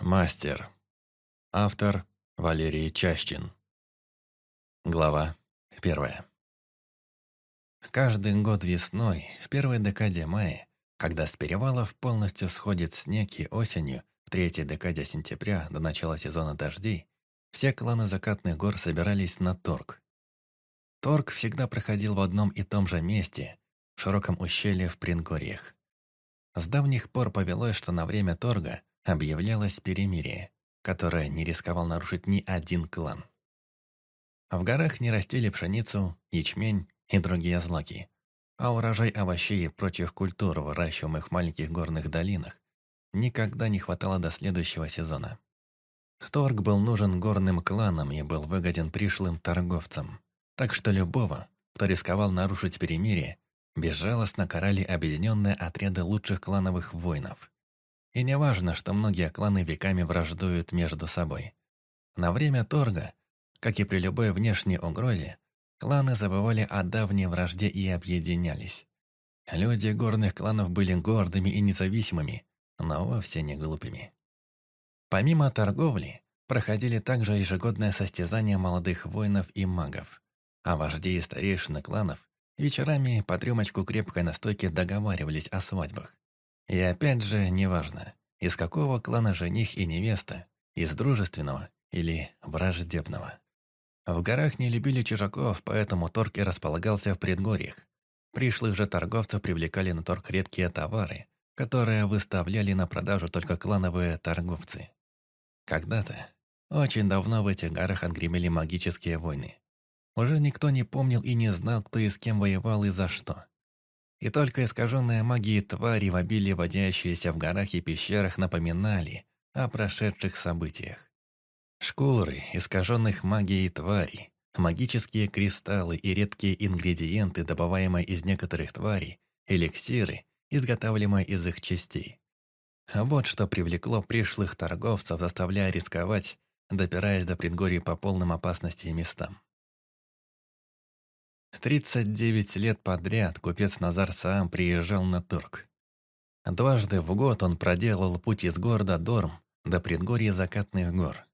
Мастер. Автор Валерий Чащин. Глава первая. Каждый год весной, в первой декаде мая, когда с перевалов полностью сходит снег и осенью, в третьей декаде сентября до начала сезона дождей, все кланы закатных гор собирались на торг. Торг всегда проходил в одном и том же месте, в широком ущелье в Прингорьях. С давних пор повелось, что на время торга объявлялось перемирие, которое не рисковал нарушить ни один клан. В горах не растили пшеницу, ячмень и другие злаки, а урожай овощей и прочих культур, выращиваемых в маленьких горных долинах, никогда не хватало до следующего сезона. Торг был нужен горным кланам и был выгоден пришлым торговцам, так что любого, кто рисковал нарушить перемирие, безжалостно карали объединенные отряды лучших клановых воинов. И не важно, что многие кланы веками враждуют между собой. На время торга, как и при любой внешней угрозе, кланы забывали о давней вражде и объединялись. Люди горных кланов были гордыми и независимыми, но вовсе не глупыми. Помимо торговли, проходили также ежегодное состязание молодых воинов и магов, а вожди и старейшины кланов вечерами под рюмочку крепкой настойки договаривались о свадьбах. И опять же, неважно, из какого клана жених и невеста, из дружественного или враждебного. В горах не любили чужаков, поэтому торг и располагался в предгорьях. Пришлых же торговцев привлекали на торг редкие товары, которые выставляли на продажу только клановые торговцы. Когда-то, очень давно в этих горах отгремели магические войны. Уже никто не помнил и не знал, кто и с кем воевал и за что. И только искаженные магией твари в обилии, водящиеся в горах и пещерах, напоминали о прошедших событиях. Шкуры, искаженных магией тварей, магические кристаллы и редкие ингредиенты, добываемые из некоторых тварей, эликсиры изготавливаемое из их частей. Вот что привлекло пришлых торговцев, заставляя рисковать, допираясь до предгорий по полным опасности местам. 39 лет подряд купец Назар Саам приезжал на торг. Дважды в год он проделал путь из города Дорм до предгорья Закатных гор.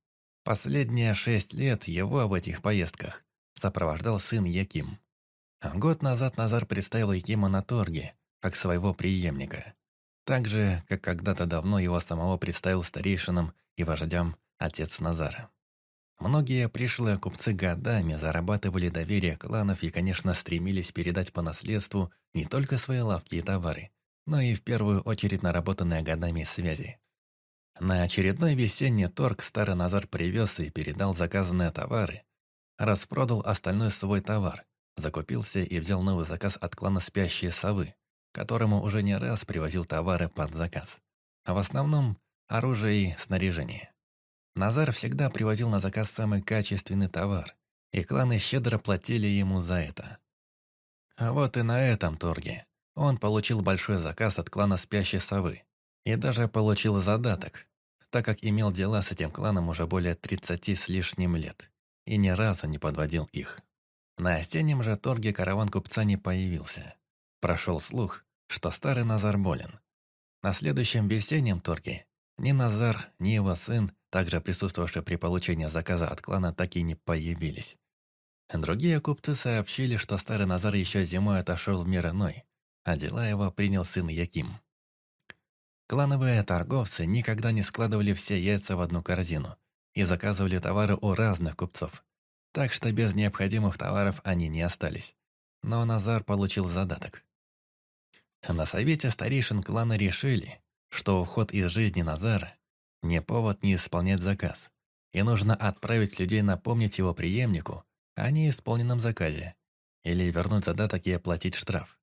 Последние шесть лет его в этих поездках сопровождал сын Яким. Год назад Назар представил Якима на торге, как своего преемника. Так же, как когда-то давно его самого представил старейшинам и вождям отец Назара. Многие пришлые купцы годами зарабатывали доверие кланов и, конечно, стремились передать по наследству не только свои лавки и товары, но и в первую очередь наработанные годами связи. На очередной весенний торг старый Назар привез и передал заказанные товары, распродал остальной свой товар, закупился и взял новый заказ от клана «Спящие совы», которому уже не раз привозил товары под заказ. А в основном оружие и снаряжение. Назар всегда привозил на заказ самый качественный товар, и кланы щедро платили ему за это. А вот и на этом торге он получил большой заказ от клана Спящей Совы и даже получил задаток, так как имел дела с этим кланом уже более 30 с лишним лет и ни разу не подводил их. На осеннем же торге караван купца не появился. Прошел слух, что старый Назар болен. На следующем весеннем торге ни Назар, ни его сын, также присутствовавшие при получении заказа от клана, так и не появились. Другие купцы сообщили, что старый Назар еще зимой отошел в мир иной, а дела его принял сын Яким. Клановые торговцы никогда не складывали все яйца в одну корзину и заказывали товары у разных купцов, так что без необходимых товаров они не остались. Но Назар получил задаток. На совете старейшин клана решили, что уход из жизни Назара не повод не исполнять заказ, и нужно отправить людей напомнить его преемнику о неисполненном заказе или вернуть задаток и оплатить штраф.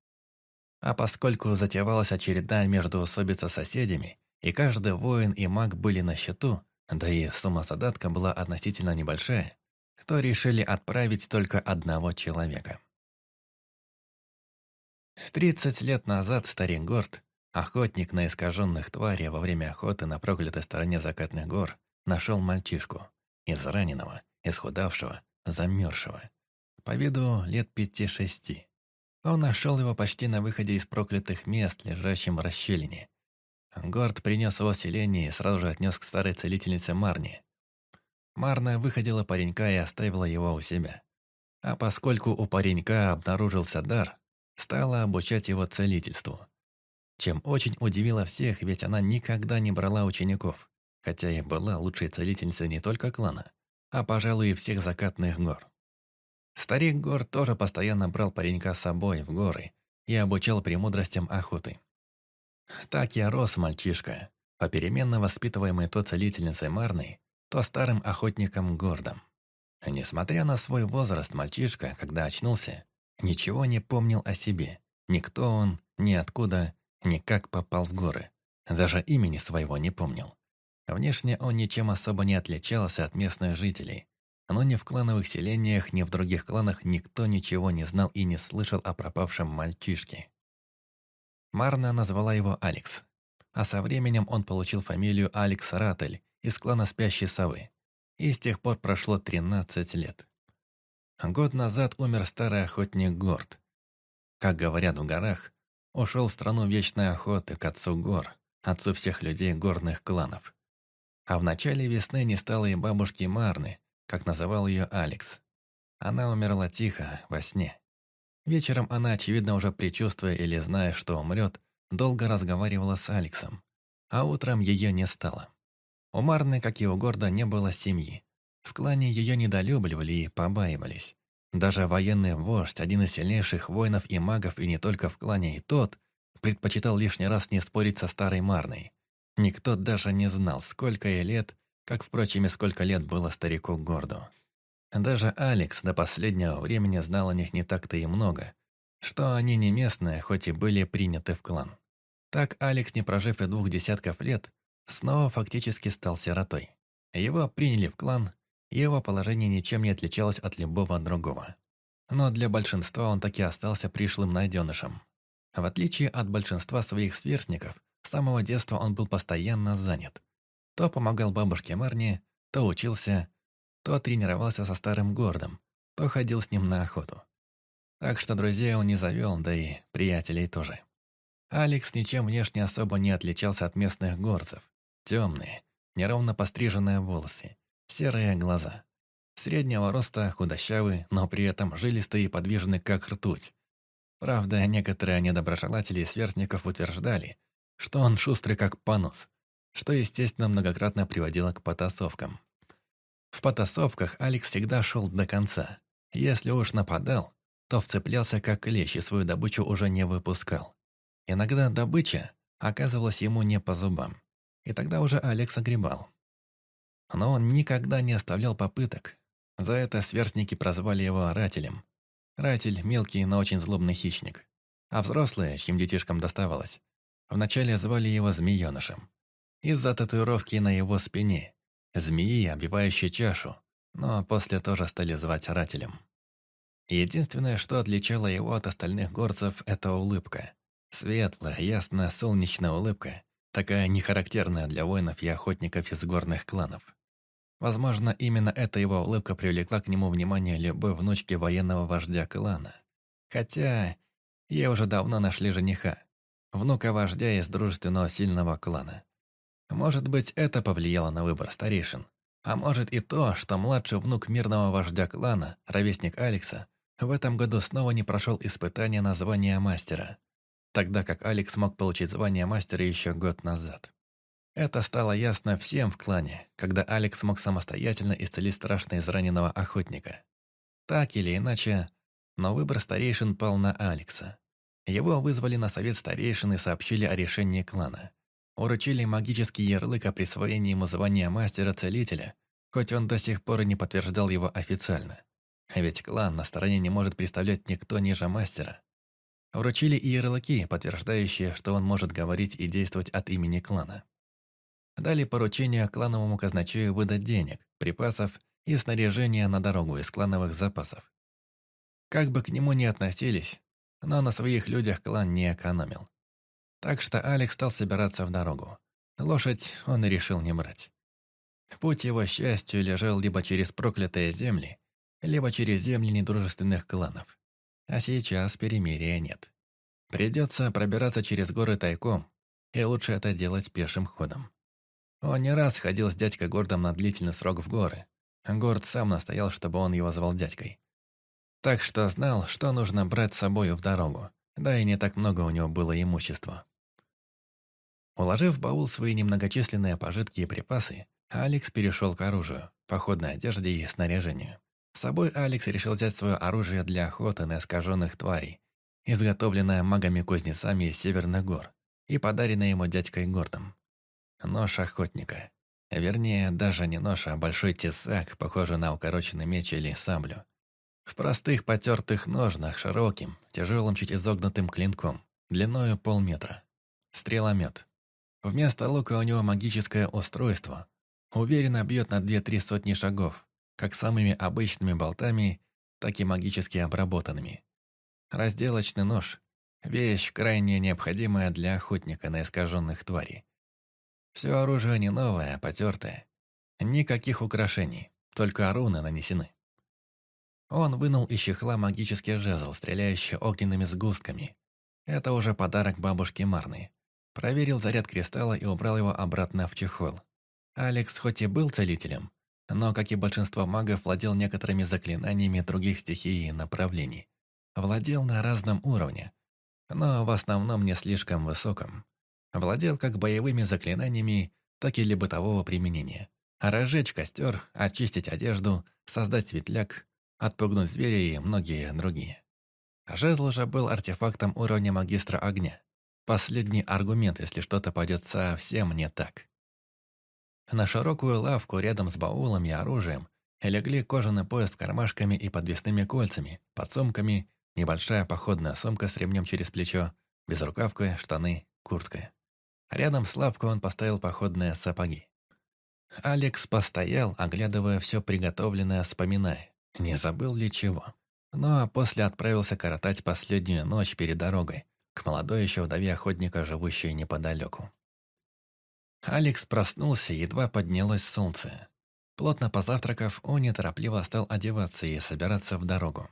А поскольку затевалась очередная междоусобица соседями, и каждый воин и маг были на счету, да и сумма задатка была относительно небольшая, то решили отправить только одного человека. Тридцать лет назад старик Горд, охотник на искаженных тварей во время охоты на проклятой стороне закатных гор, нашел мальчишку, израненного, исхудавшего, замерзшего. По виду лет пяти-шести. Он нашел его почти на выходе из проклятых мест, лежащим в расщелине. Горд принес его селение и сразу же отнес к старой целительнице Марни. Марна выходила паренька и оставила его у себя. А поскольку у паренька обнаружился дар, стала обучать его целительству. Чем очень удивила всех, ведь она никогда не брала учеников, хотя и была лучшей целительницей не только клана, а, пожалуй, и всех закатных гор. Старик Гор тоже постоянно брал паренька с собой в горы и обучал премудростям охоты. Так я рос, мальчишка, попеременно воспитываемый то целительницей Марной, то старым охотником Гордом. Несмотря на свой возраст, мальчишка, когда очнулся, ничего не помнил о себе. Никто он, ни откуда, ни как попал в горы. Даже имени своего не помнил. Внешне он ничем особо не отличался от местных жителей. Но ни в клановых селениях, ни в других кланах никто ничего не знал и не слышал о пропавшем мальчишке. Марна назвала его Алекс. А со временем он получил фамилию Алекс Ратель из клана Спящей Совы. И с тех пор прошло 13 лет. Год назад умер старый охотник Горд. Как говорят в горах, ушел в страну вечной охоты к отцу гор, отцу всех людей горных кланов. А в начале весны не стало и бабушки Марны, как называл ее Алекс. Она умерла тихо, во сне. Вечером она, очевидно, уже предчувствуя или зная, что умрет, долго разговаривала с Алексом. А утром ее не стало. У Марны, как и у Горда, не было семьи. В клане ее недолюбливали и побаивались. Даже военный вождь, один из сильнейших воинов и магов, и не только в клане, и тот, предпочитал лишний раз не спорить со старой Марной. Никто даже не знал, сколько ей лет, как, впрочем, и сколько лет было старику Горду. Даже Алекс до последнего времени знал о них не так-то и много, что они не местные, хоть и были приняты в клан. Так Алекс, не прожив и двух десятков лет, снова фактически стал сиротой. Его приняли в клан, его положение ничем не отличалось от любого другого. Но для большинства он таки остался пришлым найденышем. В отличие от большинства своих сверстников, с самого детства он был постоянно занят. То помогал бабушке Марни, то учился, то тренировался со старым городом, то ходил с ним на охоту. Так что друзей он не завел, да и приятелей тоже. Алекс ничем внешне особо не отличался от местных горцев. Темные, неровно постриженные волосы, серые глаза. Среднего роста, худощавый, но при этом жилистый и подвижный, как ртуть. Правда, некоторые недоброжелатели и сверстников утверждали, что он шустрый, как понос, что, естественно, многократно приводило к потасовкам. В потасовках Алекс всегда шел до конца. Если уж нападал, то вцеплялся как клещ и свою добычу уже не выпускал. Иногда добыча оказывалась ему не по зубам. И тогда уже Алекс огребал. Но он никогда не оставлял попыток. За это сверстники прозвали его Рателем. Ратель – мелкий, но очень злобный хищник. А взрослые, чьим детишкам доставалось, вначале звали его Змеенышем. Из-за татуировки на его спине, змеи, обвивающей чашу, но после тоже стали звать Рателем. Единственное, что отличало его от остальных горцев, это улыбка. Светлая, ясная, солнечная улыбка, такая нехарактерная для воинов и охотников из горных кланов. Возможно, именно эта его улыбка привлекла к нему внимание любой внучки военного вождя клана. Хотя ей уже давно нашли жениха, внука вождя из дружественного сильного клана. Может быть, это повлияло на выбор старейшин. А может и то, что младший внук мирного вождя клана, ровесник Алекса, в этом году снова не прошел испытание на звание мастера, тогда как Алекс мог получить звание мастера еще год назад. Это стало ясно всем в клане, когда Алекс смог самостоятельно исцелить страшно израненного охотника. Так или иначе, но выбор старейшин пал на Алекса. Его вызвали на совет старейшин и сообщили о решении клана – Уручили магический ярлык о присвоении ему звания мастера-целителя, хоть он до сих пор и не подтверждал его официально. Ведь клан на стороне не может представлять никто ниже мастера. Вручили и ярлыки, подтверждающие, что он может говорить и действовать от имени клана. Дали поручение клановому казначею выдать денег, припасов и снаряжения на дорогу из клановых запасов. Как бы к нему ни относились, но на своих людях клан не экономил. Так что Алекс стал собираться в дорогу. Лошадь он решил не брать. Путь его счастью лежал либо через проклятые земли, либо через земли недружественных кланов. А сейчас перемирия нет. Придется пробираться через горы тайком, и лучше это делать пешим ходом. Он не раз ходил с дядькой Гордом на длительный срок в горы. Горд сам настоял, чтобы он его звал дядькой. Так что знал, что нужно брать с собой в дорогу, да и не так много у него было имущества. Уложив в баул свои немногочисленные пожитки и припасы, Алекс перешел к оружию, походной одежде и снаряжению. С собой Алекс решил взять свое оружие для охоты на искаженных тварей, изготовленное магами-кузнецами из Северных гор и подаренное ему дядькой Гордом. Нож охотника. Вернее, даже не нож, а большой тесак, похожий на укороченный меч или саблю. В простых потертых ножнах, широким, тяжелым, чуть изогнутым клинком, длиною полметра. Стреломет. Вместо лука у него магическое устройство. Уверенно бьет на две-три сотни шагов, как самыми обычными болтами, так и магически обработанными. Разделочный нож – вещь крайне необходимая для охотника на искаженных тварей. Все оружие не новое, а потертое. Никаких украшений, только руны нанесены. Он вынул из чехла магический жезл, стреляющий огненными сгустками. Это уже подарок бабушке Марны. Проверил заряд кристалла и убрал его обратно в чехол. Алекс хоть и был целителем, но, как и большинство магов, владел некоторыми заклинаниями других стихий и направлений. Владел на разном уровне, но в основном не слишком высоком. Владел как боевыми заклинаниями, так и для бытового применения. Разжечь костер, очистить одежду, создать светляк, отпугнуть зверя и многие другие. Жезл же был артефактом уровня магистра огня. Последний аргумент, если что-то пойдет совсем не так. На широкую лавку рядом с баулом и оружием легли кожаный пояс с кармашками и подвесными кольцами, подсумками, небольшая походная сумка с ремнем через плечо, безрукавка, штаны, куртка. Рядом с лавкой он поставил походные сапоги. Алекс постоял, оглядывая все приготовленное, вспоминая. Не забыл ли чего? Ну а после отправился коротать последнюю ночь перед дорогой к молодой еще вдове охотника, живущей неподалеку. Алекс проснулся, едва поднялось солнце. Плотно позавтракав, он неторопливо стал одеваться и собираться в дорогу.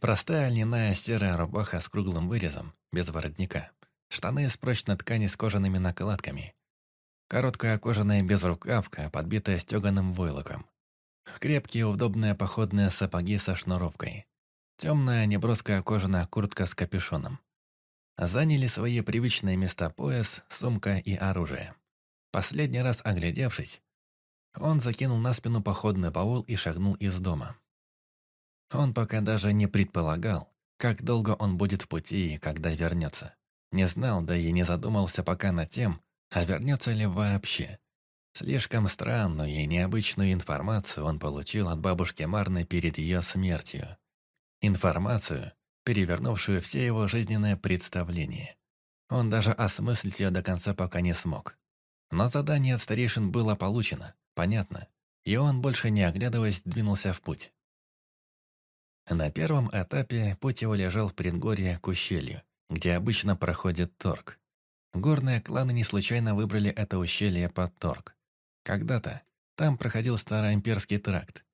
Простая льняная серая рубаха с круглым вырезом, без воротника. Штаны из прочной ткани с кожаными накладками. Короткая кожаная безрукавка, подбитая стеганым войлоком. Крепкие удобные походные сапоги со шнуровкой. Темная неброская кожаная куртка с капюшоном. Заняли свои привычные места пояс, сумка и оружие. Последний раз оглядевшись, он закинул на спину походный баул и шагнул из дома. Он пока даже не предполагал, как долго он будет в пути и когда вернется. Не знал, да и не задумался пока над тем, а вернется ли вообще. Слишком странную и необычную информацию он получил от бабушки Марны перед ее смертью. Информацию, перевернувшую все его жизненное представление. Он даже осмыслить ее до конца пока не смог. Но задание от старейшин было получено, понятно, и он, больше не оглядываясь, двинулся в путь. На первом этапе путь его лежал в предгорье к ущелью, где обычно проходит торг. Горные кланы не случайно выбрали это ущелье под торг. Когда-то там проходил староимперский тракт.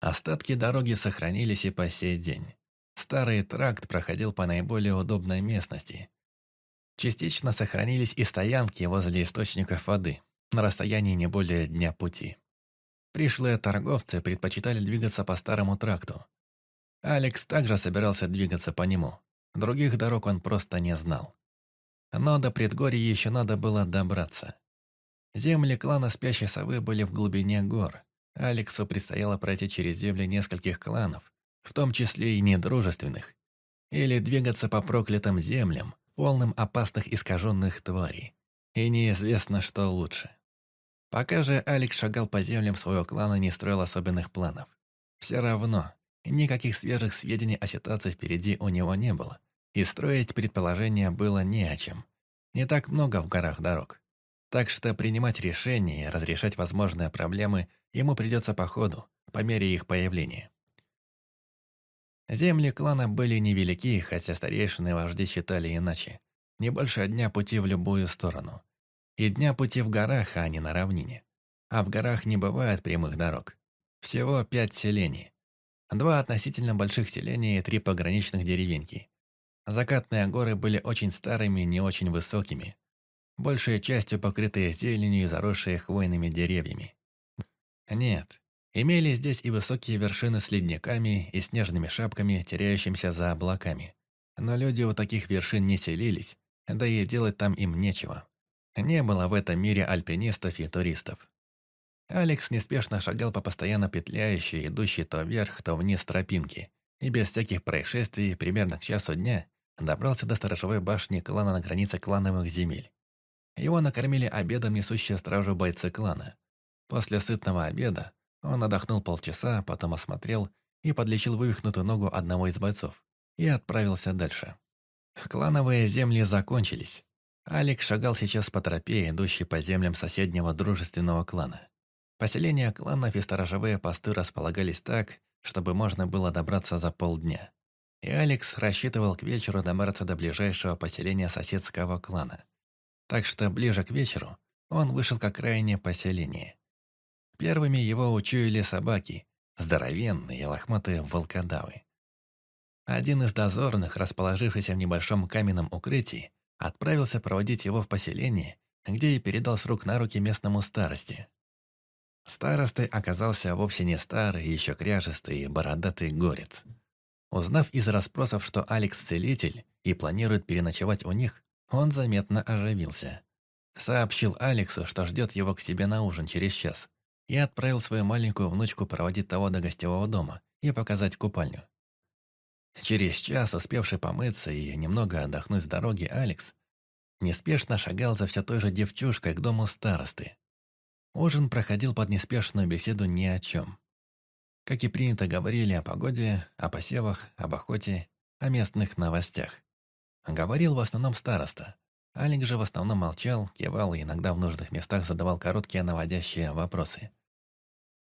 Остатки дороги сохранились и по сей день. Старый тракт проходил по наиболее удобной местности. Частично сохранились и стоянки возле источников воды, на расстоянии не более дня пути. Пришлые торговцы предпочитали двигаться по старому тракту. Алекс также собирался двигаться по нему. Других дорог он просто не знал. Но до предгорья еще надо было добраться. Земли клана Спящей Совы были в глубине гор. Алексу предстояло пройти через земли нескольких кланов, в том числе и недружественных, или двигаться по проклятым землям, полным опасных искаженных тварей. И неизвестно, что лучше. Пока же Алекс шагал по землям своего клана, не строил особенных планов. Все равно, никаких свежих сведений о ситуации впереди у него не было, и строить предположения было не о чем. Не так много в горах дорог. Так что принимать решения и разрешать возможные проблемы ему придется по ходу, по мере их появления. Земли клана были невелики, хотя старейшины вожди считали иначе. Не больше дня пути в любую сторону. И дня пути в горах, а не на равнине. А в горах не бывает прямых дорог. Всего пять селений. Два относительно больших селения и три пограничных деревеньки. Закатные горы были очень старыми и не очень высокими. большей частью покрытые зеленью и заросшие хвойными деревьями. Нет, имели здесь и высокие вершины с ледниками и снежными шапками, теряющимися за облаками. Но люди у таких вершин не селились, да и делать там им нечего. Не было в этом мире альпинистов и туристов. Алекс неспешно шагал по постоянно петляющей, идущей то вверх, то вниз тропинке, и без всяких происшествий, примерно к часу дня, добрался до сторожевой башни клана на границе клановых земель. Его накормили обедом несущие стражу бойцы клана. После сытного обеда он отдохнул полчаса, потом осмотрел и подлечил вывихнутую ногу одного из бойцов и отправился дальше. Клановые земли закончились. Алик шагал сейчас по тропе, идущей по землям соседнего дружественного клана. Поселения кланов и сторожевые посты располагались так, чтобы можно было добраться за полдня. И Алекс рассчитывал к вечеру добраться до ближайшего поселения соседского клана. Так что ближе к вечеру он вышел к окраине поселения. Первыми его учуяли собаки, здоровенные лохматые волкодавы. Один из дозорных, расположившийся в небольшом каменном укрытии, отправился проводить его в поселение, где и передал с рук на руки местному старости. Старостой оказался вовсе не старый, еще кряжестый, бородатый горец. Узнав из расспросов, что Алекс целитель и планирует переночевать у них, он заметно оживился. Сообщил Алексу, что ждет его к себе на ужин через час, и отправил свою маленькую внучку проводить того до гостевого дома и показать купальню. Через час, успевший помыться и немного отдохнуть с дороги, Алекс неспешно шагал за все той же девчушкой к дому старосты. Ужин проходил под неспешную беседу ни о чем. Как и принято, говорили о погоде, о посевах, об охоте, о местных новостях. Говорил в основном староста. Алик же в основном молчал, кивал и иногда в нужных местах задавал короткие наводящие вопросы.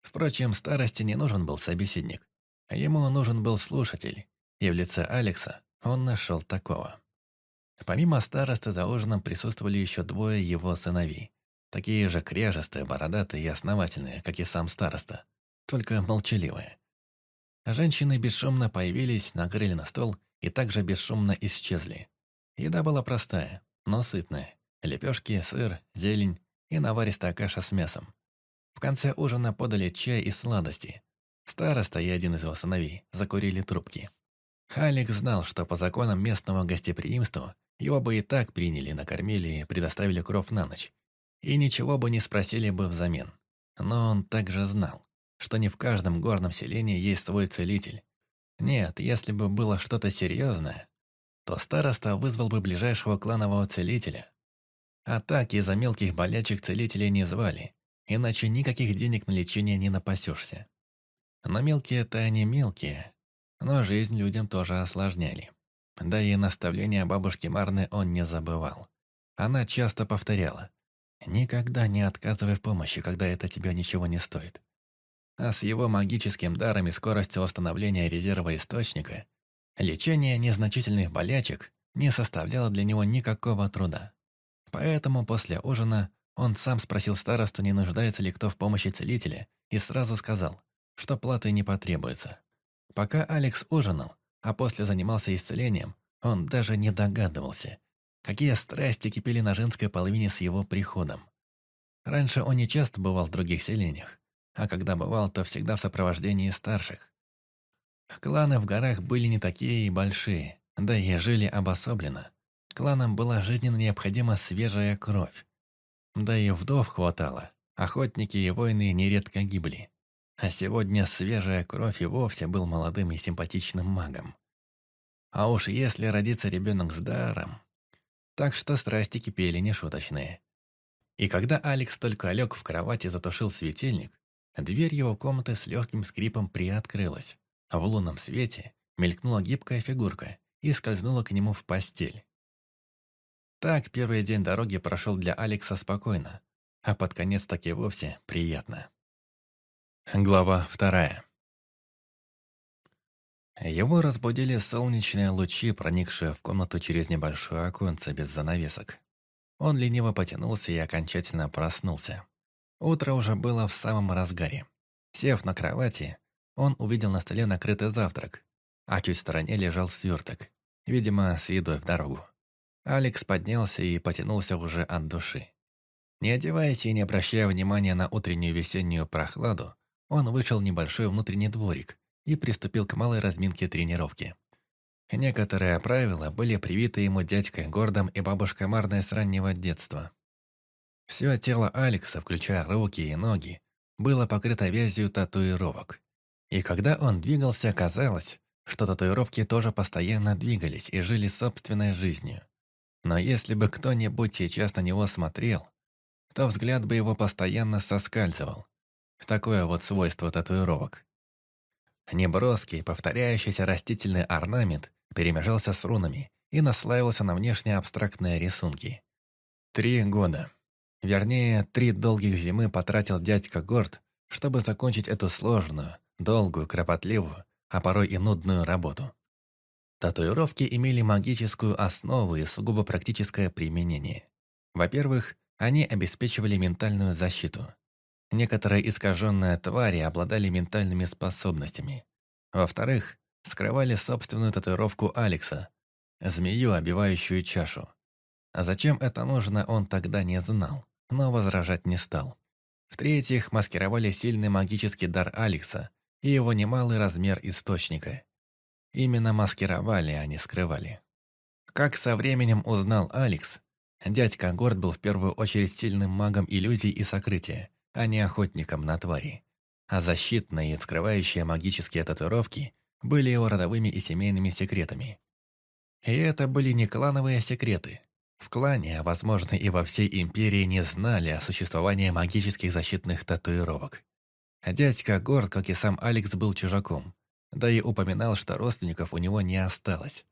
Впрочем, старости не нужен был собеседник. Ему нужен был слушатель, и в лице Алекса он нашел такого. Помимо старосты за ужином присутствовали еще двое его сыновей. Такие же кряжестые, бородатые и основательные, как и сам староста, только молчаливые. Женщины бесшумно появились, накрыли на стол и также бесшумно исчезли. Еда была простая, но сытная. Лепешки, сыр, зелень и наваристая каша с мясом. В конце ужина подали чай и сладости. Староста и один из его сыновей закурили трубки. Халик знал, что по законам местного гостеприимства его бы и так приняли, накормили и предоставили кров на ночь и ничего бы не спросили бы взамен. Но он также знал, что не в каждом горном селении есть свой целитель. Нет, если бы было что-то серьезное, то староста вызвал бы ближайшего кланового целителя. А так из-за мелких болячек целителей не звали, иначе никаких денег на лечение не напасешься. Но мелкие-то они мелкие, но жизнь людям тоже осложняли. Да и наставления бабушки Марны он не забывал. Она часто повторяла – Никогда не отказывай в помощи, когда это тебя ничего не стоит. А с его магическим даром и скоростью восстановления резерва источника, лечение незначительных болячек не составляло для него никакого труда. Поэтому после ужина он сам спросил старосту, не нуждается ли кто в помощи целителя, и сразу сказал, что платы не потребуется. Пока Алекс ужинал, а после занимался исцелением, он даже не догадывался, Какие страсти кипели на женской половине с его приходом. Раньше он не часто бывал в других селениях, а когда бывал, то всегда в сопровождении старших. Кланы в горах были не такие и большие, да и жили обособленно. Кланам была жизненно необходима свежая кровь. Да и вдов хватало, охотники и воины нередко гибли. А сегодня свежая кровь и вовсе был молодым и симпатичным магом. А уж если родится ребенок с даром, так что страсти кипели нешуточные. И когда Алекс только лег в кровати и затушил светильник, дверь его комнаты с легким скрипом приоткрылась, а в лунном свете мелькнула гибкая фигурка и скользнула к нему в постель. Так первый день дороги прошел для Алекса спокойно, а под конец так и вовсе приятно. Глава вторая. Его разбудили солнечные лучи, проникшие в комнату через небольшое оконце без занавесок. Он лениво потянулся и окончательно проснулся. Утро уже было в самом разгаре. Сев на кровати, он увидел на столе накрытый завтрак, а чуть в стороне лежал сверток, видимо, с едой в дорогу. Алекс поднялся и потянулся уже от души. Не одеваясь и не обращая внимания на утреннюю весеннюю прохладу, он вышел в небольшой внутренний дворик и приступил к малой разминке тренировки. Некоторые правила были привиты ему дядькой Гордом и бабушкой Марной с раннего детства. Все тело Алекса, включая руки и ноги, было покрыто вязью татуировок. И когда он двигался, казалось, что татуировки тоже постоянно двигались и жили собственной жизнью. Но если бы кто-нибудь сейчас на него смотрел, то взгляд бы его постоянно соскальзывал. Такое вот свойство татуировок. Неброский, повторяющийся растительный орнамент перемежался с рунами и наслаивался на внешние абстрактные рисунки. Три года. Вернее, три долгих зимы потратил дядька Горд, чтобы закончить эту сложную, долгую, кропотливую, а порой и нудную работу. Татуировки имели магическую основу и сугубо практическое применение. Во-первых, они обеспечивали ментальную защиту. Некоторые искаженные твари обладали ментальными способностями. Во-вторых, скрывали собственную татуировку Алекса, змею, обивающую чашу. А зачем это нужно, он тогда не знал, но возражать не стал. В-третьих, маскировали сильный магический дар Алекса и его немалый размер источника. Именно маскировали, а не скрывали. Как со временем узнал Алекс, дядька Горд был в первую очередь сильным магом иллюзий и сокрытия, а не охотником на твари. А защитные и скрывающие магические татуировки были его родовыми и семейными секретами. И это были не клановые секреты. В клане, а возможно и во всей империи, не знали о существовании магических защитных татуировок. Дядька Горд, как и сам Алекс, был чужаком, да и упоминал, что родственников у него не осталось.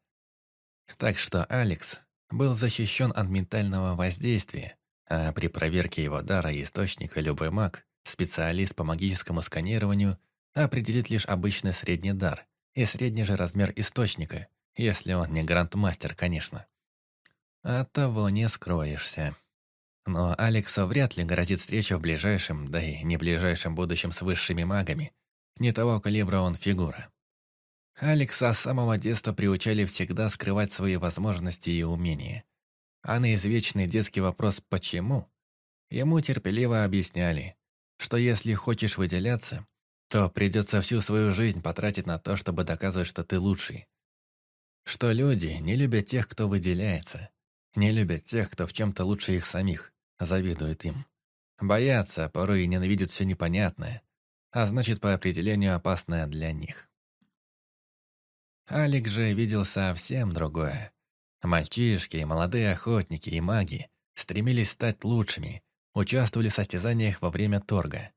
Так что Алекс был защищен от ментального воздействия, а при проверке его дара и источника любой маг, специалист по магическому сканированию, определит лишь обычный средний дар и средний же размер источника, если он не грандмастер, конечно. От того не скроешься. Но Алексу вряд ли грозит встреча в ближайшем, да и не ближайшем будущем с высшими магами. Не того калибра он фигура. Алекса с самого детства приучали всегда скрывать свои возможности и умения. А на извечный детский вопрос «почему?» ему терпеливо объясняли, что если хочешь выделяться, то придется всю свою жизнь потратить на то, чтобы доказывать, что ты лучший. Что люди не любят тех, кто выделяется, не любят тех, кто в чем-то лучше их самих, завидуют им. Боятся, порой и ненавидят все непонятное, а значит, по определению опасное для них. Алик же видел совсем другое. Мальчишки, молодые охотники и маги стремились стать лучшими, участвовали в состязаниях во время торга.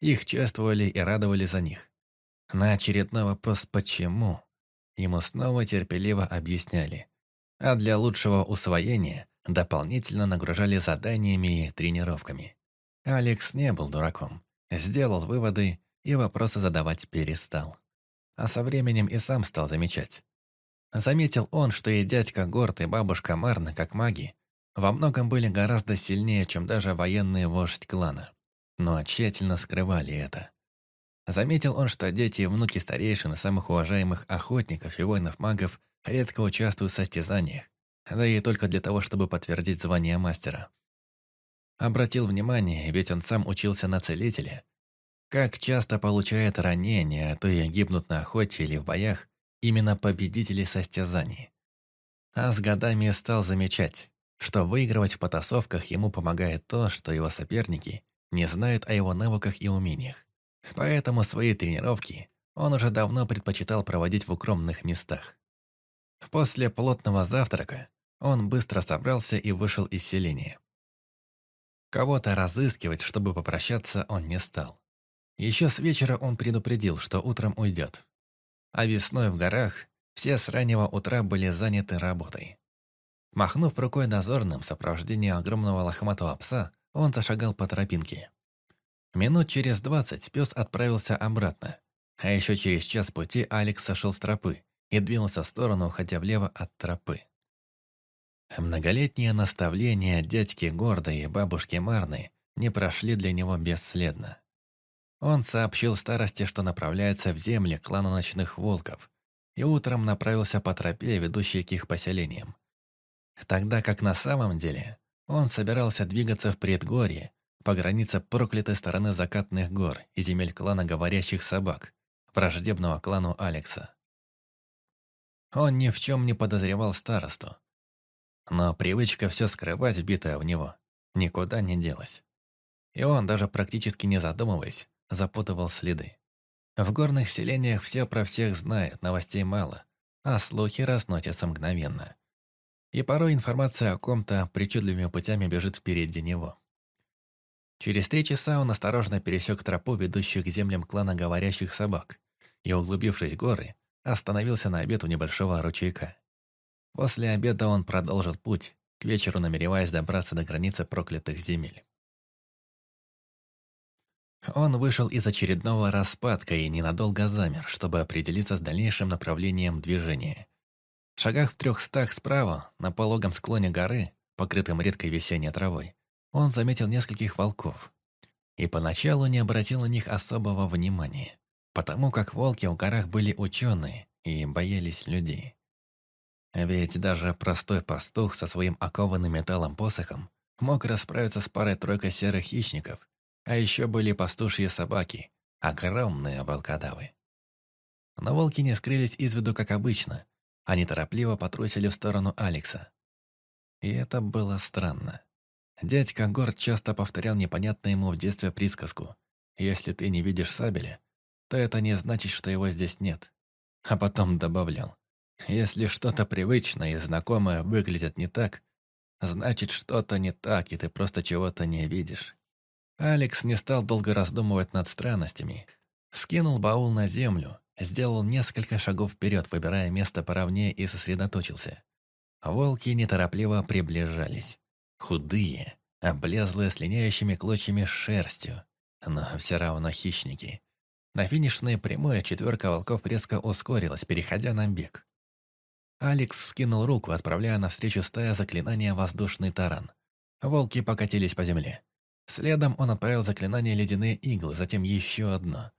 Их чествовали и радовали за них. На очередной вопрос «почему?» ему снова терпеливо объясняли. А для лучшего усвоения дополнительно нагружали заданиями и тренировками. Алекс не был дураком. Сделал выводы и вопросы задавать перестал. А со временем и сам стал замечать. Заметил он, что и дядька Горд, и бабушка Марна, как маги, во многом были гораздо сильнее, чем даже военный вождь клана. Но тщательно скрывали это. Заметил он, что дети и внуки старейшин и самых уважаемых охотников и воинов-магов редко участвуют в состязаниях, да и только для того, чтобы подтвердить звание мастера. Обратил внимание, ведь он сам учился на целителя. Как часто получает ранения, а то и гибнут на охоте или в боях, именно победители состязаний. А с годами стал замечать, что выигрывать в потасовках ему помогает то, что его соперники не знают о его навыках и умениях. Поэтому свои тренировки он уже давно предпочитал проводить в укромных местах. После плотного завтрака он быстро собрался и вышел из селения. Кого-то разыскивать, чтобы попрощаться, он не стал. Еще с вечера он предупредил, что утром уйдет а весной в горах все с раннего утра были заняты работой. Махнув рукой дозорным в сопровождении огромного лохматого пса, он зашагал по тропинке. Минут через двадцать пес отправился обратно, а еще через час пути Алекс сошел с тропы и двинулся в сторону, уходя влево от тропы. Многолетние наставления дядьки Горда и бабушки Марны не прошли для него бесследно. Он сообщил старости, что направляется в земли клана ночных волков, и утром направился по тропе, ведущей к их поселениям. Тогда как на самом деле он собирался двигаться в предгорье, по границе проклятой стороны закатных гор и земель клана говорящих собак, враждебного клану Алекса. Он ни в чем не подозревал старосту. Но привычка все скрывать, вбитая в него, никуда не делась. И он, даже практически не задумываясь, запутывал следы. В горных селениях все про всех знают, новостей мало, а слухи разносятся мгновенно. И порой информация о ком-то причудливыми путями бежит впереди него. Через три часа он осторожно пересек тропу, ведущую к землям клана говорящих собак, и, углубившись в горы, остановился на обед у небольшого ручейка. После обеда он продолжил путь, к вечеру намереваясь добраться до границы проклятых земель. Он вышел из очередного распадка и ненадолго замер, чтобы определиться с дальнейшим направлением движения. В шагах в трехстах справа, на пологом склоне горы, покрытым редкой весенней травой, он заметил нескольких волков. И поначалу не обратил на них особого внимания, потому как волки в горах были ученые и боялись людей. Ведь даже простой пастух со своим окованным металлом посохом мог расправиться с парой-тройкой серых хищников, а еще были пастушьи собаки, огромные волкодавы. Но волки не скрылись из виду, как обычно. Они торопливо потрусили в сторону Алекса. И это было странно. Дядька Горд часто повторял непонятную ему в детстве присказку. «Если ты не видишь сабеля, то это не значит, что его здесь нет». А потом добавлял. «Если что-то привычное и знакомое выглядит не так, значит, что-то не так, и ты просто чего-то не видишь». Алекс не стал долго раздумывать над странностями. Скинул баул на землю, сделал несколько шагов вперед, выбирая место поровнее и сосредоточился. Волки неторопливо приближались. Худые, облезлые с линяющими клочьями шерстью, но все равно хищники. На финишной прямой четверка волков резко ускорилась, переходя на бег. Алекс скинул руку, отправляя навстречу стая заклинания «Воздушный таран». Волки покатились по земле. Следом он отправил заклинание «Ледяные иглы», затем еще одно.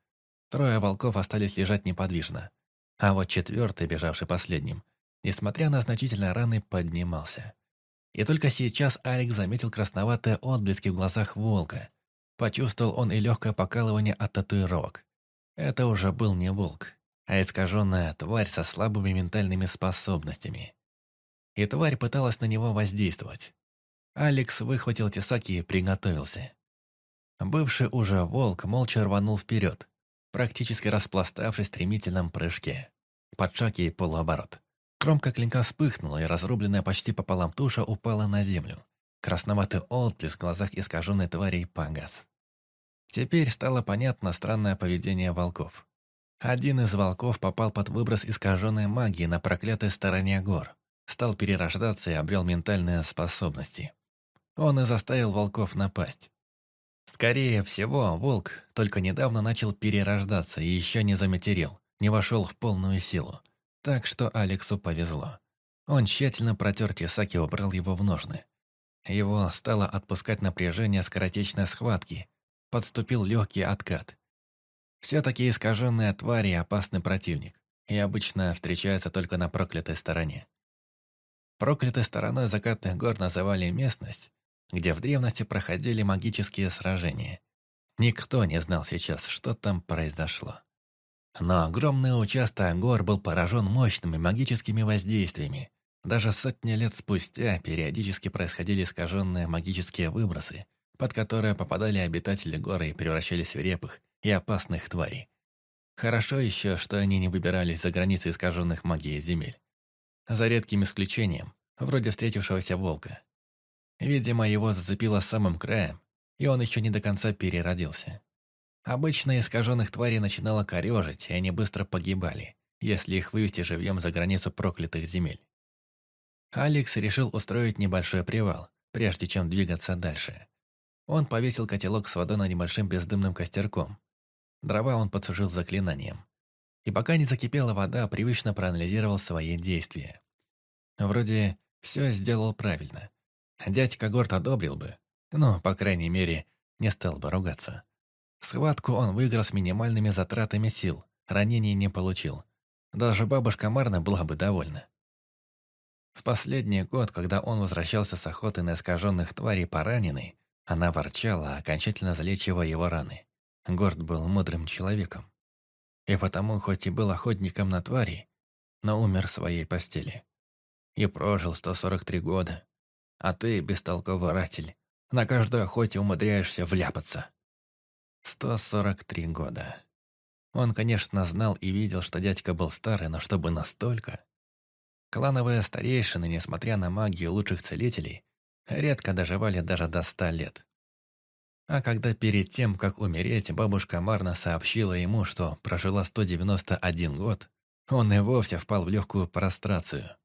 Трое волков остались лежать неподвижно. А вот четвертый, бежавший последним, несмотря на значительные раны, поднимался. И только сейчас Алекс заметил красноватые отблески в глазах волка. Почувствовал он и легкое покалывание от татуировок. Это уже был не волк, а искаженная тварь со слабыми ментальными способностями. И тварь пыталась на него воздействовать. Алекс выхватил тесак и приготовился. Бывший уже волк молча рванул вперед, практически распластавшись в стремительном прыжке. Под шаг и полуоборот. Кромка клинка вспыхнула, и разрубленная почти пополам туша упала на землю. Красноватый отблеск в глазах искаженной твари погас. Теперь стало понятно странное поведение волков. Один из волков попал под выброс искаженной магии на проклятой стороне гор, стал перерождаться и обрел ментальные способности. Он и заставил волков напасть. Скорее всего, волк только недавно начал перерождаться и еще не заматерил, не вошел в полную силу. Так что Алексу повезло. Он тщательно протер тесак и убрал его в ножны. Его стало отпускать напряжение скоротечной схватки. Подступил легкий откат. Все-таки искаженные твари – опасный противник, и обычно встречаются только на проклятой стороне. Проклятой стороной закатных гор называли местность, где в древности проходили магические сражения. Никто не знал сейчас, что там произошло. Но огромный участок гор был поражен мощными магическими воздействиями. Даже сотни лет спустя периодически происходили искаженные магические выбросы, под которые попадали обитатели горы и превращались в репых и опасных тварей. Хорошо еще, что они не выбирались за границы искаженных магией земель. За редким исключением, вроде встретившегося волка. Видимо, его зацепило самым краем, и он еще не до конца переродился. Обычно искаженных тварей начинало корежить, и они быстро погибали, если их вывести живьем за границу проклятых земель. Алекс решил устроить небольшой привал, прежде чем двигаться дальше. Он повесил котелок с водой над небольшим бездымным костерком. Дрова он подсушил заклинанием. И пока не закипела вода, привычно проанализировал свои действия. Вроде все сделал правильно. Дядька Горд одобрил бы, но, по крайней мере, не стал бы ругаться. Схватку он выиграл с минимальными затратами сил, ранений не получил. Даже бабушка Марна была бы довольна. В последний год, когда он возвращался с охоты на искаженных тварей пораненный, она ворчала, окончательно залечивая его раны. Горд был мудрым человеком. И потому, хоть и был охотником на твари, но умер в своей постели. И прожил 143 года. А ты, бестолковый ратель, на каждой охоте умудряешься вляпаться. 143 года. Он, конечно, знал и видел, что дядька был старый, но чтобы настолько... Клановые старейшины, несмотря на магию лучших целителей, редко доживали даже до ста лет. А когда перед тем, как умереть, бабушка Марна сообщила ему, что прожила 191 год, он и вовсе впал в легкую прострацию.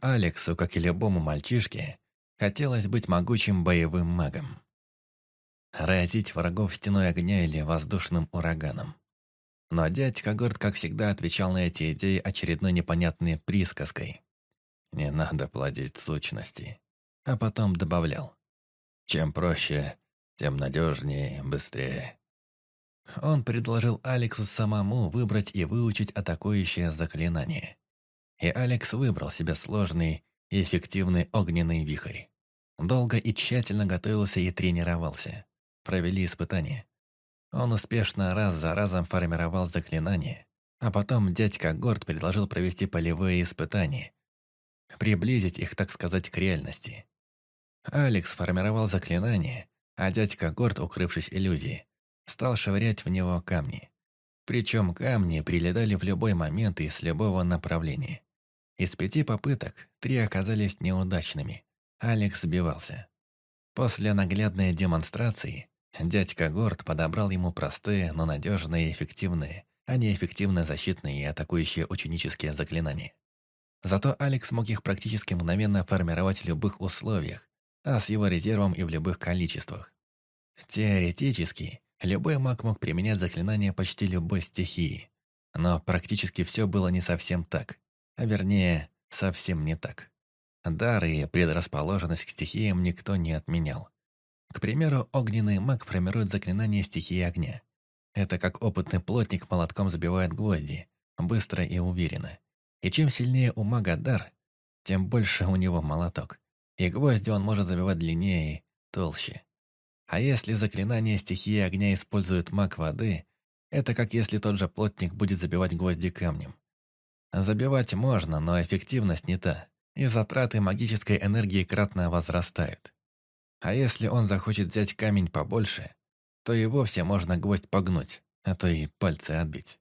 Алексу, как и любому мальчишке, хотелось быть могучим боевым магом. Разить врагов стеной огня или воздушным ураганом. Но дядька Горд, как всегда, отвечал на эти идеи очередной непонятной присказкой. «Не надо плодить сущности». А потом добавлял. «Чем проще, тем надежнее, быстрее». Он предложил Алексу самому выбрать и выучить атакующее заклинание. И Алекс выбрал себе сложный и эффективный огненный вихрь. Долго и тщательно готовился и тренировался. Провели испытания. Он успешно раз за разом формировал заклинания, а потом дядька Горд предложил провести полевые испытания, приблизить их, так сказать, к реальности. Алекс формировал заклинание, а дядька Горд, укрывшись иллюзией, стал швырять в него камни. Причем камни прилетали в любой момент и с любого направления. Из пяти попыток три оказались неудачными. Алекс сбивался. После наглядной демонстрации Дядька Горд подобрал ему простые, но надежные и эффективные, а не эффективно защитные и атакующие ученические заклинания. Зато Алекс мог их практически мгновенно формировать в любых условиях, а с его резервом и в любых количествах. Теоретически, любой маг мог применять заклинания почти любой стихии. Но практически все было не совсем так. А вернее, совсем не так. Дар и предрасположенность к стихиям никто не отменял. К примеру, огненный маг формирует заклинание стихии огня. Это как опытный плотник молотком забивает гвозди, быстро и уверенно. И чем сильнее у мага дар, тем больше у него молоток. И гвозди он может забивать длиннее и толще. А если заклинание стихии огня использует маг воды, это как если тот же плотник будет забивать гвозди камнем. Забивать можно, но эффективность не та, и затраты магической энергии кратно возрастают. А если он захочет взять камень побольше, то и вовсе можно гвоздь погнуть, а то и пальцы отбить.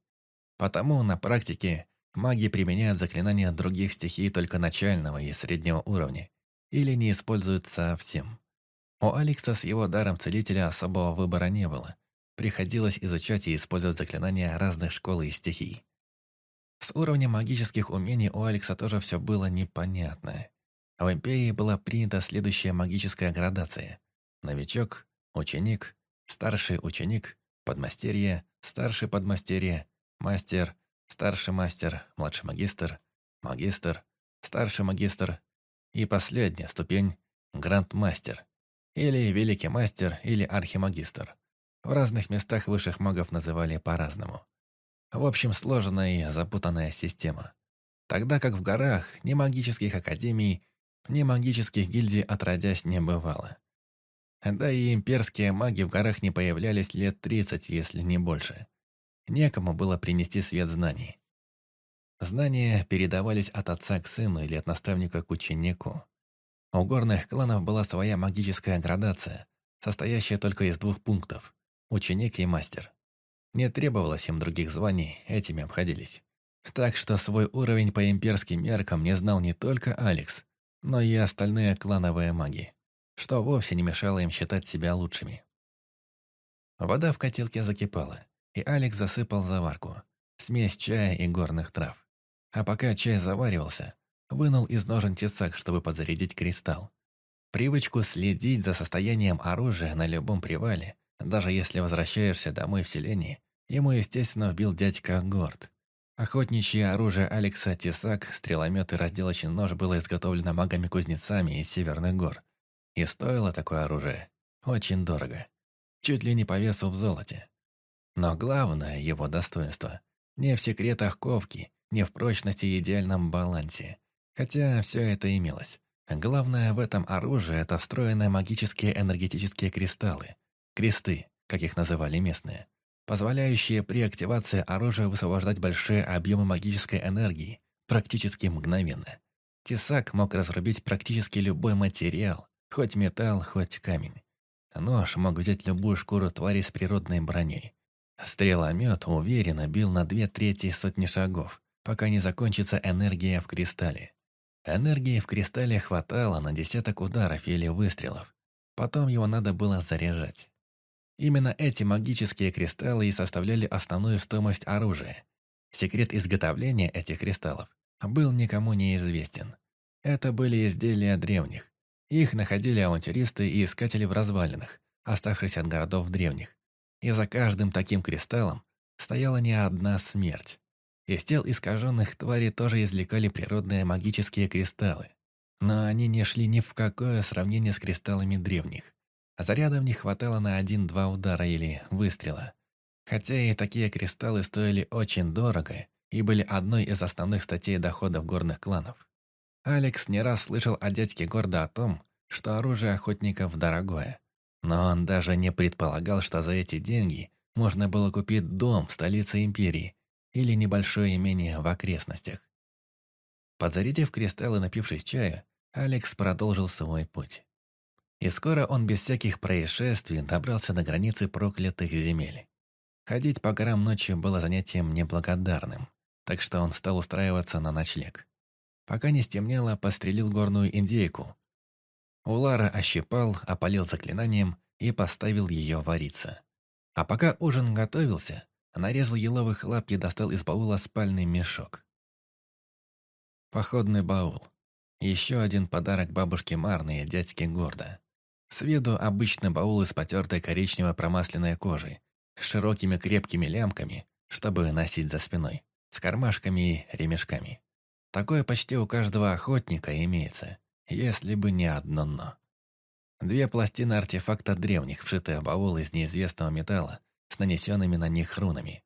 Потому на практике маги применяют заклинания других стихий только начального и среднего уровня, или не используют совсем. У Алекса с его даром целителя особого выбора не было. Приходилось изучать и использовать заклинания разных школ и стихий. С уровнем магических умений у Алекса тоже все было непонятно. А в Империи была принята следующая магическая градация. Новичок, ученик, старший ученик, подмастерье, старший подмастерье, мастер, старший мастер, младший магистр, магистр, старший магистр и последняя ступень – грандмастер, или великий мастер, или архимагистр. В разных местах высших магов называли по-разному. В общем, сложная и запутанная система. Тогда как в горах ни магических академий, ни магических гильдий отродясь не бывало. Да и имперские маги в горах не появлялись лет 30, если не больше. Некому было принести свет знаний. Знания передавались от отца к сыну или от наставника к ученику. У горных кланов была своя магическая градация, состоящая только из двух пунктов – ученик и мастер. Не требовалось им других званий, этими обходились. Так что свой уровень по имперским меркам не знал не только Алекс, но и остальные клановые маги, что вовсе не мешало им считать себя лучшими. Вода в котелке закипала, и Алекс засыпал заварку, смесь чая и горных трав. А пока чай заваривался, вынул из ножен тесак, чтобы подзарядить кристалл. Привычку следить за состоянием оружия на любом привале, даже если возвращаешься домой в селение, ему, естественно, вбил дядька Горд, Охотничье оружие Алекса Тесак, стреломет и разделочный нож было изготовлено магами-кузнецами из Северных гор. И стоило такое оружие очень дорого. Чуть ли не по весу в золоте. Но главное его достоинство не в секретах ковки, не в прочности и идеальном балансе, Хотя все это имелось. Главное в этом оружии – это встроенные магические энергетические кристаллы. Кресты, как их называли местные. Позволяющие при активации оружия высвобождать большие объемы магической энергии, практически мгновенно. Тесак мог разрубить практически любой материал, хоть металл, хоть камень. Нож мог взять любую шкуру твари с природной броней. Стреломет уверенно бил на две трети сотни шагов, пока не закончится энергия в кристалле. Энергии в кристалле хватало на десяток ударов или выстрелов. Потом его надо было заряжать. Именно эти магические кристаллы и составляли основную стоимость оружия. Секрет изготовления этих кристаллов был никому неизвестен. Это были изделия древних. Их находили авантюристы и искатели в развалинах, оставшихся от городов древних. И за каждым таким кристаллом стояла не одна смерть. Из тел искаженных тварей тоже извлекали природные магические кристаллы. Но они не шли ни в какое сравнение с кристаллами древних. Заряда в них хватало на один-два удара или выстрела. Хотя и такие кристаллы стоили очень дорого и были одной из основных статей доходов горных кланов. Алекс не раз слышал о дядьке Горда о том, что оружие охотников дорогое. Но он даже не предполагал, что за эти деньги можно было купить дом в столице империи или небольшое имение в окрестностях. Подзарядив кристаллы, напившись чая, Алекс продолжил свой путь. И скоро он без всяких происшествий добрался до границы проклятых земель. Ходить по горам ночью было занятием неблагодарным, так что он стал устраиваться на ночлег. Пока не стемнело, пострелил горную индейку. Улара ощипал, опалил заклинанием и поставил ее вариться. А пока ужин готовился, нарезал еловых лап и достал из баула спальный мешок. Походный баул. Еще один подарок бабушке Марны и дядьке Горда. С виду обычный баул из потертой коричнево-промасленной кожи, с широкими крепкими лямками, чтобы носить за спиной, с кармашками и ремешками. Такое почти у каждого охотника имеется, если бы не одно «но». Две пластины артефакта древних, вшитые в баул из неизвестного металла, с нанесенными на них рунами.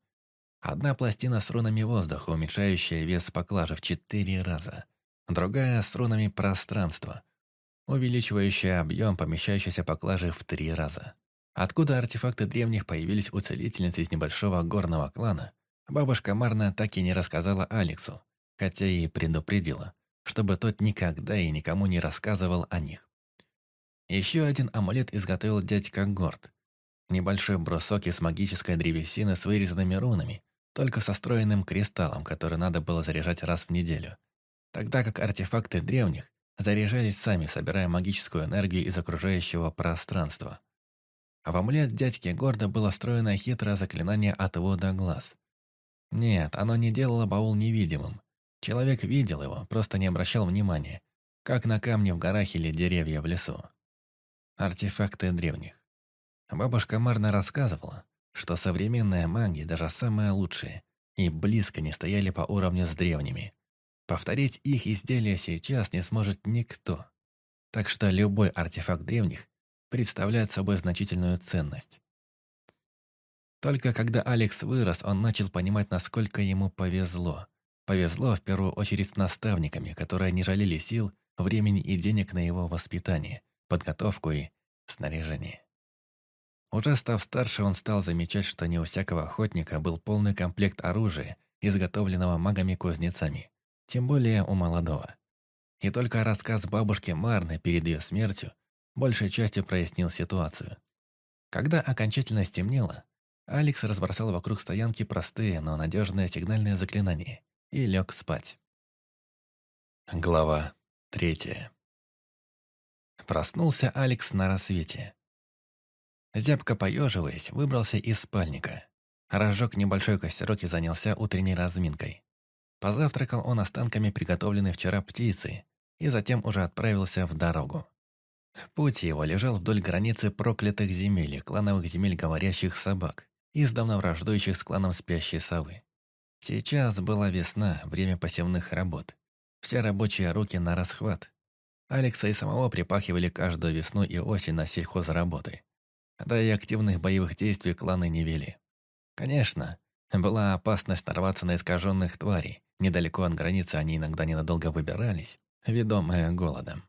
Одна пластина с рунами воздуха, уменьшающая вес поклажи в четыре раза. Другая с рунами пространства, увеличивающая объем помещающейся поклажи в три раза. Откуда артефакты древних появились у целительницы из небольшого горного клана, бабушка Марна так и не рассказала Алексу, хотя и предупредила, чтобы тот никогда и никому не рассказывал о них. Еще один амулет изготовил дядька Горд. Небольшой брусок из магической древесины с вырезанными рунами, только со встроенным кристаллом, который надо было заряжать раз в неделю. Тогда как артефакты древних заряжались сами, собирая магическую энергию из окружающего пространства. А в амулет дядьки Горда было встроено хитрое заклинание отвода глаз. Нет, оно не делало баул невидимым. Человек видел его, просто не обращал внимания, как на камни в горах или деревья в лесу. Артефакты древних. Бабушка Марна рассказывала, что современные маги, даже самые лучшие, и близко не стояли по уровню с древними. Повторить их изделия сейчас не сможет никто. Так что любой артефакт древних представляет собой значительную ценность. Только когда Алекс вырос, он начал понимать, насколько ему повезло. Повезло в первую очередь с наставниками, которые не жалели сил, времени и денег на его воспитание, подготовку и снаряжение. Уже став старше, он стал замечать, что не у всякого охотника был полный комплект оружия, изготовленного магами-кузнецами тем более у молодого. И только рассказ бабушки Марны перед ее смертью большей частью прояснил ситуацию. Когда окончательно стемнело, Алекс разбросал вокруг стоянки простые, но надежные сигнальные заклинания и лег спать. Глава третья. Проснулся Алекс на рассвете. Зябко поеживаясь, выбрался из спальника. Разжег небольшой костерок и занялся утренней разминкой. Позавтракал он останками приготовленной вчера птицы и затем уже отправился в дорогу. Путь его лежал вдоль границы проклятых земель и клановых земель говорящих собак, издавна враждующих с кланом спящей совы. Сейчас была весна, время посевных работ. Все рабочие руки на расхват. Алекса и самого припахивали каждую весну и осень на сельхозработы. Да и активных боевых действий кланы не вели. Конечно, была опасность нарваться на искаженных тварей, Недалеко от границы они иногда ненадолго выбирались, ведомые голодом.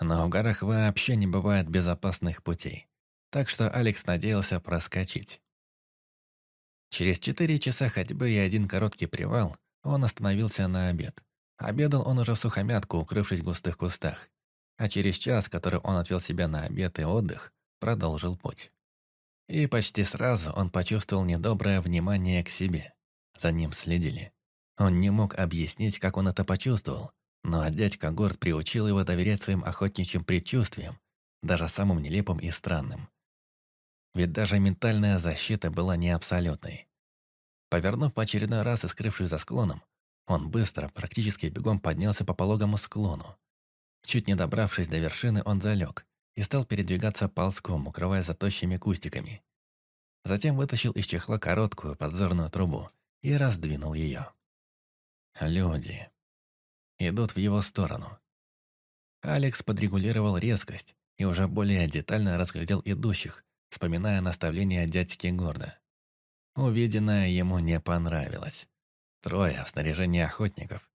Но в горах вообще не бывает безопасных путей, так что Алекс надеялся проскочить. Через четыре часа ходьбы и один короткий привал он остановился на обед. Обедал он уже в сухомятку, укрывшись в густых кустах. А через час, который он отвел себя на обед и отдых, продолжил путь. И почти сразу он почувствовал недоброе внимание к себе. За ним следили. Он не мог объяснить, как он это почувствовал, но дядька Горд приучил его доверять своим охотничьим предчувствиям, даже самым нелепым и странным. Ведь даже ментальная защита была не абсолютной. Повернув в очередной раз и скрывшись за склоном, он быстро, практически бегом поднялся по пологому склону. Чуть не добравшись до вершины, он залег и стал передвигаться ползком, укрывая за кустиками. Затем вытащил из чехла короткую подзорную трубу и раздвинул ее. Люди. Идут в его сторону. Алекс подрегулировал резкость и уже более детально разглядел идущих, вспоминая наставления дядьки Горда. Увиденное ему не понравилось. Трое в снаряжении охотников.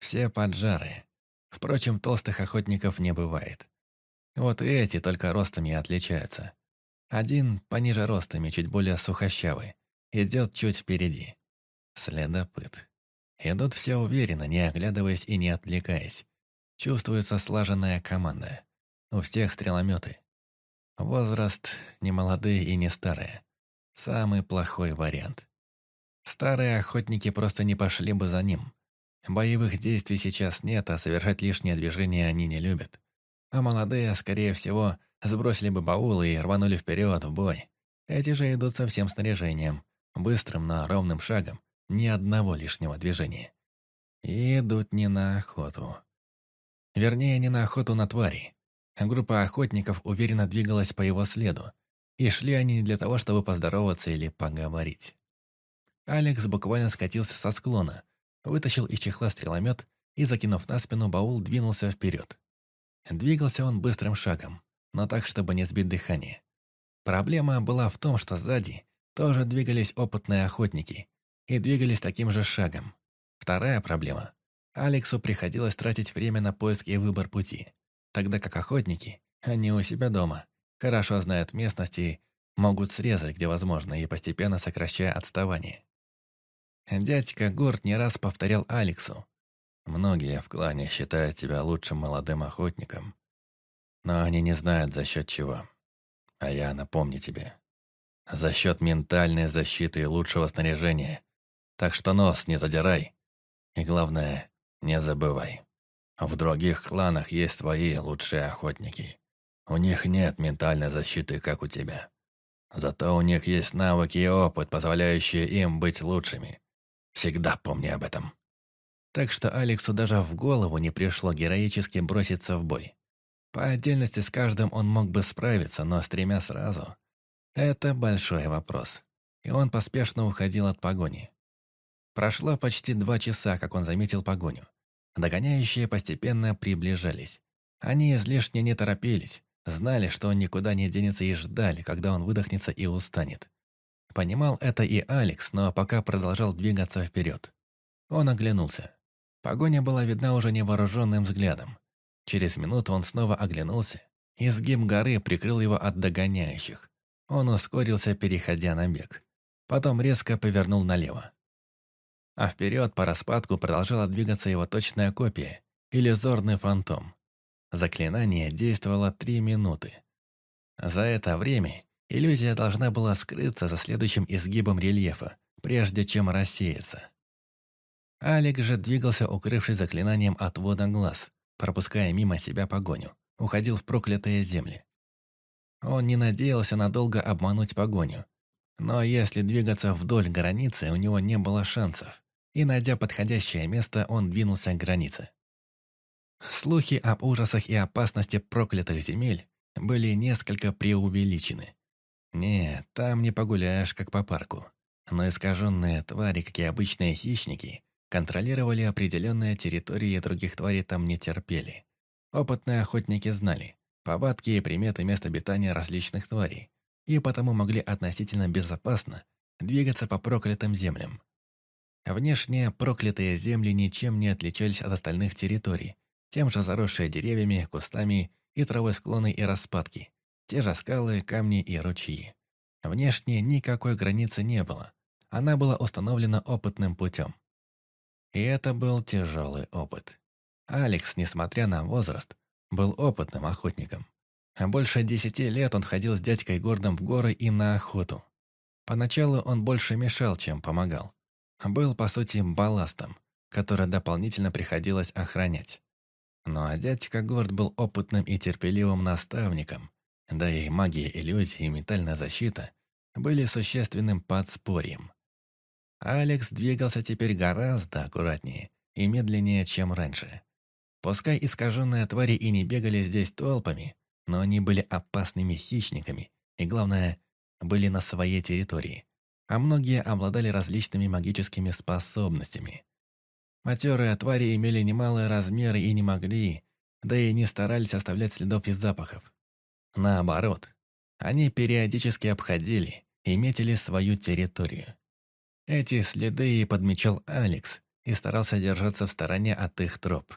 Все поджарые. Впрочем, толстых охотников не бывает. Вот эти только ростами отличаются. Один пониже ростами, чуть более сухощавый. Идет чуть впереди. Следопыт. Идут все уверенно, не оглядываясь и не отвлекаясь. Чувствуется слаженная команда. У всех стрелометы. Возраст не молодые и не старые. Самый плохой вариант. Старые охотники просто не пошли бы за ним. Боевых действий сейчас нет, а совершать лишние движения они не любят. А молодые, скорее всего, сбросили бы баулы и рванули вперед в бой. Эти же идут со всем снаряжением, быстрым, но ровным шагом, ни одного лишнего движения. И идут не на охоту. Вернее, не на охоту на твари. Группа охотников уверенно двигалась по его следу, и шли они не для того, чтобы поздороваться или поговорить. Алекс буквально скатился со склона, вытащил из чехла стреломет и, закинув на спину баул, двинулся вперед. Двигался он быстрым шагом, но так, чтобы не сбить дыхание. Проблема была в том, что сзади тоже двигались опытные охотники и двигались таким же шагом. Вторая проблема. Алексу приходилось тратить время на поиск и выбор пути, тогда как охотники, они у себя дома, хорошо знают местности, могут срезать, где возможно, и постепенно сокращая отставание. Дядька Горд не раз повторял Алексу. «Многие в клане считают тебя лучшим молодым охотником, но они не знают, за счет чего. А я напомню тебе. За счет ментальной защиты и лучшего снаряжения. Так что нос не задирай. И главное, не забывай. В других кланах есть свои лучшие охотники. У них нет ментальной защиты, как у тебя. Зато у них есть навыки и опыт, позволяющие им быть лучшими. Всегда помни об этом. Так что Алексу даже в голову не пришло героически броситься в бой. По отдельности с каждым он мог бы справиться, но с тремя сразу – это большой вопрос. И он поспешно уходил от погони. Прошло почти два часа, как он заметил погоню. Догоняющие постепенно приближались. Они излишне не торопились, Знали, что он никуда не денется и ждали, когда он выдохнется и устанет. Понимал это и Алекс, но пока продолжал двигаться вперед. Он оглянулся. Погоня была видна уже невооруженным взглядом. Через минуту он снова оглянулся. Изгиб горы прикрыл его от догоняющих. Он ускорился, переходя на бег. Потом резко повернул налево. А вперед по распадку продолжала двигаться его точная копия, иллюзорный фантом. Заклинание действовало три минуты. За это время иллюзия должна была скрыться за следующим изгибом рельефа, прежде чем рассеяться. Алик же двигался, укрывшись заклинанием отвода глаз, пропуская мимо себя погоню, уходил в проклятые земли. Он не надеялся надолго обмануть погоню, но если двигаться вдоль границы, у него не было шансов, и, найдя подходящее место, он двинулся к границе. Слухи об ужасах и опасности проклятых земель были несколько преувеличены. Нет, там не погуляешь, как по парку. Но искаженные твари, как и обычные хищники, контролировали определенные территории и других тварей там не терпели. Опытные охотники знали повадки и приметы мест обитания различных тварей, и потому могли относительно безопасно двигаться по проклятым землям. Внешне проклятые земли ничем не отличались от остальных территорий. Тем же заросшие деревьями, кустами и травой склоны и распадки. Те же скалы, камни и ручьи. Внешне никакой границы не было. Она была установлена опытным путем. И это был тяжелый опыт. Алекс, несмотря на возраст, был опытным охотником. Больше десяти лет он ходил с дядькой Гордом в горы и на охоту. Поначалу он больше мешал, чем помогал. Был, по сути, балластом, который дополнительно приходилось охранять. А дядька Горд был опытным и терпеливым наставником, да и магия иллюзий и ментальная защита были существенным подспорьем. Алекс двигался теперь гораздо аккуратнее и медленнее, чем раньше. Пускай искаженные твари и не бегали здесь толпами, но они были опасными хищниками и, главное, были на своей территории, а многие обладали различными магическими способностями. Матерые твари имели немалые размеры и не могли, да и не старались оставлять следов и запахов. Наоборот, они периодически обходили и метили свою территорию. Эти следы и подмечал Алекс и старался держаться в стороне от их троп.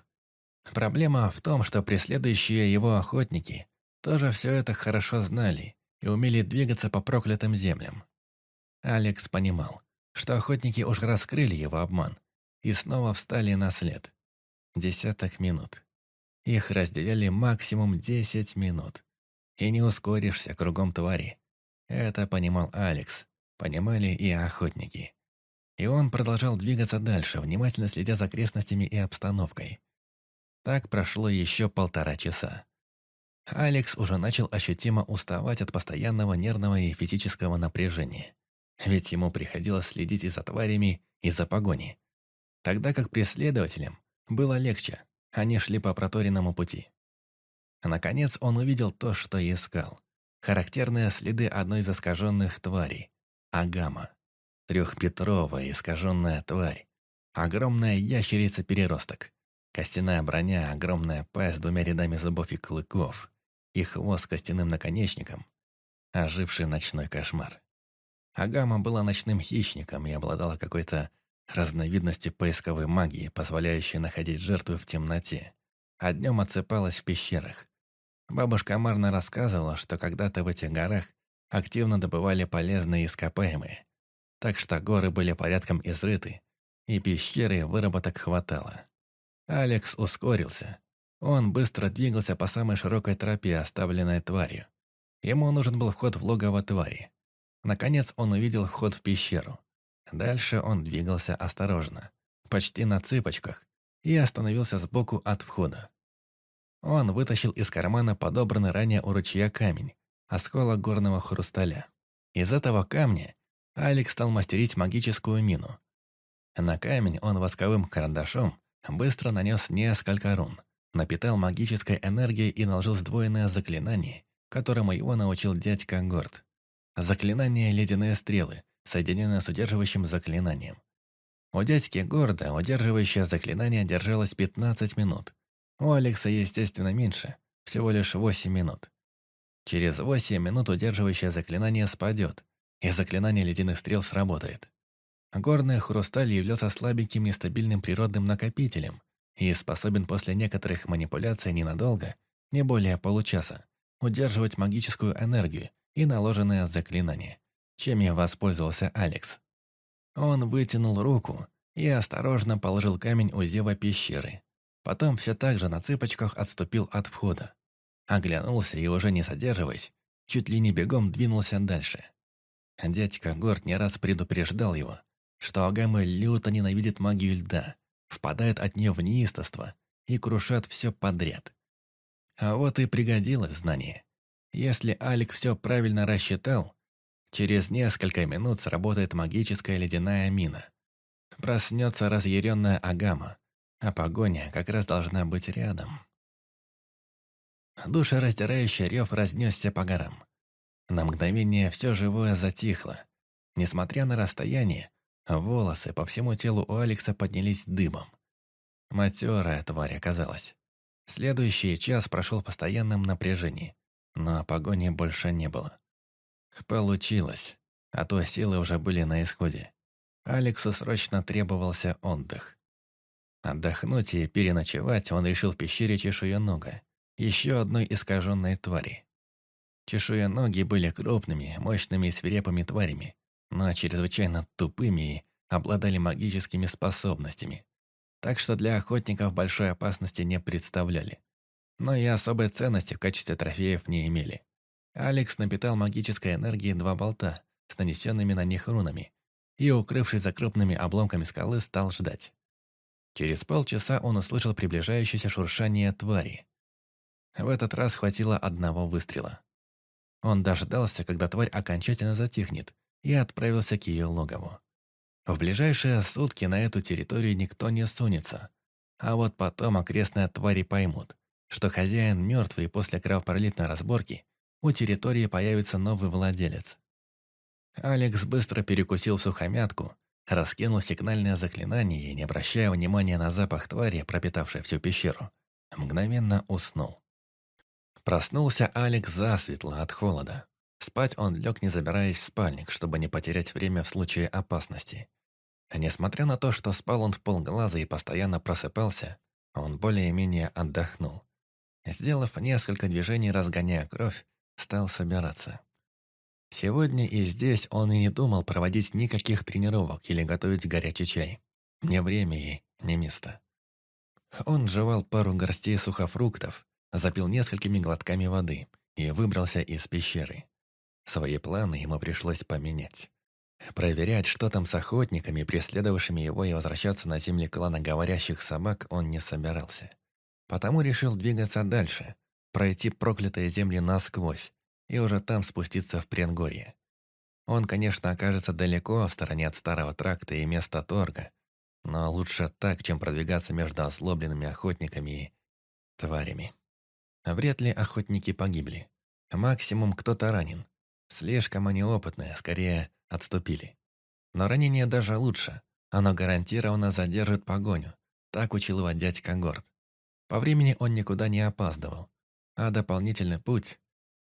Проблема в том, что преследующие его охотники тоже все это хорошо знали и умели двигаться по проклятым землям. Алекс понимал, что охотники уж раскрыли его обман и снова встали на след. Десяток минут. Их разделяли максимум десять минут. И не ускоришься кругом твари. Это понимал Алекс, понимали и охотники. И он продолжал двигаться дальше, внимательно следя за окрестностями и обстановкой. Так прошло еще полтора часа. Алекс уже начал ощутимо уставать от постоянного нервного и физического напряжения. Ведь ему приходилось следить и за тварями, и за погоней. Тогда как преследователям было легче, они шли по проторенному пути. Наконец он увидел то, что искал. Характерные следы одной из искаженных тварей – Агама. Трехпетровая искаженная тварь. Огромная ящерица-переросток. Костяная броня, огромная пасть с двумя рядами зубов и клыков и хвост с костяным наконечником, оживший ночной кошмар. Агама была ночным хищником и обладала какой-то разновидностью поисковой магии, позволяющей находить жертву в темноте, а днем отсыпалась в пещерах. Бабушка Марна рассказывала, что когда-то в этих горах активно добывали полезные ископаемые, так что горы были порядком изрыты, и пещеры выработок хватало. Алекс ускорился, он быстро двигался по самой широкой тропе, оставленной тварью. Ему нужен был вход в логово твари. Наконец он увидел вход в пещеру. Дальше он двигался осторожно, почти на цыпочках, и остановился сбоку от входа. Он вытащил из кармана подобранный ранее у ручья камень, осколок горного хрусталя. Из этого камня Алекс стал мастерить магическую мину. На камень он восковым карандашом быстро нанес несколько рун напитал магической энергией и наложил сдвоенное заклинание, которому его научил дядька Горд. Заклинание «Ледяные стрелы», соединенное с удерживающим заклинанием. У дядьки Горда удерживающее заклинание держалось 15 минут. У Алекса, естественно, меньше, всего лишь 8 минут. Через 8 минут удерживающее заклинание спадет, и заклинание ледяных стрел сработает. Горный хрусталь являлся слабеньким нестабильным природным накопителем, и способен после некоторых манипуляций ненадолго, не более получаса, удерживать магическую энергию и наложенное заклинание, чем и воспользовался Алекс. Он вытянул руку и осторожно положил камень у зева пещеры. Потом все так же на цыпочках отступил от входа. Оглянулся и, уже не содерживаясь, чуть ли не бегом двинулся дальше. Дядька Горд не раз предупреждал его, что Агамы люто ненавидит магию льда впадает от нее в неистовство и крушат все подряд. А вот и пригодилось знание. Если Алик все правильно рассчитал, через несколько минут сработает магическая ледяная мина. Проснется разъяренная Агама, а погоня как раз должна быть рядом. Душераздирающий рев разнесся по горам. На мгновение все живое затихло. Несмотря на расстояние, Волосы по всему телу у Алекса поднялись дымом. Матерая тварь оказалась. Следующий час прошел в постоянном напряжении, но погони больше не было. Получилось, а то силы уже были на исходе. Алексу срочно требовался отдых. Отдохнуть и переночевать он решил в пещере Чешуенога, еще одной искаженной твари. Чешуеноги были крупными, мощными и свирепыми тварями, но чрезвычайно тупыми и обладали магическими способностями. Так что для охотников большой опасности не представляли. Но и особой ценности в качестве трофеев не имели. Алекс напитал магической энергией два болта с нанесенными на них рунами и, укрывшись за крупными обломками скалы, стал ждать. Через полчаса он услышал приближающееся шуршание твари. В этот раз хватило одного выстрела. Он дождался, когда тварь окончательно затихнет, и отправился к ее логову. В ближайшие сутки на эту территорию никто не сунется. А вот потом окрестные твари поймут, что хозяин мертвый и после кровопролитной разборки у территории появится новый владелец. Алекс быстро перекусил сухомятку, раскинул сигнальное заклинание и, не обращая внимания на запах твари, пропитавшей всю пещеру, мгновенно уснул. Проснулся Алекс засветло от холода. Спать он лег, не забираясь в спальник, чтобы не потерять время в случае опасности. Несмотря на то, что спал он в полглаза и постоянно просыпался, он более-менее отдохнул. Сделав несколько движений, разгоняя кровь, стал собираться. Сегодня и здесь он и не думал проводить никаких тренировок или готовить горячий чай. Не время и не место. Он жевал пару горстей сухофруктов, запил несколькими глотками воды и выбрался из пещеры. Свои планы ему пришлось поменять. Проверять, что там с охотниками, преследовавшими его и возвращаться на земли клана говорящих собак, он не собирался. Потому решил двигаться дальше, пройти проклятые земли насквозь и уже там спуститься в Пренгорье. Он, конечно, окажется далеко в стороне от старого тракта и места торга, но лучше так, чем продвигаться между ослобленными охотниками и тварями. Вряд ли охотники погибли. Максимум кто-то ранен. Слишком они опытные, скорее отступили. Но ранение даже лучше. Оно гарантированно задержит погоню. Так учил его дядька Горд. По времени он никуда не опаздывал. А дополнительный путь...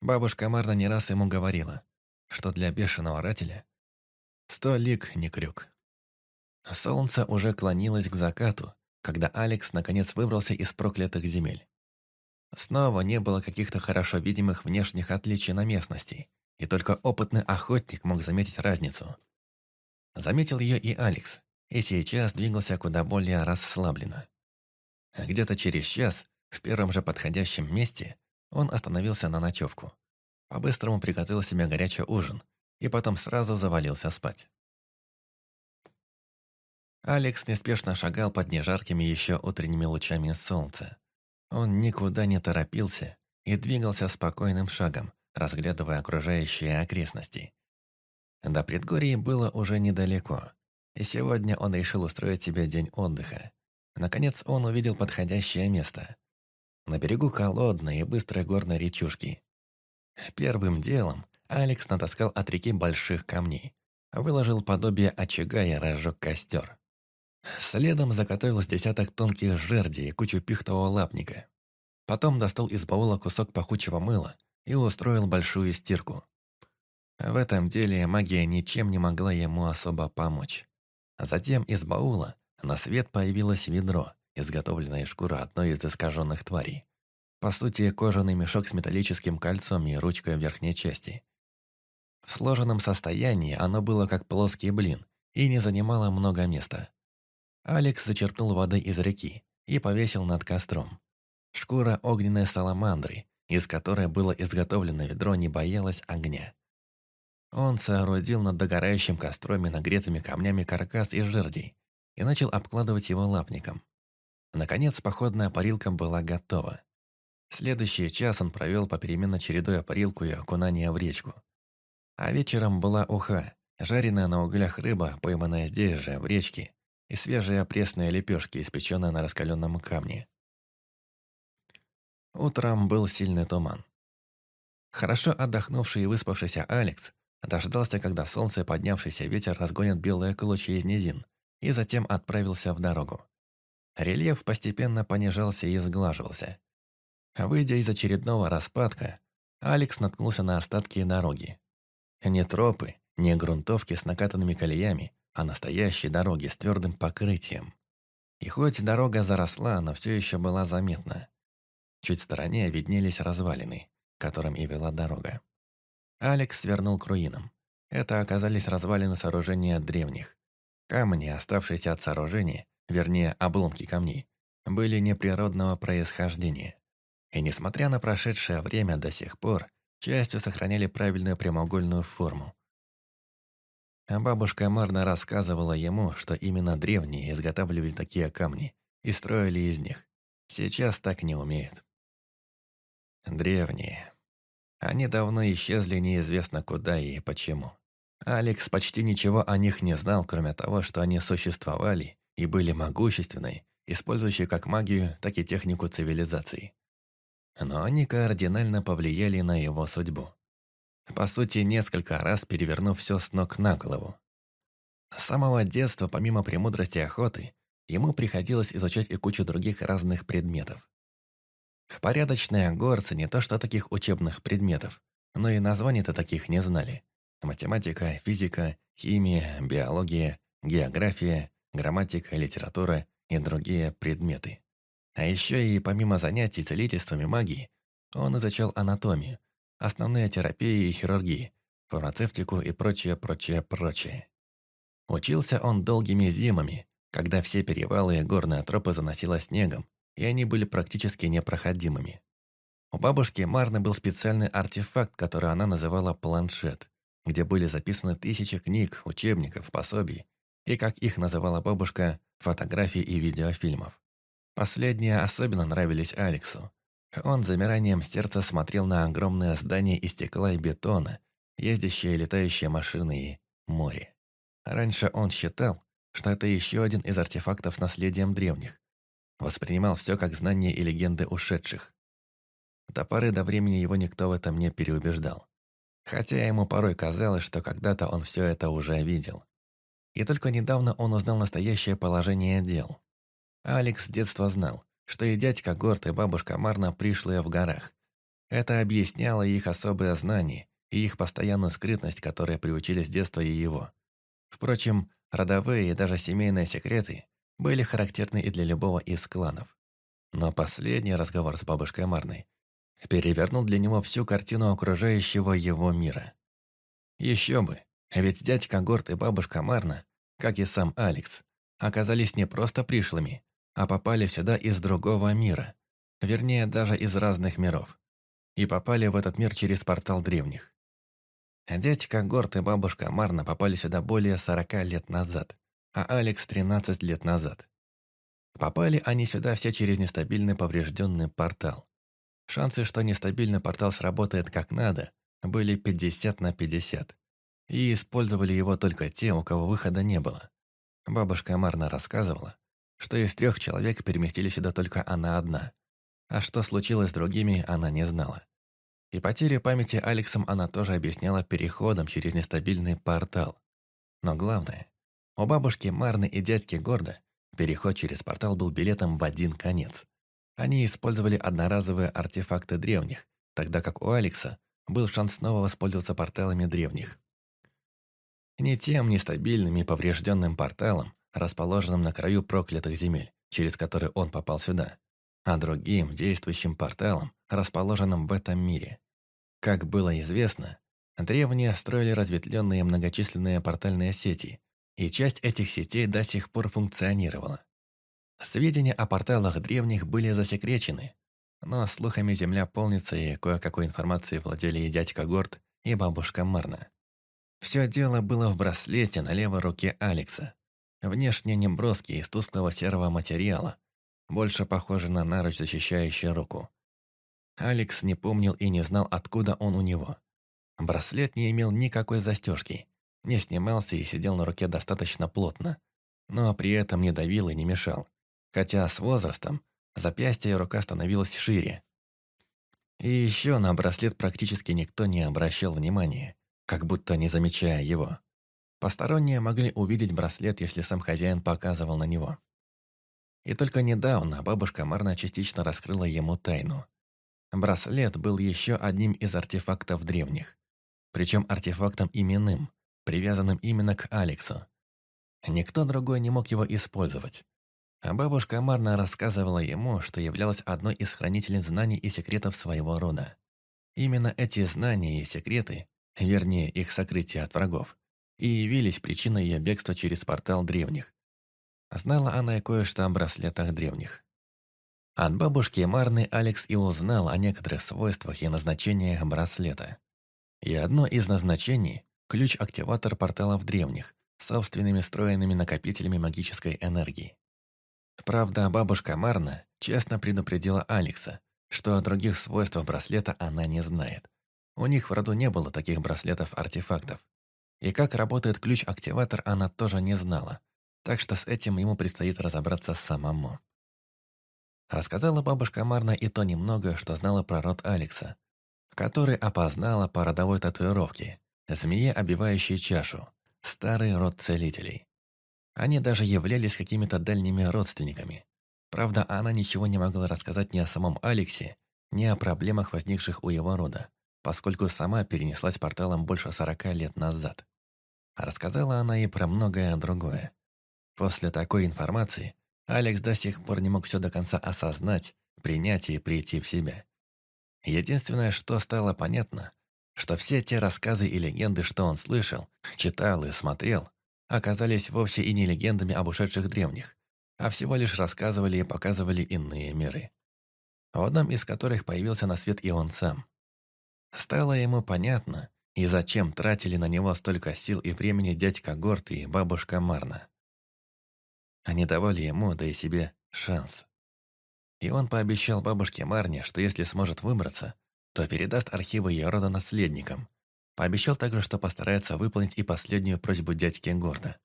Бабушка Марна не раз ему говорила, что для бешеного рателя сто лик не крюк. Солнце уже клонилось к закату, когда Алекс наконец выбрался из проклятых земель. Снова не было каких-то хорошо видимых внешних отличий на местности, и только опытный охотник мог заметить разницу. Заметил ее и Алекс, и сейчас двигался куда более расслабленно. Где-то через час, в первом же подходящем месте, он остановился на ночевку. По-быстрому приготовил себе горячий ужин и потом сразу завалился спать. Алекс неспешно шагал под нежаркими еще утренними лучами солнца. Он никуда не торопился и двигался спокойным шагом, разглядывая окружающие окрестности. До предгорья было уже недалеко, и сегодня он решил устроить себе день отдыха. Наконец он увидел подходящее место. На берегу холодной и быстрой горной речушки. Первым делом Алекс натаскал от реки больших камней, выложил подобие очага и разжег костер. Следом заготовилось десяток тонких жердей и кучу пихтового лапника. Потом достал из баула кусок пахучего мыла и устроил большую стирку. В этом деле магия ничем не могла ему особо помочь. Затем из баула на свет появилось ведро, изготовленное из шкуры одной из искаженных тварей. По сути, кожаный мешок с металлическим кольцом и ручкой в верхней части. В сложенном состоянии оно было как плоский блин и не занимало много места. Алекс зачерпнул воды из реки и повесил над костром. Шкура огненной саламандры, из которой было изготовлено ведро, не боялась огня. Он соорудил над догорающим костром и нагретыми камнями каркас из жердей и начал обкладывать его лапником. Наконец, походная парилка была готова. Следующий час он провел попеременно чередуя парилку и окунание в речку. А вечером была уха, жареная на углях рыба, пойманная здесь же, в речке, и свежие пресные лепешки, испеченные на раскаленном камне. Утром был сильный туман. Хорошо отдохнувший и выспавшийся Алекс дождался, когда солнце и поднявшийся ветер разгонят белые клочья из низин, и затем отправился в дорогу. Рельеф постепенно понижался и сглаживался. Выйдя из очередного распадка, Алекс наткнулся на остатки дороги. Не тропы, не грунтовки с накатанными колеями, а настоящей дороге с твердым покрытием. И хоть дорога заросла, но все еще была заметна. Чуть в стороне виднелись развалины, которым и вела дорога. Алекс свернул к руинам. Это оказались развалины сооружения древних. Камни, оставшиеся от сооружения, вернее, обломки камней, были неприродного происхождения. И несмотря на прошедшее время до сих пор, частью сохраняли правильную прямоугольную форму. А бабушка Марна рассказывала ему, что именно древние изготавливали такие камни и строили из них. Сейчас так не умеют. Древние. Они давно исчезли неизвестно куда и почему. Алекс почти ничего о них не знал, кроме того, что они существовали и были могущественной, использующей как магию, так и технику цивилизации. Но они кардинально повлияли на его судьбу. По сути, несколько раз перевернув все с ног на голову. С самого детства, помимо премудрости охоты, ему приходилось изучать и кучу других разных предметов. Порядочные горцы не то что таких учебных предметов, но и названий-то таких не знали. Математика, физика, химия, биология, география, грамматика, литература и другие предметы. А еще и помимо занятий целительствами магии, он изучал анатомию, основные терапии и хирургии, фармацевтику и прочее, прочее, прочее. Учился он долгими зимами, когда все перевалы и горные тропы заносило снегом, и они были практически непроходимыми. У бабушки Марны был специальный артефакт, который она называла «планшет», где были записаны тысячи книг, учебников, пособий и, как их называла бабушка, фотографий и видеофильмов. Последние особенно нравились Алексу, он замиранием сердца смотрел на огромное здание из стекла и бетона, ездящие и летающие машины и море. Раньше он считал, что это еще один из артефактов с наследием древних. Воспринимал все как знания и легенды ушедших. До поры до времени его никто в этом не переубеждал. Хотя ему порой казалось, что когда-то он все это уже видел. И только недавно он узнал настоящее положение дел. Алекс с детства знал, что и дядька Горд, и бабушка Марна пришлые в горах. Это объясняло их особые знания и их постоянную скрытность, которые приучили с детства и его. Впрочем, родовые и даже семейные секреты были характерны и для любого из кланов. Но последний разговор с бабушкой Марной перевернул для него всю картину окружающего его мира. Еще бы, ведь дядька Горд и бабушка Марна, как и сам Алекс, оказались не просто пришлыми, а попали сюда из другого мира. Вернее, даже из разных миров. И попали в этот мир через портал древних. Дядька Горд и бабушка Марна попали сюда более 40 лет назад, а Алекс 13 лет назад. Попали они сюда все через нестабильный поврежденный портал. Шансы, что нестабильный портал сработает как надо, были 50 на 50. И использовали его только те, у кого выхода не было. Бабушка Марна рассказывала, что из трех человек переместили сюда только она одна. А что случилось с другими, она не знала. И потерю памяти Алексом она тоже объясняла переходом через нестабильный портал. Но главное, у бабушки Марны и дядьки Горда переход через портал был билетом в один конец. Они использовали одноразовые артефакты древних, тогда как у Алекса был шанс снова воспользоваться порталами древних. Не тем нестабильным и поврежденным порталом, расположенным на краю проклятых земель, через который он попал сюда, а другим действующим порталом, расположенным в этом мире. Как было известно, древние строили разветвленные многочисленные портальные сети, и часть этих сетей до сих пор функционировала. Сведения о порталах древних были засекречены, но слухами земля полнится, и кое-какой информацией владели и дядька Горд, и бабушка Марна. Все дело было в браслете на левой руке Алекса, Внешне неброский, из тусклого серого материала, больше похожий на наруч, защищающую руку. Алекс не помнил и не знал, откуда он у него. Браслет не имел никакой застежки, не снимался и сидел на руке достаточно плотно, но при этом не давил и не мешал, хотя с возрастом запястье и рука становилась шире. И еще на браслет практически никто не обращал внимания, как будто не замечая его. Посторонние могли увидеть браслет, если сам хозяин показывал на него. И только недавно бабушка Марна частично раскрыла ему тайну. Браслет был еще одним из артефактов древних. Причем артефактом именным, привязанным именно к Алексу. Никто другой не мог его использовать. А бабушка Марна рассказывала ему, что являлась одной из хранительниц знаний и секретов своего рода. Именно эти знания и секреты, вернее, их сокрытие от врагов, и явились причиной ее бегства через портал древних. Знала она и кое-что о браслетах древних. От бабушки Марны Алекс и узнал о некоторых свойствах и назначениях браслета. И одно из назначений – ключ-активатор порталов древних, собственными встроенными накопителями магической энергии. Правда, бабушка Марна честно предупредила Алекса, что о других свойствах браслета она не знает. У них в роду не было таких браслетов-артефактов. И как работает ключ-активатор, она тоже не знала, так что с этим ему предстоит разобраться самому. Рассказала бабушка Марна и то немного, что знала про род Алекса, который опознала по родовой татуировке, змее, обивающей чашу, старый род целителей. Они даже являлись какими-то дальними родственниками. Правда, она ничего не могла рассказать ни о самом Алексе, ни о проблемах, возникших у его рода, поскольку сама перенеслась порталом больше сорока лет назад. рассказала она и про многое другое. После такой информации Алекс до сих пор не мог все до конца осознать, принять и прийти в себя. Единственное, что стало понятно, что все те рассказы и легенды, что он слышал, читал и смотрел, оказались вовсе и не легендами об ушедших древних, а всего лишь рассказывали и показывали иные миры, в одном из которых появился на свет и он сам. Стало ему понятно, и зачем тратили на него столько сил и времени дядька Горд и бабушка Марна. Они давали ему, да и себе, шанс. И он пообещал бабушке Марне, что если сможет выбраться, то передаст архивы ее рода наследникам, Пообещал также, что постарается выполнить и последнюю просьбу дядьки Горда.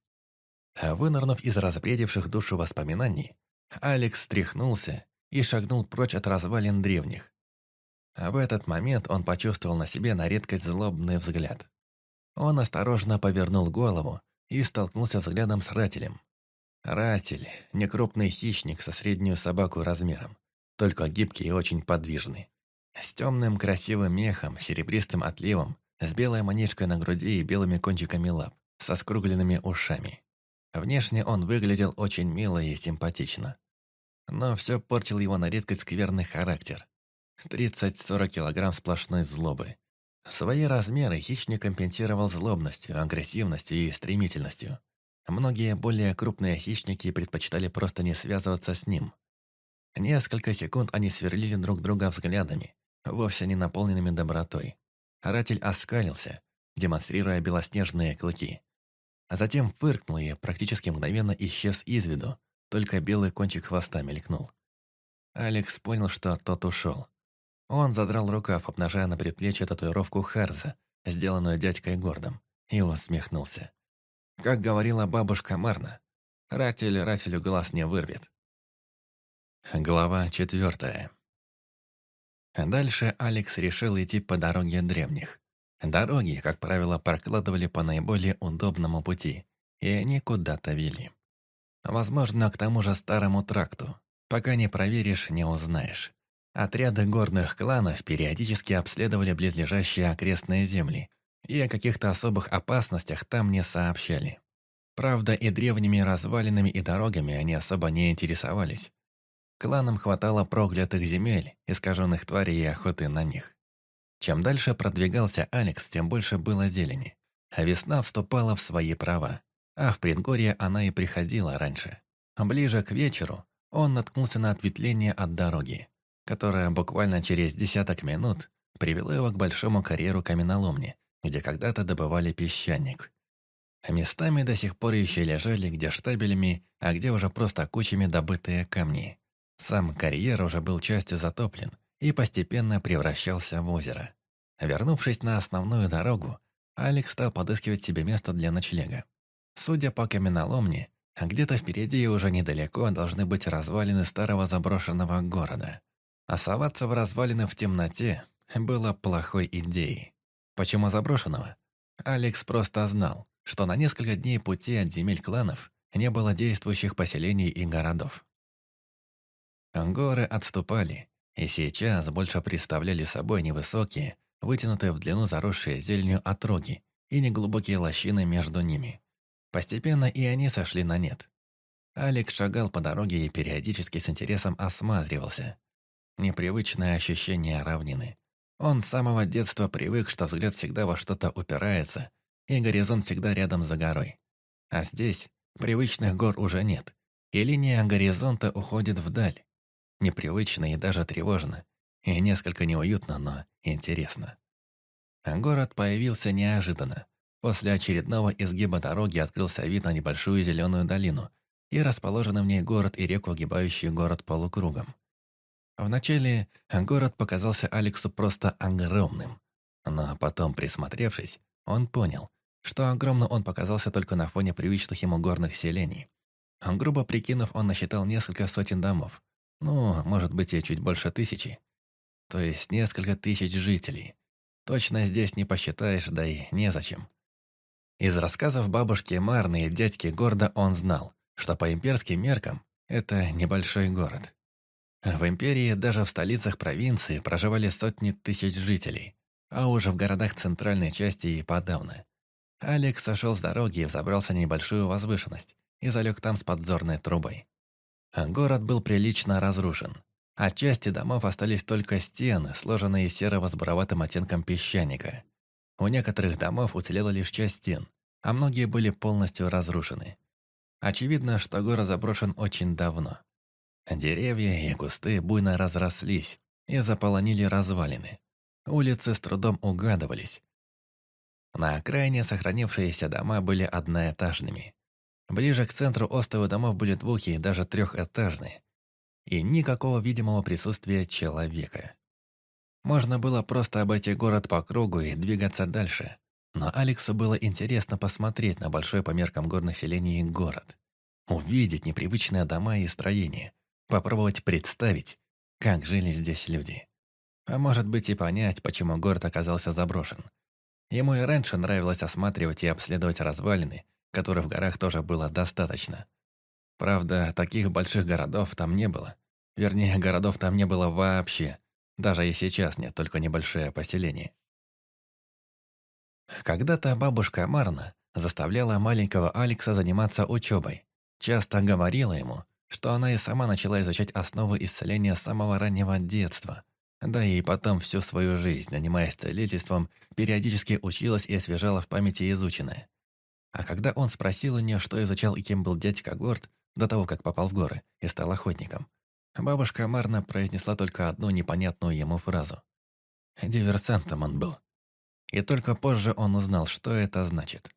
А вынырнув из разбредивших душу воспоминаний, Алекс стряхнулся и шагнул прочь от развалин древних. А в этот момент он почувствовал на себе на редкость злобный взгляд. Он осторожно повернул голову и столкнулся взглядом с Рателем. Ратель – некрупный хищник со среднюю собаку размером, только гибкий и очень подвижный. С темным красивым мехом, серебристым отливом с белой манишкой на груди и белыми кончиками лап, со скругленными ушами. Внешне он выглядел очень мило и симпатично. Но все портил его на редкость скверный характер. 30-40 килограмм сплошной злобы. Свои размеры хищник компенсировал злобностью, агрессивностью и стремительностью. Многие более крупные хищники предпочитали просто не связываться с ним. Несколько секунд они сверлили друг друга взглядами, вовсе не наполненными добротой. Каратель оскалился, демонстрируя белоснежные клыки. А затем фыркнул и практически мгновенно исчез из виду, только белый кончик хвоста мелькнул. Алекс понял, что тот ушел. Он задрал рукав, обнажая на предплечье татуировку Харза, сделанную дядькой Гордом, и усмехнулся. Как говорила бабушка Марна, Ратель Рателю глаз не вырвет. Глава четвертая. Дальше Алекс решил идти по дороге древних. Дороги, как правило, прокладывали по наиболее удобному пути, и они куда-то вели. Возможно, к тому же старому тракту. Пока не проверишь, не узнаешь. Отряды горных кланов периодически обследовали близлежащие окрестные земли, и о каких-то особых опасностях там не сообщали. Правда, и древними развалинами и дорогами они особо не интересовались. Кланам хватало проклятых земель, искаженных тварей и охоты на них. Чем дальше продвигался Алекс, тем больше было зелени. А весна вступала в свои права. А в предгорье она и приходила раньше. Ближе к вечеру он наткнулся на ответвление от дороги, которая буквально через десяток минут привела его к большому карьеру каменоломни, где когда-то добывали песчаник. Местами до сих пор еще лежали где штабелями, а где уже просто кучами добытые камни. Сам карьер уже был частью затоплен и постепенно превращался в озеро. Вернувшись на основную дорогу, Алекс стал подыскивать себе место для ночлега. Судя по каменоломне, где-то впереди и уже недалеко должны быть развалины старого заброшенного города. А в развалины в темноте было плохой идеей. Почему заброшенного? Алекс просто знал, что на несколько дней пути от земель кланов не было действующих поселений и городов. Горы отступали, и сейчас больше представляли собой невысокие, вытянутые в длину заросшие зеленью отроги и неглубокие лощины между ними. Постепенно и они сошли на нет. Алекс шагал по дороге и периодически с интересом осматривался. Непривычное ощущение равнины. Он с самого детства привык, что взгляд всегда во что-то упирается, и горизонт всегда рядом за горой. А здесь привычных гор уже нет, и линия горизонта уходит вдаль. Непривычно и даже тревожно, и несколько неуютно, но интересно. Город появился неожиданно. После очередного изгиба дороги открылся вид на небольшую зеленую долину и расположенный в ней город и реку, огибающий город полукругом. Вначале город показался Алексу просто огромным, но потом, присмотревшись, он понял, что огромно он показался только на фоне привычных ему горных селений. Грубо прикинув, он насчитал несколько сотен домов, ну, может быть, и чуть больше тысячи. То есть несколько тысяч жителей. Точно здесь не посчитаешь, да и незачем. Из рассказов бабушки Марны и дядьки Горда он знал, что по имперским меркам это небольшой город. В империи даже в столицах провинции проживали сотни тысяч жителей, а уже в городах центральной части и подавно. Алекс сошел с дороги и взобрался на небольшую возвышенность и залег там с подзорной трубой. Город был прилично разрушен. От части домов остались только стены, сложенные из серого с буроватым оттенком песчаника. У некоторых домов уцелела лишь часть стен, а многие были полностью разрушены. Очевидно, что город заброшен очень давно. Деревья и кусты буйно разрослись и заполонили развалины. Улицы с трудом угадывались. На окраине сохранившиеся дома были одноэтажными. Ближе к центру островы домов были двух- и даже трехэтажные. И никакого видимого присутствия человека. Можно было просто обойти город по кругу и двигаться дальше. Но Алексу было интересно посмотреть на большой по меркам горных селений город. Увидеть непривычные дома и строения. Попробовать представить, как жили здесь люди. А может быть и понять, почему город оказался заброшен. Ему и раньше нравилось осматривать и обследовать развалины, которых в горах тоже было достаточно. Правда, таких больших городов там не было. Вернее, городов там не было вообще. Даже и сейчас нет, только небольшое поселение. Когда-то бабушка Марна заставляла маленького Алекса заниматься учебой. Часто говорила ему, что она и сама начала изучать основы исцеления с самого раннего детства. Да и потом всю свою жизнь, занимаясь целительством, периодически училась и освежала в памяти изученное. А когда он спросил у нее, что изучал и кем был дядька Горд, до того, как попал в горы и стал охотником, бабушка Марна произнесла только одну непонятную ему фразу. Диверсантом он был. И только позже он узнал, что это значит.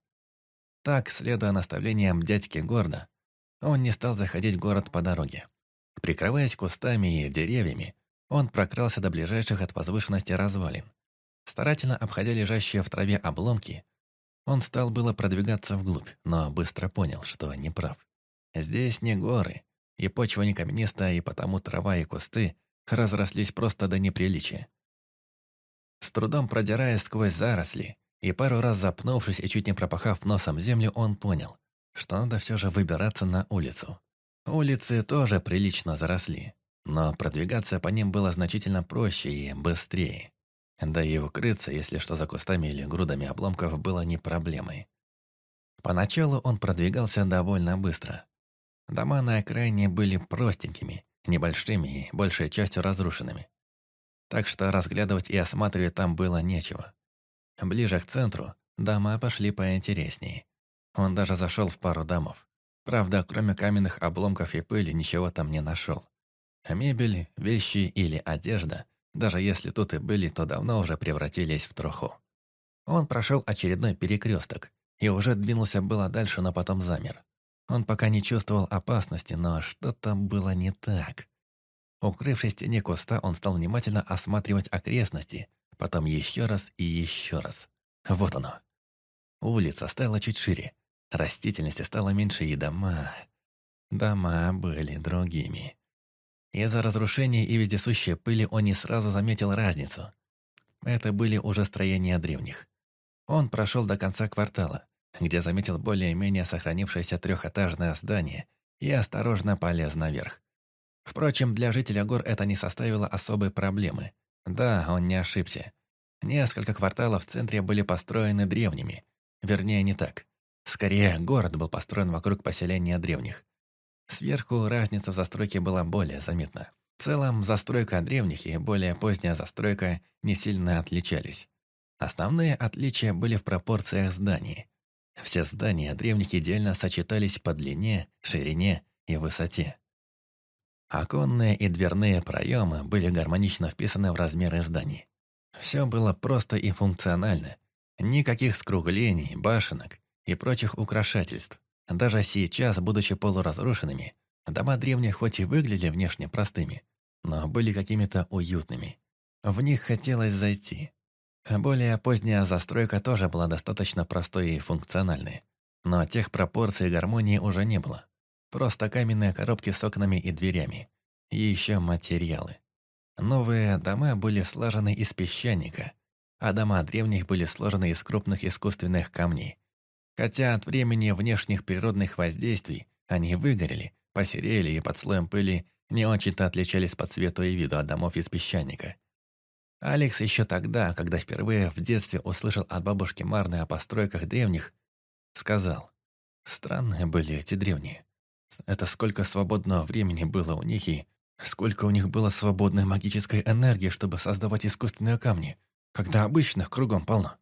Так, следуя наставлениям дядьки Горда, он не стал заходить в город по дороге. Прикрываясь кустами и деревьями, он прокрался до ближайших от возвышенности развалин. Старательно обходя лежащие в траве обломки, он стал было продвигаться вглубь, но быстро понял, что не прав. Здесь не горы, и почва не каменистая, и потому трава и кусты разрослись просто до неприличия. С трудом продираясь сквозь заросли, и пару раз запнувшись и чуть не пропахав носом землю, он понял, что надо все же выбираться на улицу. Улицы тоже прилично заросли, но продвигаться по ним было значительно проще и быстрее. Да и укрыться, если что за кустами или грудами обломков, было не проблемой. Поначалу он продвигался довольно быстро. Дома на окраине были простенькими, небольшими и большей частью разрушенными. Так что разглядывать и осматривать там было нечего. Ближе к центру дома пошли поинтереснее. Он даже зашел в пару домов. Правда, кроме каменных обломков и пыли, ничего там не нашел. Мебель, вещи или одежда, даже если тут и были, то давно уже превратились в труху. Он прошел очередной перекресток и уже двинулся было дальше, но потом замер. Он пока не чувствовал опасности, но что-то было не так. Укрывшись в тени куста, он стал внимательно осматривать окрестности, потом еще раз и еще раз. Вот оно. Улица стала чуть шире, Растительности стало меньше, и дома... Дома были другими. Из-за разрушений и вездесущей пыли он не сразу заметил разницу. Это были уже строения древних. Он прошел до конца квартала, где заметил более-менее сохранившееся трехэтажное здание и осторожно полез наверх. Впрочем, для жителя гор это не составило особой проблемы. Да, он не ошибся. Несколько кварталов в центре были построены древними. Вернее, не так. Скорее, город был построен вокруг поселения древних. Сверху разница в застройке была более заметна. В целом, застройка древних и более поздняя застройка не сильно отличались. Основные отличия были в пропорциях зданий. Все здания древних идеально сочетались по длине, ширине и высоте. Оконные и дверные проемы были гармонично вписаны в размеры зданий. Все было просто и функционально. Никаких скруглений, башенок и прочих украшательств. Даже сейчас, будучи полуразрушенными, дома древних хоть и выглядели внешне простыми, но были какими-то уютными. В них хотелось зайти. Более поздняя застройка тоже была достаточно простой и функциональной. Но тех пропорций гармонии уже не было. Просто каменные коробки с окнами и дверями. И еще материалы. Новые дома были слажены из песчаника, а дома древних были сложены из крупных искусственных камней. Хотя от времени внешних природных воздействий они выгорели, посерели и под слоем пыли не очень-то отличались по цвету и виду от домов из песчаника. Алекс еще тогда, когда впервые в детстве услышал от бабушки Марны о постройках древних, сказал, «Странные были эти древние. Это сколько свободного времени было у них и сколько у них было свободной магической энергии, чтобы создавать искусственные камни, когда обычных кругом полно».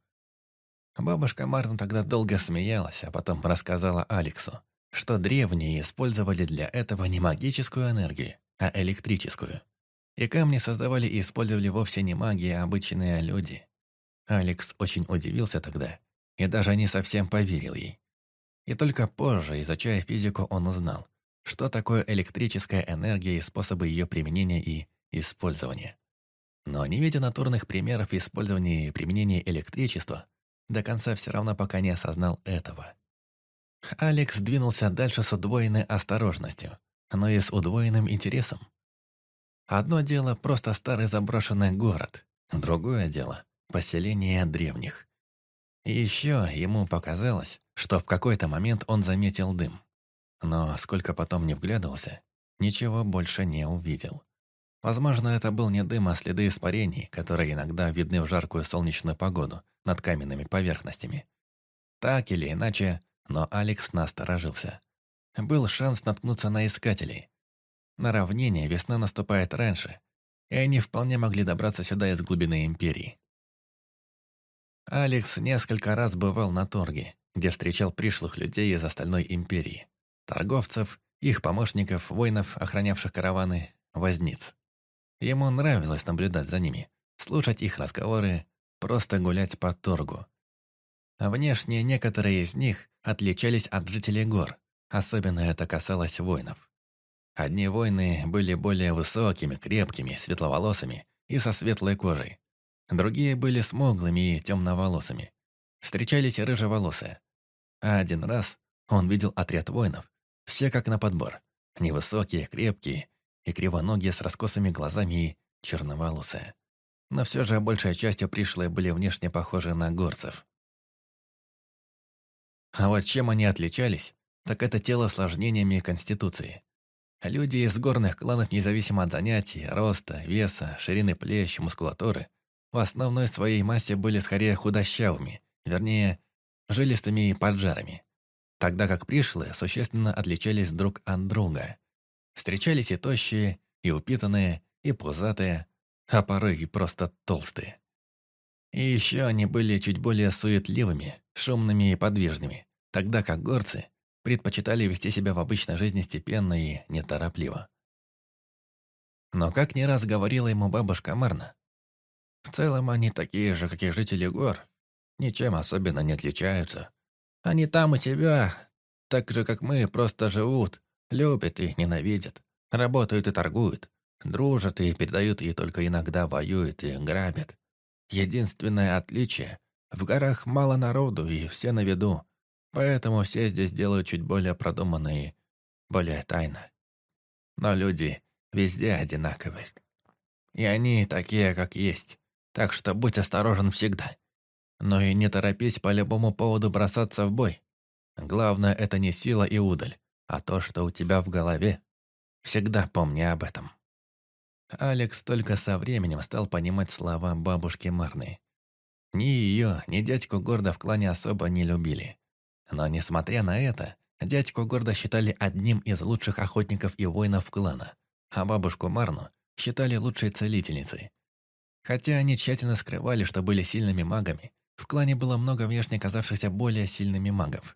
Бабушка Марна тогда долго смеялась, а потом рассказала Алексу, что древние использовали для этого не магическую энергию, а электрическую. И камни создавали и использовали вовсе не маги, а обычные люди. Алекс очень удивился тогда и даже не совсем поверил ей. И только позже, изучая физику, он узнал, что такое электрическая энергия и способы ее применения и использования. Но не видя натурных примеров использования и применения электричества, до конца все равно пока не осознал этого. Алекс двинулся дальше с удвоенной осторожностью, но и с удвоенным интересом. Одно дело – просто старый заброшенный город, другое дело – поселение древних. И еще ему показалось, что в какой-то момент он заметил дым. Но сколько потом не вглядывался, ничего больше не увидел. Возможно, это был не дым, а следы испарений, которые иногда видны в жаркую солнечную погоду над каменными поверхностями. Так или иначе, но Алекс насторожился. Был шанс наткнуться на искателей, на равнине весна наступает раньше, и они вполне могли добраться сюда из глубины Империи. Алекс несколько раз бывал на торге, где встречал пришлых людей из остальной Империи. Торговцев, их помощников, воинов, охранявших караваны, возниц. Ему нравилось наблюдать за ними, слушать их разговоры, просто гулять по торгу. Внешне некоторые из них отличались от жителей гор, особенно это касалось воинов. Одни воины были более высокими, крепкими, светловолосыми и со светлой кожей. Другие были смуглыми и темноволосыми. Встречались рыжеволосые. А один раз он видел отряд воинов, все как на подбор. Невысокие, крепкие и кривоногие с раскосыми глазами и черноволосые. Но все же большей частью пришлые были внешне похожи на горцев. А вот чем они отличались, так это телосложнениями конституции. Люди из горных кланов, независимо от занятий, роста, веса, ширины плеч, мускулатуры, в основной своей массе были скорее худощавыми, вернее, жилистыми и поджарами, тогда как пришлые существенно отличались друг от друга. Встречались и тощие, и упитанные, и пузатые, а порой и просто толстые. И еще они были чуть более суетливыми, шумными и подвижными, тогда как горцы предпочитали вести себя в обычной жизни степенно и неторопливо. Но, как не раз говорила ему бабушка Марна, в целом они такие же, как и жители гор, ничем особенно не отличаются. Они там у себя, так же, как мы, просто живут, любят и ненавидят, работают и торгуют, дружат и передают, и только иногда воюют и грабят. Единственное отличие – в горах мало народу, и все на виду, Поэтому все здесь делают чуть более продуманно и более тайно. Но люди везде одинаковые. И они такие, как есть. Так что будь осторожен всегда. Но и не торопись по любому поводу бросаться в бой. Главное, это не сила и удаль, а то, что у тебя в голове. Всегда помни об этом. Алекс только со временем стал понимать слова бабушки Марны. Ни ее, ни дядьку Горда в клане особо не любили. Но, несмотря на это, дядьку гордо считали одним из лучших охотников и воинов клана, а бабушку Марну считали лучшей целительницей. Хотя они тщательно скрывали, что были сильными магами, в клане было много внешне казавшихся более сильными магов.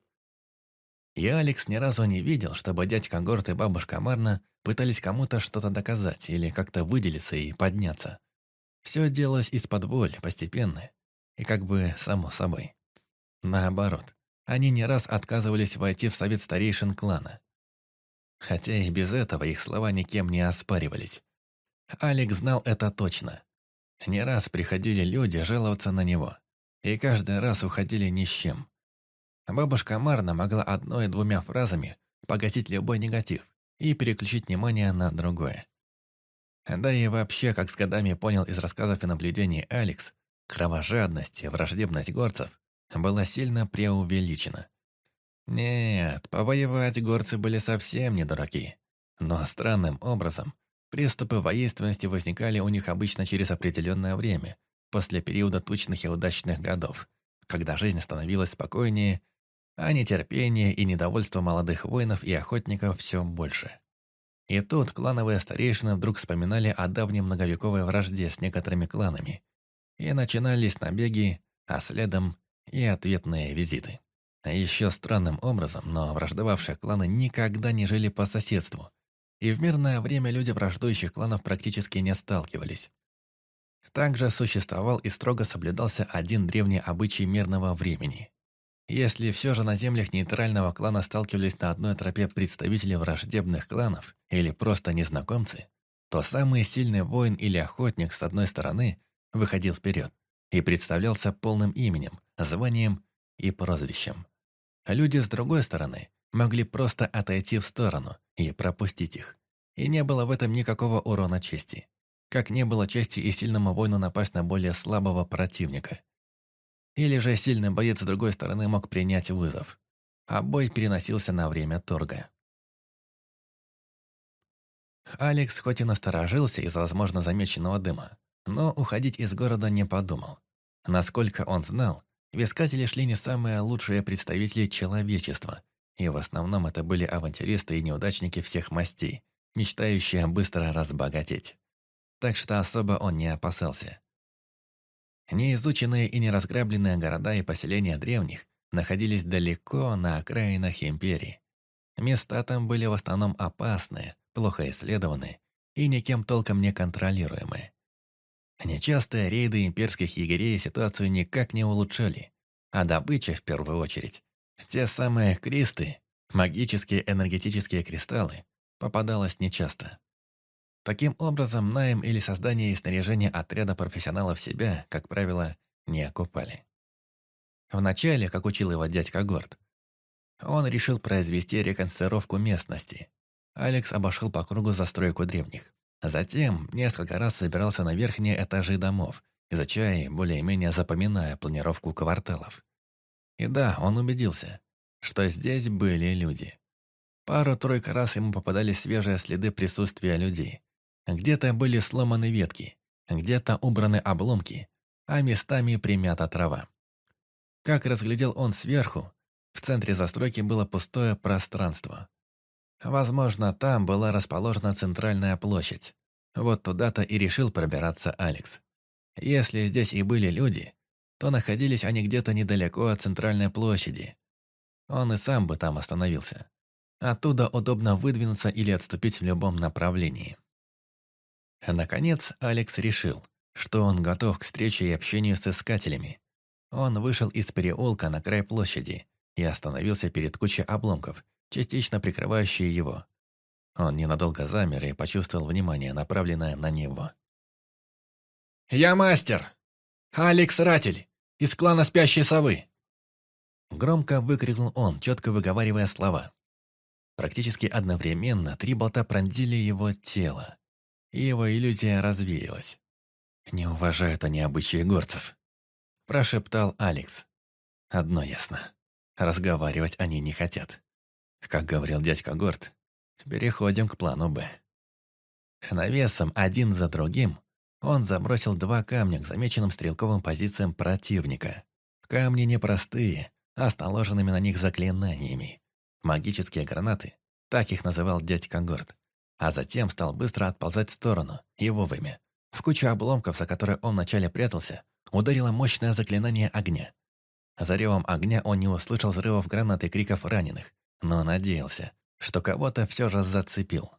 И Алекс ни разу не видел, чтобы дядька Горд и бабушка Марна пытались кому-то что-то доказать или как-то выделиться и подняться. Все делалось из-под воль, постепенно, и как бы само собой. Наоборот, они не раз отказывались войти в совет старейшин клана. Хотя и без этого их слова никем не оспаривались. Алекс знал это точно. Не раз приходили люди жаловаться на него, и каждый раз уходили ни с чем. Бабушка Марна могла одной-двумя фразами погасить любой негатив и переключить внимание на другое. Да и вообще, как с годами понял из рассказов и наблюдений Алекс, кровожадность и враждебность горцев была сильно преувеличена. Нет, повоевать горцы были совсем не дураки. Но странным образом, приступы воинственности возникали у них обычно через определенное время, после периода тучных и удачных годов, когда жизнь становилась спокойнее, а нетерпение и недовольство молодых воинов и охотников все больше. И тут клановые старейшины вдруг вспоминали о давней многовековой вражде с некоторыми кланами, и начинались набеги, а следом и ответные визиты. Еще странным образом, но враждовавшие кланы никогда не жили по соседству, и в мирное время люди враждующих кланов практически не сталкивались. Также существовал и строго соблюдался один древний обычай мирного времени. Если все же на землях нейтрального клана сталкивались на одной тропе представители враждебных кланов или просто незнакомцы, то самый сильный воин или охотник с одной стороны выходил вперед и представлялся полным именем, званием и прозвищем. Люди с другой стороны могли просто отойти в сторону и пропустить их. И не было в этом никакого урона чести. Как не было чести и сильному воину напасть на более слабого противника. Или же сильный боец с другой стороны мог принять вызов. А бой переносился на время торга. Алекс хоть и насторожился из-за возможно замеченного дыма, но уходить из города не подумал. Насколько он знал, в шли не самые лучшие представители человечества, и в основном это были авантюристы и неудачники всех мастей, мечтающие быстро разбогатеть. Так что особо он не опасался. Неизученные и неразграбленные города и поселения древних находились далеко на окраинах империи. Места там были в основном опасные, плохо исследованные и никем толком не контролируемые. Нечастые рейды имперских егерей ситуацию никак не улучшали, а добыча в первую очередь. Те самые кристы, магические энергетические кристаллы, попадалась нечасто. Таким образом, найм или создание и снаряжение отряда профессионалов себя, как правило, не окупали. Вначале, как учил его дядька Горд, он решил произвести реконстрировку местности. Алекс обошел по кругу застройку древних. Затем несколько раз собирался на верхние этажи домов, изучая и более-менее запоминая планировку кварталов. И да, он убедился, что здесь были люди. Пару-тройку раз ему попадались свежие следы присутствия людей. Где-то были сломаны ветки, где-то убраны обломки, а местами примята трава. Как разглядел он сверху, в центре застройки было пустое пространство. Возможно, там была расположена центральная площадь. Вот туда-то и решил пробираться Алекс. Если здесь и были люди, то находились они где-то недалеко от центральной площади. Он и сам бы там остановился. Оттуда удобно выдвинуться или отступить в любом направлении. Наконец, Алекс решил, что он готов к встрече и общению с искателями. Он вышел из переулка на край площади и остановился перед кучей обломков, частично прикрывающие его. Он ненадолго замер и почувствовал внимание, направленное на него. «Я мастер! Алекс Ратель, из клана Спящей Совы!» Громко выкрикнул он, четко выговаривая слова. Практически одновременно три болта пронзили его тело, и его иллюзия развеялась. «Не уважают они обычаи горцев», – прошептал Алекс. «Одно ясно. Разговаривать они не хотят. Как говорил дядька Горд, переходим к плану «Б». Навесом один за другим он забросил два камня к замеченным стрелковым позициям противника. Камни непростые, а с наложенными на них заклинаниями. Магические гранаты, так их называл дядька Горд. А затем стал быстро отползать в сторону, и вовремя. В кучу обломков, за которой он вначале прятался, ударило мощное заклинание огня. За ревом огня он не услышал взрывов гранат и криков раненых, но надеялся, что кого-то все же зацепил.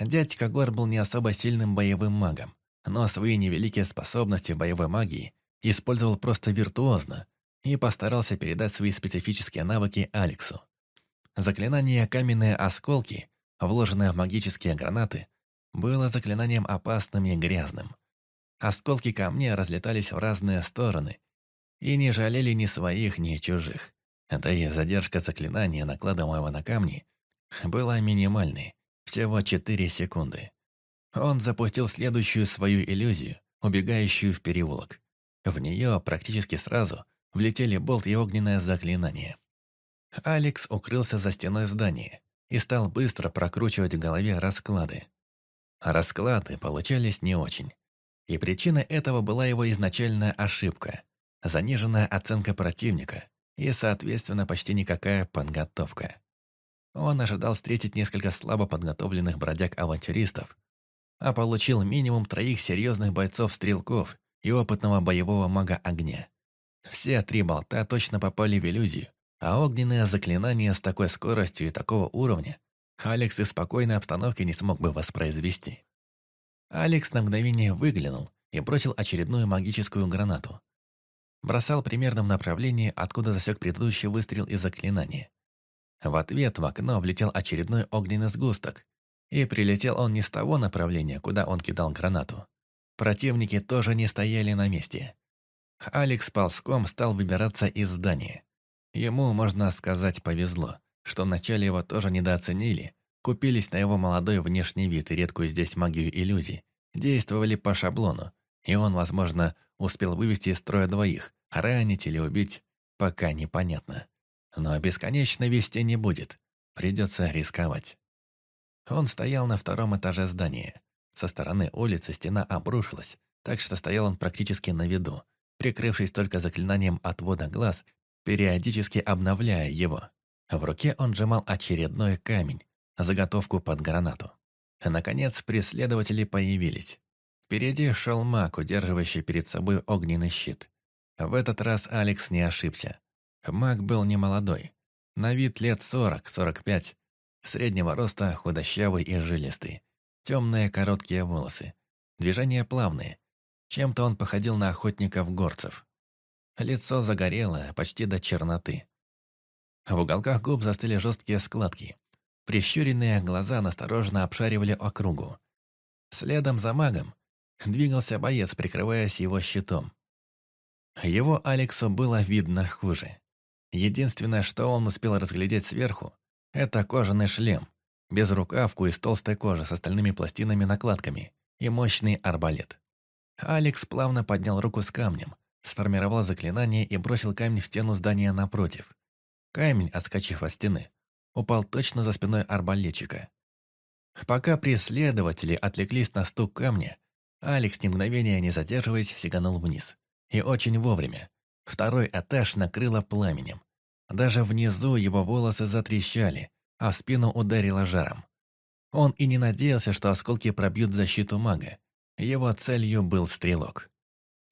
Дядька Гор был не особо сильным боевым магом, но свои невеликие способности в боевой магии использовал просто виртуозно и постарался передать свои специфические навыки Алексу. Заклинание «Каменные осколки», вложенное в магические гранаты, было заклинанием опасным и грязным. Осколки камня разлетались в разные стороны и не жалели ни своих, ни чужих. Да и задержка заклинания, накладываемого на камни, была минимальной, всего 4 секунды. Он запустил следующую свою иллюзию, убегающую в переулок. В нее практически сразу влетели болт и огненное заклинание. Алекс укрылся за стеной здания и стал быстро прокручивать в голове расклады. Расклады получались не очень. И причиной этого была его изначальная ошибка, заниженная оценка противника и, соответственно, почти никакая подготовка. Он ожидал встретить несколько слабо подготовленных бродяг-авантюристов, а получил минимум троих серьезных бойцов-стрелков и опытного боевого мага огня. Все три болта точно попали в иллюзию, а огненное заклинание с такой скоростью и такого уровня Алекс из спокойной обстановки не смог бы воспроизвести. Алекс на мгновение выглянул и бросил очередную магическую гранату. Бросал примерно в направлении, откуда засек предыдущий выстрел из заклинания. В ответ в окно влетел очередной огненный сгусток, и прилетел он не с того направления, куда он кидал гранату. Противники тоже не стояли на месте. Алекс ползком стал выбираться из здания. Ему, можно сказать, повезло, что вначале его тоже недооценили, купились на его молодой внешний вид и редкую здесь магию иллюзий, действовали по шаблону, и он, возможно, успел вывести из строя двоих, ранить или убить, пока непонятно. Но бесконечно вести не будет, придется рисковать. Он стоял на втором этаже здания. Со стороны улицы стена обрушилась, так что стоял он практически на виду, прикрывшись только заклинанием отвода глаз, периодически обновляя его. В руке он сжимал очередной камень, заготовку под гранату. Наконец, преследователи появились. Впереди шел маг, удерживающий перед собой огненный щит. В этот раз Алекс не ошибся. Маг был немолодой. На вид лет 40-45. Среднего роста, худощавый и жилистый. Темные короткие волосы. Движения плавные. Чем-то он походил на охотников-горцев. Лицо загорелое, почти до черноты. В уголках губ застыли жесткие складки. Прищуренные глаза настороженно обшаривали округу. Следом за магом двигался боец, прикрываясь его щитом. Его Алексу было видно хуже. Единственное, что он успел разглядеть сверху, это кожаный шлем, без рукавку из толстой кожи с остальными пластинами-накладками и мощный арбалет. Алекс плавно поднял руку с камнем, сформировал заклинание и бросил камень в стену здания напротив. Камень, отскочив от стены, упал точно за спиной арбалетчика. Пока преследователи отвлеклись на стук камня, Алекс ни мгновения не задерживаясь сиганул вниз. И очень вовремя. Второй этаж накрыло пламенем. Даже внизу его волосы затрещали, а спину ударило жаром. Он и не надеялся, что осколки пробьют защиту мага. Его целью был стрелок.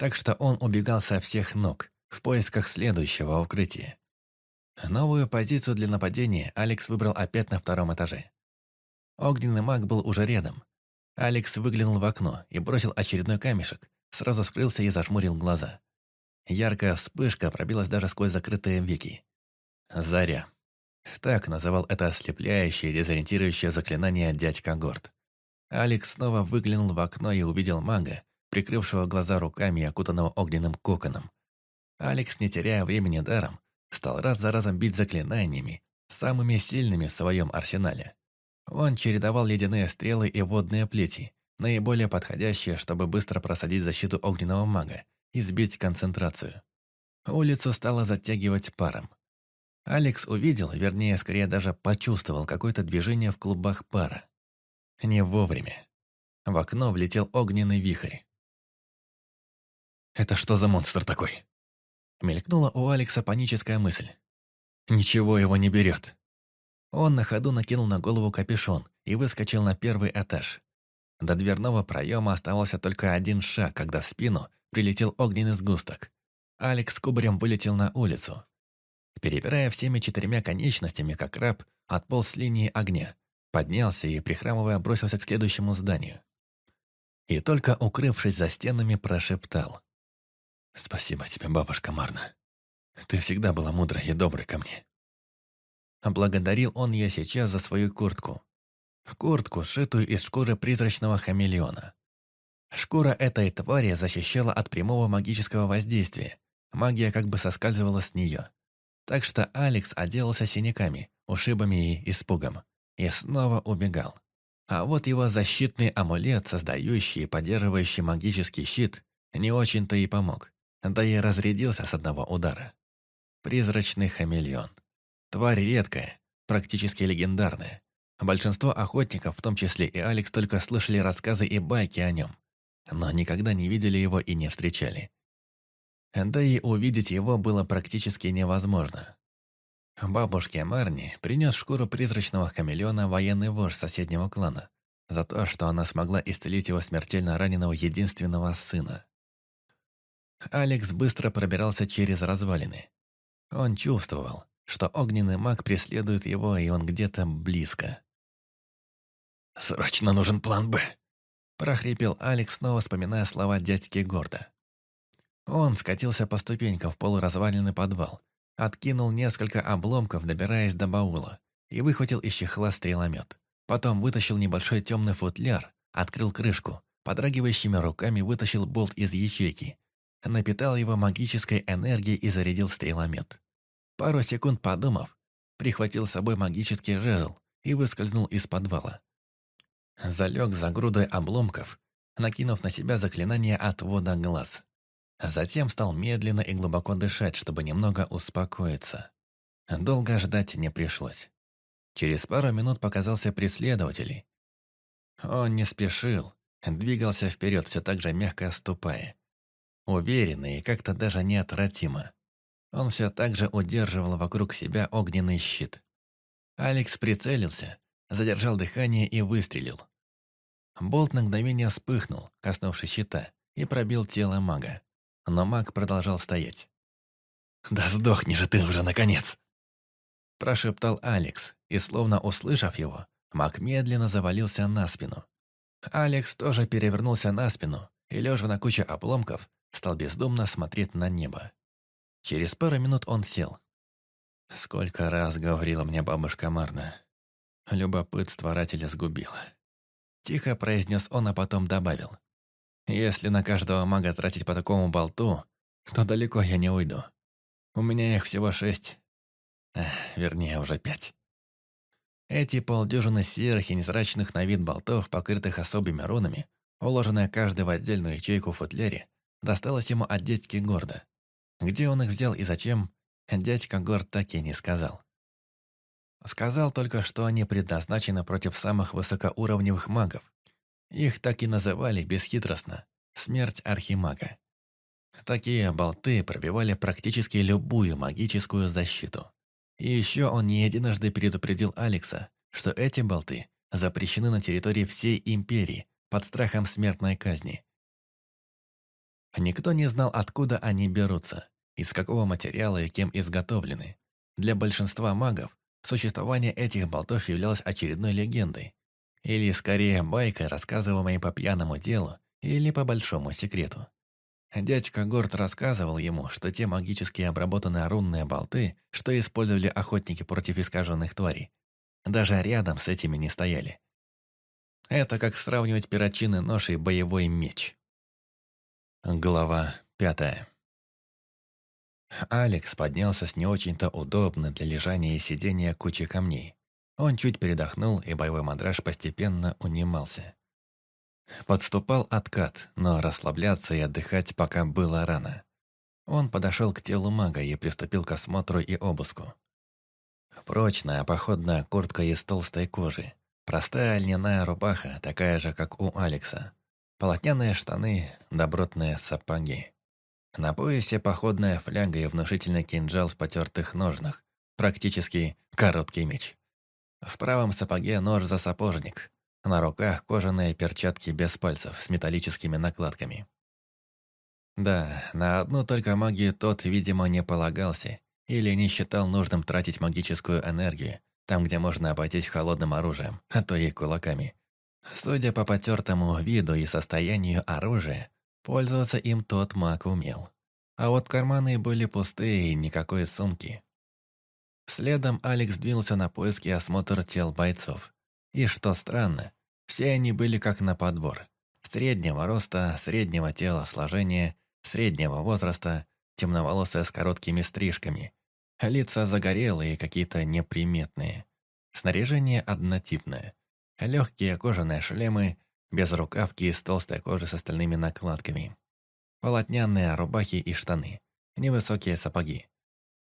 Так что он убегал со всех ног, в поисках следующего укрытия. Новую позицию для нападения Алекс выбрал опять на втором этаже. Огненный маг был уже рядом. Алекс выглянул в окно и бросил очередной камешек, сразу скрылся и зажмурил глаза. Яркая вспышка пробилась даже сквозь закрытые веки. Заря. Так называл это ослепляющее, дезориентирующее заклинание дядька Горд. Алекс снова выглянул в окно и увидел мага, прикрывшего глаза руками и окутанного огненным коконом. Алекс, не теряя времени даром, стал раз за разом бить заклинаниями, самыми сильными в своем арсенале. Он чередовал ледяные стрелы и водные плети, наиболее подходящие, чтобы быстро просадить защиту огненного мага и сбить концентрацию. Улицу стало затягивать паром. Алекс увидел, вернее, скорее даже почувствовал какое-то движение в клубах пара. Не вовремя. В окно влетел огненный вихрь. «Это что за монстр такой?» Мелькнула у Алекса паническая мысль. Ничего его не берет. Он на ходу накинул на голову капюшон и выскочил на первый этаж. До дверного проема оставался только один шаг, когда в спину прилетел огненный сгусток. Алекс кубарем вылетел на улицу. Перебирая всеми четырьмя конечностями, как раб, отполз с линии огня, поднялся и, прихрамывая, бросился к следующему зданию. И только укрывшись за стенами, прошептал. «Спасибо тебе, бабушка Марна. Ты всегда была мудрой и доброй ко мне». Благодарил он ее сейчас за свою куртку. Куртку, сшитую из шкуры призрачного хамелеона. Шкура этой твари защищала от прямого магического воздействия. Магия как бы соскальзывала с нее. Так что Алекс оделся синяками, ушибами и испугом. И снова убегал. А вот его защитный амулет, создающий и поддерживающий магический щит, не очень-то и помог. Да и разрядился с одного удара. Призрачный хамелеон. Тварь редкая, практически легендарная. Большинство охотников, в том числе и Алекс, только слышали рассказы и байки о нем, но никогда не видели его и не встречали. Да и увидеть его было практически невозможно. Бабушке Марни принес шкуру призрачного хамелеона военный вождь соседнего клана за то, что она смогла исцелить его смертельно раненого единственного сына. Алекс быстро пробирался через развалины. Он чувствовал, что огненный маг преследует его, и он где-то близко. «Срочно нужен план «Б», – прохрипел Алекс, снова вспоминая слова дядьки Горда. Он скатился по ступенькам в полуразваленный подвал, откинул несколько обломков, добираясь до баула, и выхватил из чехла стреломет. Потом вытащил небольшой темный футляр, открыл крышку, подрагивающими руками вытащил болт из ячейки, напитал его магической энергией и зарядил стреломет. Пару секунд подумав, прихватил с собой магический жезл и выскользнул из подвала. Залег за грудой обломков, накинув на себя заклинание отвода глаз. Затем стал медленно и глубоко дышать, чтобы немного успокоиться. Долго ждать не пришлось. Через пару минут показался преследователь. Он не спешил, двигался вперед, все так же мягко ступая. Уверенно и как-то даже неотвратимо. Он все так же удерживал вокруг себя огненный щит. Алекс прицелился, задержал дыхание и выстрелил. Болт на мгновение вспыхнул, коснувшись щита, и пробил тело мага но маг продолжал стоять. «Да сдохни же ты уже, наконец!» Прошептал Алекс, и, словно услышав его, маг медленно завалился на спину. Алекс тоже перевернулся на спину и, лежа на куче обломков, стал бездумно смотреть на небо. Через пару минут он сел. Сколько раз говорила мне бабушка Марна. Любопытство рателя сгубило. Тихо произнес он, а потом добавил. Если на каждого мага тратить по такому болту, то далеко я не уйду. У меня их всего шесть. Эх, вернее, уже пять. Эти полдюжины серых и незрачных на вид болтов, покрытых особыми рунами, уложенная каждый в отдельную ячейку футляре, досталось ему от дядьки Горда. Где он их взял и зачем, дядька Горд так и не сказал. Сказал только, что они предназначены против самых высокоуровневых магов, их так и называли бесхитростно «смерть архимага». Такие болты пробивали практически любую магическую защиту. И еще он не единожды предупредил Алекса, что эти болты запрещены на территории всей империи под страхом смертной казни. Никто не знал, откуда они берутся, из какого материала и кем изготовлены. Для большинства магов существование этих болтов являлось очередной легендой, или, скорее, байка, рассказываемая по пьяному делу или по большому секрету. Дядька Горд рассказывал ему, что те магически обработанные рунные болты, что использовали охотники против искаженных тварей, даже рядом с этими не стояли. Это как сравнивать перочинный нож и боевой меч. Глава пятая. Алекс поднялся с не очень-то удобной для лежания и сидения кучи камней. Он чуть передохнул, и боевой мандраж постепенно унимался. Подступал откат, но расслабляться и отдыхать пока было рано. Он подошел к телу мага и приступил к осмотру и обыску. Прочная походная куртка из толстой кожи. Простая льняная рубаха, такая же, как у Алекса. Полотняные штаны, добротные сапоги. На поясе походная фляга и внушительный кинжал в потертых ножнах, практически короткий меч. В правом сапоге нож за сапожник, на руках кожаные перчатки без пальцев с металлическими накладками. Да, на одну только магию тот, видимо, не полагался или не считал нужным тратить магическую энергию, там, где можно обойтись холодным оружием, а то и кулаками. Судя по потертому виду и состоянию оружия, пользоваться им тот маг умел. А вот карманы были пустые и никакой сумки. Следом Алекс двинулся на поиски и осмотр тел бойцов. И что странно, все они были как на подбор. Среднего роста, среднего тела сложения, среднего возраста, темноволосые с короткими стрижками. Лица загорелые, какие-то неприметные. Снаряжение однотипное. Легкие кожаные шлемы, без рукавки из толстой кожи с остальными накладками. Полотняные рубахи и штаны. Невысокие сапоги.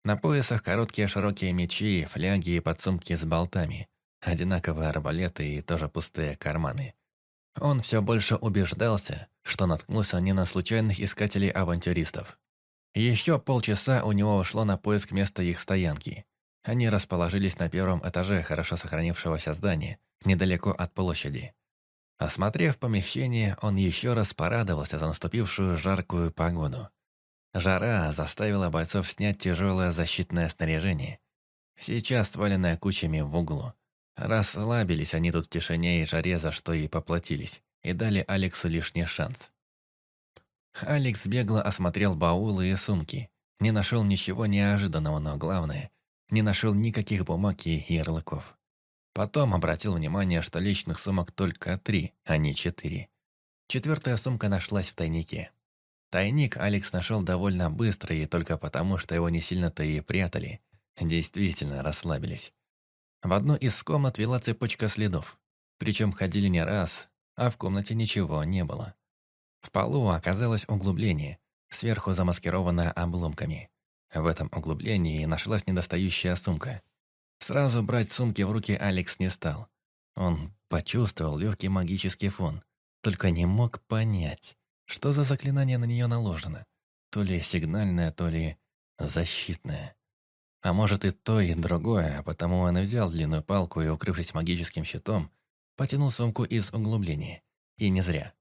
На поясах короткие широкие мечи, фляги и подсумки с болтами. Одинаковые арбалеты и тоже пустые карманы. Он все больше убеждался, что наткнулся не на случайных искателей-авантюристов. Еще полчаса у него ушло на поиск места их стоянки. Они расположились на первом этаже хорошо сохранившегося здания, недалеко от площади. Осмотрев помещение, он еще раз порадовался за наступившую жаркую погоду. Жара заставила бойцов снять тяжелое защитное снаряжение. Сейчас сваленное кучами в углу. Расслабились они тут в тишине и жаре, за что и поплатились, и дали Алексу лишний шанс. Алекс бегло осмотрел баулы и сумки. Не нашел ничего неожиданного, но главное, не нашел никаких бумаг и ярлыков. Потом обратил внимание, что личных сумок только три, а не четыре. Четвертая сумка нашлась в тайнике. Тайник Алекс нашел довольно быстро и только потому, что его не сильно-то и прятали. Действительно расслабились. В одну из комнат вела цепочка следов. Причем ходили не раз, а в комнате ничего не было. В полу оказалось углубление, сверху замаскированное обломками. В этом углублении нашлась недостающая сумка. Сразу брать сумки в руки Алекс не стал. Он почувствовал легкий магический фон, только не мог понять, что за заклинание на нее наложено. То ли сигнальное, то ли защитное. А может и то, и другое, а потому он и взял длинную палку и, укрывшись магическим щитом, потянул сумку из углубления. И не зря.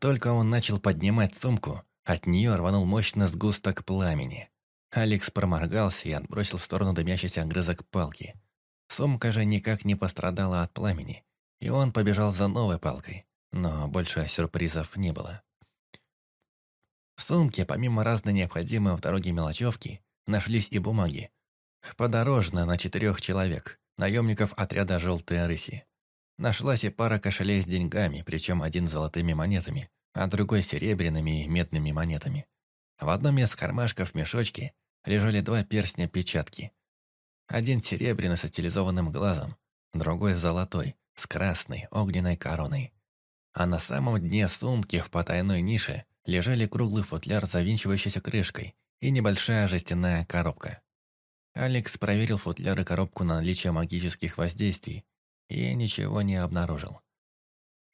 Только он начал поднимать сумку, от нее рванул мощный сгусток пламени. Алекс проморгался и отбросил в сторону дымящийся огрызок палки. Сумка же никак не пострадала от пламени, и он побежал за новой палкой, но больше сюрпризов не было. В сумке, помимо разной необходимой в дороге мелочевки, нашлись и бумаги, Подорожно на четырех человек, наемников отряда «Желтые рыси». Нашлась и пара кошелей с деньгами, причем один золотыми монетами, а другой серебряными и медными монетами. В одном из кармашков мешочки лежали два перстня-печатки. Один серебряный со стилизованным глазом, другой золотой, с красной огненной короной. А на самом дне сумки в потайной нише лежали круглый футляр с завинчивающейся крышкой и небольшая жестяная коробка. Алекс проверил футляр и коробку на наличие магических воздействий и ничего не обнаружил.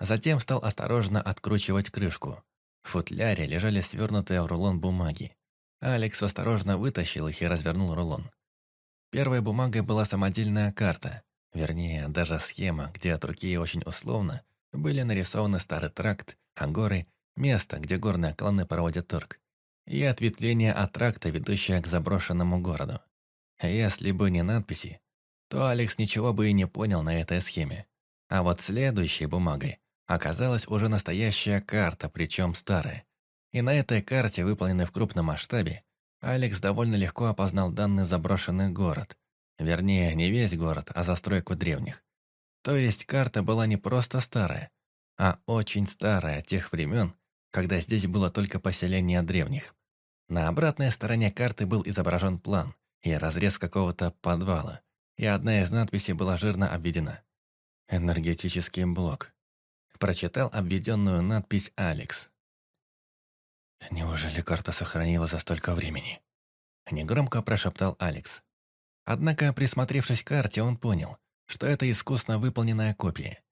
Затем стал осторожно откручивать крышку. В футляре лежали свернутые в рулон бумаги. Алекс осторожно вытащил их и развернул рулон. Первой бумагой была самодельная карта, вернее, даже схема, где от руки очень условно были нарисованы старый тракт, ангоры, место, где горные кланы проводят торг, и ответвление от тракта, ведущее к заброшенному городу. Если бы не надписи, то Алекс ничего бы и не понял на этой схеме. А вот следующей бумагой оказалась уже настоящая карта, причем старая. И на этой карте, выполненной в крупном масштабе, Алекс довольно легко опознал данный заброшенный город. Вернее, не весь город, а застройку древних. То есть карта была не просто старая, а очень старая тех времен, когда здесь было только поселение древних. На обратной стороне карты был изображен план, и разрез какого-то подвала, и одна из надписей была жирно обведена. «Энергетический блок». Прочитал обведенную надпись Алекс. «Неужели карта сохранила за столько времени?» Негромко прошептал Алекс. Однако, присмотревшись к карте, он понял, что это искусно выполненная копия.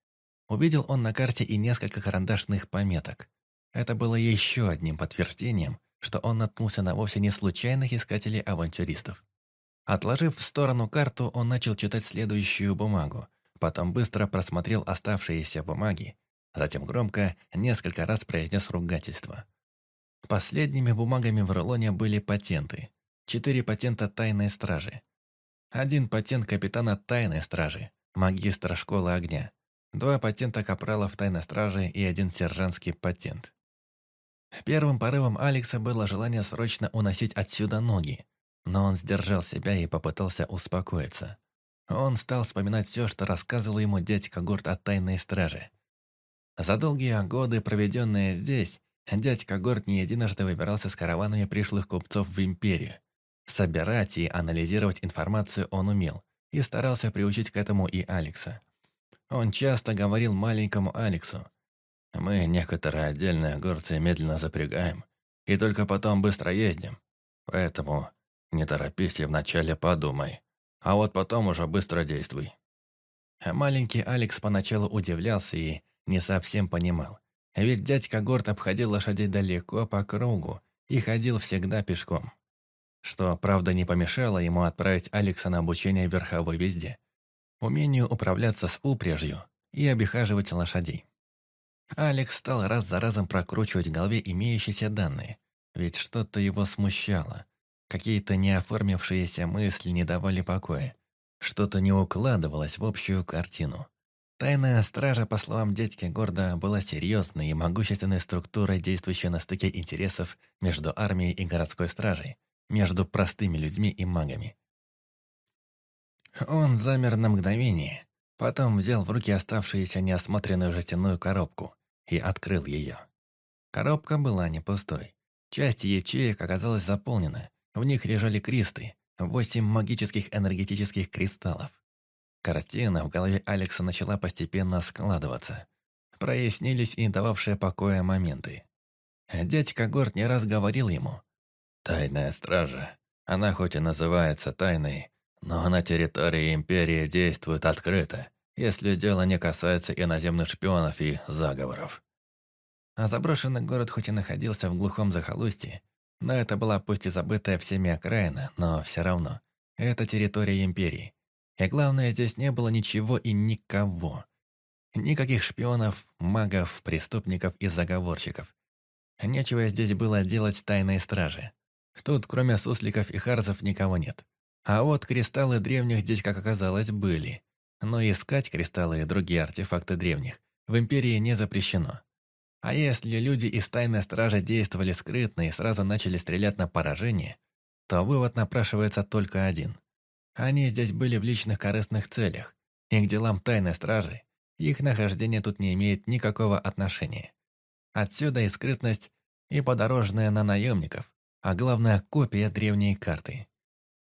Увидел он на карте и несколько карандашных пометок. Это было еще одним подтверждением, что он наткнулся на вовсе не случайных искателей-авантюристов. Отложив в сторону карту, он начал читать следующую бумагу, потом быстро просмотрел оставшиеся бумаги, затем громко несколько раз произнес ругательство. Последними бумагами в рулоне были патенты. Четыре патента тайной стражи. Один патент капитана тайной стражи, магистра школы огня. Два патента капралов тайной стражи и один сержантский патент. Первым порывом Алекса было желание срочно уносить отсюда ноги, но он сдержал себя и попытался успокоиться. Он стал вспоминать все, что рассказывал ему дядька Гурт о тайной страже. За долгие годы, проведенные здесь, дядька Горд не единожды выбирался с караванами пришлых купцов в империю. Собирать и анализировать информацию он умел и старался приучить к этому и Алекса. Он часто говорил маленькому Алексу, «Мы некоторые отдельные горцы медленно запрягаем, и только потом быстро ездим. Поэтому не торопись и вначале подумай, а вот потом уже быстро действуй». Маленький Алекс поначалу удивлялся и не совсем понимал. Ведь дядька Горд обходил лошадей далеко по кругу и ходил всегда пешком. Что, правда, не помешало ему отправить Алекса на обучение верховой везде. Умению управляться с упряжью и обихаживать лошадей. Алекс стал раз за разом прокручивать в голове имеющиеся данные, ведь что-то его смущало. Какие-то неоформившиеся мысли не давали покоя. Что-то не укладывалось в общую картину. Тайная стража, по словам дядьки Горда, была серьезной и могущественной структурой, действующей на стыке интересов между армией и городской стражей, между простыми людьми и магами. Он замер на мгновение, потом взял в руки оставшуюся неосмотренную жестяную коробку и открыл ее. Коробка была не пустой. Часть ячеек оказалась заполнена, в них лежали кристы, восемь магических энергетических кристаллов. Картина в голове Алекса начала постепенно складываться. Прояснились и дававшие покоя моменты. Дядька Горд не раз говорил ему. «Тайная стража. Она хоть и называется тайной, но на территории Империи действует открыто, если дело не касается иноземных шпионов и заговоров». А заброшенный город хоть и находился в глухом захолустье, но это была пусть и забытая всеми окраина, но все равно. Это территория Империи. И главное, здесь не было ничего и никого. Никаких шпионов, магов, преступников и заговорщиков. Нечего здесь было делать тайной стражи. Тут, кроме сусликов и харзов, никого нет. А вот кристаллы древних здесь, как оказалось, были. Но искать кристаллы и другие артефакты древних в Империи не запрещено. А если люди из тайной стражи действовали скрытно и сразу начали стрелять на поражение, то вывод напрашивается только один. Они здесь были в личных корыстных целях, и к делам тайной стражи их нахождение тут не имеет никакого отношения. Отсюда и скрытность, и подорожная на наемников, а главное копия древней карты.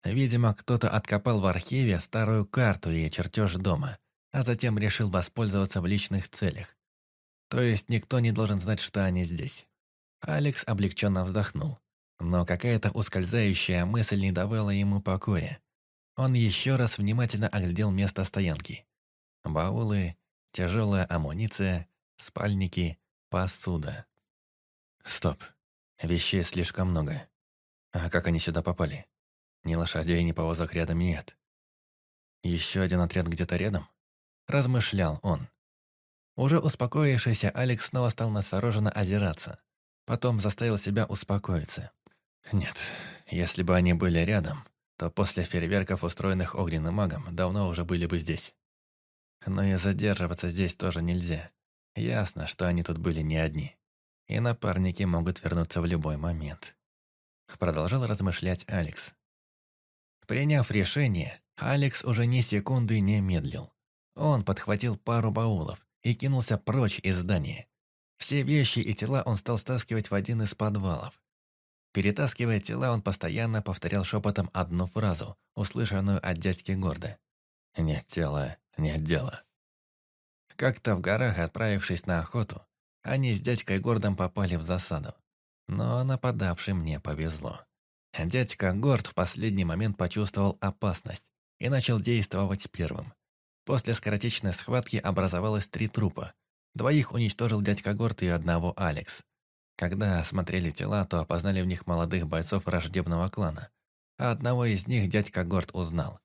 Видимо, кто-то откопал в архиве старую карту и чертеж дома, а затем решил воспользоваться в личных целях. То есть никто не должен знать, что они здесь. Алекс облегченно вздохнул, но какая-то ускользающая мысль не давала ему покоя. Он еще раз внимательно оглядел место стоянки. Баулы, тяжелая амуниция, спальники, посуда. Стоп. Вещей слишком много. А как они сюда попали? Ни лошадей, ни повозок рядом нет. Еще один отряд где-то рядом? Размышлял он. Уже успокоившийся Алекс снова стал настороженно озираться. Потом заставил себя успокоиться. Нет, если бы они были рядом, то после фейерверков, устроенных огненным магом, давно уже были бы здесь. Но и задерживаться здесь тоже нельзя. Ясно, что они тут были не одни. И напарники могут вернуться в любой момент. Продолжал размышлять Алекс. Приняв решение, Алекс уже ни секунды не медлил. Он подхватил пару баулов и кинулся прочь из здания. Все вещи и тела он стал стаскивать в один из подвалов. Перетаскивая тела, он постоянно повторял шепотом одну фразу, услышанную от дядьки Горда. «Нет тела, нет дела». Как-то в горах, отправившись на охоту, они с дядькой Гордом попали в засаду. Но нападавшим не повезло. Дядька Горд в последний момент почувствовал опасность и начал действовать первым. После скоротечной схватки образовалось три трупа. Двоих уничтожил дядька Горд и одного Алекс. Когда осмотрели тела, то опознали в них молодых бойцов враждебного клана, а одного из них дядька Горд узнал.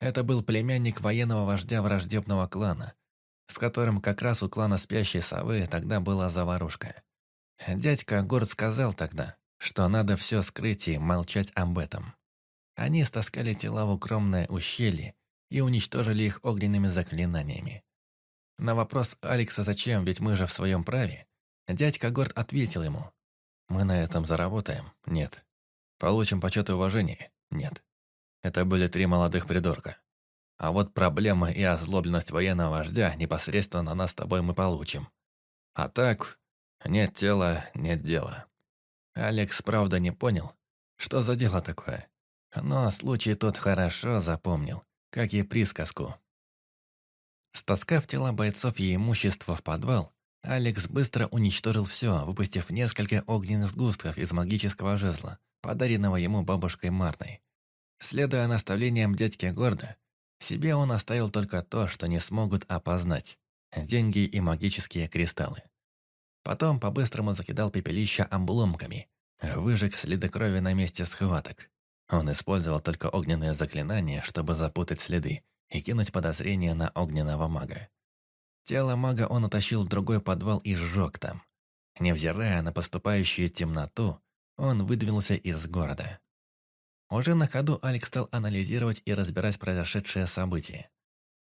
Это был племянник военного вождя враждебного клана, с которым как раз у клана Спящей Совы тогда была заварушка. Дядька Горд сказал тогда, что надо все скрыть и молчать об этом. Они стаскали тела в укромное ущелье и уничтожили их огненными заклинаниями. На вопрос Алекса «Зачем? Ведь мы же в своем праве?» Дядька Горд ответил ему «Мы на этом заработаем? Нет. Получим почет и уважение? Нет. Это были три молодых придурка. А вот проблемы и озлобленность военного вождя непосредственно на нас с тобой мы получим. А так, нет тела, нет дела. Алекс, правда, не понял, что за дело такое. Но случай тот хорошо запомнил, как и присказку. Стаскав тела бойцов и имущество в подвал, Алекс быстро уничтожил все, выпустив несколько огненных сгустков из магического жезла, подаренного ему бабушкой Марной. Следуя наставлениям дядьки Горда, себе он оставил только то, что не смогут опознать – деньги и магические кристаллы. Потом по-быстрому закидал пепелища обломками, выжег следы крови на месте схваток. Он использовал только огненные заклинания, чтобы запутать следы и кинуть подозрение на огненного мага. Тело мага он утащил в другой подвал и сжег там. Невзирая на поступающую темноту, он выдвинулся из города. Уже на ходу Алекс стал анализировать и разбирать произошедшее событие.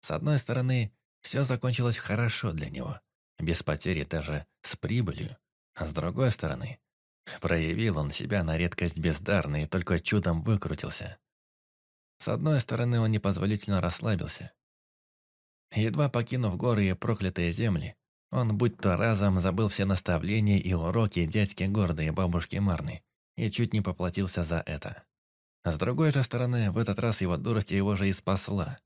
С одной стороны, все закончилось хорошо для него, без потери даже с прибылью. А с другой стороны, проявил он себя на редкость бездарно и только чудом выкрутился. С одной стороны, он непозволительно расслабился. Едва покинув горы и проклятые земли, он будь то разом забыл все наставления и уроки дядьки Горда и бабушки Марны и чуть не поплатился за это. С другой же стороны, в этот раз его дурость его же и спасла.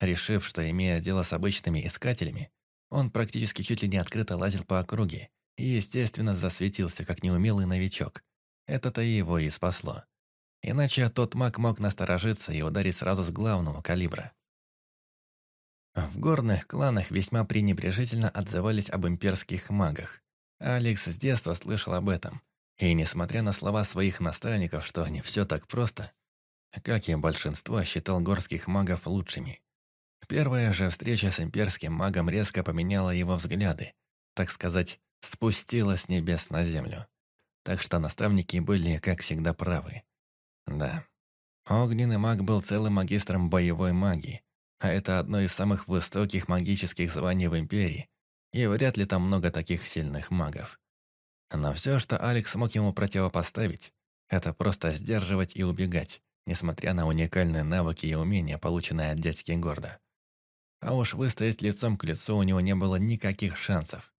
Решив, что имея дело с обычными искателями, он практически чуть ли не открыто лазил по округе и, естественно, засветился, как неумелый новичок. Это-то его и спасло. Иначе тот маг мог насторожиться и ударить сразу с главного калибра. В горных кланах весьма пренебрежительно отзывались об имперских магах. Алекс с детства слышал об этом. И несмотря на слова своих наставников, что не все так просто, как и большинство, считал горских магов лучшими. Первая же встреча с имперским магом резко поменяла его взгляды, так сказать, спустила с небес на землю. Так что наставники были, как всегда, правы. Да, огненный маг был целым магистром боевой магии, а это одно из самых высоких магических званий в Империи, и вряд ли там много таких сильных магов. Но все, что Алекс смог ему противопоставить, это просто сдерживать и убегать, несмотря на уникальные навыки и умения, полученные от дядьки Горда. А уж выстоять лицом к лицу у него не было никаких шансов.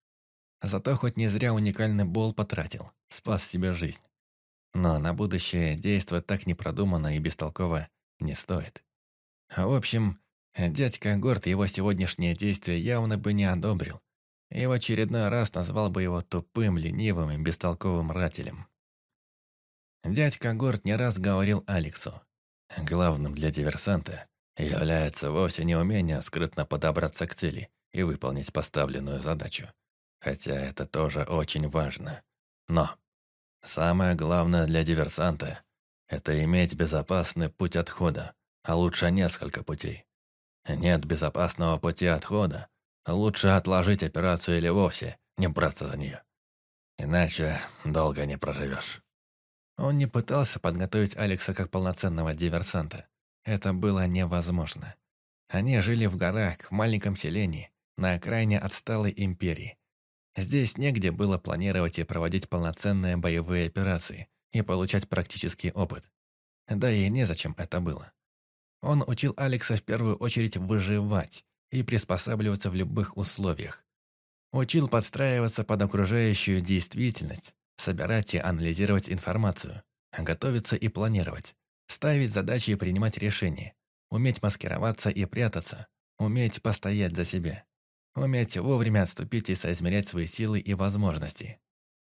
Зато хоть не зря уникальный бол потратил, спас себе жизнь. Но на будущее действовать так непродуманно и бестолково не стоит. В общем, дядька Горд его сегодняшние действия явно бы не одобрил. И в очередной раз назвал бы его тупым, ленивым и бестолковым рателем. Дядька Горд не раз говорил Алексу. Главным для диверсанта является вовсе не умение скрытно подобраться к цели и выполнить поставленную задачу. Хотя это тоже очень важно. Но самое главное для диверсанта – это иметь безопасный путь отхода, а лучше несколько путей. Нет безопасного пути отхода, лучше отложить операцию или вовсе не браться за нее. Иначе долго не проживешь. Он не пытался подготовить Алекса как полноценного диверсанта. Это было невозможно. Они жили в горах, в маленьком селении, на окраине отсталой империи. Здесь негде было планировать и проводить полноценные боевые операции и получать практический опыт. Да и незачем это было. Он учил Алекса в первую очередь выживать и приспосабливаться в любых условиях. Учил подстраиваться под окружающую действительность, собирать и анализировать информацию, готовиться и планировать, ставить задачи и принимать решения, уметь маскироваться и прятаться, уметь постоять за себя, уметь вовремя отступить и соизмерять свои силы и возможности.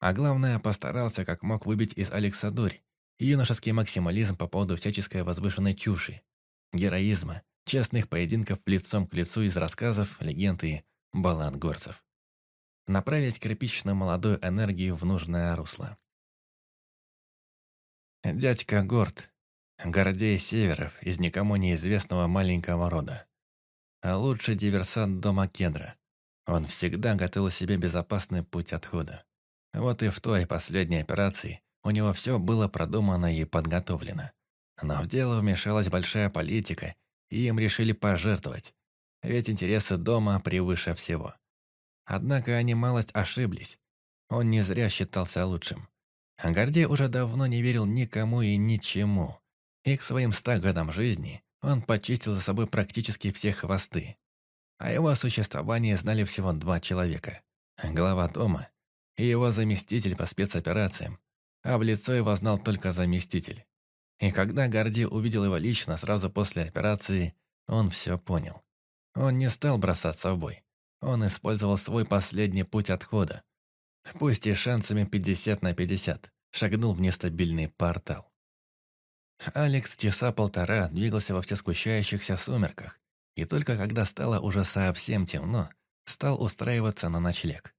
А главное, постарался как мог выбить из Алекса дурь, юношеский максимализм по поводу всяческой возвышенной чуши, героизма, честных поединков лицом к лицу из рассказов, легенд и баллад горцев. направить кирпичную молодую энергию в нужное русло. Дядька Горд, Гордей Северов из никому неизвестного маленького рода. А лучший диверсант дома Кедра. Он всегда готовил себе безопасный путь отхода. Вот и в той последней операции у него все было продумано и подготовлено. Но в дело вмешалась большая политика, и им решили пожертвовать. Ведь интересы дома превыше всего. Однако они малость ошиблись. Он не зря считался лучшим. Гордей уже давно не верил никому и ничему. И к своим ста годам жизни он почистил за собой практически все хвосты. О его существовании знали всего два человека. Глава дома и его заместитель по спецоперациям, а в лицо его знал только заместитель. И когда Гордей увидел его лично сразу после операции, он все понял. Он не стал бросаться в бой. Он использовал свой последний путь отхода. Пусть и шансами 50 на 50, шагнул в нестабильный портал. Алекс часа полтора двигался во всескущающихся сумерках, и только когда стало уже совсем темно, стал устраиваться на ночлег.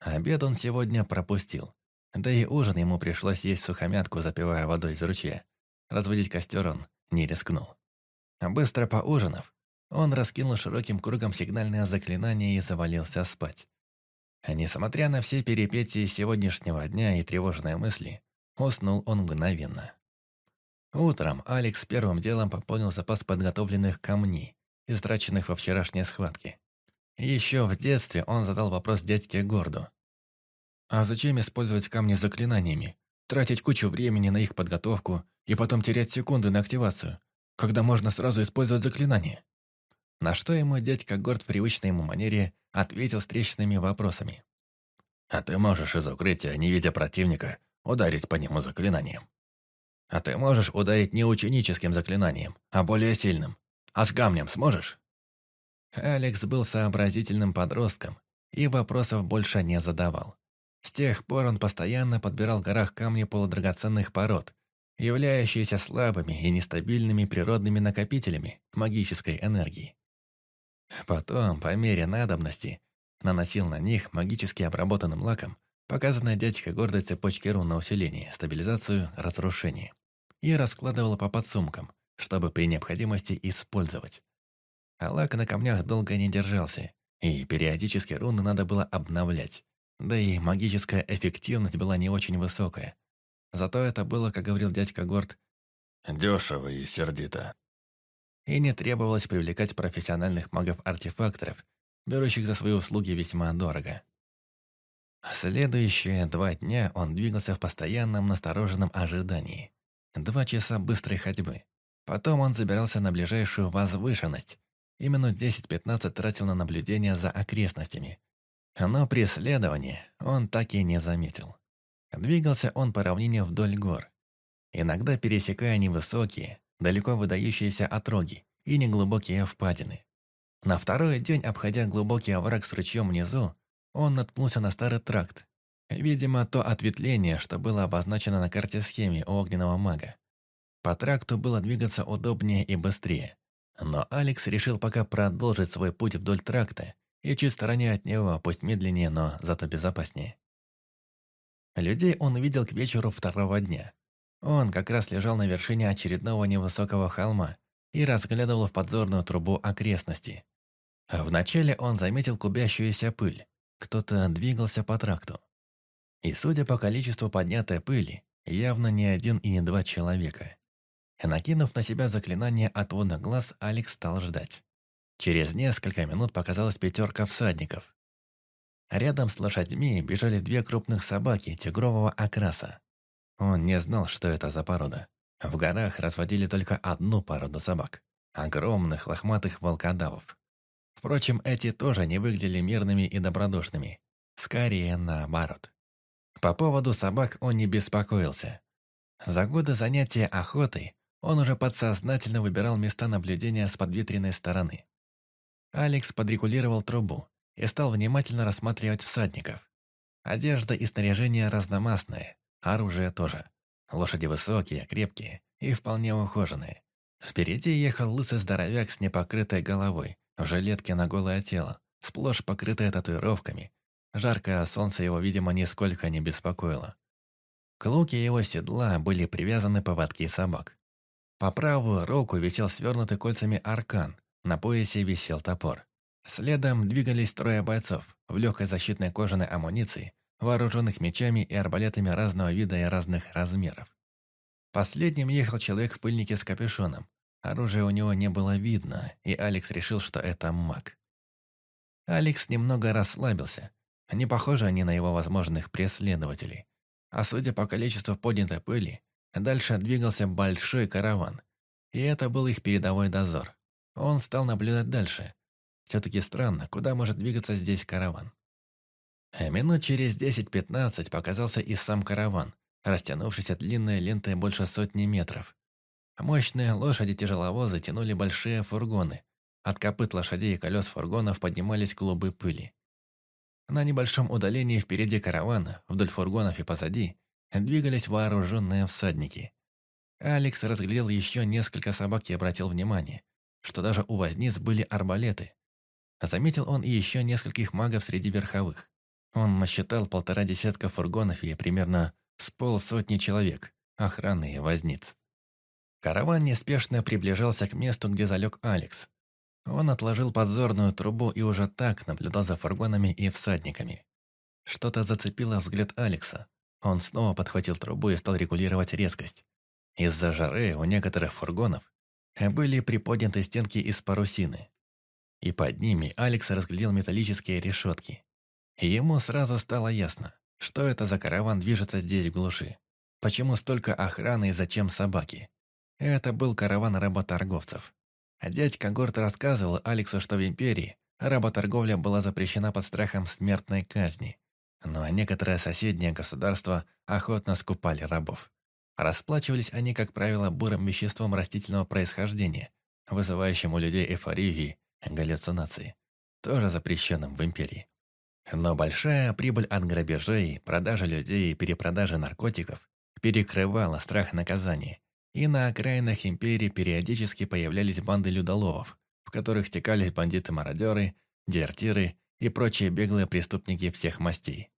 Обед он сегодня пропустил, да и ужин ему пришлось есть сухомятку, запивая водой из ручья. Разводить костер он не рискнул. Быстро поужинав, он раскинул широким кругом сигнальное заклинание и завалился спать. Несмотря на все перипетии сегодняшнего дня и тревожные мысли, уснул он мгновенно. Утром Алекс первым делом пополнил запас подготовленных камней, истраченных во вчерашней схватке. Еще в детстве он задал вопрос дядьке Горду. «А зачем использовать камни заклинаниями? Тратить кучу времени на их подготовку и потом терять секунды на активацию, когда можно сразу использовать заклинание?» На что ему дядька Горд в привычной ему манере ответил встречными вопросами. «А ты можешь из укрытия, не видя противника, ударить по нему заклинанием. А ты можешь ударить не ученическим заклинанием, а более сильным. А с камнем сможешь?» Алекс был сообразительным подростком и вопросов больше не задавал. С тех пор он постоянно подбирал в горах камни полудрагоценных пород, являющиеся слабыми и нестабильными природными накопителями магической энергии. Потом, по мере надобности, наносил на них магически обработанным лаком показанная дядька гордой цепочки рун на усиление, стабилизацию, разрушение и раскладывала по подсумкам, чтобы при необходимости использовать. А лак на камнях долго не держался, и периодически руны надо было обновлять. Да и магическая эффективность была не очень высокая. Зато это было, как говорил дядька Горд, дешево и сердито. И не требовалось привлекать профессиональных магов-артефакторов, берущих за свои услуги весьма дорого. Следующие два дня он двигался в постоянном настороженном ожидании. Два часа быстрой ходьбы. Потом он забирался на ближайшую возвышенность и минут 10-15 тратил на наблюдение за окрестностями. Но преследование он так и не заметил. Двигался он по равнине вдоль гор, иногда пересекая невысокие, далеко выдающиеся отроги и неглубокие впадины. На второй день, обходя глубокий овраг с ручьем внизу, он наткнулся на старый тракт, Видимо, то ответвление, что было обозначено на карте схеме у огненного мага. По тракту было двигаться удобнее и быстрее. Но Алекс решил пока продолжить свой путь вдоль тракта и чуть стороне от него, пусть медленнее, но зато безопаснее. Людей он увидел к вечеру второго дня. Он как раз лежал на вершине очередного невысокого холма и разглядывал в подзорную трубу окрестности. Вначале он заметил клубящуюся пыль. Кто-то двигался по тракту. И судя по количеству поднятой пыли, явно не один и не два человека. Накинув на себя заклинание отвода глаз, Алекс стал ждать. Через несколько минут показалась пятерка всадников. Рядом с лошадьми бежали две крупных собаки тигрового окраса. Он не знал, что это за порода. В горах разводили только одну породу собак – огромных лохматых волкодавов. Впрочем, эти тоже не выглядели мирными и добродушными. Скорее, наоборот. По поводу собак он не беспокоился. За годы занятия охотой он уже подсознательно выбирал места наблюдения с подветренной стороны. Алекс подрегулировал трубу и стал внимательно рассматривать всадников. Одежда и снаряжение разномастные, оружие тоже. Лошади высокие, крепкие и вполне ухоженные. Впереди ехал лысый здоровяк с непокрытой головой, в жилетке на голое тело, сплошь покрытая татуировками, Жаркое солнце его, видимо, нисколько не беспокоило. К луке его седла были привязаны поводки собак. По правую руку висел свернутый кольцами аркан, на поясе висел топор. Следом двигались трое бойцов в легкой защитной кожаной амуниции, вооруженных мечами и арбалетами разного вида и разных размеров. Последним ехал человек в пыльнике с капюшоном. Оружия у него не было видно, и Алекс решил, что это маг. Алекс немного расслабился. Не похожи они на его возможных преследователей. А судя по количеству поднятой пыли, дальше двигался большой караван. И это был их передовой дозор. Он стал наблюдать дальше. Все-таки странно, куда может двигаться здесь караван. А минут через 10-15 показался и сам караван, растянувшийся длинной лентой больше сотни метров. Мощные лошади-тяжеловозы тянули большие фургоны. От копыт лошадей и колес фургонов поднимались клубы пыли. На небольшом удалении впереди каравана, вдоль фургонов и позади, двигались вооруженные всадники. Алекс разглядел еще несколько собак и обратил внимание, что даже у возниц были арбалеты. Заметил он и еще нескольких магов среди верховых. Он насчитал полтора десятка фургонов и примерно с полсотни человек, охраны и возниц. Караван неспешно приближался к месту, где залег Алекс. Он отложил подзорную трубу и уже так наблюдал за фургонами и всадниками. Что-то зацепило взгляд Алекса. Он снова подхватил трубу и стал регулировать резкость. Из-за жары у некоторых фургонов были приподняты стенки из парусины. И под ними Алекс разглядел металлические решетки. Ему сразу стало ясно, что это за караван движется здесь в глуши. Почему столько охраны и зачем собаки? Это был караван работорговцев. Дядька Горд рассказывал Алексу, что в Империи работорговля была запрещена под страхом смертной казни. Но некоторые соседние государства охотно скупали рабов. Расплачивались они, как правило, бурым веществом растительного происхождения, вызывающим у людей эйфорию галлюцинации, тоже запрещенным в Империи. Но большая прибыль от грабежей, продажи людей и перепродажи наркотиков перекрывала страх наказания, и на окраинах империи периодически появлялись банды людоловов, в которых стекались бандиты-мародеры, дезертиры и прочие беглые преступники всех мастей.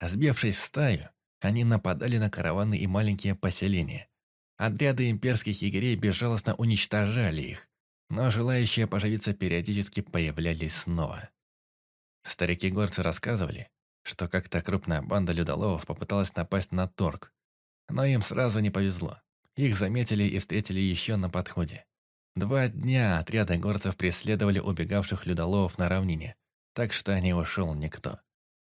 Сбившись в стаю, они нападали на караваны и маленькие поселения. Отряды имперских егерей безжалостно уничтожали их, но желающие поживиться периодически появлялись снова. Старики-горцы рассказывали, что как-то крупная банда людоловов попыталась напасть на торг, но им сразу не повезло. Их заметили и встретили еще на подходе. Два дня отряды горцев преследовали убегавших людоловов на равнине, так что не ушел никто.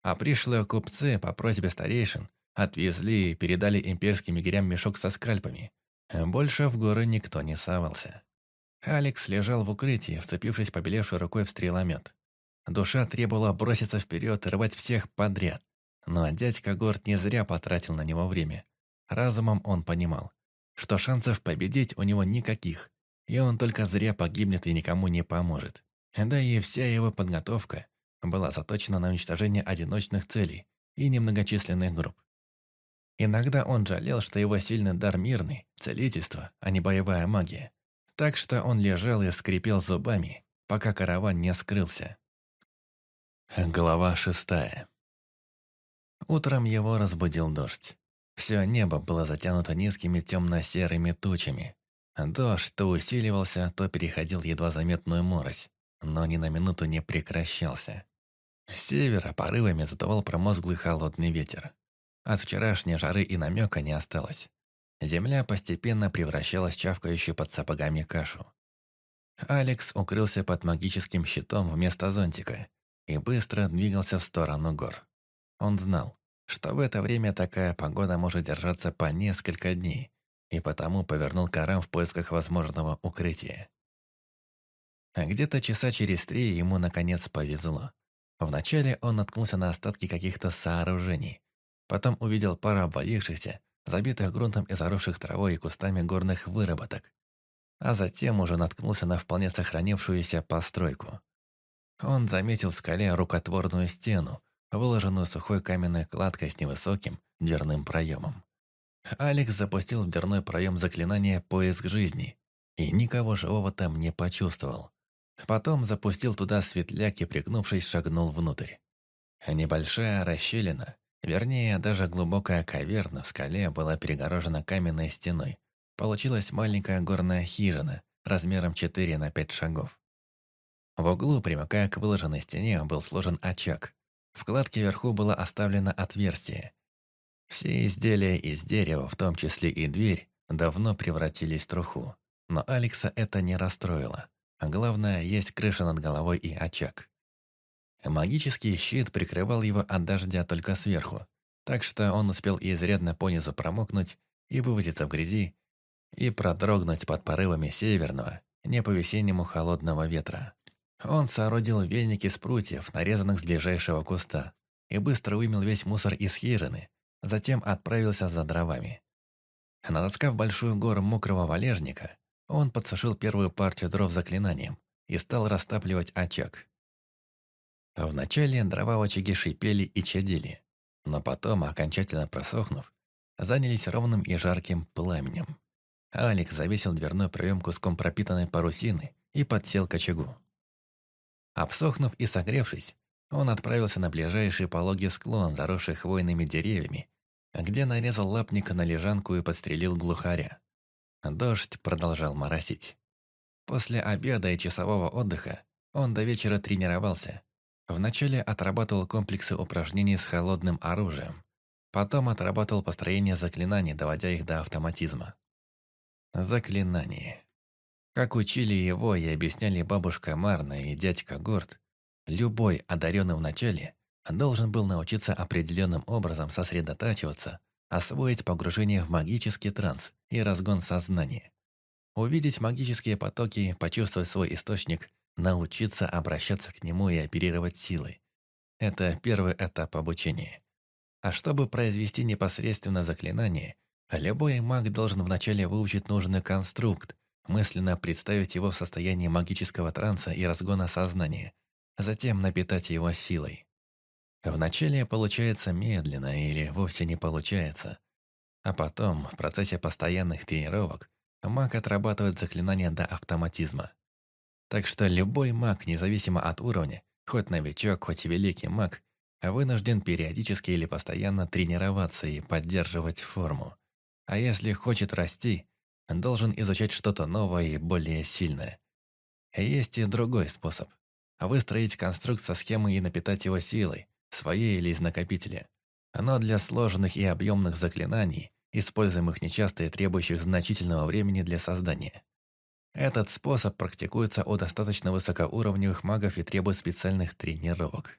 А пришлые купцы по просьбе старейшин отвезли и передали имперским егерям мешок со скальпами. Больше в горы никто не совался. Алекс лежал в укрытии, вцепившись побелевшей рукой в стреломет. Душа требовала броситься вперед и рвать всех подряд. Но дядька Горд не зря потратил на него время. Разумом он понимал, что шансов победить у него никаких, и он только зря погибнет и никому не поможет. Да и вся его подготовка была заточена на уничтожение одиночных целей и немногочисленных групп. Иногда он жалел, что его сильный дар мирный, целительство, а не боевая магия. Так что он лежал и скрипел зубами, пока караван не скрылся. Глава шестая. Утром его разбудил дождь. Все небо было затянуто низкими темно-серыми тучами. Дождь то усиливался, то переходил едва заметную морось, но ни на минуту не прекращался. С севера порывами задувал промозглый холодный ветер. От вчерашней жары и намека не осталось. Земля постепенно превращалась в чавкающую под сапогами кашу. Алекс укрылся под магическим щитом вместо зонтика и быстро двигался в сторону гор. Он знал, что в это время такая погода может держаться по несколько дней, и потому повернул Карам в поисках возможного укрытия. А где-то часа через три ему наконец повезло. Вначале он наткнулся на остатки каких-то сооружений. Потом увидел пару обвалившихся, забитых грунтом и заросших травой и кустами горных выработок. А затем уже наткнулся на вполне сохранившуюся постройку. Он заметил в скале рукотворную стену, выложенную сухой каменной кладкой с невысоким дверным проемом. Алекс запустил в дверной проем заклинание «Поиск жизни» и никого живого там не почувствовал. Потом запустил туда светляк и, пригнувшись, шагнул внутрь. Небольшая расщелина, вернее, даже глубокая каверна в скале была перегорожена каменной стеной. Получилась маленькая горная хижина, размером 4 на 5 шагов. В углу, примыкая к выложенной стене, был сложен очаг. В кладке вверху было оставлено отверстие. Все изделия из дерева, в том числе и дверь, давно превратились в труху. Но Алекса это не расстроило. А главное, есть крыша над головой и очаг. Магический щит прикрывал его от дождя только сверху, так что он успел изрядно понизу промокнуть и вывозиться в грязи, и продрогнуть под порывами северного, не по-весеннему холодного ветра. Он соорудил веники с прутьев, нарезанных с ближайшего куста, и быстро вымел весь мусор из хижины, затем отправился за дровами. Натаскав большую гору мокрого валежника, он подсушил первую партию дров заклинанием и стал растапливать очаг. Вначале дрова в очаге шипели и чадили, но потом, окончательно просохнув, занялись ровным и жарким пламенем. Алекс завесил дверной проем куском пропитанной парусины и подсел к очагу. Обсохнув и согревшись, он отправился на ближайший пологий склон, заросший хвойными деревьями, где нарезал лапника на лежанку и подстрелил глухаря. Дождь продолжал моросить. После обеда и часового отдыха он до вечера тренировался. Вначале отрабатывал комплексы упражнений с холодным оружием. Потом отрабатывал построение заклинаний, доводя их до автоматизма. Заклинание. Как учили его и объясняли бабушка Марна и дядька Горд, любой одаренный вначале должен был научиться определенным образом сосредотачиваться, освоить погружение в магический транс и разгон сознания. Увидеть магические потоки, почувствовать свой источник, научиться обращаться к нему и оперировать силой. Это первый этап обучения. А чтобы произвести непосредственно заклинание, любой маг должен вначале выучить нужный конструкт, мысленно представить его в состоянии магического транса и разгона сознания, затем напитать его силой. Вначале получается медленно или вовсе не получается. А потом, в процессе постоянных тренировок, маг отрабатывает заклинания до автоматизма. Так что любой маг, независимо от уровня, хоть новичок, хоть великий маг, вынужден периодически или постоянно тренироваться и поддерживать форму. А если хочет расти, должен изучать что-то новое и более сильное. Есть и другой способ. Выстроить конструкт со схемой и напитать его силой, своей или из накопителя. Но для сложных и объемных заклинаний, используемых нечасто и требующих значительного времени для создания. Этот способ практикуется у достаточно высокоуровневых магов и требует специальных тренировок.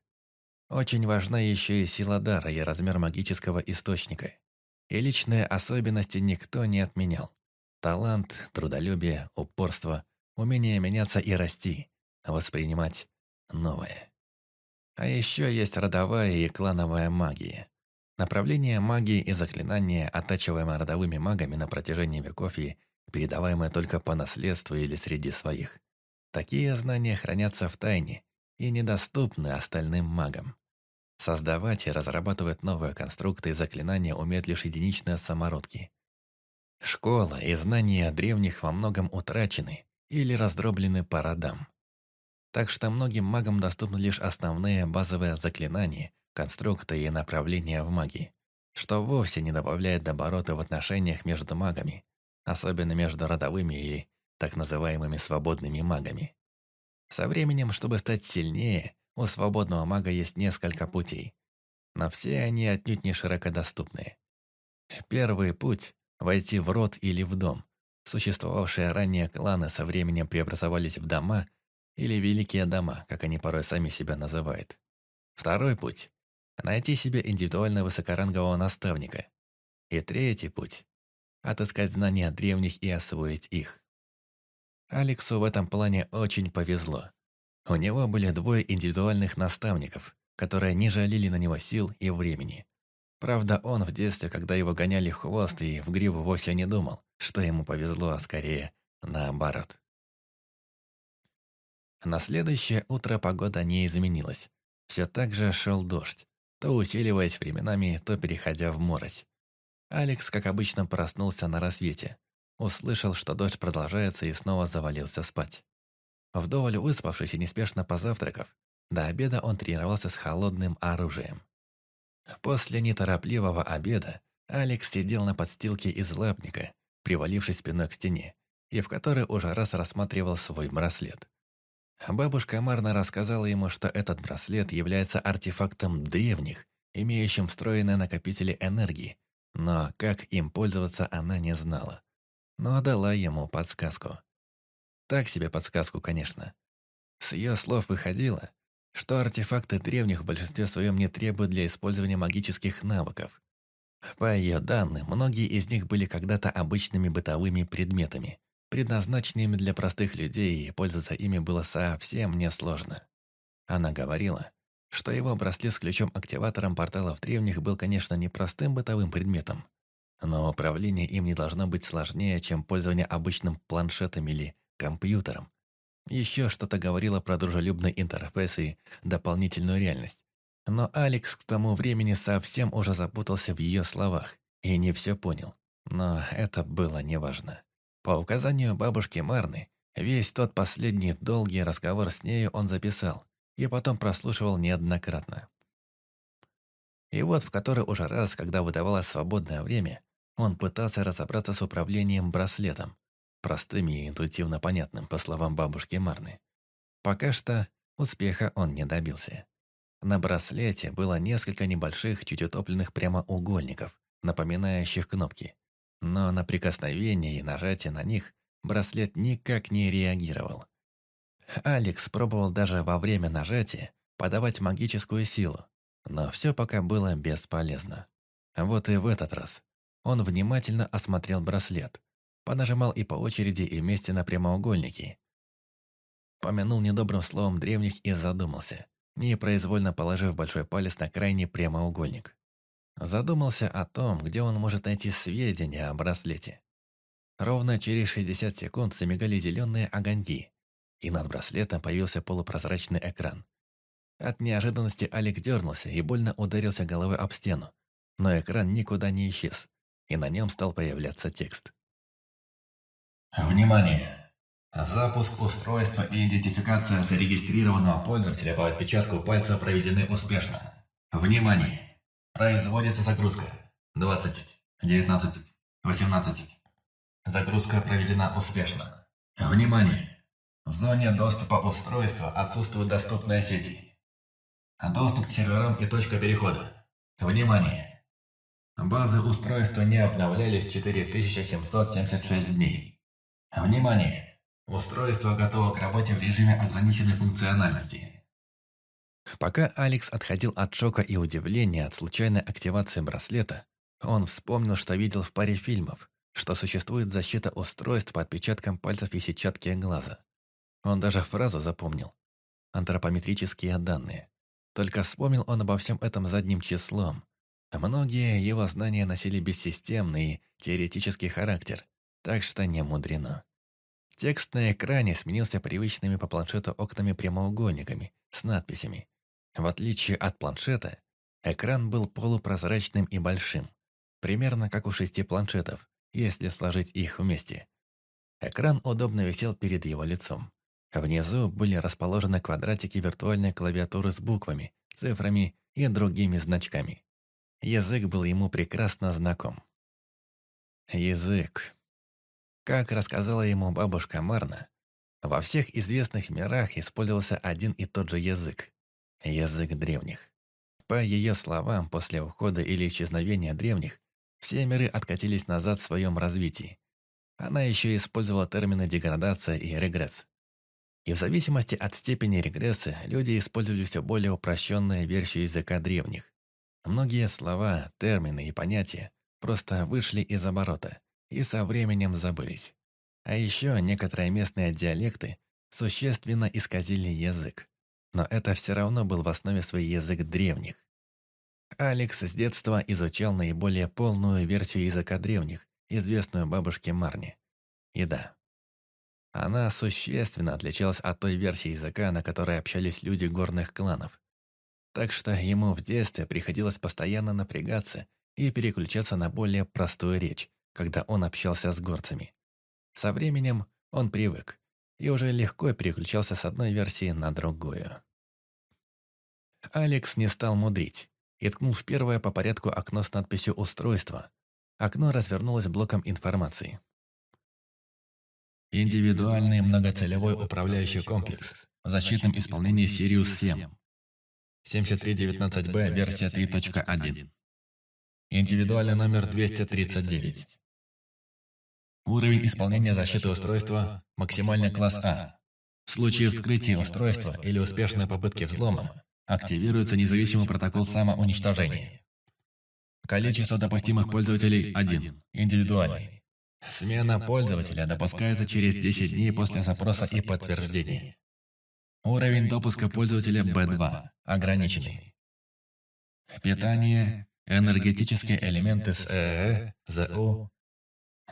Очень важна еще и сила дара и размер магического источника. И личные особенности никто не отменял. Талант, трудолюбие, упорство, умение меняться и расти, воспринимать новое. А еще есть родовая и клановая магия. Направление магии и заклинания, оттачиваемые родовыми магами на протяжении веков и передаваемые только по наследству или среди своих. Такие знания хранятся в тайне и недоступны остальным магам. Создавать и разрабатывать новые конструкты и заклинания умеют лишь единичные самородки. Школа и знания древних во многом утрачены или раздроблены по родам. Так что многим магам доступны лишь основные базовые заклинания, конструкты и направления в магии, что вовсе не добавляет оборота в отношениях между магами, особенно между родовыми или так называемыми свободными магами. Со временем, чтобы стать сильнее, у свободного мага есть несколько путей, но все они отнюдь не широкодоступные. Первый путь – войти в род или в дом. Существовавшие ранее кланы со временем преобразовались в дома или великие дома, как они порой сами себя называют. Второй путь – найти себе индивидуально высокорангового наставника. И третий путь – отыскать знания древних и освоить их. Алексу в этом плане очень повезло. У него были двое индивидуальных наставников, которые не жалели на него сил и времени. Правда, он в детстве, когда его гоняли в хвост и в гриву, вовсе не думал, что ему повезло, а скорее наоборот. На следующее утро погода не изменилась. Все так же шел дождь, то усиливаясь временами, то переходя в морось. Алекс, как обычно, проснулся на рассвете. Услышал, что дождь продолжается и снова завалился спать. Вдоволь выспавшись и неспешно позавтракав, До обеда он тренировался с холодным оружием. После неторопливого обеда Алекс сидел на подстилке из лапника, привалившись спиной к стене, и в которой уже раз рассматривал свой браслет. Бабушка Марна рассказала ему, что этот браслет является артефактом древних, имеющим встроенные накопители энергии, но как им пользоваться она не знала. Но дала ему подсказку. Так себе подсказку, конечно. С ее слов выходило, что артефакты древних в большинстве своем не требуют для использования магических навыков. По ее данным, многие из них были когда-то обычными бытовыми предметами, предназначенными для простых людей, и пользоваться ими было совсем несложно. Она говорила, что его браслет с ключом-активатором порталов древних был, конечно, не простым бытовым предметом, но управление им не должно быть сложнее, чем пользование обычным планшетом или компьютером. Еще что-то говорило про дружелюбный интерфейс и дополнительную реальность. Но Алекс к тому времени совсем уже запутался в ее словах и не все понял. Но это было неважно. По указанию бабушки Марны, весь тот последний долгий разговор с нею он записал и потом прослушивал неоднократно. И вот в который уже раз, когда выдавалось свободное время, он пытался разобраться с управлением браслетом, простым и интуитивно понятным, по словам бабушки Марны. Пока что успеха он не добился. На браслете было несколько небольших, чуть утопленных прямоугольников, напоминающих кнопки. Но на прикосновение и нажатие на них браслет никак не реагировал. Алекс пробовал даже во время нажатия подавать магическую силу, но все пока было бесполезно. Вот и в этот раз он внимательно осмотрел браслет, Понажимал и по очереди, и вместе на прямоугольники. Помянул недобрым словом древних и задумался, непроизвольно положив большой палец на крайний прямоугольник. Задумался о том, где он может найти сведения о браслете. Ровно через 60 секунд замигали зеленые огоньки, и над браслетом появился полупрозрачный экран. От неожиданности Алик дернулся и больно ударился головой об стену, но экран никуда не исчез, и на нем стал появляться текст. Внимание! Запуск устройства и идентификация зарегистрированного пользователя по отпечатку пальца проведены успешно. Внимание! Производится загрузка. 20, 19, 18. Загрузка проведена успешно. Внимание! В зоне доступа устройства отсутствуют доступные сети. Доступ к серверам и точка перехода. Внимание! Базы устройства не обновлялись 4776 дней. Внимание! Устройство готово к работе в режиме ограниченной функциональности. Пока Алекс отходил от шока и удивления от случайной активации браслета, он вспомнил, что видел в паре фильмов, что существует защита устройств по отпечаткам пальцев и сетчатке глаза. Он даже фразу запомнил. Антропометрические данные. Только вспомнил он обо всем этом задним числом. Многие его знания носили бессистемный теоретический характер, так что не мудрено. Текст на экране сменился привычными по планшету окнами-прямоугольниками с надписями. В отличие от планшета, экран был полупрозрачным и большим, примерно как у шести планшетов, если сложить их вместе. Экран удобно висел перед его лицом. Внизу были расположены квадратики виртуальной клавиатуры с буквами, цифрами и другими значками. Язык был ему прекрасно знаком. Язык. Как рассказала ему бабушка Марна, во всех известных мирах использовался один и тот же язык – язык древних. По ее словам, после ухода или исчезновения древних, все миры откатились назад в своем развитии. Она еще использовала термины деградация и регресс. И в зависимости от степени регресса люди использовали все более упрощенные версию языка древних. Многие слова, термины и понятия просто вышли из оборота и со временем забылись. А еще некоторые местные диалекты существенно исказили язык. Но это все равно был в основе своей язык древних. Алекс с детства изучал наиболее полную версию языка древних, известную бабушке Марне. И да, она существенно отличалась от той версии языка, на которой общались люди горных кланов. Так что ему в детстве приходилось постоянно напрягаться и переключаться на более простую речь, когда он общался с горцами. Со временем он привык и уже легко переключался с одной версии на другую. Алекс не стал мудрить и ткнул в первое по порядку окно с надписью «Устройство». Окно развернулось блоком информации. Индивидуальный многоцелевой управляющий комплекс в защитном исполнении Сириус-7. 7319Б, версия 3.1. Индивидуальный номер 239. Уровень исполнения защиты устройства – максимальный класс А. В случае вскрытия устройства или успешной попытки взлома активируется независимый протокол самоуничтожения. Количество допустимых пользователей – 1. Индивидуальный. Смена пользователя допускается через 10 дней после запроса и подтверждения. Уровень допуска пользователя B2. Ограниченный. Питание. Энергетические элементы с ЭЭ, ЗУ.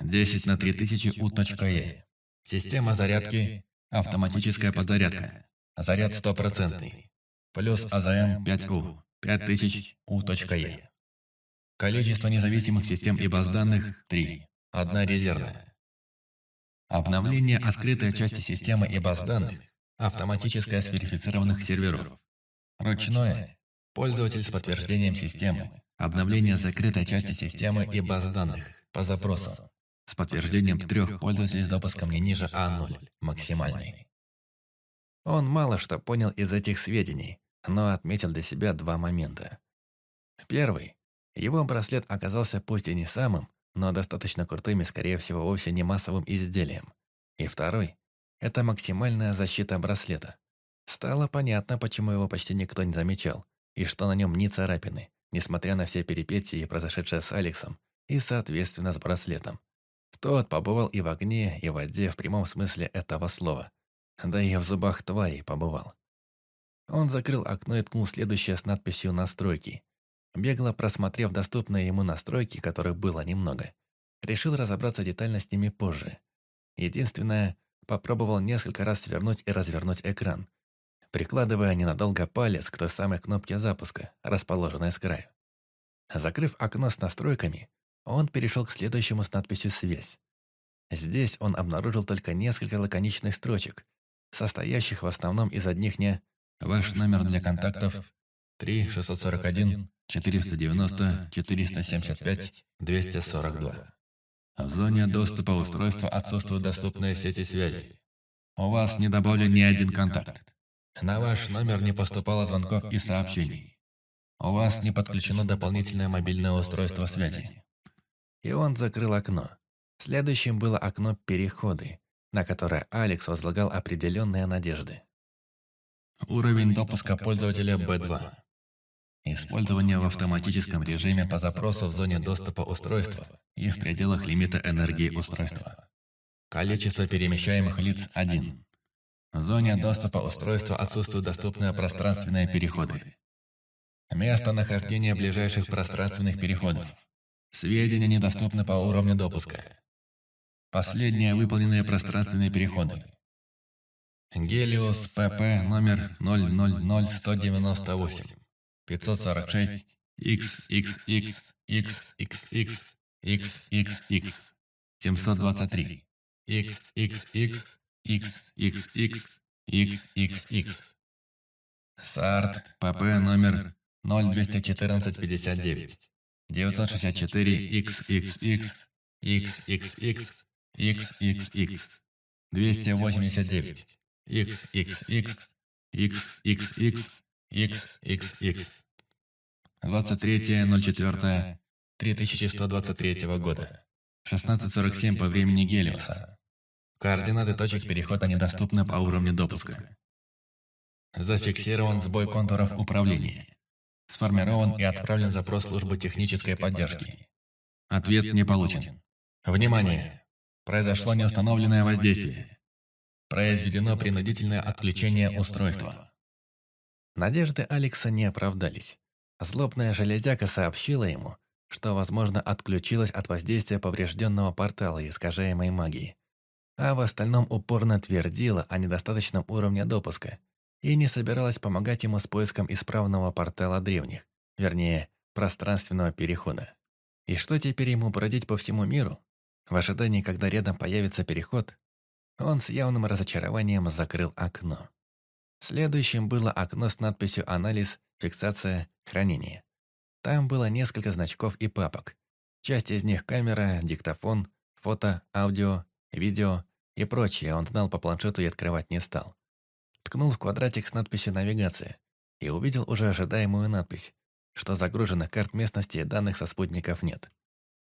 10 на 3000 У.Е. Система зарядки. Автоматическая подзарядка. Заряд стопроцентный. Плюс АЗМ 5У. 5000 У.Е. Количество независимых систем и баз данных – 3. Одна резервная. Обновление открытой части системы и баз данных автоматическое с верифицированных серверов. Ручное – пользователь с подтверждением системы. Обновление закрытой части системы и баз данных по запросу с подтверждением трех пользователей с допуском не ниже А0, максимальный. Он мало что понял из этих сведений, но отметил для себя два момента. Первый. Его браслет оказался пусть и не самым, но достаточно крутым и, скорее всего, вовсе не массовым изделием. И второй – это максимальная защита браслета. Стало понятно, почему его почти никто не замечал, и что на нем ни царапины, несмотря на все перипетии, произошедшие с Алексом, и, соответственно, с браслетом. Тот побывал и в огне, и в воде в прямом смысле этого слова. Да и в зубах тварей побывал. Он закрыл окно и ткнул следующее с надписью «Настройки», Бегло просмотрев доступные ему настройки, которых было немного, решил разобраться детально с ними позже. Единственное, попробовал несколько раз свернуть и развернуть экран, прикладывая ненадолго палец к той самой кнопке запуска, расположенной с краю. Закрыв окно с настройками, он перешел к следующему с надписью «Связь». Здесь он обнаружил только несколько лаконичных строчек, состоящих в основном из одних не «Ваш номер для контактов 3 641 490, 475, 242. В зоне доступа устройства отсутствуют доступные сети связи. У вас не добавлен ни один контакт. На ваш номер не поступало звонков и сообщений. У вас не подключено дополнительное мобильное устройство связи. И он закрыл окно. Следующим было окно «Переходы», на которое Алекс возлагал определенные надежды. Уровень допуска пользователя B2. Использование в автоматическом режиме по запросу в зоне доступа устройства и в пределах лимита энергии устройства. Количество перемещаемых лиц – 1. В зоне доступа устройства отсутствуют доступные пространственные переходы. Место нахождения ближайших пространственных переходов. Сведения недоступны по уровню допуска. Последние выполненные пространственные переходы. Гелиос ПП номер 000198. 546, XXX, XXX, XXX, 723, XXX, XXX, XXX. САРТ ПП номер 021459, 964, XXX, XXX, XXX, 289, XXX, XXX, XXX. 23.04.3123 года. 16.47 по времени Гелиоса. Координаты точек перехода недоступны по уровню допуска. Зафиксирован сбой контуров управления. Сформирован и отправлен запрос службы технической поддержки. Ответ не получен. Внимание! Произошло неустановленное воздействие. Произведено принудительное отключение устройства. Надежды Алекса не оправдались. Злобная железяка сообщила ему, что, возможно, отключилась от воздействия поврежденного портала искажаемой магии. А в остальном упорно твердила о недостаточном уровне допуска и не собиралась помогать ему с поиском исправного портала древних, вернее, пространственного перехода. И что теперь ему бродить по всему миру? В ожидании, когда рядом появится переход, он с явным разочарованием закрыл окно. Следующим было окно с надписью «Анализ фиксация, хранение. Там было несколько значков и папок. Часть из них камера, диктофон, фото, аудио, видео и прочее он знал по планшету и открывать не стал. Ткнул в квадратик с надписью «Навигация» и увидел уже ожидаемую надпись, что загруженных карт местности и данных со спутников нет.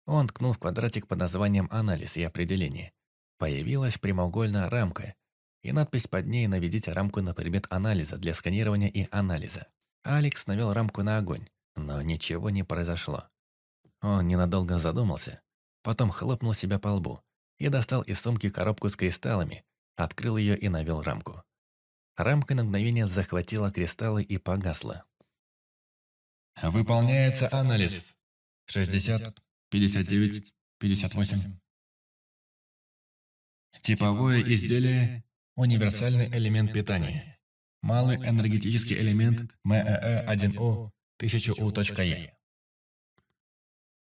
Он ткнул в квадратик под названием «Анализ» и «Определение». Появилась прямоугольная рамка, и надпись под ней «Наведите рамку на предмет анализа для сканирования и анализа». Алекс навел рамку на огонь, но ничего не произошло. Он ненадолго задумался, потом хлопнул себя по лбу и достал из сумки коробку с кристаллами, открыл ее и навел рамку. Рамка на мгновение захватила кристаллы и погасла. Выполняется анализ. 60, 59, 58. Типовое изделие – универсальный элемент питания. Малый энергетический элемент МЭЭ-1У 1000У.Е.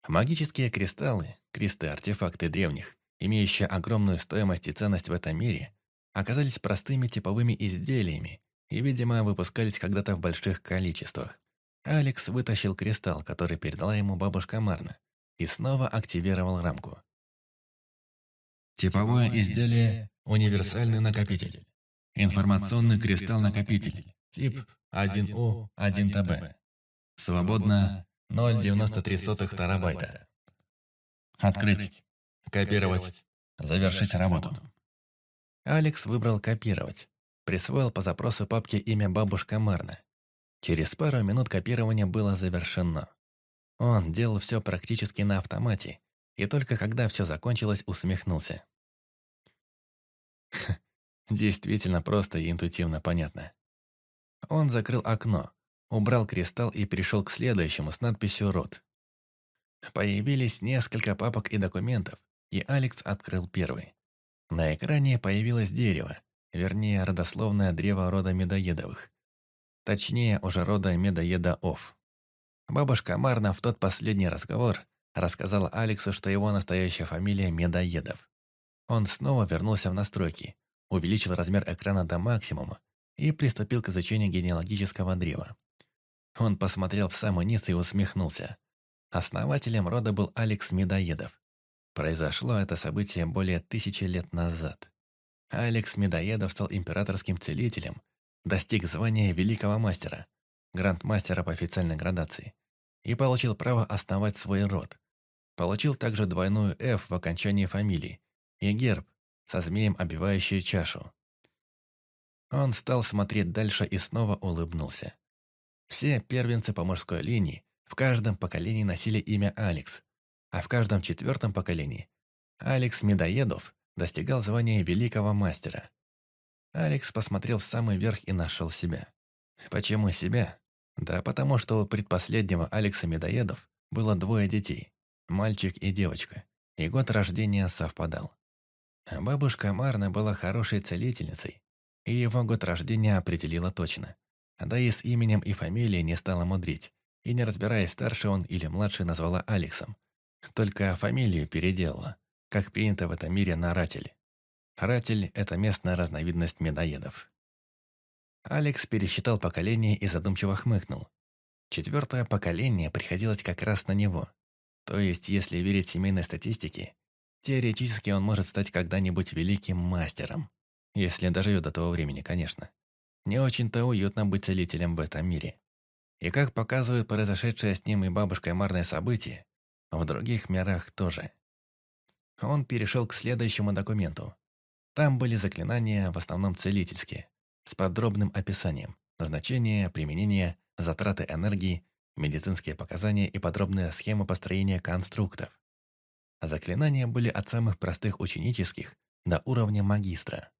Магические кристаллы, кресты-артефакты древних, имеющие огромную стоимость и ценность в этом мире, оказались простыми типовыми изделиями и, видимо, выпускались когда-то в больших количествах. Алекс вытащил кристалл, который передала ему бабушка Марна, и снова активировал рамку. Типовое изделие – универсальный накопитель. Информационный кристалл-накопитель. Тип 1У-1ТБ. Свободно 0,93 терабайта. Открыть. Копировать. Завершить работу. Алекс выбрал «Копировать». Присвоил по запросу папке имя бабушка Марна. Через пару минут копирование было завершено. Он делал все практически на автомате, и только когда все закончилось, усмехнулся. Действительно просто и интуитивно понятно. Он закрыл окно, убрал кристалл и перешел к следующему с надписью «Рот». Появились несколько папок и документов, и Алекс открыл первый. На экране появилось дерево, вернее, родословное древо рода медоедовых. Точнее, уже рода медоеда-ов. Бабушка Марна в тот последний разговор рассказала Алексу, что его настоящая фамилия Медоедов. Он снова вернулся в настройки, увеличил размер экрана до максимума и приступил к изучению генеалогического древа. Он посмотрел в самый низ и усмехнулся. Основателем рода был Алекс Медоедов. Произошло это событие более тысячи лет назад. Алекс Медоедов стал императорским целителем, достиг звания великого мастера, грандмастера по официальной градации, и получил право основать свой род. Получил также двойную «Ф» в окончании фамилии и герб со змеем, обивающий чашу. Он стал смотреть дальше и снова улыбнулся. Все первенцы по мужской линии в каждом поколении носили имя Алекс, а в каждом четвертом поколении Алекс Медоедов достигал звания великого мастера. Алекс посмотрел в самый верх и нашел себя. Почему себя? Да потому что у предпоследнего Алекса Медоедов было двое детей, мальчик и девочка, и год рождения совпадал. Бабушка Марна была хорошей целительницей, и его год рождения определила точно. Да и с именем и фамилией не стала мудрить, и не разбираясь, старше он или младше назвала Алексом. Только фамилию переделала, как принято в этом мире на Ратель. Ратель – это местная разновидность медоедов. Алекс пересчитал поколение и задумчиво хмыкнул. Четвертое поколение приходилось как раз на него. То есть, если верить семейной статистике, теоретически он может стать когда-нибудь великим мастером. Если доживет до того времени, конечно. Не очень-то уютно быть целителем в этом мире. И как показывают произошедшее с ним и бабушкой Марное событие, в других мирах тоже. Он перешел к следующему документу. Там были заклинания, в основном целительские, с подробным описанием, назначение, применение, затраты энергии, медицинские показания и подробная схема построения конструктов. Заклинания были от самых простых ученических до уровня магистра.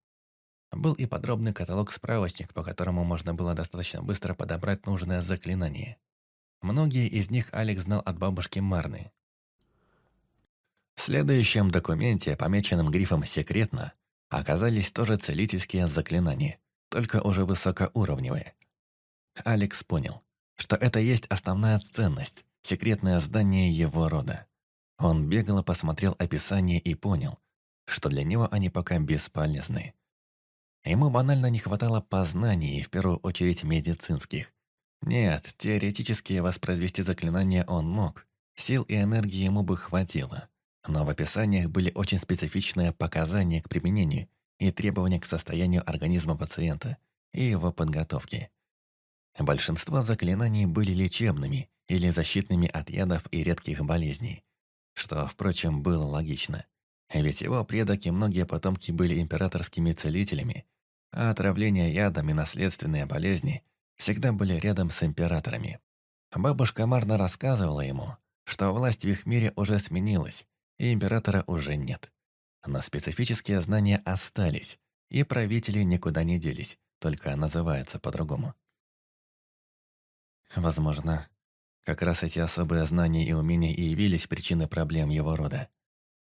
Был и подробный каталог-справочник, по которому можно было достаточно быстро подобрать нужное заклинание. Многие из них Алекс знал от бабушки Марны. В следующем документе, помеченном грифом «Секретно», оказались тоже целительские заклинания, только уже высокоуровневые. Алекс понял, что это есть основная ценность, секретное здание его рода. Он бегло посмотрел описание и понял, что для него они пока бесполезны. Ему банально не хватало познаний, в первую очередь медицинских. Нет, теоретически воспроизвести заклинание он мог. Сил и энергии ему бы хватило. Но в описаниях были очень специфичные показания к применению и требования к состоянию организма пациента и его подготовке. Большинство заклинаний были лечебными или защитными от ядов и редких болезней, что, впрочем, было логично. Ведь его предок и многие потомки были императорскими целителями, а отравление ядом и наследственные болезни всегда были рядом с императорами. Бабушка Марна рассказывала ему, что власть в их мире уже сменилась, и императора уже нет. Но специфические знания остались, и правители никуда не делись, только называются по-другому. Возможно, как раз эти особые знания и умения и явились причиной проблем его рода.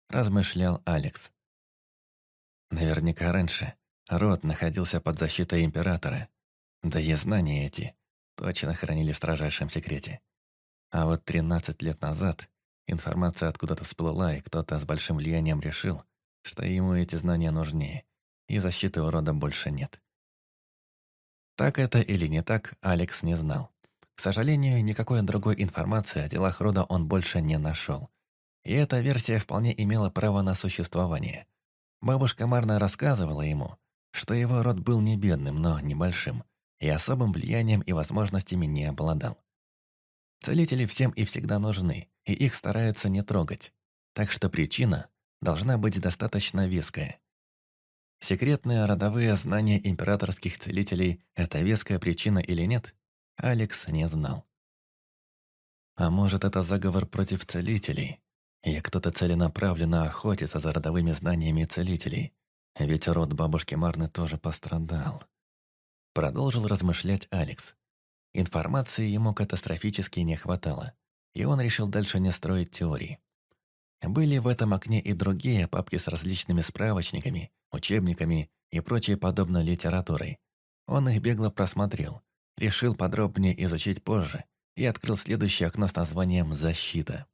Размышлял Алекс. Наверняка раньше род находился под защитой императора, да и знания эти точно хранили в строжайшем секрете. А вот 13 лет назад информация откуда-то всплыла, и кто-то с большим влиянием решил, что ему эти знания нужнее, и защиты у рода больше нет. Так это или не так, Алекс не знал. К сожалению, никакой другой информации о делах рода он больше не нашел. И эта версия вполне имела право на существование. Бабушка Марна рассказывала ему, что его род был не бедным, но небольшим, и особым влиянием и возможностями не обладал. Целители всем и всегда нужны, и их стараются не трогать. Так что причина должна быть достаточно веская. Секретные родовые знания императорских целителей – это веская причина или нет, Алекс не знал. А может, это заговор против целителей? И кто-то целенаправленно охотится за родовыми знаниями целителей. Ведь род бабушки Марны тоже пострадал. Продолжил размышлять Алекс. Информации ему катастрофически не хватало, и он решил дальше не строить теории. Были в этом окне и другие папки с различными справочниками, учебниками и прочей подобной литературой. Он их бегло просмотрел, решил подробнее изучить позже и открыл следующее окно с названием «Защита».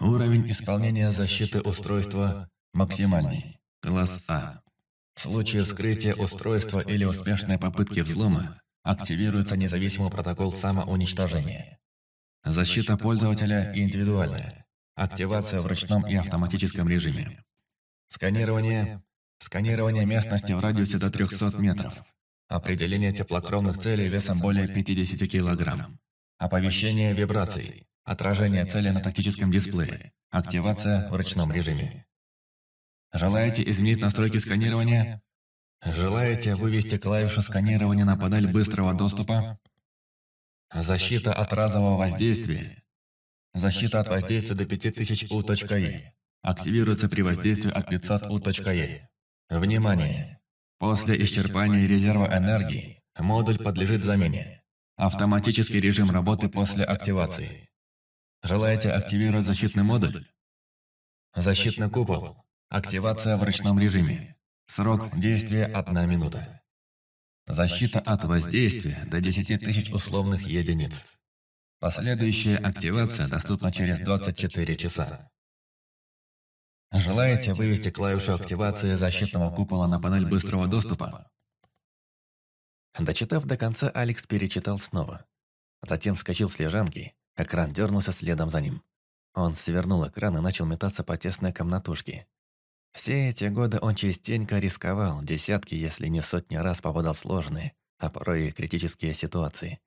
Уровень исполнения защиты устройства максимальный. Класс А. В случае вскрытия устройства или успешной попытки взлома активируется независимый протокол самоуничтожения. Защита пользователя индивидуальная. Активация в ручном и автоматическом режиме. Сканирование. Сканирование местности в радиусе до 300 метров. Определение теплокровных целей весом более 50 кг. Оповещение вибраций. Отражение цели на тактическом дисплее. Активация в ручном режиме. Желаете изменить настройки сканирования? Желаете вывести клавишу сканирования на панель быстрого доступа? Защита от разового воздействия. Защита от воздействия до 5000 У.E. Активируется при воздействии от 500 У.E. Внимание! После исчерпания резерва энергии модуль подлежит замене. Автоматический режим работы после активации. Желаете активировать защитный модуль? Защитный купол. Активация в ручном режиме. Срок действия – одна минута. Защита от воздействия до 10 тысяч условных единиц. Последующая активация доступна через 24 часа. Желаете вывести клавишу активации защитного купола на панель быстрого доступа? Дочитав до конца, Алекс перечитал снова. Затем вскочил с лежанки, экран дернулся следом за ним. Он свернул экран и начал метаться по тесной комнатушке. Все эти годы он частенько рисковал, десятки, если не сотни раз попадал в сложные, а порой и критические ситуации.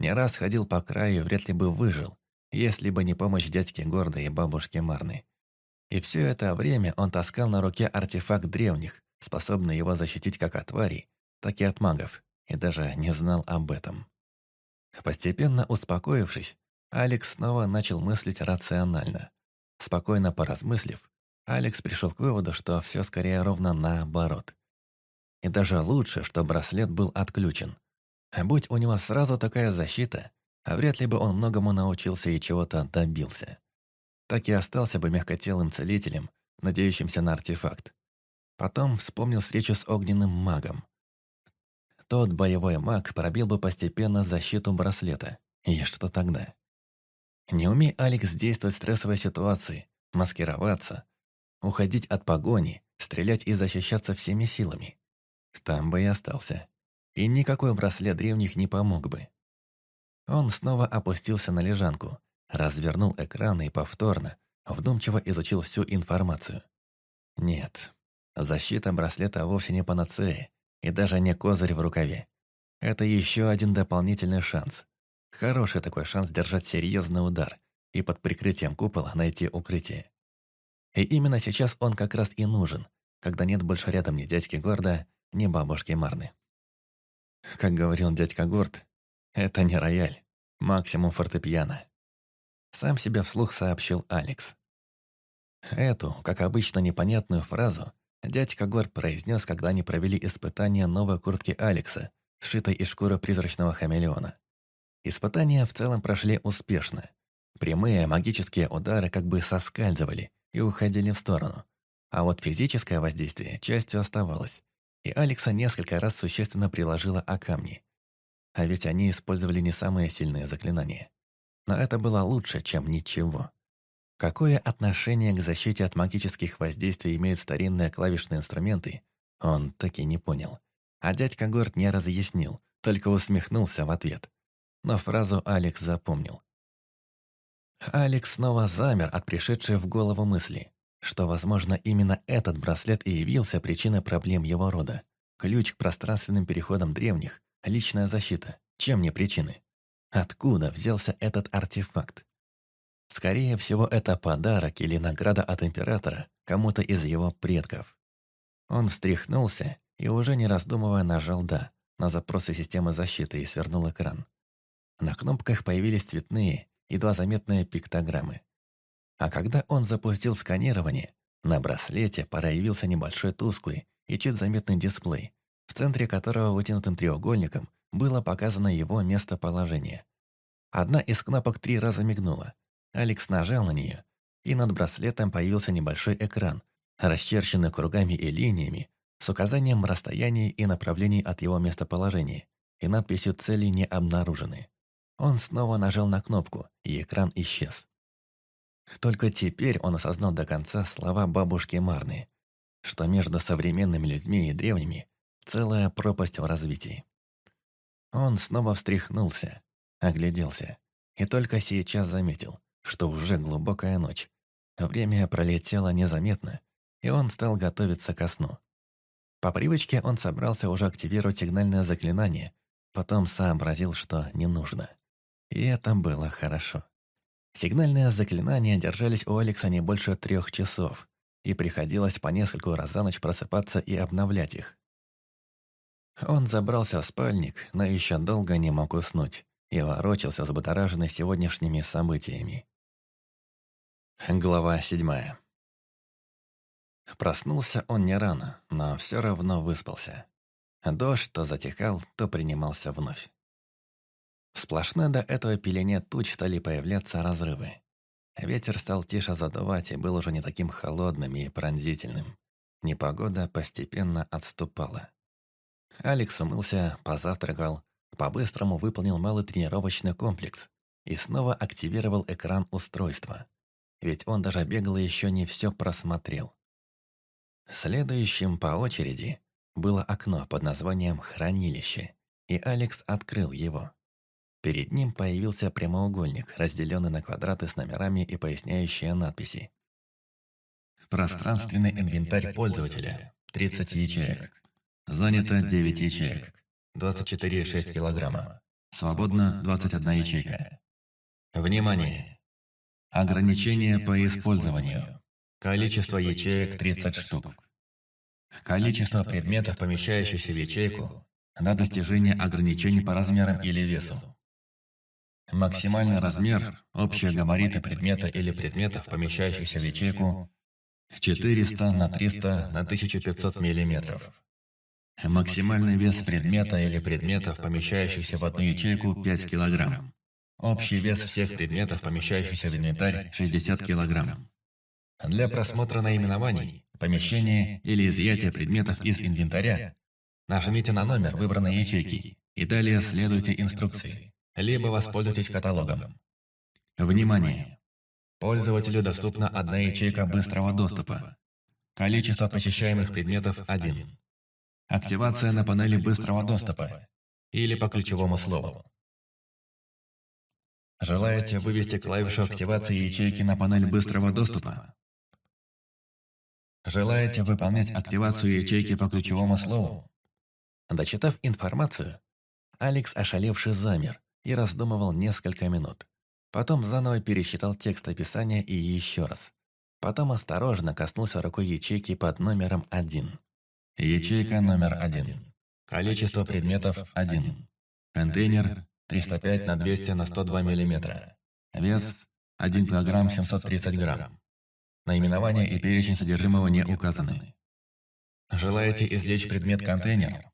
Не раз ходил по краю, вряд ли бы выжил, если бы не помощь дядьки Горда и бабушки Марны. И все это время он таскал на руке артефакт древних, способный его защитить как от тварей, так и от магов, и даже не знал об этом. Постепенно успокоившись, Алекс снова начал мыслить рационально. Спокойно поразмыслив, Алекс пришел к выводу, что все скорее ровно наоборот. И даже лучше, что браслет был отключен. Будь у него сразу такая защита, вряд ли бы он многому научился и чего-то добился. Так и остался бы мягкотелым целителем, надеющимся на артефакт. Потом вспомнил встречу с огненным магом. Тот боевой маг пробил бы постепенно защиту браслета. И что тогда? Не умей Алекс действовать в стрессовой ситуации, маскироваться, уходить от погони, стрелять и защищаться всеми силами. Там бы и остался. И никакой браслет древних не помог бы. Он снова опустился на лежанку, развернул экран и повторно, вдумчиво изучил всю информацию. Нет, защита браслета вовсе не панацея и даже не козырь в рукаве. Это еще один дополнительный шанс. Хороший такой шанс держать серьезный удар и под прикрытием купола найти укрытие. И именно сейчас он как раз и нужен, когда нет больше рядом ни дядьки Горда, ни бабушки Марны. Как говорил дядька Горд, это не рояль, максимум фортепиано. Сам себе вслух сообщил Алекс. Эту, как обычно, непонятную фразу дядька Горд произнес, когда они провели испытание новой куртки Алекса, сшитой из шкуры призрачного хамелеона. Испытания в целом прошли успешно. Прямые магические удары как бы соскальзывали и уходили в сторону. А вот физическое воздействие частью оставалось, и Алекса несколько раз существенно приложила о камни. А ведь они использовали не самые сильные заклинания. Но это было лучше, чем ничего. Какое отношение к защите от магических воздействий имеют старинные клавишные инструменты, он так и не понял. А дядька Горд не разъяснил, только усмехнулся в ответ. Но фразу Алекс запомнил. Алекс снова замер от пришедшей в голову мысли, что, возможно, именно этот браслет и явился причиной проблем его рода. Ключ к пространственным переходам древних, личная защита, чем не причины. Откуда взялся этот артефакт? Скорее всего, это подарок или награда от Императора кому-то из его предков. Он встряхнулся и, уже не раздумывая, нажал «да» на запросы системы защиты и свернул экран. На кнопках появились цветные, едва заметные пиктограммы. А когда он запустил сканирование, на браслете проявился небольшой тусклый и чуть заметный дисплей, в центре которого вытянутым треугольником было показано его местоположение. Одна из кнопок три раза мигнула. Алекс нажал на нее, и над браслетом появился небольшой экран, расчерченный кругами и линиями, с указанием расстояний и направлений от его местоположения и надписью «Цели не обнаружены». Он снова нажал на кнопку, и экран исчез. Только теперь он осознал до конца слова бабушки Марны, что между современными людьми и древними целая пропасть в развитии. Он снова встряхнулся, огляделся, и только сейчас заметил, что уже глубокая ночь. Время пролетело незаметно, и он стал готовиться ко сну. По привычке он собрался уже активировать сигнальное заклинание, потом сообразил, что не нужно. И это было хорошо. Сигнальные заклинания держались у Алекса не больше трех часов, и приходилось по нескольку раз за ночь просыпаться и обновлять их. Он забрался в спальник, но еще долго не мог уснуть, и ворочался взбудораженный сегодняшними событиями. Глава седьмая. Проснулся он не рано, но все равно выспался. Дождь то затихал, то принимался вновь. В сплошной до этого пелене туч стали появляться разрывы. Ветер стал тише задувать и был уже не таким холодным и пронзительным. Непогода постепенно отступала. Алекс умылся, позавтракал, по-быстрому выполнил малый тренировочный комплекс и снова активировал экран устройства. Ведь он даже бегал и еще не все просмотрел. Следующим по очереди было окно под названием «Хранилище», и Алекс открыл его. Перед ним появился прямоугольник, разделенный на квадраты с номерами и поясняющие надписи. Пространственный инвентарь пользователя. 30 ячеек. Занято 9 ячеек. 24,6 килограмма. Свободно 21 ячейка. Внимание! Ограничение по использованию. Количество ячеек 30 штук. Количество предметов, помещающихся в ячейку, на достижение ограничений по размерам или весу. Максимальный размер, общие габариты предмета или предметов, помещающихся в ячейку, 400 на 300 на 1500 миллиметров. Максимальный вес предмета или предметов, помещающихся в одну ячейку, 5 килограмм. Общий вес всех предметов, помещающихся в инвентарь, 60 килограмм. Для просмотра наименований, помещения или изъятия предметов из инвентаря нажмите на номер выбранной ячейки и далее следуйте инструкции либо воспользуйтесь каталогом. Внимание! Пользователю доступна одна ячейка быстрого доступа. Количество посещаемых предметов – 1. Активация на панели быстрого доступа или по ключевому слову. Желаете вывести клавишу активации ячейки на панель быстрого доступа? Желаете выполнять активацию ячейки по ключевому слову? Дочитав информацию, Алекс ошалевший замер и раздумывал несколько минут. Потом заново пересчитал текст описания и еще раз. Потом осторожно коснулся рукой ячейки под номером 1. Ячейка номер 1. Количество предметов – 1. Контейнер 305 на 200 на 102 мм. Вес 1 кг 730 грамм. Наименование и перечень содержимого не указаны. Желаете извлечь предмет-контейнер?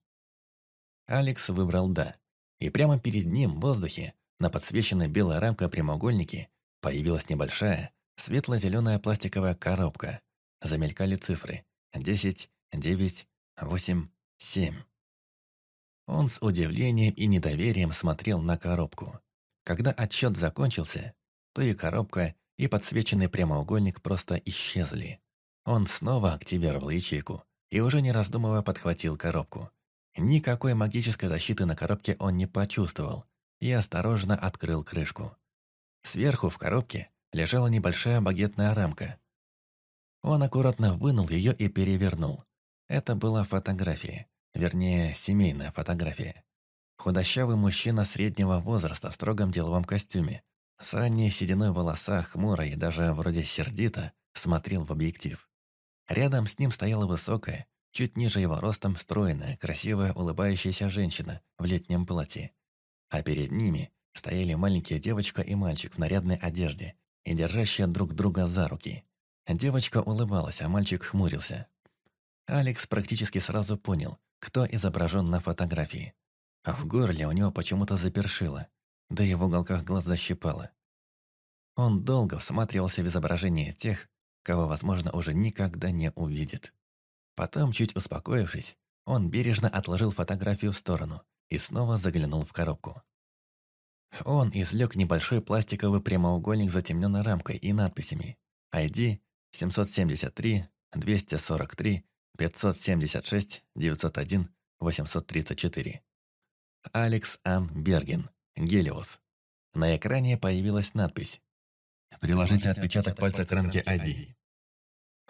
Алекс выбрал «да». И прямо перед ним в воздухе, на подсвеченной белой рамкой прямоугольнике, появилась небольшая, светло-зеленая пластиковая коробка. Замелькали цифры. 10, 9, 8, 7. Он с удивлением и недоверием смотрел на коробку. Когда отсчет закончился, то и коробка, и подсвеченный прямоугольник просто исчезли. Он снова активировал ячейку и уже не раздумывая подхватил коробку. Никакой магической защиты на коробке он не почувствовал и осторожно открыл крышку. Сверху в коробке лежала небольшая багетная рамка. Он аккуратно вынул ее и перевернул. Это была фотография. Вернее, семейная фотография. Худощавый мужчина среднего возраста в строгом деловом костюме, с ранней сединой в волосах, хмуро и даже вроде сердито, смотрел в объектив. Рядом с ним стояла высокая, чуть ниже его ростом стройная, красивая, улыбающаяся женщина в летнем платье. А перед ними стояли маленькая девочка и мальчик в нарядной одежде и держащие друг друга за руки. Девочка улыбалась, а мальчик хмурился. Алекс практически сразу понял, кто изображен на фотографии. А в горле у него почему-то запершило, да и в уголках глаз защипало. Он долго всматривался в изображение тех, кого, возможно, уже никогда не увидит. Потом, чуть успокоившись, он бережно отложил фотографию в сторону и снова заглянул в коробку. Он извлек небольшой пластиковый прямоугольник с затемненной рамкой и надписями ID 773 243 576 901 834. Алекс Ан Берген, Гелиос. На экране появилась надпись «Приложите отпечаток пальца к рамке ID».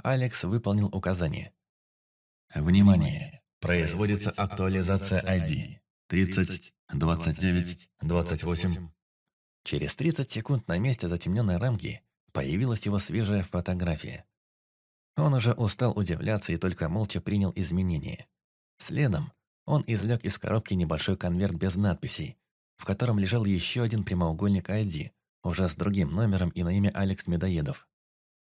Алекс выполнил указание. Внимание! Производится актуализация ID. 30, 29, 28. Через 30 секунд на месте затемненной рамки появилась его свежая фотография. Он уже устал удивляться и только молча принял изменения. Следом он извлек из коробки небольшой конверт без надписей, в котором лежал еще один прямоугольник ID, уже с другим номером и на имя Алекс Медоедов.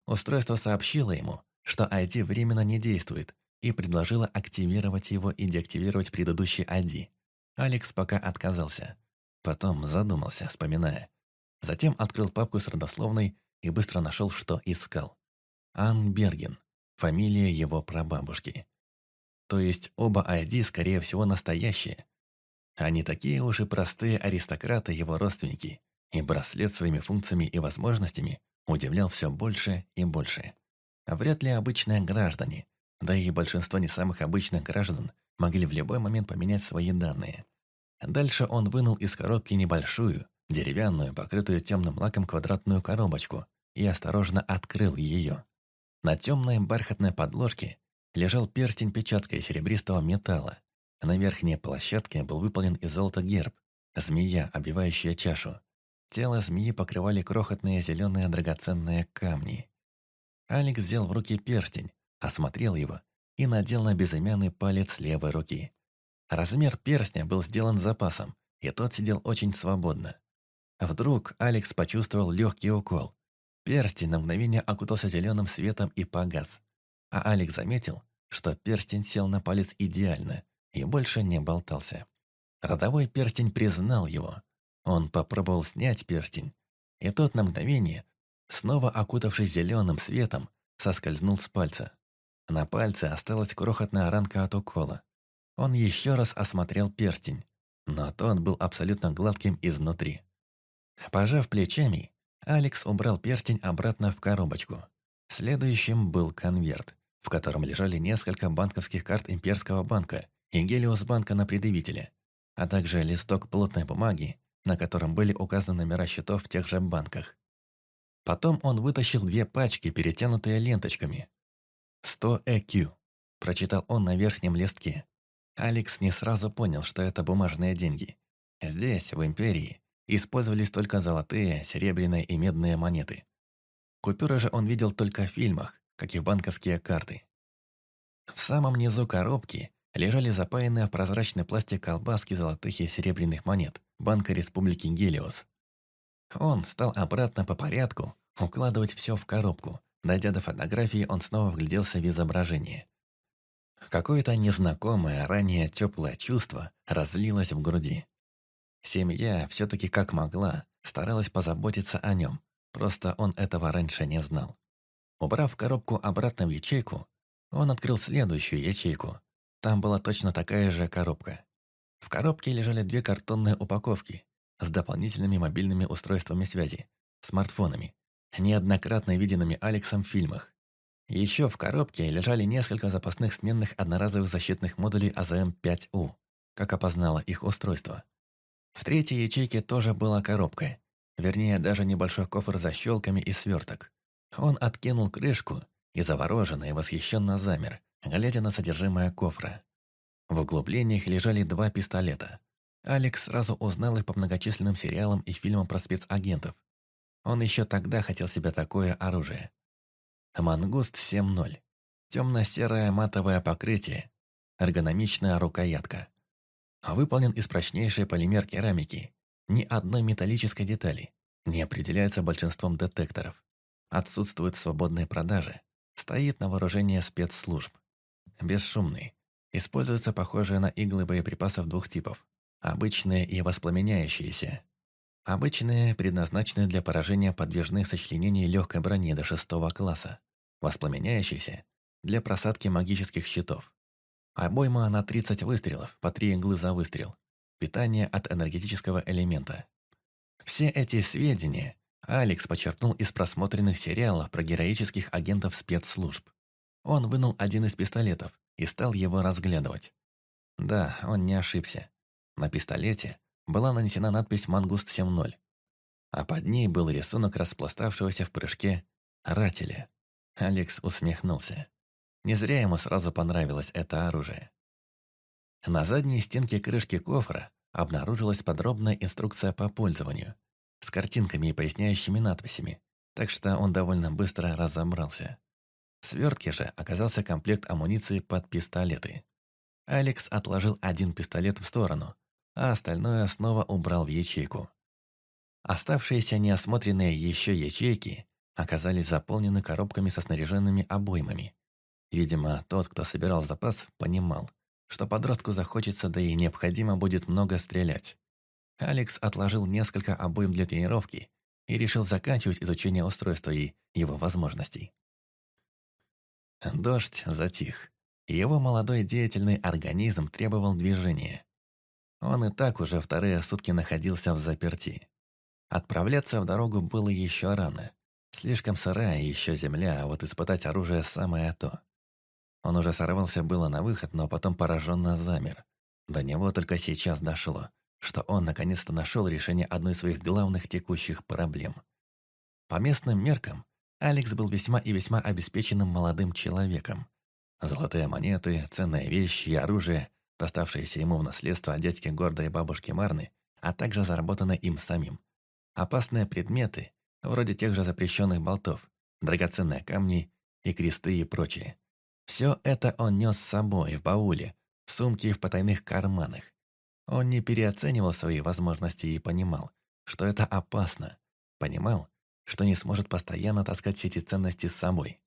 Устройство сообщило ему, что ID временно не действует, и предложило активировать его и деактивировать предыдущий ID. Алекс пока отказался. Потом задумался, вспоминая. Затем открыл папку с родословной и быстро нашел, что искал. Ан Берген, фамилия его прабабушки. То есть оба ID, скорее всего, настоящие. Они такие уж и простые аристократы, его родственники, и браслет своими функциями и возможностями удивлял все больше и больше. Вряд ли обычные граждане, да и большинство не самых обычных граждан, могли в любой момент поменять свои данные. Дальше он вынул из коробки небольшую, деревянную, покрытую темным лаком квадратную коробочку и осторожно открыл ее. На темной бархатной подложке лежал перстень печаткой серебристого металла. На верхней площадке был выполнен из золота герб, змея, обивающая чашу. Тело змеи покрывали крохотные зеленые драгоценные камни. Алекс взял в руки перстень, осмотрел его и надел на безымянный палец левой руки. Размер перстня был сделан запасом, и тот сидел очень свободно. Вдруг Алекс почувствовал легкий укол, Перстень на мгновение окутался зеленым светом и погас. А Алекс заметил, что перстень сел на палец идеально и больше не болтался. Родовой перстень признал его. Он попробовал снять перстень, и тот на мгновение, снова окутавшись зеленым светом, соскользнул с пальца. На пальце осталась крохотная ранка от укола. Он еще раз осмотрел перстень, но тот был абсолютно гладким изнутри. Пожав плечами, Алекс убрал перстень обратно в коробочку. Следующим был конверт, в котором лежали несколько банковских карт Имперского банка и Гелиос банка на предъявителе, а также листок плотной бумаги, на котором были указаны номера счетов в тех же банках. Потом он вытащил две пачки, перетянутые ленточками. «100 ЭКЮ», – прочитал он на верхнем листке. Алекс не сразу понял, что это бумажные деньги. Здесь, в Империи, использовались только золотые, серебряные и медные монеты. Купюры же он видел только в фильмах, как и банковские карты. В самом низу коробки лежали запаянные в прозрачный пластик колбаски золотых и серебряных монет Банка Республики Гелиос. Он стал обратно по порядку укладывать все в коробку. Дойдя до фотографии, он снова вгляделся в изображение. Какое-то незнакомое, ранее теплое чувство разлилось в груди. Семья все-таки как могла старалась позаботиться о нем, просто он этого раньше не знал. Убрав коробку обратно в ячейку, он открыл следующую ячейку. Там была точно такая же коробка. В коробке лежали две картонные упаковки с дополнительными мобильными устройствами связи, смартфонами, неоднократно виденными Алексом в фильмах. Еще в коробке лежали несколько запасных сменных одноразовых защитных модулей АЗМ-5У, как опознало их устройство. В третьей ячейке тоже была коробка, вернее, даже небольшой кофр с защелками и сверток. Он откинул крышку и завороженно и восхищенно замер, глядя на содержимое кофра. В углублениях лежали два пистолета. Алекс сразу узнал их по многочисленным сериалам и фильмам про спецагентов. Он еще тогда хотел себе такое оружие. Мангуст 7.0. Темно-серое матовое покрытие. Эргономичная рукоятка. Выполнен из прочнейшей полимер керамики. Ни одной металлической детали. Не определяется большинством детекторов. Отсутствуют свободные продажи. Стоит на вооружении спецслужб. Бесшумный. Используются похожие на иглы боеприпасов двух типов. Обычные и воспламеняющиеся. Обычные предназначены для поражения подвижных сочленений легкой брони до шестого класса. Воспламеняющиеся – для просадки магических щитов. Обойма на 30 выстрелов, по 3 иглы за выстрел. Питание от энергетического элемента. Все эти сведения Алекс почерпнул из просмотренных сериалов про героических агентов спецслужб. Он вынул один из пистолетов и стал его разглядывать. Да, он не ошибся. На пистолете была нанесена надпись «Мангуст 7.0», а под ней был рисунок распластавшегося в прыжке рателя. Алекс усмехнулся. Не зря ему сразу понравилось это оружие. На задней стенке крышки кофра обнаружилась подробная инструкция по пользованию – с картинками и поясняющими надписями, так что он довольно быстро разобрался. В свертке же оказался комплект амуниции под пистолеты. Алекс отложил один пистолет в сторону, а остальное снова убрал в ячейку. Оставшиеся неосмотренные еще ячейки оказались заполнены коробками со снаряженными обоймами. Видимо, тот, кто собирал запас, понимал, что подростку захочется, да и необходимо будет много стрелять. Алекс отложил несколько обоим для тренировки и решил заканчивать изучение устройства и его возможностей. Дождь затих. Его молодой деятельный организм требовал движения. Он и так уже вторые сутки находился в заперти. Отправляться в дорогу было еще рано. Слишком сырая еще земля, а вот испытать оружие самое то. Он уже сорвался было на выход, но потом пораженно замер. До него только сейчас дошло что он наконец-то нашел решение одной из своих главных текущих проблем. По местным меркам, Алекс был весьма и весьма обеспеченным молодым человеком. Золотые монеты, ценные вещи и оружие, доставшиеся ему в наследство от дядьки Горда и бабушки Марны, а также заработанные им самим. Опасные предметы, вроде тех же запрещенных болтов, драгоценные камни и кресты и прочее. Все это он нес с собой в бауле, в сумке и в потайных карманах. Он не переоценивал свои возможности и понимал, что это опасно. Понимал, что не сможет постоянно таскать все эти ценности с собой.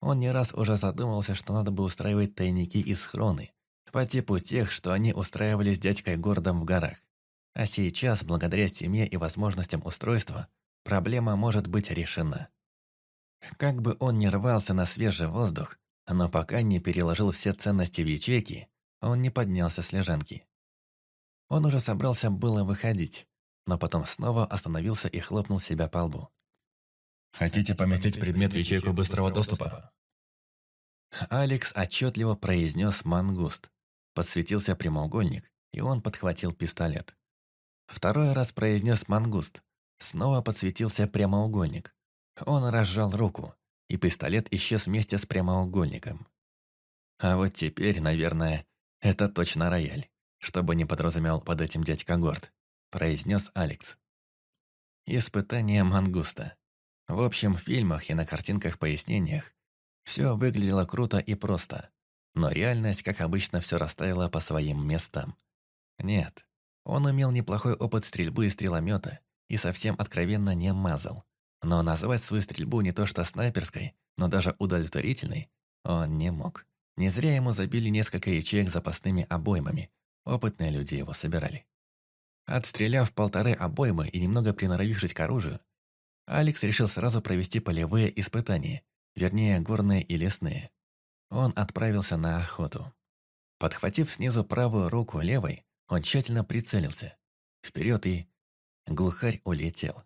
Он не раз уже задумывался, что надо бы устраивать тайники и схроны, по типу тех, что они устраивали с дядькой Гордом в горах. А сейчас, благодаря семье и возможностям устройства, проблема может быть решена. Как бы он ни рвался на свежий воздух, но пока не переложил все ценности в ячейки, он не поднялся с лежанки. Он уже собрался было выходить, но потом снова остановился и хлопнул себя по лбу. «Хотите поместить предмет в ячейку быстрого доступа?» Алекс отчетливо произнес «мангуст». Подсветился прямоугольник, и он подхватил пистолет. Второй раз произнес мангуст. Снова подсветился прямоугольник. Он разжал руку, и пистолет исчез вместе с прямоугольником. А вот теперь, наверное, это точно рояль, чтобы не подразумевал под этим дядька Горд, произнес Алекс. Испытание мангуста. В общем, в фильмах и на картинках-пояснениях все выглядело круто и просто, но реальность, как обычно, все расставила по своим местам. Нет, он имел неплохой опыт стрельбы и стреломета и совсем откровенно не мазал. Но назвать свою стрельбу не то что снайперской, но даже удовлетворительной он не мог. Не зря ему забили несколько ячеек запасными обоймами. Опытные люди его собирали. Отстреляв полторы обоймы и немного приноровившись к оружию, Алекс решил сразу провести полевые испытания, вернее, горные и лесные. Он отправился на охоту. Подхватив снизу правую руку левой, он тщательно прицелился. Вперед и... Глухарь улетел.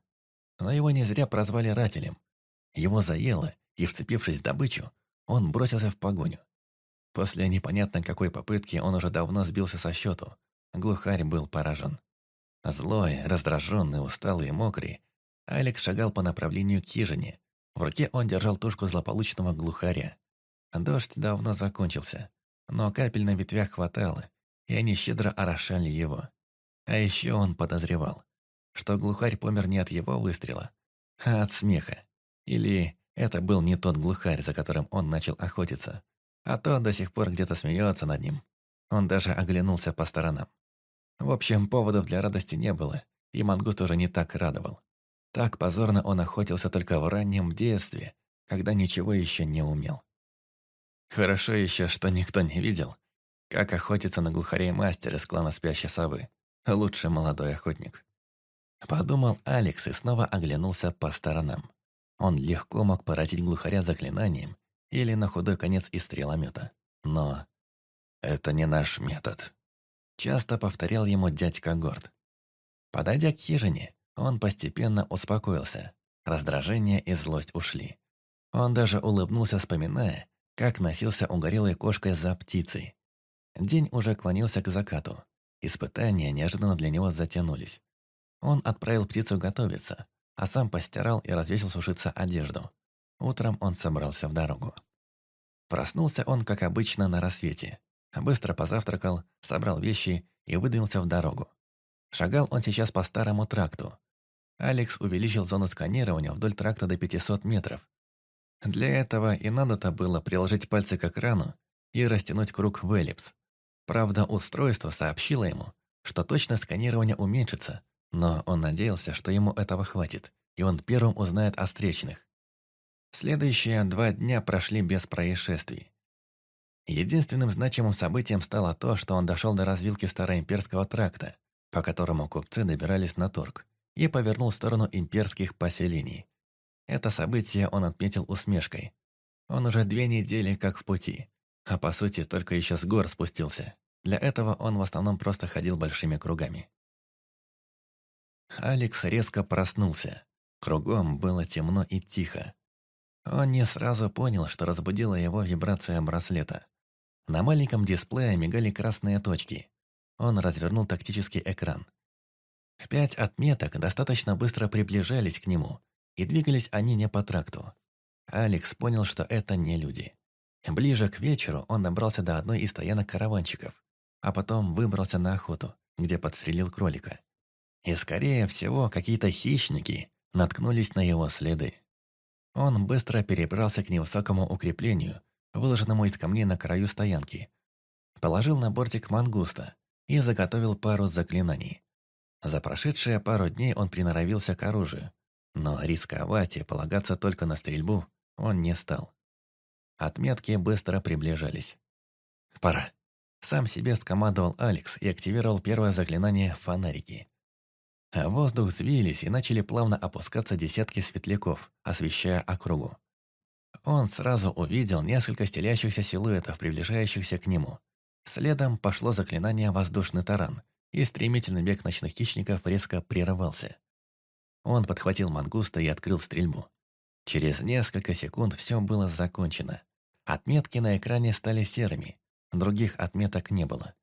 Но его не зря прозвали рателем. Его заело, и, вцепившись в добычу, он бросился в погоню. После непонятно какой попытки он уже давно сбился со счету. Глухарь был поражен. Злой, раздраженный, усталый и мокрый, Алекс шагал по направлению к хижине. В руке он держал тушку злополучного глухаря. Дождь давно закончился, но капель на ветвях хватало, и они щедро орошали его. А еще он подозревал, что глухарь помер не от его выстрела, а от смеха. Или это был не тот глухарь, за которым он начал охотиться, а тот до сих пор где-то смеется над ним. Он даже оглянулся по сторонам. В общем, поводов для радости не было, и Мангут уже не так радовал. Так позорно он охотился только в раннем детстве, когда ничего еще не умел. Хорошо еще, что никто не видел, как охотится на глухарей мастер из клана Спящей Совы, лучший молодой охотник. Подумал Алекс и снова оглянулся по сторонам. Он легко мог поразить глухаря заклинанием или на худой конец из стреломета. Но это не наш метод. Часто повторял ему дядька Горд. Подойдя к хижине, он постепенно успокоился. Раздражение и злость ушли. Он даже улыбнулся, вспоминая, как носился угорелой кошкой за птицей. День уже клонился к закату. Испытания неожиданно для него затянулись. Он отправил птицу готовиться, а сам постирал и развесил сушиться одежду. Утром он собрался в дорогу. Проснулся он, как обычно, на рассвете. Быстро позавтракал, собрал вещи и выдвинулся в дорогу. Шагал он сейчас по старому тракту. Алекс увеличил зону сканирования вдоль тракта до 500 метров. Для этого и надо-то было приложить пальцы к экрану и растянуть круг в эллипс. Правда, устройство сообщило ему, что точность сканирования уменьшится, но он надеялся, что ему этого хватит, и он первым узнает о встречных. Следующие два дня прошли без происшествий. Единственным значимым событием стало то, что он дошел до развилки Староимперского тракта, по которому купцы добирались на торг, и повернул в сторону имперских поселений. Это событие он отметил усмешкой. Он уже две недели как в пути, а по сути только еще с гор спустился. Для этого он в основном просто ходил большими кругами. Алекс резко проснулся. Кругом было темно и тихо. Он не сразу понял, что разбудила его вибрация браслета. На маленьком дисплее мигали красные точки. Он развернул тактический экран. Пять отметок достаточно быстро приближались к нему, и двигались они не по тракту. Алекс понял, что это не люди. Ближе к вечеру он добрался до одной из стоянок караванчиков, а потом выбрался на охоту, где подстрелил кролика. И, скорее всего, какие-то хищники наткнулись на его следы. Он быстро перебрался к невысокому укреплению, выложенному из камней на краю стоянки. Положил на бортик мангуста и заготовил пару заклинаний. За прошедшие пару дней он приноровился к оружию, но рисковать и полагаться только на стрельбу он не стал. Отметки быстро приближались. «Пора». Сам себе скомандовал Алекс и активировал первое заклинание «Фонарики». Воздух взвились и начали плавно опускаться десятки светляков, освещая округу. Он сразу увидел несколько стелящихся силуэтов, приближающихся к нему. Следом пошло заклинание «Воздушный таран», и стремительный бег ночных хищников резко прерывался. Он подхватил мангуста и открыл стрельбу. Через несколько секунд все было закончено. Отметки на экране стали серыми, других отметок не было.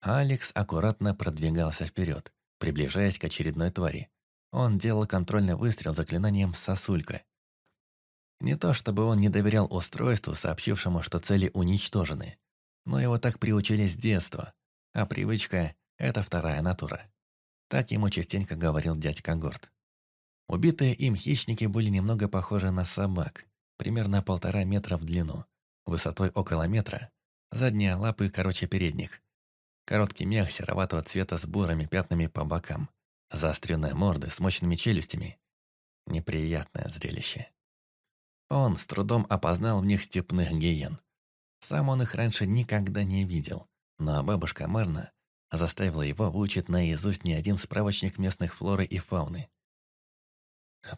Алекс аккуратно продвигался вперед, приближаясь к очередной твари. Он делал контрольный выстрел заклинанием «сосулька». Не то чтобы он не доверял устройству, сообщившему, что цели уничтожены, но его так приучили с детства, а привычка – это вторая натура. Так ему частенько говорил дядька Горд. Убитые им хищники были немного похожи на собак, примерно полтора метра в длину, высотой около метра, задние лапы короче передних. Короткий мех сероватого цвета с бурыми пятнами по бокам, заостренные морды с мощными челюстями. Неприятное зрелище. Он с трудом опознал в них степных гиен. Сам он их раньше никогда не видел, но бабушка Марна заставила его выучить наизусть не один справочник местных флоры и фауны.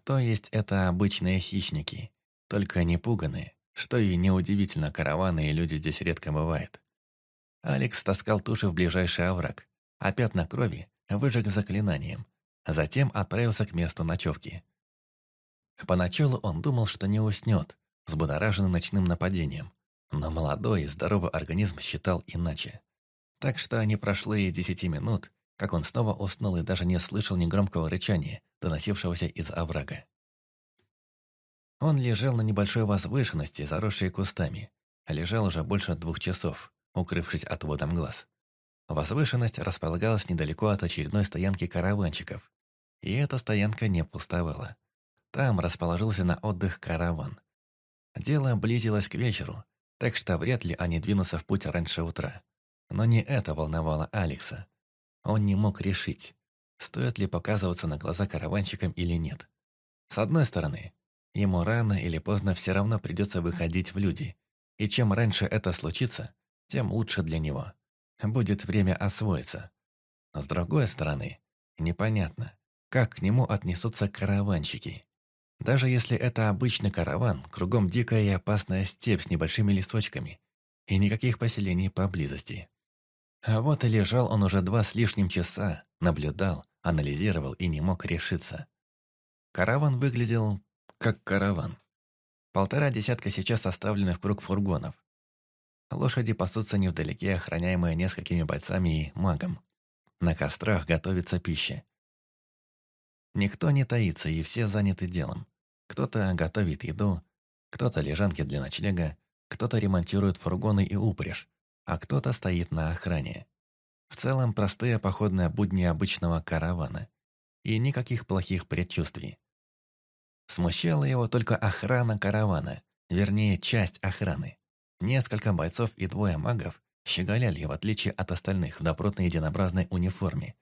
То есть это обычные хищники, только не пуганые, что и неудивительно, караваны и люди здесь редко бывает. Алекс таскал туши в ближайший овраг, а пятна крови выжег заклинанием, затем отправился к месту ночевки. Поначалу он думал, что не уснет, взбудораженный ночным нападением. Но молодой и здоровый организм считал иначе. Так что не прошло и десяти минут, как он снова уснул и даже не слышал ни громкого рычания, доносившегося из оврага. Он лежал на небольшой возвышенности, заросшей кустами. Лежал уже больше двух часов, укрывшись от водом глаз. Возвышенность располагалась недалеко от очередной стоянки караванчиков. И эта стоянка не пустовала. Там расположился на отдых караван. Дело близилось к вечеру, так что вряд ли они двинутся в путь раньше утра. Но не это волновало Алекса. Он не мог решить, стоит ли показываться на глаза караванщикам или нет. С одной стороны, ему рано или поздно все равно придется выходить в люди, и чем раньше это случится, тем лучше для него. Будет время освоиться. С другой стороны, непонятно, как к нему отнесутся караванщики. Даже если это обычный караван, кругом дикая и опасная степь с небольшими листочками. И никаких поселений поблизости. А вот и лежал он уже два с лишним часа, наблюдал, анализировал и не мог решиться. Караван выглядел как караван. Полтора десятка сейчас оставленных круг фургонов. Лошади пасутся невдалеке, охраняемые несколькими бойцами и магом. На кострах готовится пища. Никто не таится, и все заняты делом. Кто-то готовит еду, кто-то лежанки для ночлега, кто-то ремонтирует фургоны и упряжь, а кто-то стоит на охране. В целом простые походные будни обычного каравана. И никаких плохих предчувствий. Смущала его только охрана каравана, вернее, часть охраны. Несколько бойцов и двое магов щеголяли, в отличие от остальных, в добротной единообразной униформе.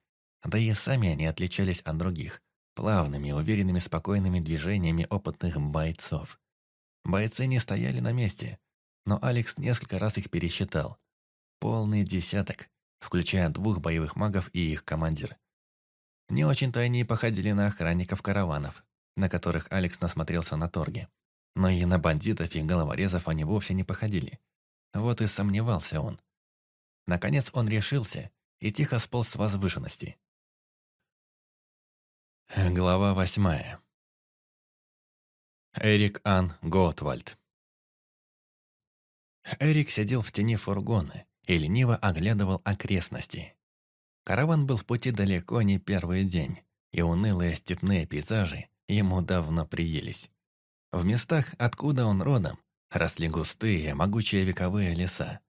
Да и сами они отличались от других, плавными, уверенными, спокойными движениями опытных бойцов. Бойцы не стояли на месте, но Алекс несколько раз их пересчитал. Полный десяток, включая двух боевых магов и их командир. Не очень-то они походили на охранников караванов, на которых Алекс насмотрелся на торге. Но и на бандитов и головорезов они вовсе не походили. Вот и сомневался он. Наконец он решился и тихо сполз с возвышенности. Глава восьмая. Эрик Ан Готвальд. Эрик сидел в тени фургона и лениво оглядывал окрестности. Караван был в пути далеко не первый день, и унылые степные пейзажи ему давно приелись. В местах, откуда он родом, росли густые, могучие вековые леса.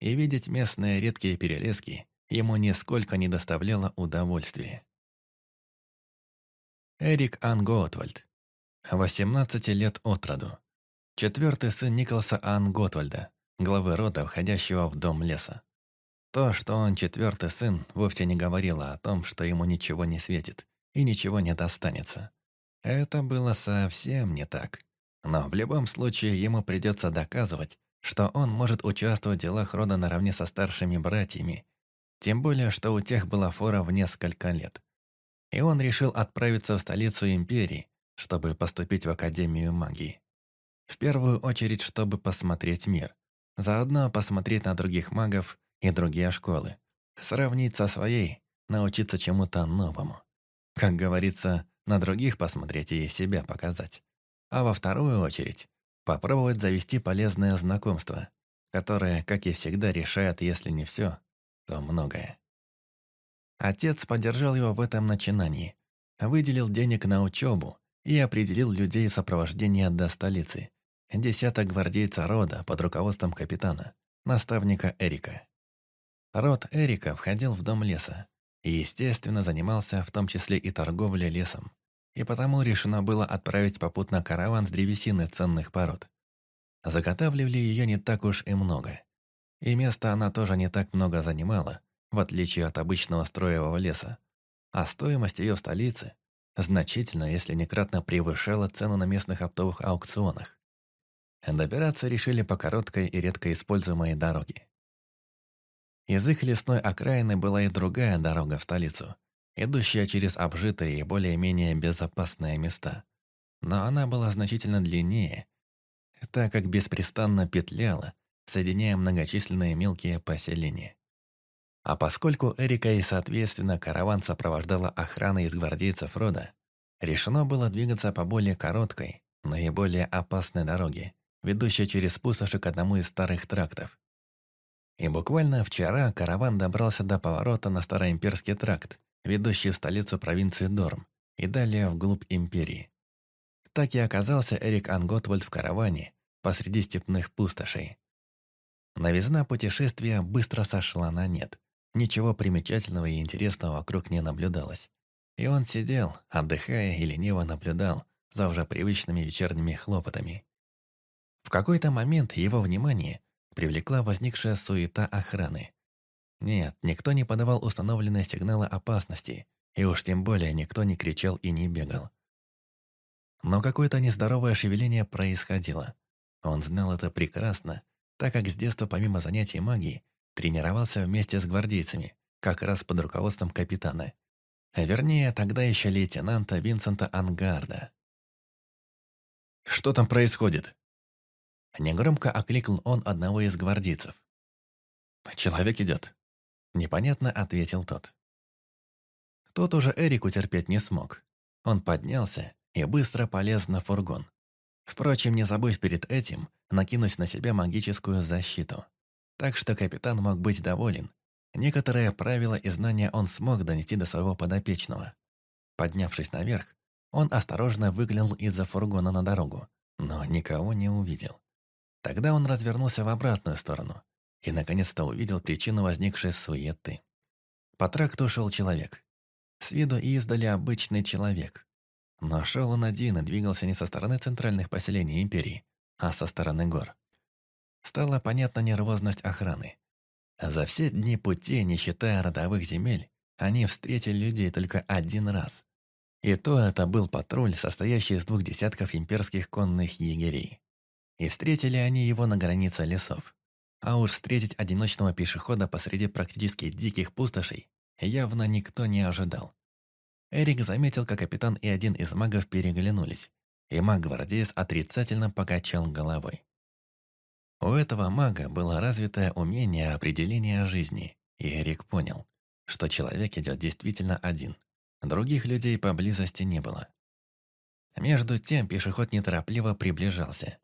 И видеть местные редкие перелески ему нисколько не доставляло удовольствия. Эрик Ан Готвальд. 18 лет от роду. Четвертый сын Николаса Ан Готвальда, главы рода, входящего в дом леса. То, что он четвертый сын, вовсе не говорило о том, что ему ничего не светит и ничего не достанется. Это было совсем не так. Но в любом случае ему придется доказывать, что он может участвовать в делах рода наравне со старшими братьями, тем более, что у тех была фора в несколько лет и он решил отправиться в столицу империи, чтобы поступить в Академию магии. В первую очередь, чтобы посмотреть мир. Заодно посмотреть на других магов и другие школы. Сравнить со своей, научиться чему-то новому. Как говорится, на других посмотреть и себя показать. А во вторую очередь, попробовать завести полезное знакомство, которое, как и всегда, решает, если не все, то многое. Отец поддержал его в этом начинании, выделил денег на учебу и определил людей в сопровождении до столицы. Десяток гвардейца рода под руководством капитана, наставника Эрика. Род Эрика входил в дом леса и, естественно, занимался в том числе и торговлей лесом. И потому решено было отправить попутно караван с древесины ценных пород. Заготавливали ее не так уж и много. И места она тоже не так много занимала, в отличие от обычного строевого леса. А стоимость ее в столице значительно, если не кратно превышала цену на местных оптовых аукционах. Добираться решили по короткой и редко используемой дороге. Из их лесной окраины была и другая дорога в столицу, идущая через обжитые и более-менее безопасные места. Но она была значительно длиннее, так как беспрестанно петляла, соединяя многочисленные мелкие поселения. А поскольку Эрика и, соответственно, караван сопровождала охрана из гвардейцев рода, решено было двигаться по более короткой, но и более опасной дороге, ведущей через пустоши к одному из старых трактов. И буквально вчера караван добрался до поворота на Староимперский тракт, ведущий в столицу провинции Дорм, и далее вглубь империи. Так и оказался Эрик Анготвальд в караване посреди степных пустошей. Новизна путешествия быстро сошла на нет. Ничего примечательного и интересного вокруг не наблюдалось. И он сидел, отдыхая и лениво наблюдал за уже привычными вечерними хлопотами. В какой-то момент его внимание привлекла возникшая суета охраны. Нет, никто не подавал установленные сигналы опасности, и уж тем более никто не кричал и не бегал. Но какое-то нездоровое шевеление происходило. Он знал это прекрасно, так как с детства помимо занятий магией Тренировался вместе с гвардейцами, как раз под руководством капитана. Вернее, тогда еще лейтенанта Винсента Ангарда. «Что там происходит?» Негромко окликнул он одного из гвардейцев. «Человек идет», — непонятно ответил тот. Тот уже Эрику терпеть не смог. Он поднялся и быстро полез на фургон. Впрочем, не забыв перед этим накинуть на себя магическую защиту так что капитан мог быть доволен. Некоторые правила и знания он смог донести до своего подопечного. Поднявшись наверх, он осторожно выглянул из-за фургона на дорогу, но никого не увидел. Тогда он развернулся в обратную сторону и наконец-то увидел причину возникшей суеты. По тракту шел человек. С виду и издали обычный человек. Но шел он один и двигался не со стороны центральных поселений Империи, а со стороны гор. Стала понятна нервозность охраны. За все дни пути, не считая родовых земель, они встретили людей только один раз. И то это был патруль, состоящий из двух десятков имперских конных егерей. И встретили они его на границе лесов. А уж встретить одиночного пешехода посреди практически диких пустошей явно никто не ожидал. Эрик заметил, как капитан и один из магов переглянулись, и маг-гвардеец отрицательно покачал головой. У этого мага было развитое умение определения жизни, и Эрик понял, что человек идет действительно один. Других людей поблизости не было. Между тем пешеход неторопливо приближался.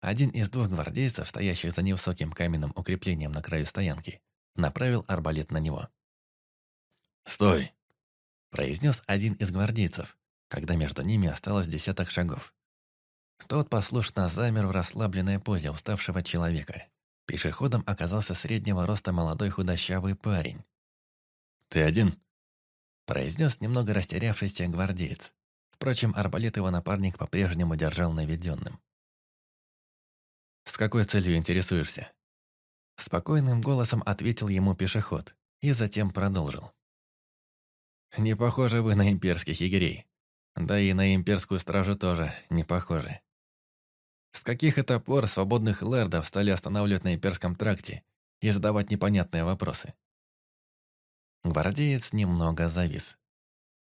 Один из двух гвардейцев, стоящих за невысоким каменным укреплением на краю стоянки, направил арбалет на него. «Стой!» – произнес один из гвардейцев, когда между ними осталось десяток шагов. Тот послушно замер в расслабленной позе уставшего человека. Пешеходом оказался среднего роста молодой худощавый парень. «Ты один?» произнес немного растерявшийся гвардеец. Впрочем, арбалет его напарник по-прежнему держал наведенным. «С какой целью интересуешься?» Спокойным голосом ответил ему пешеход и затем продолжил. «Не похожи вы на имперских егерей. Да и на имперскую стражу тоже не похожи. С каких это пор свободных лэрдов стали останавливать на имперском тракте и задавать непонятные вопросы? Гвардеец немного завис.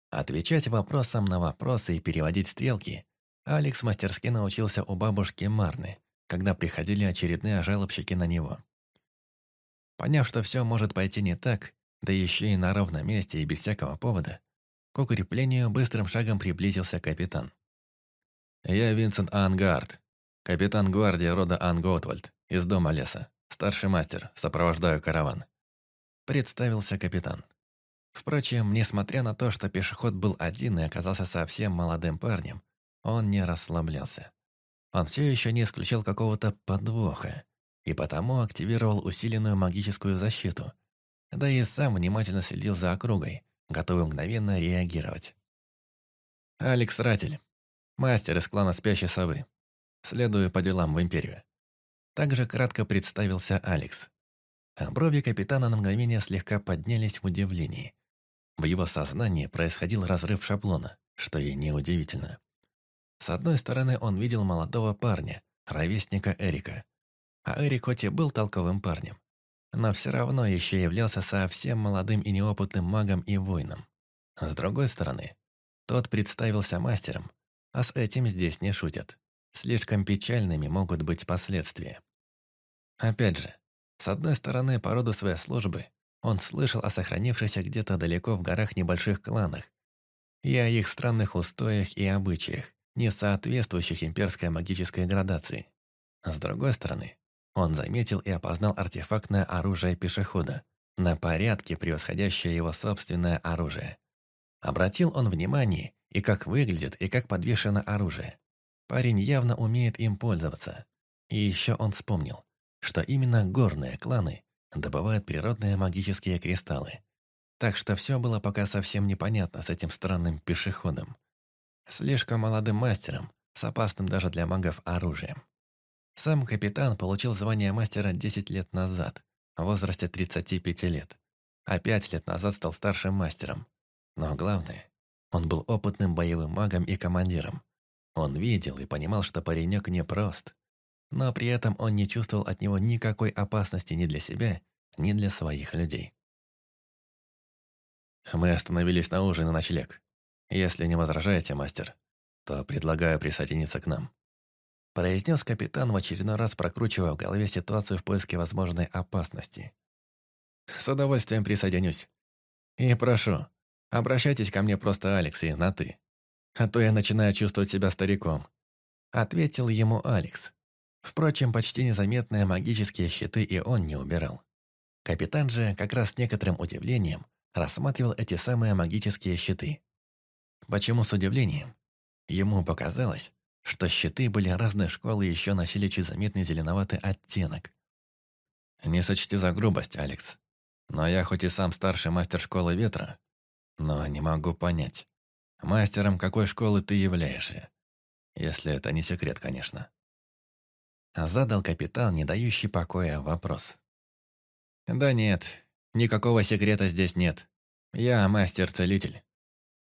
Отвечать вопросом на вопросы и переводить стрелки Алекс мастерски научился у бабушки Марны, когда приходили очередные жалобщики на него. Поняв, что все может пойти не так, да еще и на ровном месте и без всякого повода, к укреплению быстрым шагом приблизился капитан. «Я Винсент Ангард, Капитан гвардии рода Анготвальд из дома леса. Старший мастер, сопровождаю караван. Представился капитан. Впрочем, несмотря на то, что пешеход был один и оказался совсем молодым парнем, он не расслаблялся. Он все еще не исключал какого-то подвоха, и потому активировал усиленную магическую защиту, да и сам внимательно следил за округой, готовый мгновенно реагировать. Алекс Ратель, мастер из клана Спящей Совы. Следую по делам в Империю. Также кратко представился Алекс. А брови капитана на мгновение слегка поднялись в удивлении. В его сознании происходил разрыв шаблона, что и неудивительно. С одной стороны, он видел молодого парня, ровесника Эрика. А Эрик хоть и был толковым парнем, но все равно еще являлся совсем молодым и неопытным магом и воином. С другой стороны, тот представился мастером, а с этим здесь не шутят. Слишком печальными могут быть последствия. Опять же, с одной стороны, по роду своей службы, он слышал о сохранившихся где-то далеко в горах небольших кланах и о их странных устоях и обычаях, не соответствующих имперской магической градации. С другой стороны, он заметил и опознал артефактное оружие пешехода, на порядке превосходящее его собственное оружие. Обратил он внимание и как выглядит, и как подвешено оружие. Парень явно умеет им пользоваться. И еще он вспомнил, что именно горные кланы добывают природные магические кристаллы. Так что все было пока совсем непонятно с этим странным пешеходом. Слишком молодым мастером, с опасным даже для магов оружием. Сам капитан получил звание мастера 10 лет назад, в возрасте 35 лет. А 5 лет назад стал старшим мастером. Но главное, он был опытным боевым магом и командиром. Он видел и понимал, что паренек непрост. Но при этом он не чувствовал от него никакой опасности ни для себя, ни для своих людей. Мы остановились на ужин и ночлег. Если не возражаете, мастер, то предлагаю присоединиться к нам произнес капитан в очередной раз, прокручивая в голове ситуацию в поиске возможной опасности. «С удовольствием присоединюсь. И прошу, обращайтесь ко мне просто Алекс и на «ты». А то я начинаю чувствовать себя стариком», — ответил ему Алекс. Впрочем, почти незаметные магические щиты и он не убирал. Капитан же, как раз с некоторым удивлением, рассматривал эти самые магические щиты. Почему с удивлением? Ему показалось, что щиты были разной школы и еще носили чуть заметный зеленоватый оттенок. «Не сочти за грубость, Алекс. Но я хоть и сам старший мастер школы ветра, но не могу понять, мастером какой школы ты являешься. Если это не секрет, конечно». Задал капитан, не дающий покоя вопрос. «Да нет, никакого секрета здесь нет. Я мастер-целитель», —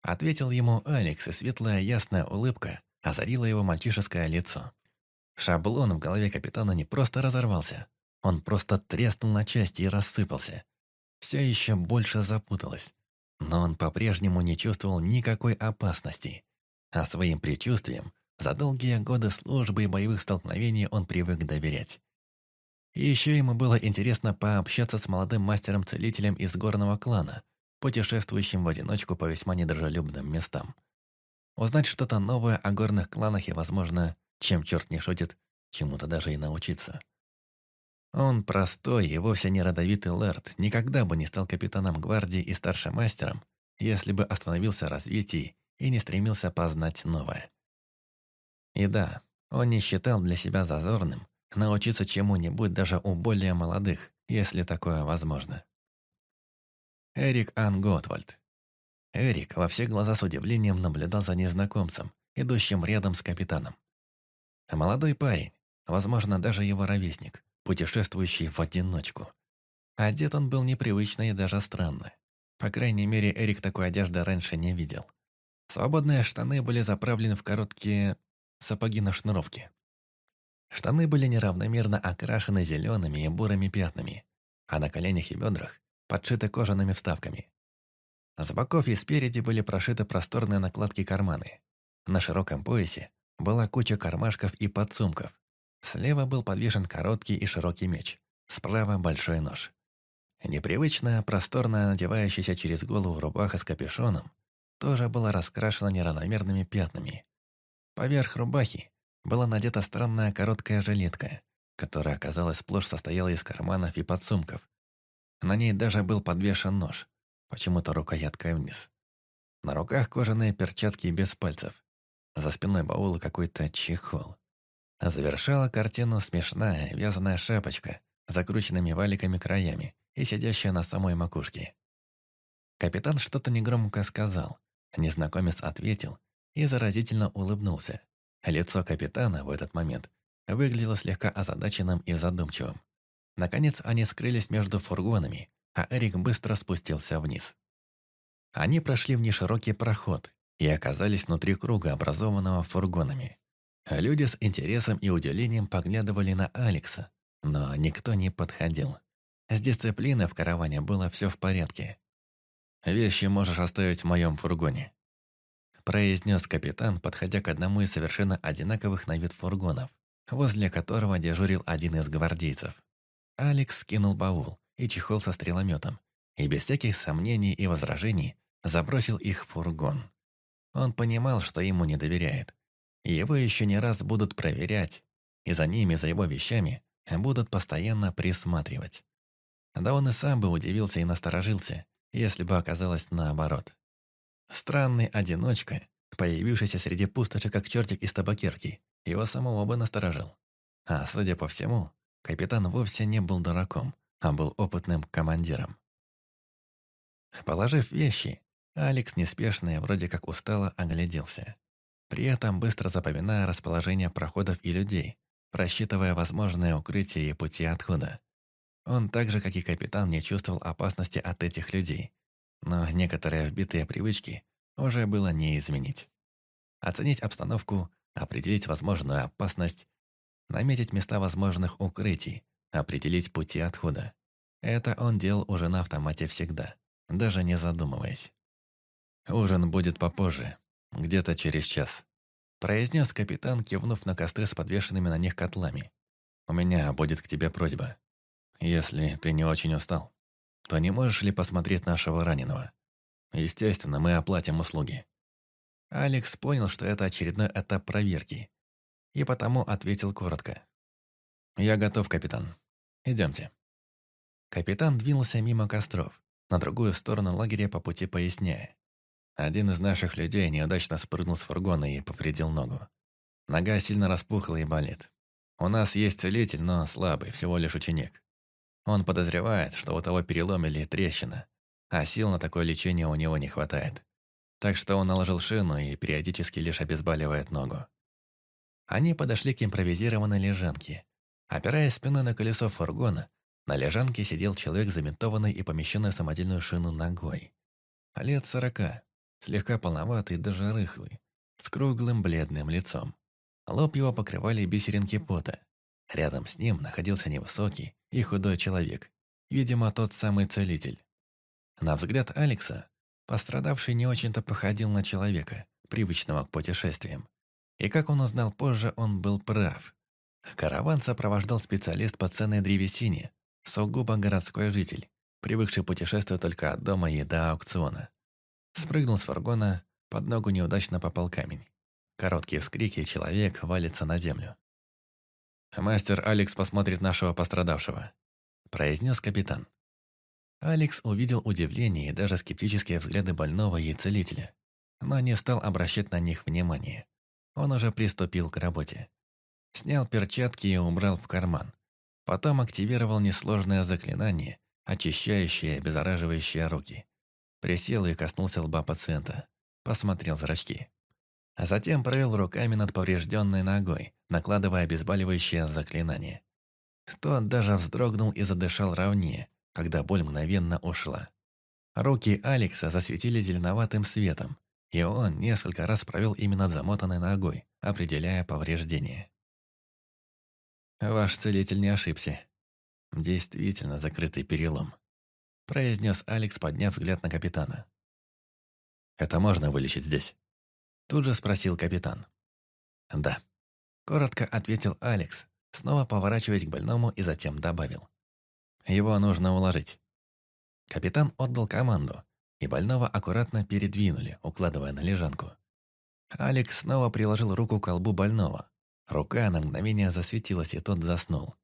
ответил ему Алекс, и светлая ясная улыбка озарило его мальчишеское лицо. Шаблон в голове капитана не просто разорвался, он просто треснул на части и рассыпался. Все еще больше запуталось. Но он по-прежнему не чувствовал никакой опасности. А своим предчувствием за долгие годы службы и боевых столкновений он привык доверять. Еще ему было интересно пообщаться с молодым мастером-целителем из горного клана, путешествующим в одиночку по весьма недружелюбным местам. Узнать что-то новое о горных кланах и, возможно, чем черт не шутит, чему-то даже и научиться. Он простой и вовсе не родовитый лэрд, никогда бы не стал капитаном гвардии и старшим мастером, если бы остановился в развитии и не стремился познать новое. И да, он не считал для себя зазорным научиться чему-нибудь даже у более молодых, если такое возможно. Эрик Ан Готвальд, Эрик во все глаза с удивлением наблюдал за незнакомцем, идущим рядом с капитаном. Молодой парень, возможно, даже его ровесник, путешествующий в одиночку. Одет он был непривычно и даже странно. По крайней мере, Эрик такой одежды раньше не видел. Свободные штаны были заправлены в короткие сапоги на шнуровке. Штаны были неравномерно окрашены зелеными и бурыми пятнами, а на коленях и бедрах подшиты кожаными вставками. С боков и спереди были прошиты просторные накладки-карманы. На широком поясе была куча кармашков и подсумков. Слева был подвешен короткий и широкий меч. Справа большой нож. Непривычная, просторная, надевающаяся через голову рубаха с капюшоном, тоже была раскрашена неравномерными пятнами. Поверх рубахи была надета странная короткая жилетка, которая, оказалось, сплошь состояла из карманов и подсумков. На ней даже был подвешен нож, почему-то рукояткой вниз. На руках кожаные перчатки без пальцев. За спиной баула какой-то чехол. Завершала картину смешная вязаная шапочка с закрученными валиками краями и сидящая на самой макушке. Капитан что-то негромко сказал. Незнакомец ответил и заразительно улыбнулся. Лицо капитана в этот момент выглядело слегка озадаченным и задумчивым. Наконец они скрылись между фургонами, а Эрик быстро спустился вниз. Они прошли в неширокий проход и оказались внутри круга, образованного фургонами. Люди с интересом и удивлением поглядывали на Алекса, но никто не подходил. С дисциплиной в караване было все в порядке. «Вещи можешь оставить в моем фургоне», произнес капитан, подходя к одному из совершенно одинаковых на вид фургонов, возле которого дежурил один из гвардейцев. Алекс скинул баул и чехол со стрелометом, и без всяких сомнений и возражений забросил их в фургон. Он понимал, что ему не доверяет. Его еще не раз будут проверять, и за ними, за его вещами, будут постоянно присматривать. Да он и сам бы удивился и насторожился, если бы оказалось наоборот. Странный одиночка, появившийся среди пустоши как чертик из табакерки, его самого бы насторожил. А судя по всему, капитан вовсе не был дураком, а был опытным командиром. Положив вещи, Алекс неспешно вроде как устало огляделся. При этом быстро запоминая расположение проходов и людей, просчитывая возможные укрытия и пути отхода. Он так же, как и капитан, не чувствовал опасности от этих людей. Но некоторые вбитые привычки уже было не изменить. Оценить обстановку, определить возможную опасность, наметить места возможных укрытий, определить пути отхода. Это он делал уже на автомате всегда, даже не задумываясь. «Ужин будет попозже, где-то через час», произнес капитан, кивнув на костры с подвешенными на них котлами. «У меня будет к тебе просьба. Если ты не очень устал, то не можешь ли посмотреть нашего раненого? Естественно, мы оплатим услуги». Алекс понял, что это очередной этап проверки, и потому ответил коротко. «Я готов, капитан. Идемте». Капитан двинулся мимо костров, на другую сторону лагеря по пути поясняя. Один из наших людей неудачно спрыгнул с фургона и повредил ногу. Нога сильно распухла и болит. У нас есть целитель, но слабый, всего лишь ученик. Он подозревает, что у того перелом или трещина, а сил на такое лечение у него не хватает. Так что он наложил шину и периодически лишь обезболивает ногу. Они подошли к импровизированной лежанке. Опираясь спиной на колесо фургона, на лежанке сидел человек, забинтованный и помещенный в самодельную шину ногой. Лет сорока, слегка полноватый, даже рыхлый, с круглым бледным лицом. Лоб его покрывали бисеринки пота. Рядом с ним находился невысокий, и худой человек, видимо, тот самый целитель. На взгляд Алекса, пострадавший не очень-то походил на человека, привычного к путешествиям. И как он узнал позже, он был прав. Караван сопровождал специалист по ценной древесине, сугубо городской житель, привыкший путешествовать только от дома и до аукциона. Спрыгнул с фургона, под ногу неудачно попал камень. Короткие вскрики, человек валится на землю. «Мастер Алекс посмотрит нашего пострадавшего», – произнес капитан. Алекс увидел удивление и даже скептические взгляды больного и целителя, но не стал обращать на них внимания. Он уже приступил к работе. Снял перчатки и убрал в карман. Потом активировал несложное заклинание, очищающее, обеззараживающее руки. Присел и коснулся лба пациента. Посмотрел зрачки. А затем провел руками над поврежденной ногой, накладывая обезболивающее заклинание. Тот даже вздрогнул и задышал ровнее, когда боль мгновенно ушла. Руки Алекса засветили зеленоватым светом, и он несколько раз провел именно замотанной ногой, определяя повреждение. «Ваш целитель не ошибся. Действительно закрытый перелом», произнес Алекс, подняв взгляд на капитана. «Это можно вылечить здесь?» Тут же спросил капитан. «Да», Коротко ответил Алекс, снова поворачиваясь к больному и затем добавил. «Его нужно уложить». Капитан отдал команду, и больного аккуратно передвинули, укладывая на лежанку. Алекс снова приложил руку к колбу больного. Рука на мгновение засветилась, и тот заснул.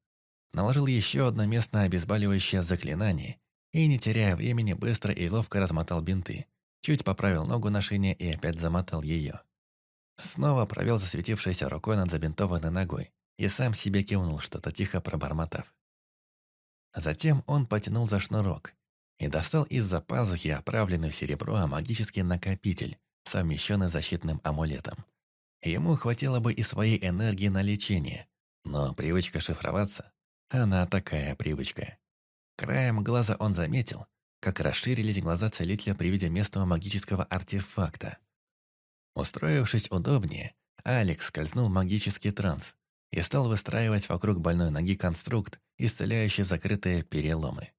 Наложил еще одно местное обезболивающее заклинание и, не теряя времени, быстро и ловко размотал бинты, чуть поправил ногу на шине и опять замотал ее. Снова провел засветившейся рукой над забинтованной ногой и сам себе кивнул, что-то тихо пробормотав. Затем он потянул за шнурок и достал из-за пазухи оправленный в серебро магический накопитель, совмещенный защитным амулетом. Ему хватило бы и своей энергии на лечение, но привычка шифроваться, она такая привычка. Краем глаза он заметил, как расширились глаза целителя при виде местного магического артефакта. Устроившись удобнее, Алекс скользнул в магический транс и стал выстраивать вокруг больной ноги конструкт, исцеляющий закрытые переломы.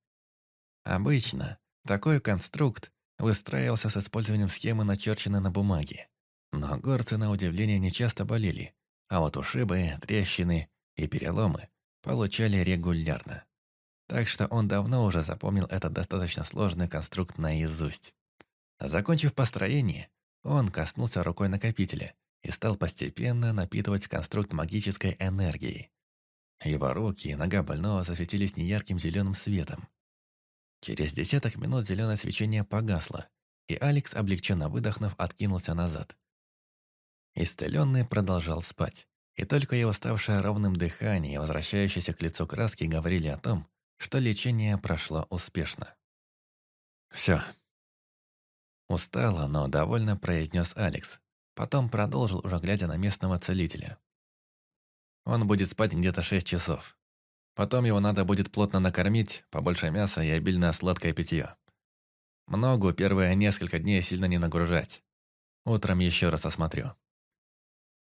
Обычно такой конструкт выстраивался с использованием схемы, начерченной на бумаге. Но горцы, на удивление, не часто болели, а вот ушибы, трещины и переломы получали регулярно. Так что он давно уже запомнил этот достаточно сложный конструкт наизусть. Закончив построение, он коснулся рукой накопителя и стал постепенно напитывать конструкт магической энергией. Его руки и нога больного засветились неярким зеленым светом. Через десяток минут зеленое свечение погасло, и Алекс, облегченно выдохнув, откинулся назад. Исцеленный продолжал спать, и только его ставшее ровным дыхание и возвращающееся к лицу краски говорили о том, что лечение прошло успешно. «Все». Устало, но довольно произнес Алекс. Потом продолжил, уже глядя на местного целителя. Он будет спать где-то шесть часов. Потом его надо будет плотно накормить, побольше мяса и обильное сладкое питье. Многу первые несколько дней сильно не нагружать. Утром еще раз осмотрю.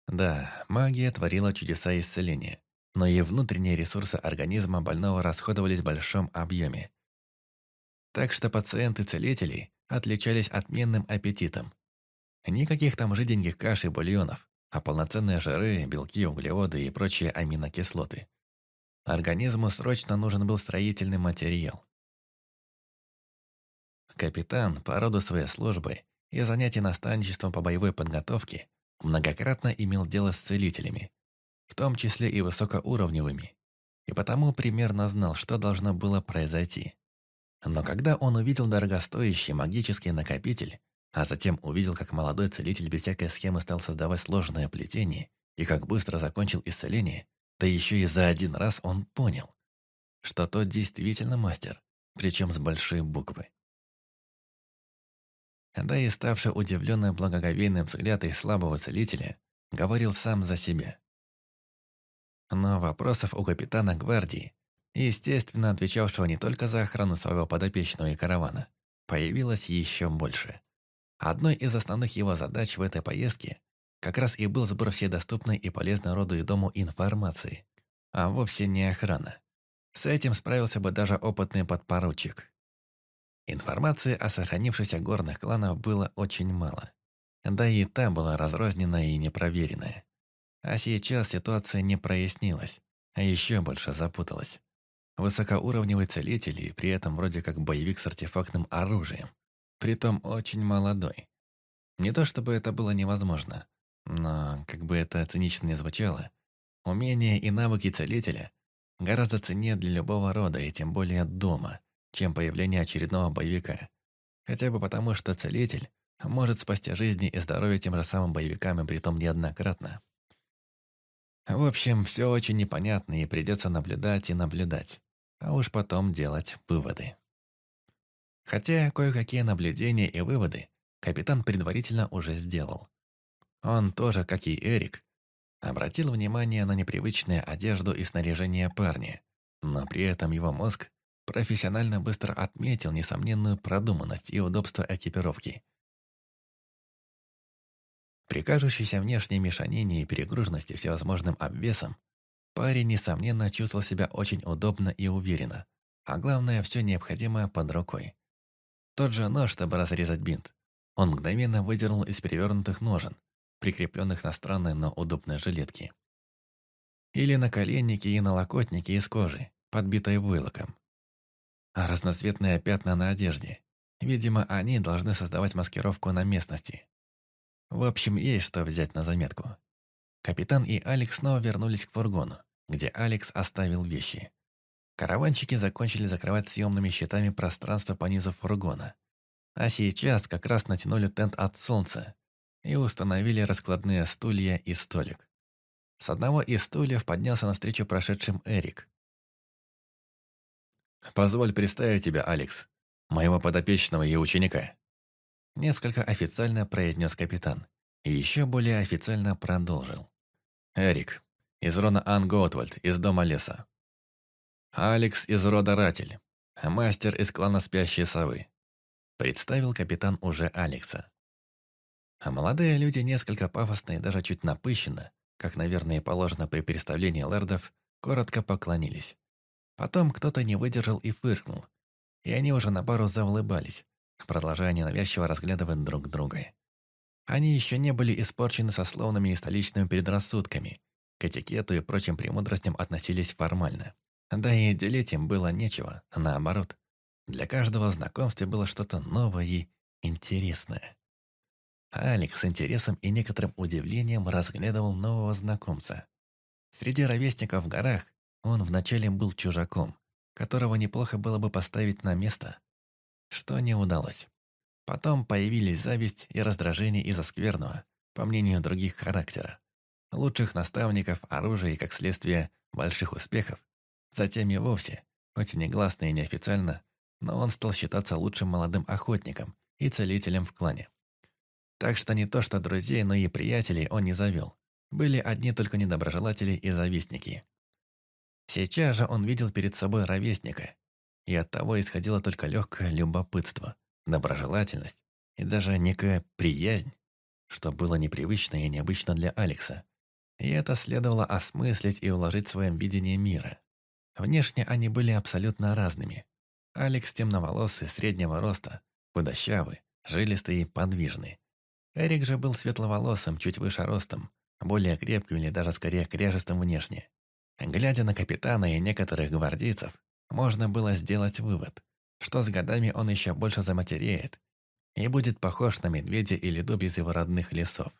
Да, магия творила чудеса исцеления, но и внутренние ресурсы организма больного расходовались в большом объеме. Так что пациенты целителей отличались отменным аппетитом. Никаких там жиденьких каш и бульонов, а полноценные жиры, белки, углеводы и прочие аминокислоты – Организму срочно нужен был строительный материал. Капитан по роду своей службы и занятий наставничеством по боевой подготовке многократно имел дело с целителями, в том числе и высокоуровневыми, и потому примерно знал, что должно было произойти. Но когда он увидел дорогостоящий магический накопитель, а затем увидел, как молодой целитель без всякой схемы стал создавать сложное плетение и как быстро закончил исцеление, да еще и за один раз он понял, что тот действительно мастер, причем с большой буквы. Да и ставший удивленным благоговейным взгляд их слабого целителя говорил сам за себя. Но вопросов у капитана гвардии, естественно, отвечавшего не только за охрану своего подопечного и каравана, появилось еще больше. Одной из основных его задач в этой поездке как раз и был сбор всей доступной и полезной роду и дому информации, а вовсе не охрана. С этим справился бы даже опытный подпоручик. Информации о сохранившихся горных кланах было очень мало. Да и та была разрозненная и непроверенная. А сейчас ситуация не прояснилась, а еще больше запуталась. Высокоуровневый целитель и при этом вроде как боевик с артефактным оружием. Притом очень молодой. Не то чтобы это было невозможно, но, как бы это цинично не звучало, умения и навыки целителя гораздо ценнее для любого рода, и тем более дома, чем появление очередного боевика. Хотя бы потому, что целитель может спасти жизни и здоровье тем же самым боевикам, и притом неоднократно. В общем, все очень непонятно, и придется наблюдать и наблюдать, а уж потом делать выводы. Хотя кое-какие наблюдения и выводы капитан предварительно уже сделал. Он тоже, как и Эрик, обратил внимание на непривычную одежду и снаряжение парня, но при этом его мозг профессионально быстро отметил несомненную продуманность и удобство экипировки. При кажущейся внешней мешанине и перегруженности всевозможным обвесом, парень, несомненно, чувствовал себя очень удобно и уверенно, а главное, все необходимое под рукой. Тот же нож, чтобы разрезать бинт, он мгновенно выдернул из перевернутых ножен, прикрепленных на странной, но удобной жилетке. Или наколенники и налокотники из кожи, подбитой войлоком. А разноцветные пятна на одежде. Видимо, они должны создавать маскировку на местности. В общем, есть что взять на заметку. Капитан и Алекс снова вернулись к фургону, где Алекс оставил вещи. Караванщики закончили закрывать съемными щитами пространство по низу фургона. А сейчас как раз натянули тент от солнца и установили раскладные стулья и столик. С одного из стульев поднялся навстречу прошедшим Эрик. «Позволь представить тебя, Алекс, моего подопечного и ученика». Несколько официально произнес капитан и еще более официально продолжил. «Эрик, из рода Ан Готвальд, из Дома Леса. Алекс из рода Ратель, мастер из клана Спящей Совы». Представил капитан уже Алекса. А молодые люди несколько пафосно и даже чуть напыщенно, как, наверное, положено при переставлении лэрдов, коротко поклонились. Потом кто-то не выдержал и фыркнул, и они уже на пару заулыбались, продолжая ненавязчиво разглядывать друг друга. Они еще не были испорчены сословными и столичными предрассудками, к этикету и прочим премудростям относились формально. Да и делить им было нечего, наоборот. Для каждого знакомства было что-то новое и интересное. Алекс с интересом и некоторым удивлением разглядывал нового знакомца. Среди ровесников в горах он вначале был чужаком, которого неплохо было бы поставить на место, что не удалось. Потом появились зависть и раздражение из-за скверного, по мнению других, характера. Лучших наставников, оружия и, как следствие, больших успехов. Затем и вовсе, хоть и негласно и неофициально, но он стал считаться лучшим молодым охотником и целителем в клане. Так что не то что друзей, но и приятелей он не завел. Были одни только недоброжелатели и завистники. Сейчас же он видел перед собой ровесника, и от того исходило только легкое любопытство, доброжелательность и даже некая приязнь, что было непривычно и необычно для Алекса. И это следовало осмыслить и уложить в своем видении мира. Внешне они были абсолютно разными. Алекс темноволосый, среднего роста, худощавый, жилистый и подвижный. Эрик же был светловолосым, чуть выше ростом, более крепким или даже скорее кряжестым внешне. Глядя на капитана и некоторых гвардейцев, можно было сделать вывод, что с годами он еще больше заматереет и будет похож на медведя или дуб из его родных лесов.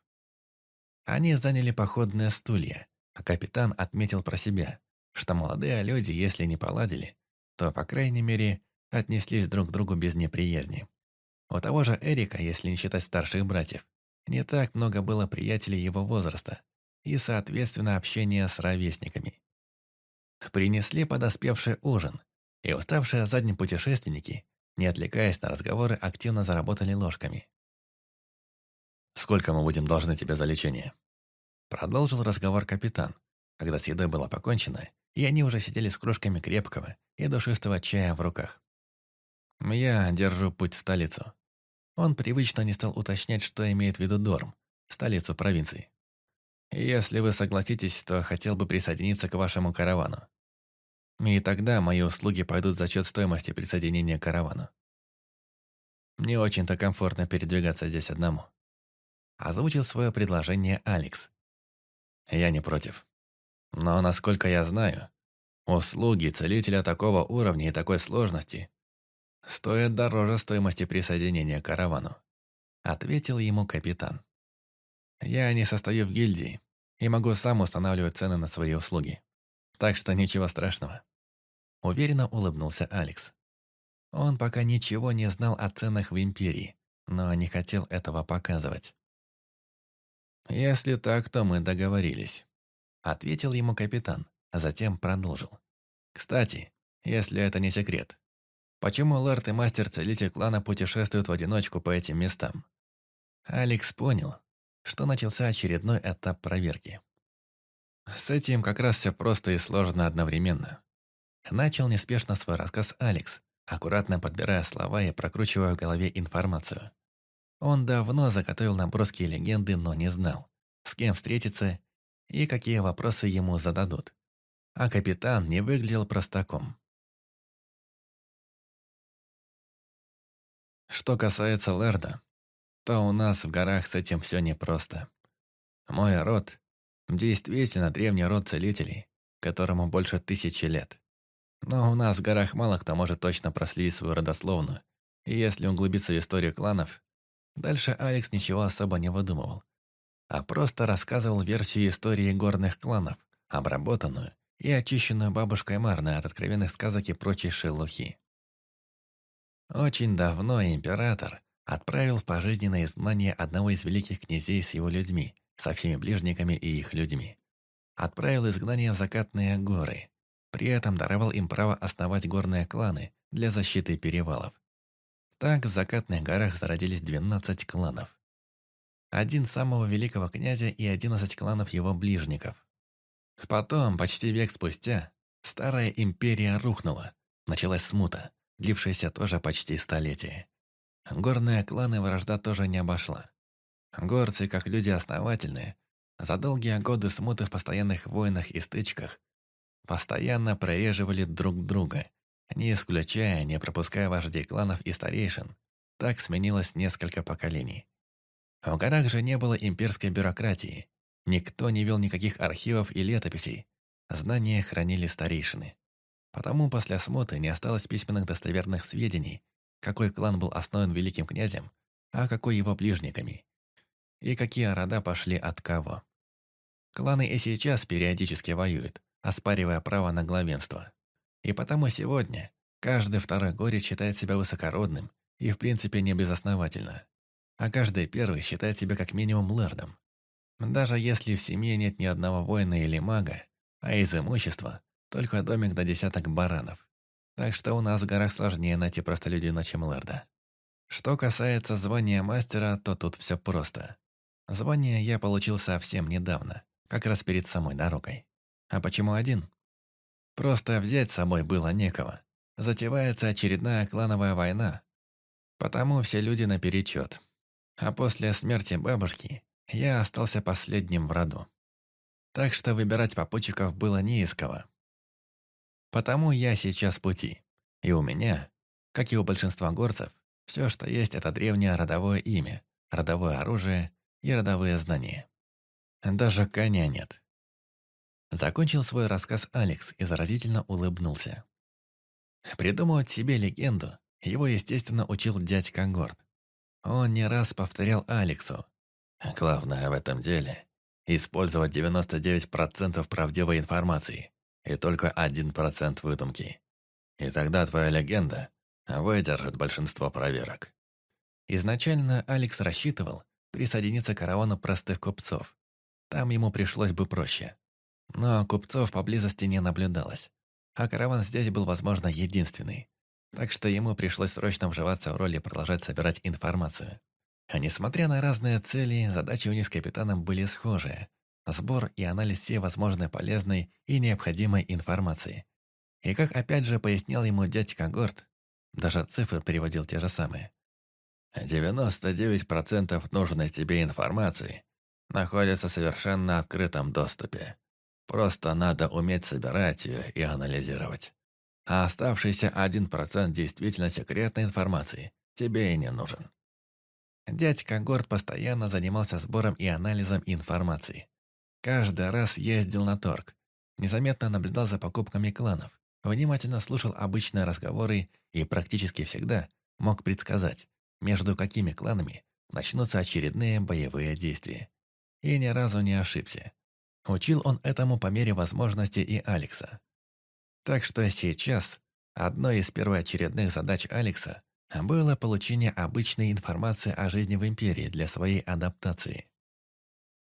Они заняли походные стулья, а капитан отметил про себя, что молодые люди, если не поладили, то, по крайней мере, отнеслись друг к другу без неприязни. У того же Эрика, если не считать старших братьев, не так много было приятелей его возраста и, соответственно, общения с ровесниками. Принесли подоспевший ужин, и уставшие задним путешественники, не отвлекаясь на разговоры, активно заработали ложками. «Сколько мы будем должны тебе за лечение?» Продолжил разговор капитан, когда с едой было покончено, и они уже сидели с кружками крепкого и душистого чая в руках. «Я держу путь в столицу». Он привычно не стал уточнять, что имеет в виду Дорм, столицу провинции. «Если вы согласитесь, то хотел бы присоединиться к вашему каравану. И тогда мои услуги пойдут за счет стоимости присоединения к каравану. Мне очень-то комфортно передвигаться здесь одному». Озвучил свое предложение Алекс, я не против. Но, насколько я знаю, услуги целителя такого уровня и такой сложности стоят дороже стоимости присоединения к каравану. Ответил ему капитан. Я не состою в гильдии и могу сам устанавливать цены на свои услуги. Так что ничего страшного. Уверенно улыбнулся Алекс. Он пока ничего не знал о ценах в Империи, но не хотел этого показывать. «Если так, то мы договорились», — ответил ему капитан, а затем продолжил. «Кстати, если это не секрет, почему Лэрд и мастер-целитель клана путешествуют в одиночку по этим местам?» Алекс понял, что начался очередной этап проверки. С этим как раз все просто и сложно одновременно. Начал неспешно свой рассказ Алекс, аккуратно подбирая слова и прокручивая в голове информацию. Он давно заготовил наброски легенды, но не знал, с кем встретиться и какие вопросы ему зададут. А капитан не выглядел простаком. Что касается Лерда, то у нас в горах с этим все непросто. Мой род действительно древний род целителей, которому больше тысячи лет. Но у нас в горах мало кто может точно проследить свою родословную, и если углубиться в историю кланов, Дальше Алекс ничего особо не выдумывал, а просто рассказывал версию истории горных кланов, обработанную и очищенную бабушкой Марной от откровенных сказок и прочей шелухи. Очень давно император отправил в пожизненное изгнание одного из великих князей с его людьми, со всеми ближниками и их людьми. Отправил изгнание в закатные горы. При этом даровал им право основать горные кланы для защиты перевалов. Так в закатных горах зародились 12 кланов. Один самого великого князя и 11 кланов его ближников. Потом, почти век спустя, старая империя рухнула. Началась смута, длившаяся тоже почти столетие. Горные кланы вражда тоже не обошла. Горцы, как люди основательные, за долгие годы смуты в постоянных войнах и стычках постоянно прореживали друг друга, не исключая, не пропуская вождей кланов и старейшин. Так сменилось несколько поколений. В горах же не было имперской бюрократии. Никто не вел никаких архивов и летописей. Знания хранили старейшины. Потому после смуты не осталось письменных достоверных сведений, какой клан был основан великим князем, а какой его ближниками, и какие рода пошли от кого. Кланы и сейчас периодически воюют, оспаривая право на главенство. И потому сегодня каждый второй горец считает себя высокородным и в принципе не безосновательно. А каждый первый считает себя как минимум лэрдом. Даже если в семье нет ни одного воина или мага, а из имущества только домик до десяток баранов. Так что у нас в горах сложнее найти простолюдина, чем лэрда. Что касается звания мастера, то тут все просто. Звание я получил совсем недавно, как раз перед самой дорогой. А почему один? Просто взять с собой было некого. Затевается очередная клановая война. Потому все люди наперечет. А после смерти бабушки я остался последним в роду. Так что выбирать попутчиков было не из кого. Потому я сейчас в пути. И у меня, как и у большинства горцев, все, что есть, это древнее родовое имя, родовое оружие и родовые знания. Даже коня нет. Закончил свой рассказ Алекс и заразительно улыбнулся. Придумывать себе легенду его, естественно, учил дядька Горд. Он не раз повторял Алексу. «Главное в этом деле – использовать 99% правдивой информации и только 1% выдумки. И тогда твоя легенда выдержит большинство проверок». Изначально Алекс рассчитывал присоединиться к каравану простых купцов. Там ему пришлось бы проще. Но купцов поблизости не наблюдалось. А караван здесь был, возможно, единственный. Так что ему пришлось срочно вживаться в роль и продолжать собирать информацию. А несмотря на разные цели, задачи у них с капитаном были схожие. Сбор и анализ всей возможной полезной и необходимой информации. И как опять же пояснял ему дядька Горд, даже цифры переводил те же самые. 99% нужной тебе информации находится в совершенно открытом доступе. Просто надо уметь собирать ее и анализировать. А оставшийся 1% действительно секретной информации тебе и не нужен. Дядька Горд постоянно занимался сбором и анализом информации. Каждый раз ездил на торг, незаметно наблюдал за покупками кланов, внимательно слушал обычные разговоры и практически всегда мог предсказать, между какими кланами начнутся очередные боевые действия. И ни разу не ошибся. Учил он этому по мере возможности и Алекса. Так что сейчас одной из первоочередных задач Алекса было получение обычной информации о жизни в Империи для своей адаптации.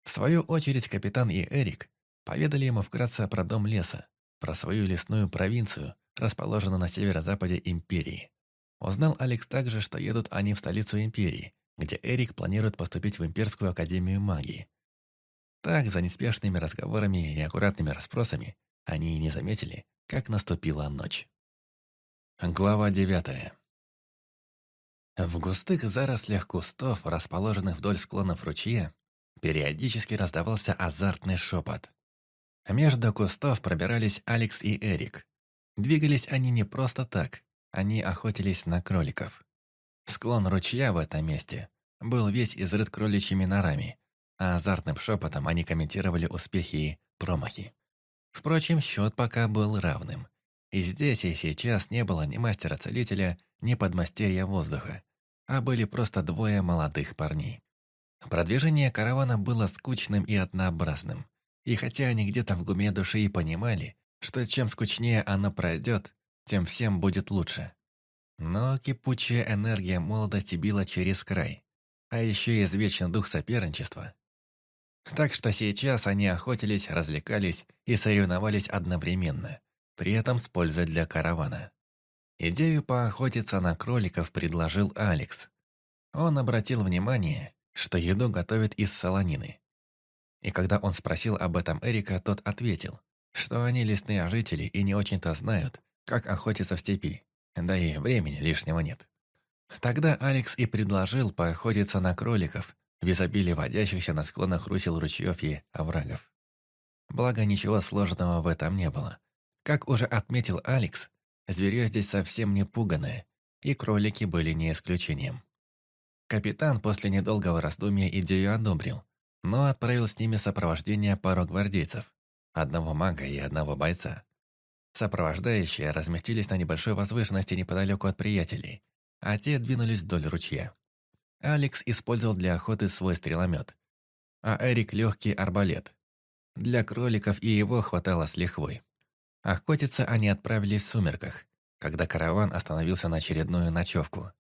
В свою очередь капитан и Эрик поведали ему вкратце про дом леса, про свою лесную провинцию, расположенную на северо-западе Империи. Узнал Алекс также, что едут они в столицу Империи, где Эрик планирует поступить в Имперскую Академию Магии. Так, за неспешными разговорами и аккуратными расспросами, они и не заметили, как наступила ночь. Глава девятая. В густых зарослях кустов, расположенных вдоль склонов ручья, Периодически раздавался азартный шепот. Между кустов пробирались Алекс и Эрик. Двигались они не просто так, они охотились на кроликов. Склон ручья в этом месте был весь изрыт кроличьими норами, а азартным шепотом они комментировали успехи и промахи. Впрочем, счет пока был равным. И здесь и сейчас не было ни мастера-целителя, ни подмастерья воздуха, а были просто двое молодых парней. Продвижение каравана было скучным и однообразным. И хотя они где-то в глубине души и понимали, что чем скучнее она пройдет, тем всем будет лучше. Но кипучая энергия молодости била через край, а еще и извечный дух соперничества. Так что сейчас они охотились, развлекались и соревновались одновременно, при этом с пользой для каравана. Идею поохотиться на кроликов предложил Алекс. Он обратил внимание, что еду готовят из солонины. И когда он спросил об этом Эрика, тот ответил, что они лесные жители и не очень-то знают, как охотиться в степи, да и времени лишнего нет. Тогда Алекс и предложил поохотиться на кроликов, в изобилии водящихся на склонах русел ручьев и оврагов. Благо, ничего сложного в этом не было. Как уже отметил Алекс, зверье здесь совсем не пуганое, и кролики были не исключением. Капитан после недолгого раздумья идею одобрил, но отправил с ними сопровождение пару гвардейцев, одного мага и одного бойца. Сопровождающие разместились на небольшой возвышенности неподалеку от приятелей, а те двинулись вдоль ручья. Алекс использовал для охоты свой стреломет, а Эрик – легкий арбалет. Для кроликов и его хватало с лихвой. Охотиться они отправились в сумерках, когда караван остановился на очередную ночевку.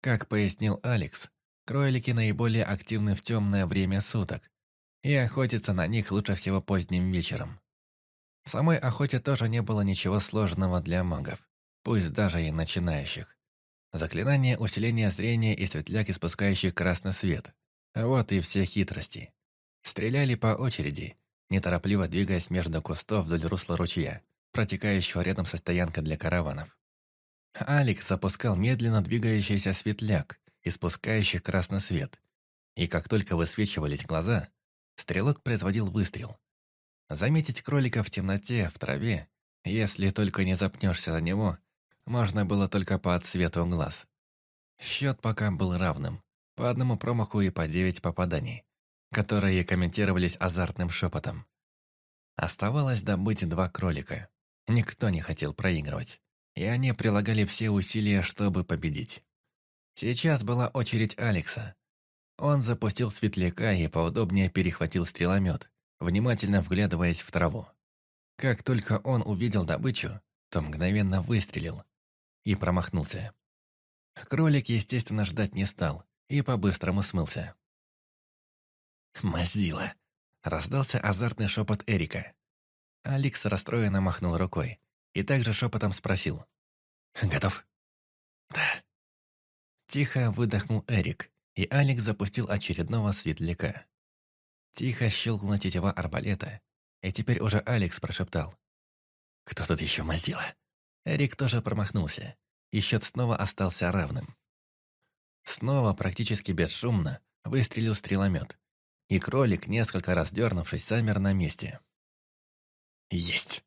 Как пояснил Алекс, кролики наиболее активны в темное время суток, и охотиться на них лучше всего поздним вечером. В самой охоте тоже не было ничего сложного для магов, пусть даже и начинающих. Заклинание усиления зрения и светляк, испускающий красный свет. Вот и все хитрости. Стреляли по очереди, неторопливо двигаясь между кустов вдоль русла ручья, протекающего рядом со стоянкой для караванов. Алекс запускал медленно двигающийся светляк, испускающий красный свет. И как только высвечивались глаза, стрелок производил выстрел. Заметить кролика в темноте, в траве, если только не запнешься на него, можно было только по отсвету глаз. Счет пока был равным. По одному промаху и по девять попаданий, которые комментировались азартным шепотом. Оставалось добыть два кролика. Никто не хотел проигрывать и они прилагали все усилия, чтобы победить. Сейчас была очередь Алекса. Он запустил светляка и поудобнее перехватил стреломет, внимательно вглядываясь в траву. Как только он увидел добычу, то мгновенно выстрелил и промахнулся. Кролик, естественно, ждать не стал и по-быстрому смылся. «Мазила!» – раздался азартный шепот Эрика. Алекс расстроенно махнул рукой и также шепотом спросил. «Готов?» «Да». Тихо выдохнул Эрик, и Алекс запустил очередного светляка. Тихо щелкнула тетива арбалета, и теперь уже Алекс прошептал. «Кто тут еще мазила?» Эрик тоже промахнулся, и счет снова остался равным. Снова, практически бесшумно, выстрелил стреломет, и кролик, несколько раз дернувшись, замер на месте. «Есть!»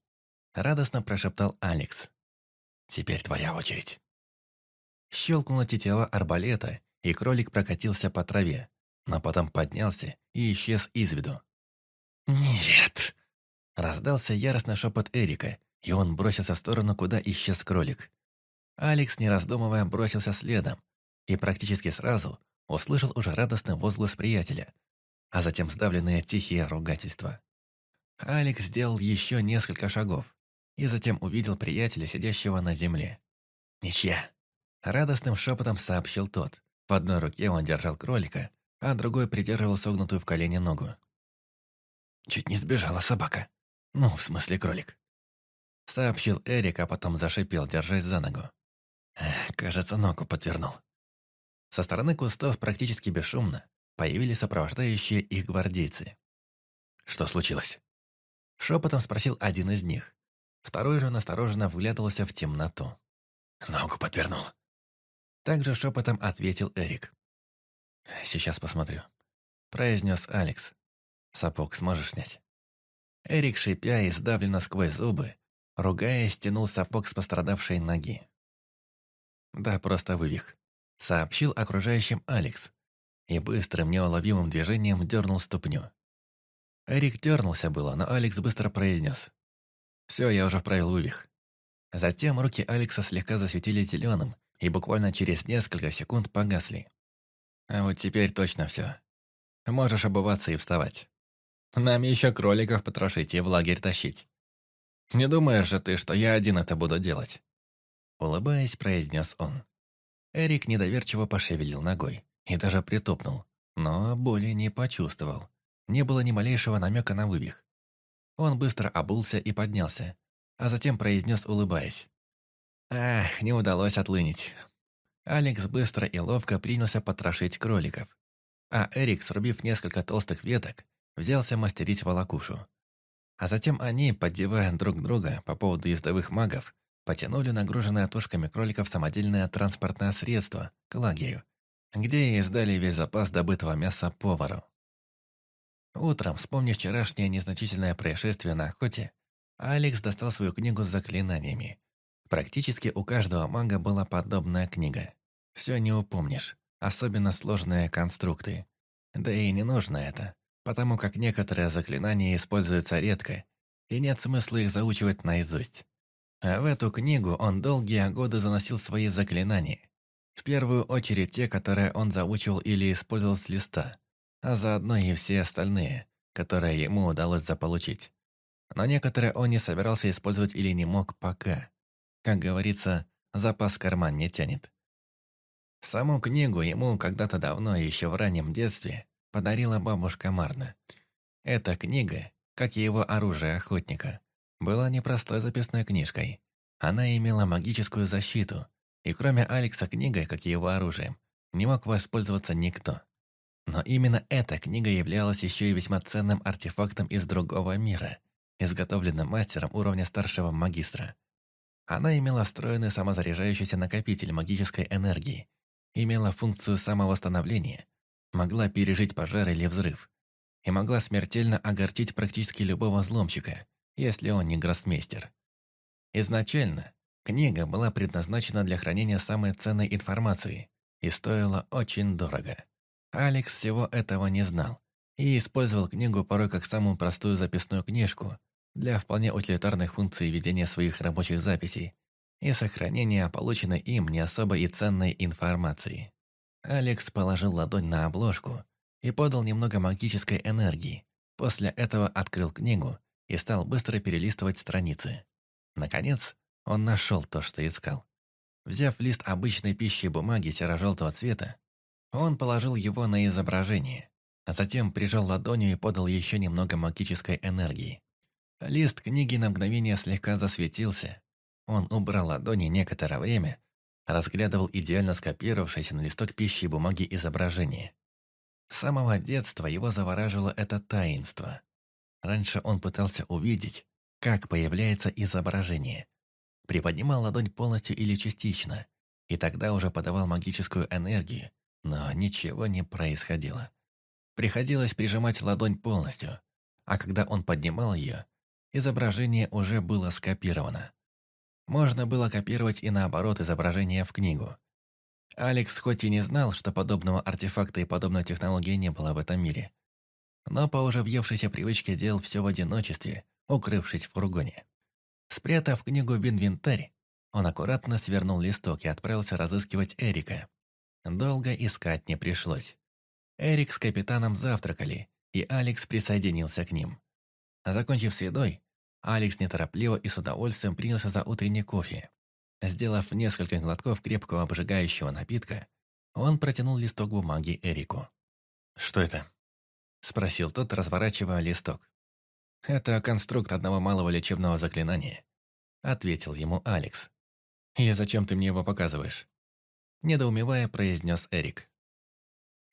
Радостно прошептал Алекс. «Теперь твоя очередь». Щелкнула тетива арбалета, и кролик прокатился по траве, но потом поднялся и исчез из виду. «Нет!» Раздался яростный шепот Эрика, и он бросился в сторону, куда исчез кролик. Алекс, не раздумывая, бросился следом, и практически сразу услышал уже радостный возглас приятеля, а затем сдавленные тихие ругательства. Алекс сделал еще несколько шагов, и затем увидел приятеля, сидящего на земле. «Ничья!» – радостным шепотом сообщил тот. В одной руке он держал кролика, а другой придерживал согнутую в колени ногу. «Чуть не сбежала собака. Ну, в смысле кролик». Сообщил Эрик, а потом зашипел, держась за ногу. Кажется, ногу подвернул. Со стороны кустов практически бесшумно появились сопровождающие их гвардейцы. «Что случилось?» Шепотом спросил один из них. Второй же настороженно вглядывался в темноту. «Ногу подвернул». Также шепотом ответил Эрик. «Сейчас посмотрю», – произнес Алекс. «Сапог сможешь снять?» Эрик, шипя и сдавленно сквозь зубы, ругаясь, тянул сапог с пострадавшей ноги. «Да, просто вывих», – сообщил окружающим Алекс и быстрым неуловимым движением дернул ступню. Эрик дернулся было, но Алекс быстро произнес. Все, я уже вправил вывих. Затем руки Алекса слегка засветили зеленым и буквально через несколько секунд погасли. А вот теперь точно все. Можешь обуваться и вставать. Нам еще кроликов потрошить и в лагерь тащить. «Не думаешь же ты, что я один это буду делать?» Улыбаясь, произнес он. Эрик недоверчиво пошевелил ногой и даже притопнул, но боли не почувствовал. Не было ни малейшего намека на вывих. Он быстро обулся и поднялся, а затем произнес, улыбаясь. «Ах, не удалось отлынить». Алекс быстро и ловко принялся потрошить кроликов, а Эрик, срубив несколько толстых веток, взялся мастерить волокушу. А затем они, поддевая друг друга по поводу ездовых магов, потянули нагруженное тушками кроликов самодельное транспортное средство к лагерю, где и сдали весь запас добытого мяса повару. Утром, вспомнив вчерашнее незначительное происшествие на охоте, Алекс достал свою книгу с заклинаниями. Практически у каждого мага была подобная книга. Все не упомнишь, особенно сложные конструкты. Да и не нужно это потому как некоторые заклинания используются редко, и нет смысла их заучивать наизусть. А в эту книгу он долгие годы заносил свои заклинания. В первую очередь те, которые он заучивал или использовал с листа, а заодно и все остальные, которые ему удалось заполучить. Но некоторые он не собирался использовать или не мог пока. Как говорится, запас карман не тянет. Саму книгу ему когда-то давно, еще в раннем детстве, подарила бабушка Марна. Эта книга, как и его оружие охотника, была непростой записной книжкой. Она имела магическую защиту, и кроме Алекса книгой, как и его оружием, не мог воспользоваться никто. Но именно эта книга являлась еще и весьма ценным артефактом из другого мира, изготовленным мастером уровня старшего магистра. Она имела встроенный самозаряжающийся накопитель магической энергии, имела функцию самовосстановления могла пережить пожар или взрыв, и могла смертельно огорчить практически любого взломщика, если он не гроссмейстер. Изначально книга была предназначена для хранения самой ценной информации и стоила очень дорого. Алекс всего этого не знал и использовал книгу порой как самую простую записную книжку для вполне утилитарных функций ведения своих рабочих записей и сохранения полученной им не особо и ценной информации. Алекс положил ладонь на обложку и подал немного магической энергии. После этого открыл книгу и стал быстро перелистывать страницы. Наконец, он нашел то, что искал. Взяв лист обычной пищи бумаги серо-желтого цвета, он положил его на изображение, а затем прижал ладонью и подал еще немного магической энергии. Лист книги на мгновение слегка засветился. Он убрал ладони некоторое время, разглядывал идеально скопировавшееся на листок пищи и бумаги изображение. С самого детства его завораживало это таинство. Раньше он пытался увидеть, как появляется изображение. Приподнимал ладонь полностью или частично, и тогда уже подавал магическую энергию, но ничего не происходило. Приходилось прижимать ладонь полностью, а когда он поднимал ее, изображение уже было скопировано. Можно было копировать и наоборот изображение в книгу. Алекс хоть и не знал, что подобного артефакта и подобной технологии не было в этом мире, но по уже въевшейся привычке делал все в одиночестве, укрывшись в фургоне. Спрятав книгу в инвентарь, он аккуратно свернул листок и отправился разыскивать Эрика. Долго искать не пришлось. Эрик с капитаном завтракали, и Алекс присоединился к ним. Закончив с едой, Алекс неторопливо и с удовольствием принялся за утренний кофе. Сделав несколько глотков крепкого обжигающего напитка, он протянул листок бумаги Эрику. «Что это?» – спросил тот, разворачивая листок. «Это конструкт одного малого лечебного заклинания», – ответил ему Алекс. «И зачем ты мне его показываешь?» Недоумевая, произнес Эрик.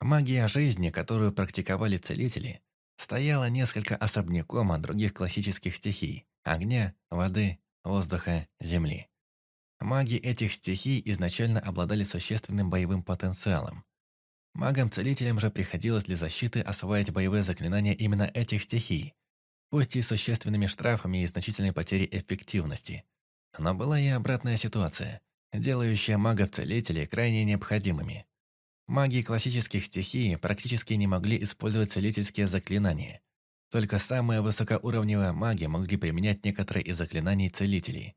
Магия жизни, которую практиковали целители, стояло несколько особняком от других классических стихий – огня, воды, воздуха, земли. Маги этих стихий изначально обладали существенным боевым потенциалом. Магам-целителям же приходилось для защиты осваивать боевые заклинания именно этих стихий, пусть и существенными штрафами и значительной потерей эффективности. Но была и обратная ситуация, делающая магов-целителей крайне необходимыми. Маги классических стихий практически не могли использовать целительские заклинания. Только самые высокоуровневые маги могли применять некоторые из заклинаний целителей.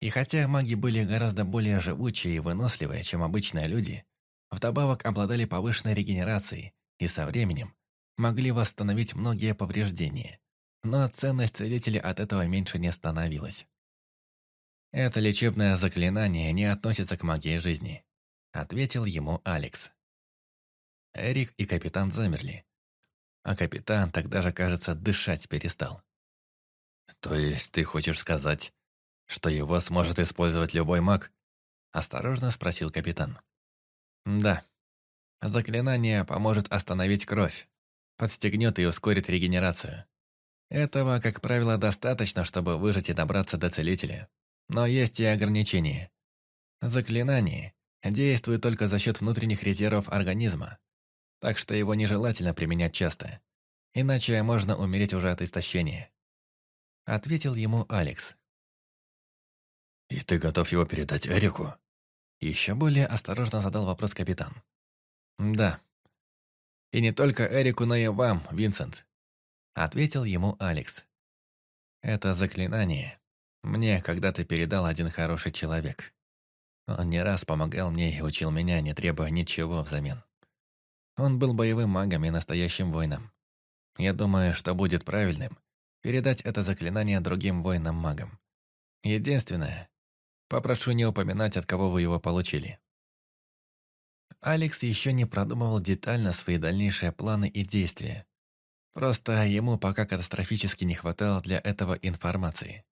И хотя маги были гораздо более живучие и выносливые, чем обычные люди, вдобавок обладали повышенной регенерацией и со временем могли восстановить многие повреждения. но ценность целителя от этого меньше не становилась. «Это лечебное заклинание не относится к магии жизни», — ответил ему Алекс. Эрик и капитан замерли, а капитан тогда же, кажется, дышать перестал. «То есть ты хочешь сказать, что его сможет использовать любой маг?» — осторожно спросил капитан. «Да. Заклинание поможет остановить кровь, подстегнет и ускорит регенерацию. Этого, как правило, достаточно, чтобы выжить и добраться до целителя. Но есть и ограничения. Заклинание действует только за счет внутренних резервов организма, так что его нежелательно применять часто, иначе можно умереть уже от истощения. Ответил ему Алекс. «И ты готов его передать Эрику?» Еще более осторожно задал вопрос капитан. «Да. И не только Эрику, но и вам, Винсент», ответил ему Алекс. «Это заклинание мне когда-то передал один хороший человек. Он не раз помогал мне и учил меня, не требуя ничего взамен. Он был боевым магом и настоящим воином. Я думаю, что будет правильным передать это заклинание другим воинам-магам. Единственное, попрошу не упоминать, от кого вы его получили. Алекс еще не продумывал детально свои дальнейшие планы и действия. Просто ему пока катастрофически не хватало для этого информации.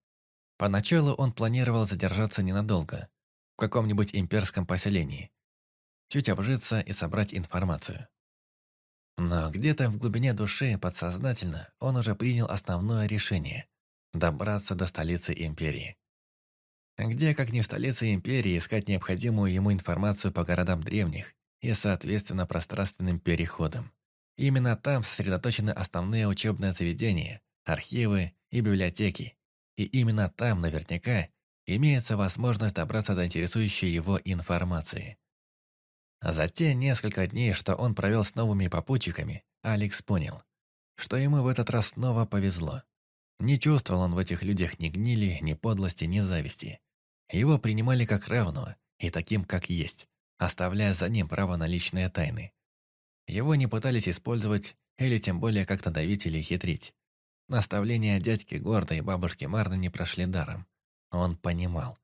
Поначалу он планировал задержаться ненадолго, в каком-нибудь имперском поселении, чуть обжиться и собрать информацию. Но где-то в глубине души, подсознательно, он уже принял основное решение – добраться до столицы империи. Где, как не в столице империи, искать необходимую ему информацию по городам древних и, соответственно, пространственным переходам. Именно там сосредоточены основные учебные заведения, архивы и библиотеки, и именно там наверняка имеется возможность добраться до интересующей его информации. А за те несколько дней, что он провел с новыми попутчиками, Алекс понял, что ему в этот раз снова повезло. Не чувствовал он в этих людях ни гнили, ни подлости, ни зависти. Его принимали как равного и таким, как есть, оставляя за ним право на личные тайны. Его не пытались использовать или тем более как-то давить или хитрить. Наставления дядьки Горда и бабушки Марны не прошли даром. Он понимал,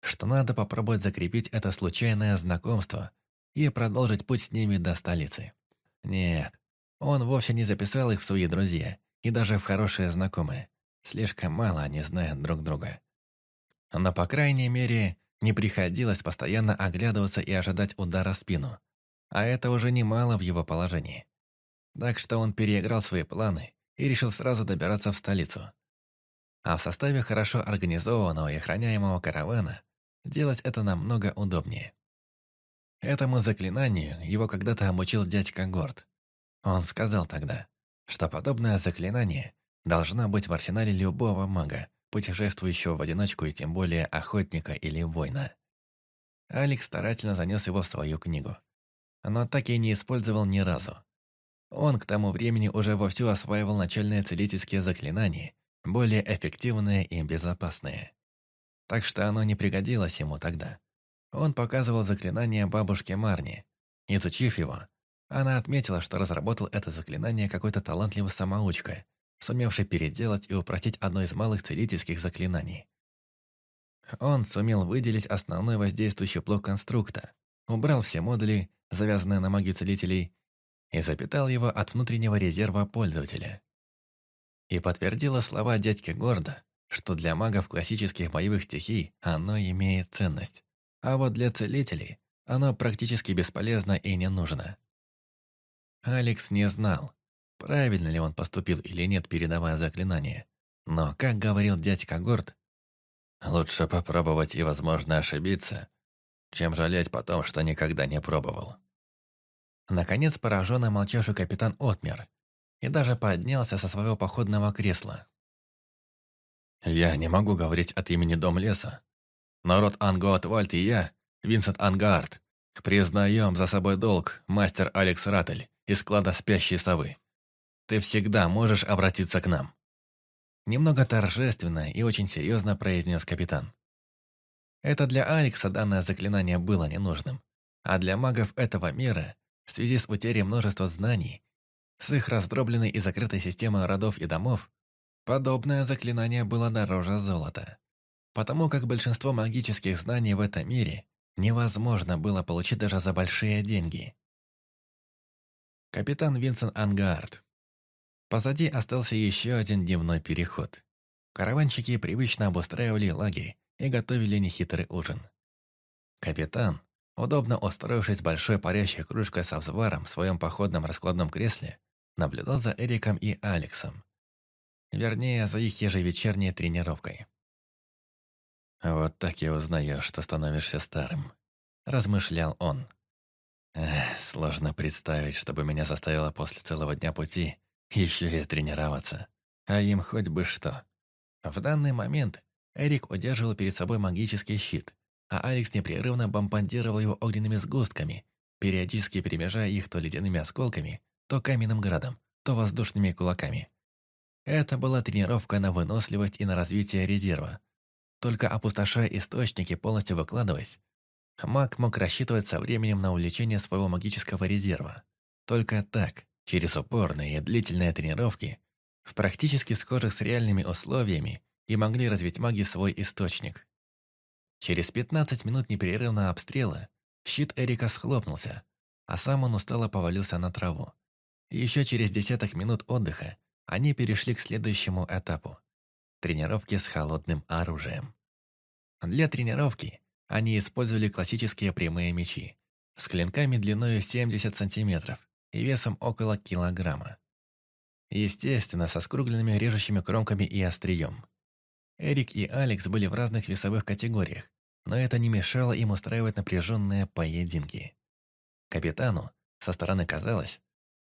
что надо попробовать закрепить это случайное знакомство и продолжить путь с ними до столицы. Нет, он вовсе не записал их в свои друзья и даже в хорошие знакомые. Слишком мало они знают друг друга. Но, по крайней мере, не приходилось постоянно оглядываться и ожидать удара в спину. А это уже немало в его положении. Так что он переиграл свои планы и решил сразу добираться в столицу. А в составе хорошо организованного и охраняемого каравана делать это намного удобнее. Этому заклинанию его когда-то обучил дядька Горд. Он сказал тогда, что подобное заклинание должно быть в арсенале любого мага, путешествующего в одиночку и тем более охотника или воина. Алекс старательно занес его в свою книгу, но так и не использовал ни разу. Он к тому времени уже вовсю осваивал начальные целительские заклинания, более эффективные и безопасные. Так что оно не пригодилось ему тогда. Он показывал заклинание бабушке Марни. Изучив его, она отметила, что разработал это заклинание какой-то талантливый самоучка, сумевший переделать и упростить одно из малых целительских заклинаний. Он сумел выделить основной воздействующий блок конструкта, убрал все модули, завязанные на магию целителей, и запитал его от внутреннего резерва пользователя. И подтвердила слова дядьки Горда, что для магов классических боевых стихий оно имеет ценность, а вот для целителей оно практически бесполезно и не нужно. Алекс не знал, правильно ли он поступил или нет, передавая заклинание. Но, как говорил дядька Горд, лучше попробовать и, возможно, ошибиться, чем жалеть потом, что никогда не пробовал. Наконец пораженный молчавший капитан отмер и даже поднялся со своего походного кресла. «Я не могу говорить от имени Дом Леса. Народ Ангоатвальд и я, Винсент Ангард, признаем за собой долг мастер Алекс Раттель из склада «Спящей совы». Ты всегда можешь обратиться к нам». Немного торжественно и очень серьезно произнес капитан. Это для Алекса данное заклинание было ненужным, а для магов этого мира в связи с утерей множества знаний, с их раздробленной и закрытой системой родов и домов, Подобное заклинание было дороже золота, потому как большинство магических знаний в этом мире невозможно было получить даже за большие деньги. Капитан Винсент Ангард. Позади остался еще один дневной переход. Караванщики привычно обустраивали лагерь и готовили нехитрый ужин. Капитан, удобно устроившись большой парящей кружкой со взваром в своем походном раскладном кресле, наблюдал за Эриком и Алексом. Вернее, за их ежевечерней тренировкой. «Вот так я узнаю, что становишься старым», – размышлял он. Эх, сложно представить, чтобы меня заставило после целого дня пути еще и тренироваться. А им хоть бы что. В данный момент Эрик удерживал перед собой магический щит, а Алекс непрерывно бомбардировал его огненными сгустками, периодически перемежая их то ледяными осколками, то каменным градом, то воздушными кулаками. Это была тренировка на выносливость и на развитие резерва. Только опустошая источники, полностью выкладываясь, Маг мог рассчитывать со временем на увеличение своего магического резерва. Только так, через упорные и длительные тренировки, в практически схожих с реальными условиями, и могли развить маги свой источник. Через 15 минут непрерывного обстрела щит Эрика схлопнулся, а сам он устало повалился на траву. еще через десяток минут отдыха они перешли к следующему этапу – тренировки с холодным оружием. Для тренировки они использовали классические прямые мечи с клинками длиной 70 сантиметров и весом около килограмма. Естественно, со скругленными режущими кромками и острием. Эрик и Алекс были в разных весовых категориях, но это не мешало им устраивать напряженные поединки. Капитану со стороны казалось,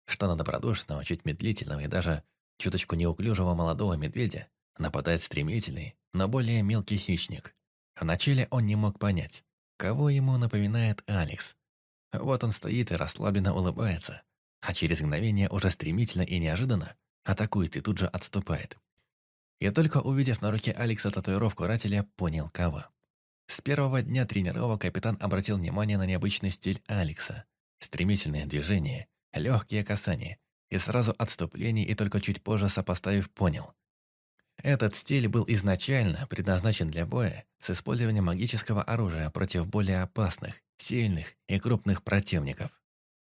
что на добродушного, чуть медлительного и даже чуточку неуклюжего молодого медведя нападает стремительный, но более мелкий хищник. Вначале он не мог понять, кого ему напоминает Алекс. Вот он стоит и расслабленно улыбается, а через мгновение уже стремительно и неожиданно атакует и тут же отступает. И только увидев на руке Алекса татуировку рателя, понял кого. С первого дня тренировок капитан обратил внимание на необычный стиль Алекса. Стремительные движения, легкие касания и сразу отступление, и только чуть позже сопоставив, понял – этот стиль был изначально предназначен для боя с использованием магического оружия против более опасных, сильных и крупных противников.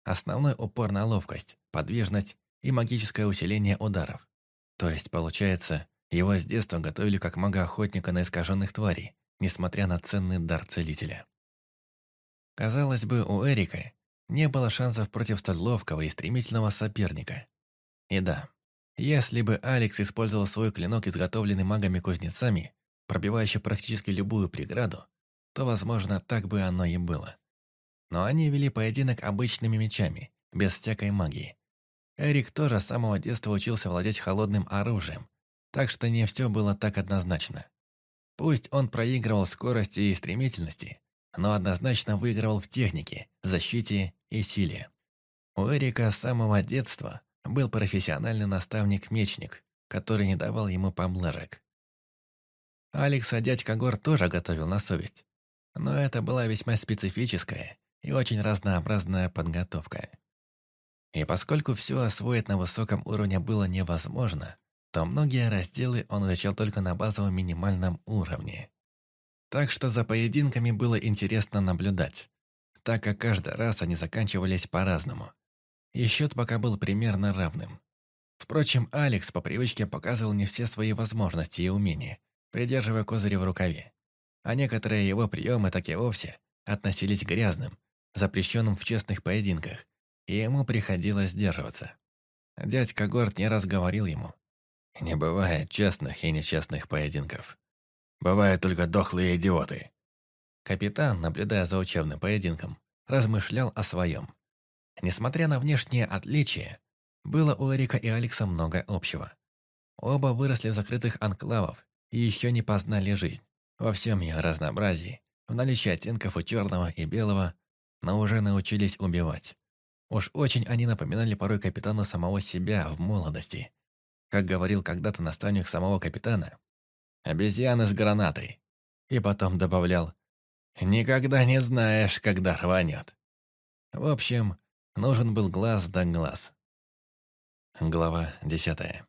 Основной упор на ловкость, подвижность и магическое усиление ударов. То есть, получается, его с детства готовили как мага-охотника на искаженных тварей, несмотря на ценный дар целителя. Казалось бы, у Эрика не было шансов против столь ловкого и стремительного соперника. И да, если бы Алекс использовал свой клинок, изготовленный магами-кузнецами, пробивающий практически любую преграду, то, возможно, так бы оно и было. Но они вели поединок обычными мечами, без всякой магии. Эрик тоже с самого детства учился владеть холодным оружием, так что не все было так однозначно. Пусть он проигрывал в скорости и стремительности, но однозначно выигрывал в технике, защите и силе. У Эрика с самого детства был профессиональный наставник-мечник, который не давал ему поблажек. Алекса дядька Гор тоже готовил на совесть, но это была весьма специфическая и очень разнообразная подготовка. И поскольку все освоить на высоком уровне было невозможно, то многие разделы он изучал только на базовом минимальном уровне. Так что за поединками было интересно наблюдать, так как каждый раз они заканчивались по-разному и счет пока был примерно равным. Впрочем, Алекс по привычке показывал не все свои возможности и умения, придерживая козыри в рукаве. А некоторые его приемы так и вовсе относились к грязным, запрещенным в честных поединках, и ему приходилось сдерживаться. Дядька Горд не раз говорил ему, «Не бывает честных и нечестных поединков. Бывают только дохлые идиоты». Капитан, наблюдая за учебным поединком, размышлял о своем. Несмотря на внешние отличия, было у Эрика и Алекса много общего. Оба выросли в закрытых анклавов и еще не познали жизнь во всем ее разнообразии, в наличии оттенков у черного и белого, но уже научились убивать. Уж очень они напоминали порой капитана самого себя в молодости. Как говорил когда-то наставник самого капитана, «Обезьяны с гранатой». И потом добавлял, «Никогда не знаешь, когда рванет». В общем, Нужен был глаз да глаз. Глава десятая.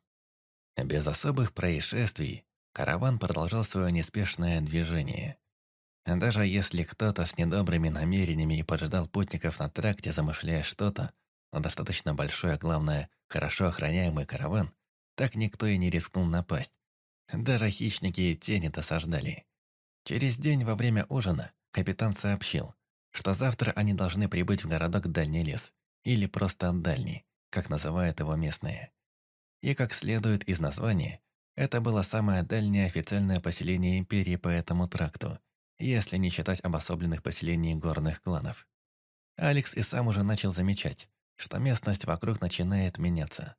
Без особых происшествий караван продолжал свое неспешное движение. Даже если кто-то с недобрыми намерениями и поджидал путников на тракте, замышляя что-то, но достаточно большой, а главное, хорошо охраняемый караван, так никто и не рискнул напасть. Даже хищники и тени досаждали. Через день во время ужина капитан сообщил, что завтра они должны прибыть в городок Дальний лес, или просто Дальний, как называют его местные. И как следует из названия, это было самое дальнее официальное поселение империи по этому тракту, если не считать обособленных поселений горных кланов. Алекс и сам уже начал замечать, что местность вокруг начинает меняться.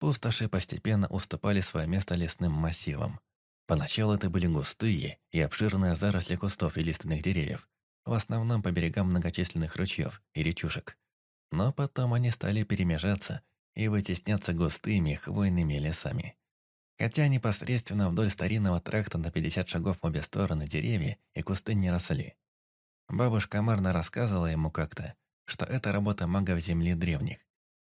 Пустоши постепенно уступали свое место лесным массивам. Поначалу это были густые и обширные заросли кустов и лиственных деревьев, в основном по берегам многочисленных ручьев и речушек. Но потом они стали перемежаться и вытесняться густыми хвойными лесами. Хотя непосредственно вдоль старинного тракта на 50 шагов в обе стороны деревья и кусты не росли. Бабушка Марна рассказывала ему как-то, что это работа магов Земли древних.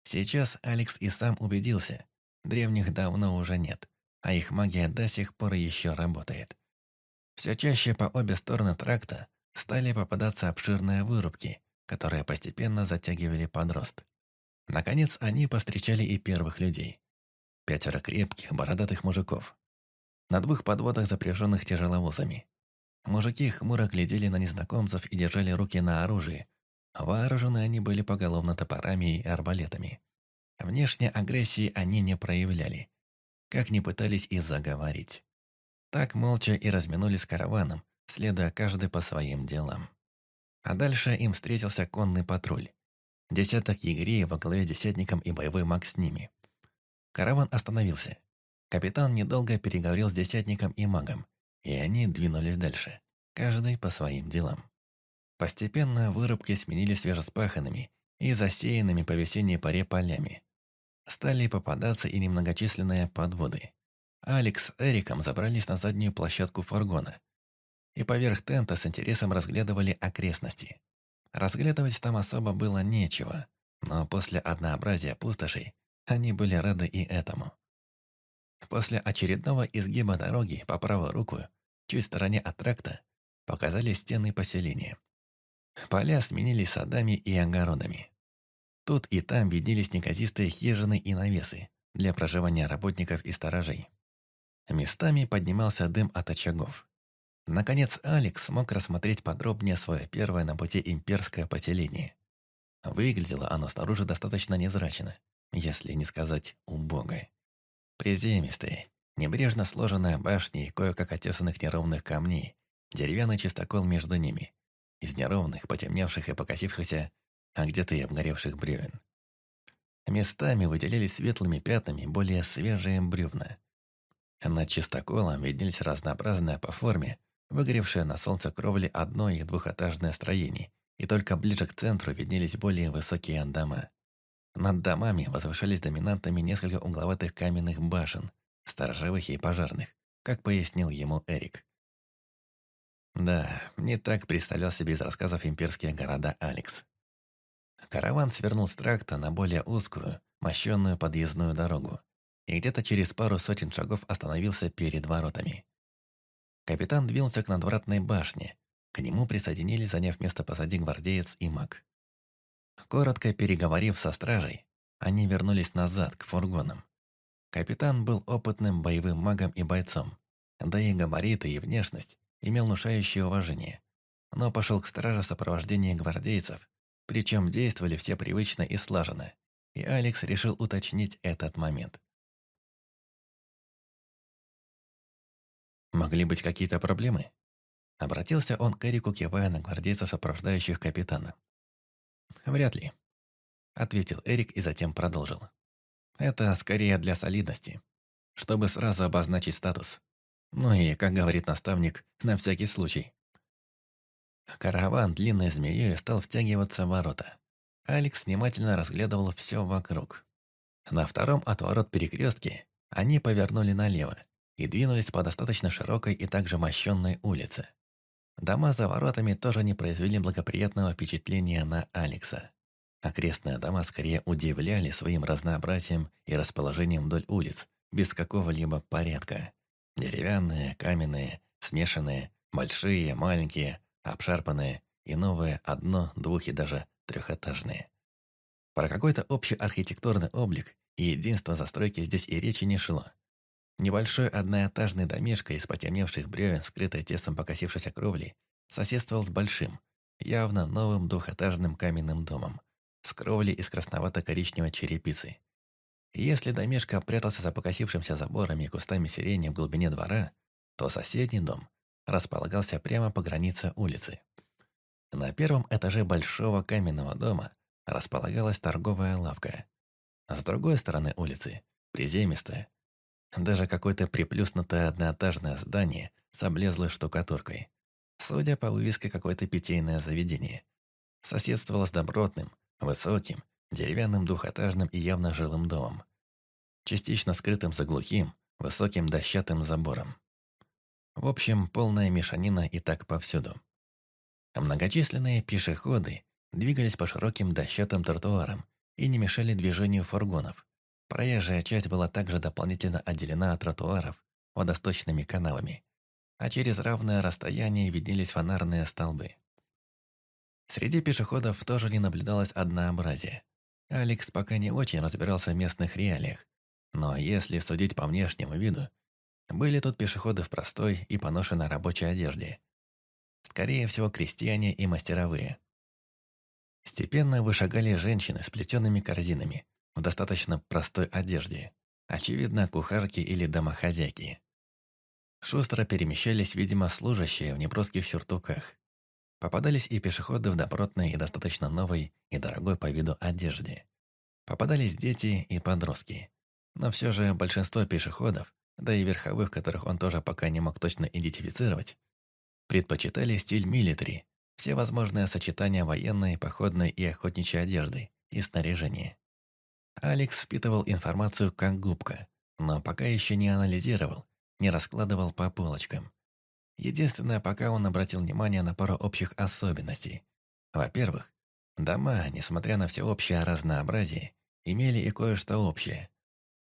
Сейчас Алекс и сам убедился, древних давно уже нет, а их магия до сих пор еще работает. Все чаще по обе стороны тракта стали попадаться обширные вырубки, которые постепенно затягивали подрост. Наконец они повстречали и первых людей. Пятеро крепких, бородатых мужиков. На двух подводах, запряженных тяжеловозами. Мужики хмуро глядели на незнакомцев и держали руки на оружии, Вооружены они были поголовно топорами и арбалетами. Внешне агрессии они не проявляли, как не пытались и заговорить. Так молча и разминулись караваном, следуя каждый по своим делам. А дальше им встретился конный патруль. Десяток егерей во главе с десятником и боевой маг с ними. Караван остановился. Капитан недолго переговорил с десятником и магом, и они двинулись дальше, каждый по своим делам. Постепенно вырубки сменились свежеспаханными и засеянными по весенней паре полями. Стали попадаться и немногочисленные подводы. Алекс с Эриком забрались на заднюю площадку фургона и поверх тента с интересом разглядывали окрестности. Разглядывать там особо было нечего, но после однообразия пустошей они были рады и этому. После очередного изгиба дороги по правую руку, чуть в стороне от тракта, показались стены поселения. Поля сменились садами и огородами. Тут и там виднелись неказистые хижины и навесы для проживания работников и сторожей. Местами поднимался дым от очагов. Наконец Алекс смог рассмотреть подробнее свое первое на пути имперское поселение. Выглядело оно снаружи достаточно невзрачно, если не сказать убого. Приземистые, небрежно сложенная башня и кое-как отесанных неровных камней, деревянный чистокол между ними, из неровных, потемневших и покосившихся, а где-то и обгоревших бревен. Местами выделялись светлыми пятнами более свежие бревна. Над чистоколом виднелись разнообразные по форме, выгоревшие на солнце кровли одно- и двухэтажное строение, и только ближе к центру виднелись более высокие дома. Над домами возвышались доминантами несколько угловатых каменных башен, сторожевых и пожарных, как пояснил ему Эрик. Да, не так представлял себе из рассказов имперские города Алекс. Караван свернул с тракта на более узкую, мощенную подъездную дорогу и где-то через пару сотен шагов остановился перед воротами. Капитан двинулся к надвратной башне. К нему присоединились, заняв место позади гвардеец и маг. Коротко переговорив со стражей, они вернулись назад, к фургонам. Капитан был опытным боевым магом и бойцом, да и габариты и внешность имел внушающее уважение, но пошел к страже в сопровождении гвардейцев, причем действовали все привычно и слаженно, и Алекс решил уточнить этот момент. «Могли быть какие-то проблемы?» Обратился он к Эрику, кивая на гвардейцев, сопровождающих капитана. «Вряд ли», — ответил Эрик и затем продолжил. «Это скорее для солидности, чтобы сразу обозначить статус. Ну и, как говорит наставник, на всякий случай. Караван длинной змеей стал втягиваться в ворота. Алекс внимательно разглядывал все вокруг. На втором от ворот перекрестке они повернули налево и двинулись по достаточно широкой и также мощенной улице. Дома за воротами тоже не произвели благоприятного впечатления на Алекса. Окрестные дома скорее удивляли своим разнообразием и расположением вдоль улиц, без какого-либо порядка. Деревянные, каменные, смешанные, большие, маленькие, обшарпанные и новые одно-, двух- и даже трехэтажные. Про какой-то общий архитектурный облик и единство застройки здесь и речи не шло. Небольшой одноэтажный домишко из потемневших бревен, скрытой тесом покосившейся кровли, соседствовал с большим, явно новым двухэтажным каменным домом, с кровлей из красновато-коричневой черепицы. Если домишко прятался за покосившимся заборами и кустами сирени в глубине двора, то соседний дом располагался прямо по границе улицы. На первом этаже большого каменного дома располагалась торговая лавка. С другой стороны улицы – приземистое, даже какое-то приплюснутое одноэтажное здание с облезлой штукатуркой. Судя по вывеске, какое-то питейное заведение. Соседствовало с добротным, высоким, деревянным двухэтажным и явно жилым домом. Частично скрытым за глухим, высоким дощатым забором. В общем, полная мешанина и так повсюду. А многочисленные пешеходы двигались по широким дощатым тротуарам и не мешали движению фургонов. Проезжая часть была также дополнительно отделена от тротуаров водосточными каналами, а через равное расстояние виднелись фонарные столбы. Среди пешеходов тоже не наблюдалось однообразия. Алекс пока не очень разбирался в местных реалиях, но если судить по внешнему виду, были тут пешеходы в простой и поношенной рабочей одежде. Скорее всего, крестьяне и мастеровые. Степенно вышагали женщины с плетеными корзинами в достаточно простой одежде. Очевидно, кухарки или домохозяйки. Шустро перемещались, видимо, служащие в неброских сюртуках. Попадались и пешеходы в добротной и достаточно новой и дорогой по виду одежде. Попадались дети и подростки. Но все же большинство пешеходов, да и верховых, которых он тоже пока не мог точно идентифицировать, предпочитали стиль милитари, все возможные сочетания военной, походной и охотничьей одежды и снаряжения. Алекс впитывал информацию как губка, но пока еще не анализировал, не раскладывал по полочкам. Единственное, пока он обратил внимание на пару общих особенностей. Во-первых, дома, несмотря на всеобщее разнообразие, имели и кое-что общее.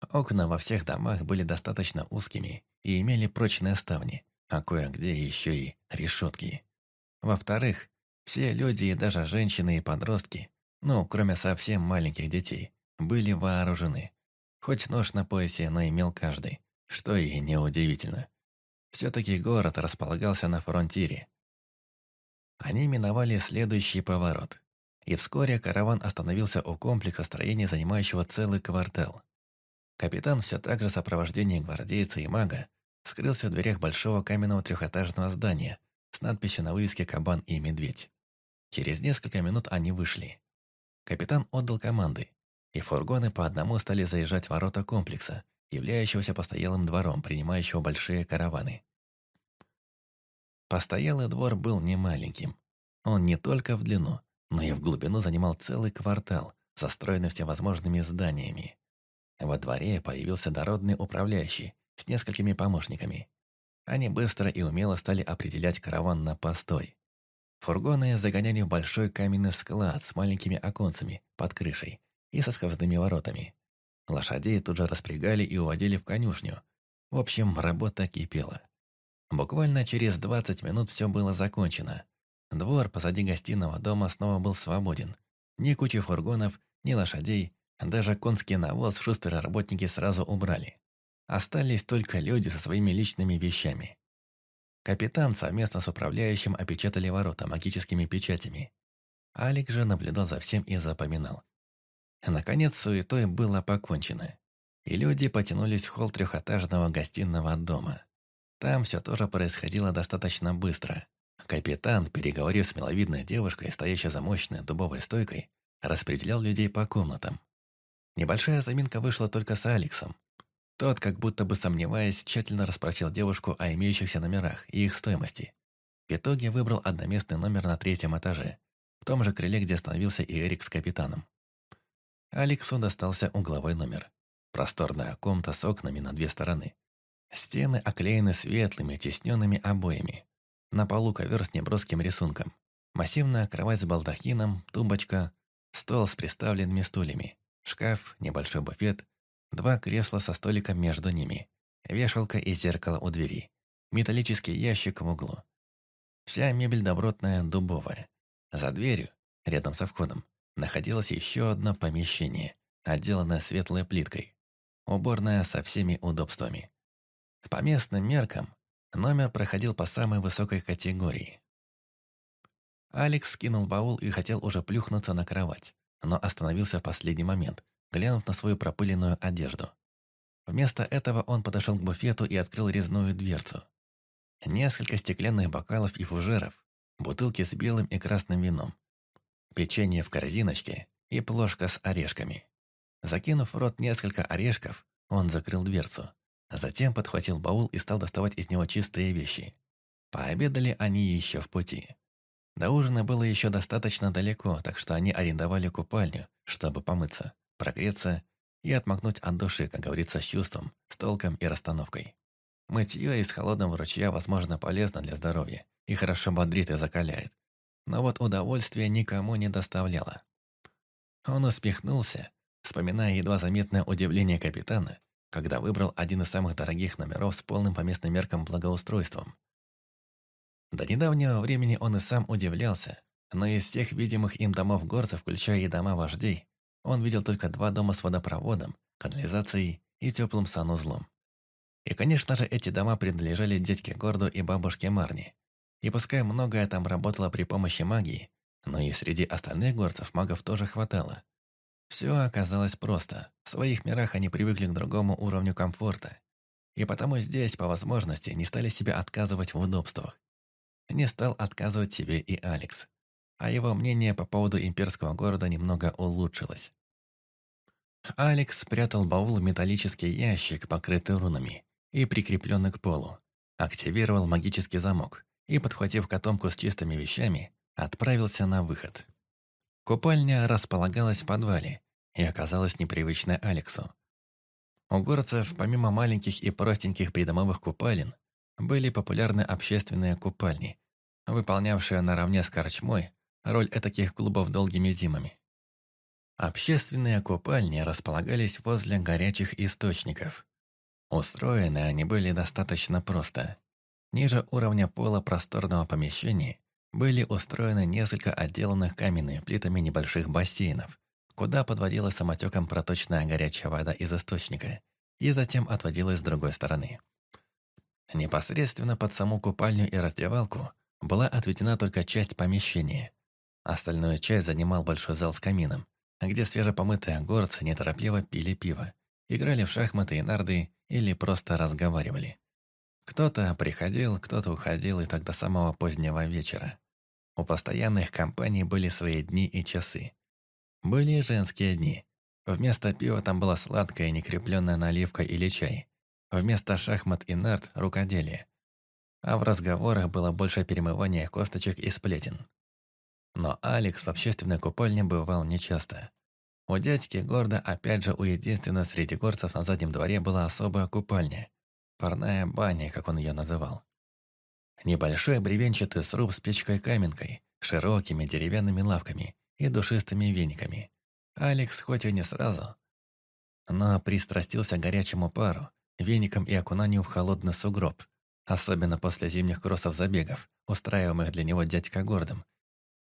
Окна во всех домах были достаточно узкими и имели прочные ставни, а кое-где еще и решетки. Во-вторых, все люди и даже женщины и подростки, ну, кроме совсем маленьких детей, были вооружены. Хоть нож на поясе, но имел каждый, что и неудивительно. Все-таки город располагался на фронтире. Они миновали следующий поворот, и вскоре караван остановился у комплекса строений, занимающего целый квартал. Капитан все так же в сопровождении гвардейца и мага скрылся в дверях большого каменного трехэтажного здания с надписью на вывеске «Кабан и медведь». Через несколько минут они вышли. Капитан отдал команды, и фургоны по одному стали заезжать в ворота комплекса, являющегося постоялым двором, принимающего большие караваны. Постоялый двор был немаленьким. Он не только в длину, но и в глубину занимал целый квартал, застроенный всевозможными зданиями. Во дворе появился дородный управляющий с несколькими помощниками. Они быстро и умело стали определять караван на постой. Фургоны загоняли в большой каменный склад с маленькими оконцами под крышей и со сквозными воротами. Лошадей тут же распрягали и уводили в конюшню. В общем, работа кипела. Буквально через 20 минут все было закончено. Двор позади гостиного дома снова был свободен. Ни кучи фургонов, ни лошадей, даже конский навоз шустрые работники сразу убрали. Остались только люди со своими личными вещами. Капитан совместно с управляющим опечатали ворота магическими печатями. Алик же наблюдал за всем и запоминал. Наконец, суетой было покончено, и люди потянулись в холл трехэтажного гостиного дома. Там все тоже происходило достаточно быстро. Капитан, переговорив с миловидной девушкой, стоящей за мощной дубовой стойкой, распределял людей по комнатам. Небольшая заминка вышла только с Алексом. Тот, как будто бы сомневаясь, тщательно расспросил девушку о имеющихся номерах и их стоимости. В итоге выбрал одноместный номер на третьем этаже, в том же крыле, где остановился и Эрик с капитаном. Алексу достался угловой номер. Просторная комната с окнами на две стороны. Стены оклеены светлыми, тесненными обоями. На полу ковер с неброским рисунком. Массивная кровать с балдахином, тумбочка, стол с приставленными стульями, шкаф, небольшой буфет, Два кресла со столиком между ними, вешалка и зеркало у двери, металлический ящик в углу. Вся мебель добротная, дубовая. За дверью, рядом со входом, находилось еще одно помещение, отделанное светлой плиткой. Уборная со всеми удобствами. По местным меркам, номер проходил по самой высокой категории. Алекс скинул баул и хотел уже плюхнуться на кровать, но остановился в последний момент, глянув на свою пропыленную одежду. Вместо этого он подошел к буфету и открыл резную дверцу. Несколько стеклянных бокалов и фужеров, бутылки с белым и красным вином, печенье в корзиночке и плошка с орешками. Закинув в рот несколько орешков, он закрыл дверцу. Затем подхватил баул и стал доставать из него чистые вещи. Пообедали они еще в пути. До ужина было еще достаточно далеко, так что они арендовали купальню, чтобы помыться, прогреться и отмокнуть от души, как говорится, с чувством, с толком и расстановкой. Мытье из холодного ручья, возможно, полезно для здоровья и хорошо бодрит и закаляет. Но вот удовольствия никому не доставляло. Он усмехнулся, вспоминая едва заметное удивление капитана, когда выбрал один из самых дорогих номеров с полным по местным меркам благоустройством. До недавнего времени он и сам удивлялся, но из всех видимых им домов горцев, включая и дома вождей, он видел только два дома с водопроводом, канализацией и теплым санузлом. И, конечно же, эти дома принадлежали дядьке Горду и бабушке Марни. И пускай многое там работало при помощи магии, но и среди остальных горцев магов тоже хватало. Все оказалось просто. В своих мирах они привыкли к другому уровню комфорта. И потому здесь, по возможности, не стали себе отказывать в удобствах. Не стал отказывать себе и Алекс. А его мнение по поводу имперского города немного улучшилось. Алекс спрятал баул в металлический ящик, покрытый рунами, и прикрепленный к полу. Активировал магический замок и, подхватив котомку с чистыми вещами, отправился на выход. Купальня располагалась в подвале и оказалась непривычной Алексу. У горцев, помимо маленьких и простеньких придомовых купалин, были популярны общественные купальни, выполнявшие наравне с корчмой роль этаких клубов долгими зимами. Общественные купальни располагались возле горячих источников. Устроены они были достаточно просто. Ниже уровня пола просторного помещения были устроены несколько отделанных каменными плитами небольших бассейнов, куда подводилась самотеком проточная горячая вода из источника и затем отводилась с другой стороны. Непосредственно под саму купальню и раздевалку была отведена только часть помещения. Остальную часть занимал большой зал с камином, где свежепомытые горцы неторопливо пили пиво, играли в шахматы и нарды или просто разговаривали. Кто-то приходил, кто-то уходил и так до самого позднего вечера. У постоянных компаний были свои дни и часы. Были женские дни. Вместо пива там была сладкая некрепленная наливка или чай. Вместо шахмат и нарт – рукоделие. А в разговорах было больше перемывания косточек и сплетен. Но Алекс в общественной купальне бывал нечасто. У дядьки Горда опять же у единственного среди горцев на заднем дворе была особая купальня – Парная баня, как он ее называл. Небольшой бревенчатый сруб с печкой-каменкой, широкими деревянными лавками и душистыми вениками. Алекс, хоть и не сразу, но пристрастился к горячему пару, веникам и окунанию в холодный сугроб, особенно после зимних кроссов-забегов, устраиваемых для него дядька Гордом.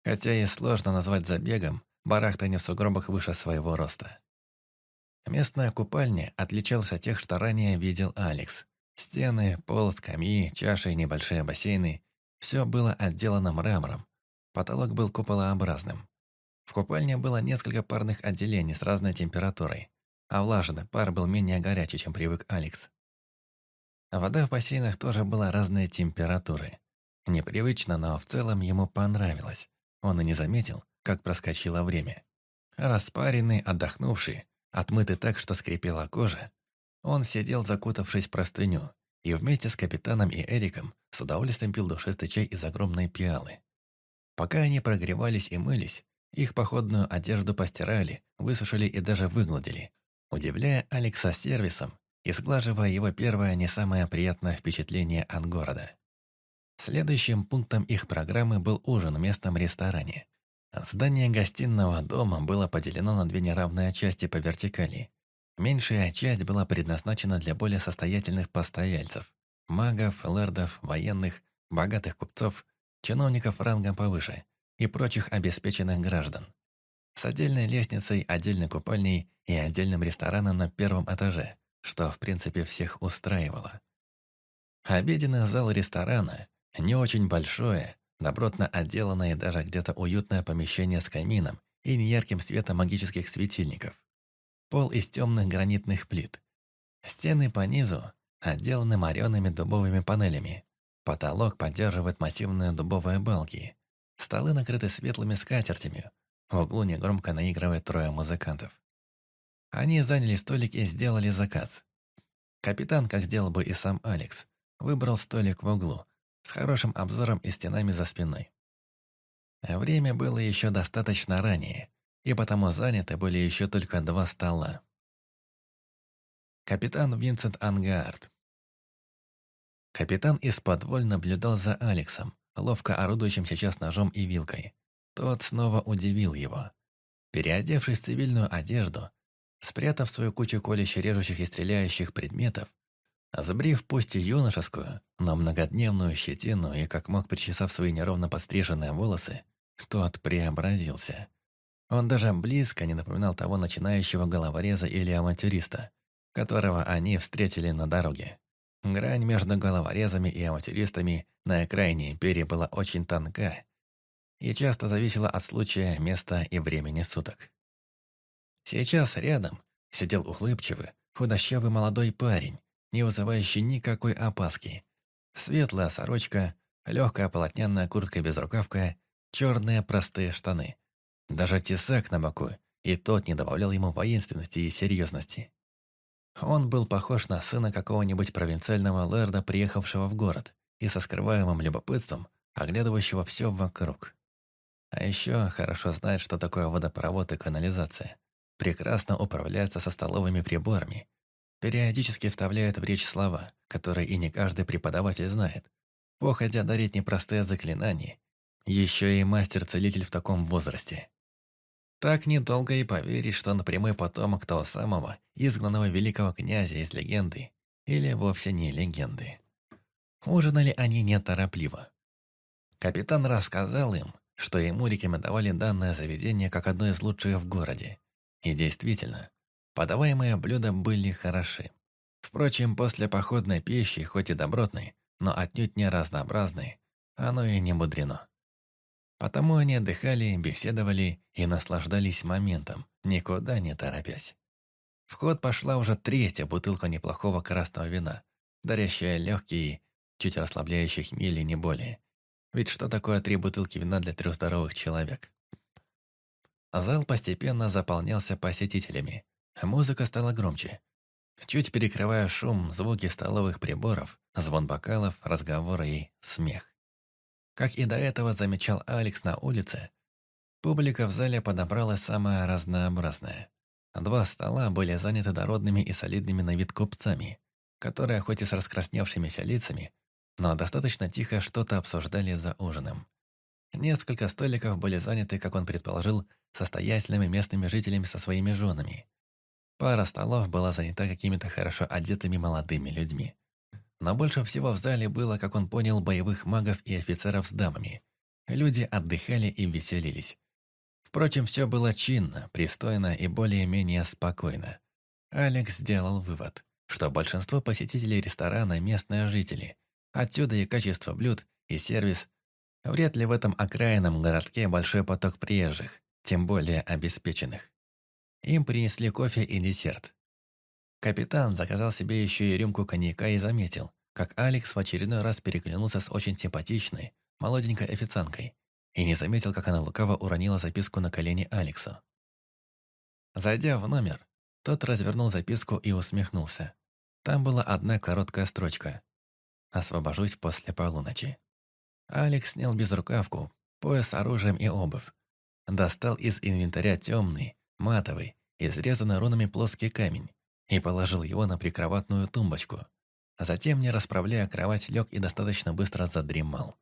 Хотя и сложно назвать забегом, барахтание в сугробах выше своего роста. Местная купальня отличалась от тех, что ранее видел Алекс. Стены, пол, скамьи, чаши и небольшие бассейны – все было отделано мрамором. Потолок был куполообразным. В купальне было несколько парных отделений с разной температурой, а влажный пар был менее горячий, чем привык Алекс. Вода в бассейнах тоже была разной температуры. Непривычно, но в целом ему понравилось. Он и не заметил, как проскочило время. Распаренный, отдохнувший, отмытый так, что скрипела кожа, он сидел, закутавшись в простыню, и вместе с капитаном и Эриком с удовольствием пил душистый чай из огромной пиалы. Пока они прогревались и мылись, их походную одежду постирали, высушили и даже выгладили, удивляя Алекса сервисом и сглаживая его первое не самое приятное впечатление от города. Следующим пунктом их программы был ужин в местном ресторане. Здание гостиного дома было поделено на две неравные части по вертикали, Меньшая часть была предназначена для более состоятельных постояльцев – магов, лэрдов, военных, богатых купцов, чиновников рангом повыше и прочих обеспеченных граждан. С отдельной лестницей, отдельной купальней и отдельным рестораном на первом этаже, что, в принципе, всех устраивало. Обеденный зал ресторана, не очень большое, добротно отделанное даже где-то уютное помещение с камином и неярким светом магических светильников. Пол из темных гранитных плит. Стены по низу отделаны мореными дубовыми панелями. Потолок поддерживает массивные дубовые балки. Столы накрыты светлыми скатертями. В углу негромко наигрывает трое музыкантов. Они заняли столик и сделали заказ. Капитан, как сделал бы и сам Алекс, выбрал столик в углу, с хорошим обзором и стенами за спиной. Время было еще достаточно ранее, и потому заняты были еще только два стола. Капитан Винсент Ангард. Капитан из-под наблюдал за Алексом, ловко орудующим сейчас ножом и вилкой. Тот снова удивил его. Переодевшись в цивильную одежду, спрятав свою кучу колюще режущих и стреляющих предметов, Забрив пусть и юношескую, но многодневную щетину и как мог причесав свои неровно подстриженные волосы, тот преобразился. Он даже близко не напоминал того начинающего головореза или авантюриста, которого они встретили на дороге. Грань между головорезами и авантюристами на окраине империи была очень тонка и часто зависела от случая, места и времени суток. Сейчас рядом сидел улыбчивый, худощавый молодой парень, не вызывающий никакой опаски. Светлая сорочка, легкая полотняная куртка-безрукавка, черные простые штаны. Даже тесак на боку, и тот не добавлял ему воинственности и серьезности. Он был похож на сына какого-нибудь провинциального лэрда, приехавшего в город, и со скрываемым любопытством, оглядывающего все вокруг. А еще хорошо знает, что такое водопровод и канализация. Прекрасно управляется со столовыми приборами, Периодически вставляют в речь слова, которые и не каждый преподаватель знает. Походя дарить непростые заклинания. Еще и мастер-целитель в таком возрасте. Так недолго и поверить, что он прямой потомок того самого, изгнанного великого князя из легенды, или вовсе не легенды. Ужинали они неторопливо. Капитан рассказал им, что ему рекомендовали данное заведение как одно из лучших в городе. И действительно, Подаваемые блюда были хороши. Впрочем, после походной пищи, хоть и добротной, но отнюдь не разнообразной, оно и не мудрено. Потому они отдыхали, беседовали и наслаждались моментом, никуда не торопясь. В ход пошла уже третья бутылка неплохого красного вина, дарящая легкие, чуть расслабляющие хмели не более. Ведь что такое три бутылки вина для трех здоровых человек? Зал постепенно заполнялся посетителями. Музыка стала громче. Чуть перекрывая шум, звуки столовых приборов, звон бокалов, разговоры и смех. Как и до этого замечал Алекс на улице, публика в зале подобралась самая разнообразная. Два стола были заняты дородными и солидными на вид купцами, которые, хоть и с раскрасневшимися лицами, но достаточно тихо что-то обсуждали за ужином. Несколько столиков были заняты, как он предположил, состоятельными местными жителями со своими женами. Пара столов была занята какими-то хорошо одетыми молодыми людьми. Но больше всего в зале было, как он понял, боевых магов и офицеров с дамами. Люди отдыхали и веселились. Впрочем, все было чинно, пристойно и более-менее спокойно. Алекс сделал вывод, что большинство посетителей ресторана – местные жители. Отсюда и качество блюд, и сервис. Вряд ли в этом окраинном городке большой поток приезжих, тем более обеспеченных. Им принесли кофе и десерт. Капитан заказал себе еще и рюмку коньяка и заметил, как Алекс в очередной раз переглянулся с очень симпатичной, молоденькой официанткой и не заметил, как она лукаво уронила записку на колени Алексу. Зайдя в номер, тот развернул записку и усмехнулся. Там была одна короткая строчка. «Освобожусь после полуночи». Алекс снял безрукавку, пояс с оружием и обувь. Достал из инвентаря темный, матовый, изрезанный рунами плоский камень, и положил его на прикроватную тумбочку. Затем, не расправляя кровать, лег и достаточно быстро задремал.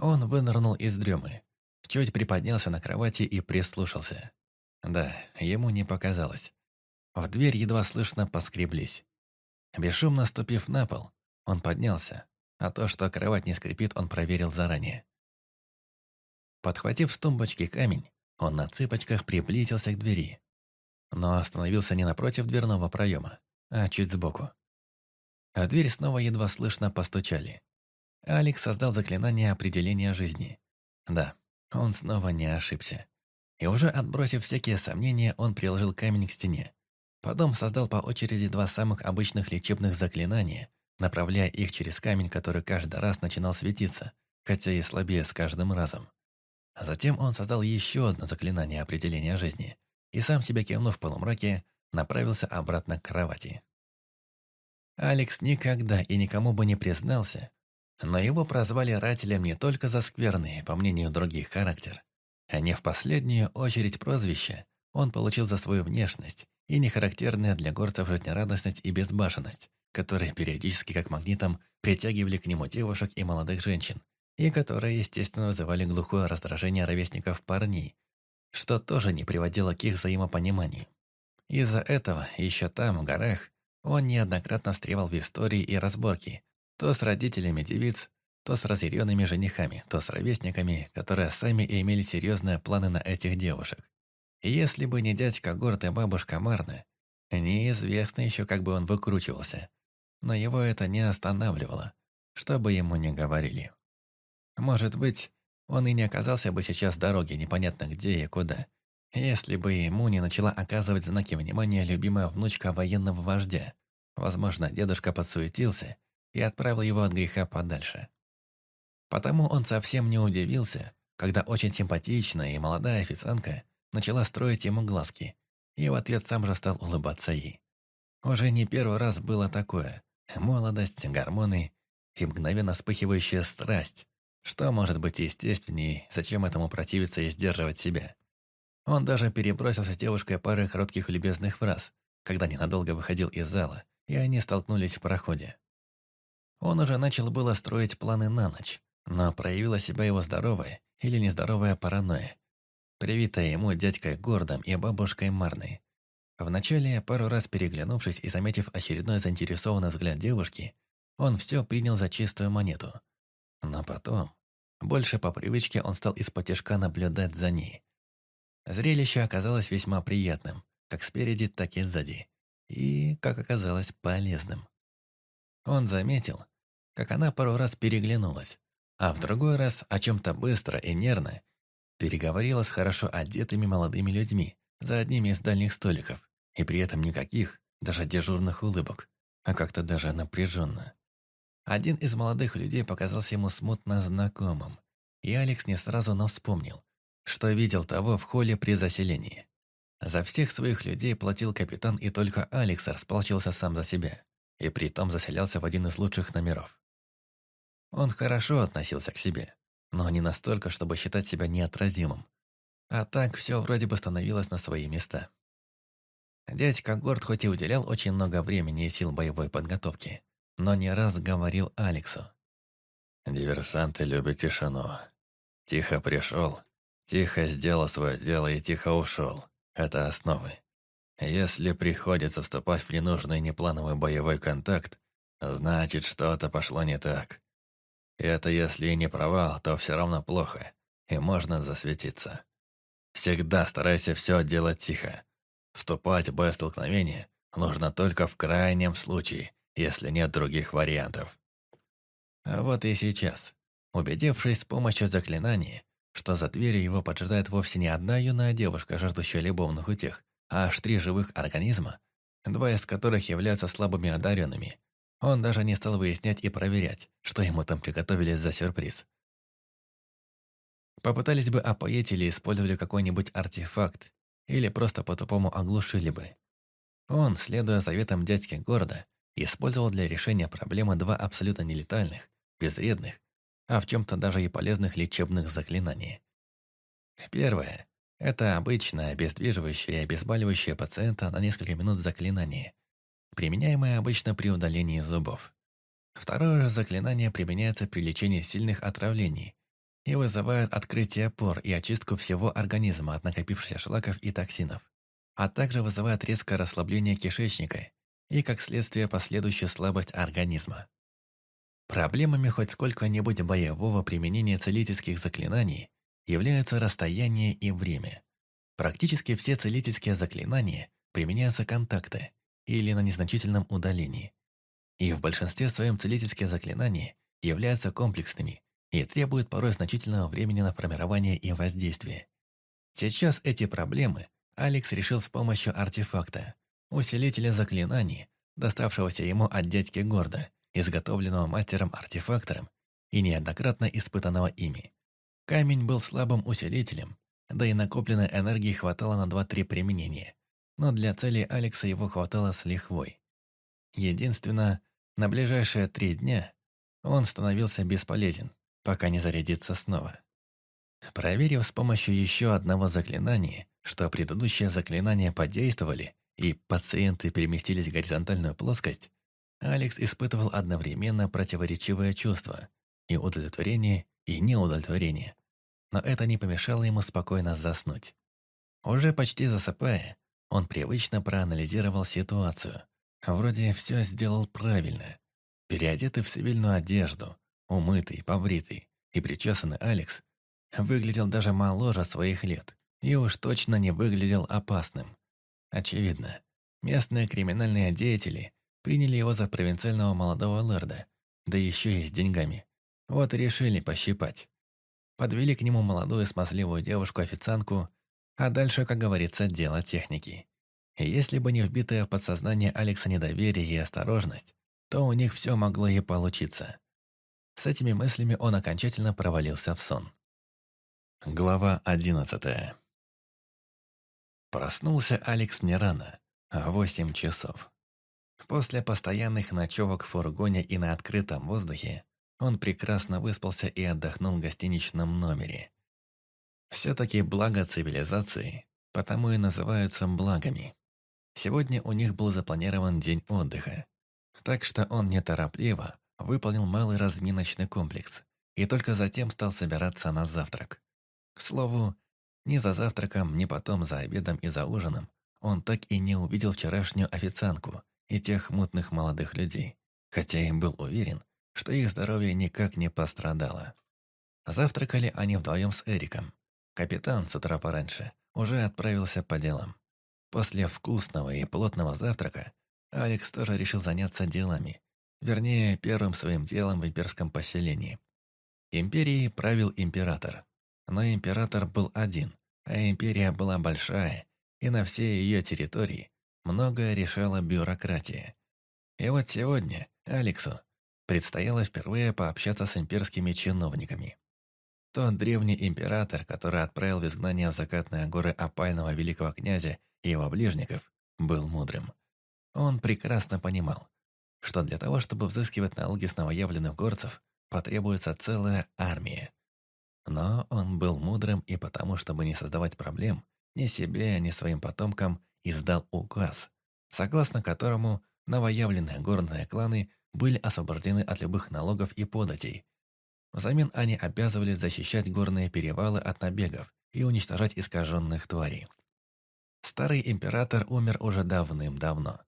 Он вынырнул из дремы, чуть приподнялся на кровати и прислушался. Да, ему не показалось. В дверь едва слышно поскреблись. Бесшумно ступив на пол, он поднялся, а то, что кровать не скрипит, он проверил заранее. Подхватив с тумбочки камень, он на цыпочках приблизился к двери, но остановился не напротив дверного проема, а чуть сбоку. А дверь снова едва слышно постучали. Алекс создал заклинание определения жизни. Да, он снова не ошибся. И уже отбросив всякие сомнения, он приложил камень к стене. Потом создал по очереди два самых обычных лечебных заклинания, направляя их через камень, который каждый раз начинал светиться, хотя и слабее с каждым разом. Затем он создал еще одно заклинание определения жизни и сам себя кивнув в полумраке, направился обратно к кровати. Алекс никогда и никому бы не признался, но его прозвали Рателем не только за скверный, по мнению других, характер, а не в последнюю очередь прозвище он получил за свою внешность и нехарактерная для горцев жизнерадостность и безбашенность, которые периодически как магнитом притягивали к нему девушек и молодых женщин, и которые, естественно, вызывали глухое раздражение ровесников парней, что тоже не приводило к их взаимопониманию. Из-за этого, еще там, в горах, он неоднократно встревал в истории и разборки, то с родителями девиц, то с разъяренными женихами, то с ровесниками, которые сами имели серьезные планы на этих девушек. Если бы не дядька Горд и бабушка Марна, неизвестно еще, как бы он выкручивался. Но его это не останавливало, что бы ему ни говорили. Может быть, он и не оказался бы сейчас в дороге, непонятно где и куда, если бы ему не начала оказывать знаки внимания любимая внучка военного вождя. Возможно, дедушка подсуетился и отправил его от греха подальше. Потому он совсем не удивился, когда очень симпатичная и молодая официантка начала строить ему глазки, и в ответ сам же стал улыбаться ей. Уже не первый раз было такое. Молодость, гормоны и мгновенно вспыхивающая страсть. Что может быть естественней, зачем этому противиться и сдерживать себя? Он даже перебросился с девушкой парой коротких любезных фраз, когда ненадолго выходил из зала, и они столкнулись в проходе. Он уже начал было строить планы на ночь, но проявила себя его здоровая или нездоровая паранойя, привитая ему дядькой Гордом и бабушкой Марной. Вначале, пару раз переглянувшись и заметив очередной заинтересованный взгляд девушки, он все принял за чистую монету. Но потом, больше по привычке он стал из-под наблюдать за ней, Зрелище оказалось весьма приятным, как спереди, так и сзади. И, как оказалось, полезным. Он заметил, как она пару раз переглянулась, а в другой раз о чем-то быстро и нервно переговорила с хорошо одетыми молодыми людьми за одними из дальних столиков, и при этом никаких, даже дежурных улыбок, а как-то даже напряженно. Один из молодых людей показался ему смутно знакомым, и Алекс не сразу, но вспомнил, что видел того в холле при заселении. За всех своих людей платил капитан, и только Алекс расплачивался сам за себя, и при том заселялся в один из лучших номеров. Он хорошо относился к себе, но не настолько, чтобы считать себя неотразимым. А так все вроде бы становилось на свои места. Дядька Горд хоть и уделял очень много времени и сил боевой подготовки, но не раз говорил Алексу. «Диверсанты любят тишину. Тихо пришел, Тихо сделал свое дело и тихо ушел. Это основы. Если приходится вступать в ненужный неплановый боевой контакт, значит, что-то пошло не так. Это если и не провал, то все равно плохо, и можно засветиться. Всегда старайся все делать тихо. Вступать в боестолкновение нужно только в крайнем случае, если нет других вариантов. А вот и сейчас, убедившись с помощью заклинания, что за дверью его поджидает вовсе не одна юная девушка, жаждущая любовных утех, а аж три живых организма, два из которых являются слабыми одаренными. Он даже не стал выяснять и проверять, что ему там приготовили за сюрприз. Попытались бы опоить или использовали какой-нибудь артефакт, или просто по-тупому оглушили бы. Он, следуя заветам дядьки города, использовал для решения проблемы два абсолютно нелетальных, безвредных а в чем-то даже и полезных лечебных заклинаний. Первое – это обычное обездвиживающее и обезболивающее пациента на несколько минут заклинание, применяемое обычно при удалении зубов. Второе же заклинание применяется при лечении сильных отравлений и вызывает открытие пор и очистку всего организма от накопившихся шлаков и токсинов. а также вызывает резкое расслабление кишечника и, как следствие, последующую слабость организма. Проблемами хоть сколько-нибудь боевого применения целительских заклинаний являются расстояние и время. Практически все целительские заклинания применяются контакты или на незначительном удалении. И в большинстве своем целительские заклинания являются комплексными и требуют порой значительного времени на формирование и воздействие. Сейчас эти проблемы Алекс решил с помощью артефакта, усилителя заклинаний, доставшегося ему от дядьки Горда, изготовленного мастером-артефактором и неоднократно испытанного ими. Камень был слабым усилителем, да и накопленной энергии хватало на 2-3 применения, но для цели Алекса его хватало с лихвой. Единственно, на ближайшие три дня он становился бесполезен, пока не зарядится снова. Проверив с помощью еще одного заклинания, что предыдущие заклинания подействовали и пациенты переместились в горизонтальную плоскость, Алекс испытывал одновременно противоречивое чувство и удовлетворение, и неудовлетворение. Но это не помешало ему спокойно заснуть. Уже почти засыпая, он привычно проанализировал ситуацию. Вроде все сделал правильно. Переодетый в цивильную одежду, умытый, побритый и причесанный Алекс выглядел даже моложе своих лет и уж точно не выглядел опасным. Очевидно, местные криминальные деятели приняли его за провинциального молодого лорда, да еще и с деньгами. Вот решили пощипать. Подвели к нему молодую смазливую девушку-официантку, а дальше, как говорится, дело техники. И если бы не вбитое в подсознание Алекса недоверие и осторожность, то у них все могло и получиться. С этими мыслями он окончательно провалился в сон. Глава одиннадцатая Проснулся Алекс не рано, а восемь часов. После постоянных ночевок в фургоне и на открытом воздухе он прекрасно выспался и отдохнул в гостиничном номере. Все-таки благо цивилизации, потому и называются благами. Сегодня у них был запланирован день отдыха, так что он неторопливо выполнил малый разминочный комплекс и только затем стал собираться на завтрак. К слову, ни за завтраком, ни потом за обедом и за ужином он так и не увидел вчерашнюю официантку и тех мутных молодых людей, хотя и был уверен, что их здоровье никак не пострадало. Завтракали они вдвоем с Эриком. Капитан с утра пораньше уже отправился по делам. После вкусного и плотного завтрака Алекс тоже решил заняться делами. Вернее, первым своим делом в имперском поселении. Империей правил император. Но император был один, а империя была большая, и на всей ее территории многое решала бюрократия. И вот сегодня Алексу предстояло впервые пообщаться с имперскими чиновниками. Тот древний император, который отправил в изгнание в закатные горы опального великого князя и его ближников, был мудрым. Он прекрасно понимал, что для того, чтобы взыскивать налоги с новоявленных горцев, потребуется целая армия. Но он был мудрым и потому, чтобы не создавать проблем, ни себе, ни своим потомкам, издал указ, согласно которому новоявленные горные кланы были освобождены от любых налогов и податей. Взамен они обязывались защищать горные перевалы от набегов и уничтожать искаженных тварей. Старый император умер уже давным-давно,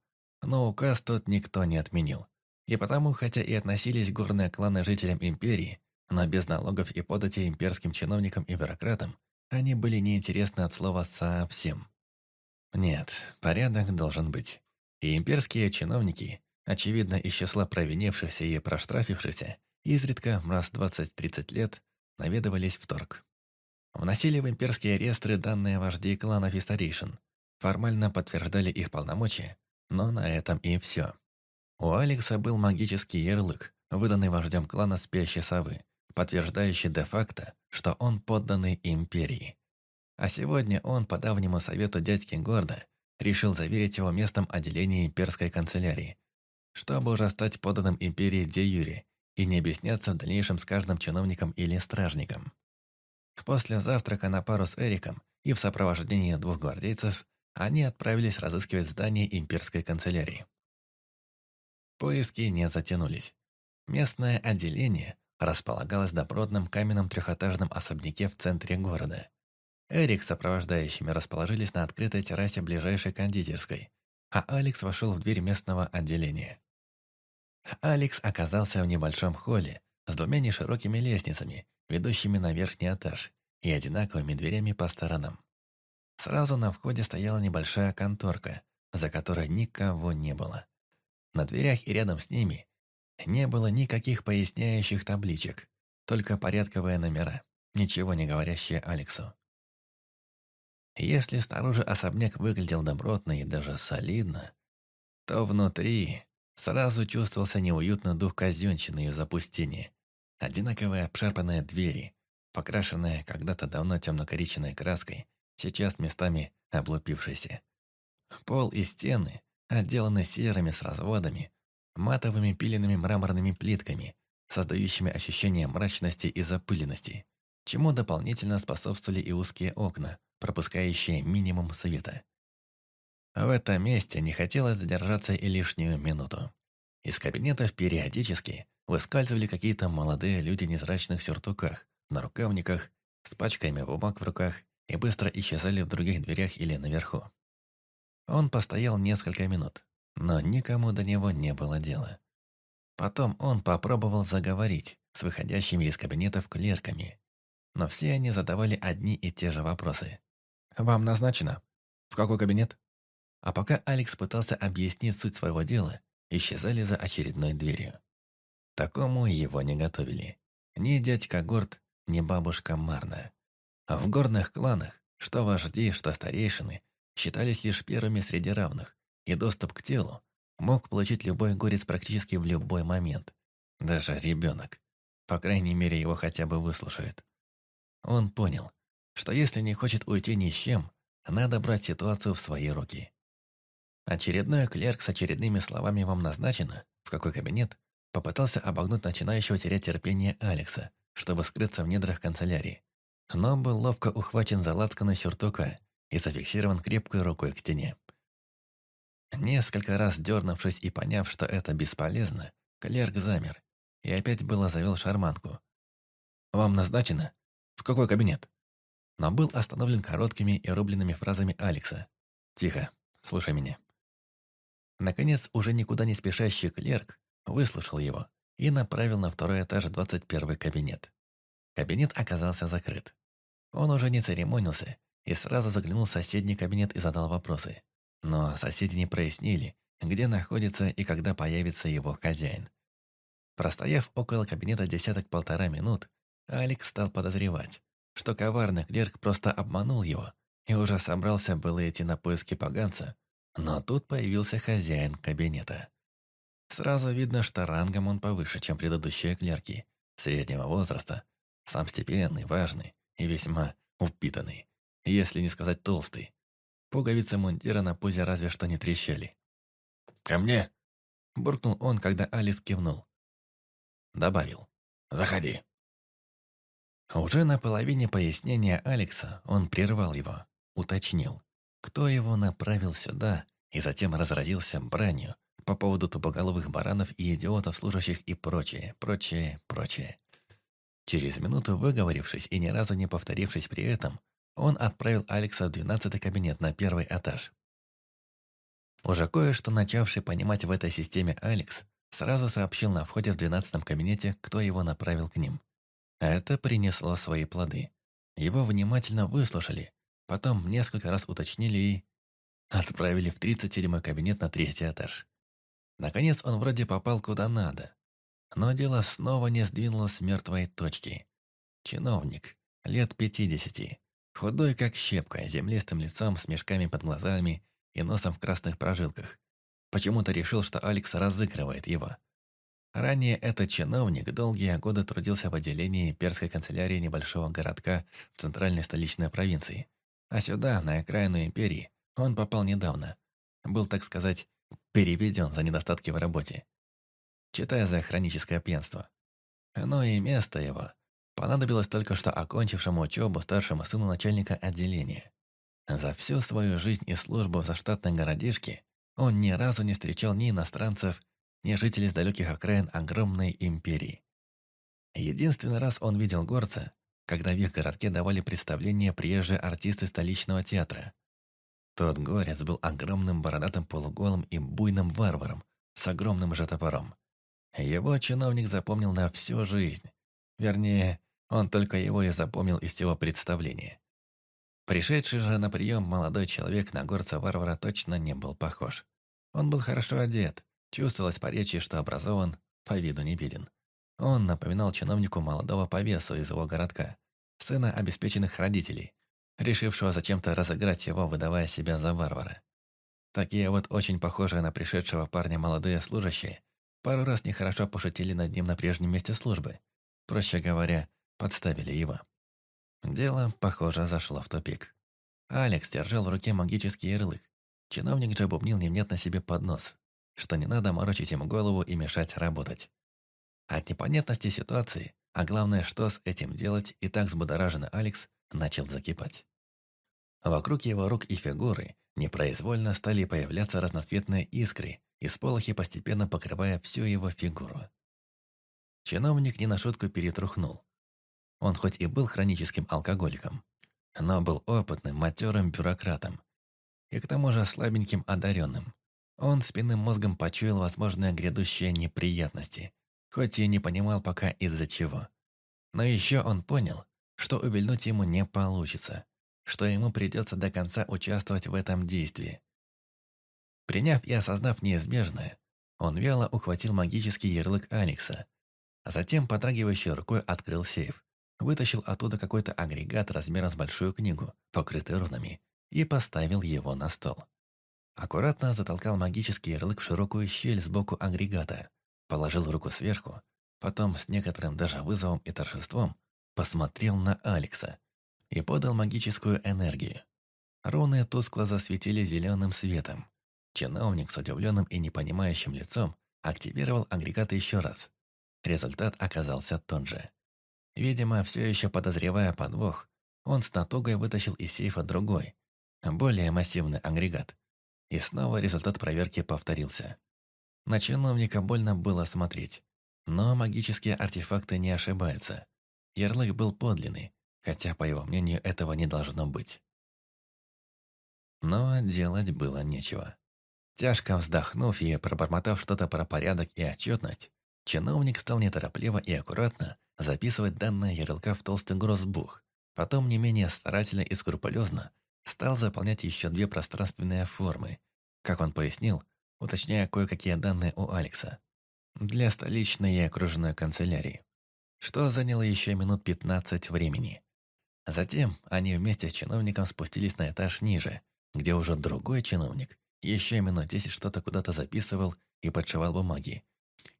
но указ тот никто не отменил. И потому, хотя и относились горные кланы жителям империи, но без налогов и податей имперским чиновникам и бюрократам они были неинтересны от слова совсем. Нет, порядок должен быть. И имперские чиновники, очевидно из числа провинившихся и проштрафившихся, изредка раз 20-30 лет наведывались в торг. Вносили в имперские реестры данные вождей кланов и старейшин, формально подтверждали их полномочия, но на этом и все. У Алекса был магический ярлык, выданный вождем клана Спящей Совы, подтверждающий де-факто, что он подданный империи. А сегодня он, по давнему совету дядьки Горда, решил заверить его местом отделения имперской канцелярии, чтобы уже стать подданным империи де юре и не объясняться в дальнейшем с каждым чиновником или стражником. После завтрака на пару с Эриком и в сопровождении двух гвардейцев они отправились разыскивать здание имперской канцелярии. Поиски не затянулись. Местное отделение располагалось в добротном каменном трехэтажном особняке в центре города. Эрик с сопровождающими расположились на открытой террасе ближайшей кондитерской, а Алекс вошел в дверь местного отделения. Алекс оказался в небольшом холле с двумя неширокими лестницами, ведущими на верхний этаж, и одинаковыми дверями по сторонам. Сразу на входе стояла небольшая конторка, за которой никого не было. На дверях и рядом с ними не было никаких поясняющих табличек, только порядковые номера, ничего не говорящие Алексу. Если снаружи особняк выглядел добротно и даже солидно, то внутри сразу чувствовался неуютный дух казенщины и запустения. Одинаковые обшарпанные двери, покрашенные когда-то давно темно-коричневой краской, сейчас местами облупившейся. Пол и стены отделаны серыми с разводами, матовыми пиленными мраморными плитками, создающими ощущение мрачности и запыленности, чему дополнительно способствовали и узкие окна, пропускающие минимум света. В этом месте не хотелось задержаться и лишнюю минуту. Из кабинетов периодически выскальзывали какие-то молодые люди в незрачных сюртуках, на рукавниках, с пачками бумаг в руках и быстро исчезали в других дверях или наверху. Он постоял несколько минут, но никому до него не было дела. Потом он попробовал заговорить с выходящими из кабинетов клерками, но все они задавали одни и те же вопросы. «Вам назначено? В какой кабинет?» А пока Алекс пытался объяснить суть своего дела, исчезали за очередной дверью. Такому его не готовили. Ни дядька Горд, ни бабушка Марна. В горных кланах, что вожди, что старейшины, считались лишь первыми среди равных, и доступ к телу мог получить любой горец практически в любой момент. Даже ребенок. По крайней мере, его хотя бы выслушают. Он понял, что если не хочет уйти ни с чем, надо брать ситуацию в свои руки. Очередной клерк с очередными словами «вам назначено», в какой кабинет, попытался обогнуть начинающего терять терпение Алекса, чтобы скрыться в недрах канцелярии. Но был ловко ухвачен за лацканы сюртука и зафиксирован крепкой рукой к стене. Несколько раз дернувшись и поняв, что это бесполезно, клерк замер и опять было завел шарманку. «Вам назначено? В какой кабинет?» но был остановлен короткими и рубленными фразами Алекса. «Тихо, слушай меня». Наконец, уже никуда не спешащий клерк выслушал его и направил на второй этаж 21 кабинет. Кабинет оказался закрыт. Он уже не церемонился и сразу заглянул в соседний кабинет и задал вопросы. Но соседи не прояснили, где находится и когда появится его хозяин. Простояв около кабинета десяток-полтора минут, Алекс стал подозревать, что коварный клерк просто обманул его и уже собрался было идти на поиски поганца, но тут появился хозяин кабинета. Сразу видно, что рангом он повыше, чем предыдущие клерки, среднего возраста, сам степенный, важный и весьма упитанный, если не сказать толстый. Пуговицы мундира на пузе разве что не трещали. «Ко мне!» – буркнул он, когда Алис кивнул. Добавил. «Заходи». Уже на половине пояснения Алекса он прервал его, уточнил, кто его направил сюда, и затем разразился бранью по поводу тупоголовых баранов и идиотов, служащих и прочее, прочее, прочее. Через минуту выговорившись и ни разу не повторившись при этом, он отправил Алекса в двенадцатый кабинет на первый этаж. Уже кое-что начавший понимать в этой системе Алекс сразу сообщил на входе в двенадцатом кабинете, кто его направил к ним – это принесло свои плоды. Его внимательно выслушали, потом несколько раз уточнили и... Отправили в 37-й кабинет на третий этаж. Наконец он вроде попал куда надо. Но дело снова не сдвинулось с мертвой точки. Чиновник, лет 50, худой как щепка, землистым лицом, с мешками под глазами и носом в красных прожилках. Почему-то решил, что Алекс разыгрывает его. Ранее этот чиновник долгие годы трудился в отделении перской канцелярии небольшого городка в центральной столичной провинции. А сюда, на окраину империи, он попал недавно. Был, так сказать, переведен за недостатки в работе. Читая за хроническое пьянство. Но и место его понадобилось только что окончившему учебу старшему сыну начальника отделения. За всю свою жизнь и службу в заштатной городишке он ни разу не встречал ни иностранцев, не жители с далеких окраин огромной империи. Единственный раз он видел горца, когда в их городке давали представление приезжие артисты столичного театра. Тот горец был огромным бородатым полуголым и буйным варваром с огромным же топором. Его чиновник запомнил на всю жизнь. Вернее, он только его и запомнил из всего представления. Пришедший же на прием молодой человек на горца-варвара точно не был похож. Он был хорошо одет, чувствовалось по речи, что образован, по виду не беден. Он напоминал чиновнику молодого повесу из его городка, сына обеспеченных родителей, решившего зачем-то разыграть его, выдавая себя за варвара. Такие вот очень похожие на пришедшего парня молодые служащие пару раз нехорошо пошутили над ним на прежнем месте службы. Проще говоря, подставили его. Дело, похоже, зашло в тупик. Алекс держал в руке магический ярлык. Чиновник же бубнил невнятно себе под нос, что не надо морочить ему голову и мешать работать. От непонятности ситуации, а главное, что с этим делать, и так взбудораженный Алекс начал закипать. Вокруг его рук и фигуры непроизвольно стали появляться разноцветные искры, и сполохи постепенно покрывая всю его фигуру. Чиновник не на шутку перетрухнул. Он хоть и был хроническим алкоголиком, но был опытным, матерым бюрократом. И к тому же слабеньким одаренным. Он спинным мозгом почуял возможные грядущие неприятности, хоть и не понимал пока из-за чего. Но еще он понял, что увильнуть ему не получится, что ему придется до конца участвовать в этом действии. Приняв и осознав неизбежное, он вяло ухватил магический ярлык Алекса, затем подрагивающей рукой открыл сейф, вытащил оттуда какой-то агрегат размером с большую книгу, покрытый рунами, и поставил его на стол. Аккуратно затолкал магический ярлык в широкую щель сбоку агрегата, положил руку сверху, потом с некоторым даже вызовом и торжеством посмотрел на Алекса и подал магическую энергию. Руны тускло засветили зеленым светом. Чиновник с удивленным и непонимающим лицом активировал агрегат еще раз. Результат оказался тот же. Видимо, все еще подозревая подвох, он с натугой вытащил из сейфа другой, более массивный агрегат. И снова результат проверки повторился. На чиновника больно было смотреть. Но магические артефакты не ошибаются. Ярлык был подлинный, хотя, по его мнению, этого не должно быть. Но делать было нечего. Тяжко вздохнув и пробормотав что-то про порядок и отчетность, чиновник стал неторопливо и аккуратно записывать данные ярлыка в толстый грозбух. Потом не менее старательно и скрупулезно стал заполнять еще две пространственные формы, как он пояснил, уточняя кое-какие данные у Алекса, для столичной и окружной канцелярии, что заняло еще минут 15 времени. Затем они вместе с чиновником спустились на этаж ниже, где уже другой чиновник еще минут десять что-то куда-то записывал и подшивал бумаги.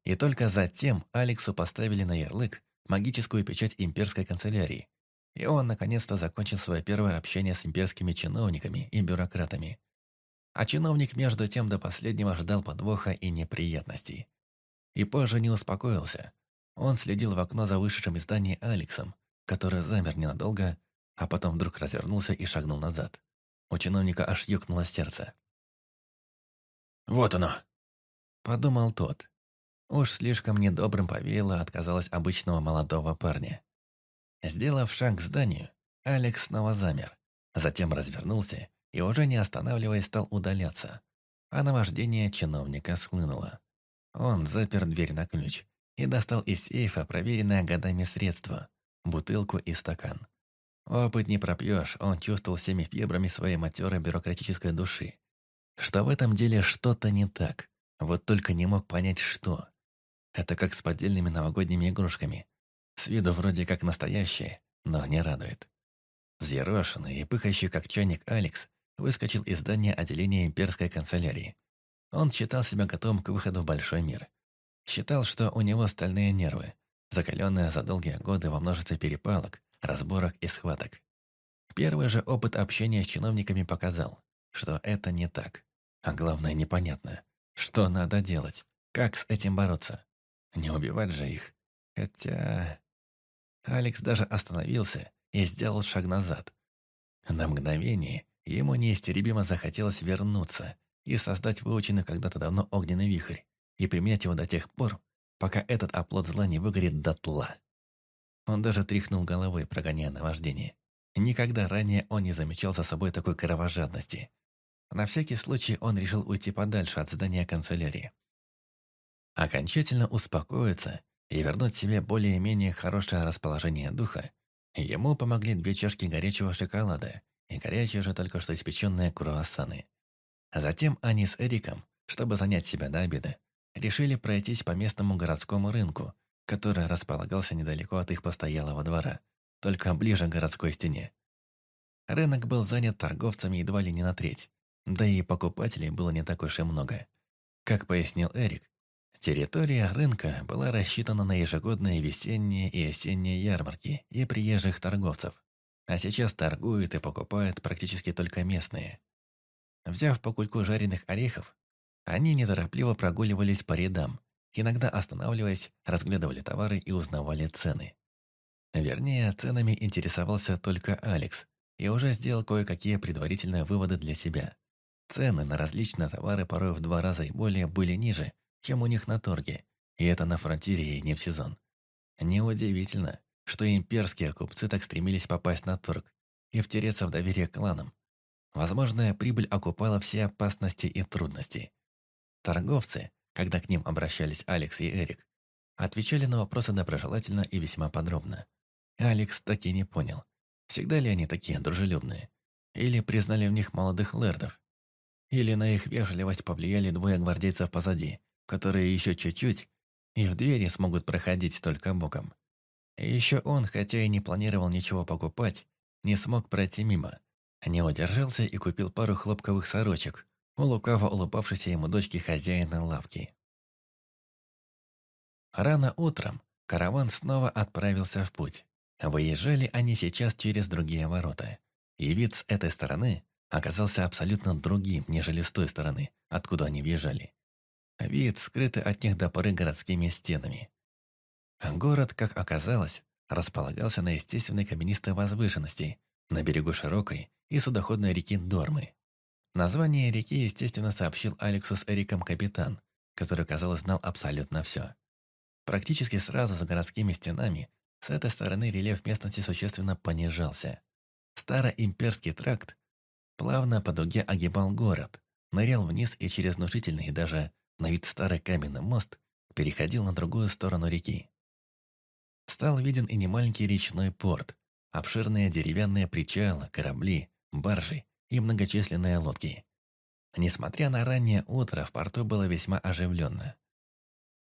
И только затем Алексу поставили на ярлык магическую печать имперской канцелярии. И он наконец-то закончил свое первое общение с имперскими чиновниками и бюрократами. А чиновник между тем до последнего ждал подвоха и неприятностей. И позже не успокоился. Он следил в окно за вышедшим из здания Алексом, который замер ненадолго, а потом вдруг развернулся и шагнул назад. У чиновника аж ёкнуло сердце. «Вот оно!» Подумал тот. Уж слишком недобрым повеяло отказалась обычного молодого парня. Сделав шаг к зданию, Алекс снова замер. Затем развернулся и, уже не останавливаясь, стал удаляться. А наваждение чиновника схлынуло. Он запер дверь на ключ и достал из сейфа проверенное годами средство – бутылку и стакан. Опыт не пропьешь, он чувствовал всеми фибрами своей матерой бюрократической души, что в этом деле что-то не так, вот только не мог понять, что. Это как с поддельными новогодними игрушками. С виду вроде как настоящие, но не радует. Взъерошенный и пыхающий как чайник Алекс выскочил из здания отделения имперской канцелярии. Он считал себя готовым к выходу в большой мир. Считал, что у него стальные нервы, закаленные за долгие годы во множестве перепалок, разборок и схваток. Первый же опыт общения с чиновниками показал, что это не так. А главное, непонятно, что надо делать, как с этим бороться. Не убивать же их. Хотя... Алекс даже остановился и сделал шаг назад. На мгновение ему неистеребимо захотелось вернуться и создать выученный когда-то давно огненный вихрь и применять его до тех пор, пока этот оплот зла не выгорит дотла. Он даже тряхнул головой, прогоняя наваждение. Никогда ранее он не замечал за собой такой кровожадности. На всякий случай он решил уйти подальше от здания канцелярии. Окончательно успокоиться и вернуть себе более-менее хорошее расположение духа, ему помогли две чашки горячего шоколада и горячие же только что испеченные круассаны. Затем они с Эриком, чтобы занять себя до обеда, решили пройтись по местному городскому рынку, который располагался недалеко от их постоялого двора, только ближе к городской стене. Рынок был занят торговцами едва ли не на треть, да и покупателей было не так уж и много. Как пояснил Эрик, территория рынка была рассчитана на ежегодные весенние и осенние ярмарки и приезжих торговцев, а сейчас торгуют и покупают практически только местные. Взяв по кульку жареных орехов, они неторопливо прогуливались по рядам, иногда останавливаясь, разглядывали товары и узнавали цены. Вернее, ценами интересовался только Алекс и уже сделал кое-какие предварительные выводы для себя. Цены на различные товары порой в два раза и более были ниже, чем у них на торге, и это на фронтире и не в сезон. Неудивительно, что имперские купцы так стремились попасть на торг и втереться в доверие кланам. Возможная прибыль окупала все опасности и трудности. Торговцы, когда к ним обращались Алекс и Эрик, отвечали на вопросы доброжелательно и весьма подробно. Алекс так и не понял, всегда ли они такие дружелюбные, или признали в них молодых лэрдов, или на их вежливость повлияли двое гвардейцев позади, которые еще чуть-чуть и в двери смогут проходить только боком. Еще он, хотя и не планировал ничего покупать, не смог пройти мимо. Не удержался и купил пару хлопковых сорочек, у лукаво улыбавшейся ему дочки хозяина лавки. Рано утром караван снова отправился в путь. Выезжали они сейчас через другие ворота. И вид с этой стороны оказался абсолютно другим, нежели с той стороны, откуда они въезжали. Вид, скрытый от них до поры городскими стенами. Город, как оказалось, располагался на естественной каменистой возвышенности, на берегу широкой и судоходной реки Дормы. Название реки, естественно, сообщил Алексу с Эриком капитан, который, казалось, знал абсолютно все. Практически сразу за городскими стенами с этой стороны рельеф местности существенно понижался. Староимперский тракт плавно по дуге огибал город, нырял вниз и через внушительный даже на вид старый каменный мост переходил на другую сторону реки. Стал виден и немаленький речной порт, обширные деревянные причалы, корабли, баржи и многочисленные лодки. Несмотря на раннее утро, в порту было весьма оживленно.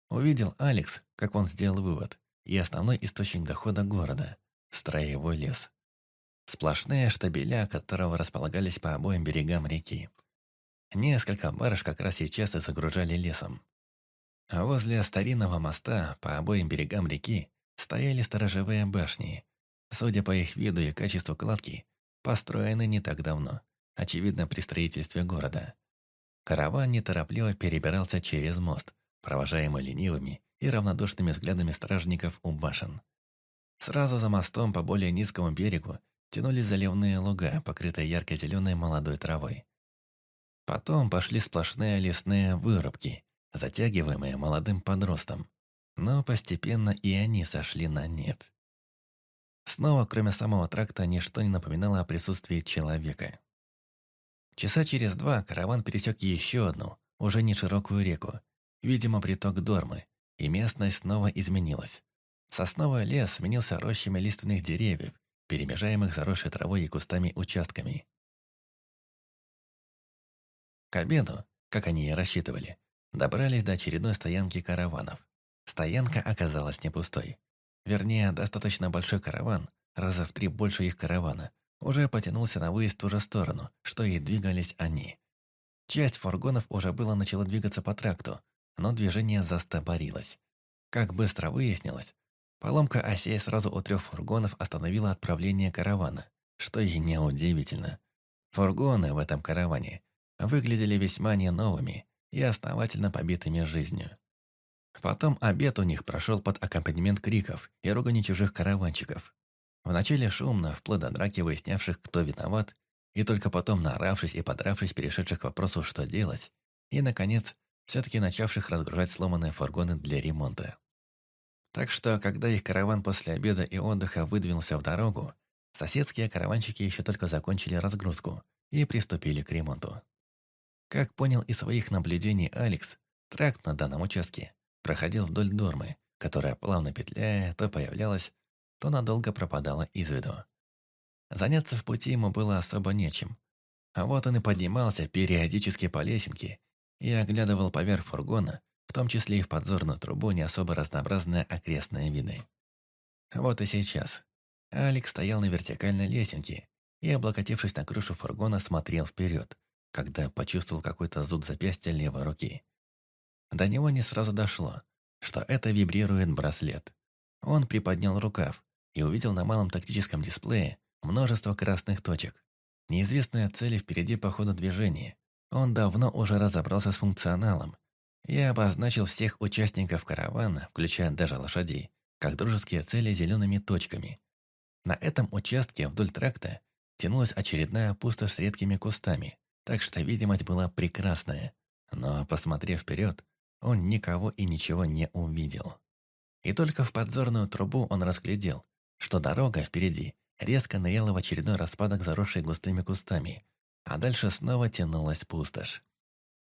Увидел Алекс, как он сделал вывод, и основной источник дохода города – строевой лес. Сплошные штабеля, которого располагались по обоим берегам реки. Несколько барж как раз сейчас и загружали лесом. А возле старинного моста по обоим берегам реки стояли сторожевые башни. Судя по их виду и качеству кладки, построены не так давно, очевидно при строительстве города. Караван неторопливо перебирался через мост, провожаемый ленивыми и равнодушными взглядами стражников у башен. Сразу за мостом по более низкому берегу тянулись заливные луга, покрытые ярко-зеленой молодой травой. Потом пошли сплошные лесные вырубки, затягиваемые молодым подростом. Но постепенно и они сошли на нет. Снова, кроме самого тракта, ничто не напоминало о присутствии человека. Часа через два караван пересек еще одну, уже не широкую реку, видимо, приток Дормы, и местность снова изменилась. Сосновый лес сменился рощами лиственных деревьев, перемежаемых заросшей травой и кустами участками. К обеду, как они и рассчитывали, добрались до очередной стоянки караванов. Стоянка оказалась не пустой. Вернее, достаточно большой караван, раза в три больше их каравана, уже потянулся на выезд в ту же сторону, что и двигались они. Часть фургонов уже было начала двигаться по тракту, но движение застопорилось. Как быстро выяснилось, поломка осей сразу у трех фургонов остановила отправление каравана, что и неудивительно. Фургоны в этом караване выглядели весьма не новыми и основательно побитыми жизнью. Потом обед у них прошел под аккомпанемент криков и ругани чужих караванчиков. Вначале шумно, вплоть до драки выяснявших, кто виноват, и только потом, наоравшись и подравшись, перешедших к вопросу, что делать, и, наконец, все-таки начавших разгружать сломанные фургоны для ремонта. Так что, когда их караван после обеда и отдыха выдвинулся в дорогу, соседские караванщики еще только закончили разгрузку и приступили к ремонту. Как понял из своих наблюдений Алекс, тракт на данном участке проходил вдоль Дормы, которая, плавно петляя, то появлялась, то надолго пропадала из виду. Заняться в пути ему было особо нечем. А вот он и поднимался периодически по лесенке и оглядывал поверх фургона, в том числе и в подзорную трубу не особо разнообразные окрестные виды. Вот и сейчас. Алекс стоял на вертикальной лесенке и, облокотившись на крышу фургона, смотрел вперед, когда почувствовал какой-то зуд запястья левой руки. До него не сразу дошло, что это вибрирует браслет. Он приподнял рукав и увидел на малом тактическом дисплее множество красных точек. Неизвестные цели впереди по ходу движения. Он давно уже разобрался с функционалом и обозначил всех участников каравана, включая даже лошадей, как дружеские цели зелеными точками. На этом участке вдоль тракта тянулась очередная пустошь с редкими кустами, так что видимость была прекрасная. Но, посмотрев вперед, он никого и ничего не увидел. И только в подзорную трубу он разглядел, что дорога впереди резко ныряла в очередной распадок, заросший густыми кустами, а дальше снова тянулась пустошь.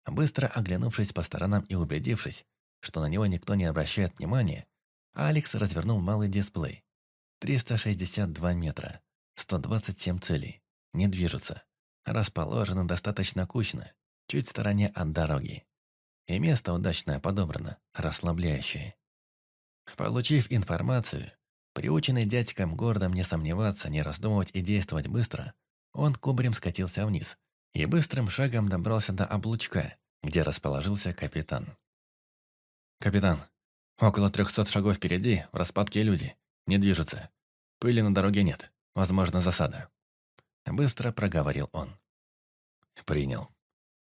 Быстро оглянувшись по сторонам и убедившись, что на него никто не обращает внимания, Алекс развернул малый дисплей. 362 метра, 127 целей, не движутся, расположены достаточно кучно, чуть в стороне от дороги. И место удачно подобрано, расслабляющее. Получив информацию, приученный дядькам городом не сомневаться, не раздумывать и действовать быстро, он кубарем скатился вниз и быстрым шагом добрался до облучка, где расположился капитан. «Капитан, около трехсот шагов впереди, в распадке люди, не движутся. Пыли на дороге нет, возможно, засада». Быстро проговорил он. «Принял».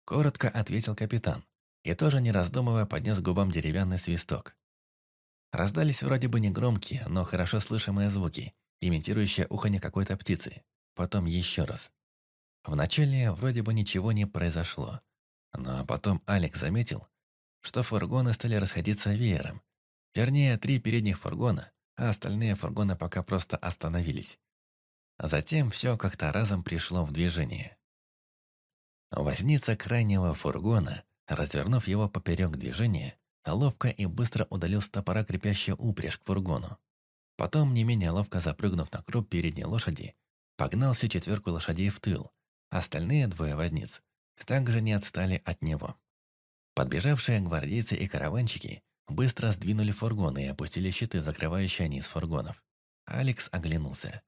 Коротко ответил капитан и тоже не раздумывая поднес губам деревянный свисток. Раздались вроде бы негромкие, но хорошо слышимые звуки, имитирующие уханье какой-то птицы. Потом еще раз. Вначале вроде бы ничего не произошло. Но потом Алекс заметил, что фургоны стали расходиться веером. Вернее, три передних фургона, а остальные фургоны пока просто остановились. Затем все как-то разом пришло в движение. Возница крайнего фургона Развернув его поперек движения, ловко и быстро удалил с топора крепящий упряжь к фургону. Потом, не менее ловко запрыгнув на круп передней лошади, погнал всю четверку лошадей в тыл. Остальные двое возниц также не отстали от него. Подбежавшие гвардейцы и караванщики быстро сдвинули фургоны и опустили щиты, закрывающие низ фургонов. Алекс оглянулся.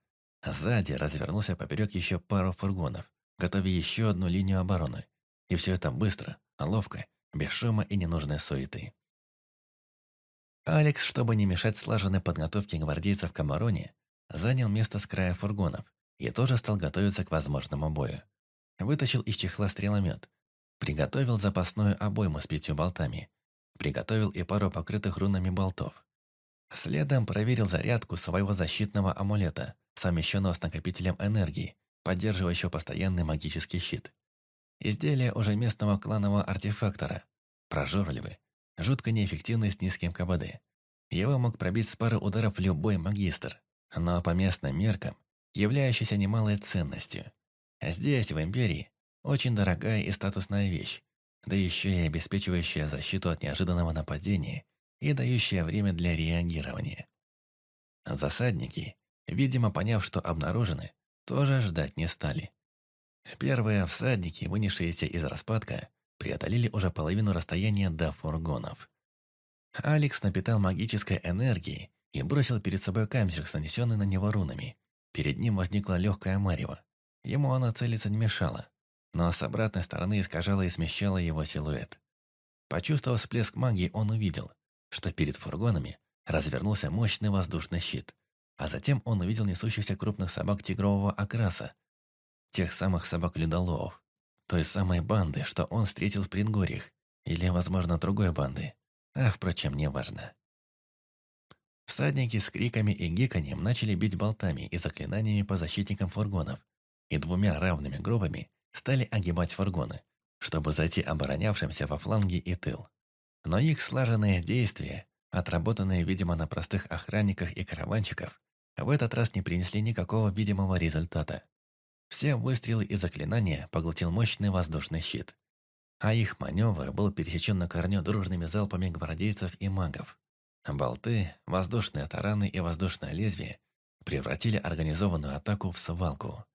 Сзади развернулся поперек еще пару фургонов, готовя еще одну линию обороны. И все это быстро, ловко, без шума и ненужной суеты. Алекс, чтобы не мешать слаженной подготовке гвардейцев к обороне, занял место с края фургонов и тоже стал готовиться к возможному бою. Вытащил из чехла стреломет, приготовил запасную обойму с пятью болтами, приготовил и пару покрытых рунами болтов. Следом проверил зарядку своего защитного амулета, совмещенного с накопителем энергии, поддерживающего постоянный магический щит. Изделие уже местного кланового артефактора. Прожорливый, жутко неэффективный с низким КБД. Его мог пробить с пары ударов любой магистр, но по местным меркам являющийся немалой ценностью. Здесь, в Империи, очень дорогая и статусная вещь, да еще и обеспечивающая защиту от неожиданного нападения и дающая время для реагирования. Засадники, видимо поняв, что обнаружены, тоже ждать не стали. Первые всадники, вынесшиеся из распадка, преодолели уже половину расстояния до фургонов. Алекс напитал магической энергией и бросил перед собой камешек с нанесенной на него рунами. Перед ним возникла легкая марево. Ему она целиться не мешала, но с обратной стороны искажала и смещала его силуэт. Почувствовав всплеск магии, он увидел, что перед фургонами развернулся мощный воздушный щит, а затем он увидел несущихся крупных собак тигрового окраса, Тех самых собак-людоловов. Той самой банды, что он встретил в предгорьях. Или, возможно, другой банды. А, впрочем, неважно. Всадники с криками и гиканьем начали бить болтами и заклинаниями по защитникам фургонов, и двумя равными группами стали огибать фургоны, чтобы зайти оборонявшимся во фланге и тыл. Но их слаженные действия отработанные, видимо, на простых охранниках и караванщиков, в этот раз не принесли никакого видимого результата. Все выстрелы и заклинания поглотил мощный воздушный щит. А их маневр был пересечен на корню дружными залпами гвардейцев и магов. Болты, воздушные тараны и воздушное лезвие превратили организованную атаку в свалку.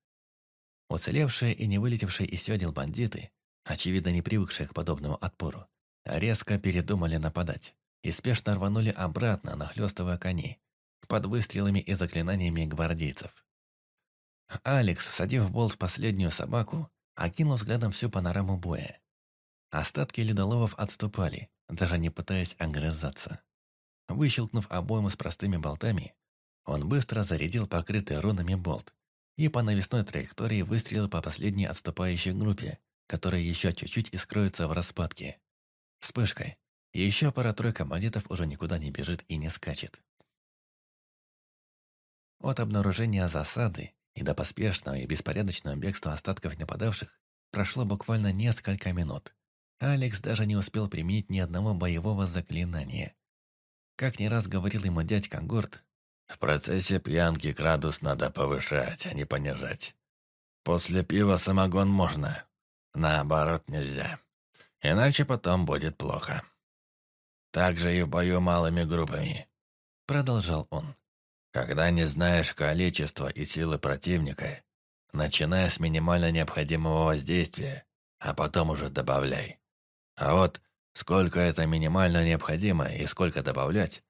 Уцелевшие и не вылетевшие из седел бандиты, очевидно не привыкшие к подобному отпору, резко передумали нападать и спешно рванули обратно, нахлёстывая коней, под выстрелами и заклинаниями гвардейцев. Алекс, всадив болт в последнюю собаку, окинул взглядом всю панораму боя. Остатки ледоловов отступали, даже не пытаясь огрызаться. Выщелкнув обойму с простыми болтами, он быстро зарядил покрытый рунами болт и по навесной траектории выстрелил по последней отступающей группе, которая еще чуть-чуть и скроется в распадке. Вспышкой. Еще пара-тройка бандитов уже никуда не бежит и не скачет. От обнаружения засады и до поспешного и беспорядочного бегства остатков нападавших прошло буквально несколько минут. Алекс даже не успел применить ни одного боевого заклинания. Как не раз говорил ему дядька Горд, «В процессе пьянки градус надо повышать, а не понижать. После пива самогон можно, наоборот нельзя. Иначе потом будет плохо. Так же и в бою малыми группами», — продолжал он. Когда не знаешь количество и силы противника, начиная с минимально необходимого воздействия, а потом уже добавляй. А вот сколько это минимально необходимо и сколько добавлять,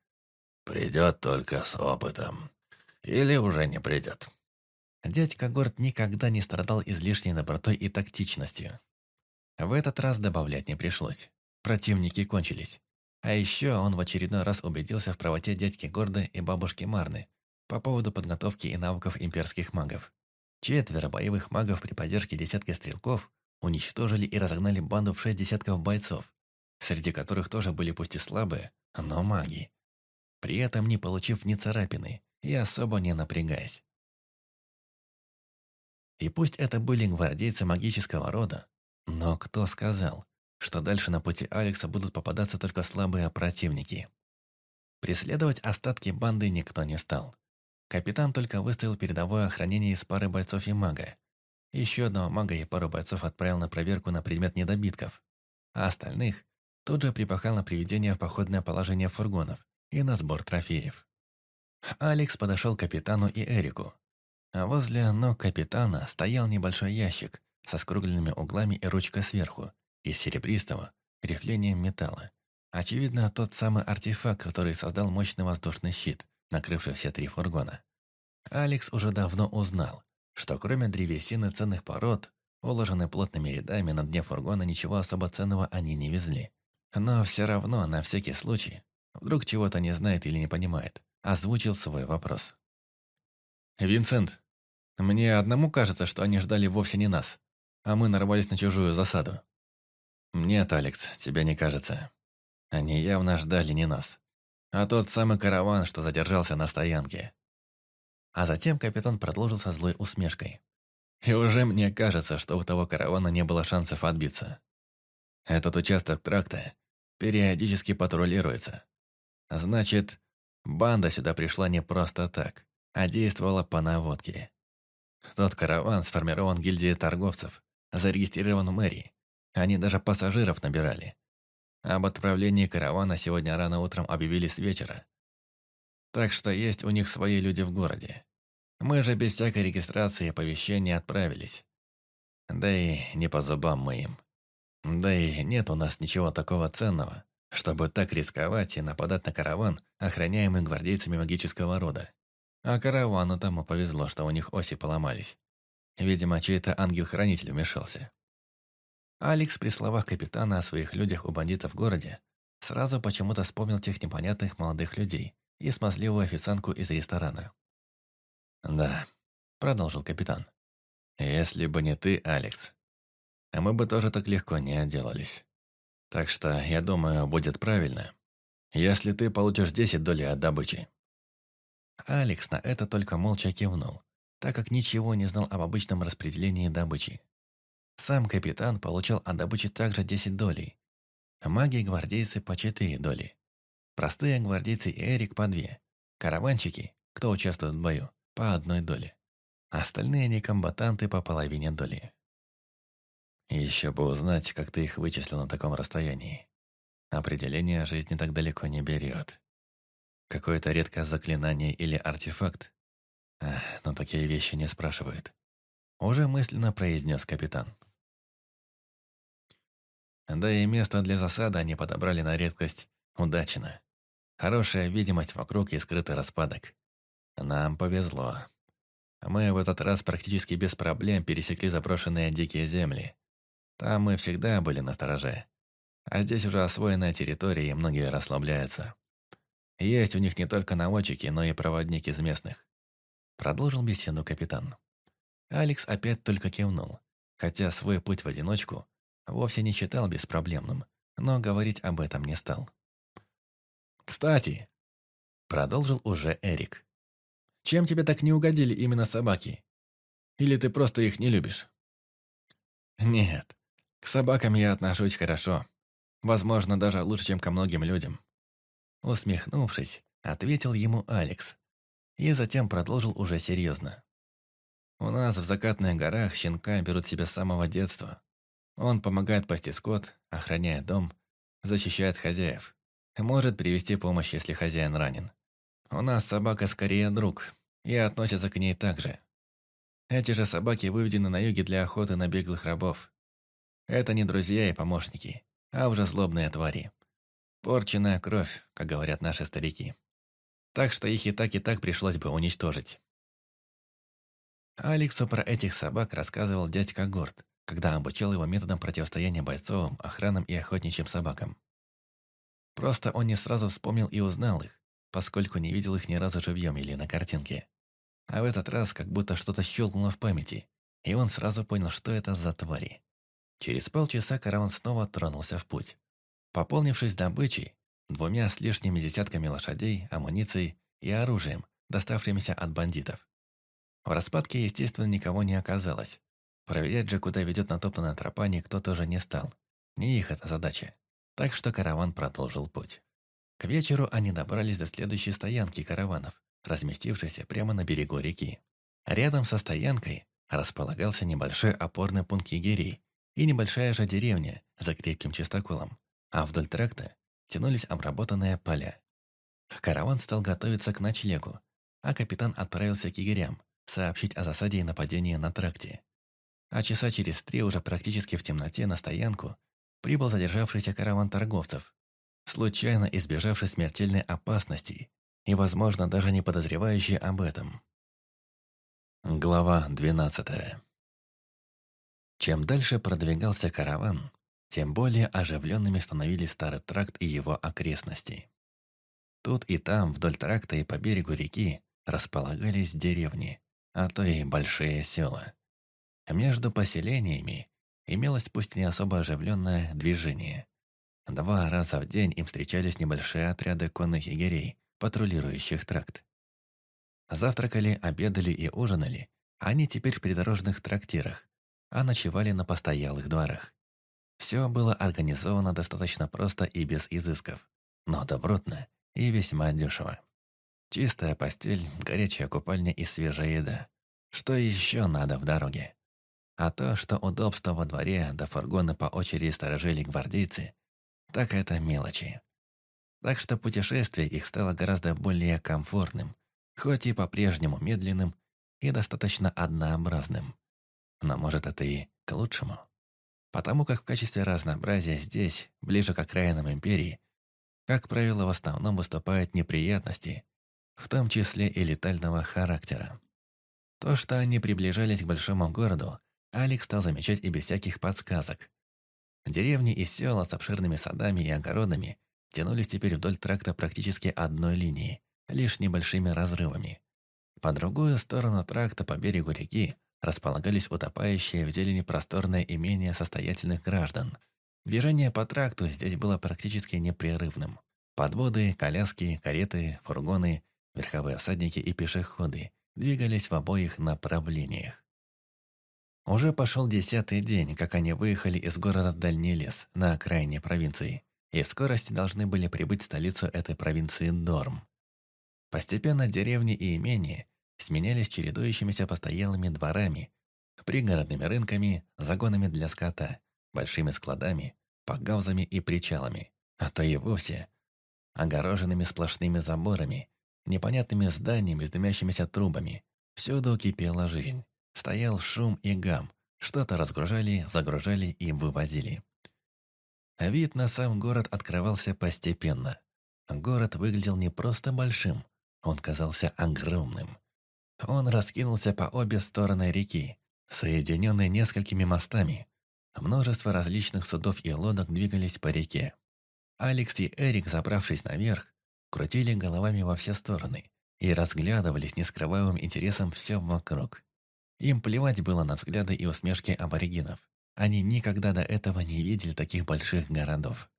придет только с опытом. Или уже не придет. Дядька Горд никогда не страдал излишней добротой и тактичностью. В этот раз добавлять не пришлось. Противники кончились. А еще он в очередной раз убедился в правоте дядьки Горда и бабушки Марны, по поводу подготовки и навыков имперских магов. Четверо боевых магов при поддержке десятки стрелков уничтожили и разогнали банду в шесть десятков бойцов, среди которых тоже были пусть и слабые, но маги. При этом не получив ни царапины и особо не напрягаясь. И пусть это были гвардейцы магического рода, но кто сказал, что дальше на пути Алекса будут попадаться только слабые противники? Преследовать остатки банды никто не стал. Капитан только выставил передовое охранение из пары бойцов и мага. Еще одного мага и пару бойцов отправил на проверку на предмет недобитков, а остальных тут же припахал на приведение в походное положение фургонов и на сбор трофеев. Алекс подошел к капитану и Эрику. А возле ног капитана стоял небольшой ящик со скругленными углами и ручкой сверху, из серебристого, рифлением металла. Очевидно, тот самый артефакт, который создал мощный воздушный щит, накрывший все три фургона. Алекс уже давно узнал, что кроме древесины ценных пород, уложенной плотными рядами на дне фургона, ничего особо ценного они не везли. Но все равно, на всякий случай, вдруг чего-то не знает или не понимает, озвучил свой вопрос. «Винсент, мне одному кажется, что они ждали вовсе не нас, а мы нарвались на чужую засаду». «Нет, Алекс, тебе не кажется. Они явно ждали не нас а тот самый караван, что задержался на стоянке. А затем капитан продолжил со злой усмешкой. И уже мне кажется, что у того каравана не было шансов отбиться. Этот участок тракта периодически патрулируется. Значит, банда сюда пришла не просто так, а действовала по наводке. Тот караван сформирован гильдией торговцев, зарегистрирован в мэрии. Они даже пассажиров набирали. Об отправлении каравана сегодня рано утром объявили с вечера. Так что есть у них свои люди в городе. Мы же без всякой регистрации и оповещения отправились. Да и не по зубам мы им. Да и нет у нас ничего такого ценного, чтобы так рисковать и нападать на караван, охраняемый гвардейцами магического рода. А каравану тому повезло, что у них оси поломались. Видимо, чей-то ангел-хранитель вмешался. Алекс при словах капитана о своих людях у бандитов в городе сразу почему-то вспомнил тех непонятных молодых людей и смазливую официантку из ресторана. «Да», — продолжил капитан. «Если бы не ты, Алекс, мы бы тоже так легко не отделались. Так что, я думаю, будет правильно, если ты получишь 10 долей от добычи». Алекс на это только молча кивнул, так как ничего не знал об обычном распределении добычи. Сам капитан получал от добычи также 10 долей. Маги и гвардейцы по 4 доли. Простые гвардейцы и Эрик по две. Караванчики, кто участвует в бою, по одной доле. Остальные некомбатанты по половине доли. Еще бы узнать, как ты их вычислил на таком расстоянии. Определение жизни так далеко не берет. Какое-то редкое заклинание или артефакт? Ах, но такие вещи не спрашивают. Уже мысленно произнес капитан. Да и место для засады они подобрали на редкость удачно. Хорошая видимость вокруг и скрытый распадок. Нам повезло. Мы в этот раз практически без проблем пересекли заброшенные дикие земли. Там мы всегда были на стороже. А здесь уже освоенная территория, и многие расслабляются. Есть у них не только наводчики, но и проводник из местных. Продолжил беседу капитан. Алекс опять только кивнул, хотя свой путь в одиночку вовсе не считал беспроблемным, но говорить об этом не стал. «Кстати», — продолжил уже Эрик, «чем тебе так не угодили именно собаки? Или ты просто их не любишь?» «Нет, к собакам я отношусь хорошо. Возможно, даже лучше, чем ко многим людям». Усмехнувшись, ответил ему Алекс. И затем продолжил уже серьезно. «У нас в закатных горах щенка берут себе с самого детства. Он помогает пасти скот, охраняет дом, защищает хозяев. Может привести помощь, если хозяин ранен. У нас собака скорее друг, и относятся к ней так же. Эти же собаки выведены на юге для охоты на беглых рабов. Это не друзья и помощники, а уже злобные твари. Порченная кровь, как говорят наши старики. Так что их и так и так пришлось бы уничтожить. Алексу про этих собак рассказывал дядька Горд, когда обучал его методам противостояния бойцовым, охранным и охотничьим собакам. Просто он не сразу вспомнил и узнал их, поскольку не видел их ни разу живьем или на картинке. А в этот раз как будто что-то щелкнуло в памяти, и он сразу понял, что это за твари. Через полчаса караван снова тронулся в путь. Пополнившись добычей, двумя с лишними десятками лошадей, амуницией и оружием, доставшимися от бандитов. В распадке, естественно, никого не оказалось. Проверять же, куда ведет натоптанная тропа, никто тоже не стал. Не их это задача. Так что караван продолжил путь. К вечеру они добрались до следующей стоянки караванов, разместившейся прямо на берегу реки. Рядом со стоянкой располагался небольшой опорный пункт егерей и небольшая же деревня за крепким чистоколом а вдоль тракта тянулись обработанные поля. Караван стал готовиться к ночлегу, а капитан отправился к егерям сообщить о засаде и нападении на тракте. А часа через три уже практически в темноте на стоянку прибыл задержавшийся караван торговцев, случайно избежавший смертельной опасности и, возможно, даже не подозревающий об этом. Глава 12 Чем дальше продвигался караван, тем более оживленными становились старый тракт и его окрестности. Тут и там, вдоль тракта и по берегу реки, располагались деревни, а то и большие села. Между поселениями имелось пусть не особо оживленное движение. Два раза в день им встречались небольшие отряды конных егерей, патрулирующих тракт. Завтракали, обедали и ужинали они теперь в придорожных трактирах, а ночевали на постоялых дворах. Все было организовано достаточно просто и без изысков, но добротно и весьма дешево. Чистая постель, горячая купальня и свежая еда. Что еще надо в дороге? А то, что удобство во дворе до фургона по очереди сторожили гвардейцы, так это мелочи. Так что путешествие их стало гораздо более комфортным, хоть и по-прежнему медленным и достаточно однообразным. Но может это и к лучшему потому как в качестве разнообразия здесь, ближе к окраинам империи, как правило, в основном выступают неприятности, в том числе и летального характера. То, что они приближались к большому городу, Алекс стал замечать и без всяких подсказок. Деревни и села с обширными садами и огородами тянулись теперь вдоль тракта практически одной линии, лишь небольшими разрывами. По другую сторону тракта по берегу реки располагались утопающие в зелени просторное имение состоятельных граждан. Движение по тракту здесь было практически непрерывным. Подводы, коляски, кареты, фургоны, верховые осадники и пешеходы двигались в обоих направлениях. Уже пошел десятый день, как они выехали из города Дальний лес, на окраине провинции, и в скорости должны были прибыть в столицу этой провинции Дорм. Постепенно деревни и имения сменялись чередующимися постоялыми дворами, пригородными рынками, загонами для скота, большими складами, погаузами и причалами, а то и вовсе огороженными сплошными заборами, непонятными зданиями с дымящимися трубами. Всюду кипела жизнь. Стоял шум и гам. Что-то разгружали, загружали и вывозили. Вид на сам город открывался постепенно. Город выглядел не просто большим, он казался огромным. Он раскинулся по обе стороны реки, соединенные несколькими мостами. Множество различных судов и лодок двигались по реке. Алекс и Эрик, забравшись наверх, крутили головами во все стороны и разглядывали с нескрываемым интересом все вокруг. Им плевать было на взгляды и усмешки аборигенов. Они никогда до этого не видели таких больших городов.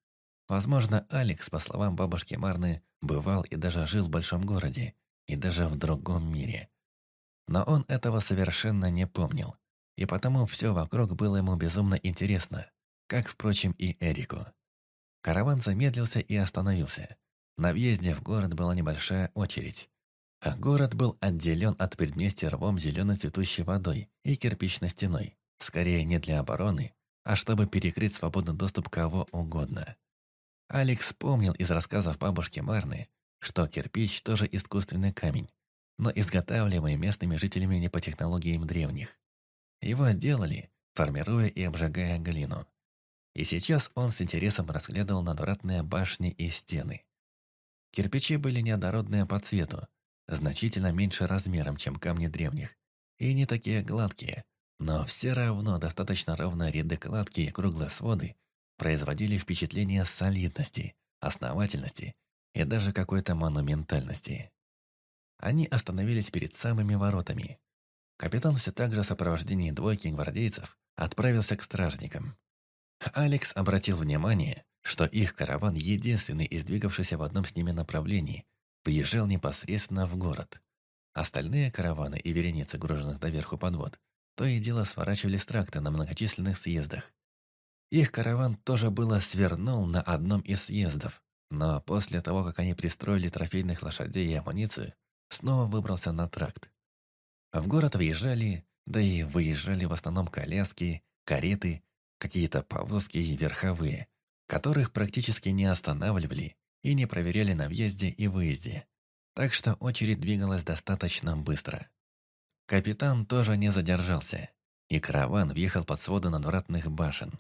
Возможно, Алекс, по словам бабушки Марны, бывал и даже жил в большом городе, и даже в другом мире. Но он этого совершенно не помнил, и потому все вокруг было ему безумно интересно, как, впрочем, и Эрику. Караван замедлился и остановился. На въезде в город была небольшая очередь. А город был отделен от предместья рвом зеленой цветущей водой и кирпичной стеной. Скорее не для обороны, а чтобы перекрыть свободный доступ кого угодно. Алекс помнил из рассказов бабушки Марны, что кирпич тоже искусственный камень, но изготавливаемый местными жителями не по технологиям древних. Его делали, формируя и обжигая глину. И сейчас он с интересом разглядывал надвратные башни и стены. Кирпичи были неодородные по цвету, значительно меньше размером, чем камни древних, и не такие гладкие, но все равно достаточно ровно ряды кладки и круглые своды производили впечатление солидности, основательности и даже какой-то монументальности. Они остановились перед самыми воротами. Капитан все так же в сопровождении двойки гвардейцев отправился к стражникам. Алекс обратил внимание, что их караван, единственный из двигавшихся в одном с ними направлении, въезжал непосредственно в город. Остальные караваны и вереницы груженных доверху подвод то и дело сворачивали с тракта на многочисленных съездах. Их караван тоже было свернул на одном из съездов, но после того, как они пристроили трофейных лошадей и амуницию, снова выбрался на тракт. В город въезжали, да и выезжали в основном коляски, кареты какие-то повозки и верховые, которых практически не останавливали и не проверяли на въезде и выезде. Так что очередь двигалась достаточно быстро. Капитан тоже не задержался, и караван въехал под своды надвратных башен.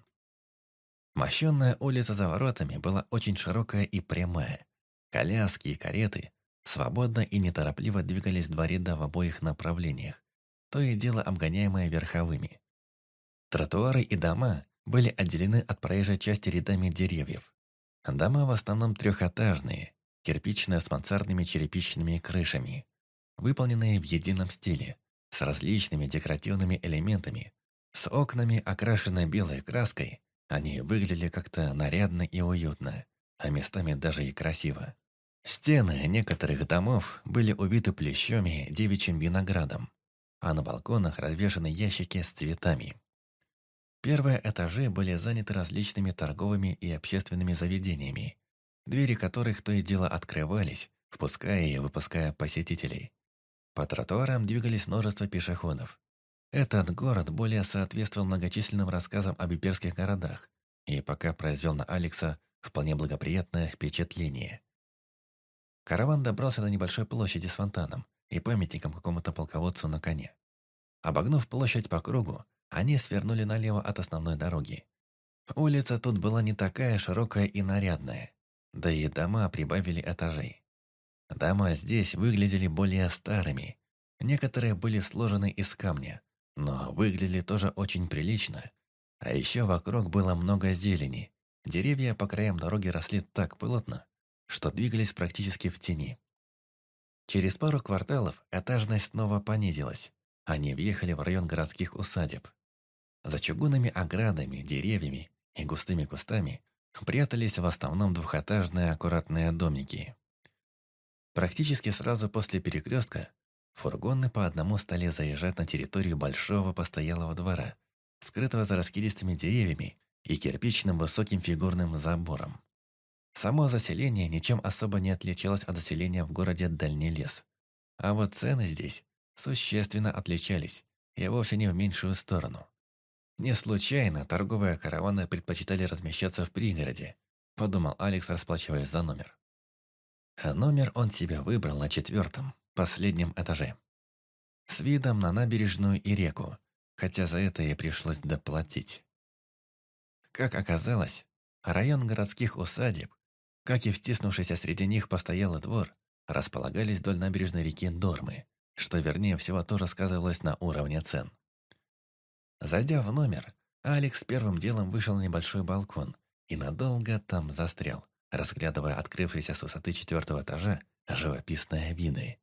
Мощенная улица за воротами была очень широкая и прямая. Коляски и кареты свободно и неторопливо двигались два ряда в обоих направлениях, то и дело обгоняемые верховыми. Тротуары и дома были отделены от проезжей части рядами деревьев. Дома в основном трехэтажные, кирпичные с мансардными черепичными крышами, выполненные в едином стиле, с различными декоративными элементами. С окнами, окрашенной белой краской, они выглядели как-то нарядно и уютно, а местами даже и красиво. Стены некоторых домов были увиты плещами девичьим виноградом, а на балконах развешаны ящики с цветами. Первые этажи были заняты различными торговыми и общественными заведениями, двери которых то и дело открывались, впуская и выпуская посетителей. По тротуарам двигались множество пешеходов. Этот город более соответствовал многочисленным рассказам об иперских городах и пока произвел на Алекса вполне благоприятное впечатление. Караван добрался до небольшой площади с фонтаном и памятником какому-то полководцу на коне. Обогнув площадь по кругу, они свернули налево от основной дороги. Улица тут была не такая широкая и нарядная, да и дома прибавили этажей. Дома здесь выглядели более старыми. Некоторые были сложены из камня, но выглядели тоже очень прилично. А еще вокруг было много зелени. Деревья по краям дороги росли так плотно, что двигались практически в тени. Через пару кварталов этажность снова понизилась. Они въехали в район городских усадеб. За чугунными оградами, деревьями и густыми кустами прятались в основном двухэтажные аккуратные домики. Практически сразу после перекрестка фургоны по одному стали заезжать на территорию большого постоялого двора, скрытого за раскидистыми деревьями и кирпичным высоким фигурным забором. Само заселение ничем особо не отличалось от заселения в городе Дальний лес. А вот цены здесь существенно отличались, и вовсе не в меньшую сторону. Не случайно торговые караваны предпочитали размещаться в пригороде, подумал Алекс, расплачиваясь за номер. А номер он себе выбрал на четвертом, последнем этаже. С видом на набережную и реку, хотя за это ей пришлось доплатить. Как оказалось, район городских усадеб, как и втиснувшийся среди них постоялый двор, располагались вдоль набережной реки Дормы, что вернее всего тоже сказывалось на уровне цен. Зайдя в номер, Алекс первым делом вышел на небольшой балкон и надолго там застрял, разглядывая открывшиеся с высоты четвертого этажа живописные виды.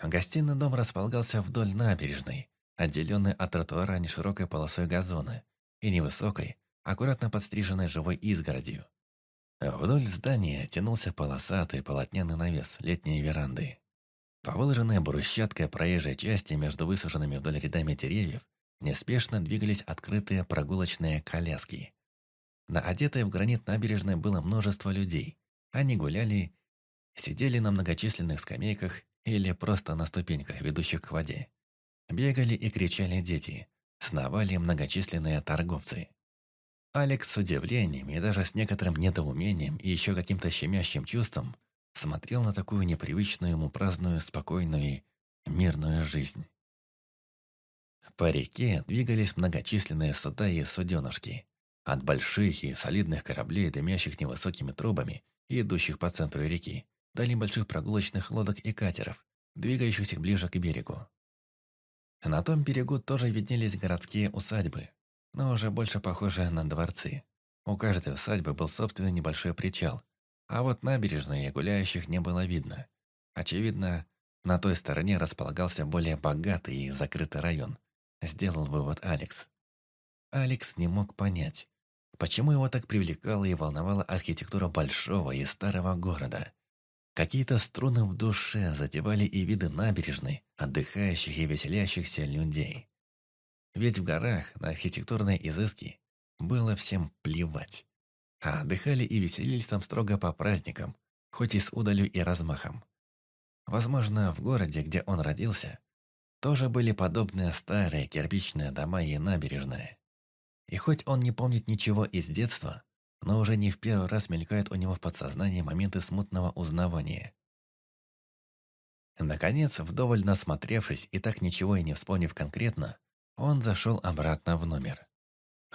Гостиный дом располагался вдоль набережной, отделенный от тротуара неширокой полосой газона и невысокой, аккуратно подстриженной живой изгородью. Вдоль здания тянулся полосатый полотняный навес летней веранды. По выложенной брусчаткой проезжей части между высаженными вдоль рядами деревьев неспешно двигались открытые прогулочные коляски. На одетой в гранит набережной было множество людей. Они гуляли, сидели на многочисленных скамейках или просто на ступеньках, ведущих к воде. Бегали и кричали дети, сновали многочисленные торговцы. Алекс с удивлением и даже с некоторым недоумением и еще каким-то щемящим чувством смотрел на такую непривычную ему праздную, спокойную и мирную жизнь. По реке двигались многочисленные суда и суденышки. От больших и солидных кораблей, дымящих невысокими трубами идущих по центру реки, до небольших прогулочных лодок и катеров, двигающихся ближе к берегу. На том берегу тоже виднелись городские усадьбы, но уже больше похожие на дворцы. У каждой усадьбы был собственный небольшой причал, а вот набережной и гуляющих не было видно. Очевидно, на той стороне располагался более богатый и закрытый район, сделал вывод Алекс. Алекс не мог понять, почему его так привлекала и волновала архитектура большого и старого города. Какие-то струны в душе задевали и виды набережной, отдыхающих и веселящихся людей. Ведь в горах на архитектурные изыски было всем плевать. А отдыхали и веселились там строго по праздникам, хоть и с удалью и размахом. Возможно, в городе, где он родился, тоже были подобные старые кирпичные дома и набережные. И хоть он не помнит ничего из детства, но уже не в первый раз мелькают у него в подсознании моменты смутного узнавания. Наконец, вдоволь насмотревшись и так ничего и не вспомнив конкретно, он зашел обратно в номер.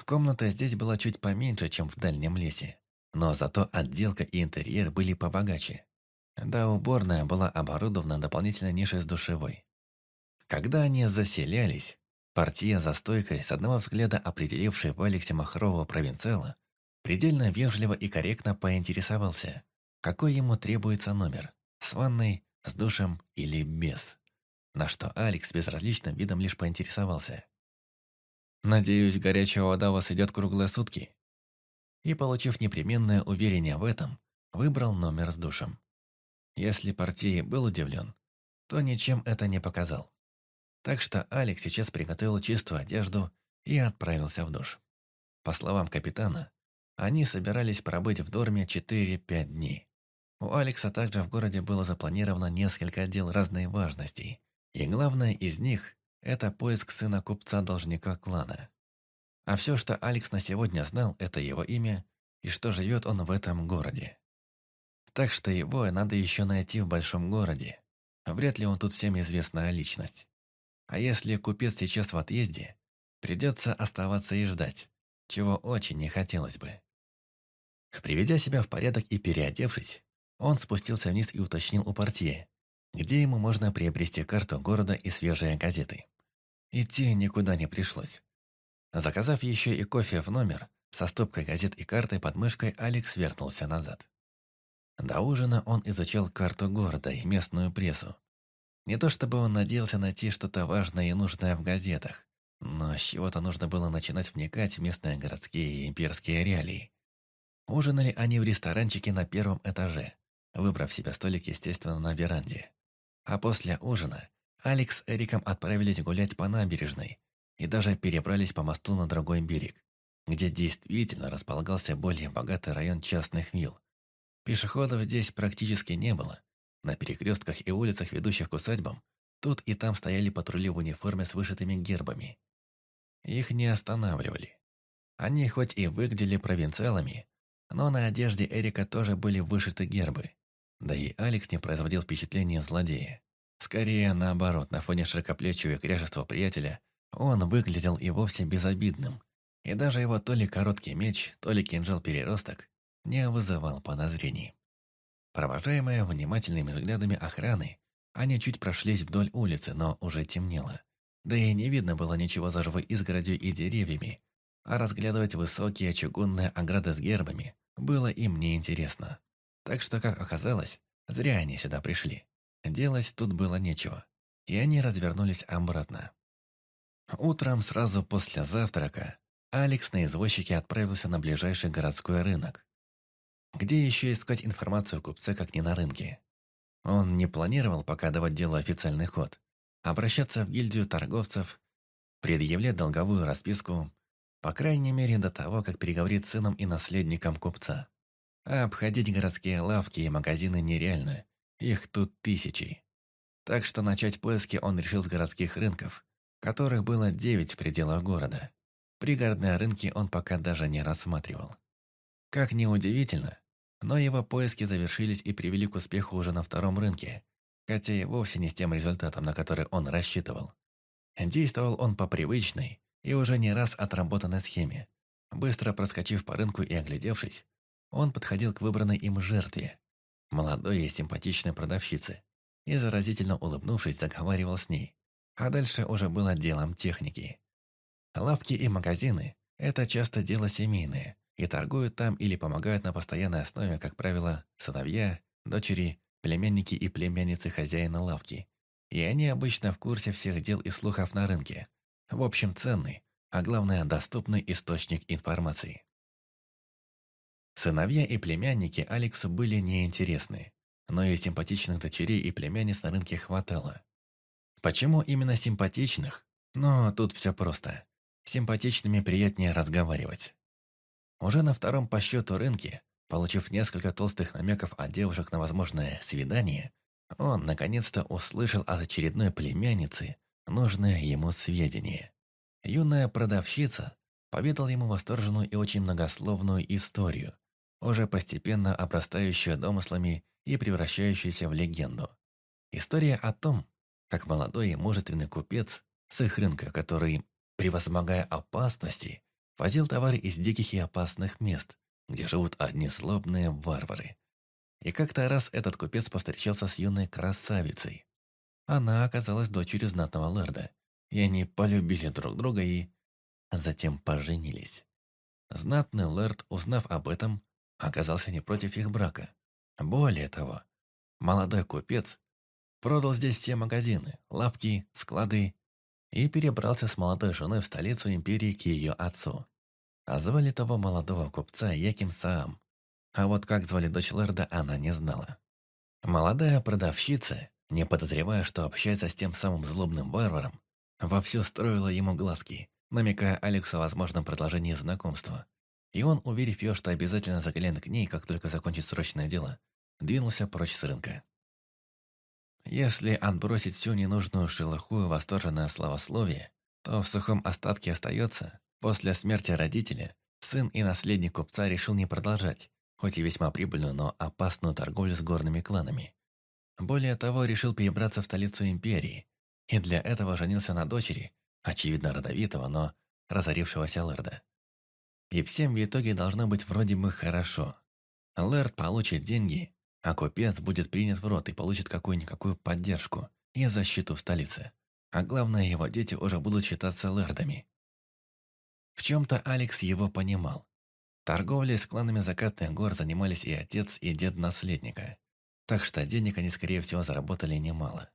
Комната здесь была чуть поменьше, чем в дальнем лесе, но зато отделка и интерьер были побогаче. Да, уборная была оборудована дополнительной нишей с душевой. Когда они заселялись, партия за стойкой, с одного взгляда определивший в Алексе Махрова провинциала, предельно вежливо и корректно поинтересовался, какой ему требуется номер, с ванной, с душем или без. На что Алекс безразличным видом лишь поинтересовался. Надеюсь, горячая вода вас идет круглые сутки. И, получив непременное уверение в этом, выбрал номер с душем. Если партии был удивлен, то ничем это не показал. Так что Алекс сейчас приготовил чистую одежду и отправился в душ. По словам капитана, они собирались пробыть в Дорме 4-5 дней. У Алекса также в городе было запланировано несколько дел разной важности, и главное из них это поиск сына купца-должника клана. А все, что Алекс на сегодня знал, это его имя и что живет он в этом городе. Так что его надо еще найти в большом городе. Вряд ли он тут всем известная личность. А если купец сейчас в отъезде, придется оставаться и ждать, чего очень не хотелось бы. Приведя себя в порядок и переодевшись, он спустился вниз и уточнил у портье, где ему можно приобрести карту города и свежие газеты. Идти никуда не пришлось. Заказав еще и кофе в номер, со стопкой газет и картой под мышкой, Алекс вернулся назад. До ужина он изучал карту города и местную прессу. Не то чтобы он надеялся найти что-то важное и нужное в газетах, но с чего-то нужно было начинать вникать в местные городские и имперские реалии. Ужинали они в ресторанчике на первом этаже, выбрав себе столик, естественно, на веранде. А после ужина Алекс с Эриком отправились гулять по набережной и даже перебрались по мосту на другой берег, где действительно располагался более богатый район частных вилл. Пешеходов здесь практически не было. На перекрестках и улицах, ведущих к усадьбам, тут и там стояли патрули в униформе с вышитыми гербами. Их не останавливали. Они хоть и выглядели провинциалами, но на одежде Эрика тоже были вышиты гербы. Да и Алекс не производил впечатления злодея. Скорее, наоборот, на фоне широкоплечего и кряжества приятеля он выглядел и вовсе безобидным. И даже его то ли короткий меч, то ли кинжал-переросток не вызывал подозрений. Провожаемые внимательными взглядами охраны, они чуть прошлись вдоль улицы, но уже темнело. Да и не видно было ничего за живой изгородью и деревьями, а разглядывать высокие чугунные ограды с гербами было им неинтересно. Так что, как оказалось, зря они сюда пришли. Делать тут было нечего, и они развернулись обратно. Утром, сразу после завтрака, Алекс на извозчике отправился на ближайший городской рынок. Где еще искать информацию купца, как не на рынке? Он не планировал пока давать делу официальный ход. Обращаться в гильдию торговцев, предъявлять долговую расписку, по крайней мере до того, как переговорить с сыном и наследником купца. А обходить городские лавки и магазины нереально, их тут тысячи. Так что начать поиски он решил с городских рынков, которых было девять в пределах города. Пригородные рынки он пока даже не рассматривал. Как ни удивительно, но его поиски завершились и привели к успеху уже на втором рынке, хотя и вовсе не с тем результатом, на который он рассчитывал. Действовал он по привычной и уже не раз отработанной схеме. Быстро проскочив по рынку и оглядевшись, он подходил к выбранной им жертве, молодой и симпатичной продавщице, и заразительно улыбнувшись, заговаривал с ней. А дальше уже было делом техники. Лавки и магазины – это часто дело семейное – и торгуют там или помогают на постоянной основе, как правило, сыновья, дочери, племянники и племянницы хозяина лавки. И они обычно в курсе всех дел и слухов на рынке. В общем, ценный, а главное, доступный источник информации. Сыновья и племянники Алексу были неинтересны, но и симпатичных дочерей и племянниц на рынке хватало. Почему именно симпатичных? Но тут все просто. Симпатичными приятнее разговаривать. Уже на втором по счету рынке, получив несколько толстых намеков от девушек на возможное свидание, он наконец-то услышал от очередной племянницы нужное ему сведение. Юная продавщица поведала ему восторженную и очень многословную историю, уже постепенно обрастающую домыслами и превращающуюся в легенду. История о том, как молодой и мужественный купец с их рынка, который, превозмогая опасности, Возил товары из диких и опасных мест, где живут одни злобные варвары. И как-то раз этот купец повстречался с юной красавицей. Она оказалась дочерью знатного лэрда, и они полюбили друг друга и... затем поженились. Знатный лэрд, узнав об этом, оказался не против их брака. Более того, молодой купец продал здесь все магазины, лавки, склады и перебрался с молодой женой в столицу империи к ее отцу. А звали того молодого купца Яким Саам. А вот как звали дочь Лерда, она не знала. Молодая продавщица, не подозревая, что общается с тем самым злобным варваром, вовсю строила ему глазки, намекая Алексу о возможном продолжении знакомства. И он, уверив ее, что обязательно заглянет к ней, как только закончит срочное дело, двинулся прочь с рынка. Если отбросить всю ненужную шелуху и восторженное славословие, то в сухом остатке остается После смерти родителя сын и наследник купца решил не продолжать, хоть и весьма прибыльную, но опасную торговлю с горными кланами. Более того, решил перебраться в столицу империи, и для этого женился на дочери, очевидно родовитого, но разорившегося Лэрда. И всем в итоге должно быть вроде бы хорошо. Лэрд получит деньги, а купец будет принят в рот и получит какую-никакую поддержку и защиту в столице. А главное, его дети уже будут считаться лэрдами. В чем-то Алекс его понимал. Торговлей с кланами закатных гор занимались и отец, и дед наследника. Так что денег они, скорее всего, заработали немало.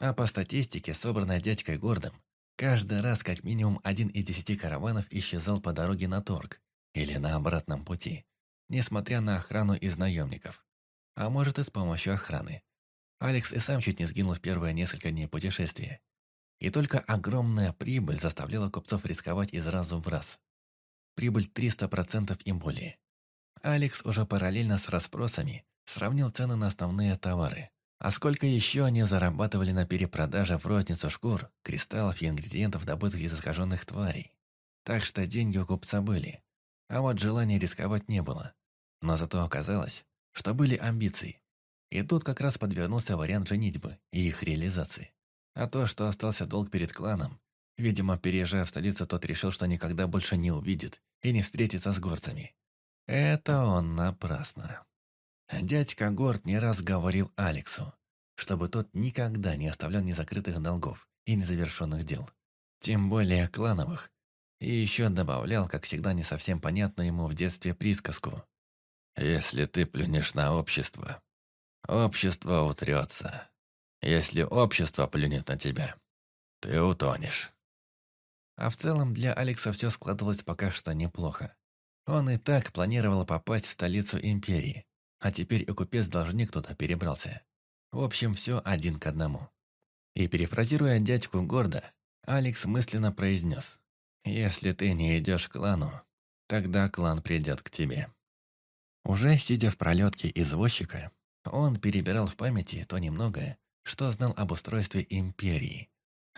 А по статистике, собранной дядькой Гордом, каждый раз как минимум один из десяти караванов исчезал по дороге на торг или на обратном пути, несмотря на охрану из наемников. А может и с помощью охраны. Алекс и сам чуть не сгинул в первые несколько дней путешествия. И только огромная прибыль заставляла купцов рисковать из раза в раз. Прибыль 300% и более. Алекс уже параллельно с расспросами сравнил цены на основные товары. А сколько еще они зарабатывали на перепродаже в розницу шкур, кристаллов и ингредиентов, добытых из искаженных тварей. Так что деньги у купца были. А вот желания рисковать не было. Но зато оказалось, что были амбиции. И тут как раз подвернулся вариант женитьбы и их реализации. А то, что остался долг перед кланом, видимо, переезжая в столицу, тот решил, что никогда больше не увидит и не встретится с горцами. Это он напрасно. Дядька Горд не раз говорил Алексу, чтобы тот никогда не оставлял незакрытых долгов и незавершенных дел. Тем более клановых. И еще добавлял, как всегда не совсем понятно ему в детстве присказку. «Если ты плюнешь на общество, общество утрется. Если общество плюнет на тебя, ты утонешь». А в целом для Алекса все складывалось пока что неплохо. Он и так планировал попасть в столицу Империи, а теперь и купец-должник туда перебрался. В общем, все один к одному. И перефразируя дядьку гордо, Алекс мысленно произнес. «Если ты не идешь к клану, тогда клан придет к тебе». Уже сидя в пролетке извозчика, он перебирал в памяти то немногое, что знал об устройстве империи.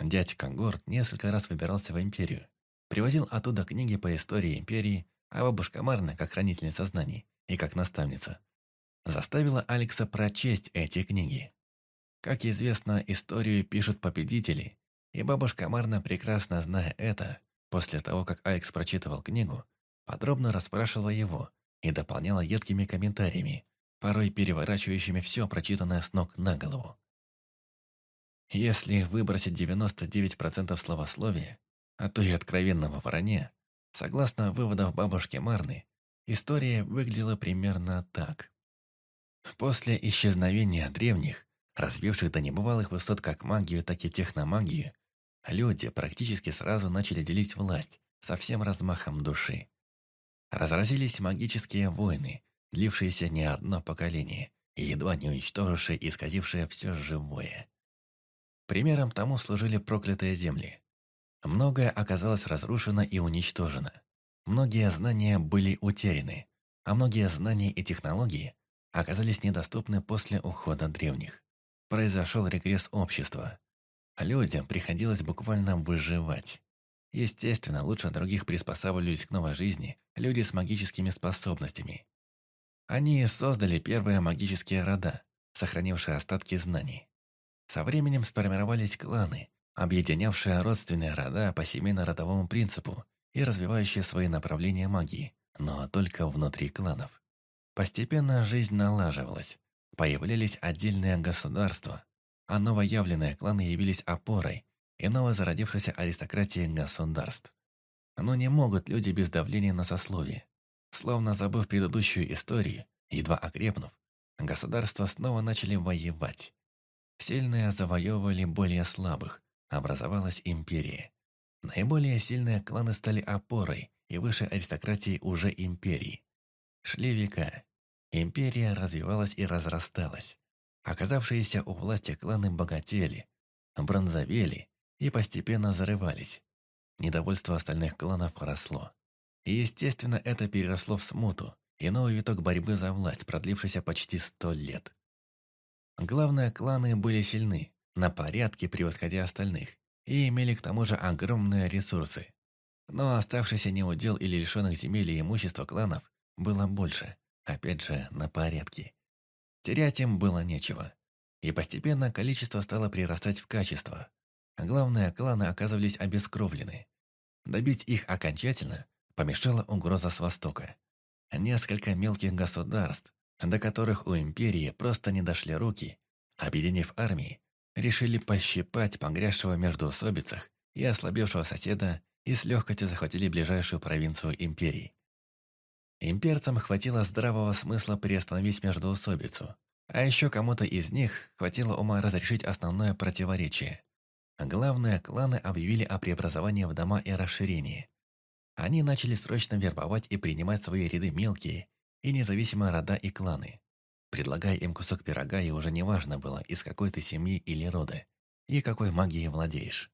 Дядька Горд несколько раз выбирался в империю, привозил оттуда книги по истории империи, а бабушка Марна, как хранительница знаний и как наставница, заставила Алекса прочесть эти книги. Как известно, историю пишут победители, и бабушка Марна, прекрасно зная это, после того, как Алекс прочитывал книгу, подробно расспрашивала его и дополняла едкими комментариями, порой переворачивающими все прочитанное с ног на голову. Если выбросить 99% словословия, а то и откровенного вранья, согласно выводам бабушки Марны, история выглядела примерно так. После исчезновения древних, развивших до небывалых высот как магию, так и техномагию, люди практически сразу начали делить власть со всем размахом души. Разразились магические войны, длившиеся не одно поколение и едва не уничтожившие и исказившие все живое. Примером тому служили проклятые земли. Многое оказалось разрушено и уничтожено. Многие знания были утеряны, а многие знания и технологии оказались недоступны после ухода древних. Произошел регресс общества. Людям приходилось буквально выживать. Естественно, лучше других приспосабливались к новой жизни люди с магическими способностями. Они создали первые магические рода, сохранившие остатки знаний. Со временем сформировались кланы, объединявшие родственные рода по семейно-родовому принципу и развивающие свои направления магии, но только внутри кланов. Постепенно жизнь налаживалась. Появлялись отдельные государства, а новоявленные кланы явились опорой и новозародившейся аристократии государств. Но не могут люди без давления на сословие. Словно забыв предыдущую историю, едва окрепнув, государства снова начали воевать. Сильные завоевывали более слабых, образовалась империя. Наиболее сильные кланы стали опорой и выше аристократии уже империи. Шли века. Империя развивалась и разрасталась. Оказавшиеся у власти кланы богатели, бронзовели и постепенно зарывались. Недовольство остальных кланов росло. И, естественно, это переросло в смуту и новый виток борьбы за власть, продлившийся почти сто лет. Главные кланы были сильны, на порядке превосходя остальных, и имели к тому же огромные ресурсы. Но оставшийся неудел или лишенных земель и имущества кланов было больше, опять же, на порядке. Терять им было нечего. И постепенно количество стало прирастать в качество. Главные кланы оказывались обескровлены. Добить их окончательно помешала угроза с востока. Несколько мелких государств, до которых у империи просто не дошли руки, объединив армии, решили пощипать погрязшего между усобицах и ослабевшего соседа и с легкостью захватили ближайшую провинцию империи. Имперцам хватило здравого смысла приостановить междоусобицу, а еще кому-то из них хватило ума разрешить основное противоречие. Главные кланы объявили о преобразовании в дома и расширении. Они начали срочно вербовать и принимать свои ряды мелкие и независимые рода и кланы, предлагая им кусок пирога, и уже неважно было, из какой ты семьи или рода, и какой магией владеешь.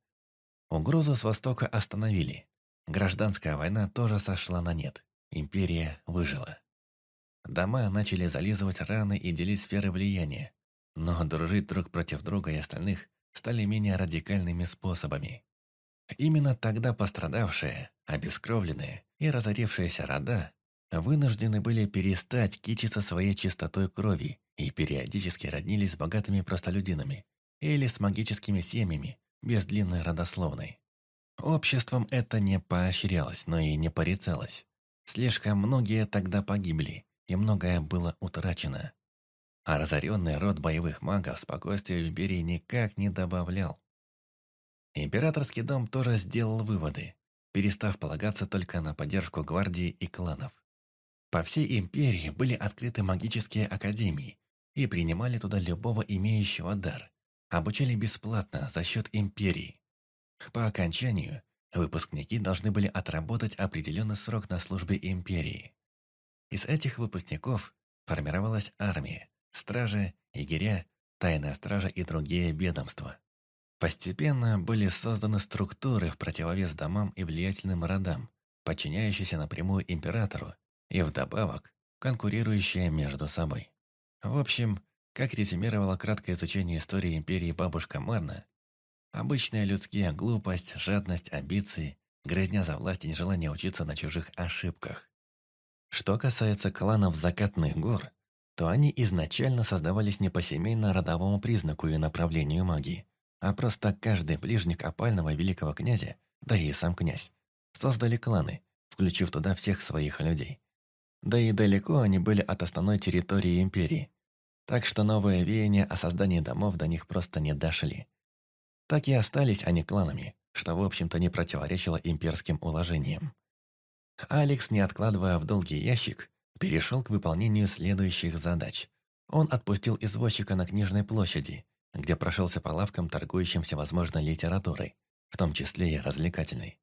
Угрозу с востока остановили. Гражданская война тоже сошла на нет. Империя выжила. Дома начали зализывать раны и делить сферы влияния, но дружить друг против друга и остальных стали менее радикальными способами. Именно тогда пострадавшие, обескровленные и разорившиеся рода вынуждены были перестать кичиться своей чистотой крови и периодически роднились с богатыми простолюдинами или с магическими семьями без длинной родословной. Обществом это не поощрялось, но и не порицалось. Слишком многие тогда погибли, и многое было утрачено. А разоренный род боевых магов спокойствия в империи никак не добавлял. Императорский дом тоже сделал выводы, перестав полагаться только на поддержку гвардии и кланов. По всей империи были открыты магические академии и принимали туда любого имеющего дар. Обучали бесплатно за счет империи. По окончанию выпускники должны были отработать определенный срок на службе империи. Из этих выпускников формировалась армия, стражи, егеря, тайная стража и другие ведомства. Постепенно были созданы структуры в противовес домам и влиятельным родам, подчиняющиеся напрямую императору и вдобавок конкурирующие между собой. В общем, как резюмировала краткое изучение истории империи бабушка Марна, обычная людские глупость, жадность, амбиции, грязня за власть и нежелание учиться на чужих ошибках. Что касается кланов закатных гор, то они изначально создавались не по семейно-родовому признаку и направлению магии, а просто каждый ближник опального великого князя, да и сам князь, создали кланы, включив туда всех своих людей. Да и далеко они были от основной территории империи. Так что новые веяния о создании домов до них просто не дошли. Так и остались они кланами, что, в общем-то, не противоречило имперским уложениям. Алекс, не откладывая в долгий ящик, перешел к выполнению следующих задач. Он отпустил извозчика на книжной площади, где прошелся по лавкам, торгующим всевозможной литературой, в том числе и развлекательной.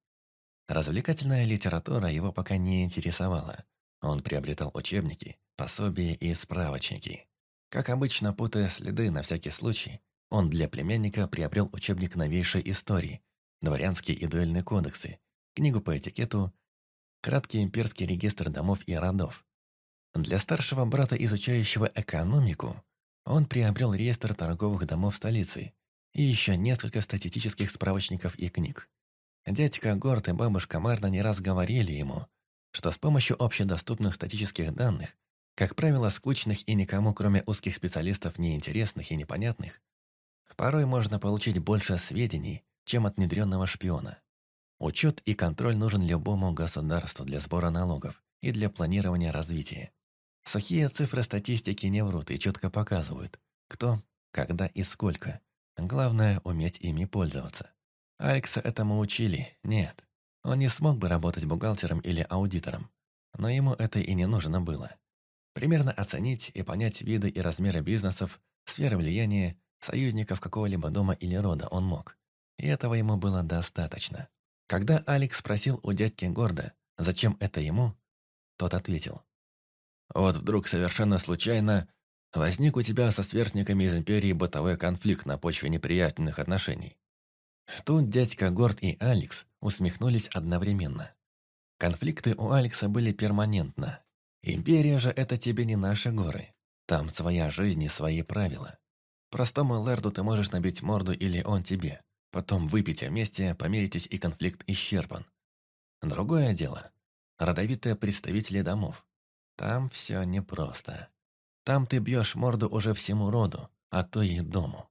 Развлекательная литература его пока не интересовала, он приобретал учебники, пособия и справочники. Как обычно, путая следы на всякий случай, он для племянника приобрел учебник новейшей истории, дворянские и дуэльные кодексы, книгу по этикету, краткий имперский регистр домов и родов. Для старшего брата, изучающего экономику, он приобрел реестр торговых домов столицы и еще несколько статистических справочников и книг. Дядька Горд и бабушка Марна не раз говорили ему – что с помощью общедоступных статических данных, как правило, скучных и никому, кроме узких специалистов, неинтересных и непонятных, порой можно получить больше сведений, чем от внедренного шпиона. Учет и контроль нужен любому государству для сбора налогов и для планирования развития. Сухие цифры статистики не врут и четко показывают, кто, когда и сколько. Главное – уметь ими пользоваться. Алекса этому учили? Нет. Он не смог бы работать бухгалтером или аудитором, но ему это и не нужно было. Примерно оценить и понять виды и размеры бизнесов, сферы влияния, союзников какого-либо дома или рода он мог. И этого ему было достаточно. Когда Алекс спросил у дядьки Горда, зачем это ему, тот ответил. «Вот вдруг совершенно случайно возник у тебя со сверстниками из Империи бытовой конфликт на почве неприязненных отношений. Тут дядька Горд и Алекс усмехнулись одновременно. Конфликты у Алекса были перманентно. Империя же это тебе не наши горы. Там своя жизнь и свои правила. Простому лэрду ты можешь набить морду или он тебе. Потом выпейте вместе, помиритесь и конфликт исчерпан. Другое дело. Родовитые представители домов. Там все непросто. Там ты бьешь морду уже всему роду, а то и дому.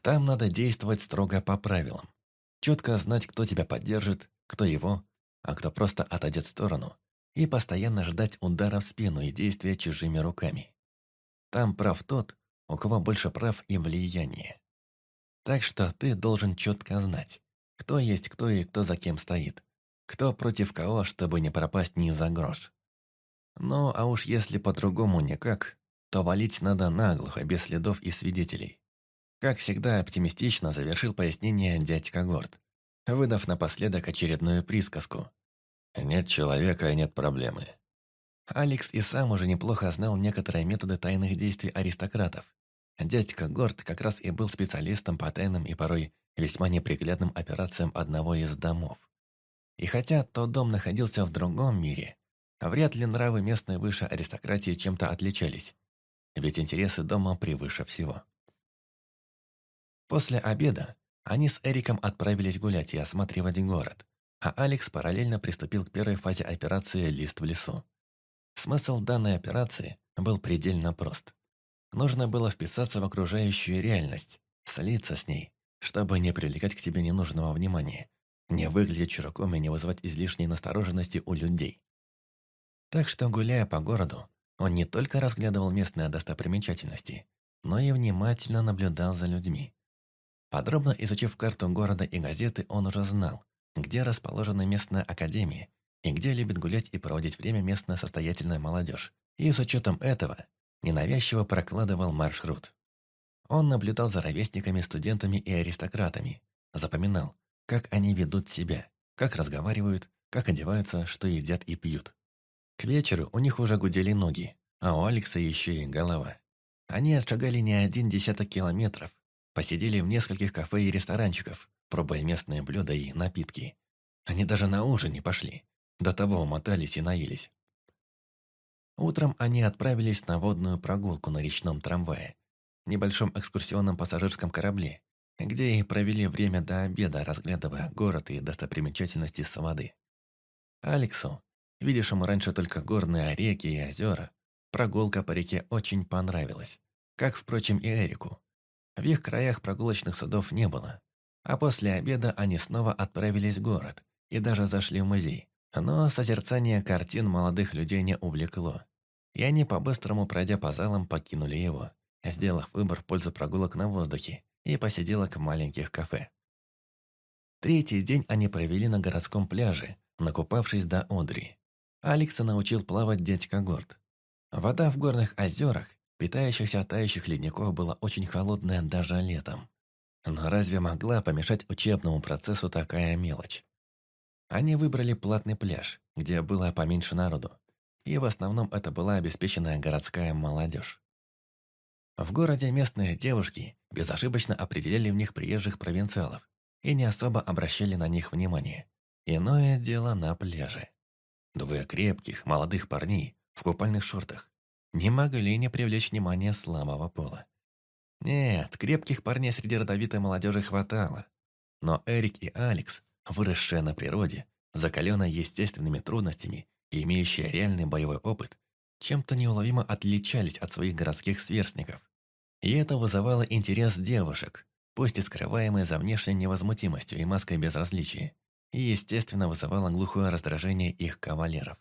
Там надо действовать строго по правилам. Четко знать, кто тебя поддержит, кто его, а кто просто отойдет в сторону, и постоянно ждать удара в спину и действия чужими руками. Там прав тот, у кого больше прав и влияния. Так что ты должен четко знать, кто есть кто и кто за кем стоит, кто против кого, чтобы не пропасть ни за грош. Ну, а уж если по-другому никак, то валить надо наглухо, без следов и свидетелей. Как всегда, оптимистично завершил пояснение дядька Горд, выдав напоследок очередную присказку. «Нет человека, нет проблемы». Алекс и сам уже неплохо знал некоторые методы тайных действий аристократов. Дядька Горд как раз и был специалистом по тайным и порой весьма неприглядным операциям одного из домов. И хотя тот дом находился в другом мире, Вряд ли нравы местной высшей аристократии чем-то отличались, ведь интересы дома превыше всего. После обеда они с Эриком отправились гулять и осматривать город, а Алекс параллельно приступил к первой фазе операции «Лист в лесу». Смысл данной операции был предельно прост. Нужно было вписаться в окружающую реальность, слиться с ней, чтобы не привлекать к себе ненужного внимания, не выглядеть чураком и не вызывать излишней настороженности у людей. Так что, гуляя по городу, он не только разглядывал местные достопримечательности, но и внимательно наблюдал за людьми. Подробно изучив карту города и газеты, он уже знал, где расположена местная академия и где любит гулять и проводить время местная состоятельная молодежь. И с учетом этого ненавязчиво прокладывал маршрут. Он наблюдал за ровесниками, студентами и аристократами, запоминал, как они ведут себя, как разговаривают, как одеваются, что едят и пьют. К вечеру у них уже гудели ноги, а у Алекса еще и голова. Они отшагали не один десяток километров, посидели в нескольких кафе и ресторанчиков, пробуя местные блюда и напитки. Они даже на ужин не пошли, до того умотались и наелись. Утром они отправились на водную прогулку на речном трамвае, небольшом экскурсионном пассажирском корабле, где и провели время до обеда, разглядывая город и достопримечательности с воды. Алексу, видевшему раньше только горные реки и озера, прогулка по реке очень понравилась, как, впрочем, и Эрику. В их краях прогулочных судов не было, а после обеда они снова отправились в город и даже зашли в музей. Но созерцание картин молодых людей не увлекло, и они, по-быстрому пройдя по залам, покинули его, сделав выбор в пользу прогулок на воздухе и посиделок в маленьких кафе. Третий день они провели на городском пляже, накупавшись до Одри. Алекса научил плавать дядька Горд. Вода в горных озерах, питающихся от тающих ледников, была очень холодная даже летом. Но разве могла помешать учебному процессу такая мелочь? Они выбрали платный пляж, где было поменьше народу, и в основном это была обеспеченная городская молодежь. В городе местные девушки безошибочно определяли в них приезжих провинциалов и не особо обращали на них внимание. Иное дело на пляже. Двое крепких, молодых парней в купальных шортах не могли не привлечь внимание слабого пола. Нет, крепких парней среди родовитой молодежи хватало. Но Эрик и Алекс, выросшие на природе, закаленные естественными трудностями и имеющие реальный боевой опыт, чем-то неуловимо отличались от своих городских сверстников. И это вызывало интерес девушек, пусть и скрываемые за внешней невозмутимостью и маской безразличия, и, естественно, вызывало глухое раздражение их кавалеров.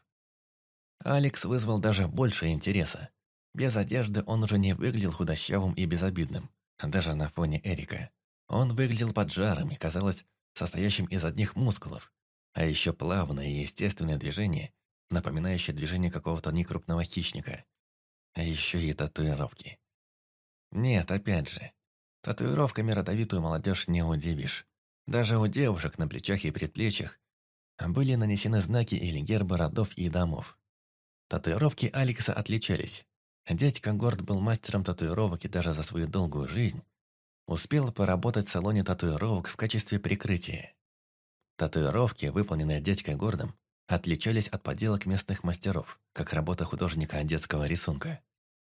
Алекс вызвал даже больше интереса. Без одежды он уже не выглядел худощавым и безобидным, даже на фоне Эрика. Он выглядел поджаром и, казалось, состоящим из одних мускулов, а еще плавное и естественное движение напоминающее движение какого-то некрупного хищника. А еще и татуировки. Нет, опять же, татуировками родовитую молодежь не удивишь. Даже у девушек на плечах и предплечьях были нанесены знаки или гербы родов и домов. Татуировки Алекса отличались. Дядька Горд был мастером татуировок и даже за свою долгую жизнь успел поработать в салоне татуировок в качестве прикрытия. Татуировки, выполненные дядькой Гордом, отличались от поделок местных мастеров, как работа художника детского рисунка.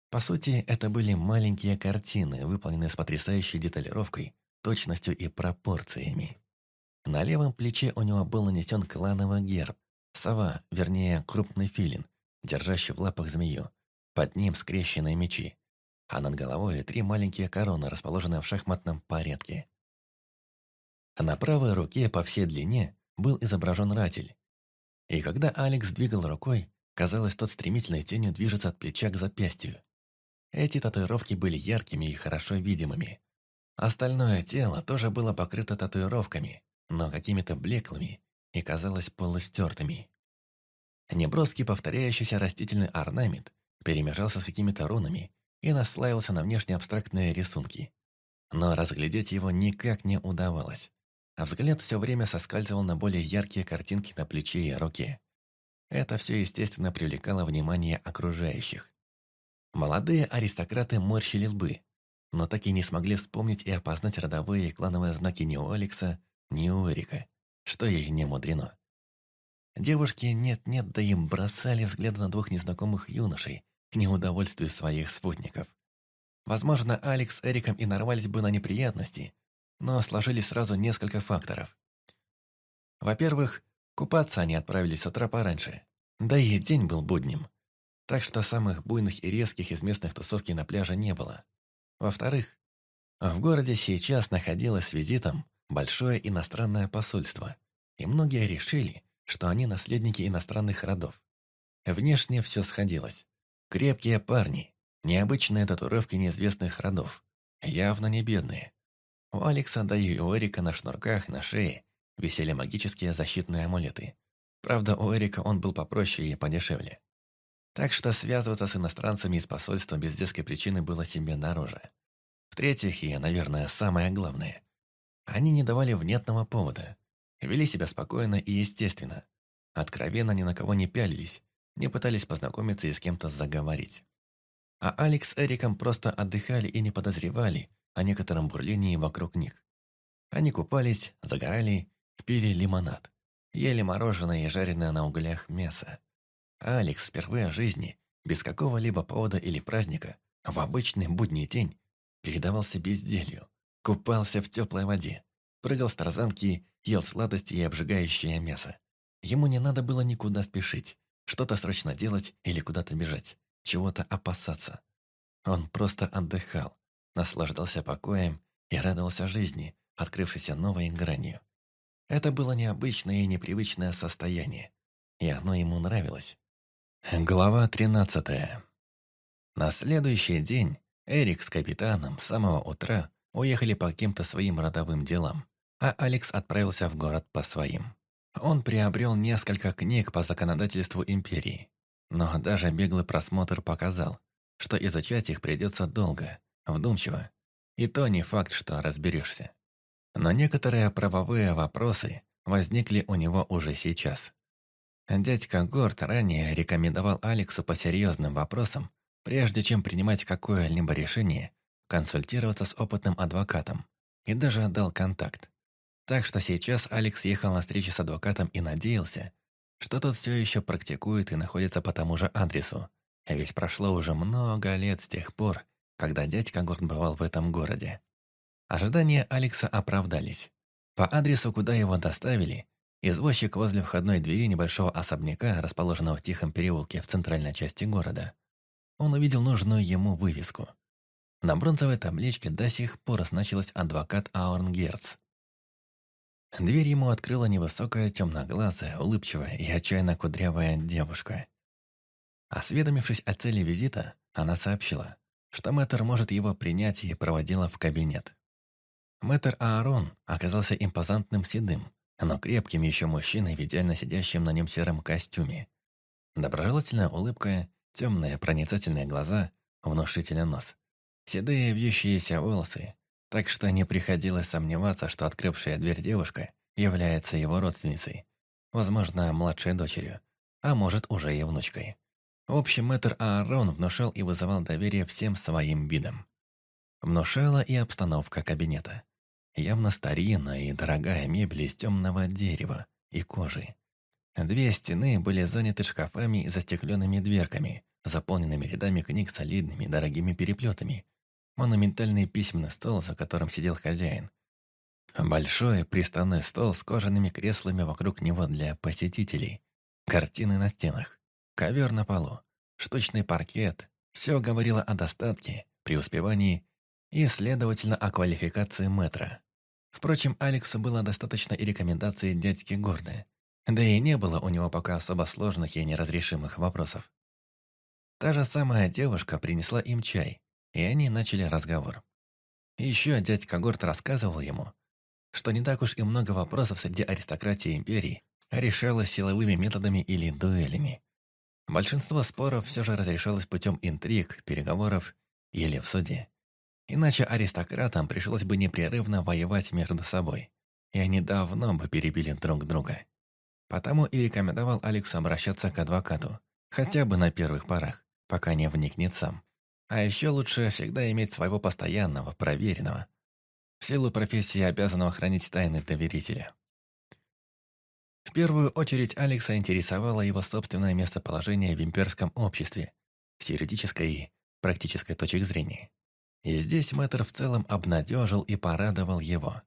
По сути, это были маленькие картины, выполненные с потрясающей деталировкой, точностью и пропорциями. На левом плече у него был нанесен клановый герб, сова, вернее, крупный филин, держащий в лапах змею. Под ним скрещенные мечи, а над головой три маленькие короны, расположенные в шахматном порядке. На правой руке по всей длине был изображен ратель, и когда Алекс двигал рукой, казалось, тот стремительной тенью движется от плеча к запястью. Эти татуировки были яркими и хорошо видимыми. Остальное тело тоже было покрыто татуировками, но какими-то блеклыми и казалось полустертыми. Неброский повторяющийся растительный орнамент перемежался с какими-то рунами и наслаивался на внешне абстрактные рисунки. Но разглядеть его никак не удавалось а взгляд все время соскальзывал на более яркие картинки на плече и руке. Это все, естественно, привлекало внимание окружающих. Молодые аристократы морщили лбы, но так и не смогли вспомнить и опознать родовые и клановые знаки ни у Алекса, ни у Эрика, что ей не мудрено. Девушки нет-нет, да им бросали взгляды на двух незнакомых юношей к неудовольствию своих спутников. Возможно, Алекс с Эриком и нарвались бы на неприятности, но сложились сразу несколько факторов. Во-первых, купаться они отправились с утра пораньше, да и день был будним, так что самых буйных и резких из местных тусовки на пляже не было. Во-вторых, в городе сейчас находилось с визитом большое иностранное посольство, и многие решили, что они наследники иностранных родов. Внешне все сходилось. Крепкие парни, необычные татуировки неизвестных родов, явно не бедные. У Алекса, да и у Эрика на шнурках, на шее висели магические защитные амулеты. Правда, у Эрика он был попроще и подешевле. Так что связываться с иностранцами из посольства без детской причины было себе дороже. В-третьих, и, наверное, самое главное, они не давали внятного повода. Вели себя спокойно и естественно. Откровенно ни на кого не пялились, не пытались познакомиться и с кем-то заговорить. А Алекс с Эриком просто отдыхали и не подозревали о некотором бурлении вокруг них. Они купались, загорали, пили лимонад, ели мороженое и жареное на углях мясо. Алекс впервые в жизни, без какого-либо повода или праздника, в обычный будний день, передавался безделью, купался в теплой воде, прыгал с тарзанки, ел сладости и обжигающее мясо. Ему не надо было никуда спешить, что-то срочно делать или куда-то бежать, чего-то опасаться. Он просто отдыхал, наслаждался покоем и радовался жизни, открывшейся новой гранью. Это было необычное и непривычное состояние, и оно ему нравилось. Глава 13 На следующий день Эрик с капитаном с самого утра уехали по каким-то своим родовым делам, а Алекс отправился в город по своим. Он приобрел несколько книг по законодательству империи, но даже беглый просмотр показал, что изучать их придется долго, вдумчиво, и то не факт, что разберешься. Но некоторые правовые вопросы возникли у него уже сейчас. Дядька Горд ранее рекомендовал Алексу по серьезным вопросам, прежде чем принимать какое-либо решение, консультироваться с опытным адвокатом, и даже отдал контакт. Так что сейчас Алекс ехал на встречу с адвокатом и надеялся, что тот все еще практикует и находится по тому же адресу. Ведь прошло уже много лет с тех пор, когда дядька Горн бывал в этом городе. Ожидания Алекса оправдались. По адресу, куда его доставили, извозчик возле входной двери небольшого особняка, расположенного в тихом переулке в центральной части города, он увидел нужную ему вывеску. На бронзовой табличке до сих пор значилась адвокат Аурн Герц. Дверь ему открыла невысокая, темноглазая, улыбчивая и отчаянно кудрявая девушка. Осведомившись о цели визита, она сообщила, что мэтр может его принять и проводила в кабинет. Мэтр Аарон оказался импозантным седым, но крепким еще мужчиной в идеально сидящем на нем сером костюме. Доброжелательная улыбка, темные проницательные глаза, внушительный нос. Седые вьющиеся волосы, так что не приходилось сомневаться, что открывшая дверь девушка является его родственницей, возможно, младшей дочерью, а может, уже и внучкой. В общем, мэтр Аарон внушал и вызывал доверие всем своим видам. Внушала и обстановка кабинета. Явно старинная и дорогая мебель из темного дерева и кожи. Две стены были заняты шкафами и застекленными дверками, заполненными рядами книг солидными дорогими переплетами, монументальный письменный стол, за которым сидел хозяин. Большой приставной стол с кожаными креслами вокруг него для посетителей. Картины на стенах. Ковер на полу. Штучный паркет. Все говорило о достатке, преуспевании и, следовательно, о квалификации мэтра. Впрочем, Алексу было достаточно и рекомендаций дядьки Горда. Да и не было у него пока особо сложных и неразрешимых вопросов. Та же самая девушка принесла им чай, и они начали разговор. Еще дядька Горд рассказывал ему, что не так уж и много вопросов среди аристократии империи решалось силовыми методами или дуэлями. Большинство споров все же разрешалось путем интриг, переговоров или в суде. Иначе аристократам пришлось бы непрерывно воевать между собой, и они давно бы перебили друг друга. Потому и рекомендовал Алексу обращаться к адвокату, хотя бы на первых порах, пока не вникнет сам. А еще лучше всегда иметь своего постоянного, проверенного. В силу профессии обязанного хранить тайны доверителя. В первую очередь Алекса интересовало его собственное местоположение в имперском обществе с юридической и практической точек зрения. И здесь мэтр в целом обнадежил и порадовал его.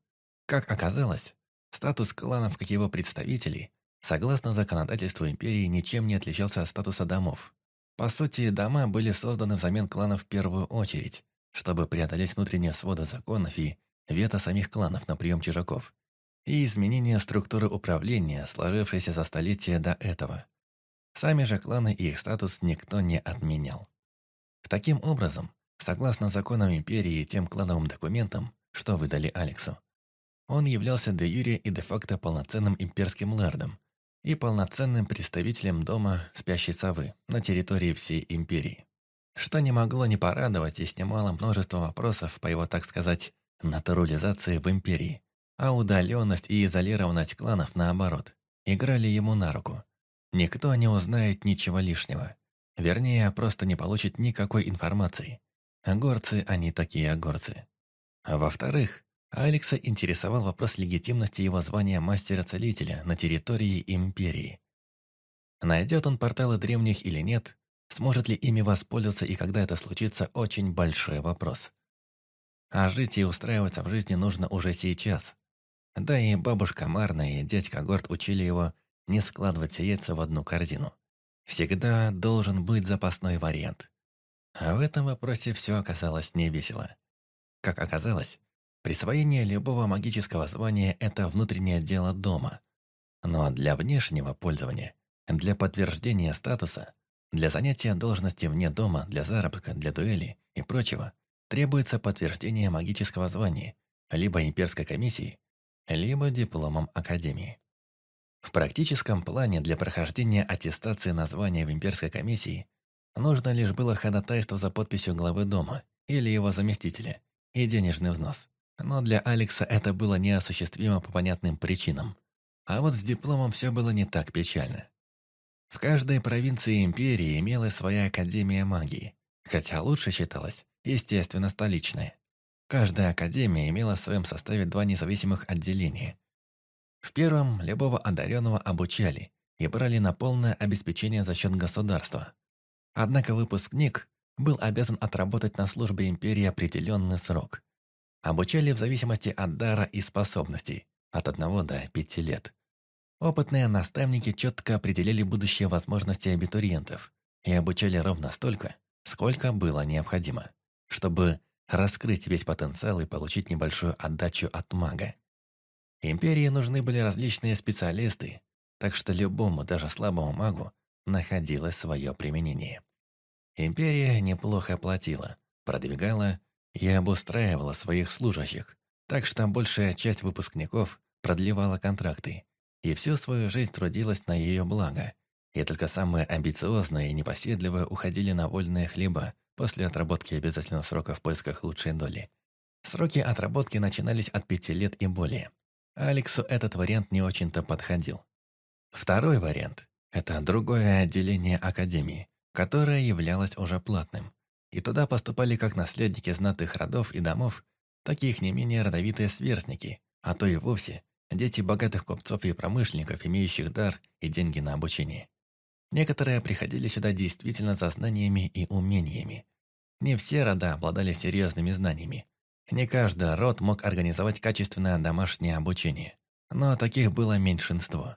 Как оказалось, статус кланов, как его представителей, согласно законодательству империи, ничем не отличался от статуса домов. По сути, дома были созданы взамен кланов в первую очередь, чтобы преодолеть внутренние своды законов и вето самих кланов на прием чужаков, и изменение структуры управления, сложившейся за столетия до этого. Сами же кланы и их статус никто не отменял. Таким образом, согласно законам империи и тем клановым документам, что выдали Алексу, он являлся де юре и де-факто полноценным имперским лэрдом и полноценным представителем дома спящей совы на территории всей империи. Что не могло не порадовать и снимало множество вопросов по его, так сказать, натурализации в империи. А удаленность и изолированность кланов, наоборот, играли ему на руку. Никто не узнает ничего лишнего. Вернее, просто не получит никакой информации. Горцы они такие горцы. А во-вторых, Алекса интересовал вопрос легитимности его звания мастера-целителя на территории Империи. Найдет он порталы древних или нет, сможет ли ими воспользоваться и когда это случится, очень большой вопрос. А жить и устраиваться в жизни нужно уже сейчас. Да и бабушка Марна и дядька Горд учили его не складывать яйца в одну корзину. Всегда должен быть запасной вариант. А в этом вопросе все оказалось невесело. Как оказалось, Присвоение любого магического звания – это внутреннее дело дома. Но для внешнего пользования, для подтверждения статуса, для занятия должности вне дома, для заработка, для дуэли и прочего требуется подтверждение магического звания либо имперской комиссии, либо дипломом академии. В практическом плане для прохождения аттестации на звание в имперской комиссии нужно лишь было ходатайство за подписью главы дома или его заместителя и денежный взнос. Но для Алекса это было неосуществимо по понятным причинам. А вот с дипломом все было не так печально. В каждой провинции империи имелась своя академия магии, хотя лучше считалось, естественно, столичная. Каждая академия имела в своем составе два независимых отделения. В первом любого одаренного обучали и брали на полное обеспечение за счет государства. Однако выпускник был обязан отработать на службе империи определенный срок – Обучали в зависимости от дара и способностей, от 1 до 5 лет. Опытные наставники четко определили будущие возможности абитуриентов и обучали ровно столько, сколько было необходимо, чтобы раскрыть весь потенциал и получить небольшую отдачу от мага. Империи нужны были различные специалисты, так что любому, даже слабому магу, находилось свое применение. Империя неплохо платила, продвигала и обустраивала своих служащих, так что большая часть выпускников продлевала контракты и всю свою жизнь трудилась на ее благо, и только самые амбициозные и непоседливые уходили на вольные хлеба после отработки обязательного срока в поисках лучшей доли. Сроки отработки начинались от пяти лет и более. Алексу этот вариант не очень-то подходил. Второй вариант – это другое отделение Академии, которое являлось уже платным и туда поступали как наследники знатых родов и домов, так и их не менее родовитые сверстники, а то и вовсе дети богатых купцов и промышленников, имеющих дар и деньги на обучение. Некоторые приходили сюда действительно за знаниями и умениями. Не все рода обладали серьезными знаниями. Не каждый род мог организовать качественное домашнее обучение. Но таких было меньшинство.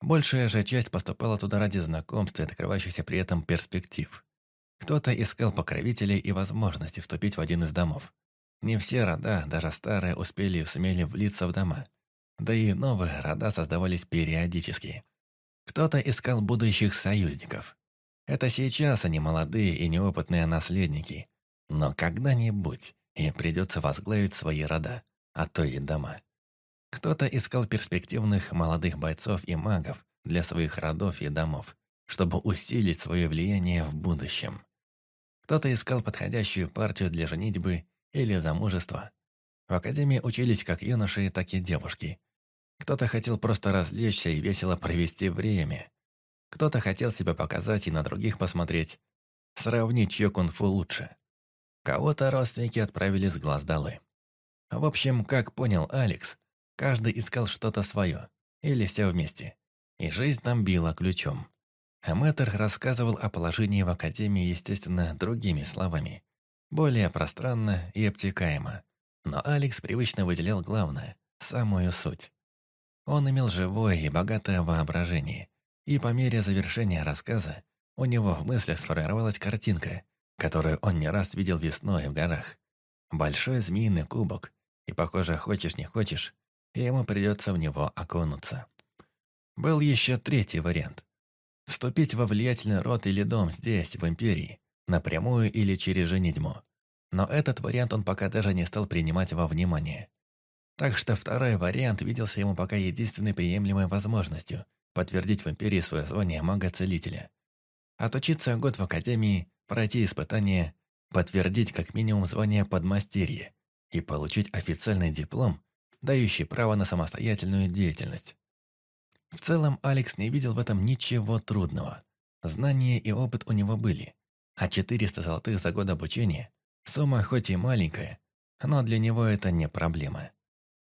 Большая же часть поступала туда ради знакомств и открывающихся при этом перспектив. Кто-то искал покровителей и возможности вступить в один из домов. Не все рода, даже старые, успели и сумели влиться в дома. Да и новые рода создавались периодически. Кто-то искал будущих союзников. Это сейчас они молодые и неопытные наследники. Но когда-нибудь им придется возглавить свои рода, а то и дома. Кто-то искал перспективных молодых бойцов и магов для своих родов и домов, чтобы усилить свое влияние в будущем. Кто-то искал подходящую партию для женитьбы или замужества. В академии учились как юноши, так и девушки. Кто-то хотел просто развлечься и весело провести время. Кто-то хотел себя показать и на других посмотреть. Сравнить, чье кунг-фу лучше. Кого-то родственники отправили с глаз долой. В общем, как понял Алекс, каждый искал что-то свое. Или все вместе. и жизнь там била ключом. Мэтр рассказывал о положении в Академии, естественно, другими словами. Более пространно и обтекаемо. Но Алекс привычно выделял главное, самую суть. Он имел живое и богатое воображение, и по мере завершения рассказа у него в мыслях сформировалась картинка, которую он не раз видел весной в горах. Большой змеиный кубок, и, похоже, хочешь не хочешь, ему придется в него окунуться. Был еще третий вариант. Вступить во влиятельный род или дом здесь, в Империи, напрямую или через женитьбу. Но этот вариант он пока даже не стал принимать во внимание. Так что второй вариант виделся ему пока единственной приемлемой возможностью подтвердить в Империи свое звание мага-целителя. Отучиться год в Академии, пройти испытания, подтвердить как минимум звание подмастерья и получить официальный диплом, дающий право на самостоятельную деятельность. В целом, Алекс не видел в этом ничего трудного. Знания и опыт у него были, а 400 золотых за год обучения – сумма хоть и маленькая, но для него это не проблема.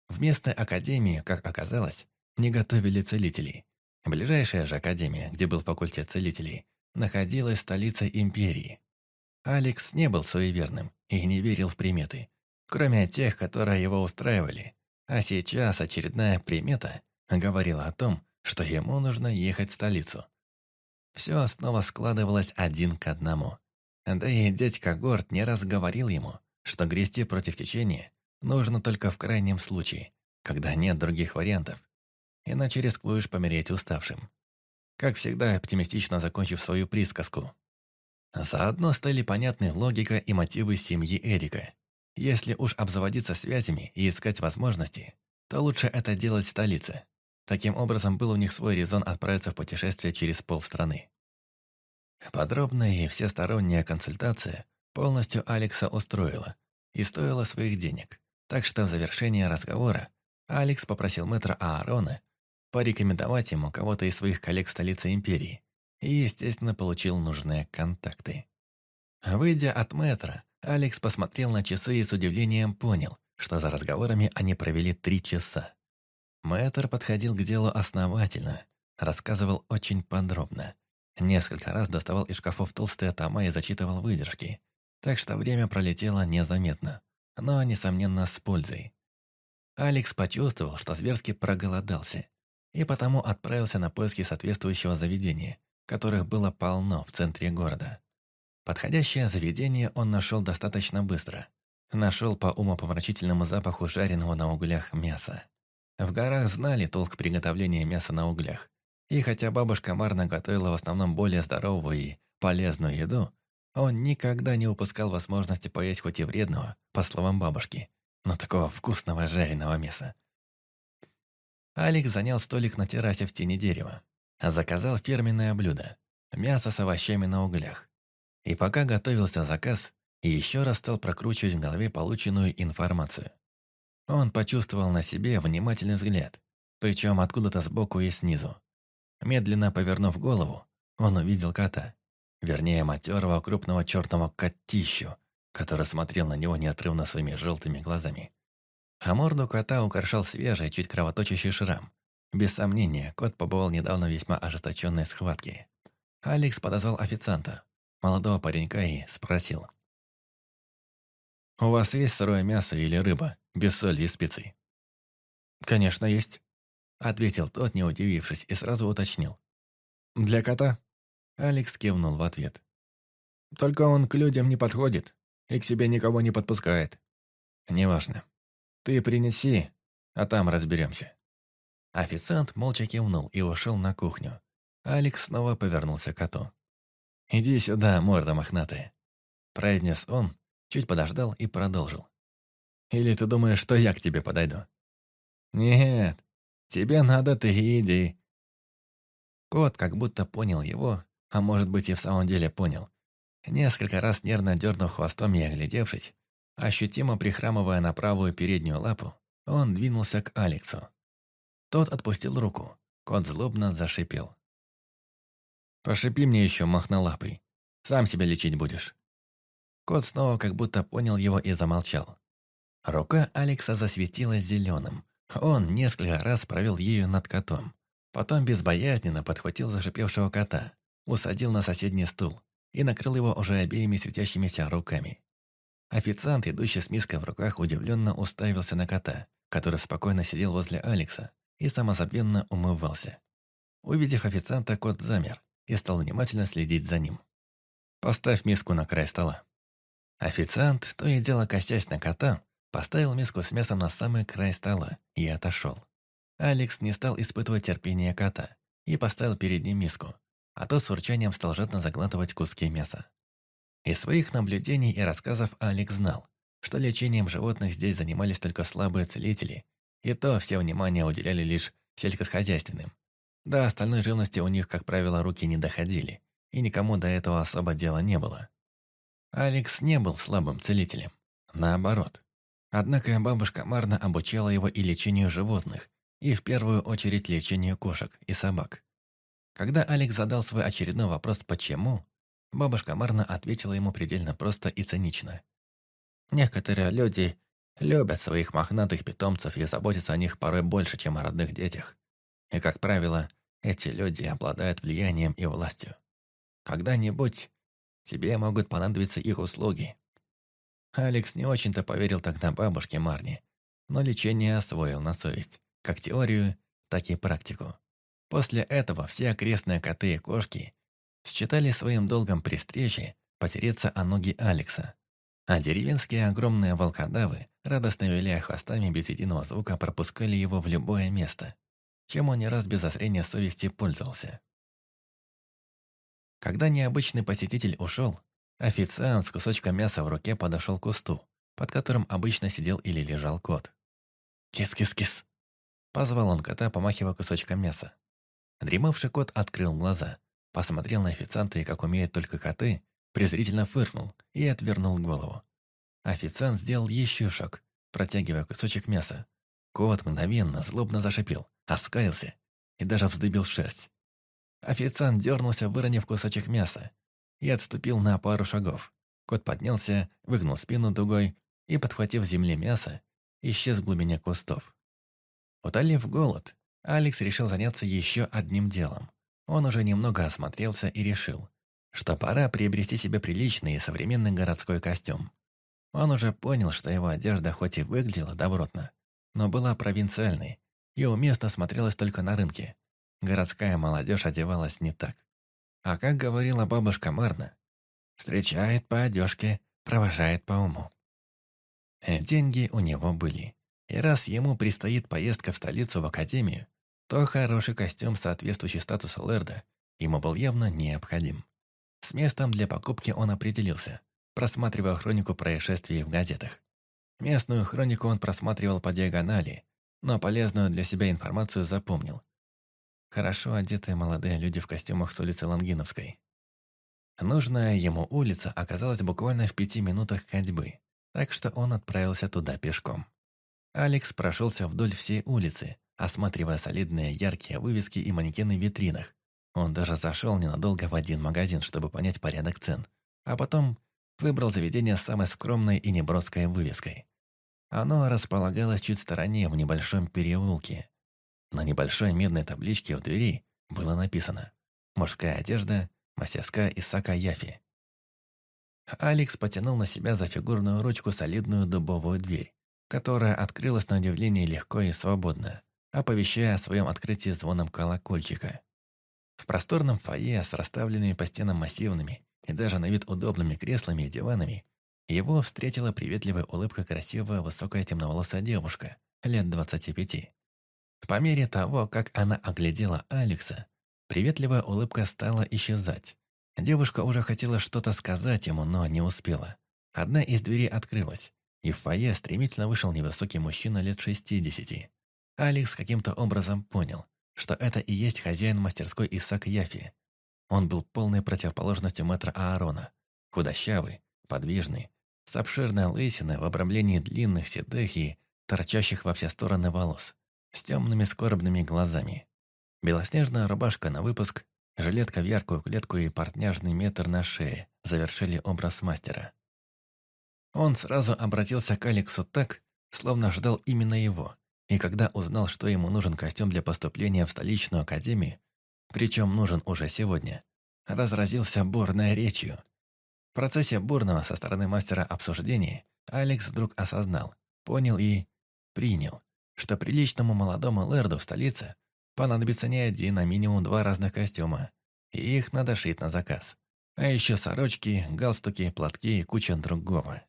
В местной академии, как оказалось, не готовили целителей. Ближайшая же академия, где был факультет целителей, находилась в столице империи. Алекс не был суеверным и не верил в приметы, кроме тех, которые его устраивали. А сейчас очередная примета говорила о том, что ему нужно ехать в столицу. Все снова складывалось один к одному. Да и дядька Горд не раз говорил ему, что грести против течения нужно только в крайнем случае, когда нет других вариантов, иначе рискуешь помереть уставшим. Как всегда, оптимистично закончив свою присказку. Заодно стали понятны логика и мотивы семьи Эрика. Если уж обзаводиться связями и искать возможности, то лучше это делать в столице, Таким образом, был у них свой резон отправиться в путешествие через полстраны. Подробная и всесторонняя консультация полностью Алекса устроила и стоила своих денег. Так что в завершении разговора Алекс попросил мэтра Аарона порекомендовать ему кого-то из своих коллег столицы Империи и, естественно, получил нужные контакты. Выйдя от мэтра, Алекс посмотрел на часы и с удивлением понял, что за разговорами они провели три часа. Мэтр подходил к делу основательно, рассказывал очень подробно. Несколько раз доставал из шкафов толстые тома и зачитывал выдержки. Так что время пролетело незаметно, но, несомненно, с пользой. Алекс почувствовал, что зверски проголодался, и потому отправился на поиски соответствующего заведения, которых было полно в центре города. Подходящее заведение он нашел достаточно быстро. Нашел по умопомрачительному запаху жареного на углях мяса. В горах знали толк приготовления мяса на углях. И хотя бабушка Марна готовила в основном более здоровую и полезную еду, он никогда не упускал возможности поесть хоть и вредного, по словам бабушки, но такого вкусного жареного мяса. Алик занял столик на террасе в тени дерева. Заказал фирменное блюдо – мясо с овощами на углях. И пока готовился заказ, еще раз стал прокручивать в голове полученную информацию. Он почувствовал на себе внимательный взгляд, причем откуда-то сбоку и снизу. Медленно повернув голову, он увидел кота, вернее матерого крупного черного котищу, который смотрел на него неотрывно своими желтыми глазами. А морду кота украшал свежий, чуть кровоточащий шрам. Без сомнения, кот побывал недавно в весьма ожесточенной схватке. Алекс подозвал официанта, молодого паренька, и спросил. «У вас есть сырое мясо или рыба?» без соли и специй. «Конечно, есть», — ответил тот, не удивившись, и сразу уточнил. «Для кота?» Алекс кивнул в ответ. «Только он к людям не подходит и к себе никого не подпускает». «Неважно. Ты принеси, а там разберемся». Официант молча кивнул и ушел на кухню. Алекс снова повернулся к коту. «Иди сюда, морда мохнатая», — произнес он, чуть подождал и продолжил. Или ты думаешь, что я к тебе подойду? Нет, тебе надо, ты иди. Кот как будто понял его, а может быть и в самом деле понял. Несколько раз нервно дернув хвостом и оглядевшись, ощутимо прихрамывая на правую переднюю лапу, он двинулся к Алексу. Тот отпустил руку. Кот злобно зашипел. «Пошипи мне еще, махнолапый. Сам себя лечить будешь». Кот снова как будто понял его и замолчал. Рука Алекса засветилась зеленым. Он несколько раз провел ею над котом. Потом безбоязненно подхватил зашипевшего кота, усадил на соседний стул и накрыл его уже обеими светящимися руками. Официант, идущий с миской в руках, удивленно уставился на кота, который спокойно сидел возле Алекса и самозабвенно умывался. Увидев официанта, кот замер и стал внимательно следить за ним. «Поставь миску на край стола». Официант, то и дело косясь на кота, поставил миску с мясом на самый край стола и отошел. Алекс не стал испытывать терпение кота и поставил перед ним миску, а то с урчанием стал жадно заглатывать куски мяса. Из своих наблюдений и рассказов Алекс знал, что лечением животных здесь занимались только слабые целители, и то все внимание уделяли лишь сельскохозяйственным. До остальной живности у них, как правило, руки не доходили, и никому до этого особо дела не было. Алекс не был слабым целителем. Наоборот. Однако бабушка Марна обучала его и лечению животных, и в первую очередь лечению кошек и собак. Когда Алекс задал свой очередной вопрос «почему?», бабушка Марна ответила ему предельно просто и цинично. «Некоторые люди любят своих мохнатых питомцев и заботятся о них порой больше, чем о родных детях. И, как правило, эти люди обладают влиянием и властью. Когда-нибудь тебе могут понадобиться их услуги. Алекс не очень-то поверил тогда бабушке Марни, но лечение освоил на совесть, как теорию, так и практику. После этого все окрестные коты и кошки считали своим долгом при встрече потереться о ноги Алекса, а деревенские огромные волкодавы, радостно виляя хвостами без единого звука, пропускали его в любое место, чем он не раз без зазрения совести пользовался. Когда необычный посетитель ушел, официант с кусочком мяса в руке подошел к кусту, под которым обычно сидел или лежал кот. «Кис-кис-кис!» Позвал он кота, помахивая кусочком мяса. Дремавший кот открыл глаза, посмотрел на официанта и, как умеют только коты, презрительно фыркнул и отвернул голову. Официант сделал еще шаг, протягивая кусочек мяса. Кот мгновенно злобно зашипел, оскалился и даже вздыбил шерсть. Официант дернулся, выронив кусочек мяса, и отступил на пару шагов. Кот поднялся, выгнул спину дугой и, подхватив земли мясо, исчез в глубине кустов. Утолив голод, Алекс решил заняться еще одним делом. Он уже немного осмотрелся и решил, что пора приобрести себе приличный и современный городской костюм. Он уже понял, что его одежда хоть и выглядела добротно, но была провинциальной и уместно смотрелась только на рынке, Городская молодежь одевалась не так. А как говорила бабушка Марна, встречает по одежке, провожает по уму. Деньги у него были. И раз ему предстоит поездка в столицу в академию, то хороший костюм, соответствующий статусу Лерда, ему был явно необходим. С местом для покупки он определился, просматривая хронику происшествий в газетах. Местную хронику он просматривал по диагонали, но полезную для себя информацию запомнил, Хорошо одетые молодые люди в костюмах с улицы Лангиновской. Нужная ему улица оказалась буквально в пяти минутах ходьбы, так что он отправился туда пешком. Алекс прошелся вдоль всей улицы, осматривая солидные яркие вывески и манекены в витринах. Он даже зашел ненадолго в один магазин, чтобы понять порядок цен, а потом выбрал заведение с самой скромной и неброской вывеской. Оно располагалось чуть в стороне, в небольшом переулке, на небольшой медной табличке у двери было написано «Мужская одежда, мастерская Исака Яфи». Алекс потянул на себя за фигурную ручку солидную дубовую дверь, которая открылась на удивление легко и свободно, оповещая о своем открытии звоном колокольчика. В просторном фойе с расставленными по стенам массивными и даже на вид удобными креслами и диванами его встретила приветливая улыбка красивая высокая темноволосая девушка, лет двадцати пяти. По мере того, как она оглядела Алекса, приветливая улыбка стала исчезать. Девушка уже хотела что-то сказать ему, но не успела. Одна из дверей открылась, и в фойе стремительно вышел невысокий мужчина лет 60. Алекс каким-то образом понял, что это и есть хозяин мастерской Исаак Яфи. Он был полной противоположностью мэтра Аарона. Худощавый, подвижный, с обширной лысиной в обрамлении длинных, седых и торчащих во все стороны волос с темными скорбными глазами. Белоснежная рубашка на выпуск, жилетка в яркую клетку и портняжный метр на шее завершили образ мастера. Он сразу обратился к Алексу так, словно ждал именно его, И когда узнал, что ему нужен костюм для поступления в столичную академию, причем нужен уже сегодня, разразился бурной речью. В процессе бурного со стороны мастера обсуждения Алекс вдруг осознал, понял и принял, что приличному молодому лэрду в столице понадобится не один, а минимум два разных костюма, и их надо шить на заказ. А еще сорочки, галстуки, платки и куча другого.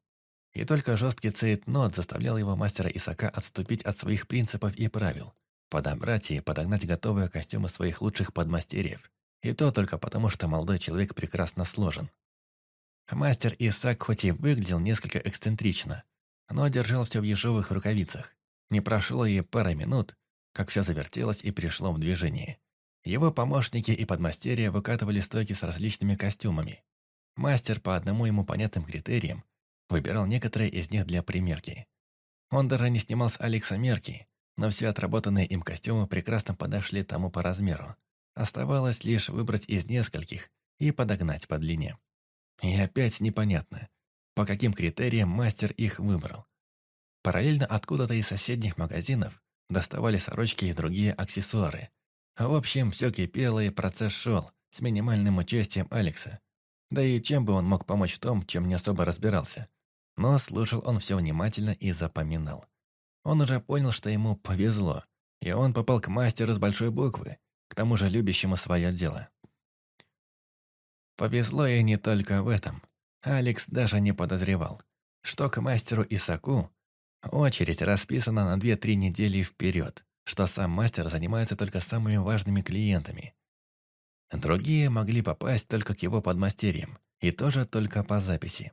И только жесткий цейтнот заставлял его мастера Исака отступить от своих принципов и правил, подобрать и подогнать готовые костюмы своих лучших подмастерьев. И то только потому, что молодой человек прекрасно сложен. Мастер Исак хоть и выглядел несколько эксцентрично, но держал все в ежовых рукавицах. Не прошло и пара минут, как все завертелось и пришло в движение. Его помощники и подмастерья выкатывали стойки с различными костюмами. Мастер по одному ему понятным критериям Выбирал некоторые из них для примерки. Он даже не снимал с Алекса мерки, но все отработанные им костюмы прекрасно подошли тому по размеру. Оставалось лишь выбрать из нескольких и подогнать по длине. И опять непонятно, по каким критериям мастер их выбрал. Параллельно откуда-то из соседних магазинов доставали сорочки и другие аксессуары. В общем, все кипело и процесс шел, с минимальным участием Алекса. Да и чем бы он мог помочь в том, чем не особо разбирался. Но слушал он все внимательно и запоминал. Он уже понял, что ему повезло, и он попал к мастеру с большой буквы, к тому же любящему свое дело. Повезло и не только в этом. Алекс даже не подозревал, что к мастеру Исаку очередь расписана на 2-3 недели вперед, что сам мастер занимается только самыми важными клиентами. Другие могли попасть только к его подмастерьям, и тоже только по записи.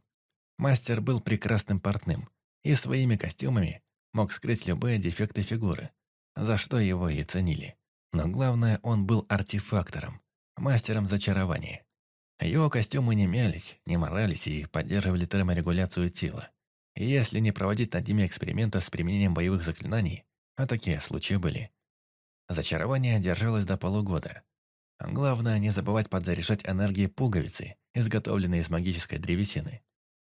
Мастер был прекрасным портным и своими костюмами мог скрыть любые дефекты фигуры, за что его и ценили. Но главное, он был артефактором, мастером зачарования. Его костюмы не мялись, не морались и поддерживали терморегуляцию тела. Если не проводить над ними экспериментов с применением боевых заклинаний, а такие случаи были, зачарование держалось до полугода. Главное, не забывать подзаряжать энергией пуговицы, изготовленные из магической древесины.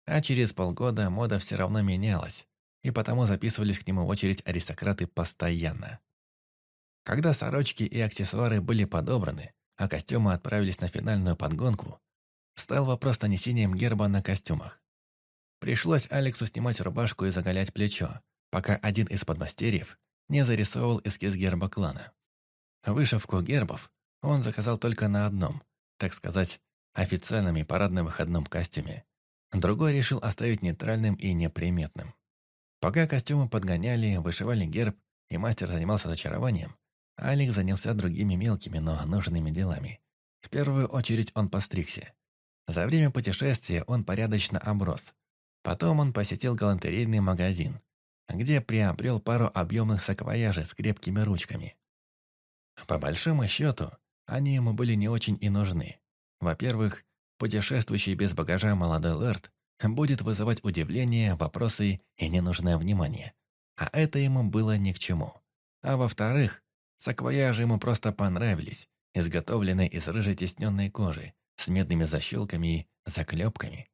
А через полгода мода все равно менялась, и потому записывались к нему в очередь аристократы постоянно. Когда сорочки и аксессуары были подобраны, а костюмы отправились на финальную подгонку, встал вопрос нанесением герба на костюмах. Пришлось Алексу снимать рубашку и заголять плечо, пока один из подмастерьев не зарисовывал эскиз герба клана. Вышивку гербов он заказал только на одном, так сказать, официальном и парадно-выходном костюме. Другой решил оставить нейтральным и неприметным. Пока костюмы подгоняли, вышивали герб, и мастер занимался зачарованием, Алик занялся другими мелкими, но нужными делами. В первую очередь он постригся. За время путешествия он порядочно оброс. Потом он посетил галантерейный магазин, где приобрел пару объемных саквояжей с крепкими ручками. По большому счету, они ему были не очень и нужны. Во-первых, путешествующий без багажа молодой лэрд будет вызывать удивление, вопросы и ненужное внимание. А это ему было ни к чему. А во-вторых, саквояжи ему просто понравились, изготовленные из рыжей тесненной кожи, с медными защелками и заклепками.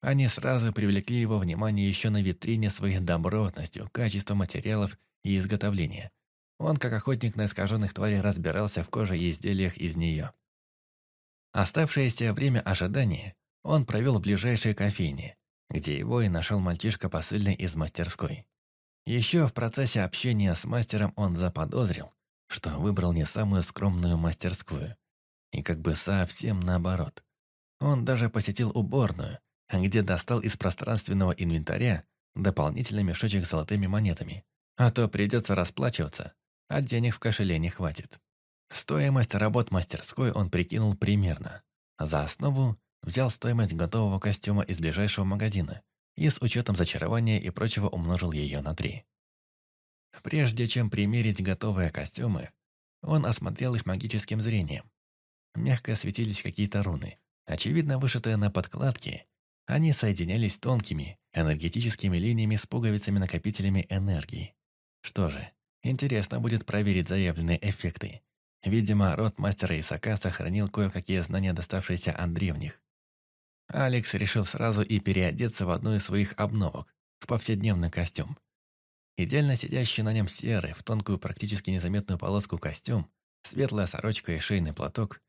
Они сразу привлекли его внимание еще на витрине своей добротностью, качеством материалов и изготовления. Он, как охотник на искаженных тварей, разбирался в коже и изделиях из нее. Оставшееся время ожидания он провел в ближайшей кофейне, где его и нашел мальчишка посыльный из мастерской. Еще в процессе общения с мастером он заподозрил, что выбрал не самую скромную мастерскую. И как бы совсем наоборот. Он даже посетил уборную, где достал из пространственного инвентаря дополнительный мешочек с золотыми монетами. А то придется расплачиваться, а денег в кошеле не хватит. Стоимость работ мастерской он прикинул примерно. За основу взял стоимость готового костюма из ближайшего магазина и с учетом зачарования и прочего умножил ее на три. Прежде чем примерить готовые костюмы, он осмотрел их магическим зрением. Мягко светились какие-то руны. Очевидно, вышитые на подкладке, они соединялись тонкими, энергетическими линиями с пуговицами-накопителями энергии. Что же, интересно будет проверить заявленные эффекты. Видимо, род мастера Исака сохранил кое-какие знания, доставшиеся от древних. Алекс решил сразу и переодеться в одну из своих обновок, в повседневный костюм. Идеально сидящий на нем серый, в тонкую, практически незаметную полоску костюм, светлая сорочка и шейный платок,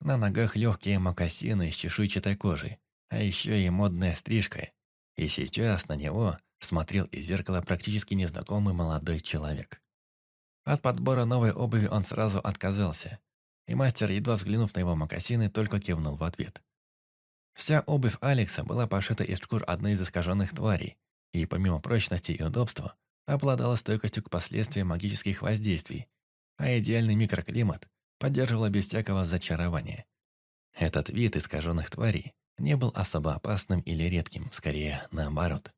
на ногах легкие мокасины с чешуйчатой кожей, а еще и модная стрижка. И сейчас на него смотрел из зеркала практически незнакомый молодой человек. От подбора новой обуви он сразу отказался, и мастер, едва взглянув на его мокасины, только кивнул в ответ. Вся обувь Алекса была пошита из шкур одной из искаженных тварей, и помимо прочности и удобства, обладала стойкостью к последствиям магических воздействий, а идеальный микроклимат поддерживала без всякого зачарования. Этот вид искаженных тварей не был особо опасным или редким, скорее наоборот.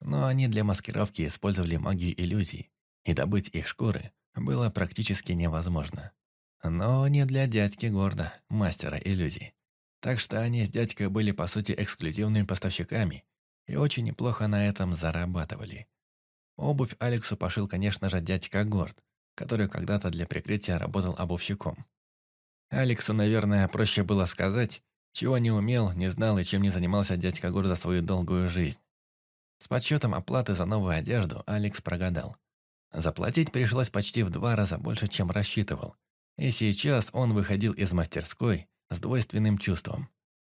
Но они для маскировки использовали магию иллюзий, и добыть их шкуры было практически невозможно. Но не для дядьки Горда, мастера иллюзий. Так что они с дядькой были по сути эксклюзивными поставщиками и очень неплохо на этом зарабатывали. Обувь Алексу пошил, конечно же, дядька Горд, который когда-то для прикрытия работал обувщиком. Алексу, наверное, проще было сказать, чего не умел, не знал и чем не занимался дядька Горд за свою долгую жизнь. С подсчетом оплаты за новую одежду Алекс прогадал. Заплатить пришлось почти в два раза больше, чем рассчитывал. И сейчас он выходил из мастерской с двойственным чувством.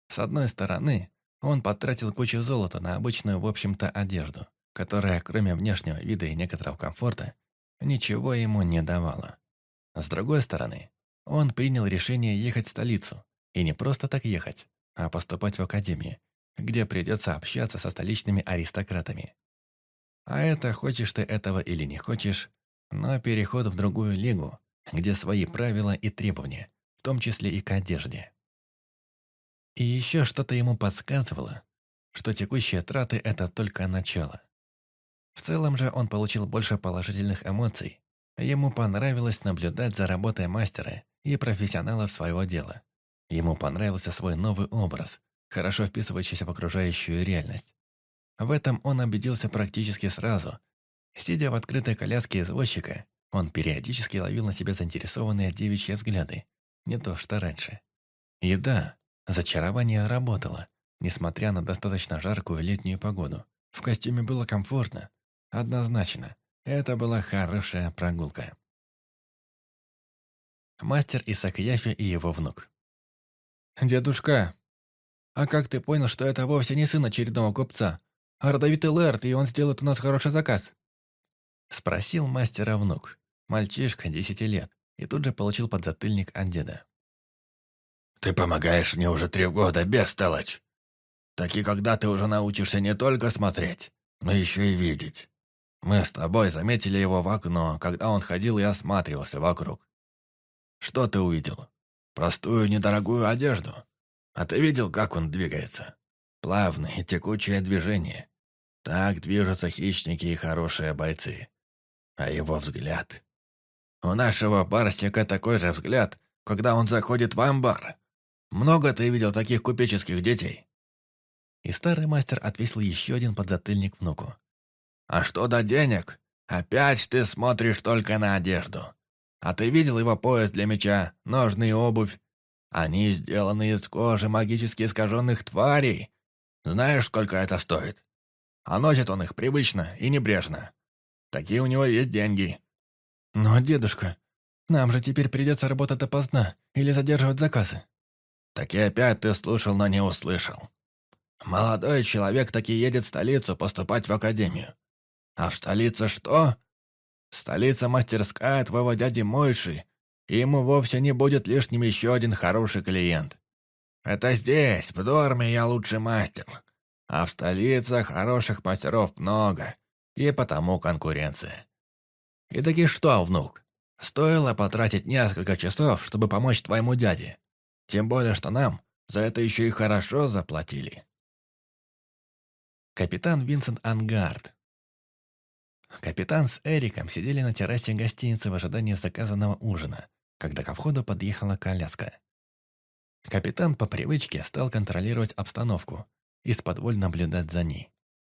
С одной стороны, он потратил кучу золота на обычную, в общем-то, одежду, которая, кроме внешнего вида и некоторого комфорта, ничего ему не давала. С другой стороны, он принял решение ехать в столицу, и не просто так ехать, а поступать в академию, где придется общаться со столичными аристократами. А это, хочешь ты этого или не хочешь, но переход в другую лигу, где свои правила и требования, в том числе и к одежде. И еще что-то ему подсказывало, что текущие траты – это только начало. В целом же он получил больше положительных эмоций. Ему понравилось наблюдать за работой мастера и профессионалов своего дела. Ему понравился свой новый образ, хорошо вписывающийся в окружающую реальность. В этом он убедился практически сразу. Сидя в открытой коляске извозчика, он периодически ловил на себе заинтересованные девичьи взгляды. Не то, что раньше. И да, зачарование работало, несмотря на достаточно жаркую летнюю погоду. В костюме было комфортно. Однозначно, это была хорошая прогулка. Мастер Исакьяфи и его внук. «Дедушка, а как ты понял, что это вовсе не сын очередного купца, а родовитый Лэрд, и он сделает у нас хороший заказ?» Спросил мастера внук. Мальчишка, десяти лет, и тут же получил подзатыльник от деда. «Ты помогаешь мне уже три года, бестолочь. Так и когда ты уже научишься не только смотреть, но еще и видеть. Мы с тобой заметили его в окно, когда он ходил и осматривался вокруг. Что ты увидел? Простую недорогую одежду. А ты видел, как он двигается? Плавные, текучее движение. Так движутся хищники и хорошие бойцы. А его взгляд... У нашего барсика такой же взгляд, когда он заходит в амбар. Много ты видел таких купеческих детей?» И старый мастер отвесил еще один подзатыльник внуку. «А что до денег? Опять ты смотришь только на одежду. А ты видел его пояс для меча, ножны и обувь? Они сделаны из кожи магически искаженных тварей. Знаешь, сколько это стоит? А носит он их привычно и небрежно. Такие у него есть деньги. Но, дедушка, нам же теперь придется работать допоздна или задерживать заказы. Так и опять ты слушал, но не услышал. Молодой человек таки едет в столицу поступать в академию. А в столице что? Столица мастерская твоего дяди Мойши, и ему вовсе не будет лишним еще один хороший клиент. Это здесь, в Дорме, я лучший мастер. А в столице хороших мастеров много, и потому конкуренция. И таки что, внук, стоило потратить несколько часов, чтобы помочь твоему дяде. Тем более, что нам за это еще и хорошо заплатили. Капитан Винсент Ангард. Капитан с Эриком сидели на террасе гостиницы в ожидании заказанного ужина, когда ко входу подъехала коляска. Капитан по привычке стал контролировать обстановку, из-под наблюдать за ней.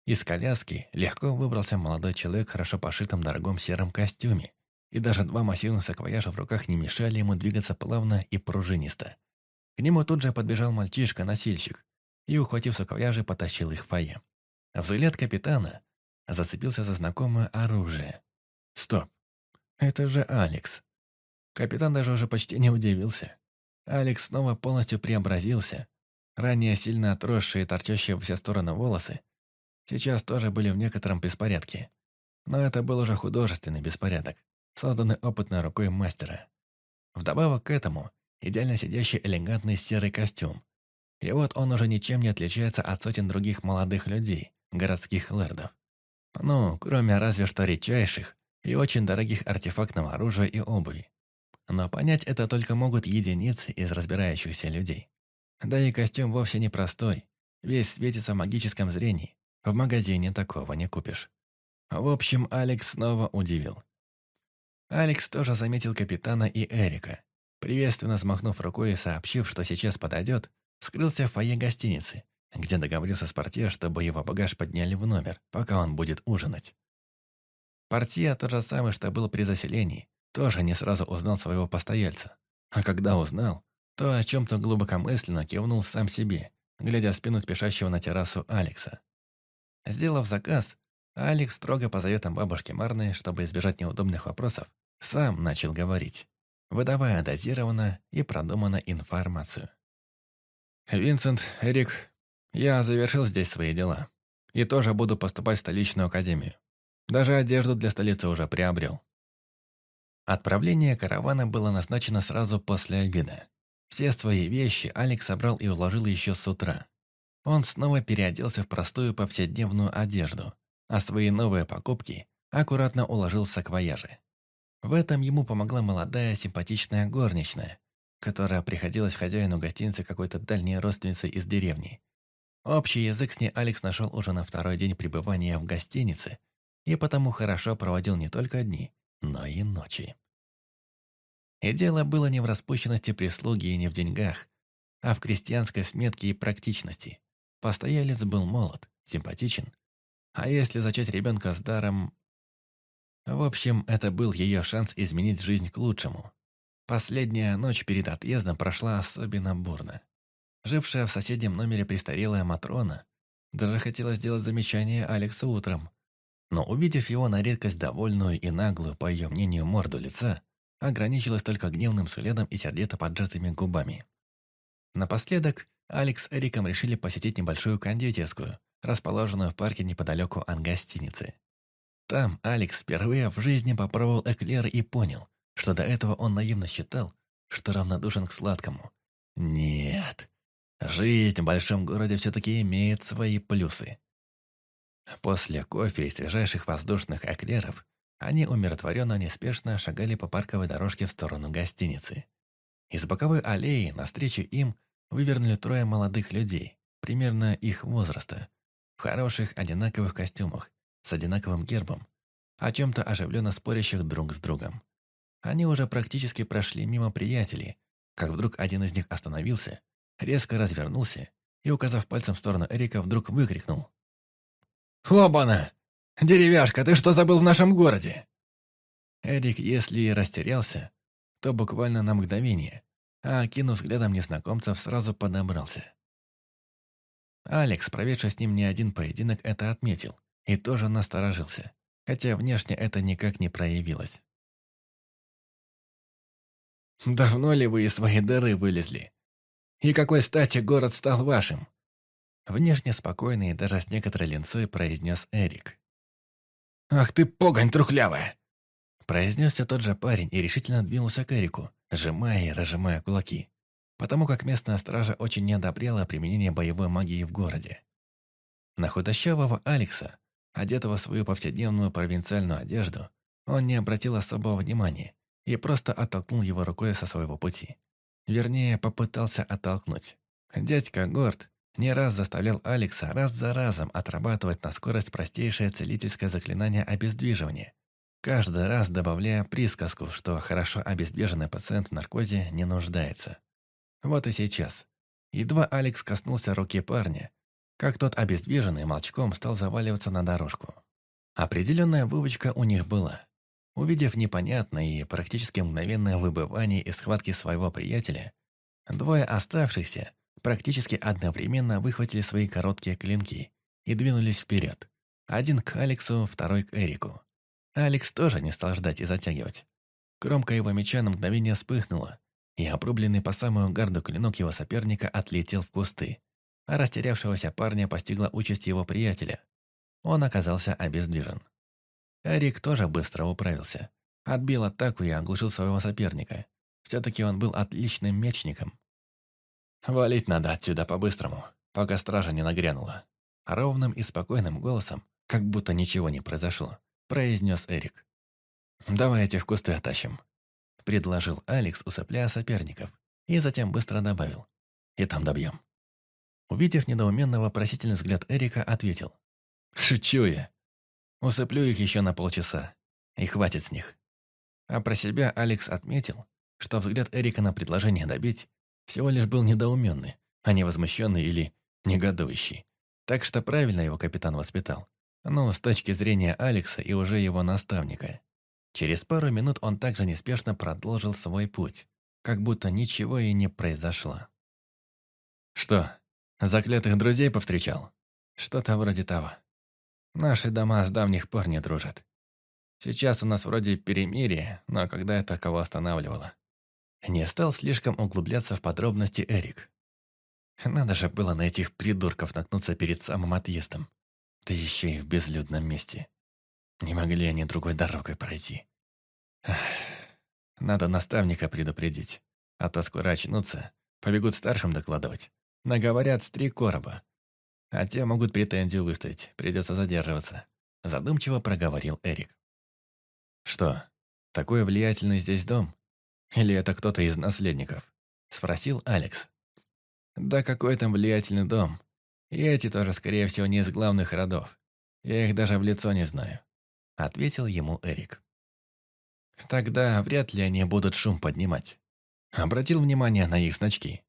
Из коляски легко выбрался молодой человек в хорошо пошитом дорогом сером костюме, и даже два массивных саквояжа в руках не мешали ему двигаться плавно и пружинисто. К нему тут же подбежал мальчишка-носильщик и, ухватив саквояжи, потащил их в фойе. Взгляд капитана зацепился за знакомое оружие. Стоп, это же Алекс. Капитан даже уже почти не удивился. Алекс снова полностью преобразился. Ранее сильно отросшие, торчащие во все стороны волосы, сейчас тоже были в некотором беспорядке. Но это был уже художественный беспорядок, созданный опытной рукой мастера. Вдобавок к этому, идеально сидящий элегантный серый костюм. И вот он уже ничем не отличается от сотен других молодых людей, городских лэрдов. Ну, кроме разве что редчайших и очень дорогих артефактного оружия и обуви. Но понять это только могут единицы из разбирающихся людей. Да и костюм вовсе не простой. Весь светится в магическом зрении. В магазине такого не купишь. В общем, Алекс снова удивил. Алекс тоже заметил капитана и Эрика. Приветственно взмахнув рукой и сообщив, что сейчас подойдет, скрылся в фойе гостиницы, где договорился с портье, чтобы его багаж подняли в номер, пока он будет ужинать. Портье, тот же самый, что был при заселении, тоже не сразу узнал своего постояльца. А когда узнал, то о чем-то глубокомысленно кивнул сам себе, глядя в спину спешащего на террасу Алекса. Сделав заказ, Алекс строго по заветам бабушки Марны, чтобы избежать неудобных вопросов, сам начал говорить, выдавая дозированно и продуманно информацию. «Винсент, Эрик, я завершил здесь свои дела. И тоже буду поступать в столичную академию. Даже одежду для столицы уже приобрел. Отправление каравана было назначено сразу после обеда. Все свои вещи Алекс собрал и уложил еще с утра. Он снова переоделся в простую повседневную одежду, а свои новые покупки аккуратно уложил в саквояжи. В этом ему помогла молодая симпатичная горничная, которая приходилась хозяину гостиницы какой-то дальней родственницей из деревни. Общий язык с ней Алекс нашел уже на второй день пребывания в гостинице и потому хорошо проводил не только дни, но и ночи. И дело было не в распущенности прислуги и не в деньгах, а в крестьянской сметке и практичности. Постоялец был молод, симпатичен. А если зачать ребенка с даром... В общем, это был ее шанс изменить жизнь к лучшему. Последняя ночь перед отъездом прошла особенно бурно. Жившая в соседнем номере престарелая Матрона даже хотела сделать замечание Алексу утром, но увидев его на редкость довольную и наглую, по ее мнению, морду лица, ограничилась только гневным следом и сердито поджатыми губами. Напоследок, Алекс с Эриком решили посетить небольшую кондитерскую, расположенную в парке неподалеку от гостиницы. Там Алекс впервые в жизни попробовал эклеры и понял, что до этого он наивно считал, что равнодушен к сладкому. Нет, жизнь в большом городе все-таки имеет свои плюсы. После кофе и свежайших воздушных эклеров они умиротворенно неспешно шагали по парковой дорожке в сторону гостиницы. Из боковой аллеи навстречу им вывернули трое молодых людей, примерно их возраста, в хороших одинаковых костюмах, с одинаковым гербом, о чем-то оживленно спорящих друг с другом. Они уже практически прошли мимо приятелей, как вдруг один из них остановился, резко развернулся и, указав пальцем в сторону Эрика, вдруг выкрикнул. «Обана! Деревяшка, ты что забыл в нашем городе?» Эрик, если и растерялся, то буквально на мгновение, а, кинув взглядом незнакомцев, сразу подобрался. Алекс, проведший с ним не один поединок, это отметил и тоже насторожился, хотя внешне это никак не проявилось. «Давно ли вы из своей дыры вылезли? И какой стати город стал вашим?» Внешне спокойный и даже с некоторой линцой произнес Эрик. «Ах ты погонь трухлявая!» Произнесся тот же парень и решительно двинулся к Эрику, сжимая и разжимая кулаки, потому как местная стража очень не одобряла применение боевой магии в городе. На худощавого Алекса, одетого в свою повседневную провинциальную одежду, он не обратил особого внимания и просто оттолкнул его рукой со своего пути. Вернее, попытался оттолкнуть. Дядька Горд не раз заставлял Алекса раз за разом отрабатывать на скорость простейшее целительское заклинание обездвиживания, каждый раз добавляя присказку, что хорошо обездвиженный пациент в наркозе не нуждается. Вот и сейчас. Едва Алекс коснулся руки парня, как тот обездвиженный молчком стал заваливаться на дорожку. Определенная вывочка у них была. Увидев непонятное и практически мгновенное выбывание из схватки своего приятеля, двое оставшихся практически одновременно выхватили свои короткие клинки и двинулись вперед, Один к Алексу, второй к Эрику. Алекс тоже не стал ждать и затягивать. Кромка его меча на мгновение вспыхнула, и обрубленный по самую гарду клинок его соперника отлетел в кусты, а растерявшегося парня постигла участь его приятеля. Он оказался обездвижен. Эрик тоже быстро управился. Отбил атаку и оглушил своего соперника. Все-таки он был отличным мечником. «Валить надо отсюда по-быстрому, пока стража не нагрянула». Ровным и спокойным голосом, как будто ничего не произошло, произнес Эрик. «Давай этих кусты оттащим», — предложил Алекс, усыпляя соперников, и затем быстро добавил. «И там добьем». Увидев недоуменный вопросительный взгляд Эрика, ответил. «Шучу я. Усыплю их еще на полчаса, и хватит с них». А про себя Алекс отметил, что взгляд Эрика на предложение добить всего лишь был недоуменный, а не возмущенный или негодующий. Так что правильно его капитан воспитал. Ну, с точки зрения Алекса и уже его наставника. Через пару минут он также неспешно продолжил свой путь, как будто ничего и не произошло. «Что, заклятых друзей повстречал?» «Что-то вроде того. Наши дома с давних пор не дружат. Сейчас у нас вроде перемирие, но когда это кого останавливало?» Не стал слишком углубляться в подробности Эрик. Надо же было на этих придурков наткнуться перед самым отъездом. Да еще и в безлюдном месте. Не могли они другой дорогой пройти. Надо наставника предупредить, а то скоро очнутся, побегут старшим докладывать. Наговорят с три короба. А те могут претензию выставить, придется задерживаться. Задумчиво проговорил Эрик. Что, такой влиятельный здесь дом? Или это кто-то из наследников? Спросил Алекс. Да какой там влиятельный дом. И эти тоже, скорее всего, не из главных родов. Я их даже в лицо не знаю. Ответил ему Эрик. Тогда вряд ли они будут шум поднимать. Обратил внимание на их значки.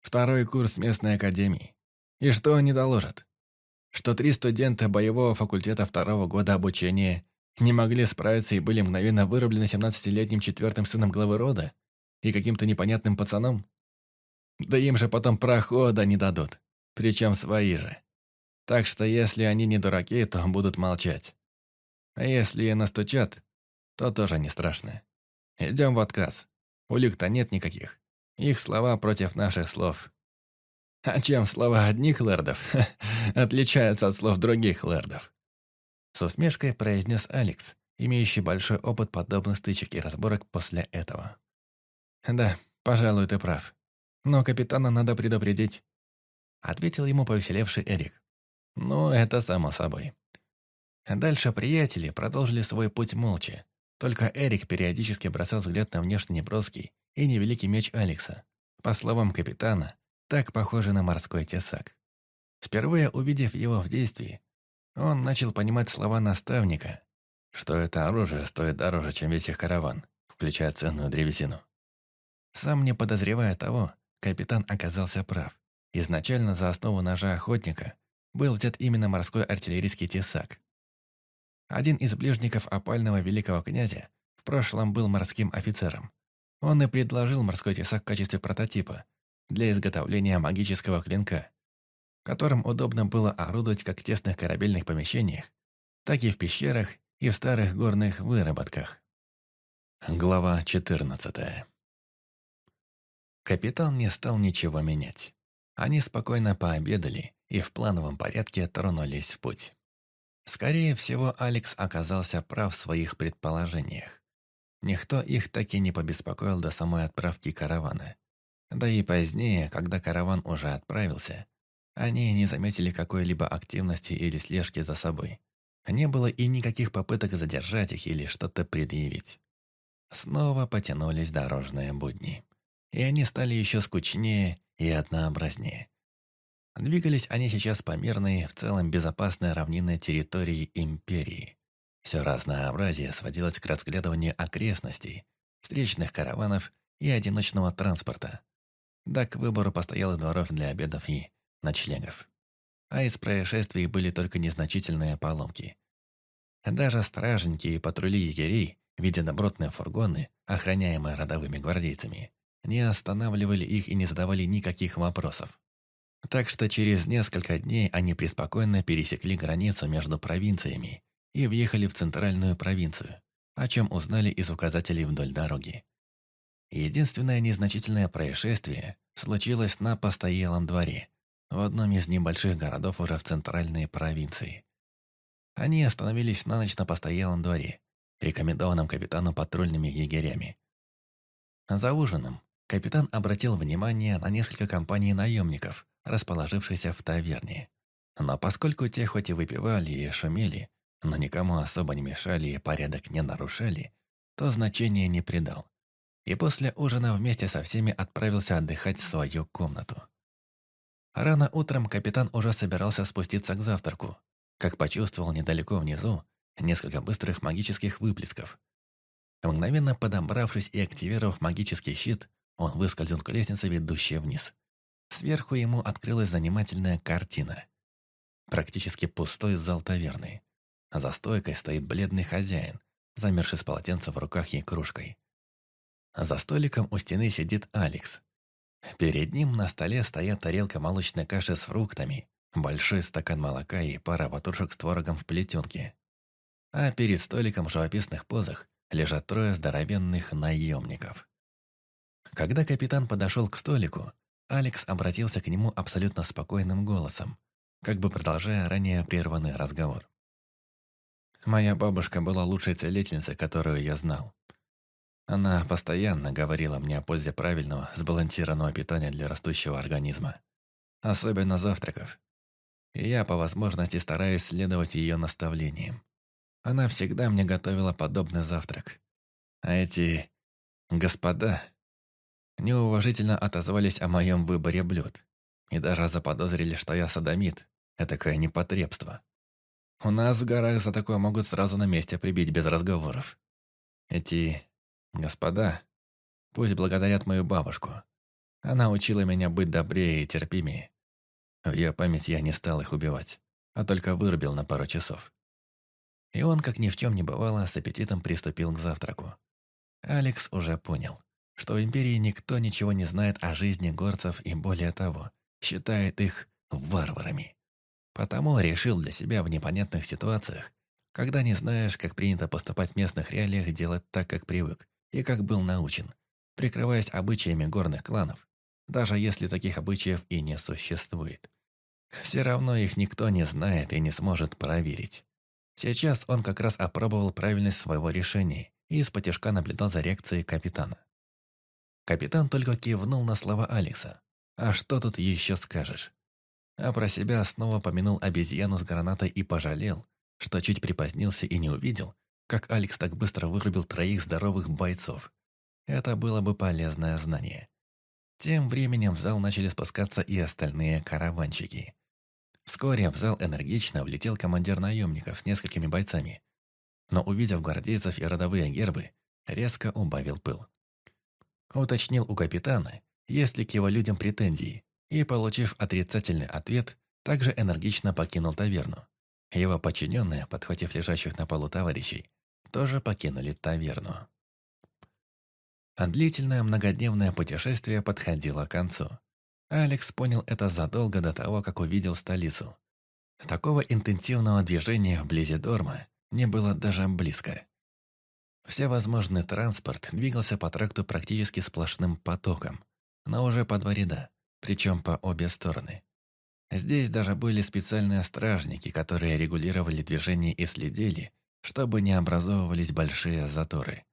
Второй курс местной академии. И что они доложат? Что три студента боевого факультета второго года обучения не могли справиться и были мгновенно вырублены 17-летним четвертым сыном главы рода и каким-то непонятным пацаном? Да им же потом прохода не дадут, причем свои же. Так что если они не дураки, то будут молчать. А если и настучат, то тоже не страшно. Идем в отказ. Улик-то нет никаких. Их слова против наших слов. А чем слова одних лэрдов отличаются от слов других лэрдов? С усмешкой произнес Алекс, имеющий большой опыт подобных стычек и разборок после этого. «Да, пожалуй, ты прав. Но капитана надо предупредить», — ответил ему повеселевший Эрик. «Ну, это само собой». Дальше приятели продолжили свой путь молча, только Эрик периодически бросал взгляд на внешне неброский и невеликий меч Алекса. По словам капитана, так похожий на морской тесак. Впервые увидев его в действии, он начал понимать слова наставника, что это оружие стоит дороже, чем весь их караван, включая ценную древесину. Сам не подозревая того, капитан оказался прав. Изначально за основу ножа охотника был взят именно морской артиллерийский тесак, один из ближников опального великого князя в прошлом был морским офицером. Он и предложил морской тесак в качестве прототипа для изготовления магического клинка, которым удобно было орудовать как в тесных корабельных помещениях, так и в пещерах и в старых горных выработках. Глава 14 Капитан не стал ничего менять. Они спокойно пообедали и в плановом порядке тронулись в путь. Скорее всего, Алекс оказался прав в своих предположениях. Никто их так и не побеспокоил до самой отправки каравана. Да и позднее, когда караван уже отправился, они не заметили какой-либо активности или слежки за собой. Не было и никаких попыток задержать их или что-то предъявить. Снова потянулись дорожные будни. И они стали еще скучнее и однообразнее. Двигались они сейчас по мирной, в целом безопасной равнинной территории Империи. Все разнообразие сводилось к разглядыванию окрестностей, встречных караванов и одиночного транспорта, да к выбору постоялых дворов для обедов и ночлегов. А из происшествий были только незначительные поломки. Даже стражники и патрули егерей, видя добротные фургоны, охраняемые родовыми гвардейцами, не останавливали их и не задавали никаких вопросов. Так что через несколько дней они преспокойно пересекли границу между провинциями и въехали в центральную провинцию, о чем узнали из указателей вдоль дороги. Единственное незначительное происшествие случилось на постоялом дворе, в одном из небольших городов уже в центральной провинции. Они остановились на ночь на постоялом дворе, рекомендованном капитану патрульными егерями. За ужином капитан обратил внимание на несколько компаний наемников, расположившихся в таверне. Но поскольку те хоть и выпивали и шумели, но никому особо не мешали и порядок не нарушали, то значения не придал. И после ужина вместе со всеми отправился отдыхать в свою комнату. Рано утром капитан уже собирался спуститься к завтраку, как почувствовал недалеко внизу несколько быстрых магических выплесков. Мгновенно подобравшись и активировав магический щит, он выскользнул к лестнице, ведущей вниз. Сверху ему открылась занимательная картина. Практически пустой зал таверны. За стойкой стоит бледный хозяин, замерший с полотенцем в руках и кружкой. За столиком у стены сидит Алекс. Перед ним на столе стоят тарелка молочной каши с фруктами, большой стакан молока и пара ватрушек с творогом в плетенке. А перед столиком в живописных позах лежат трое здоровенных наемников. Когда капитан подошел к столику, Алекс обратился к нему абсолютно спокойным голосом, как бы продолжая ранее прерванный разговор. «Моя бабушка была лучшей целительницей, которую я знал. Она постоянно говорила мне о пользе правильного, сбалансированного питания для растущего организма. Особенно завтраков. Я по возможности стараюсь следовать ее наставлениям. Она всегда мне готовила подобный завтрак. А эти господа неуважительно отозвались о моем выборе блюд и даже заподозрили, что я садомит, этакое непотребство. У нас в горах за такое могут сразу на месте прибить без разговоров. Эти господа пусть благодарят мою бабушку. Она учила меня быть добрее и терпимее. В ее память я не стал их убивать, а только вырубил на пару часов. И он, как ни в чем не бывало, с аппетитом приступил к завтраку. Алекс уже понял что в Империи никто ничего не знает о жизни горцев и, более того, считает их варварами. Потому решил для себя в непонятных ситуациях, когда не знаешь, как принято поступать в местных реалиях, делать так, как привык и как был научен, прикрываясь обычаями горных кланов, даже если таких обычаев и не существует. Все равно их никто не знает и не сможет проверить. Сейчас он как раз опробовал правильность своего решения и из-под наблюдал за реакцией капитана. Капитан только кивнул на слова Алекса. «А что тут еще скажешь?» А про себя снова помянул обезьяну с гранатой и пожалел, что чуть припозднился и не увидел, как Алекс так быстро вырубил троих здоровых бойцов. Это было бы полезное знание. Тем временем в зал начали спускаться и остальные караванчики. Вскоре в зал энергично влетел командир наемников с несколькими бойцами. Но увидев гвардейцев и родовые гербы, резко убавил пыл. Уточнил у капитана, есть ли к его людям претензии, и, получив отрицательный ответ, также энергично покинул таверну. Его подчиненные, подхватив лежащих на полу товарищей, тоже покинули таверну. А длительное многодневное путешествие подходило к концу. Алекс понял это задолго до того, как увидел столицу. Такого интенсивного движения вблизи Дорма не было даже близко. Всевозможный транспорт двигался по тракту практически сплошным потоком, но уже по два ряда, причем по обе стороны. Здесь даже были специальные стражники, которые регулировали движение и следили, чтобы не образовывались большие заторы.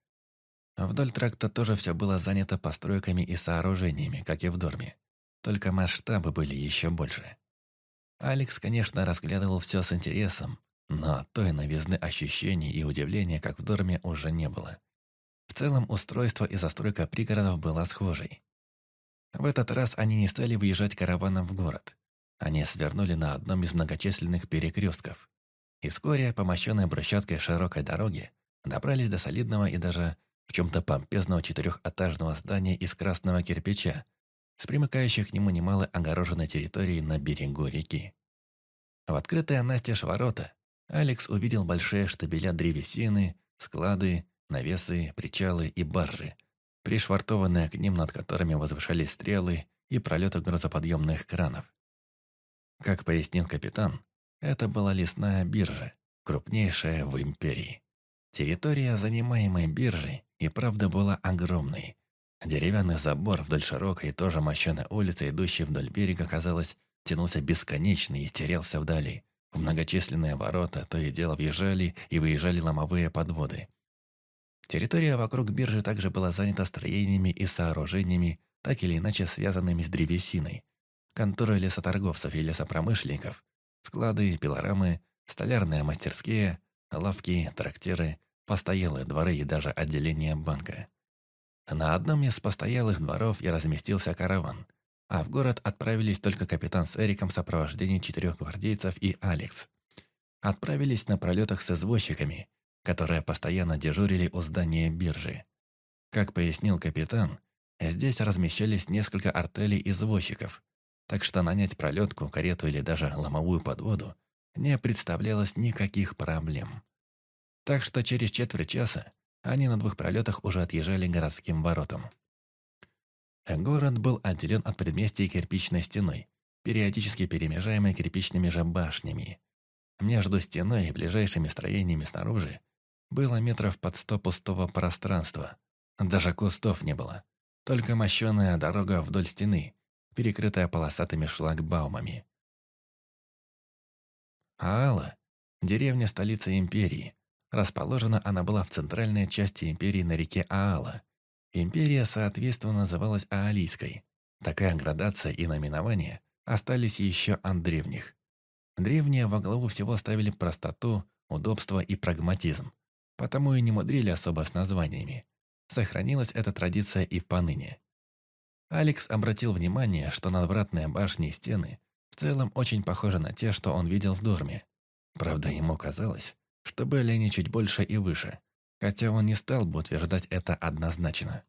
Вдоль тракта тоже все было занято постройками и сооружениями, как и в Дорме. Только масштабы были еще больше. Алекс, конечно, разглядывал все с интересом, но той новизны ощущений и удивления, как в Дорме, уже не было. В целом, устройство и застройка пригородов была схожей. В этот раз они не стали выезжать караваном в город. Они свернули на одном из многочисленных перекрестков. И вскоре, по мощенной брусчаткой широкой дороги, добрались до солидного и даже в чем-то помпезного четырехэтажного здания из красного кирпича, с примыкающих к нему немало огороженной территории на берегу реки. В открытые настежь ворота Алекс увидел большие штабеля древесины, склады, навесы, причалы и баржи, пришвартованные к ним, над которыми возвышались стрелы и пролеты грузоподъемных кранов. Как пояснил капитан, это была лесная биржа, крупнейшая в империи. Территория, занимаемой биржей, и правда была огромной. Деревянный забор вдоль широкой, тоже мощеной улицы, идущей вдоль берега, казалось, тянулся бесконечно и терялся вдали. В многочисленные ворота то и дело въезжали и выезжали ломовые подводы. Территория вокруг биржи также была занята строениями и сооружениями, так или иначе связанными с древесиной. Конторы лесоторговцев и лесопромышленников, склады, пилорамы, столярные мастерские, лавки, трактиры, постоялые дворы и даже отделение банка. На одном из постоялых дворов и разместился караван, а в город отправились только капитан с Эриком в сопровождении четырех гвардейцев и Алекс. Отправились на пролетах с извозчиками, которые постоянно дежурили у здания биржи. Как пояснил капитан, здесь размещались несколько артелей извозчиков, так что нанять пролетку, карету или даже ломовую подводу не представлялось никаких проблем. Так что через четверть часа они на двух пролетах уже отъезжали городским воротам. Город был отделен от предместья кирпичной стеной, периодически перемежаемой кирпичными же башнями. Между стеной и ближайшими строениями снаружи было метров под сто пустого пространства. Даже кустов не было. Только мощеная дорога вдоль стены, перекрытая полосатыми шлагбаумами. Аала – деревня столицы империи. Расположена она была в центральной части империи на реке Аала. Империя, соответственно, называлась Аалийской. Такая градация и наименование остались еще от древних. Древние во главу всего ставили простоту, удобство и прагматизм потому и не мудрили особо с названиями. Сохранилась эта традиция и поныне. Алекс обратил внимание, что надвратные башни и стены в целом очень похожи на те, что он видел в Дорме. Правда, ему казалось, что были они чуть больше и выше, хотя он не стал бы утверждать это однозначно.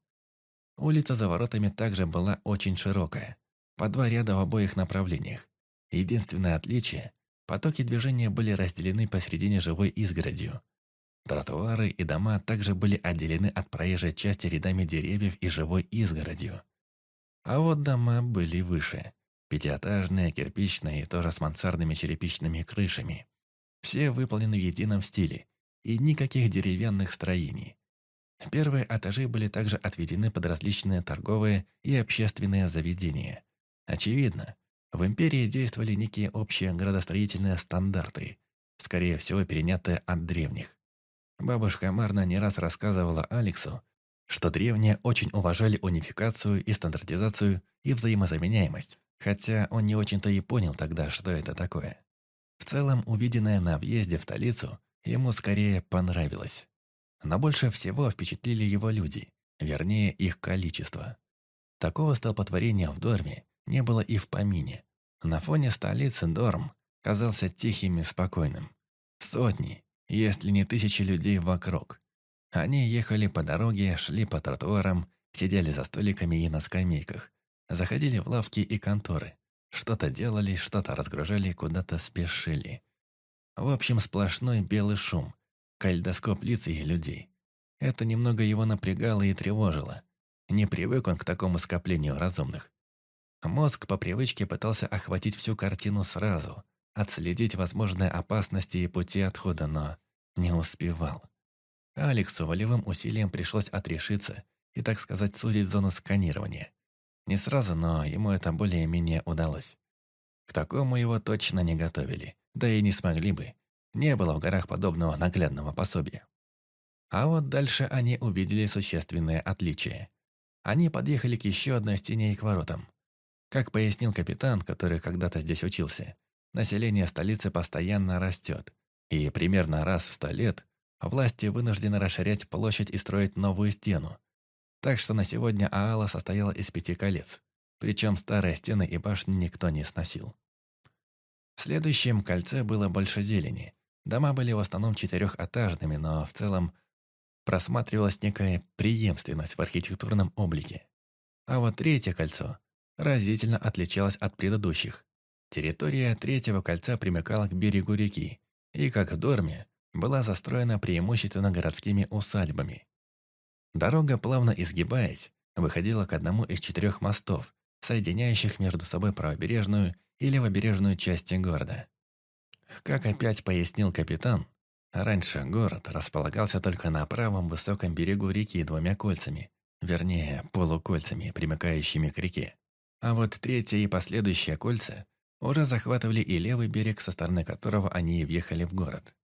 Улица за воротами также была очень широкая, по два ряда в обоих направлениях. Единственное отличие – потоки движения были разделены посередине живой изгородью, Тротуары и дома также были отделены от проезжей части рядами деревьев и живой изгородью. А вот дома были выше. Пятиэтажные, кирпичные тоже с мансардными черепичными крышами. Все выполнены в едином стиле, и никаких деревянных строений. Первые этажи были также отведены под различные торговые и общественные заведения. Очевидно, в империи действовали некие общие градостроительные стандарты, скорее всего перенятые от древних. Бабушка Марна не раз рассказывала Алексу, что древние очень уважали унификацию и стандартизацию и взаимозаменяемость, хотя он не очень-то и понял тогда, что это такое. В целом, увиденное на въезде в столицу ему скорее понравилось. Но больше всего впечатлили его люди, вернее, их количество. Такого столпотворения в Дорме не было и в помине. На фоне столицы Дорм казался тихим и спокойным. Сотни, если не тысячи людей вокруг. Они ехали по дороге, шли по тротуарам, сидели за столиками и на скамейках, заходили в лавки и конторы, что-то делали, что-то разгружали, куда-то спешили. В общем, сплошной белый шум, кальдоскоп лиц и людей. Это немного его напрягало и тревожило. Не привык он к такому скоплению разумных. Мозг по привычке пытался охватить всю картину сразу, отследить возможные опасности и пути отхода, но не успевал. Алексу волевым усилием пришлось отрешиться и, так сказать, судить зону сканирования. Не сразу, но ему это более-менее удалось. К такому его точно не готовили, да и не смогли бы. Не было в горах подобного наглядного пособия. А вот дальше они увидели существенные отличия. Они подъехали к еще одной стене и к воротам. Как пояснил капитан, который когда-то здесь учился, Население столицы постоянно растет, и примерно раз в сто лет власти вынуждены расширять площадь и строить новую стену. Так что на сегодня Аала состояла из пяти колец, причем старые стены и башни никто не сносил. В следующем кольце было больше зелени. Дома были в основном четырехэтажными, но в целом просматривалась некая преемственность в архитектурном облике. А вот третье кольцо разительно отличалось от предыдущих. Территория третьего кольца примыкала к берегу реки и, как в Дорме, была застроена преимущественно городскими усадьбами. Дорога, плавно изгибаясь, выходила к одному из четырех мостов, соединяющих между собой правобережную и левобережную части города. Как опять пояснил капитан, раньше город располагался только на правом высоком берегу реки двумя кольцами, вернее, полукольцами, примыкающими к реке. А вот третье и последующие кольца уже захватывали и левый берег, со стороны которого они и въехали в город.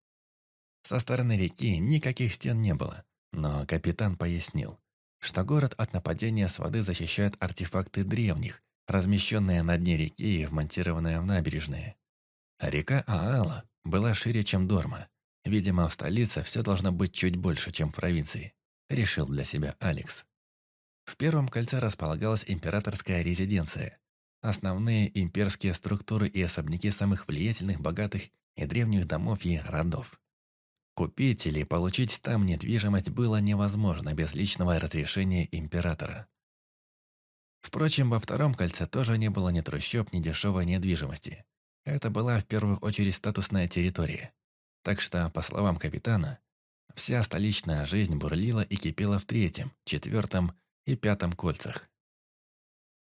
Со стороны реки никаких стен не было, но капитан пояснил, что город от нападения с воды защищают артефакты древних, размещенные на дне реки и вмонтированные в набережные. Река Аала была шире, чем Дорма. Видимо, в столице все должно быть чуть больше, чем в провинции, решил для себя Алекс. В первом кольце располагалась императорская резиденция. Основные имперские структуры и особняки самых влиятельных, богатых и древних домов и родов. Купить или получить там недвижимость было невозможно без личного разрешения императора. Впрочем, во втором кольце тоже не было ни трущоб, ни дешевой недвижимости. Это была в первую очередь статусная территория. Так что, по словам капитана, вся столичная жизнь бурлила и кипела в третьем, четвертом и пятом кольцах.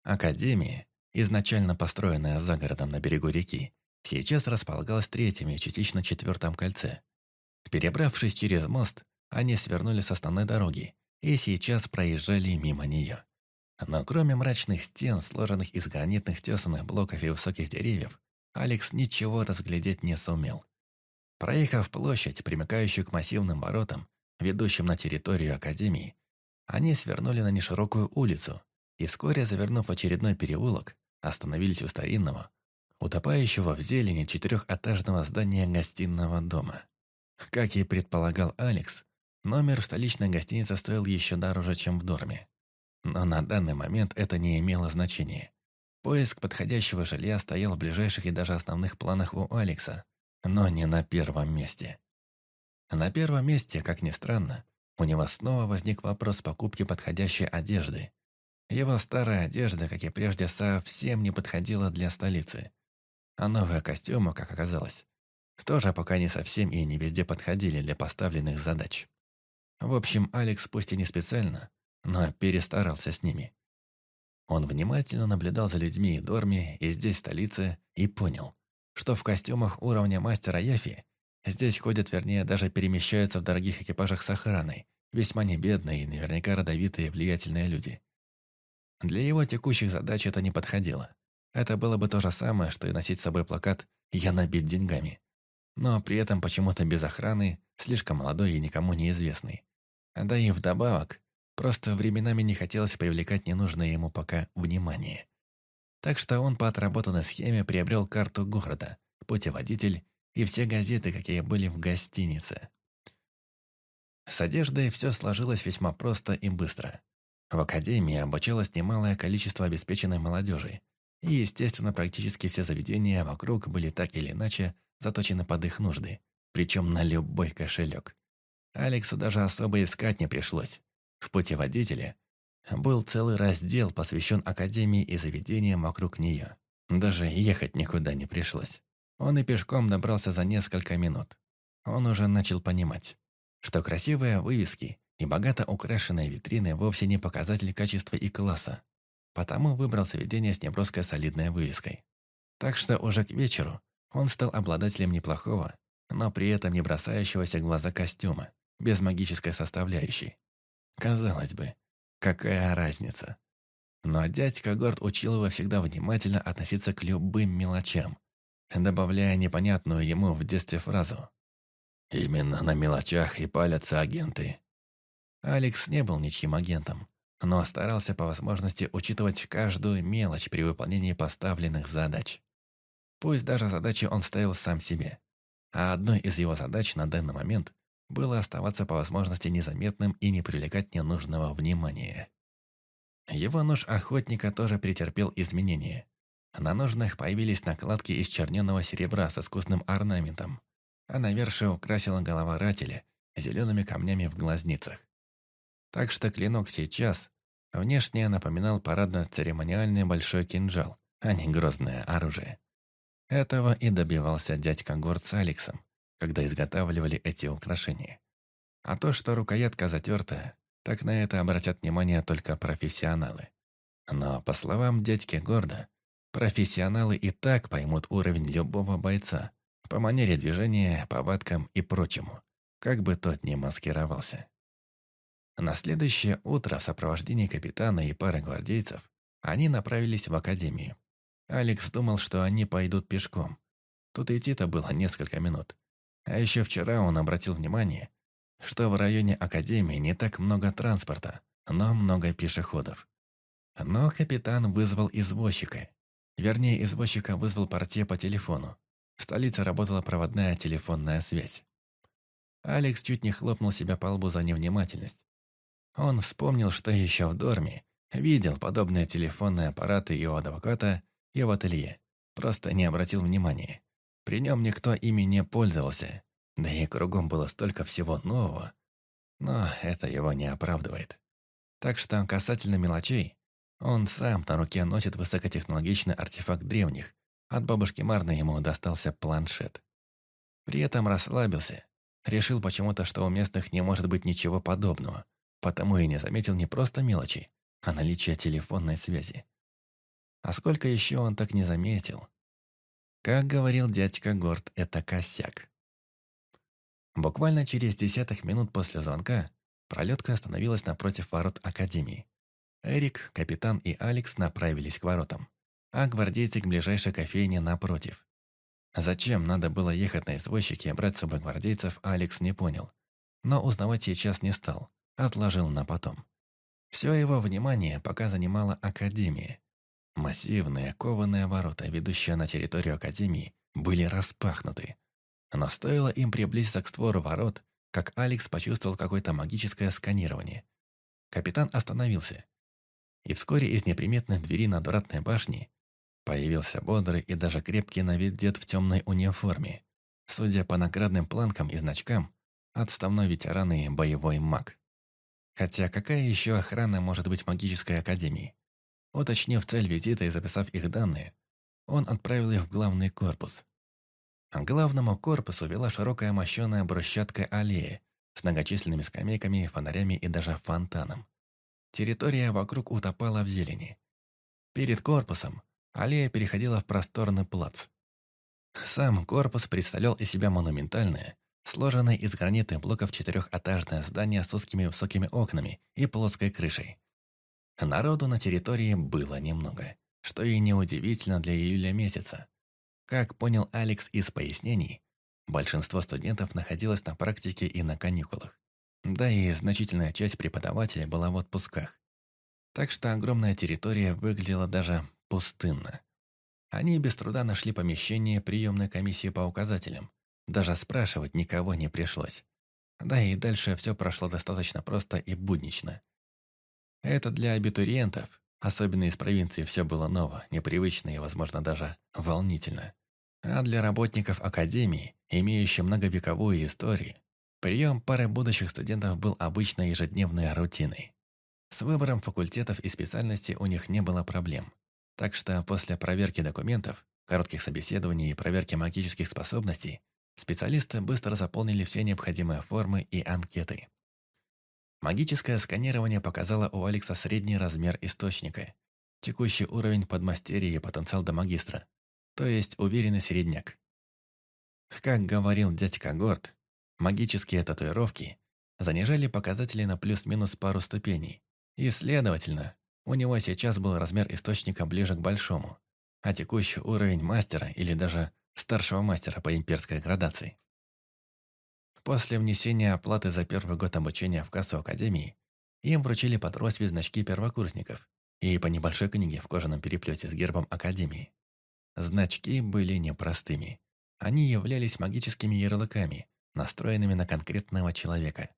Академия, изначально построенная за городом на берегу реки, сейчас располагалась в третьем и частично четвертом кольце. Перебравшись через мост, они свернули с основной дороги и сейчас проезжали мимо нее. Но кроме мрачных стен, сложенных из гранитных тесанных блоков и высоких деревьев, Алекс ничего разглядеть не сумел. Проехав площадь, примыкающую к массивным воротам, ведущим на территорию Академии, они свернули на неширокую улицу и вскоре, завернув очередной переулок, остановились у старинного, утопающего в зелени четырехэтажного здания гостиного дома. Как и предполагал Алекс, номер в столичной гостинице стоил еще дороже, чем в Дорме. Но на данный момент это не имело значения. Поиск подходящего жилья стоял в ближайших и даже основных планах у Алекса, но не на первом месте. На первом месте, как ни странно, у него снова возник вопрос покупки подходящей одежды. Его старая одежда, как и прежде, совсем не подходила для столицы. А новые костюмы, как оказалось, тоже пока не совсем и не везде подходили для поставленных задач. В общем, Алекс пусть и не специально, но перестарался с ними. Он внимательно наблюдал за людьми и Дорми, и здесь, в столице, и понял, что в костюмах уровня мастера Яфи здесь ходят, вернее, даже перемещаются в дорогих экипажах с охраной, весьма небедные и наверняка родовитые влиятельные люди. Для его текущих задач это не подходило. Это было бы то же самое, что и носить с собой плакат «Я набит деньгами» но при этом почему-то без охраны, слишком молодой и никому неизвестный. Да и вдобавок, просто временами не хотелось привлекать ненужное ему пока внимание. Так что он по отработанной схеме приобрел карту города, путеводитель и все газеты, какие были в гостинице. С одеждой все сложилось весьма просто и быстро. В академии обучалось немалое количество обеспеченной молодежи, и, естественно, практически все заведения вокруг были так или иначе заточены под их нужды, причем на любой кошелек. Алексу даже особо искать не пришлось. В путеводителе был целый раздел, посвящен Академии и заведениям вокруг нее. Даже ехать никуда не пришлось. Он и пешком добрался за несколько минут. Он уже начал понимать, что красивые вывески и богато украшенные витрины вовсе не показатель качества и класса. Потому выбрал заведение с неброской солидной вывеской. Так что уже к вечеру он стал обладателем неплохого, но при этом не бросающегося в глаза костюма, без магической составляющей. Казалось бы, какая разница? Но дядька Горд учил его всегда внимательно относиться к любым мелочам, добавляя непонятную ему в детстве фразу «Именно на мелочах и палятся агенты». Алекс не был ничьим агентом, но старался по возможности учитывать каждую мелочь при выполнении поставленных задач. Пусть даже задачи он ставил сам себе. А одной из его задач на данный момент было оставаться по возможности незаметным и не привлекать ненужного внимания. Его нож охотника тоже претерпел изменения. На ножнах появились накладки из черненого серебра с искусным орнаментом, а навершие украсила голова рателя зелеными камнями в глазницах. Так что клинок сейчас внешне напоминал парадно-церемониальный большой кинжал, а не грозное оружие. Этого и добивался дядька Горд с Алексом, когда изготавливали эти украшения. А то, что рукоятка затертая, так на это обратят внимание только профессионалы. Но, по словам дядьки Горда, профессионалы и так поймут уровень любого бойца по манере движения, повадкам и прочему, как бы тот ни маскировался. На следующее утро в сопровождении капитана и пары гвардейцев они направились в академию. Алекс думал, что они пойдут пешком. Тут идти-то было несколько минут. А еще вчера он обратил внимание, что в районе академии не так много транспорта, но много пешеходов. Но капитан вызвал извозчика. Вернее, извозчика вызвал портье по телефону. В столице работала проводная телефонная связь. Алекс чуть не хлопнул себя по лбу за невнимательность. Он вспомнил, что еще в Дорме видел подобные телефонные аппараты и у адвоката, и в ателье. Просто не обратил внимания. При нем никто ими не пользовался. Да и кругом было столько всего нового. Но это его не оправдывает. Так что касательно мелочей, он сам на руке носит высокотехнологичный артефакт древних. От бабушки Марны ему достался планшет. При этом расслабился. Решил почему-то, что у местных не может быть ничего подобного. Потому и не заметил не просто мелочи, а наличие телефонной связи. А сколько еще он так не заметил? Как говорил дядька Горд, это косяк. Буквально через десятых минут после звонка пролетка остановилась напротив ворот Академии. Эрик, капитан и Алекс направились к воротам, а гвардейцы к ближайшей кофейне напротив. Зачем надо было ехать на извозчике и брать с собой гвардейцев, Алекс не понял. Но узнавать сейчас не стал, отложил на потом. Все его внимание пока занимала Академия. Массивные кованые ворота, ведущие на территорию Академии, были распахнуты. Но стоило им приблизиться к створу ворот, как Алекс почувствовал какое-то магическое сканирование. Капитан остановился. И вскоре из неприметных дверей надвратной башни появился бодрый и даже крепкий на вид дед в темной униформе. Судя по наградным планкам и значкам, отставной ветеран и боевой маг. Хотя какая еще охрана может быть в магической академии? Уточнив цель визита и записав их данные, он отправил их в главный корпус. К главному корпусу вела широкая мощеная брусчаткой аллея с многочисленными скамейками, фонарями и даже фонтаном. Территория вокруг утопала в зелени. Перед корпусом аллея переходила в просторный плац. Сам корпус представлял из себя монументальное, сложенное из гранитных блоков четырехэтажное здание с узкими высокими окнами и плоской крышей. Народу на территории было немного, что и неудивительно для июля месяца. Как понял Алекс из пояснений, большинство студентов находилось на практике и на каникулах. Да и значительная часть преподавателей была в отпусках. Так что огромная территория выглядела даже пустынно. Они без труда нашли помещение приемной комиссии по указателям. Даже спрашивать никого не пришлось. Да и дальше все прошло достаточно просто и буднично. Это для абитуриентов, особенно из провинции, все было ново, непривычно и, возможно, даже волнительно. А для работников академии, имеющих многовековую историю, прием пары будущих студентов был обычной ежедневной рутиной. С выбором факультетов и специальностей у них не было проблем. Так что после проверки документов, коротких собеседований и проверки магических способностей, специалисты быстро заполнили все необходимые формы и анкеты. Магическое сканирование показало у Алекса средний размер источника, текущий уровень подмастерья и потенциал до магистра, то есть уверенный середняк. Как говорил дядька Горд, магические татуировки занижали показатели на плюс-минус пару ступеней, и, следовательно, у него сейчас был размер источника ближе к большому, а текущий уровень мастера или даже старшего мастера по имперской градации. После внесения оплаты за первый год обучения в кассу Академии им вручили под роспись значки первокурсников и по небольшой книге в кожаном переплете с гербом Академии. Значки были непростыми. Они являлись магическими ярлыками, настроенными на конкретного человека.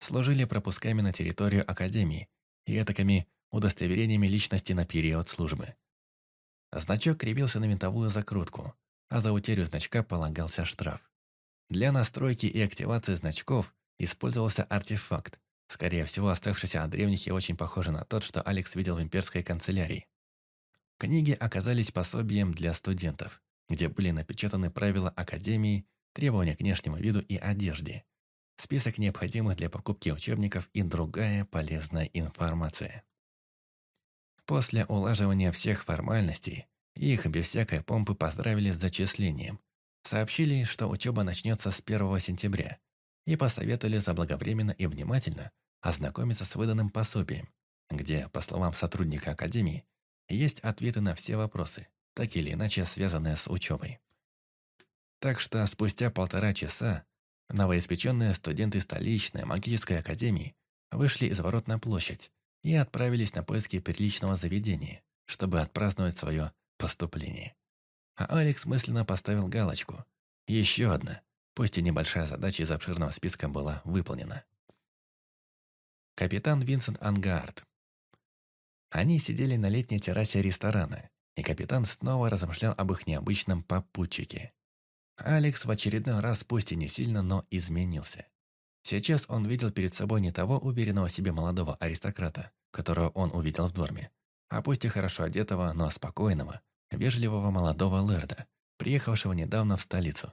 Служили пропусками на территорию Академии и этакими удостоверениями личности на период службы. Значок крепился на винтовую закрутку, а за утерю значка полагался штраф. Для настройки и активации значков использовался артефакт, скорее всего оставшийся от древних и очень похожий на тот, что Алекс видел в имперской канцелярии. Книги оказались пособием для студентов, где были напечатаны правила Академии, требования к внешнему виду и одежде, список необходимых для покупки учебников и другая полезная информация. После улаживания всех формальностей, их без всякой помпы поздравили с зачислением. Сообщили, что учеба начнется с 1 сентября, и посоветовали заблаговременно и внимательно ознакомиться с выданным пособием, где, по словам сотрудника Академии, есть ответы на все вопросы, так или иначе связанные с учебой. Так что спустя полтора часа новоиспеченные студенты столичной магической академии вышли из ворот на площадь и отправились на поиски приличного заведения, чтобы отпраздновать свое поступление. А Алекс мысленно поставил галочку. Еще одна, пусть и небольшая задача из обширного списка была выполнена. Капитан Винсент Ангард. Они сидели на летней террасе ресторана, и капитан снова размышлял об их необычном попутчике. Алекс в очередной раз, пусть и не сильно, но изменился. Сейчас он видел перед собой не того уверенного себе молодого аристократа, которого он увидел в дворме, а пусть и хорошо одетого, но спокойного, вежливого молодого лэрда, приехавшего недавно в столицу.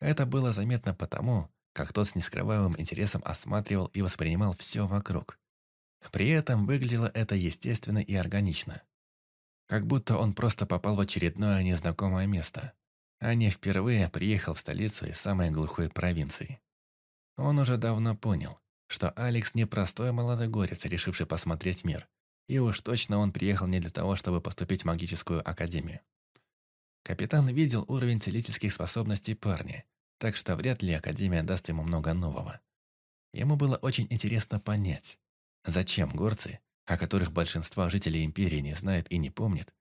Это было заметно потому, как тот с нескрываемым интересом осматривал и воспринимал все вокруг. При этом выглядело это естественно и органично. Как будто он просто попал в очередное незнакомое место, а не впервые приехал в столицу из самой глухой провинции. Он уже давно понял, что Алекс не простой молодой горец, решивший посмотреть мир, и уж точно он приехал не для того, чтобы поступить в магическую академию. Капитан видел уровень целительских способностей парня, так что вряд ли Академия даст ему много нового. Ему было очень интересно понять, зачем горцы, о которых большинство жителей Империи не знают и не помнят,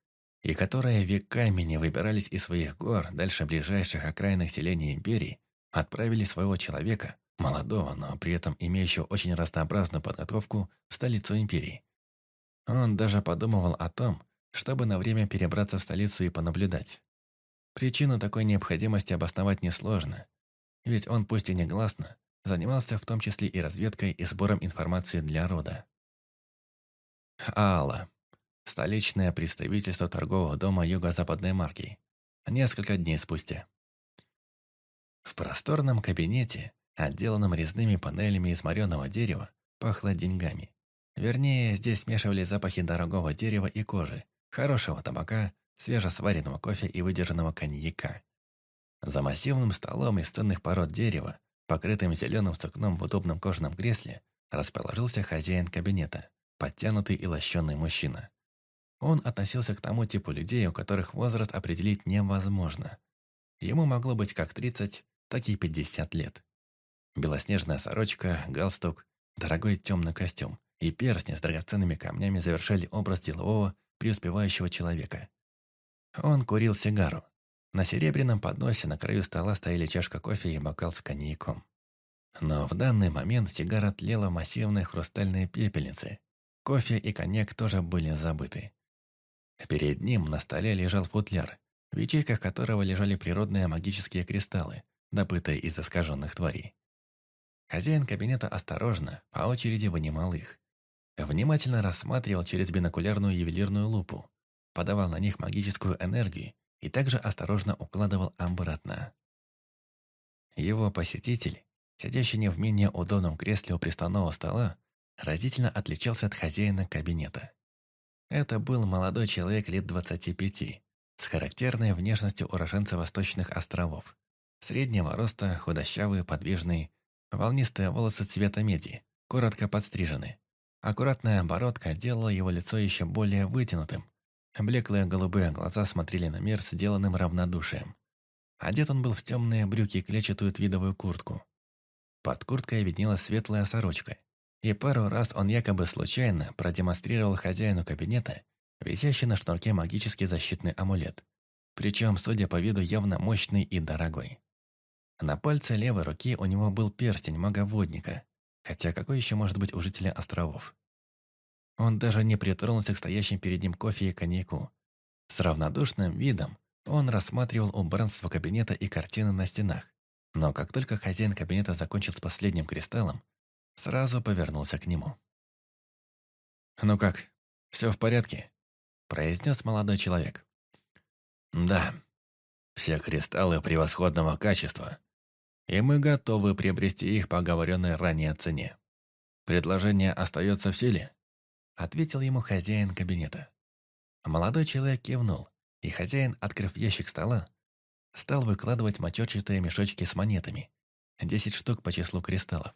и которые веками не выбирались из своих гор дальше ближайших окраинных селений Империи, отправили своего человека, молодого, но при этом имеющего очень разнообразную подготовку, в столицу Империи. Он даже подумывал о том, чтобы на время перебраться в столицу и понаблюдать. Причину такой необходимости обосновать несложно, ведь он, пусть и негласно, занимался в том числе и разведкой и сбором информации для рода. Алла. Столичное представительство торгового дома юго-западной марки. Несколько дней спустя. В просторном кабинете, отделанном резными панелями из мореного дерева, пахло деньгами. Вернее, здесь смешивались запахи дорогого дерева и кожи, хорошего табака, свежесваренного кофе и выдержанного коньяка. За массивным столом из ценных пород дерева, покрытым зеленым сукном в удобном кожаном кресле, расположился хозяин кабинета, подтянутый и лощеный мужчина. Он относился к тому типу людей, у которых возраст определить невозможно. Ему могло быть как 30, так и 50 лет. Белоснежная сорочка, галстук, дорогой темный костюм и перстни с драгоценными камнями завершали образ делового, преуспевающего человека. Он курил сигару. На серебряном подносе на краю стола стояли чашка кофе и бокал с коньяком. Но в данный момент сигара тлела в массивной хрустальной пепельнице. Кофе и коньяк тоже были забыты. Перед ним на столе лежал футляр, в ячейках которого лежали природные магические кристаллы, добытые из искаженных тварей. Хозяин кабинета осторожно, по очереди вынимал их. Внимательно рассматривал через бинокулярную ювелирную лупу, подавал на них магическую энергию и также осторожно укладывал обратно. Его посетитель, сидящий не в менее удобном кресле у приставного стола, разительно отличался от хозяина кабинета. Это был молодой человек лет 25, с характерной внешностью уроженца Восточных островов. Среднего роста, худощавый, подвижный, волнистые волосы цвета меди, коротко подстрижены, Аккуратная бородка делала его лицо еще более вытянутым. Блеклые голубые глаза смотрели на мир с сделанным равнодушием. Одет он был в темные брюки и клетчатую твидовую куртку. Под курткой виднелась светлая сорочка. И пару раз он якобы случайно продемонстрировал хозяину кабинета висящий на шнурке магический защитный амулет. Причем, судя по виду, явно мощный и дорогой. На пальце левой руки у него был перстень маговодника, Хотя какой еще может быть у жителя островов? Он даже не притронулся к стоящим перед ним кофе и коньяку. С равнодушным видом он рассматривал убранство кабинета и картины на стенах. Но как только хозяин кабинета закончил с последним кристаллом, сразу повернулся к нему. «Ну как, все в порядке?» – произнес молодой человек. «Да, все кристаллы превосходного качества и мы готовы приобрести их по оговоренной ранее цене. Предложение остается в силе?» ответил ему хозяин кабинета. Молодой человек кивнул, и хозяин, открыв ящик стола, стал выкладывать мочерчатые мешочки с монетами. Десять штук по числу кристаллов.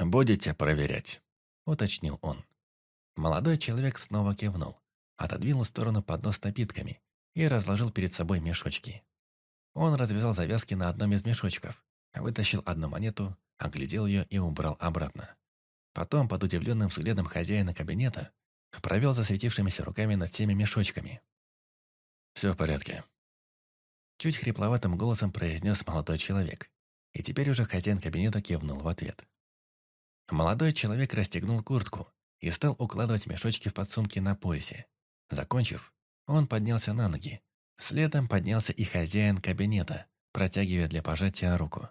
«Будете проверять?» – уточнил он. Молодой человек снова кивнул, отодвинул в сторону поднос с напитками и разложил перед собой мешочки. Он развязал завязки на одном из мешочков, вытащил одну монету, оглядел ее и убрал обратно. Потом, под удивленным взглядом хозяина кабинета, провел засветившимися руками над всеми мешочками. «Все в порядке», — чуть хрипловатым голосом произнес молодой человек, и теперь уже хозяин кабинета кивнул в ответ. Молодой человек расстегнул куртку и стал укладывать мешочки в подсумки на поясе. Закончив, он поднялся на ноги. Следом поднялся и хозяин кабинета, протягивая для пожатия руку.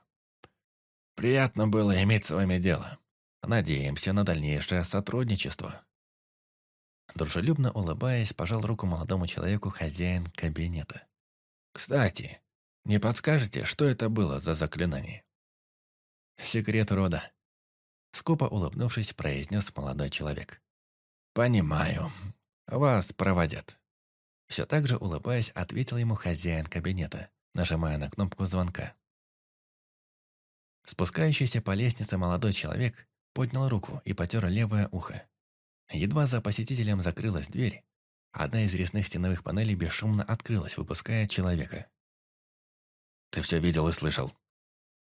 «Приятно было иметь с вами дело. Надеемся на дальнейшее сотрудничество». Дружелюбно улыбаясь, пожал руку молодому человеку хозяин кабинета. «Кстати, не подскажете, что это было за заклинание?» «Секрет рода», — скупо улыбнувшись, произнес молодой человек. «Понимаю. Вас проводят». Все так же улыбаясь, ответил ему хозяин кабинета, нажимая на кнопку звонка. Спускающийся по лестнице молодой человек поднял руку и потер левое ухо. Едва за посетителем закрылась дверь, одна из резных стеновых панелей бесшумно открылась, выпуская человека. «Ты все видел и слышал»,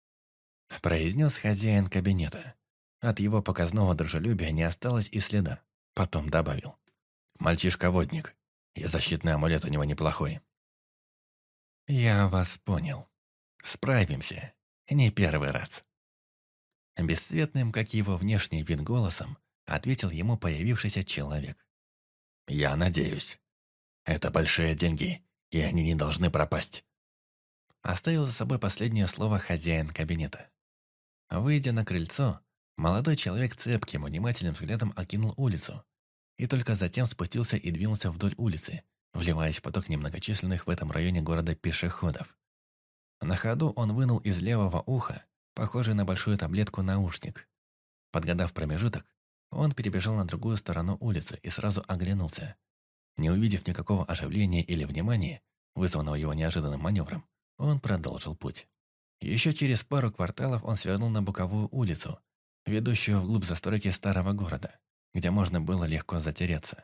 – произнес хозяин кабинета. От его показного дружелюбия не осталось и следа. Потом добавил. «Мальчишка-водник. И защитный амулет у него неплохой». «Я вас понял. Справимся. Не первый раз». Бесцветным, как его внешний вид голосом, ответил ему появившийся человек. «Я надеюсь. Это большие деньги, и они не должны пропасть». Оставил за собой последнее слово хозяин кабинета. Выйдя на крыльцо, молодой человек цепким, внимательным взглядом окинул улицу и только затем спустился и двинулся вдоль улицы, вливаясь в поток немногочисленных в этом районе города пешеходов. На ходу он вынул из левого уха, похожий на большую таблетку, наушник. Подгадав промежуток, он перебежал на другую сторону улицы и сразу оглянулся. Не увидев никакого оживления или внимания, вызванного его неожиданным маневром, он продолжил путь. Еще через пару кварталов он свернул на боковую улицу, ведущую вглубь застройки старого города, где можно было легко затеряться.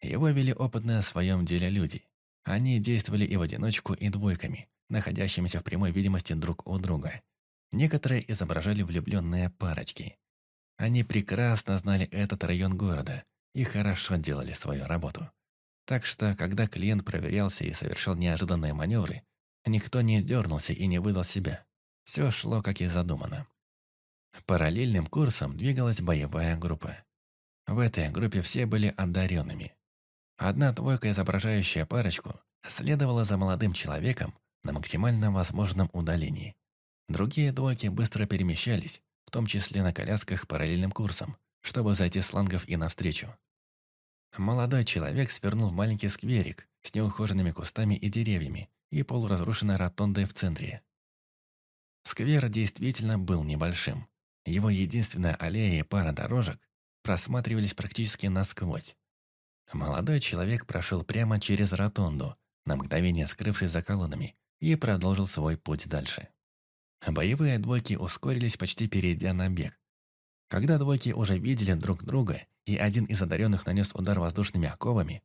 Его вели опытные в своем деле люди. Они действовали и в одиночку, и двойками, находящимися в прямой видимости друг у друга. Некоторые изображали влюбленные парочки. Они прекрасно знали этот район города и хорошо делали свою работу. Так что, когда клиент проверялся и совершал неожиданные маневры, никто не дернулся и не выдал себя. Все шло, как и задумано. Параллельным курсом двигалась боевая группа. В этой группе все были одаренными. Одна двойка, изображающая парочку, следовала за молодым человеком на максимально возможном удалении. Другие двойки быстро перемещались, в том числе на колясках параллельным курсом, чтобы зайти с флангов и навстречу. Молодой человек свернул в маленький скверик с неухоженными кустами и деревьями и полуразрушенной ротондой в центре. Сквер действительно был небольшим. Его единственная аллея и пара дорожек просматривались практически насквозь. Молодой человек прошел прямо через ротонду, на мгновение скрывшись за колоннами, и продолжил свой путь дальше. Боевые двойки ускорились, почти перейдя на бег. Когда двойки уже видели друг друга, и один из одаренных нанес удар воздушными оковами,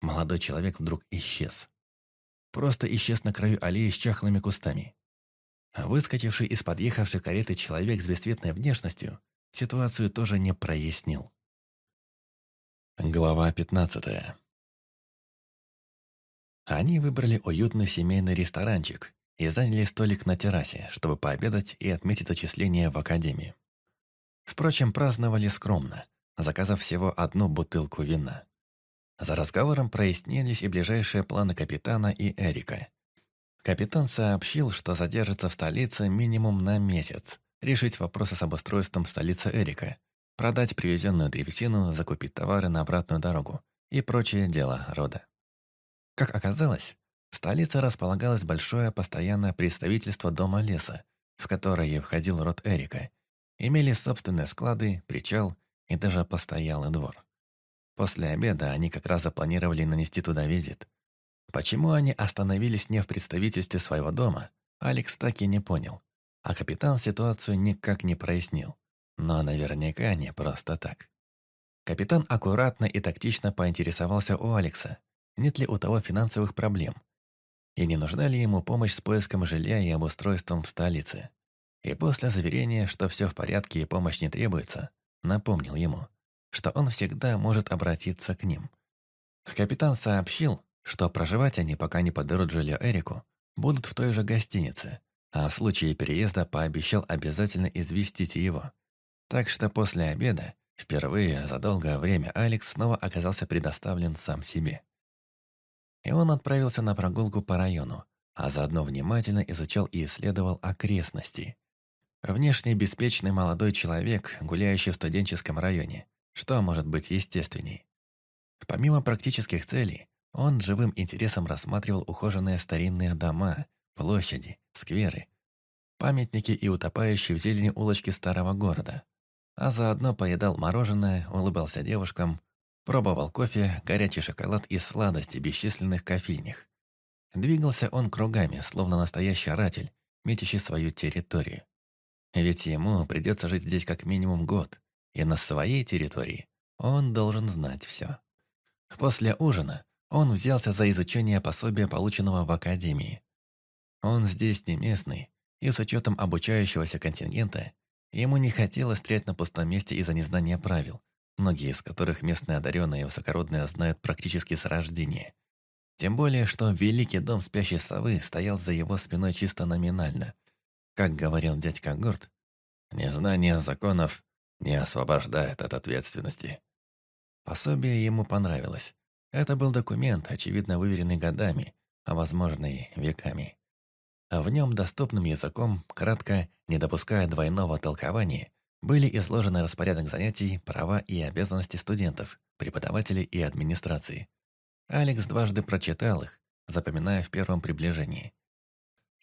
молодой человек вдруг исчез. Просто исчез на краю аллеи с чахлыми кустами. Выскочивший из подъехавшей кареты человек с бесцветной внешностью ситуацию тоже не прояснил. Глава 15 Они выбрали уютный семейный ресторанчик и заняли столик на террасе, чтобы пообедать и отметить отчисление в академии. Впрочем, праздновали скромно, заказав всего одну бутылку вина. За разговором прояснились и ближайшие планы капитана и Эрика. Капитан сообщил, что задержится в столице минимум на месяц, решить вопросы с обустройством столицы Эрика, продать привезенную древесину, закупить товары на обратную дорогу и прочее дело рода. Как оказалось, в столице располагалось большое постоянное представительство Дома леса, в которое входил род Эрика. Имели собственные склады, причал и даже постоялый двор. После обеда они как раз запланировали нанести туда визит. Почему они остановились не в представительстве своего дома, Алекс так и не понял. А капитан ситуацию никак не прояснил. Но наверняка не просто так. Капитан аккуратно и тактично поинтересовался у Алекса, нет ли у того финансовых проблем, и не нужна ли ему помощь с поиском жилья и обустройством в столице. И после заверения, что все в порядке и помощь не требуется, напомнил ему, что он всегда может обратиться к ним. Капитан сообщил, что проживать они, пока не подберут жилье Эрику, будут в той же гостинице, а в случае переезда пообещал обязательно известить его. Так что после обеда, впервые за долгое время, Алекс снова оказался предоставлен сам себе. И он отправился на прогулку по району, а заодно внимательно изучал и исследовал окрестности. Внешне беспечный молодой человек, гуляющий в студенческом районе. Что может быть естественней? Помимо практических целей, он живым интересом рассматривал ухоженные старинные дома, площади, скверы, памятники и утопающие в зелени улочки старого города. А заодно поедал мороженое, улыбался девушкам, пробовал кофе, горячий шоколад и сладости бесчисленных кофейнях. Двигался он кругами, словно настоящий оратель, метящий свою территорию. Ведь ему придется жить здесь как минимум год, и на своей территории он должен знать все. После ужина он взялся за изучение пособия, полученного в академии. Он здесь не местный, и с учетом обучающегося контингента, ему не хотелось стрять на пустом месте из-за незнания правил, многие из которых местные одаренные и высокородные знают практически с рождения. Тем более, что Великий дом спящей совы стоял за его спиной чисто номинально. Как говорил дядька Горд, «Незнание законов не освобождает от ответственности». Пособие ему понравилось. Это был документ, очевидно выверенный годами, а возможно и веками. В нем доступным языком, кратко, не допуская двойного толкования, были изложены распорядок занятий, права и обязанности студентов, преподавателей и администрации. Алекс дважды прочитал их, запоминая в первом приближении.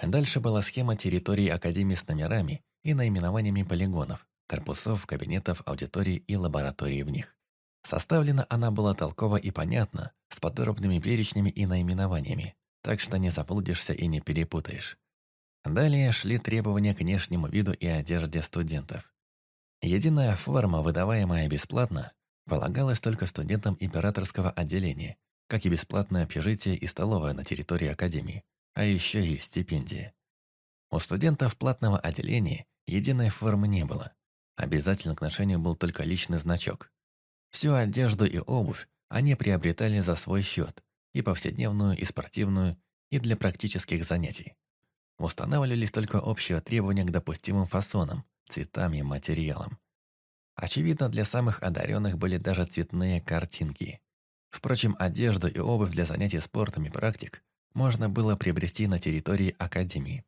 Дальше была схема территории Академии с номерами и наименованиями полигонов, корпусов, кабинетов, аудиторий и лабораторий в них. Составлена она была толково и понятно, с подробными перечнями и наименованиями, так что не заблудишься и не перепутаешь. Далее шли требования к внешнему виду и одежде студентов. Единая форма, выдаваемая бесплатно, полагалась только студентам императорского отделения, как и бесплатное общежитие и столовая на территории академии, а еще и стипендии. У студентов платного отделения единой формы не было. Обязательно к ношению был только личный значок. Всю одежду и обувь они приобретали за свой счет, и повседневную, и спортивную, и для практических занятий. Устанавливались только общие требования к допустимым фасонам, цветам и материалам. Очевидно, для самых одаренных были даже цветные картинки. Впрочем, одежду и обувь для занятий спортом и практик можно было приобрести на территории Академии.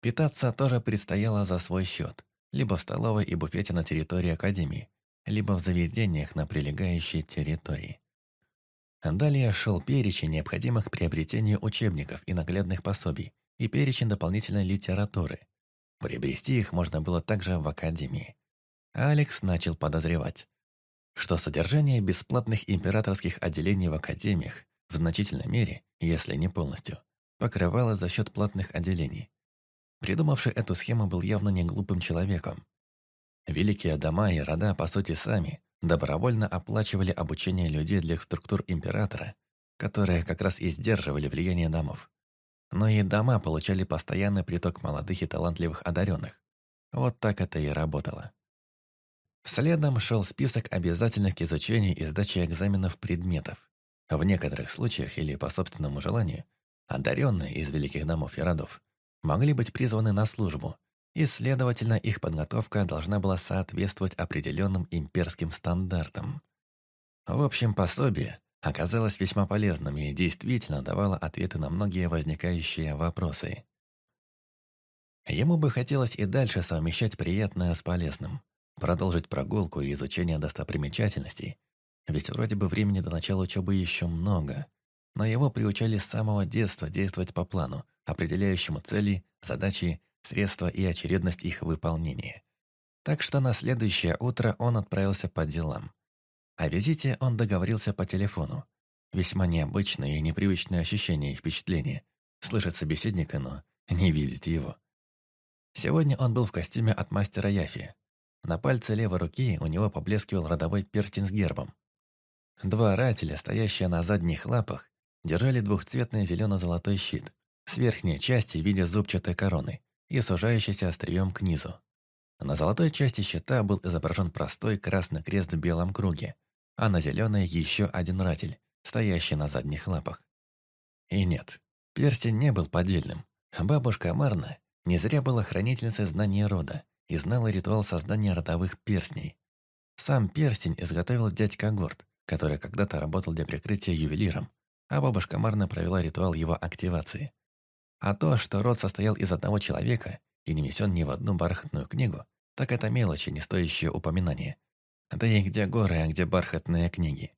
Питаться тоже предстояло за свой счет, либо в столовой и буфете на территории Академии, либо в заведениях на прилегающей территории. Далее шел перечень необходимых приобретению учебников и наглядных пособий и перечень дополнительной литературы. Приобрести их можно было также в академии. Алекс начал подозревать, что содержание бесплатных императорских отделений в академиях в значительной мере, если не полностью, покрывалось за счет платных отделений. Придумавший эту схему был явно не глупым человеком, Великие дома и рода, по сути, сами добровольно оплачивали обучение людей для структур императора, которые как раз и сдерживали влияние домов. Но и дома получали постоянный приток молодых и талантливых одаренных. Вот так это и работало. Следом шел список обязательных к изучению и сдаче экзаменов предметов. В некоторых случаях или по собственному желанию одаренные из великих домов и родов могли быть призваны на службу, и, следовательно, их подготовка должна была соответствовать определенным имперским стандартам. В общем, пособие оказалось весьма полезным и действительно давало ответы на многие возникающие вопросы. Ему бы хотелось и дальше совмещать приятное с полезным, продолжить прогулку и изучение достопримечательностей, ведь вроде бы времени до начала учебы еще много, но его приучали с самого детства действовать по плану, определяющему цели, задачи средства и очередность их выполнения. Так что на следующее утро он отправился по делам. О визите он договорился по телефону. Весьма необычное и непривычное ощущение и впечатление. Слышать собеседника, но не видеть его. Сегодня он был в костюме от мастера Яфи. На пальце левой руки у него поблескивал родовой перстень с гербом. Два рателя, стоящие на задних лапах, держали двухцветный зелено-золотой щит с верхней части в виде зубчатой короны и сужающейся острием к низу. На золотой части щита был изображен простой красный крест в белом круге, а на зеленой еще один ратель, стоящий на задних лапах. И нет, перстень не был поддельным. Бабушка Марна не зря была хранительницей знания рода и знала ритуал создания родовых перстней. Сам перстень изготовил дядька Горд, который когда-то работал для прикрытия ювелиром, а бабушка Марна провела ритуал его активации. А то, что род состоял из одного человека и не несен ни в одну бархатную книгу, так это мелочи, не стоящие упоминания. Да и где горы, а где бархатные книги.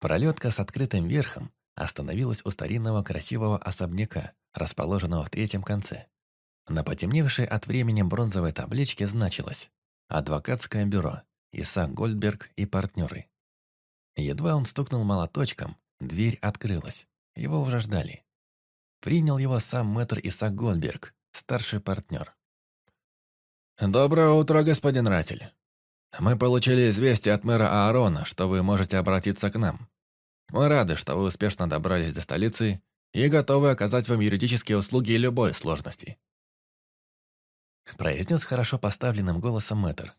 Пролетка с открытым верхом остановилась у старинного красивого особняка, расположенного в третьем конце. На потемневшей от времени бронзовой табличке значилось «Адвокатское бюро, Исаак Гольдберг и партнеры». Едва он стукнул молоточком, дверь открылась. Его уже ждали. Принял его сам мэтр Исаак Гольдберг, старший партнер. «Доброе утро, господин Ратель. Мы получили известие от мэра Аарона, что вы можете обратиться к нам. Мы рады, что вы успешно добрались до столицы и готовы оказать вам юридические услуги любой сложности». Произнес хорошо поставленным голосом мэтр.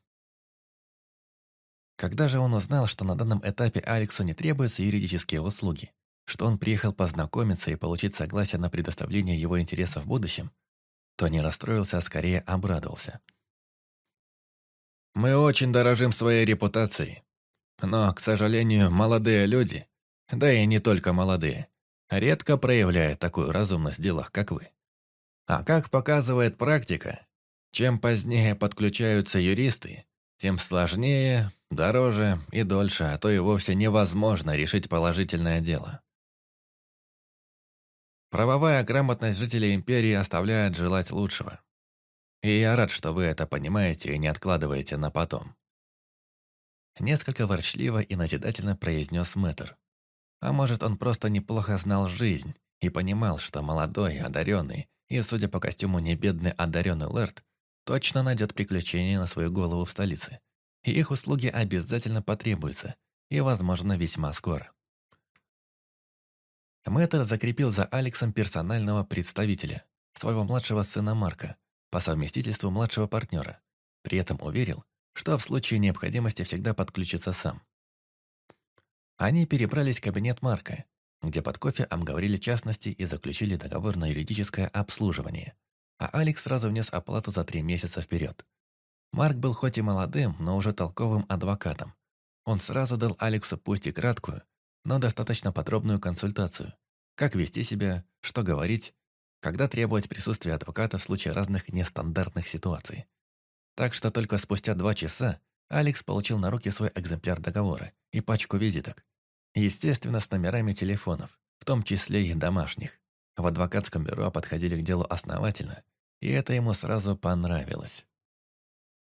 Когда же он узнал, что на данном этапе Алексу не требуются юридические услуги, что он приехал познакомиться и получить согласие на предоставление его интересов в будущем, то не расстроился, а скорее обрадовался. Мы очень дорожим своей репутацией. Но, к сожалению, молодые люди, да и не только молодые, редко проявляют такую разумность в делах, как вы. А как показывает практика, чем позднее подключаются юристы, тем сложнее, дороже и дольше, а то и вовсе невозможно решить положительное дело. Правовая грамотность жителей империи оставляет желать лучшего. И я рад, что вы это понимаете и не откладываете на потом. Несколько ворчливо и назидательно произнес мэтр. А может, он просто неплохо знал жизнь и понимал, что молодой, одаренный и, судя по костюму, не бедный одаренный Лэрд точно найдет приключения на свою голову в столице. И их услуги обязательно потребуются, и, возможно, весьма скоро. Мэтр закрепил за Алексом персонального представителя, своего младшего сына Марка, по совместительству младшего партнера. При этом уверил, что в случае необходимости всегда подключится сам. Они перебрались в кабинет Марка, где под кофе обговорили частности и заключили договор на юридическое обслуживание. А Алекс сразу внес оплату за три месяца вперед. Марк был хоть и молодым, но уже толковым адвокатом. Он сразу дал Алексу пусть и краткую, но достаточно подробную консультацию. Как вести себя, что говорить, когда требовать присутствия адвоката в случае разных нестандартных ситуаций. Так что только спустя два часа Алекс получил на руки свой экземпляр договора и пачку визиток. Естественно, с номерами телефонов, в том числе и домашних. В адвокатском бюро подходили к делу основательно, и это ему сразу понравилось.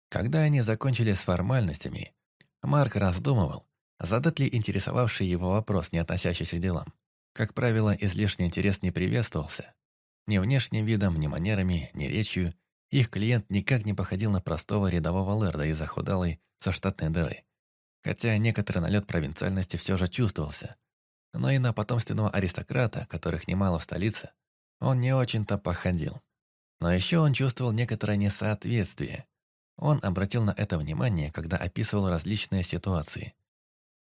Когда они закончили с формальностями, Марк раздумывал, задать ли интересовавший его вопрос, не относящийся к делам. Как правило, излишний интерес не приветствовался, ни внешним видом, ни манерами, ни речью их клиент никак не походил на простого рядового лэрда из захудалой со штатной дыры. Хотя некоторый налет провинциальности все же чувствовался. Но и на потомственного аристократа, которых немало в столице, он не очень-то походил. Но еще он чувствовал некоторое несоответствие. Он обратил на это внимание, когда описывал различные ситуации.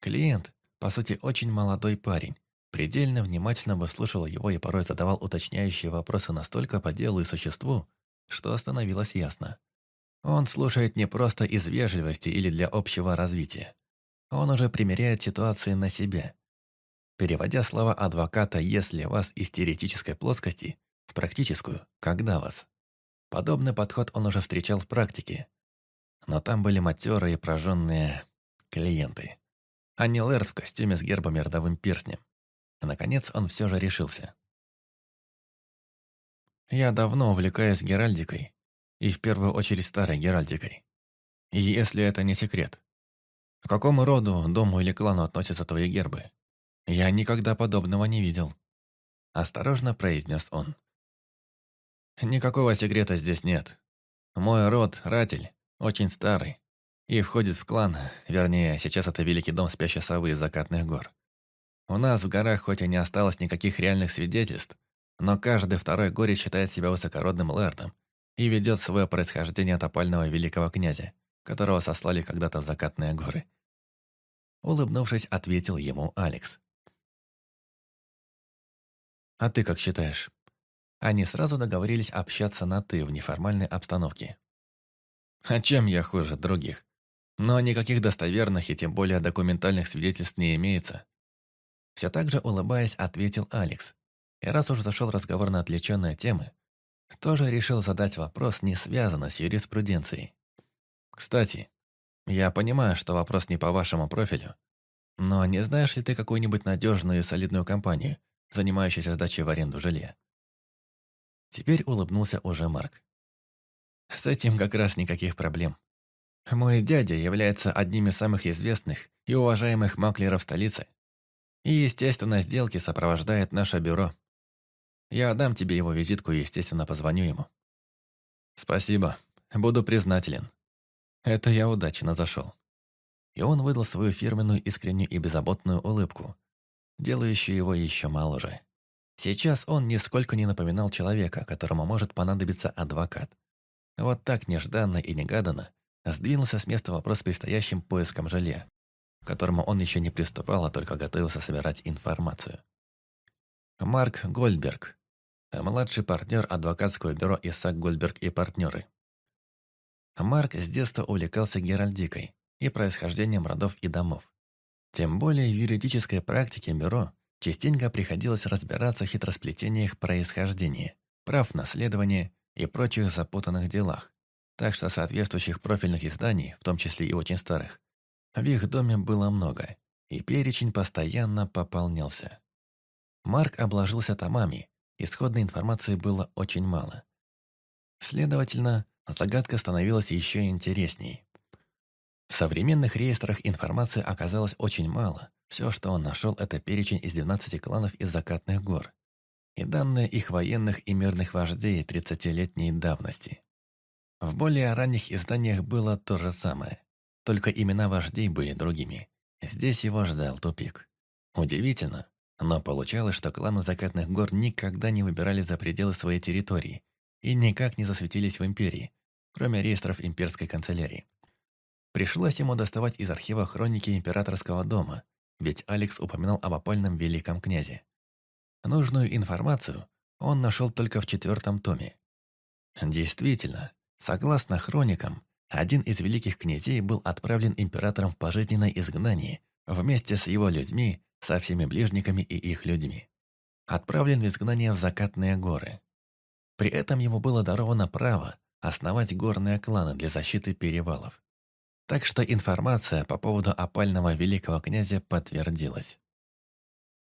Клиент, по сути, очень молодой парень, Предельно внимательно выслушивал его и порой задавал уточняющие вопросы настолько по делу и существу, что становилось ясно. Он слушает не просто из вежливости или для общего развития. Он уже примеряет ситуации на себя. Переводя слова адвоката «если вас» из теоретической плоскости в практическую «когда вас». Подобный подход он уже встречал в практике. Но там были матерые и прожженные клиенты. А не Лэрд в костюме с гербом и родовым перстнем. Наконец он все же решился. Я давно увлекаюсь геральдикой, и в первую очередь старой геральдикой. И если это не секрет, К какому роду, дому или клану относятся твои гербы? Я никогда подобного не видел. Осторожно произнес он. Никакого секрета здесь нет. Мой род, Ратель, очень старый и входит в клан, вернее, сейчас это Великий дом Спящей Совы из Закатных гор. У нас в горах хоть и не осталось никаких реальных свидетельств, но каждый второй горе считает себя высокородным лэрдом и ведет свое происхождение от опального великого князя, которого сослали когда-то в Закатные горы. Улыбнувшись, ответил ему Алекс. «А ты как считаешь?» Они сразу договорились общаться на «ты» в неформальной обстановке. «А чем я хуже других?» Но никаких достоверных и тем более документальных свидетельств не имеется. Все так же улыбаясь, ответил Алекс. И раз уж зашел разговор на отвлеченные темы, тоже решил задать вопрос, не связанный с юриспруденцией. Кстати, я понимаю, что вопрос не по вашему профилю, но не знаешь ли ты какую-нибудь надежную и солидную компанию, занимающуюся сдачей в аренду жилья? Теперь улыбнулся уже Марк. С этим как раз никаких проблем. Мой дядя является одним из самых известных и уважаемых маклеров столицы. И, естественно, сделки сопровождает наше бюро. Я отдам тебе его визитку и, естественно, позвоню ему. Спасибо. Буду признателен. Это я удачно зашел. И он выдал свою фирменную искреннюю и беззаботную улыбку, делающую его еще моложе. Сейчас он нисколько не напоминал человека, которому может понадобиться адвокат. Вот так нежданно и негаданно Сдвинулся с места вопрос с предстоящим поиском жилья, к которому он еще не приступал, а только готовился собирать информацию. Марк Гольдберг, младший партнер адвокатского бюро Исаак Гольдберг и партнеры. Марк с детства увлекался геральдикой и происхождением родов и домов. Тем более в юридической практике бюро частенько приходилось разбираться в хитросплетениях происхождения, прав наследования и прочих запутанных делах, так что соответствующих профильных изданий, в том числе и очень старых, в их доме было много, и перечень постоянно пополнялся. Марк обложился томами, исходной информации было очень мало. Следовательно, загадка становилась еще интересней. В современных реестрах информации оказалось очень мало. Все, что он нашел, это перечень из 12 кланов из закатных гор и данные их военных и мирных вождей 30-летней давности. В более ранних изданиях было то же самое, только имена вождей были другими. Здесь его ждал тупик. Удивительно, но получалось, что кланы Закатных гор никогда не выбирали за пределы своей территории и никак не засветились в империи, кроме реестров имперской канцелярии. Пришлось ему доставать из архива хроники императорского дома, ведь Алекс упоминал об опальном великом князе. Нужную информацию он нашел только в четвертом томе. Действительно, Согласно хроникам, один из великих князей был отправлен императором в пожизненное изгнание вместе с его людьми, со всеми ближниками и их людьми. Отправлен в изгнание в закатные горы. При этом ему было даровано право основать горные кланы для защиты перевалов. Так что информация по поводу опального великого князя подтвердилась.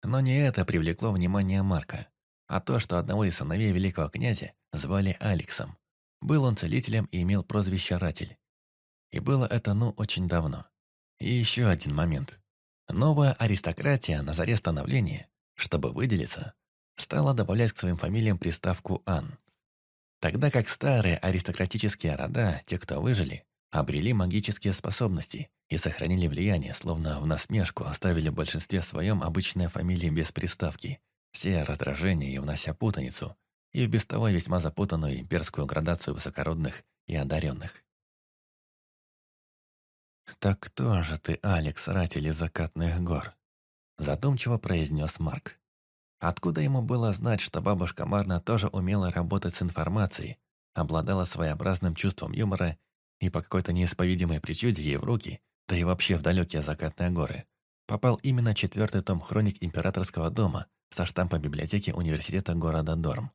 Но не это привлекло внимание Марка, а то, что одного из сыновей великого князя звали Алексом. Был он целителем и имел прозвище Ратель. И было это, ну, очень давно. И еще один момент. Новая аристократия на заре становления, чтобы выделиться, стала добавлять к своим фамилиям приставку «ан». Тогда как старые аристократические рода, те, кто выжили, обрели магические способности и сохранили влияние, словно в насмешку оставили в большинстве своем обычные фамилии без приставки, все раздражения и внося путаницу, и без того весьма запутанную имперскую градацию высокородных и одаренных. «Так кто же ты, Алекс, ратель из закатных гор?» Задумчиво произнес Марк. Откуда ему было знать, что бабушка Марна тоже умела работать с информацией, обладала своеобразным чувством юмора и по какой-то неисповедимой причуде ей в руки, да и вообще в далекие закатные горы, попал именно четвертый том хроник императорского дома со штампом библиотеки университета города Дорм.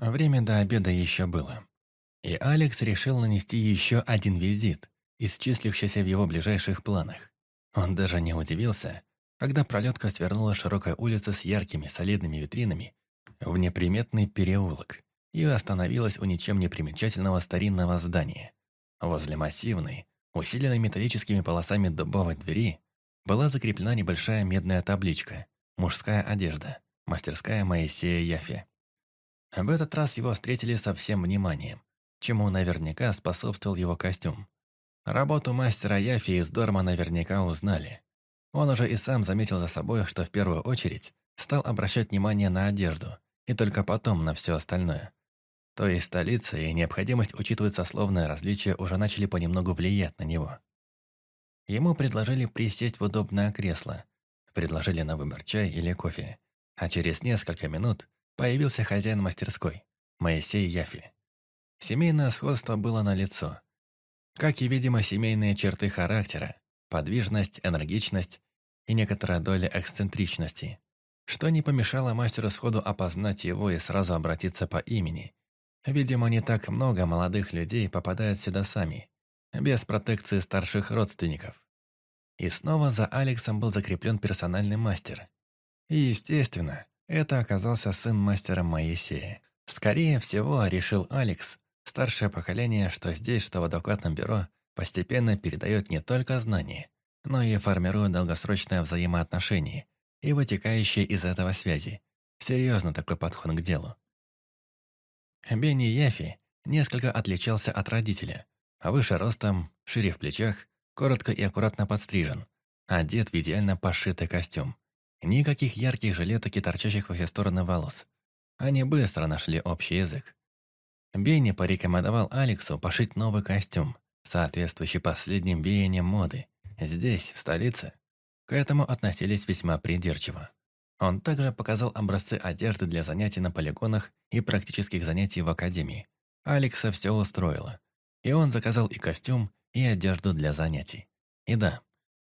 Время до обеда еще было. И Алекс решил нанести еще один визит, из в его ближайших планах. Он даже не удивился, когда пролетка свернула широкой улицы с яркими солидными витринами в неприметный переулок и остановилась у ничем не примечательного старинного здания, возле массивной, усиленной металлическими полосами дубовой двери, была закреплена небольшая медная табличка «Мужская одежда. Мастерская Моисея Яфи». В этот раз его встретили со всем вниманием, чему наверняка способствовал его костюм. Работу мастера Яфи из Дорма наверняка узнали. Он уже и сам заметил за собой, что в первую очередь стал обращать внимание на одежду, и только потом на все остальное. То есть столица и необходимость учитывать сословное различие уже начали понемногу влиять на него. Ему предложили присесть в удобное кресло, предложили на выбор чай или кофе, а через несколько минут появился хозяин мастерской, Моисей Яфи. Семейное сходство было налицо. Как и, видимо, семейные черты характера, подвижность, энергичность и некоторая доля эксцентричности, что не помешало мастеру сходу опознать его и сразу обратиться по имени. Видимо, не так много молодых людей попадают сюда сами, без протекции старших родственников. И снова за Алексом был закреплен персональный мастер. И, естественно, это оказался сын мастера Моисея. Скорее всего, решил Алекс, старшее поколение, что здесь, что в адвокатном бюро, постепенно передает не только знания, но и формирует долгосрочное взаимоотношение и вытекающие из этого связи. Серьезно такой подход к делу. Бенни Яфи несколько отличался от родителя. Выше ростом, шире в плечах, коротко и аккуратно подстрижен, одет в идеально пошитый костюм. Никаких ярких жилеток и торчащих во все стороны волос. Они быстро нашли общий язык. Бенни порекомендовал Алексу пошить новый костюм, соответствующий последним веяниям моды. Здесь, в столице, к этому относились весьма придирчиво. Он также показал образцы одежды для занятий на полигонах и практических занятий в академии. Алекса все устроило. И он заказал и костюм, и одежду для занятий. И да,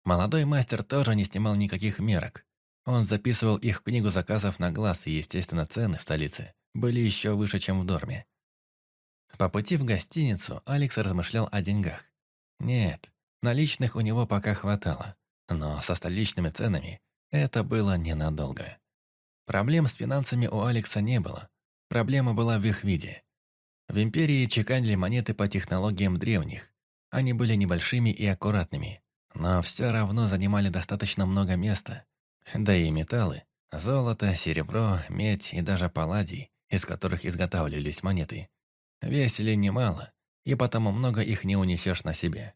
молодой мастер тоже не снимал никаких мерок. Он записывал их в книгу заказов на глаз, и, естественно, цены в столице были еще выше, чем в Дорме. По пути в гостиницу Алекс размышлял о деньгах. Нет, наличных у него пока хватало, но со столичными ценами это было ненадолго. Проблем с финансами у Алекса не было. Проблема была в их виде. В Империи чеканили монеты по технологиям древних. Они были небольшими и аккуратными, но все равно занимали достаточно много места. Да и металлы – золото, серебро, медь и даже палладий, из которых изготавливались монеты – Весили немало, и потому много их не унесешь на себе.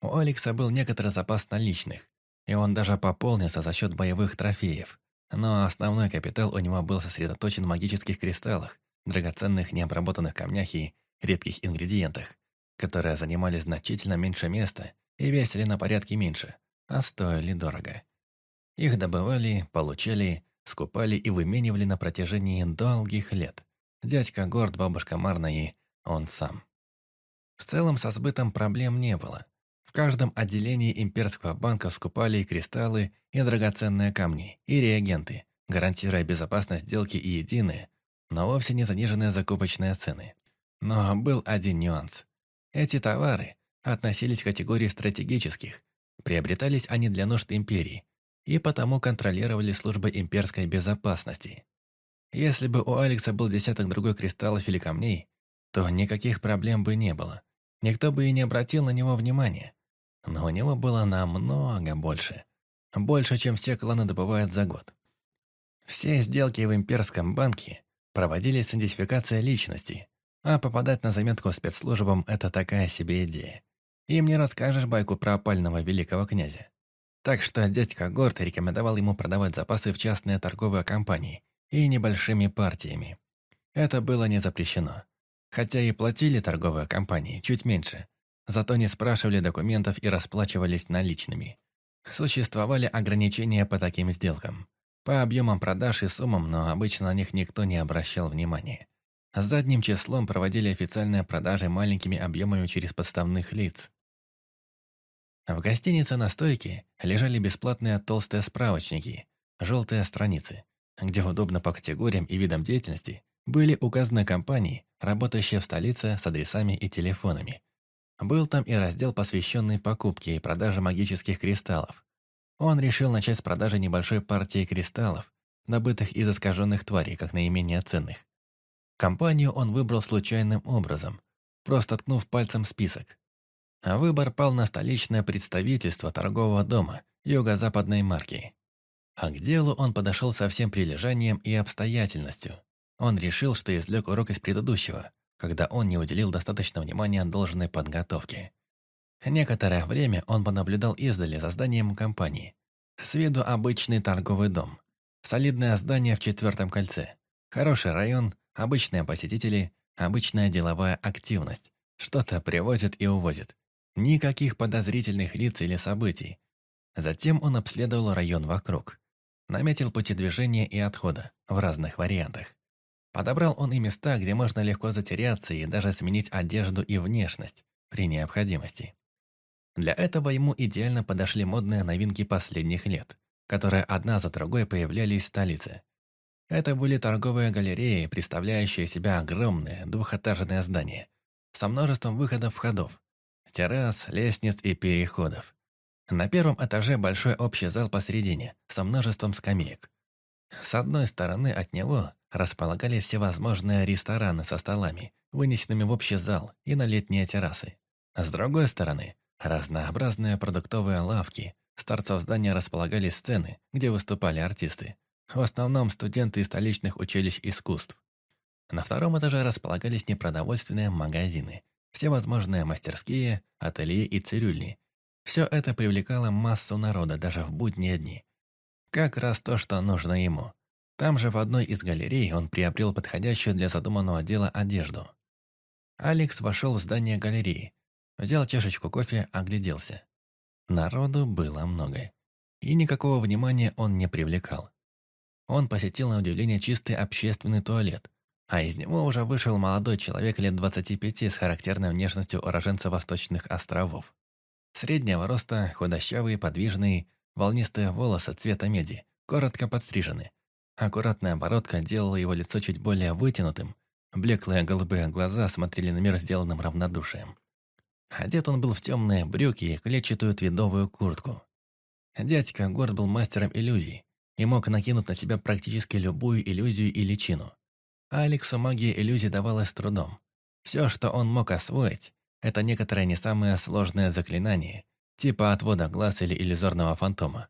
У Алекса был некоторый запас наличных, и он даже пополнился за счет боевых трофеев. Но основной капитал у него был сосредоточен в магических кристаллах, драгоценных необработанных камнях и редких ингредиентах, которые занимали значительно меньше места и весили на порядке меньше, а стоили дорого. Их добывали, получали, скупали и выменивали на протяжении долгих лет. Дядька Горд, бабушка Марна и он сам. В целом со сбытом проблем не было. В каждом отделении имперского банка скупали и кристаллы, и драгоценные камни, и реагенты, гарантируя безопасность сделки и единые, но вовсе не заниженные закупочные цены. Но был один нюанс. Эти товары относились к категории стратегических, приобретались они для нужд империи, и потому контролировали службы имперской безопасности. Если бы у Алекса был десяток другой кристаллов или камней, то никаких проблем бы не было. Никто бы и не обратил на него внимания. Но у него было намного больше. Больше, чем все кланы добывают за год. Все сделки в имперском банке проводились с идентификацией личности, а попадать на заметку спецслужбам – это такая себе идея. Им не расскажешь байку про опального великого князя. Так что дядька Горд рекомендовал ему продавать запасы в частные торговые компании и небольшими партиями. Это было не запрещено. Хотя и платили торговые компании чуть меньше, зато не спрашивали документов и расплачивались наличными. Существовали ограничения по таким сделкам. По объемам продаж и суммам, но обычно на них никто не обращал внимания. Задним числом проводили официальные продажи маленькими объемами через подставных лиц. В гостинице на стойке лежали бесплатные толстые справочники, желтые страницы, где удобно по категориям и видам деятельности были указаны компании, работающие в столице с адресами и телефонами. Был там и раздел, посвященный покупке и продаже магических кристаллов. Он решил начать с продажи небольшой партии кристаллов, добытых из искаженных тварей, как наименее ценных. Компанию он выбрал случайным образом, просто ткнув пальцем список. А выбор пал на столичное представительство торгового дома юго-западной марки. А к делу он подошел со всем прилежанием и обстоятельностью. Он решил, что извлек урок из предыдущего, когда он не уделил достаточно внимания должной подготовке. Некоторое время он понаблюдал издали за зданием компании. С виду обычный торговый дом. Солидное здание в четвертом кольце. Хороший район, обычные посетители, обычная деловая активность. Что-то привозят и увозят. Никаких подозрительных лиц или событий. Затем он обследовал район вокруг. Наметил пути движения и отхода в разных вариантах. Подобрал он и места, где можно легко затеряться и даже сменить одежду и внешность при необходимости. Для этого ему идеально подошли модные новинки последних лет, которые одна за другой появлялись в столице. Это были торговые галереи, представляющие себя огромные двухэтажные здания, со множеством выходов-входов, террас, лестниц и переходов. На первом этаже большой общий зал посередине, со множеством скамеек. С одной стороны от него располагались всевозможные рестораны со столами, вынесенными в общий зал и на летние террасы. С другой стороны Разнообразные продуктовые лавки. С торцов здания располагались сцены, где выступали артисты. В основном студенты из столичных училищ искусств. На втором этаже располагались непродовольственные магазины, всевозможные мастерские, ателье и цирюльни. Все это привлекало массу народа даже в будние дни. Как раз то, что нужно ему. Там же в одной из галерей он приобрел подходящую для задуманного дела одежду. Алекс вошел в здание галереи, Взял чашечку кофе, огляделся. Народу было много. И никакого внимания он не привлекал. Он посетил на удивление чистый общественный туалет, а из него уже вышел молодой человек лет 25 с характерной внешностью уроженца Восточных островов. Среднего роста, худощавый, подвижный, волнистые волосы цвета меди, коротко подстрижены. Аккуратная бородка делала его лицо чуть более вытянутым, блеклые голубые глаза смотрели на мир сделанным равнодушием. Одет он был в темные брюки и клетчатую твидовую куртку. Дядька Горд был мастером иллюзий и мог накинуть на себя практически любую иллюзию и личину. А Алексу магия иллюзий давалась трудом. Все, что он мог освоить, это некоторые не самые сложные заклинания, типа отвода глаз или иллюзорного фантома.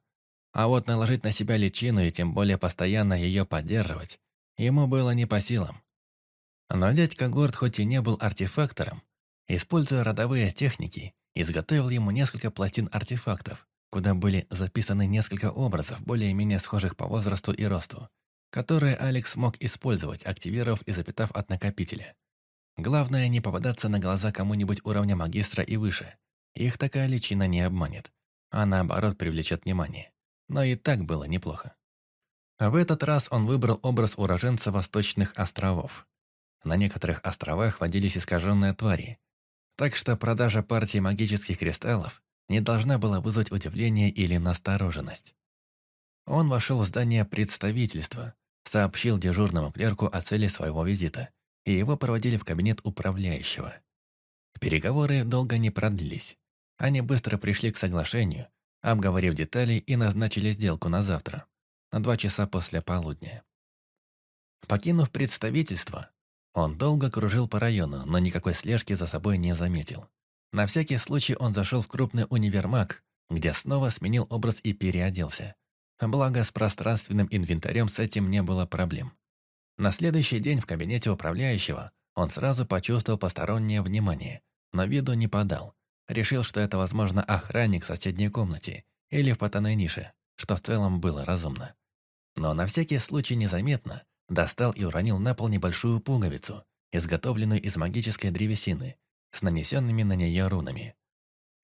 А вот наложить на себя личину и тем более постоянно ее поддерживать, ему было не по силам. Но дядька Горд хоть и не был артефактором, Используя родовые техники, изготовил ему несколько пластин артефактов, куда были записаны несколько образов, более-менее схожих по возрасту и росту, которые Алекс мог использовать, активировав и запитав от накопителя. Главное не попадаться на глаза кому-нибудь уровня магистра и выше. Их такая личина не обманет, а наоборот привлечет внимание. Но и так было неплохо. В этот раз он выбрал образ уроженца Восточных островов. На некоторых островах водились искаженные твари, так что продажа партии магических кристаллов не должна была вызвать удивление или настороженность. Он вошел в здание представительства, сообщил дежурному клерку о цели своего визита, и его проводили в кабинет управляющего. Переговоры долго не продлились. Они быстро пришли к соглашению, обговорив детали и назначили сделку на завтра, на два часа после полудня. Покинув представительство, он долго кружил по району, но никакой слежки за собой не заметил. На всякий случай он зашел в крупный универмаг, где снова сменил образ и переоделся. Благо, с пространственным инвентарем с этим не было проблем. На следующий день в кабинете управляющего он сразу почувствовал постороннее внимание, но виду не подал. Решил, что это, возможно, охранник в соседней комнате или в потайной нише, что в целом было разумно. Но на всякий случай незаметно Достал и уронил на пол небольшую пуговицу, изготовленную из магической древесины, с нанесенными на нее рунами.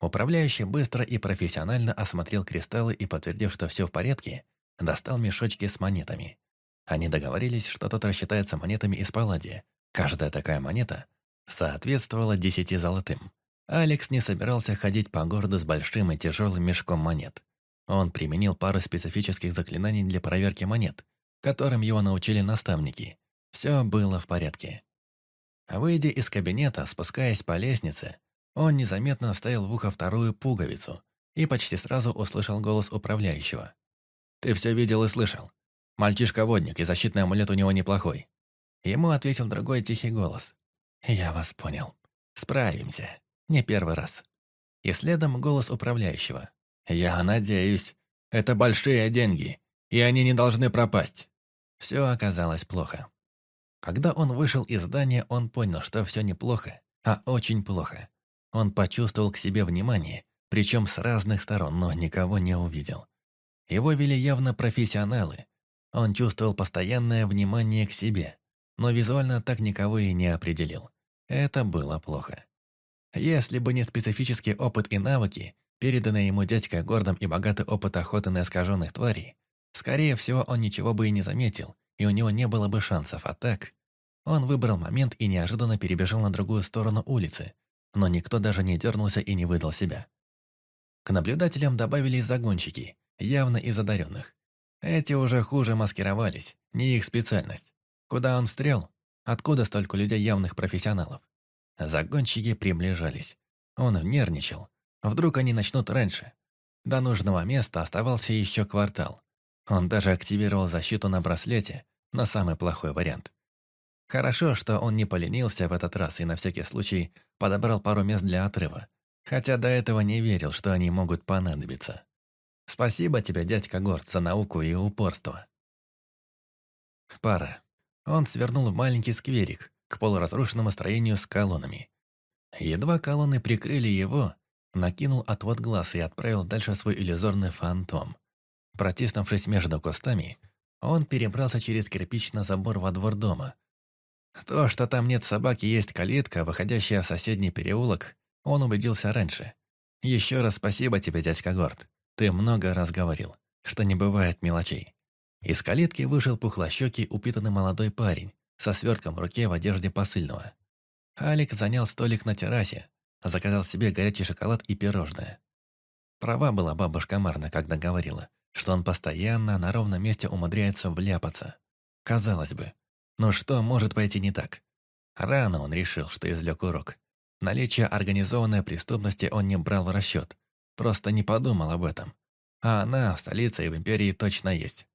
Управляющий быстро и профессионально осмотрел кристаллы и, подтвердив, что все в порядке, достал мешочки с монетами. Они договорились, что тот рассчитается монетами из палладия. Каждая такая монета соответствовала десяти золотым. Алекс не собирался ходить по городу с большим и тяжелым мешком монет. Он применил пару специфических заклинаний для проверки монет, которым его научили наставники. Все было в порядке. Выйдя из кабинета, спускаясь по лестнице, он незаметно вставил в ухо вторую пуговицу и почти сразу услышал голос управляющего. «Ты все видел и слышал. Мальчишка-водник, и защитный амулет у него неплохой». Ему ответил другой тихий голос. «Я вас понял. Справимся. Не первый раз». и следом голос управляющего. «Я надеюсь. Это большие деньги, и они не должны пропасть». Все оказалось плохо. Когда он вышел из здания, он понял, что все неплохо, а очень плохо. Он почувствовал к себе внимание, причем с разных сторон, но никого не увидел. Его вели явно профессионалы. Он чувствовал постоянное внимание к себе, но визуально так никого и не определил. Это было плохо. Если бы не специфический опыт и навыки, переданные ему дядькой гордым и богатый опыт охоты на искаженных тварей, скорее всего, он ничего бы и не заметил, и у него не было бы шансов, а так... Он выбрал момент и неожиданно перебежал на другую сторону улицы, но никто даже не дернулся и не выдал себя. К наблюдателям добавились загонщики, явно из одаренных. Эти уже хуже маскировались, не их специальность. Куда он стрел? Откуда столько людей явных профессионалов? Загонщики приближались. Он нервничал. Вдруг они начнут раньше. До нужного места оставался еще квартал. Он даже активировал защиту на браслете, на самый плохой вариант. Хорошо, что он не поленился в этот раз и на всякий случай подобрал пару мест для отрыва, хотя до этого не верил, что они могут понадобиться. Спасибо тебе, дядька Горд, за науку и упорство. Пара. Он свернул в маленький скверик, к полуразрушенному строению с колоннами. Едва колонны прикрыли его, накинул отвод глаз и отправил дальше свой иллюзорный фантом. Протиснувшись между кустами, он перебрался через кирпич на забор во двор дома. То, что там нет собаки, есть калитка, выходящая в соседний переулок, он убедился раньше. Еще раз спасибо тебе, дядька Горд. Ты много раз говорил, что не бывает мелочей. Из калитки вышел пухлощекий упитанный молодой парень, со свертком в руке в одежде посыльного. Алик занял столик на террасе, заказал себе горячий шоколад и пирожное. Права была бабушка Марна, когда говорила, что он постоянно на ровном месте умудряется вляпаться. Казалось бы, но что может пойти не так? Рано он решил, что извлек урок. Наличие организованной преступности он не брал в расчет, просто не подумал об этом. А она в столице и в империи точно есть.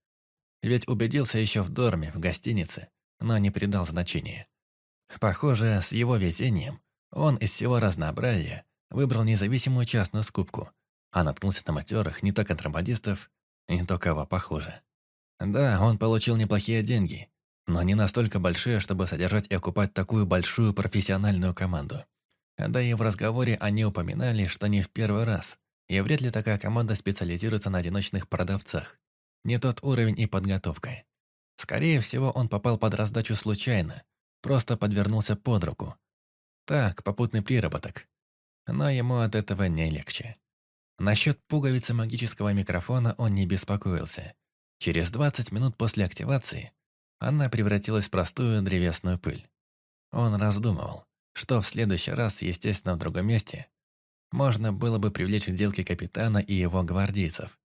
Ведь убедился еще в дорме, в гостинице, но не придал значения. Похоже, с его везением он из всего разнообразия выбрал независимую частную скупку, а наткнулся на матерых не то контрабандистов, не то кого похуже. Да, он получил неплохие деньги, но не настолько большие, чтобы содержать и окупать такую большую профессиональную команду. Да и в разговоре они упоминали, что не в первый раз, и вряд ли такая команда специализируется на одиночных продавцах. Не тот уровень и подготовка. Скорее всего, он попал под раздачу случайно, просто подвернулся под руку. Так, попутный приработок. Но ему от этого не легче. Насчет пуговицы магического микрофона он не беспокоился. Через 20 минут после активации она превратилась в простую древесную пыль. Он раздумывал, что в следующий раз, естественно, в другом месте, можно было бы привлечь к сделке капитана и его гвардейцев.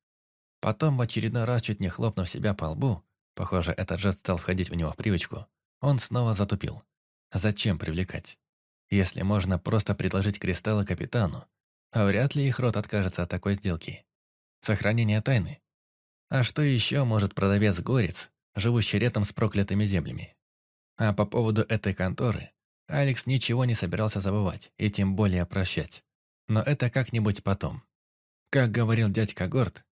Потом, в очередной раз чуть не хлопнув себя по лбу, Похоже, этот жест стал входить у него в привычку. Он снова затупил. Зачем привлекать? Если можно просто предложить кристаллы капитану, а вряд ли их рот откажется от такой сделки. Сохранение тайны. А что еще может продавец-горец, живущий рядом с проклятыми землями? А по поводу этой конторы, Алекс ничего не собирался забывать и тем более прощать. Но это как-нибудь потом. Как говорил дядька Горд,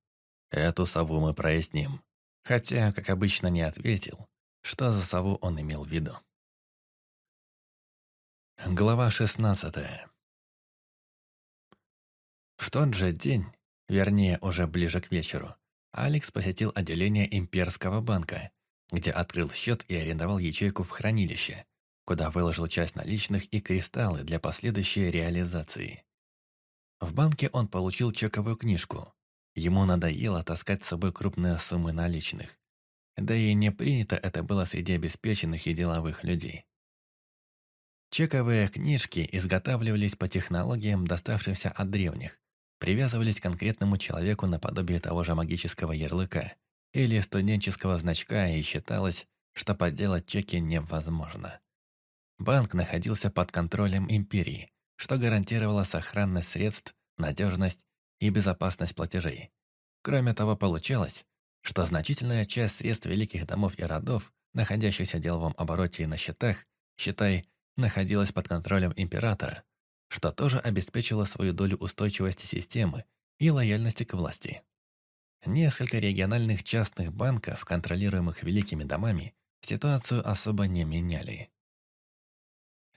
эту сову мы проясним. Хотя, как обычно, не ответил, что за сову он имел в виду. Глава 16 В тот же день, вернее, уже ближе к вечеру, Алекс посетил отделение Имперского банка, где открыл счет и арендовал ячейку в хранилище, куда выложил часть наличных и кристаллы для последующей реализации. В банке он получил чековую книжку, Ему надоело таскать с собой крупные суммы наличных. Да и не принято это было среди обеспеченных и деловых людей. Чековые книжки изготавливались по технологиям, доставшимся от древних, привязывались к конкретному человеку наподобие того же магического ярлыка или студенческого значка и считалось, что подделать чеки невозможно. Банк находился под контролем империи, что гарантировало сохранность средств, надежность и безопасность платежей. Кроме того, получалось, что значительная часть средств великих домов и родов, находящихся в деловом обороте и на счетах, считай, находилась под контролем императора, что тоже обеспечило свою долю устойчивости системы и лояльности к власти. Несколько региональных частных банков, контролируемых великими домами, ситуацию особо не меняли.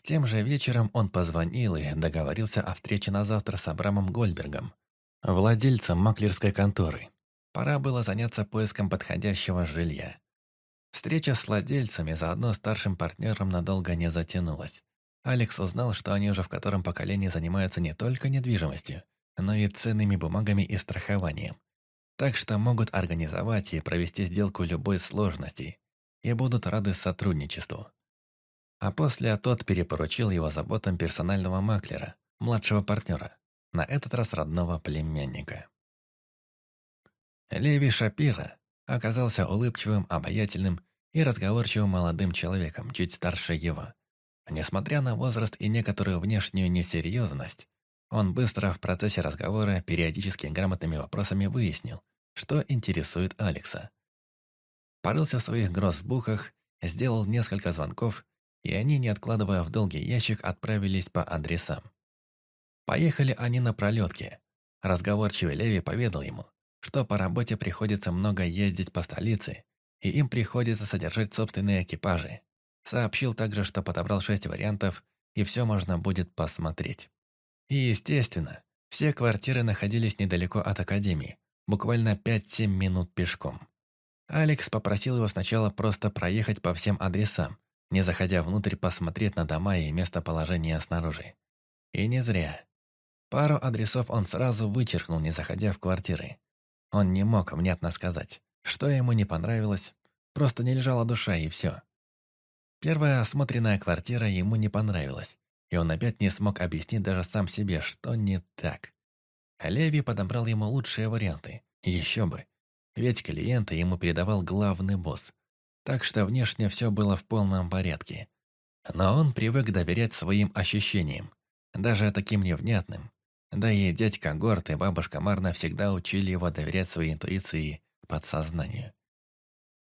Тем же вечером он позвонил и договорился о встрече на завтра с Абрамом Гольбергом, владельцем маклерской конторы. Пора было заняться поиском подходящего жилья. Встреча с владельцами, заодно старшим партнером, надолго не затянулась. Алекс узнал, что они уже в котором поколении занимаются не только недвижимостью, но и ценными бумагами и страхованием. Так что могут организовать и провести сделку любой сложности и будут рады сотрудничеству. А после тот перепоручил его заботам персонального маклера, младшего партнера, на этот раз родного племянника. Леви Шапира оказался улыбчивым, обаятельным и разговорчивым молодым человеком, чуть старше его. Несмотря на возраст и некоторую внешнюю несерьезность, он быстро в процессе разговора периодически грамотными вопросами выяснил, что интересует Алекса. Порылся в своих гроссбухах, сделал несколько звонков и они, не откладывая в долгий ящик, отправились по адресам. Поехали они на пролетке. Разговорчивый Леви поведал ему, что по работе приходится много ездить по столице, и им приходится содержать собственные экипажи. Сообщил также, что подобрал шесть вариантов, и все можно будет посмотреть. И, естественно, все квартиры находились недалеко от Академии, буквально 5-7 минут пешком. Алекс попросил его сначала просто проехать по всем адресам, не заходя внутрь посмотреть на дома и местоположение снаружи. И не зря. Пару адресов он сразу вычеркнул, не заходя в квартиры. Он не мог внятно сказать, что ему не понравилось, просто не лежала душа и все. Первая осмотренная квартира ему не понравилась, и он опять не смог объяснить даже сам себе, что не так. Леви подобрал ему лучшие варианты, еще бы. Ведь клиента ему передавал главный босс, так что внешне все было в полном порядке. Но он привык доверять своим ощущениям, даже таким невнятным. Да и дядька Горд и бабушка Марна всегда учили его доверять своей интуиции подсознанию.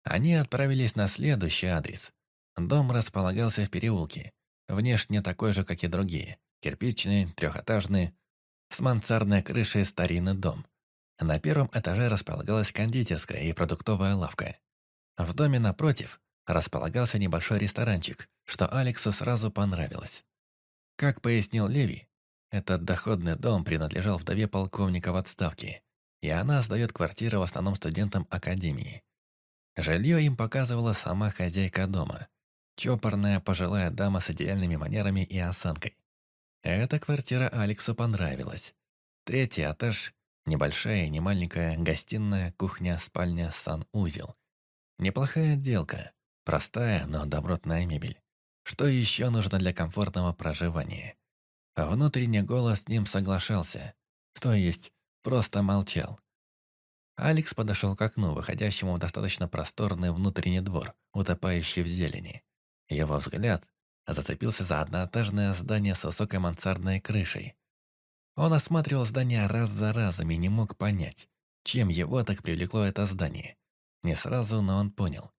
Они отправились на следующий адрес. Дом располагался в переулке, внешне такой же, как и другие. Кирпичный, трехэтажный, с мансардной крышей старинный дом. На первом этаже располагалась кондитерская и продуктовая лавка. В доме напротив располагался небольшой ресторанчик, что Алексу сразу понравилось. Как пояснил Леви, этот доходный дом принадлежал вдове полковника в отставке, и она сдает квартиры в основном студентам академии. Жилье им показывала сама хозяйка дома, чопорная пожилая дама с идеальными манерами и осанкой. Эта квартира Алексу понравилась. Третий этаж, небольшая и немаленькая гостиная, кухня, спальня, санузел. Неплохая отделка. Простая, но добротная мебель. Что еще нужно для комфортного проживания? Внутренний голос с ним соглашался. То есть, просто молчал. Алекс подошел к окну, выходящему в достаточно просторный внутренний двор, утопающий в зелени. Его взгляд зацепился за одноэтажное здание с высокой мансардной крышей. Он осматривал здание раз за разом и не мог понять, чем его так привлекло это здание. Не сразу, но он понял.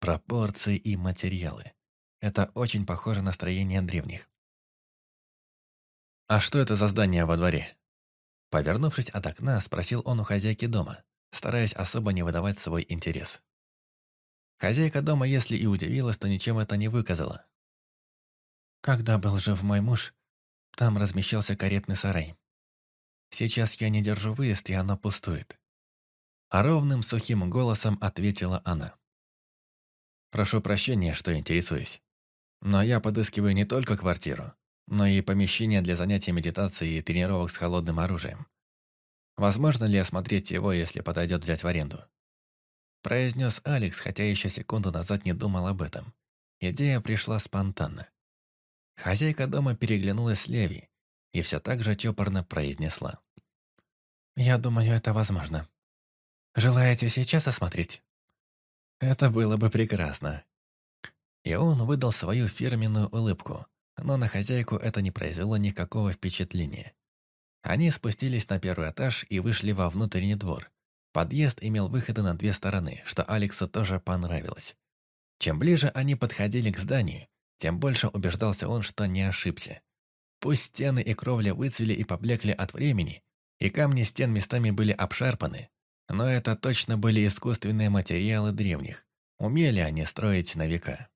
Пропорции и материалы. Это очень похоже на строение древних. «А что это за здание во дворе?» Повернувшись от окна, спросил он у хозяйки дома, стараясь особо не выдавать свой интерес. Хозяйка дома, если и удивилась, то ничем это не выказала. «Когда был жив мой муж, там размещался каретный сарай. Сейчас я не держу выезд, и оно пустует. А ровным сухим голосом ответила она. «Прошу прощения, что интересуюсь. Но я подыскиваю не только квартиру, но и помещение для занятий медитацией и тренировок с холодным оружием. Возможно ли осмотреть его, если подойдет взять в аренду?» Произнес Алекс, хотя еще секунду назад не думал об этом. Идея пришла спонтанно. Хозяйка дома переглянулась с Леви и все так же чопорно произнесла. «Я думаю, это возможно. Желаете сейчас осмотреть?» Это было бы прекрасно. И он выдал свою фирменную улыбку, но на хозяйку это не произвело никакого впечатления. Они спустились на первый этаж и вышли во внутренний двор. Подъезд имел выходы на две стороны, что Алексу тоже понравилось. Чем ближе они подходили к зданию, тем больше убеждался он, что не ошибся. Пусть стены и кровля выцвели и поблекли от времени, и камни стен местами были обшарпаны, но это точно были искусственные материалы древних. Умели они строить на века.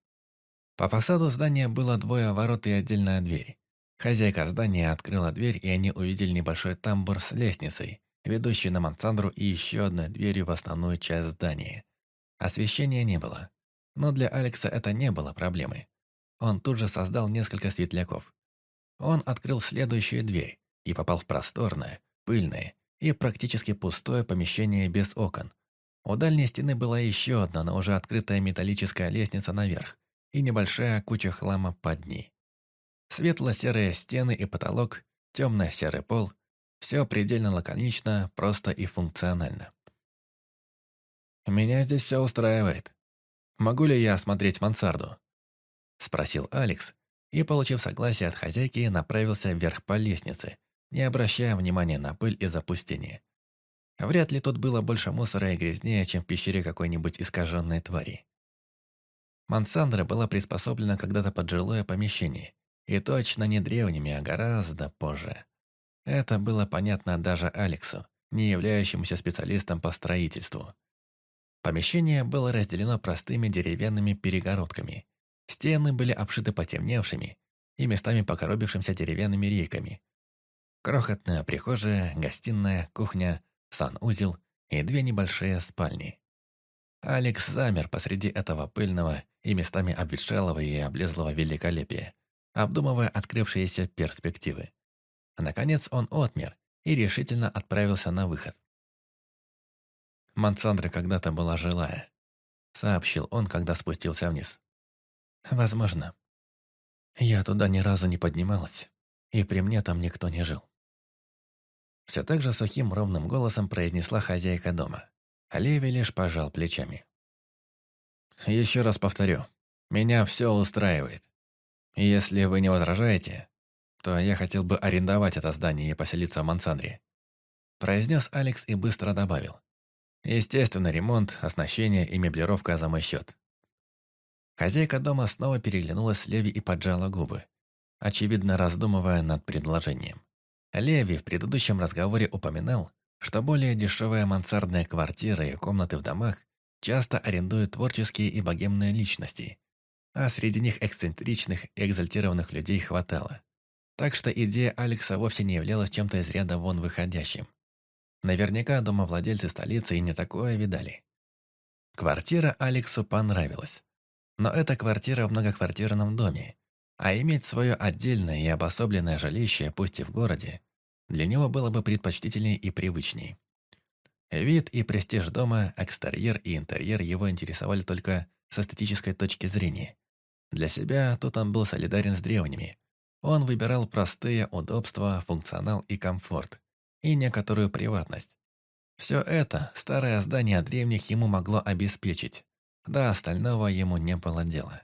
По фасаду здания было двое ворот и отдельная дверь. Хозяйка здания открыла дверь, и они увидели небольшой тамбур с лестницей, ведущей на мансандру и еще одной дверью в основную часть здания. Освещения не было. Но для Алекса это не было проблемой. Он тут же создал несколько светляков. Он открыл следующую дверь и попал в просторное, пыльное и практически пустое помещение без окон. У дальней стены была еще одна, но уже открытая металлическая лестница наверх и небольшая куча хлама под ней. Светло-серые стены и потолок, темно-серый пол – все предельно лаконично, просто и функционально. «Меня здесь все устраивает. Могу ли я осмотреть мансарду?» – спросил Алекс, и, получив согласие от хозяйки, направился вверх по лестнице, не обращая внимания на пыль и запустение. Вряд ли тут было больше мусора и грязнее, чем в пещере какой-нибудь искаженной твари. Мансандра была приспособлена когда-то под жилое помещение, и точно не древними, а гораздо позже. Это было понятно даже Алексу, не являющемуся специалистом по строительству. Помещение было разделено простыми деревянными перегородками. Стены были обшиты потемневшими и местами покоробившимся деревянными рейками. Крохотная прихожая, гостиная, кухня, санузел и две небольшие спальни. Алекс замер посреди этого пыльного и местами обветшалого и облезлого великолепия, обдумывая открывшиеся перспективы. Наконец он отмер и решительно отправился на выход. Мансандра когда-то была жилая, сообщил он, когда спустился вниз. Возможно. Я туда ни разу не поднималась, и при мне там никто не жил. Все так же сухим ровным голосом произнесла хозяйка дома. Леви лишь пожал плечами. «Еще раз повторю, меня все устраивает. Если вы не возражаете, то я хотел бы арендовать это здание и поселиться в Мансандре», произнес Алекс и быстро добавил. Естественно, ремонт, оснащение и меблировка за мой счет. Хозяйка дома снова переглянулась с Леви и поджала губы, очевидно раздумывая над предложением. Леви в предыдущем разговоре упоминал, что более дешевая мансардная квартира и комнаты в домах часто арендуют творческие и богемные личности, а среди них эксцентричных и экзальтированных людей хватало. Так что идея Алекса вовсе не являлась чем-то из ряда вон выходящим. Наверняка домовладельцы столицы и не такое видали. Квартира Алексу понравилась. Но это квартира в многоквартирном доме. А иметь свое отдельное и обособленное жилище, пусть и в городе, для него было бы предпочтительнее и привычней. Вид и престиж дома, экстерьер и интерьер его интересовали только с эстетической точки зрения. Для себя тут он был солидарен с древними. Он выбирал простые удобства, функционал и комфорт, и некоторую приватность. Все это старое здание древних ему могло обеспечить. До остального ему не было дела.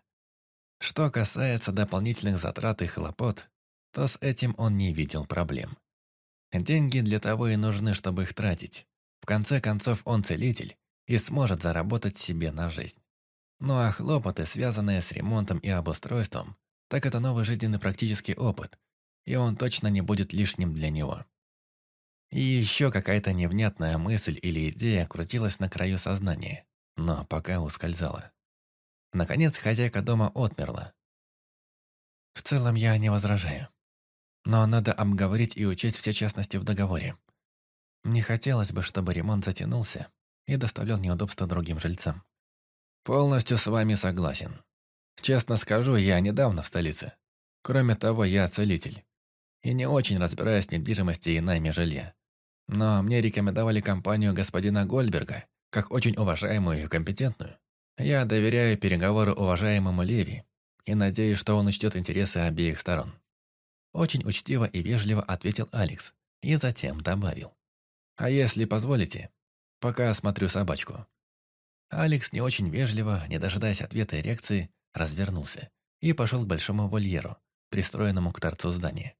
Что касается дополнительных затрат и хлопот, то с этим он не видел проблем. Деньги для того и нужны, чтобы их тратить. В конце концов, он целитель и сможет заработать себе на жизнь. Ну а хлопоты, связанные с ремонтом и обустройством, так это новый жизненный практический опыт, и он точно не будет лишним для него. И еще какая-то невнятная мысль или идея крутилась на краю сознания, но пока ускользала. Наконец хозяйка дома отмерла. В целом я не возражаю. Но надо обговорить и учесть все частности в договоре. Не хотелось бы, чтобы ремонт затянулся и доставлял неудобства другим жильцам. Полностью с вами согласен. Честно скажу, я недавно в столице. Кроме того, я целитель. И не очень разбираюсь в недвижимости и найме жилья. Но мне рекомендовали компанию господина Гольберга, как очень уважаемую и компетентную. Я доверяю переговору уважаемому Леви и надеюсь, что он учтет интересы обеих сторон. Очень учтиво и вежливо ответил Алекс и затем добавил. А если позволите, пока осмотрю собачку. Алекс не очень вежливо, не дожидаясь ответа и реакции, развернулся и пошел к большому вольеру, пристроенному к торцу здания.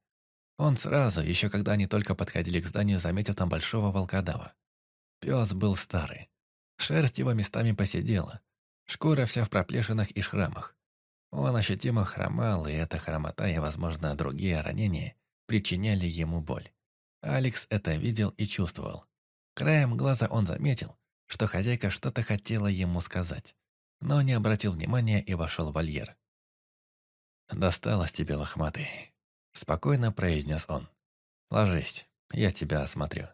Он сразу, еще когда они только подходили к зданию, заметил там большого волкодава. Пес был старый. Шерсть его местами посидела. Шкура вся в проплешинах и шрамах. Он ощутимо хромал, и эта хромота и, возможно, другие ранения причиняли ему боль. Алекс это видел и чувствовал. Краем глаза он заметил, что хозяйка что-то хотела ему сказать, но не обратил внимания и вошел в вольер. «Досталось тебе, лохматый», — спокойно произнес он. «Ложись, я тебя осмотрю».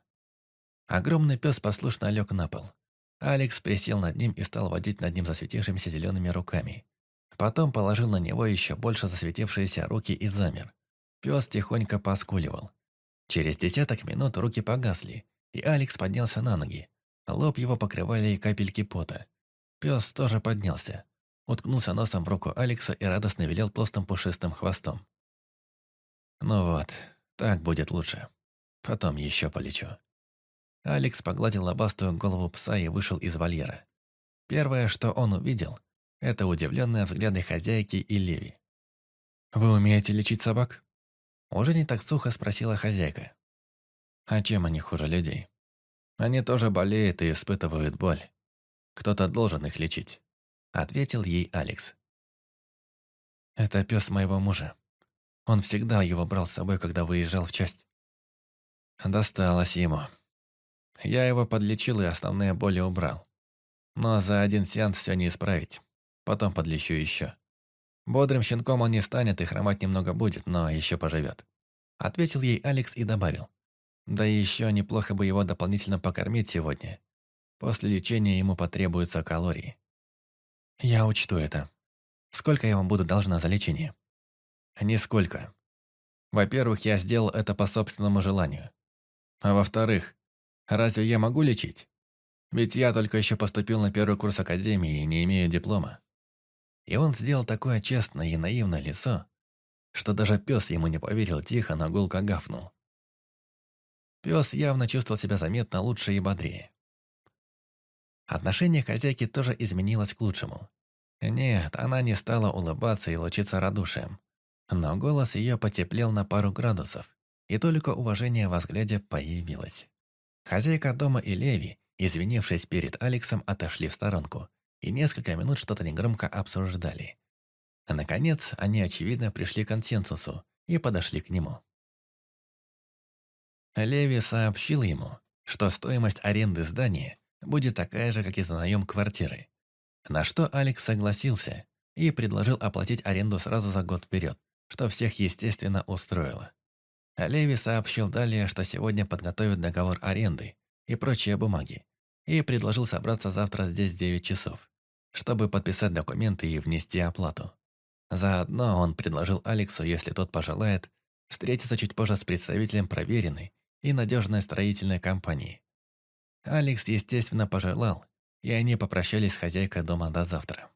Огромный пес послушно лег на пол. Алекс присел над ним и стал водить над ним засветившимися зелеными руками. Потом положил на него еще больше засветившиеся руки и замер. Пес тихонько поскуливал. Через десяток минут руки погасли, и Алекс поднялся на ноги. Лоб его покрывали капельки пота. Пес тоже поднялся. Уткнулся носом в руку Алекса и радостно велел толстым пушистым хвостом. «Ну вот, так будет лучше. Потом еще полечу». Алекс погладил лобастую голову пса и вышел из вольера. Первое, что он увидел, это удивленные взгляды хозяйки и Леви. «Вы умеете лечить собак?» Уже не так сухо спросила хозяйка. «А чем они хуже людей?» «Они тоже болеют и испытывают боль. Кто-то должен их лечить», — ответил ей Алекс. «Это пес моего мужа. Он всегда его брал с собой, когда выезжал в часть». «Досталось ему», я его подлечил и основные боли убрал. Но за один сеанс все не исправить. Потом подлечу еще. Бодрым щенком он не станет и хромать немного будет, но еще поживет. Ответил ей Алекс и добавил. Да еще неплохо бы его дополнительно покормить сегодня. После лечения ему потребуются калории. Я учту это. Сколько я вам буду должна за лечение? Нисколько. Во-первых, я сделал это по собственному желанию. А во-вторых, Разве я могу лечить? Ведь я только еще поступил на первый курс академии и не имею диплома. И он сделал такое честное и наивное лицо, что даже пес ему не поверил, тихо, но гулко гафнул. Пес явно чувствовал себя заметно лучше и бодрее. Отношение хозяйки тоже изменилось к лучшему. Нет, она не стала улыбаться и лучиться радушием. Но голос ее потеплел на пару градусов, и только уважение во взгляде появилось. Хозяйка дома и Леви, извинившись перед Алексом, отошли в сторонку и несколько минут что-то негромко обсуждали. Наконец, они, очевидно, пришли к консенсусу и подошли к нему. Леви сообщил ему, что стоимость аренды здания будет такая же, как и за наем квартиры. На что Алекс согласился и предложил оплатить аренду сразу за год вперед, что всех, естественно, устроило. Леви сообщил далее, что сегодня подготовит договор аренды и прочие бумаги, и предложил собраться завтра здесь в 9 часов, чтобы подписать документы и внести оплату. Заодно он предложил Алексу, если тот пожелает, встретиться чуть позже с представителем проверенной и надежной строительной компании. Алекс, естественно, пожелал, и они попрощались с хозяйкой дома до завтра.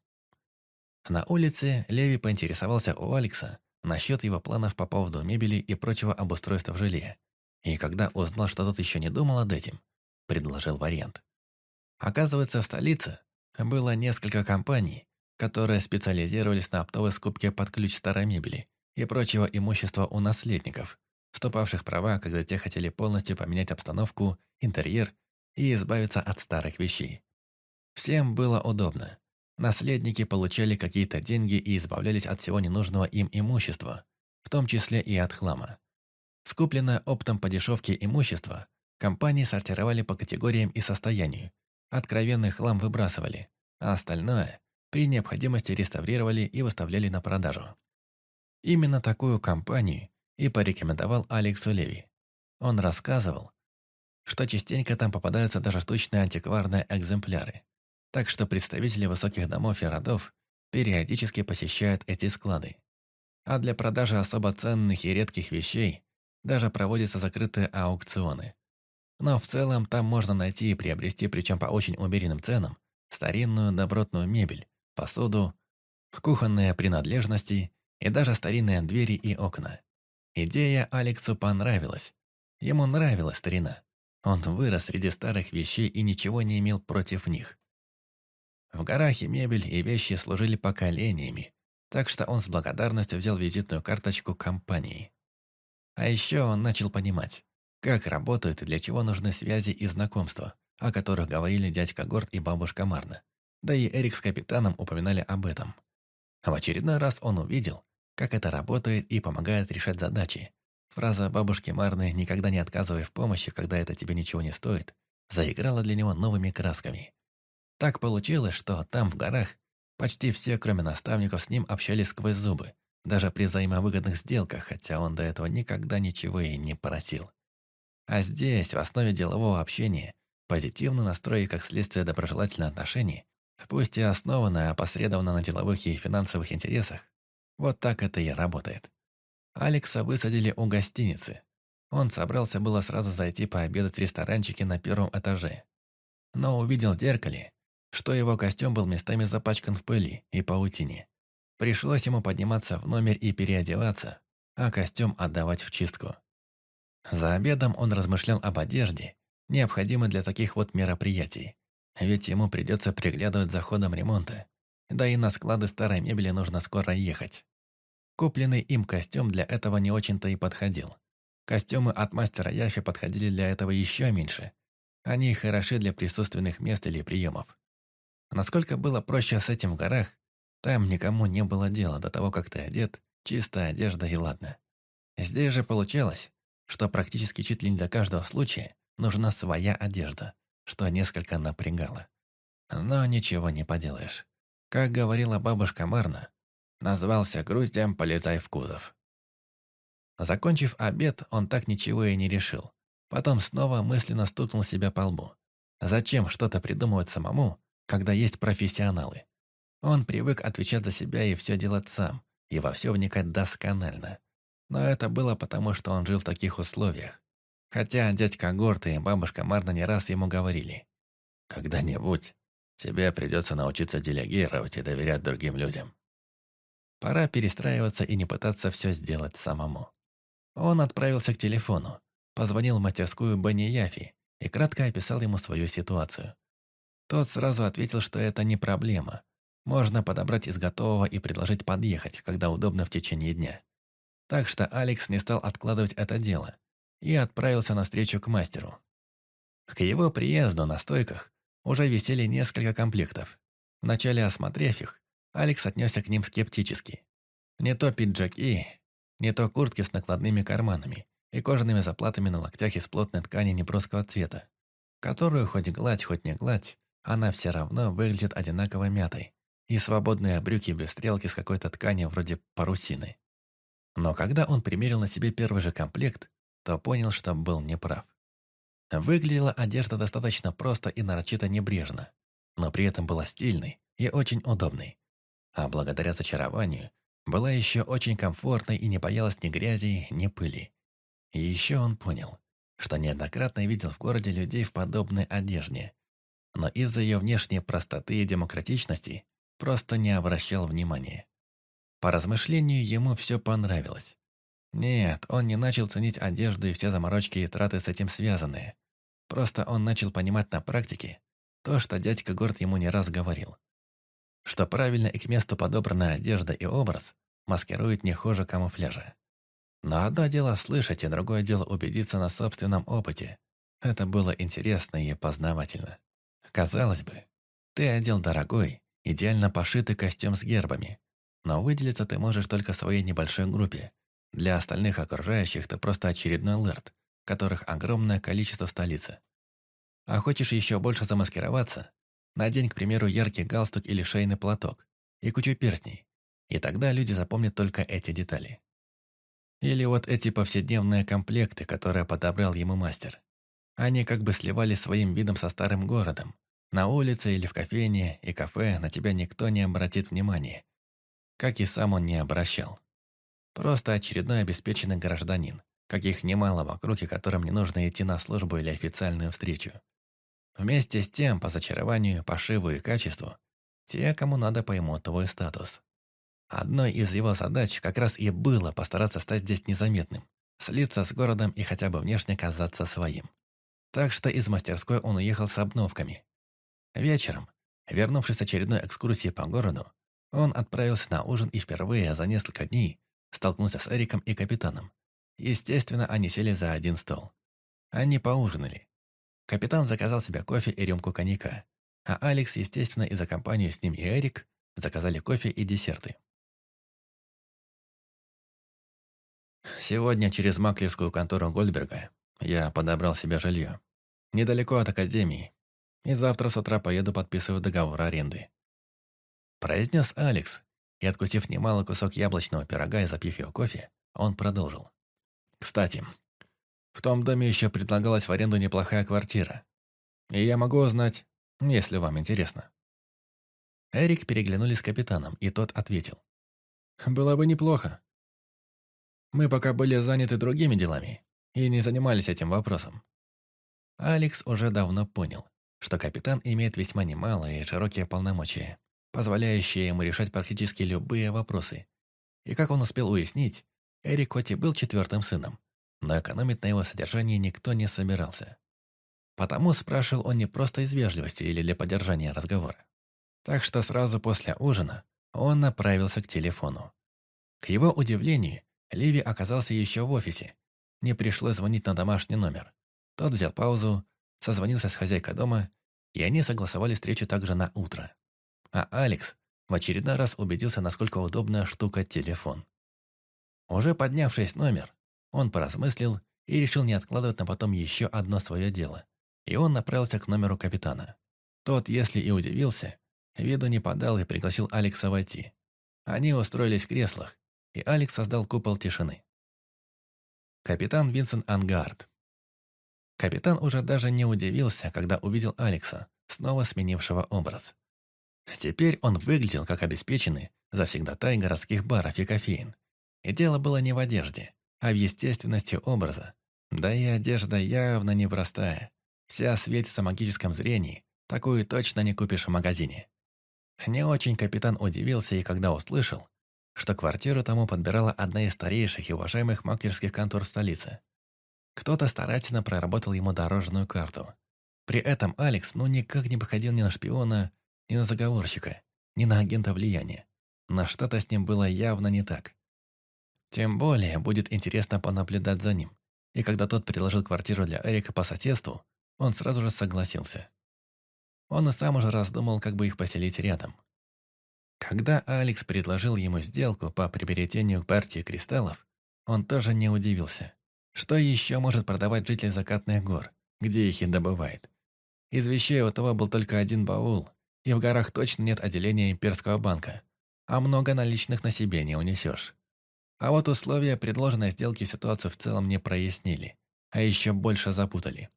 На улице Леви поинтересовался у Алекса, насчет его планов по поводу мебели и прочего обустройства в жилье. И когда узнал, что тот еще не думал над этим, предложил вариант. Оказывается, в столице было несколько компаний, которые специализировались на оптовой скупке под ключ старой мебели и прочего имущества у наследников, вступавших права, когда те хотели полностью поменять обстановку, интерьер и избавиться от старых вещей. Всем было удобно. Наследники получали какие-то деньги и избавлялись от всего ненужного им имущества, в том числе и от хлама. Скупленное оптом по дешевке имущество компании сортировали по категориям и состоянию. Откровенный хлам выбрасывали, а остальное при необходимости реставрировали и выставляли на продажу. Именно такую компанию и порекомендовал Алексу Леви. Он рассказывал, что частенько там попадаются даже штучные антикварные экземпляры, так что представители высоких домов и родов периодически посещают эти склады. А для продажи особо ценных и редких вещей даже проводятся закрытые аукционы. Но в целом там можно найти и приобрести, причем по очень умеренным ценам, старинную добротную мебель, посуду, кухонные принадлежности и даже старинные двери и окна. Идея Алексу понравилась. Ему нравилась старина. Он вырос среди старых вещей и ничего не имел против них. В горах и мебель, и вещи служили поколениями, так что он с благодарностью взял визитную карточку компании. А еще он начал понимать, как работают и для чего нужны связи и знакомства, о которых говорили дядька Горд и бабушка Марна. Да и Эрик с капитаном упоминали об этом. В очередной раз он увидел, как это работает и помогает решать задачи. Фраза бабушки Марны «никогда не отказывай в помощи, когда это тебе ничего не стоит» заиграла для него новыми красками. Так получилось, что там, в горах, почти все, кроме наставников, с ним общались сквозь зубы, даже при взаимовыгодных сделках, хотя он до этого никогда ничего и не просил. А здесь, в основе делового общения, позитивный настрой как следствие доброжелательных отношений, пусть и основанное опосредованно на деловых и финансовых интересах, вот так это и работает. Алекса высадили у гостиницы. Он собрался было сразу зайти пообедать в ресторанчике на первом этаже. Но увидел в зеркале, что его костюм был местами запачкан в пыли и паутине. Пришлось ему подниматься в номер и переодеваться, а костюм отдавать в чистку. За обедом он размышлял об одежде, необходимой для таких вот мероприятий. Ведь ему придется приглядывать за ходом ремонта. Да и на склады старой мебели нужно скоро ехать. Купленный им костюм для этого не очень-то и подходил. Костюмы от мастера Яфи подходили для этого еще меньше. Они хороши для присутственных мест или приемов. Насколько было проще с этим в горах, там никому не было дела до того, как ты одет, чистая одежда и ладно. Здесь же получалось, что практически чуть ли не для каждого случая нужна своя одежда, что несколько напрягало. Но ничего не поделаешь. Как говорила бабушка Марна, Назвался груздем, полезай в кузов. Закончив обед, он так ничего и не решил. Потом снова мысленно стукнул себя по лбу. Зачем что-то придумывать самому, когда есть профессионалы? Он привык отвечать за себя и все делать сам, и во все вникать досконально. Но это было потому, что он жил в таких условиях. Хотя дядька Горт и бабушка Марна не раз ему говорили. «Когда-нибудь тебе придется научиться делегировать и доверять другим людям. Пора перестраиваться и не пытаться все сделать самому. Он отправился к телефону, позвонил в мастерскую Бенни Яфи и кратко описал ему свою ситуацию. Тот сразу ответил, что это не проблема. Можно подобрать из готового и предложить подъехать, когда удобно в течение дня. Так что Алекс не стал откладывать это дело и отправился навстречу к мастеру. К его приезду на стойках уже висели несколько комплектов. Вначале осмотрев их, Алекс отнесся к ним скептически. Не то пиджаки, не то куртки с накладными карманами и кожаными заплатами на локтях из плотной ткани неброского цвета, которую хоть гладь, хоть не гладь, она все равно выглядит одинаково мятой, и свободные брюки без стрелки с какой-то ткани вроде парусины. Но когда он примерил на себе первый же комплект, то понял, что был неправ. Выглядела одежда достаточно просто и нарочито небрежно, но при этом была стильной и очень удобной а благодаря зачарованию была еще очень комфортной и не боялась ни грязи, ни пыли. И еще он понял, что неоднократно видел в городе людей в подобной одежде, но из-за ее внешней простоты и демократичности просто не обращал внимания. По размышлению ему все понравилось. Нет, он не начал ценить одежду и все заморочки и траты с этим связанные. Просто он начал понимать на практике то, что дядька Горд ему не раз говорил что правильно и к месту подобранная одежда и образ маскируют не хуже камуфляжа. Но одно дело слышать, и другое дело убедиться на собственном опыте. Это было интересно и познавательно. Казалось бы, ты одел дорогой, идеально пошитый костюм с гербами, но выделиться ты можешь только своей небольшой группе. Для остальных окружающих ты просто очередной лэрд, которых огромное количество в столице. А хочешь еще больше замаскироваться, Надень, к примеру, яркий галстук или шейный платок и кучу перстней. И тогда люди запомнят только эти детали. Или вот эти повседневные комплекты, которые подобрал ему мастер. Они как бы сливали своим видом со старым городом. На улице или в кофейне и кафе на тебя никто не обратит внимания. Как и сам он не обращал. Просто очередной обеспеченный гражданин, каких немало вокруг и которым не нужно идти на службу или официальную встречу. Вместе с тем, по зачарованию, пошиву и качеству, те, кому надо, поймут твой статус. Одной из его задач как раз и было постараться стать здесь незаметным, слиться с городом и хотя бы внешне казаться своим. Так что из мастерской он уехал с обновками. Вечером, вернувшись с очередной экскурсии по городу, он отправился на ужин и впервые за несколько дней столкнулся с Эриком и капитаном. Естественно, они сели за один стол. Они поужинали. Капитан заказал себе кофе и рюмку коньяка, а Алекс, естественно, и за компанию с ним и Эрик заказали кофе и десерты. Сегодня через маклерскую контору Гольдберга я подобрал себе жилье. Недалеко от академии. И завтра с утра поеду подписывать договор аренды. Произнес Алекс, и откусив немалый кусок яблочного пирога и запив его кофе, он продолжил. «Кстати, в том доме еще предлагалась в аренду неплохая квартира. И я могу узнать, если вам интересно». Эрик переглянулись с капитаном, и тот ответил. «Было бы неплохо. Мы пока были заняты другими делами и не занимались этим вопросом». Алекс уже давно понял, что капитан имеет весьма немалые и широкие полномочия, позволяющие ему решать практически любые вопросы. И как он успел уяснить, Эрик хоть и был четвертым сыном, но экономить на его содержании никто не собирался. Потому спрашивал он не просто из вежливости или для поддержания разговора. Так что сразу после ужина он направился к телефону. К его удивлению, Ливи оказался еще в офисе. Не пришлось звонить на домашний номер. Тот взял паузу, созвонился с хозяйкой дома, и они согласовали встречу также на утро. А Алекс в очередной раз убедился, насколько удобная штука телефон. Уже поднявшись номер, он поразмыслил и решил не откладывать на потом еще одно свое дело. И он направился к номеру капитана. Тот, если и удивился, виду не подал и пригласил Алекса войти. Они устроились в креслах, и Алекс создал купол тишины. Капитан Винсент Ангард. Капитан уже даже не удивился, когда увидел Алекса, снова сменившего образ. Теперь он выглядел как обеспеченный завсегдатай городских баров и кофеин. И дело было не в одежде, а в естественности образа. Да и одежда явно непростая. Вся светится в магическом зрении, такую точно не купишь в магазине. Не очень капитан удивился и когда услышал, что квартиру тому подбирала одна из старейших и уважаемых маклерских контор столицы. Кто-то старательно проработал ему дорожную карту. При этом Алекс ну никак не походил ни на шпиона, ни на заговорщика, ни на агента влияния. На что-то с ним было явно не так. Тем более будет интересно понаблюдать за ним. И когда тот предложил квартиру для Эрика по соседству, он сразу же согласился. Он и сам уже раздумал, как бы их поселить рядом. Когда Алекс предложил ему сделку по приобретению партии кристаллов, он тоже не удивился. Что еще может продавать житель закатных гор, где их и добывает? Из вещей у того был только один баул, и в горах точно нет отделения имперского банка, а много наличных на себе не унесешь. А вот условия предложенной сделки ситуацию в целом не прояснили, а еще больше запутали.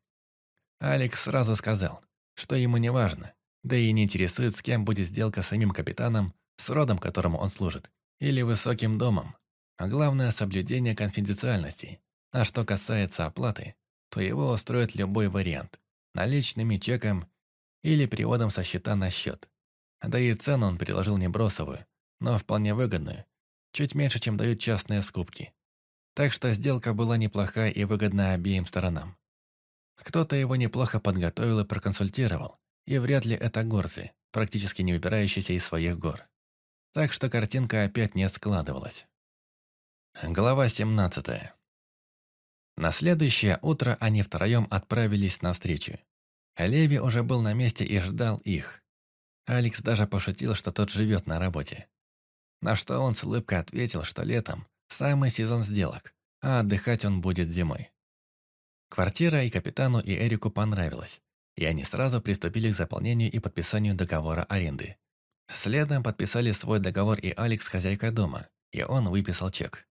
Алекс сразу сказал, что ему не важно, да и не интересует, с кем будет сделка с самим капитаном, с родом, которому он служит, или высоким домом. А главное – соблюдение конфиденциальности. А что касается оплаты, то его устроит любой вариант – наличными, чеком или переводом со счета на счет. Да и цену он предложил не бросовую, но вполне выгодную, чуть меньше, чем дают частные скупки. Так что сделка была неплохая и выгодна обеим сторонам. Кто-то его неплохо подготовил и проконсультировал, и вряд ли это горцы, практически не выбирающиеся из своих гор. Так что картинка опять не складывалась. Глава 17. На следующее утро они втроем отправились на встречу. Леви уже был на месте и ждал их. Алекс даже пошутил, что тот живет на работе. На что он с улыбкой ответил, что летом самый сезон сделок, а отдыхать он будет зимой. Квартира и капитану, и Эрику понравилась, и они сразу приступили к заполнению и подписанию договора аренды. Следом подписали свой договор и Алекс с хозяйкой дома, и он выписал чек.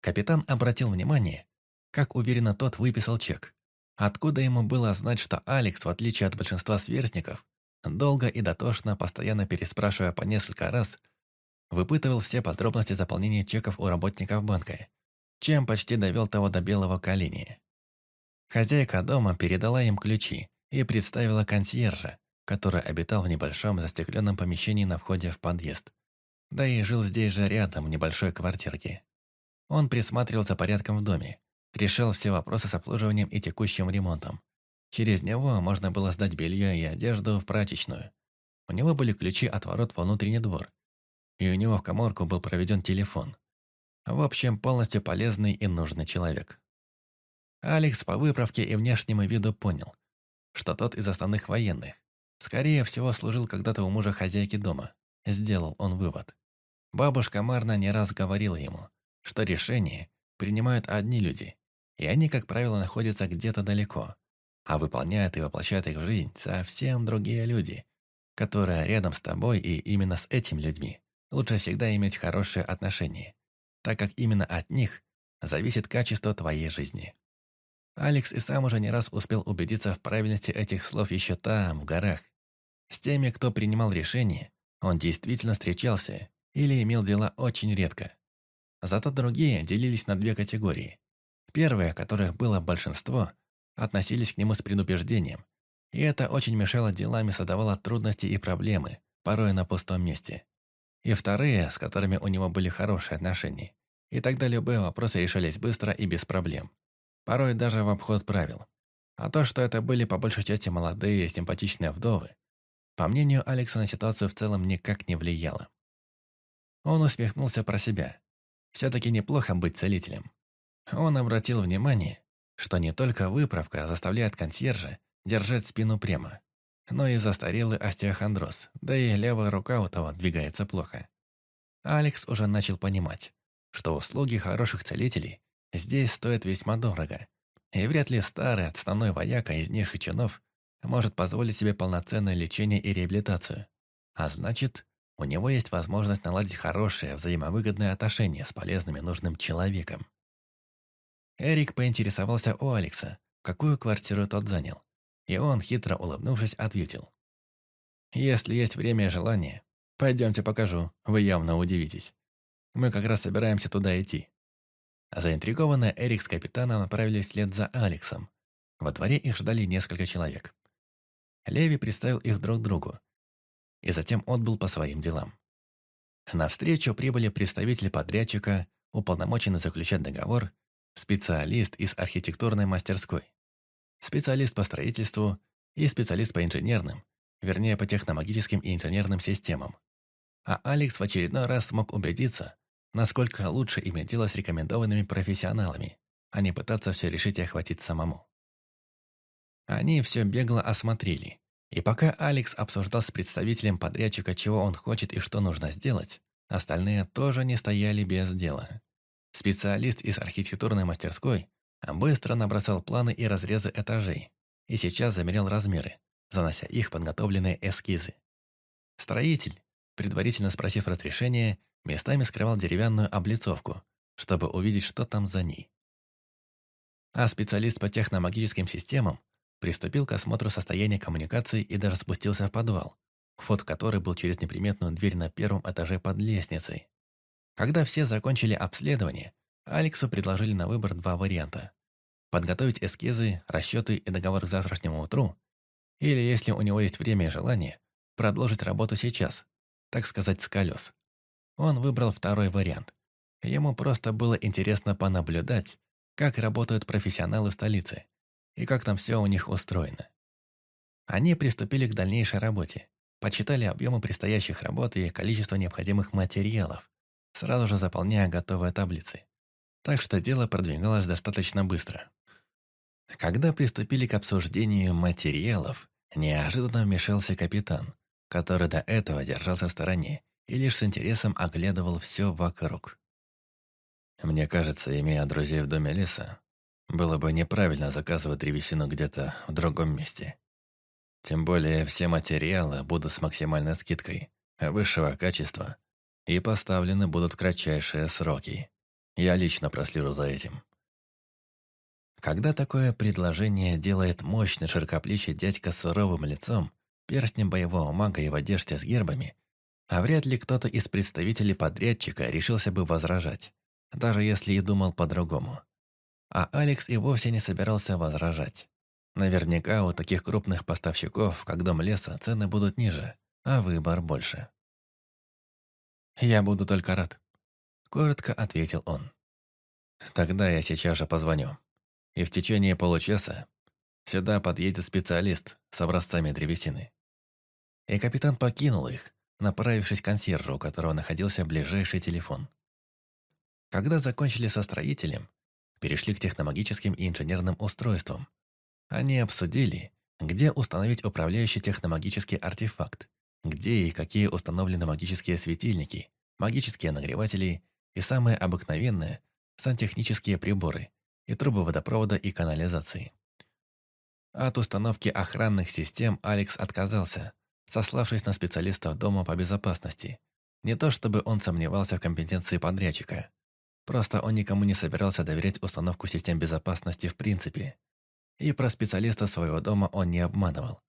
Капитан обратил внимание, как уверенно тот выписал чек. Откуда ему было знать, что Алекс, в отличие от большинства сверстников, долго и дотошно, постоянно переспрашивая по несколько раз, выпытывал все подробности заполнения чеков у работников банка, чем почти довел того до белого коленя. Хозяйка дома передала им ключи и представила консьержа, который обитал в небольшом застекленном помещении на входе в подъезд. Да и жил здесь же рядом, в небольшой квартирке. Он присматривал за порядком в доме, решал все вопросы с обслуживанием и текущим ремонтом. Через него можно было сдать белье и одежду в прачечную. У него были ключи от ворот во внутренний двор, и у него в коморку был проведен телефон. В общем, полностью полезный и нужный человек. Алекс по выправке и внешнему виду понял, что тот из основных военных. Скорее всего, служил когда-то у мужа хозяйки дома. Сделал он вывод. Бабушка Марна не раз говорила ему, что решение, принимают одни люди, и они, как правило, находятся где-то далеко, а выполняют и воплощают их в жизнь совсем другие люди, которые рядом с тобой и именно с этими людьми лучше всегда иметь хорошие отношения, так как именно от них зависит качество твоей жизни. Алекс и сам уже не раз успел убедиться в правильности этих слов еще там, в горах. С теми, кто принимал решения, он действительно встречался или имел дела очень редко. Зато другие делились на две категории. Первые, которых было большинство, относились к нему с предупреждением, и это очень мешало делам и создавало трудности и проблемы, порой на пустом месте. И вторые, с которыми у него были хорошие отношения, и тогда любые вопросы решались быстро и без проблем. Порой даже в обход правил. А то, что это были по большей части молодые, симпатичные вдовы, по мнению Алекса, на ситуацию в целом никак не влияло. Он усмехнулся про себя. Все-таки неплохо быть целителем. Он обратил внимание, что не только выправка заставляет консьержа держать спину прямо, но и застарелый остеохондроз, да и левая рука у того двигается плохо. Алекс уже начал понимать, что услуги хороших целителей здесь стоят весьма дорого, и вряд ли старый отставной вояка из низших чинов может позволить себе полноценное лечение и реабилитацию. А значит, у него есть возможность наладить хорошее, взаимовыгодное отношение с полезным и нужным человеком. Эрик поинтересовался у Алекса, какую квартиру тот занял. И он, хитро улыбнувшись, ответил. «Если есть время и желание, пойдемте покажу, вы явно удивитесь. Мы как раз собираемся туда идти». Заинтригованный Эрик с капитаном направились вслед за Алексом. Во дворе их ждали несколько человек. Леви представил их друг другу и затем отбыл по своим делам. На встречу прибыли представитель подрядчика, уполномоченный заключать договор, специалист из архитектурной мастерской, специалист по строительству и специалист по инженерным, вернее по техномагическим и инженерным системам. А Алекс в очередной раз смог убедиться, насколько лучше иметь дело с рекомендованными профессионалами, а не пытаться все решить и охватить самому. Они все бегло осмотрели, и пока Алекс обсуждал с представителем подрядчика, чего он хочет и что нужно сделать, остальные тоже не стояли без дела. Специалист из архитектурной мастерской быстро набросал планы и разрезы этажей и сейчас замерял размеры, занося их подготовленные эскизы. Строитель, предварительно спросив разрешения, местами скрывал деревянную облицовку, чтобы увидеть, что там за ней. А специалист по техномагическим системам Приступил к осмотру состояния коммуникаций и даже спустился в подвал, вход в который был через неприметную дверь на первом этаже под лестницей. Когда все закончили обследование, Алексу предложили на выбор два варианта. Подготовить эскизы, расчеты и договор к завтрашнему утру, или, если у него есть время и желание, продолжить работу сейчас, так сказать, с колес. Он выбрал второй вариант. Ему просто было интересно понаблюдать, как работают профессионалы в столице, и как там все у них устроено. Они приступили к дальнейшей работе, подсчитали объемы предстоящих работ и количество необходимых материалов, сразу же заполняя готовые таблицы. Так что дело продвигалось достаточно быстро. Когда приступили к обсуждению материалов, неожиданно вмешался капитан, который до этого держался в стороне и лишь с интересом оглядывал все вокруг. Мне кажется, имея друзей в доме леса, было бы неправильно заказывать древесину где-то в другом месте. Тем более все материалы будут с максимальной скидкой, высшего качества, и поставлены будут кратчайшие сроки. Я лично прослежу за этим. Когда такое предложение делает мощный широкоплечий дядька с суровым лицом, перстнем боевого мага и в одежде с гербами, а вряд ли кто-то из представителей подрядчика решился бы возражать, даже если и думал по-другому. А Алекс и вовсе не собирался возражать. Наверняка у таких крупных поставщиков, как Дом леса, цены будут ниже, а выбор больше. «Я буду только рад», — коротко ответил он. «Тогда я сейчас же позвоню. И в течение получаса сюда подъедет специалист с образцами древесины». И капитан покинул их, направившись к консьержу, у которого находился ближайший телефон. Когда закончили со строителем, перешли к техномагическим и инженерным устройствам. Они обсудили, где установить управляющий техномагический артефакт, где и какие установлены магические светильники, магические нагреватели и самое обыкновенное сантехнические приборы и трубы водопровода и канализации. От установки охранных систем Алекс отказался, сославшись на специалистов Дома по безопасности. Не то чтобы он сомневался в компетенции подрядчика. Просто он никому не собирался доверять установку систем безопасности в принципе. И про специалиста своего дома он не обманывал.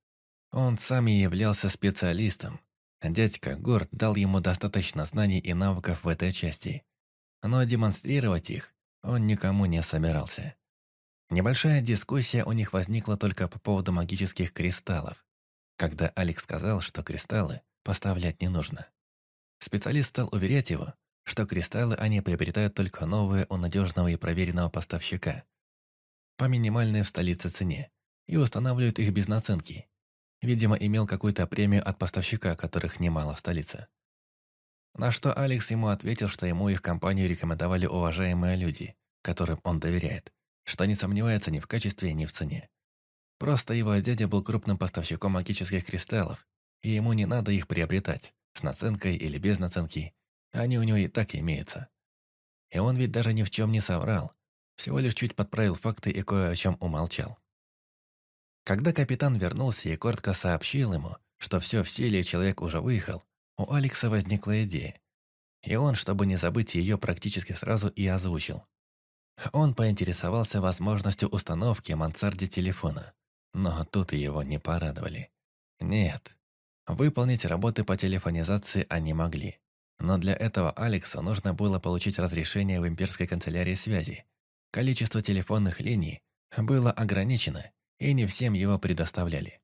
Он сам и являлся специалистом. Дядька Горд дал ему достаточно знаний и навыков в этой части. Но демонстрировать их он никому не собирался. Небольшая дискуссия у них возникла только по поводу магических кристаллов, когда Алекс сказал, что кристаллы поставлять не нужно. Специалист стал уверять его, что кристаллы они приобретают только новые у надежного и проверенного поставщика по минимальной в столице цене и устанавливают их без наценки. Видимо, имел какую-то премию от поставщика, которых немало в столице. На что Алекс ему ответил, что ему их компанию рекомендовали уважаемые люди, которым он доверяет, что не сомневается ни в качестве, ни в цене. Просто его дядя был крупным поставщиком магических кристаллов, и ему не надо их приобретать, с наценкой или без наценки, они у него и так имеются. И он ведь даже ни в чем не соврал, всего лишь чуть подправил факты и кое о чем умолчал. Когда капитан вернулся и коротко сообщил ему, что все в силе человек уже выехал, у Алекса возникла идея. И он, чтобы не забыть ее, практически сразу и озвучил. Он поинтересовался возможностью установки мансарде телефона, но тут его не порадовали. Нет, выполнить работы по телефонизации они могли. Но для этого Алексу нужно было получить разрешение в имперской канцелярии связи. Количество телефонных линий было ограничено, и не всем его предоставляли.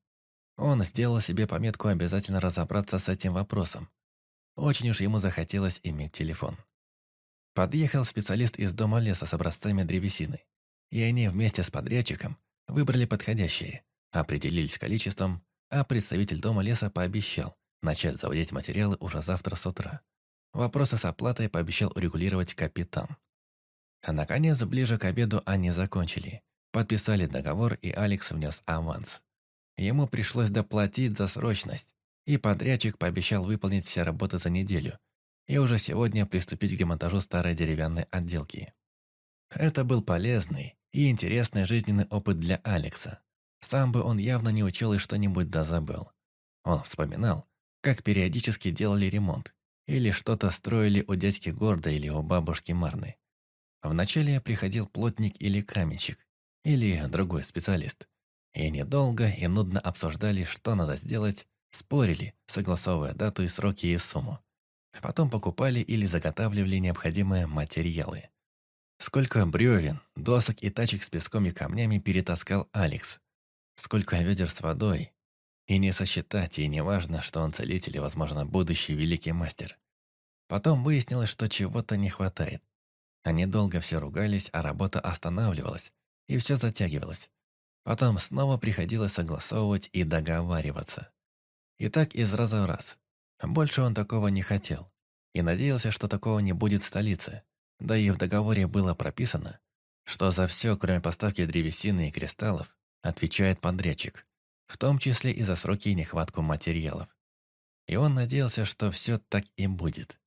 Он сделал себе пометку обязательно разобраться с этим вопросом. Очень уж ему захотелось иметь телефон. Подъехал специалист из дома леса с образцами древесины, и они вместе с подрядчиком выбрали подходящие, определились количеством, а представитель дома леса пообещал начать заводить материалы уже завтра с утра. Вопросы с оплатой пообещал урегулировать капитан. А наконец, ближе к обеду они закончили. Подписали договор, и Алекс внес аванс. Ему пришлось доплатить за срочность, и подрядчик пообещал выполнить все работы за неделю, и уже сегодня приступить к демонтажу старой деревянной отделки. Это был полезный и интересный жизненный опыт для Алекса. Сам бы он явно не учил и что-нибудь да забыл. Он вспоминал, как периодически делали ремонт, или что-то строили у дядьки Горда или у бабушки Марны. Вначале приходил плотник или каменщик, или другой специалист. И недолго и нудно обсуждали, что надо сделать, спорили, согласовывая дату и сроки и сумму. Потом покупали или заготавливали необходимые материалы. Сколько бревен, досок и тачек с песком и камнями перетаскал Алекс. Сколько ведер с водой. И не сосчитать, и не важно, что он целитель и, возможно, будущий великий мастер. Потом выяснилось, что чего-то не хватает. Они долго все ругались, а работа останавливалась, и все затягивалось. Потом снова приходилось согласовывать и договариваться. И так из раза в раз. Больше он такого не хотел. И надеялся, что такого не будет в столице. Да и в договоре было прописано, что за все, кроме поставки древесины и кристаллов, отвечает подрядчик, в том числе и за сроки и нехватку материалов. И он надеялся, что все так и будет.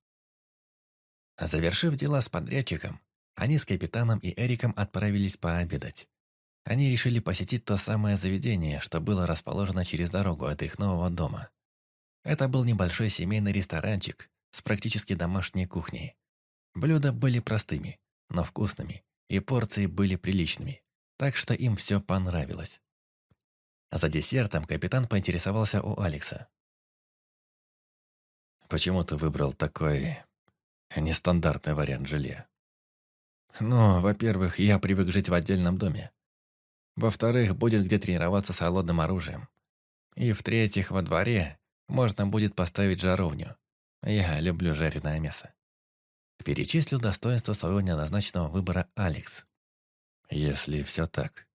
Завершив дела с подрядчиком, они с капитаном и Эриком отправились пообедать. Они решили посетить то самое заведение, что было расположено через дорогу от их нового дома. Это был небольшой семейный ресторанчик с практически домашней кухней. Блюда были простыми, но вкусными, и порции были приличными, так что им все понравилось. За десертом капитан поинтересовался у Алекса. «Почему ты выбрал такой нестандартный вариант жилья?» «Ну, во-первых, я привык жить в отдельном доме. Во-вторых, будет где тренироваться с холодным оружием. И в-третьих, во дворе можно будет поставить жаровню. Я люблю жареное мясо. Перечислил достоинства своего неоднозначного выбора Алекс. Если все так,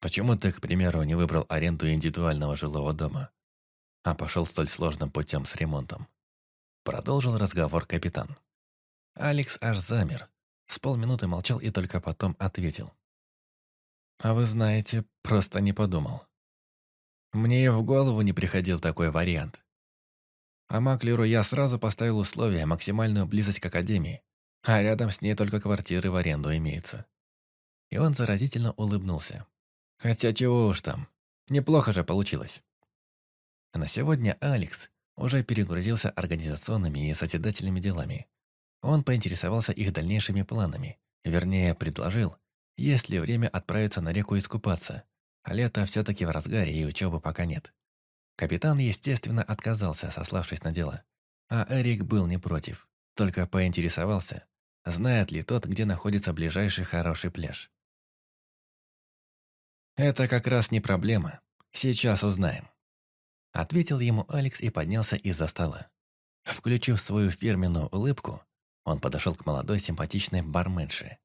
почему ты, к примеру, не выбрал аренду индивидуального жилого дома, а пошел столь сложным путем с ремонтом? Продолжил разговор капитан. Алекс аж замер. С полминуты молчал и только потом ответил. «А вы знаете, просто не подумал. Мне и в голову не приходил такой вариант. А Маклеру я сразу поставил условие максимальную близость к Академии, а рядом с ней только квартиры в аренду имеются. И он заразительно улыбнулся. Хотя чего уж там, неплохо же получилось. На сегодня Алекс уже перегрузился организационными и созидательными делами. Он поинтересовался их дальнейшими планами, вернее, предложил, есть ли время отправиться на реку искупаться, лето все-таки в разгаре и учебы пока нет. Капитан, естественно, отказался, сославшись на дело. А Эрик был не против, только поинтересовался, знает ли тот, где находится ближайший хороший пляж. «Это как раз не проблема. Сейчас узнаем», — ответил ему Алекс и поднялся из-за стола. Включив свою фирменную улыбку, он подошел к молодой симпатичной барменше.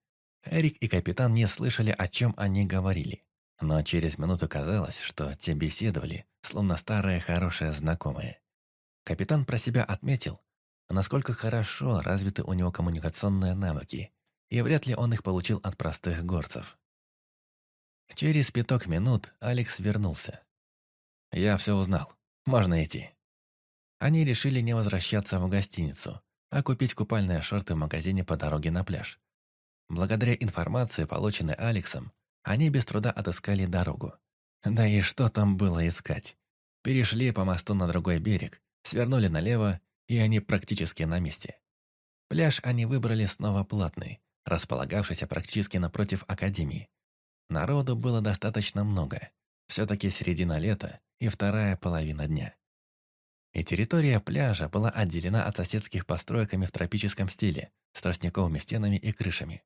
Эрик и капитан не слышали, о чем они говорили. Но через минуту казалось, что те беседовали, словно старые хорошие знакомые. Капитан про себя отметил, насколько хорошо развиты у него коммуникационные навыки, и вряд ли он их получил от простых горцев. Через пяток минут Алекс вернулся. «Я все узнал. Можно идти». Они решили не возвращаться в гостиницу, а купить купальные шорты в магазине по дороге на пляж. Благодаря информации, полученной Алексом, они без труда отыскали дорогу. Да и что там было искать? Перешли по мосту на другой берег, свернули налево, и они практически на месте. Пляж они выбрали снова платный, располагавшийся практически напротив академии. Народу было достаточно много. Все-таки середина лета и вторая половина дня. И территория пляжа была отделена от соседских постройками в тропическом стиле, с тростниковыми стенами и крышами.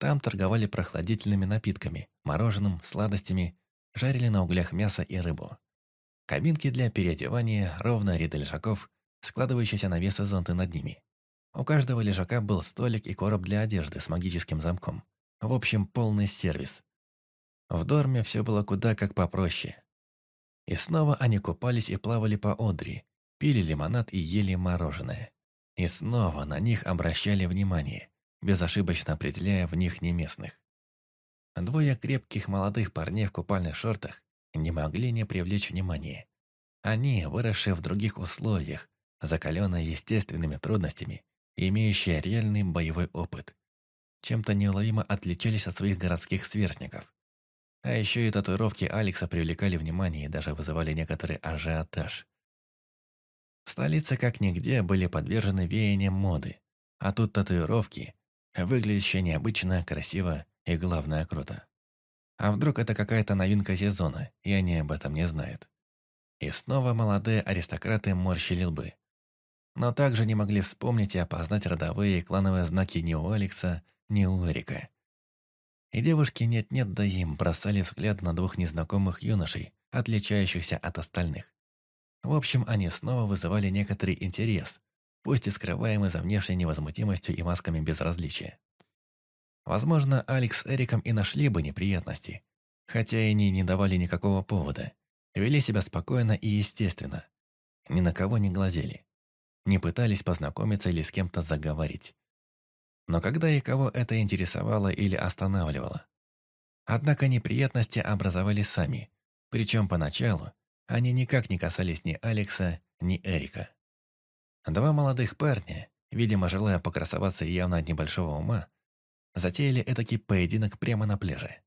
Там торговали прохладительными напитками, мороженым, сладостями, жарили на углях мясо и рыбу. Кабинки для переодевания, ровно ряды лежаков, складывающиеся навесы зонты над ними. У каждого лежака был столик и короб для одежды с магическим замком. В общем, полный сервис. В дорме все было куда как попроще. И снова они купались и плавали по Одри, пили лимонад и ели мороженое. И снова на них обращали внимание, безошибочно определяя в них неместных. Двое крепких молодых парней в купальных шортах не могли не привлечь внимания. Они, выросшие в других условиях, закаленные естественными трудностями, имеющие реальный боевой опыт, чем-то неуловимо отличались от своих городских сверстников. А еще и татуировки Алекса привлекали внимание и даже вызывали некоторый ажиотаж. Столицы как нигде были подвержены веяниям моды, а тут татуировки, выглядящие необычно, красиво и, главное, круто. А вдруг это какая-то новинка сезона, и они об этом не знают? И снова молодые аристократы морщили лбы. Но также не могли вспомнить и опознать родовые и клановые знаки ни у Алекса, ни у Эрика. И девушки нет-нет да им бросали взгляд на двух незнакомых юношей, отличающихся от остальных. В общем, они снова вызывали некоторый интерес, пусть и скрываемый за внешней невозмутимостью и масками безразличия. Возможно, Алекс с Эриком и нашли бы неприятности, хотя и они не давали никакого повода, вели себя спокойно и естественно, ни на кого не глазели, не пытались познакомиться или с кем-то заговорить. Но когда и кого это интересовало или останавливало? Однако неприятности образовались сами, причем поначалу они никак не касались ни Алекса, ни Эрика. Два молодых парня, видимо, желая покрасоваться явно от небольшого ума, затеяли этакий поединок прямо на пляже.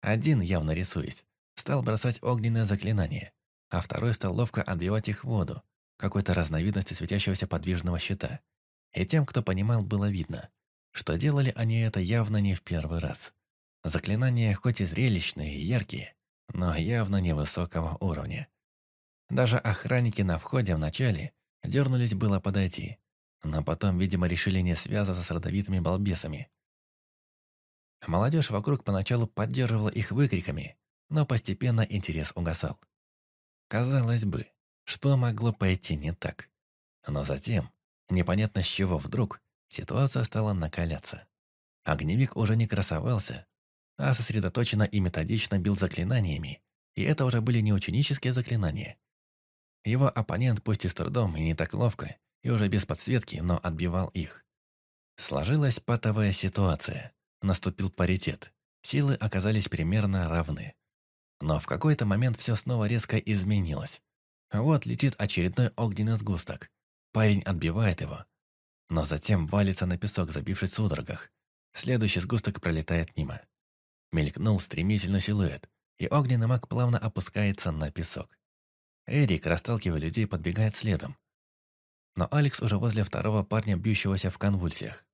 Один, явно рисуясь, стал бросать огненное заклинание, а второй стал ловко отбивать их в воду, какой-то разновидности светящегося подвижного щита. И тем, кто понимал, было видно, что делали они это явно не в первый раз. Заклинания хоть и зрелищные и яркие, но явно невысокого уровня. Даже охранники на входе вначале дернулись было подойти, но потом, видимо, решили не связываться с родовитыми балбесами. Молодежь вокруг поначалу поддерживала их выкриками, но постепенно интерес угасал. Казалось бы, что могло пойти не так? Но затем, непонятно с чего вдруг, ситуация стала накаляться. Огневик уже не красовался, а сосредоточенно и методично бил заклинаниями, и это уже были не ученические заклинания, его оппонент, пусть и с трудом, и не так ловко, и уже без подсветки, но отбивал их. Сложилась патовая ситуация. Наступил паритет. Силы оказались примерно равны. Но в какой-то момент все снова резко изменилось. Вот летит очередной огненный сгусток. Парень отбивает его. но затем валится на песок, забившись в судорогах. Следующий сгусток пролетает мимо. Мелькнул стремительный силуэт, и огненный маг плавно опускается на песок. Эрик, расталкивая людей, подбегает следом. Но Алекс уже возле второго парня, бьющегося в конвульсиях.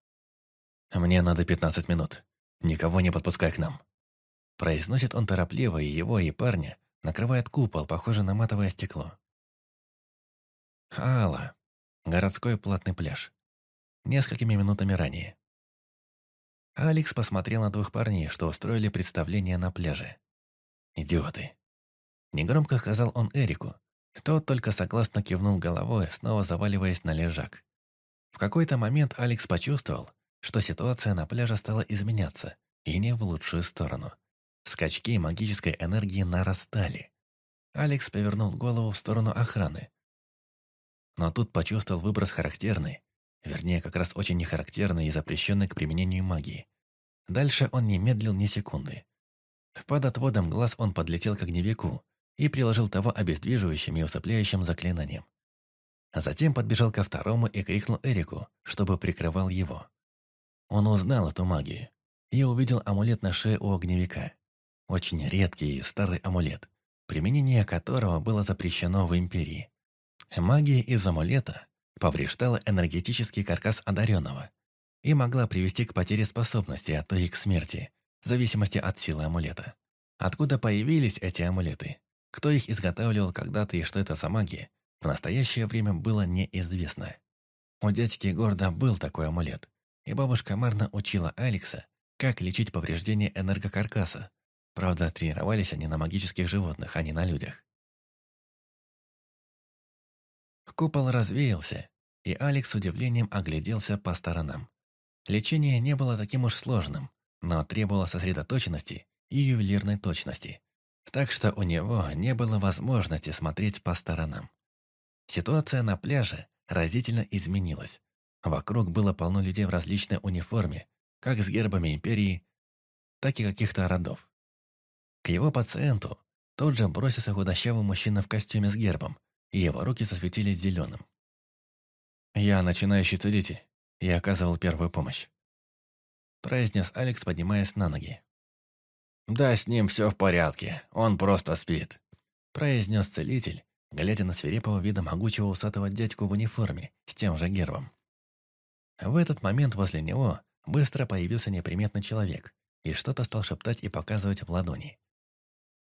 «Мне надо 15 минут. Никого не подпускай к нам». Произносит он торопливо, и его, и парня накрывает купол, похожий на матовое стекло. Алла. Городской платный пляж. Несколькими минутами ранее. Алекс посмотрел на двух парней, что устроили представление на пляже. «Идиоты!» Негромко сказал он Эрику. Тот только согласно кивнул головой, снова заваливаясь на лежак. В какой-то момент Алекс почувствовал, что ситуация на пляже стала изменяться, и не в лучшую сторону. Скачки магической энергии нарастали. Алекс повернул голову в сторону охраны. Но тут почувствовал выброс характерный, вернее, как раз очень нехарактерный и запрещенный к применению магии. Дальше он не медлил ни секунды. Под отводом глаз он подлетел к огневику и приложил того обездвиживающим и усыпляющим заклинанием. Затем подбежал ко второму и крикнул Эрику, чтобы прикрывал его. Он узнал эту магию и увидел амулет на шее у огневика. Очень редкий и старый амулет, применение которого было запрещено в Империи. Магия из амулета повреждала энергетический каркас одаренного и могла привести к потере способности, а то и к смерти, в зависимости от силы амулета. Откуда появились эти амулеты? Кто их изготавливал когда-то и что это за магия, в настоящее время было неизвестно. У дядьки Горда был такой амулет, и бабушка Марна учила Алекса, как лечить повреждения энергокаркаса. Правда, тренировались они на магических животных, а не на людях. Купол развеялся, и Алекс с удивлением огляделся по сторонам. Лечение не было таким уж сложным, но требовало сосредоточенности и ювелирной точности. Так что у него не было возможности смотреть по сторонам. Ситуация на пляже разительно изменилась. Вокруг было полно людей в различной униформе, как с гербами империи, так и каких-то родов. К его пациенту тут же бросился худощавый мужчина в костюме с гербом, и его руки засветились зеленым. «Я начинающий целитель, и оказывал первую помощь», произнес Алекс, поднимаясь на ноги. «Да с ним все в порядке, он просто спит», произнес целитель, глядя на свирепого вида могучего усатого дядьку в униформе с тем же гербом. В этот момент возле него быстро появился неприметный человек и что-то стал шептать и показывать в ладони.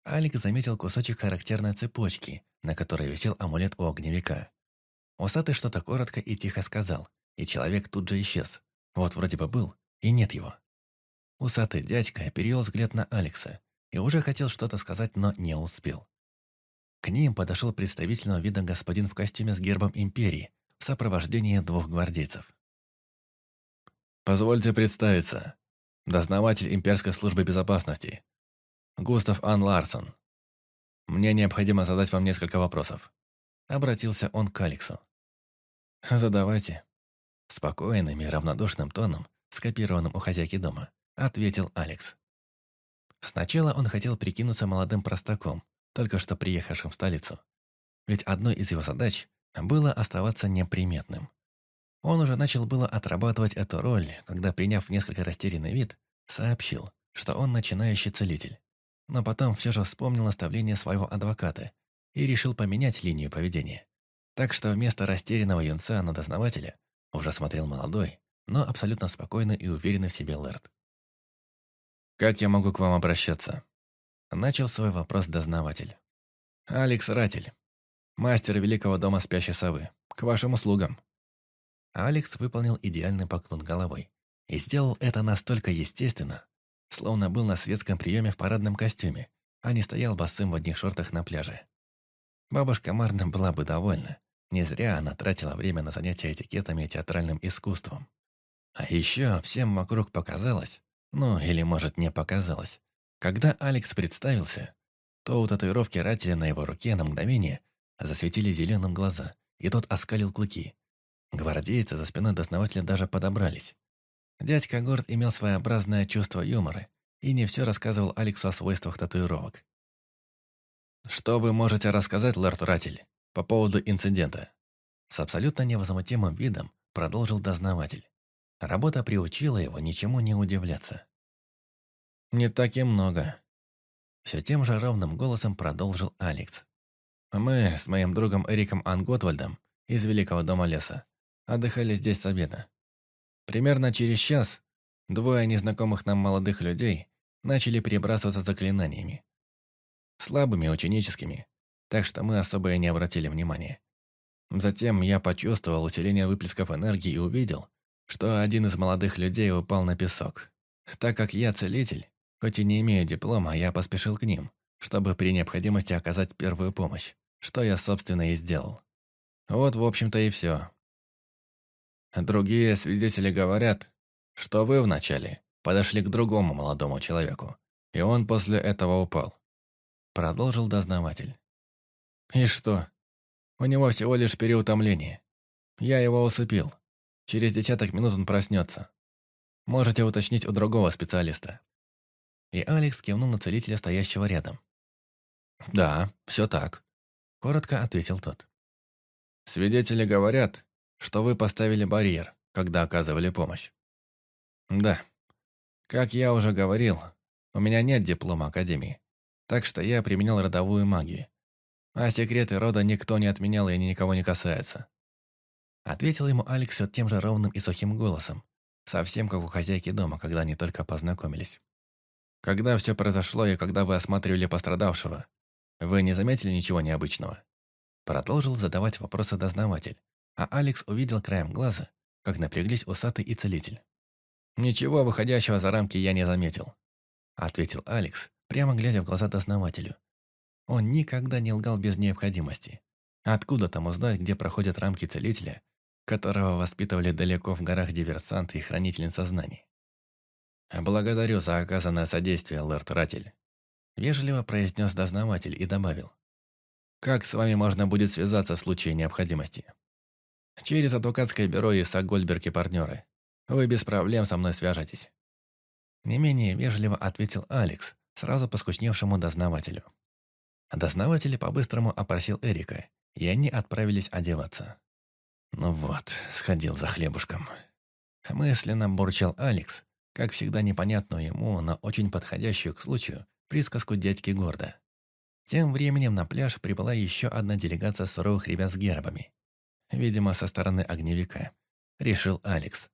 Алекс заметил кусочек характерной цепочки, на которой висел амулет у огневика. Усатый что-то коротко и тихо сказал, и человек тут же исчез. Вот вроде бы был, и нет его. Усатый дядька перевел взгляд на Алекса и уже хотел что-то сказать, но не успел. К ним подошел представительного вида господин в костюме с гербом Империи в сопровождении двух гвардейцев. «Позвольте представиться. Дознаватель Имперской службы безопасности, Густав Ан Ларсон. Мне необходимо задать вам несколько вопросов. Обратился он к Алексу. Задавайте. Спокойным и равнодушным тоном, скопированным у хозяйки дома, ответил Алекс. Сначала он хотел прикинуться молодым простаком, только что приехавшим в столицу. Ведь одной из его задач было оставаться неприметным. Он уже начал было отрабатывать эту роль, когда, приняв несколько растерянный вид, сообщил, что он начинающий целитель но потом все же вспомнил наставление своего адвоката и решил поменять линию поведения. Так что вместо растерянного юнца на дознавателя уже смотрел молодой, но абсолютно спокойный и уверенный в себе Лэрд. «Как я могу к вам обращаться?» Начал свой вопрос дознаватель. «Алекс Ратель, мастер Великого дома Спящей Совы. К вашим услугам». Алекс выполнил идеальный поклон головой и сделал это настолько естественно, Словно был на светском приеме в парадном костюме, а не стоял босым в одних шортах на пляже. Бабушка Марна была бы довольна. Не зря она тратила время на занятия этикетом и театральным искусством. А еще всем вокруг показалось, ну или может не показалось, когда Алекс представился, то у татуировки Рателя на его руке на мгновение засветили зеленым глаза, и тот оскалил клыки. Гвардейцы за спиной дознавателя даже подобрались. Дядька Горд имел своеобразное чувство юмора и не все рассказывал Алексу о свойствах татуировок. «Что вы можете рассказать, лорд Ратель, по поводу инцидента?» С абсолютно невозмутимым видом продолжил дознаватель. Работа приучила его ничему не удивляться. «Не так и много», — все тем же ровным голосом продолжил Алекс. «Мы с моим другом Эриком Анготвальдом из Великого дома леса отдыхали здесь с обеда. Примерно через час двое незнакомых нам молодых людей начали перебрасываться заклинаниями. Слабыми, ученическими, так что мы особо и не обратили внимания. Затем я почувствовал усиление выплесков энергии и увидел, что один из молодых людей упал на песок. Так как я целитель, хоть и не имею диплома, я поспешил к ним, чтобы при необходимости оказать первую помощь, что я, собственно, и сделал. Вот, в общем-то, и все. Другие свидетели говорят, что вы вначале подошли к другому молодому человеку, и он после этого упал. Продолжил дознаватель. И что? У него всего лишь переутомление. Я его усыпил. Через десяток минут он проснется. Можете уточнить у другого специалиста. И Алекс кивнул на целителя, стоящего рядом. «Да, все так», — коротко ответил тот. «Свидетели говорят, что вы поставили барьер, когда оказывали помощь. Да. Как я уже говорил, у меня нет диплома Академии, так что я применил родовую магию. А секреты рода никто не отменял и они никого не касаются. Ответил ему Алекс все тем же ровным и сухим голосом, совсем как у хозяйки дома, когда они только познакомились. Когда все произошло и когда вы осматривали пострадавшего, вы не заметили ничего необычного? Продолжил задавать вопросы дознаватель, а Алекс увидел краем глаза, как напряглись усатый и целитель. «Ничего выходящего за рамки я не заметил», — ответил Алекс, прямо глядя в глаза дознавателю. Он никогда не лгал без необходимости. Откуда там узнать, где проходят рамки целителя, которого воспитывали далеко в горах диверсанты и хранительница знаний? «Благодарю за оказанное содействие, лэрд Ратель», — вежливо произнес дознаватель и добавил. «Как с вами можно будет связаться в случае необходимости?» Через адвокатское бюро и Сагольберг и партнеры. Вы без проблем со мной свяжетесь. Не менее вежливо ответил Алекс, сразу поскучневшему дознавателю. Дознаватель по-быстрому опросил Эрика, и они отправились одеваться. Ну вот, сходил за хлебушком. Мысленно бурчал Алекс, как всегда непонятную ему, но очень подходящую к случаю, присказку дядьки Горда. Тем временем на пляж прибыла еще одна делегация суровых ребят с гербами. Видимо, со стороны огневика. Решил Алекс.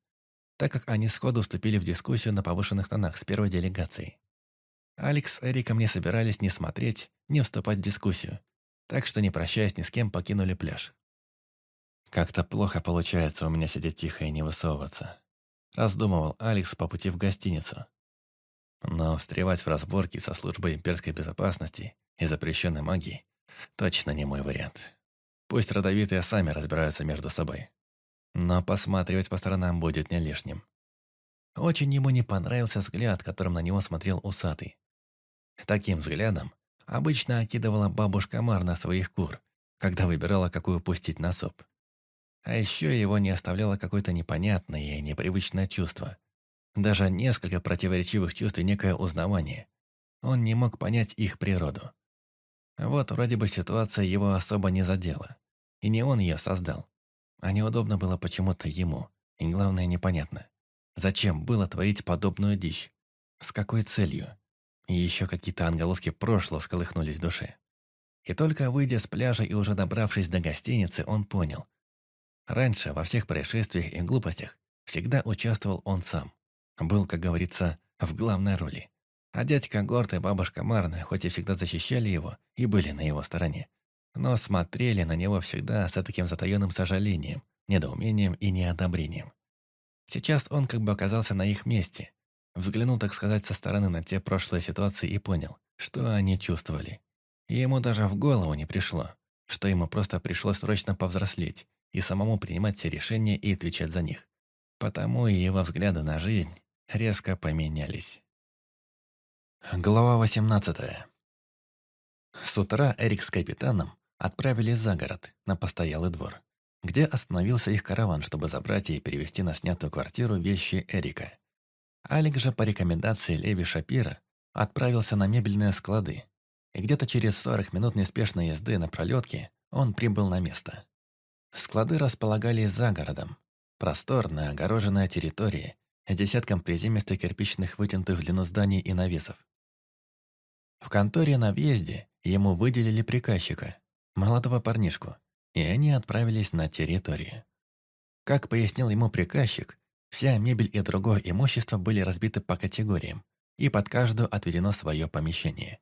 Так как они сходу вступили в дискуссию на повышенных тонах с первой делегацией. Алекс с Эриком не собирались ни смотреть, ни вступать в дискуссию. Так что, не прощаясь ни с кем, покинули пляж. Как-то плохо получается у меня сидеть тихо и не высовываться. Раздумывал Алекс по пути в гостиницу. Но встревать в разборки со службой имперской безопасности и запрещенной магии точно не мой вариант. Пусть родовитые сами разбираются между собой. Но посматривать по сторонам будет не лишним. Очень ему не понравился взгляд, которым на него смотрел усатый. Таким взглядом обычно окидывала бабушка Мар на своих кур, когда выбирала, какую пустить на суп. А еще его не оставляло какое-то непонятное и непривычное чувство. Даже несколько противоречивых чувств и некое узнавание. Он не мог понять их природу. Вот вроде бы ситуация его особо не задела. И не он ее создал. А неудобно было почему-то ему. И главное, непонятно. Зачем было творить подобную дичь? С какой целью? И еще какие-то ангелоски прошлого сколыхнулись в душе. И только выйдя с пляжа и уже добравшись до гостиницы, он понял. Раньше во всех происшествиях и глупостях всегда участвовал он сам. Был, как говорится, в главной роли. А дядька Горд и бабушка Марна хоть и всегда защищали его и были на его стороне, но смотрели на него всегда с таким затаенным сожалением, недоумением и неодобрением. Сейчас он как бы оказался на их месте, взглянул, так сказать, со стороны на те прошлые ситуации и понял, что они чувствовали. И ему даже в голову не пришло, что ему просто пришлось срочно повзрослеть и самому принимать все решения и отвечать за них. Потому и его взгляды на жизнь резко поменялись. Глава 18 С утра Эрик с капитаном отправились за город, на постоялый двор, где остановился их караван, чтобы забрать и перевезти на снятую квартиру вещи Эрика. Алик же по рекомендации Леви Шапира отправился на мебельные склады, и где-то через 40 минут неспешной езды на пролетке он прибыл на место. Склады располагались за городом, Просторная, огороженная территория десятком приземистых кирпичных вытянутых в длину зданий и навесов. В конторе на въезде ему выделили приказчика, молодого парнишку, и они отправились на территорию. Как пояснил ему приказчик, вся мебель и другое имущество были разбиты по категориям, и под каждую отведено свое помещение.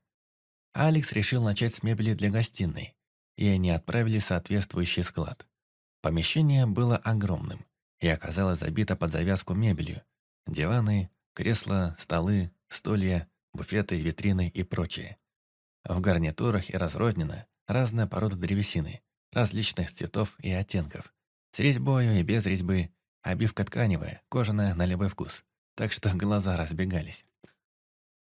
Алекс решил начать с мебели для гостиной, и они отправили соответствующий склад. Помещение было огромным и оказалось забито под завязку мебелью. Диваны, кресла, столы, стулья, буфеты, витрины и прочее. В гарнитурах и разрознено разная порода древесины, различных цветов и оттенков. С резьбою и без резьбы, обивка тканевая, кожаная на любой вкус, так что глаза разбегались.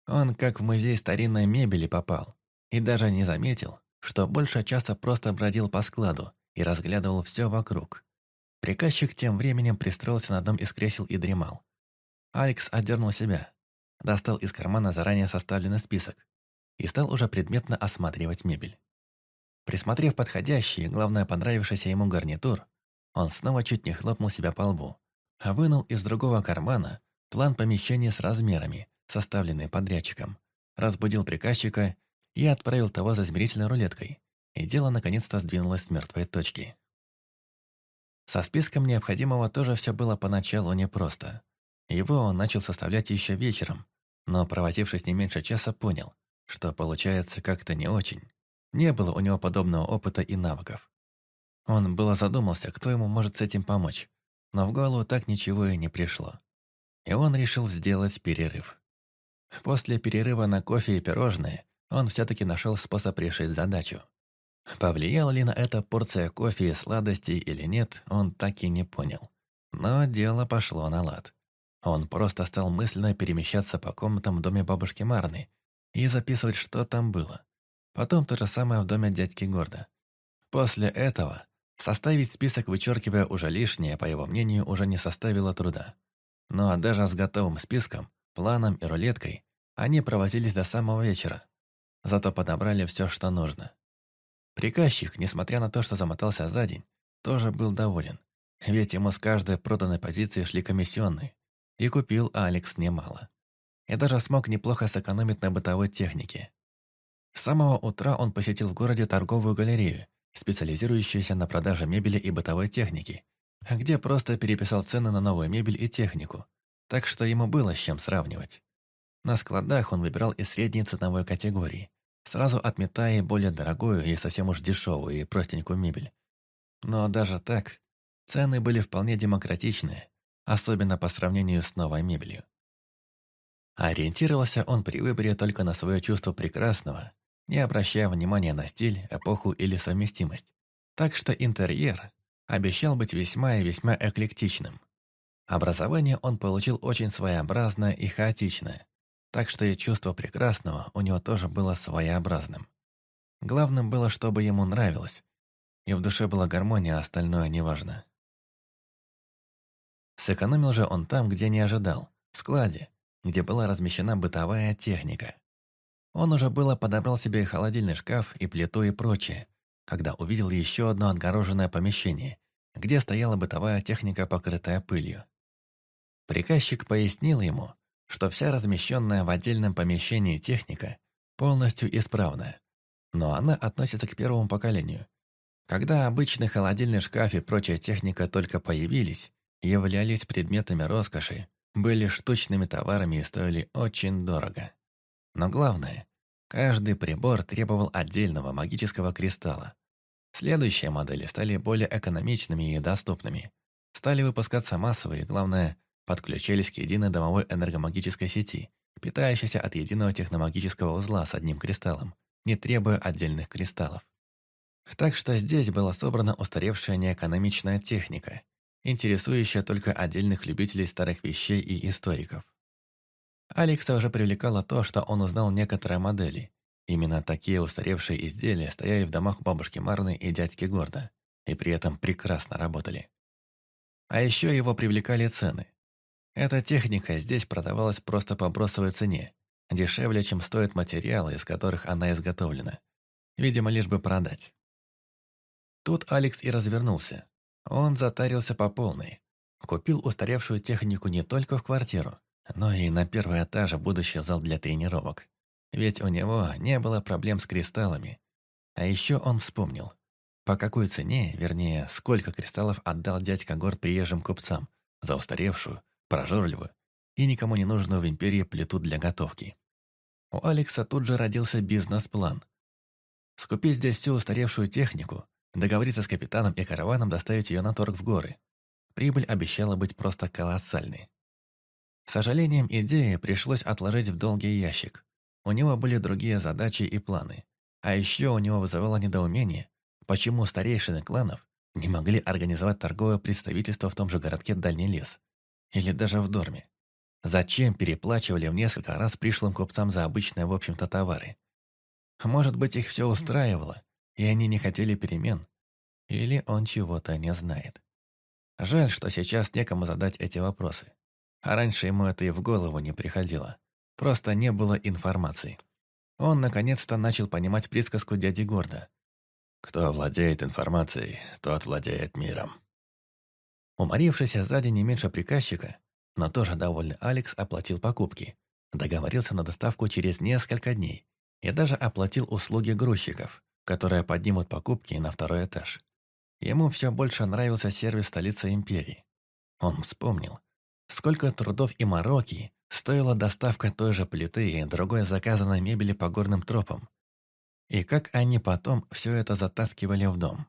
Он как в музей старинной мебели попал и даже не заметил, что больше часа просто бродил по складу и разглядывал все вокруг. Приказчик тем временем пристроился на одном из кресел и дремал. Алекс отдернул себя, достал из кармана заранее составленный список и стал уже предметно осматривать мебель. Присмотрев подходящий главное, понравившийся ему гарнитур, он снова чуть не хлопнул себя по лбу, а вынул из другого кармана план помещения с размерами, составленный подрядчиком, разбудил приказчика и отправил того за измерительной рулеткой, и дело наконец-то сдвинулось с мертвой точки. Со списком необходимого тоже все было поначалу непросто. Его он начал составлять еще вечером, но, провозившись не меньше часа, понял, что получается как-то не очень. Не было у него подобного опыта и навыков. Он было задумался, кто ему может с этим помочь, но в голову так ничего и не пришло. И он решил сделать перерыв. После перерыва на кофе и пирожные он все-таки нашел способ решить задачу. Повлияла ли на это порция кофе и сладостей или нет, он так и не понял. Но дело пошло на лад. Он просто стал мысленно перемещаться по комнатам в доме бабушки Марны и записывать, что там было. Потом то же самое в доме дядьки Горда. После этого составить список, вычеркивая уже лишнее, по его мнению, уже не составило труда. Но даже с готовым списком, планом и рулеткой они провозились до самого вечера. Зато подобрали все, что нужно. Приказчик, несмотря на то, что замотался за день, тоже был доволен, ведь ему с каждой проданной позиции шли комиссионные, и купил Алекс немало. И даже смог неплохо сэкономить на бытовой технике. С самого утра он посетил в городе торговую галерею, специализирующуюся на продаже мебели и бытовой техники, где просто переписал цены на новую мебель и технику, так что ему было с чем сравнивать. На складах он выбирал из средней ценовой категории, сразу отметая более дорогую и совсем уж дешевую и простенькую мебель. Но даже так, цены были вполне демократичные, особенно по сравнению с новой мебелью. Ориентировался он при выборе только на свое чувство прекрасного, не обращая внимания на стиль, эпоху или совместимость. Так что интерьер обещал быть весьма и весьма эклектичным. Образование он получил очень своеобразное и хаотичное, так что и чувство прекрасного у него тоже было своеобразным. Главным было, чтобы ему нравилось, и в душе была гармония, а остальное неважно. Сэкономил же он там, где не ожидал, в складе, где была размещена бытовая техника. Он уже было подобрал себе холодильный шкаф и плиту и прочее, когда увидел еще одно отгороженное помещение, где стояла бытовая техника, покрытая пылью. Приказчик пояснил ему, что вся размещенная в отдельном помещении техника полностью исправна, но она относится к первому поколению. Когда обычный холодильный шкаф и прочая техника только появились, являлись предметами роскоши, были штучными товарами и стоили очень дорого. Но главное, каждый прибор требовал отдельного магического кристалла. Следующие модели стали более экономичными и доступными. Стали выпускаться массовые, главное, подключились к единой домовой энергомагической сети, питающейся от единого техномагического узла с одним кристаллом, не требуя отдельных кристаллов. Так что здесь была собрана устаревшая неэкономичная техника, интересующая только отдельных любителей старых вещей и историков. Алекса уже привлекало то, что он узнал некоторые модели. Именно такие устаревшие изделия стояли в домах бабушки Марны и дядьки Горда, и при этом прекрасно работали. А еще его привлекали цены. Эта техника здесь продавалась просто по бросовой цене, дешевле, чем стоят материалы, из которых она изготовлена. Видимо, лишь бы продать. Тут Алекс и развернулся. Он затарился по полной. Купил устаревшую технику не только в квартиру, но и на первый этаж будущий зал для тренировок. Ведь у него не было проблем с кристаллами. А еще он вспомнил, по какой цене, вернее, сколько кристаллов отдал дядька Горд приезжим купцам за устаревшую, прожорливую и никому не нужную в Империи плиту для готовки. У Алекса тут же родился бизнес-план. Скупить здесь всю устаревшую технику, договориться с капитаном и караваном доставить ее на торг в горы. Прибыль обещала быть просто колоссальной. С сожалением, идеи пришлось отложить в долгий ящик. У него были другие задачи и планы. А еще у него вызывало недоумение, почему старейшины кланов не могли организовать торговое представительство в том же городке Дальний лес. Или даже в Дорме. Зачем переплачивали в несколько раз пришлым купцам за обычные, в общем-то, товары? Может быть, их все устраивало, и они не хотели перемен. Или он чего-то не знает. Жаль, что сейчас некому задать эти вопросы. А раньше ему это и в голову не приходило. Просто не было информации. Он наконец-то начал понимать присказку дяди Горда. «Кто владеет информацией, тот владеет миром». Уморившийся сзади не меньше приказчика, но тоже довольный Алекс оплатил покупки, договорился на доставку через несколько дней и даже оплатил услуги грузчиков, которые поднимут покупки на второй этаж. Ему все больше нравился сервис столицы империи. Он вспомнил, Сколько трудов и мороки стоила доставка той же плиты и другой заказанной мебели по горным тропам. И как они потом все это затаскивали в дом.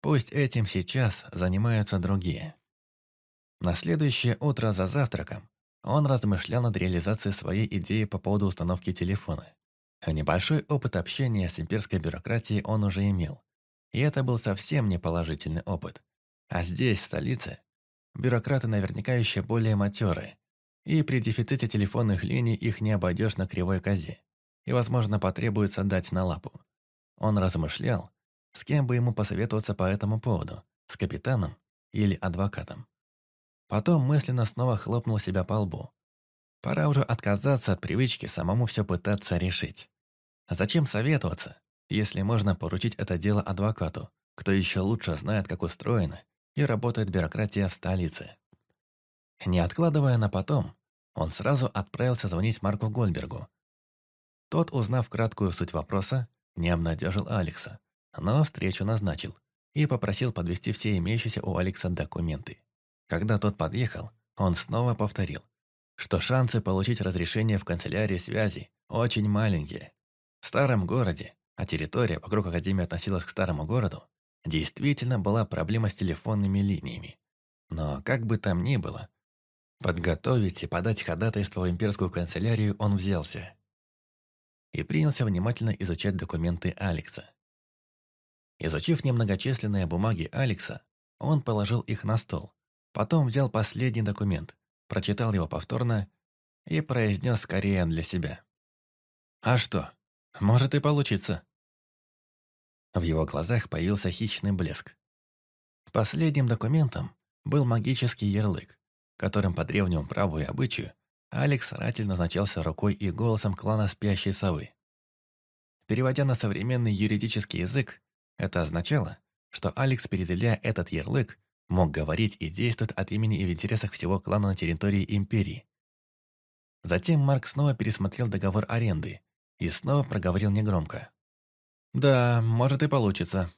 Пусть этим сейчас занимаются другие. На следующее утро за завтраком он размышлял над реализацией своей идеи по поводу установки телефона. Небольшой опыт общения с имперской бюрократией он уже имел. И это был совсем не положительный опыт. А здесь, в столице, Бюрократы наверняка еще более матерые, и при дефиците телефонных линий их не обойдешь на кривой козе, и, возможно, потребуется дать на лапу. Он размышлял, с кем бы ему посоветоваться по этому поводу, с капитаном или адвокатом. Потом мысленно снова хлопнул себя по лбу. Пора уже отказаться от привычки самому все пытаться решить. Зачем советоваться, если можно поручить это дело адвокату, кто еще лучше знает, как устроено и работает бюрократия в столице. Не откладывая на потом, он сразу отправился звонить Марку Гольбергу. Тот, узнав краткую суть вопроса, не обнадежил Алекса, но встречу назначил и попросил подвести все имеющиеся у Алекса документы. Когда тот подъехал, он снова повторил, что шансы получить разрешение в канцелярии связи очень маленькие. В старом городе, а территория вокруг Академии относилась к старому городу, Действительно была проблема с телефонными линиями. Но как бы там ни было, подготовить и подать ходатайство в имперскую канцелярию он взялся. И принялся внимательно изучать документы Алекса. Изучив немногочисленные бумаги Алекса, он положил их на стол. Потом взял последний документ, прочитал его повторно и произнес скорее для себя. «А что, может и получиться». В его глазах появился хищный блеск. Последним документом был магический ярлык, которым по древнему праву и обычаю Алекс Ратель назначался рукой и голосом клана Спящей Совы. Переводя на современный юридический язык, это означало, что Алекс, переделяя этот ярлык, мог говорить и действовать от имени и в интересах всего клана на территории Империи. Затем Марк снова пересмотрел договор аренды и снова проговорил негромко. Да, может и получится.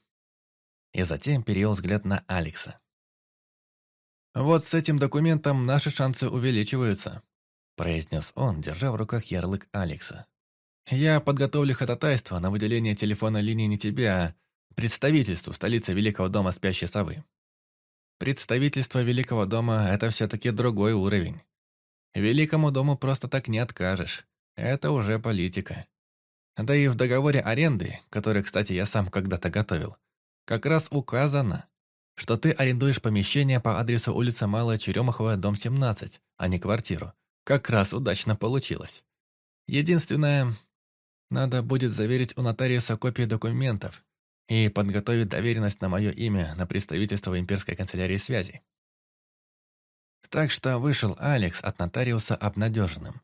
И затем перевел взгляд на Алекса. «Вот с этим документом наши шансы увеличиваются», произнес он, держа в руках ярлык Алекса. «Я подготовлю ходатайство на выделение телефонной линии не тебе, а представительству столицы Великого дома Спящей Совы. Представительство Великого дома – это все-таки другой уровень. Великому дому просто так не откажешь. Это уже политика. Да и в договоре аренды, который, кстати, я сам когда-то готовил, как раз указано, что ты арендуешь помещение по адресу улица Малая Черемахова, дом 17, а не квартиру. Как раз удачно получилось. Единственное, надо будет заверить у нотариуса копии документов и подготовить доверенность на мое имя на представительство имперской канцелярии связи. Так что вышел Алекс от нотариуса обнадеженным.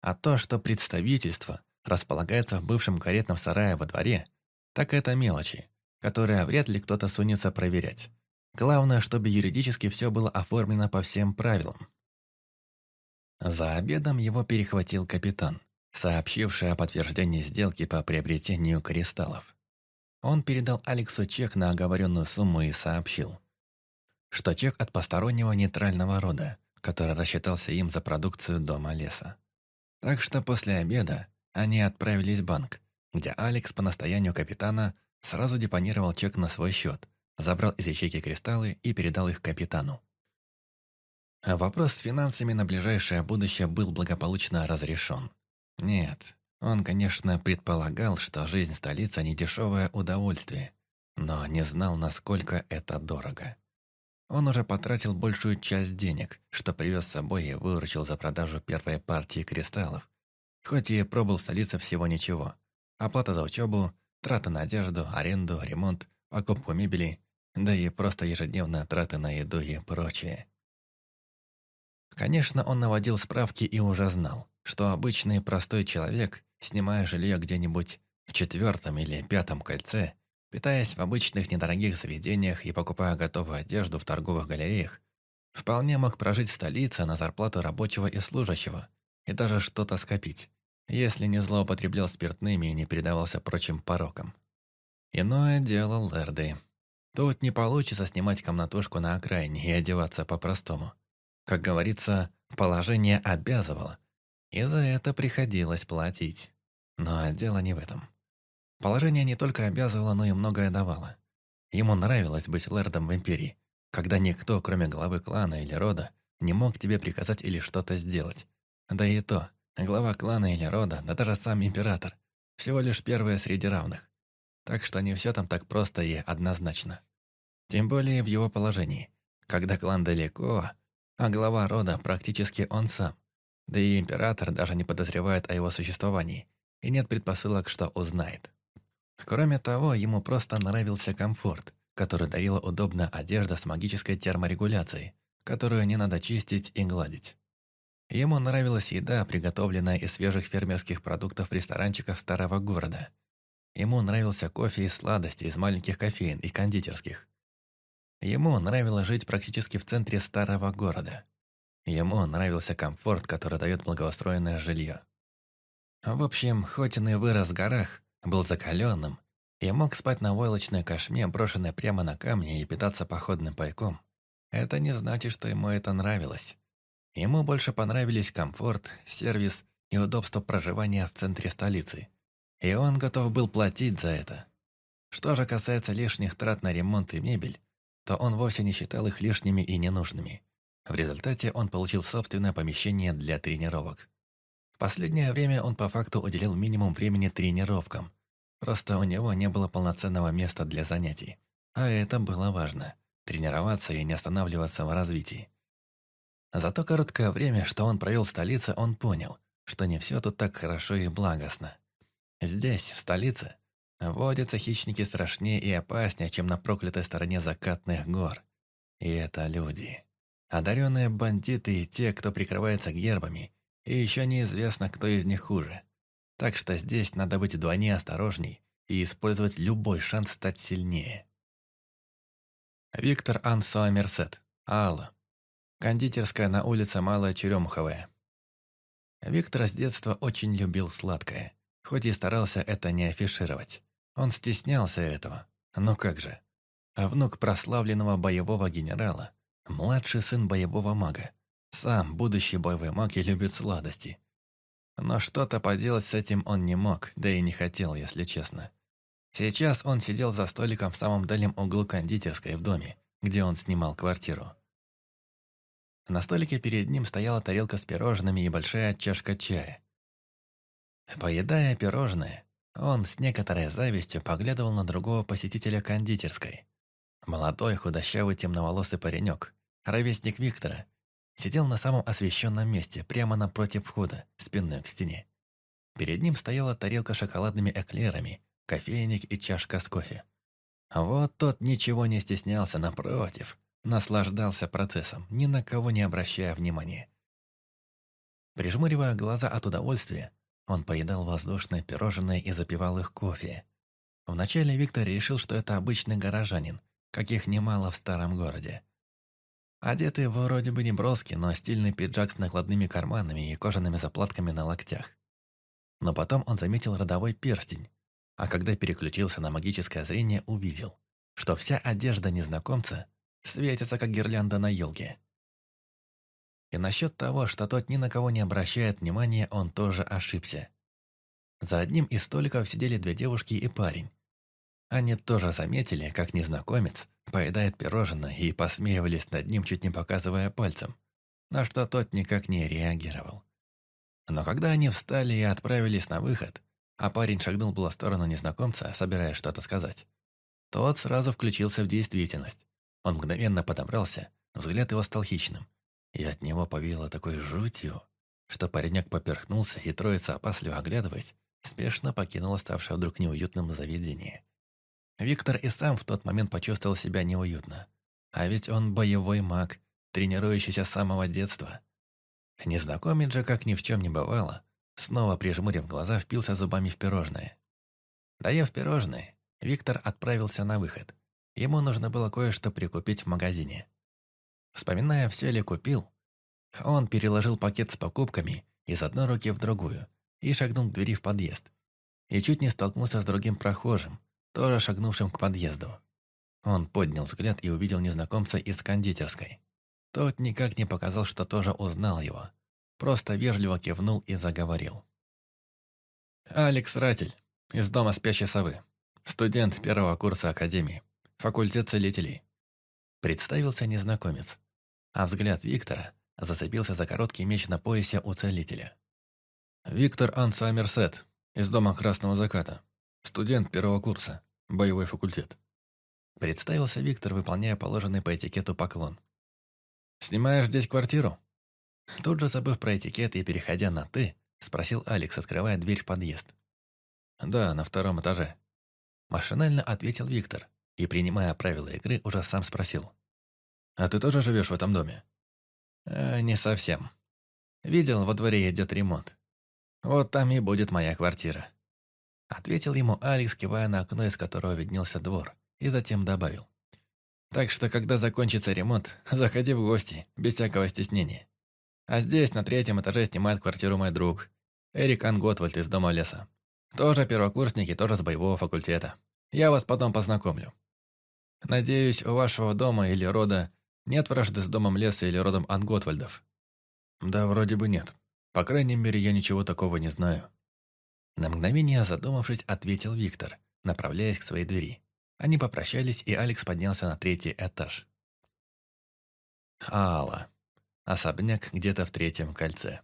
А то, что представительство – располагается в бывшем каретном сарае во дворе, так это мелочи, которые вряд ли кто-то сунется проверять. Главное, чтобы юридически все было оформлено по всем правилам. За обедом его перехватил капитан, сообщивший о подтверждении сделки по приобретению кристаллов. Он передал Алексу чек на оговоренную сумму и сообщил, что чек от постороннего нейтрального рода, который рассчитался им за продукцию дома леса. Так что после обеда они отправились в банк, где Алекс по настоянию капитана сразу депонировал чек на свой счет, забрал из ячейки кристаллы и передал их капитану. Вопрос с финансами на ближайшее будущее был благополучно разрешен. Нет, он, конечно, предполагал, что жизнь в столице – недешевое удовольствие, но не знал, насколько это дорого. Он уже потратил большую часть денег, что привез с собой и выручил за продажу первой партии кристаллов. Хоть и пробыл в столице всего ничего. Оплата за учебу, траты на одежду, аренду, ремонт, покупку мебели, да и просто ежедневные траты на еду и прочее. Конечно, он наводил справки и уже знал, что обычный простой человек, снимая жилье где-нибудь в четвертом или пятом кольце, питаясь в обычных недорогих заведениях и покупая готовую одежду в торговых галереях, вполне мог прожить в столице на зарплату рабочего и служащего и даже что-то скопить, если не злоупотреблял спиртными и не передавался прочим порокам. Иное дело Лерды. Тут не получится снимать комнатушку на окраине и одеваться по-простому. Как говорится, положение обязывало, и за это приходилось платить. Но дело не в этом. Положение не только обязывало, но и многое давало. Ему нравилось быть лэрдом в Империи, когда никто, кроме главы клана или рода, не мог тебе приказать или что-то сделать. Да и то, глава клана или рода, да даже сам император, всего лишь первые среди равных. Так что не все там так просто и однозначно. Тем более в его положении, когда клан далеко, а глава рода практически он сам. Да и император даже не подозревает о его существовании, и нет предпосылок, что узнает. Кроме того, ему просто нравился комфорт, который дарила удобная одежда с магической терморегуляцией, которую не надо чистить и гладить. Ему нравилась еда, приготовленная из свежих фермерских продуктов в ресторанчиках старого города. Ему нравился кофе и сладости из маленьких кофеин и кондитерских. Ему нравилось жить практически в центре старого города. Ему нравился комфорт, который дает благоустроенное жилье. В общем, хоть он и вырос в горах, был закаленным и мог спать на войлочной кошме, брошенной прямо на камни и питаться походным пайком, это не значит, что ему это нравилось. Ему больше понравились комфорт, сервис и удобство проживания в центре столицы. И он готов был платить за это. Что же касается лишних трат на ремонт и мебель, то он вовсе не считал их лишними и ненужными. В результате он получил собственное помещение для тренировок. В последнее время он по факту уделил минимум времени тренировкам. Просто у него не было полноценного места для занятий. А это было важно – тренироваться и не останавливаться в развитии. За то короткое время, что он провел в столице, он понял, что не все тут так хорошо и благостно. Здесь, в столице, Водятся хищники страшнее и опаснее, чем на проклятой стороне закатных гор. И это люди. Одаренные бандиты и те, кто прикрывается гербами, и еще неизвестно, кто из них хуже. Так что здесь надо быть вдвойне осторожней и использовать любой шанс стать сильнее. Виктор Ансуа Мерсет. Алла. Кондитерская на улице Малая Черемуховая. Виктор с детства очень любил сладкое, хоть и старался это не афишировать. Он стеснялся этого. Но как же? А внук прославленного боевого генерала, младший сын боевого мага, сам будущий боевой маг и любит сладости. Но что-то поделать с этим он не мог, да и не хотел, если честно. Сейчас он сидел за столиком в самом дальнем углу кондитерской в доме, где он снимал квартиру. На столике перед ним стояла тарелка с пирожными и большая чашка чая. Поедая пирожное, он с некоторой завистью поглядывал на другого посетителя кондитерской. Молодой, худощавый, темноволосый паренек, ровесник Виктора, сидел на самом освещенном месте, прямо напротив входа, спиной к стене. Перед ним стояла тарелка с шоколадными эклерами, кофейник и чашка с кофе. Вот тот ничего не стеснялся, напротив, наслаждался процессом, ни на кого не обращая внимания. Прижмуривая глаза от удовольствия, он поедал воздушное пирожное и запивал их кофе. Вначале Виктор решил, что это обычный горожанин, каких немало в старом городе. Одетый вроде бы не броски, но стильный пиджак с накладными карманами и кожаными заплатками на локтях. Но потом он заметил родовой перстень, а когда переключился на магическое зрение, увидел, что вся одежда незнакомца светится, как гирлянда на елке. И насчет того, что тот ни на кого не обращает внимания, он тоже ошибся. За одним из столиков сидели две девушки и парень. Они тоже заметили, как незнакомец поедает пирожное и посмеивались над ним, чуть не показывая пальцем, на что тот никак не реагировал. Но когда они встали и отправились на выход, а парень шагнул было в сторону незнакомца, собираясь что-то сказать, тот сразу включился в действительность. Он мгновенно подобрался, взгляд его стал хищным и от него повеяло такой жутью, что паренек поперхнулся и троица, опасливо оглядываясь, спешно покинула ставшее вдруг неуютным заведение. Виктор и сам в тот момент почувствовал себя неуютно. А ведь он боевой маг, тренирующийся с самого детства. Незнакомец же, как ни в чем не бывало, снова прижмурив глаза, впился зубами в пирожное. Доев пирожное, Виктор отправился на выход. Ему нужно было кое-что прикупить в магазине. Вспоминая, все ли купил, он переложил пакет с покупками из одной руки в другую и шагнул к двери в подъезд. И чуть не столкнулся с другим прохожим, тоже шагнувшим к подъезду. Он поднял взгляд и увидел незнакомца из кондитерской. Тот никак не показал, что тоже узнал его. Просто вежливо кивнул и заговорил. «Алекс Ратель, из дома спящей совы. Студент первого курса Академии. Факультет целителей». Представился незнакомец а взгляд Виктора зацепился за короткий меч на поясе у целителя. «Виктор Ансамерсет, из Дома Красного Заката, студент первого курса, боевой факультет». Представился Виктор, выполняя положенный по этикету поклон. «Снимаешь здесь квартиру?» Тут же, забыв про этикет и переходя на «ты», спросил Алекс, открывая дверь в подъезд. «Да, на втором этаже». Машинально ответил Виктор и, принимая правила игры, уже сам спросил. А ты тоже живешь в этом доме? Э, не совсем. Видел, во дворе идет ремонт. Вот там и будет моя квартира. Ответил ему Алекс, кивая на окно, из которого виднелся двор, и затем добавил. Так что, когда закончится ремонт, заходи в гости, без всякого стеснения. А здесь, на третьем этаже, снимает квартиру мой друг, Эрик Анготвальд из Дома леса. Тоже первокурсник и тоже с боевого факультета. Я вас потом познакомлю. Надеюсь, у вашего дома или рода нет вражды с домом леса или родом Анготвальдов? Да, вроде бы нет. По крайней мере, я ничего такого не знаю. На мгновение задумавшись, ответил Виктор, направляясь к своей двери. Они попрощались, и Алекс поднялся на третий этаж. Алла. Особняк где-то в третьем кольце.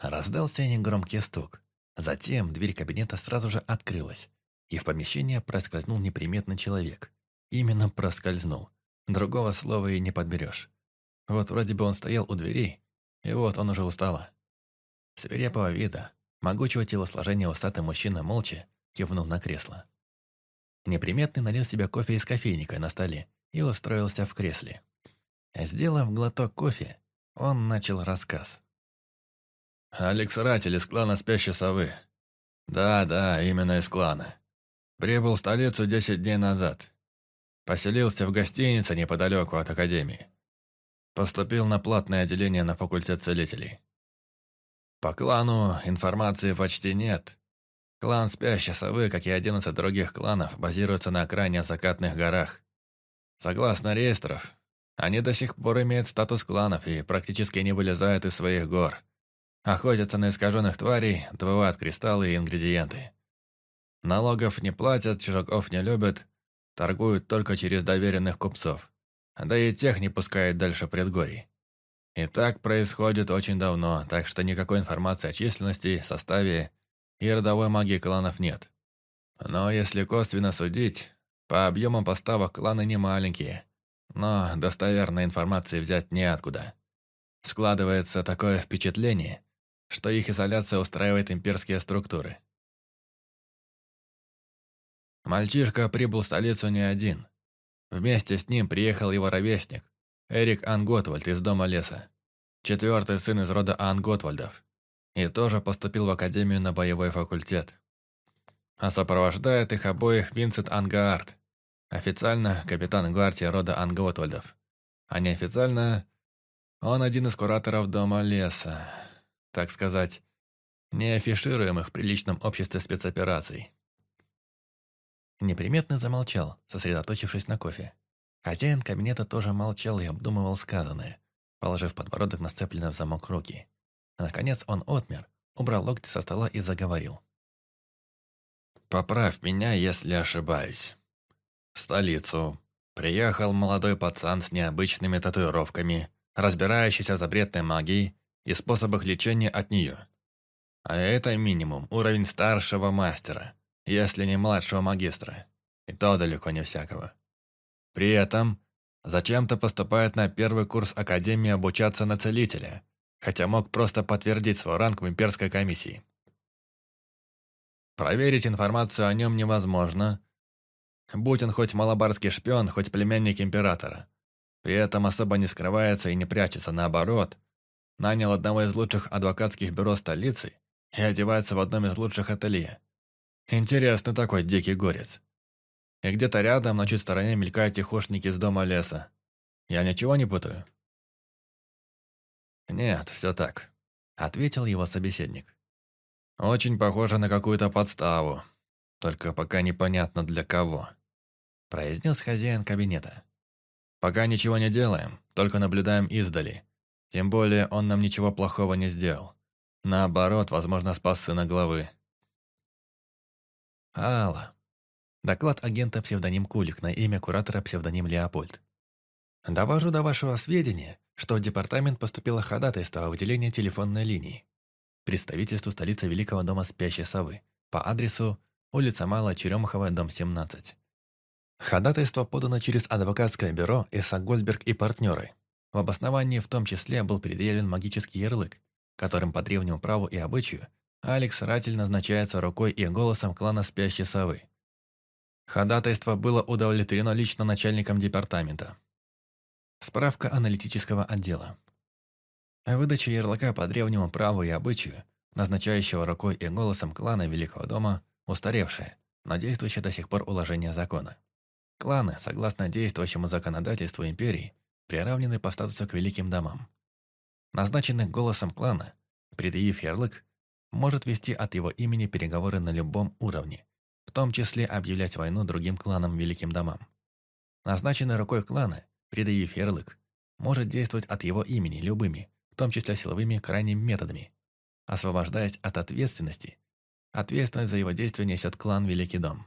Раздался негромкий стук. Затем дверь кабинета сразу же открылась, и в помещение проскользнул неприметный человек. Именно проскользнул. Другого слова и не подберешь. Вот вроде бы он стоял у дверей, и вот он уже устала. Свирепого вида, могучего телосложения усатый мужчина молча кивнул на кресло. Неприметный налил себе кофе из кофейника на столе и устроился в кресле. Сделав глоток кофе, он начал рассказ. «Алекс Ратель из клана Спящей Совы. Да-да, именно из клана. Прибыл в столицу десять дней назад. Поселился в гостинице неподалеку от академии. Поступил на платное отделение на факультет целителей. По клану информации почти нет. Клан Спящей Совы, как и 11 других кланов, базируется на окраине закатных горах. Согласно реестров, они до сих пор имеют статус кланов и практически не вылезают из своих гор. Охотятся на искаженных тварей, добывают кристаллы и ингредиенты. Налогов не платят, чужаков не любят, Торгуют только через доверенных купцов. Да и тех не пускают дальше предгорий. И так происходит очень давно, так что никакой информации о численности, составе и родовой магии кланов нет. Но если косвенно судить, по объемам поставок кланы не маленькие, но достоверной информации взять неоткуда. Складывается такое впечатление, что их изоляция устраивает имперские структуры. Мальчишка прибыл в столицу не один. Вместе с ним приехал его ровесник, Эрик Анготвальд из Дома леса. Четвертый сын из рода Анготвальдов. И тоже поступил в академию на боевой факультет. А сопровождает их обоих Винсент Ангаард, Официально капитан гвардии рода Анготвальдов, а неофициально он один из кураторов Дома Леса, так сказать, не афишируемых в приличном обществе спецопераций. Неприметный замолчал, сосредоточившись на кофе. Хозяин кабинета тоже молчал и обдумывал сказанное, положив подбородок на сцепленный в замок руки. Наконец он отмер, убрал локти со стола и заговорил. «Поправь меня, если ошибаюсь. В столицу приехал молодой пацан с необычными татуировками, разбирающийся в запретной магии и способах лечения от нее. А это минимум уровень старшего мастера, если не младшего магистра. И то далеко не всякого. При этом зачем-то поступает на первый курс Академии обучаться на целителя, хотя мог просто подтвердить свой ранг в имперской комиссии. Проверить информацию о нем невозможно, будь он хоть малобарский шпион, хоть племянник императора. При этом особо не скрывается и не прячется, наоборот. Нанял одного из лучших адвокатских бюро столицы и одевается в одном из лучших ателье. Интересный такой дикий горец. И где-то рядом на чуть стороне мелькают тихошники из дома леса. Я ничего не путаю? «Нет, все так», — ответил его собеседник. «Очень похоже на какую-то подставу, только пока непонятно для кого», — произнес хозяин кабинета. «Пока ничего не делаем, только наблюдаем издали. Тем более он нам ничего плохого не сделал. Наоборот, возможно, спас сына главы». «Алла». Доклад агента псевдоним Кулик на имя куратора псевдоним Леопольд. «Довожу до вашего сведения, что в департамент поступило ходатайство о выделении телефонной линии. Представительству столицы Великого дома Спящей Совы по адресу улица Малая Черемахова, дом 17. Ходатайство подано через адвокатское бюро Иса Гольдберг и партнеры. В обосновании в том числе был предъявлен магический ярлык, которым по древнему праву и обычаю Алекс Ратель назначается рукой и голосом клана Спящей Совы. Ходатайство было удовлетворено лично начальником департамента. Справка аналитического отдела. Выдача ярлыка по древнему праву и обычаю, назначающего рукой и голосом клана Великого дома, устаревшая, но действующее до сих пор уложение закона. Кланы, согласно действующему законодательству империи, приравнены по статусу к великим домам. Назначенный голосом клана, предъявив ярлык, может вести от его имени переговоры на любом уровне, в том числе объявлять войну другим кланам великим домам. Назначенный рукой клана Предъявив ярлык, может действовать от его имени любыми, в том числе силовыми крайними методами, освобождаясь от ответственности. Ответственность за его действия несет клан Великий Дом.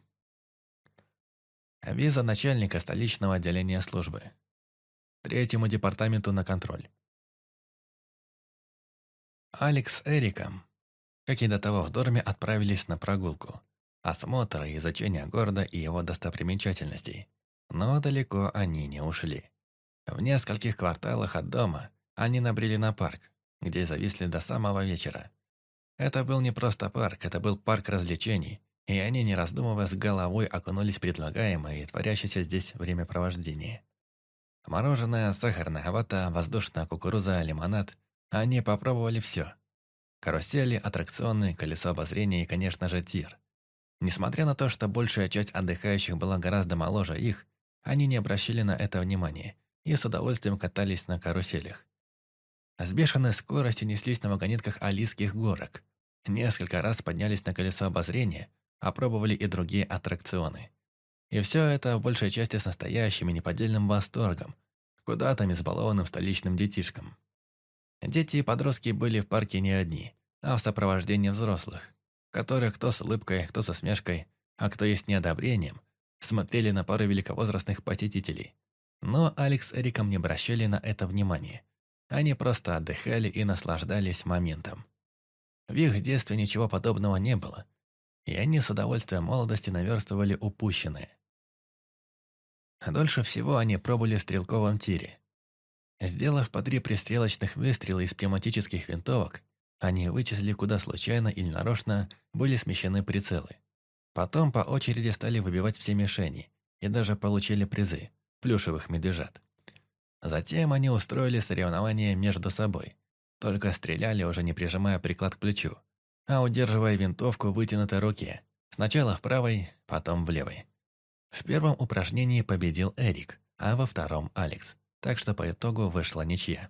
Виза начальника столичного отделения службы. Третьему департаменту на контроль. Алекс с Эриком, как и до того в Дорме, отправились на прогулку, осмотр и изучение города и его достопримечательностей. Но далеко они не ушли. В нескольких кварталах от дома они набрели на парк, где зависли до самого вечера. Это был не просто парк, это был парк развлечений, и они, не раздумывая, с головой окунулись в предлагаемое и творящееся здесь времяпровождение. Мороженое, сахарная вата, воздушная кукуруза, лимонад – они попробовали все. Карусели, аттракционы, колесо обозрения и, конечно же, тир. Несмотря на то, что большая часть отдыхающих была гораздо моложе их, они не обращали на это внимания и с удовольствием катались на каруселях. С бешеной скоростью неслись на вагонетках Алийских горок. Несколько раз поднялись на колесо обозрения, опробовали и другие аттракционы. И все это в большей части с настоящим и неподдельным восторгом, куда там избалованным столичным детишкам. Дети и подростки были в парке не одни, а в сопровождении взрослых, которых кто с улыбкой, кто со смешкой, а кто и с неодобрением, смотрели на пару великовозрастных посетителей. Но Алекс с Эриком не обращали на это внимания. Они просто отдыхали и наслаждались моментом. В их детстве ничего подобного не было, и они с удовольствием молодости наверстывали упущенное. Дольше всего они пробовали в стрелковом тире. Сделав по три пристрелочных выстрела из пневматических винтовок, они вычислили, куда случайно или нарочно были смещены прицелы. Потом по очереди стали выбивать все мишени и даже получили призы плюшевых медвежат. Затем они устроили соревнования между собой. Только стреляли, уже не прижимая приклад к плечу, а удерживая винтовку в вытянутой руке. Сначала в правой, потом в левой. В первом упражнении победил Эрик, а во втором – Алекс, так что по итогу вышла ничья.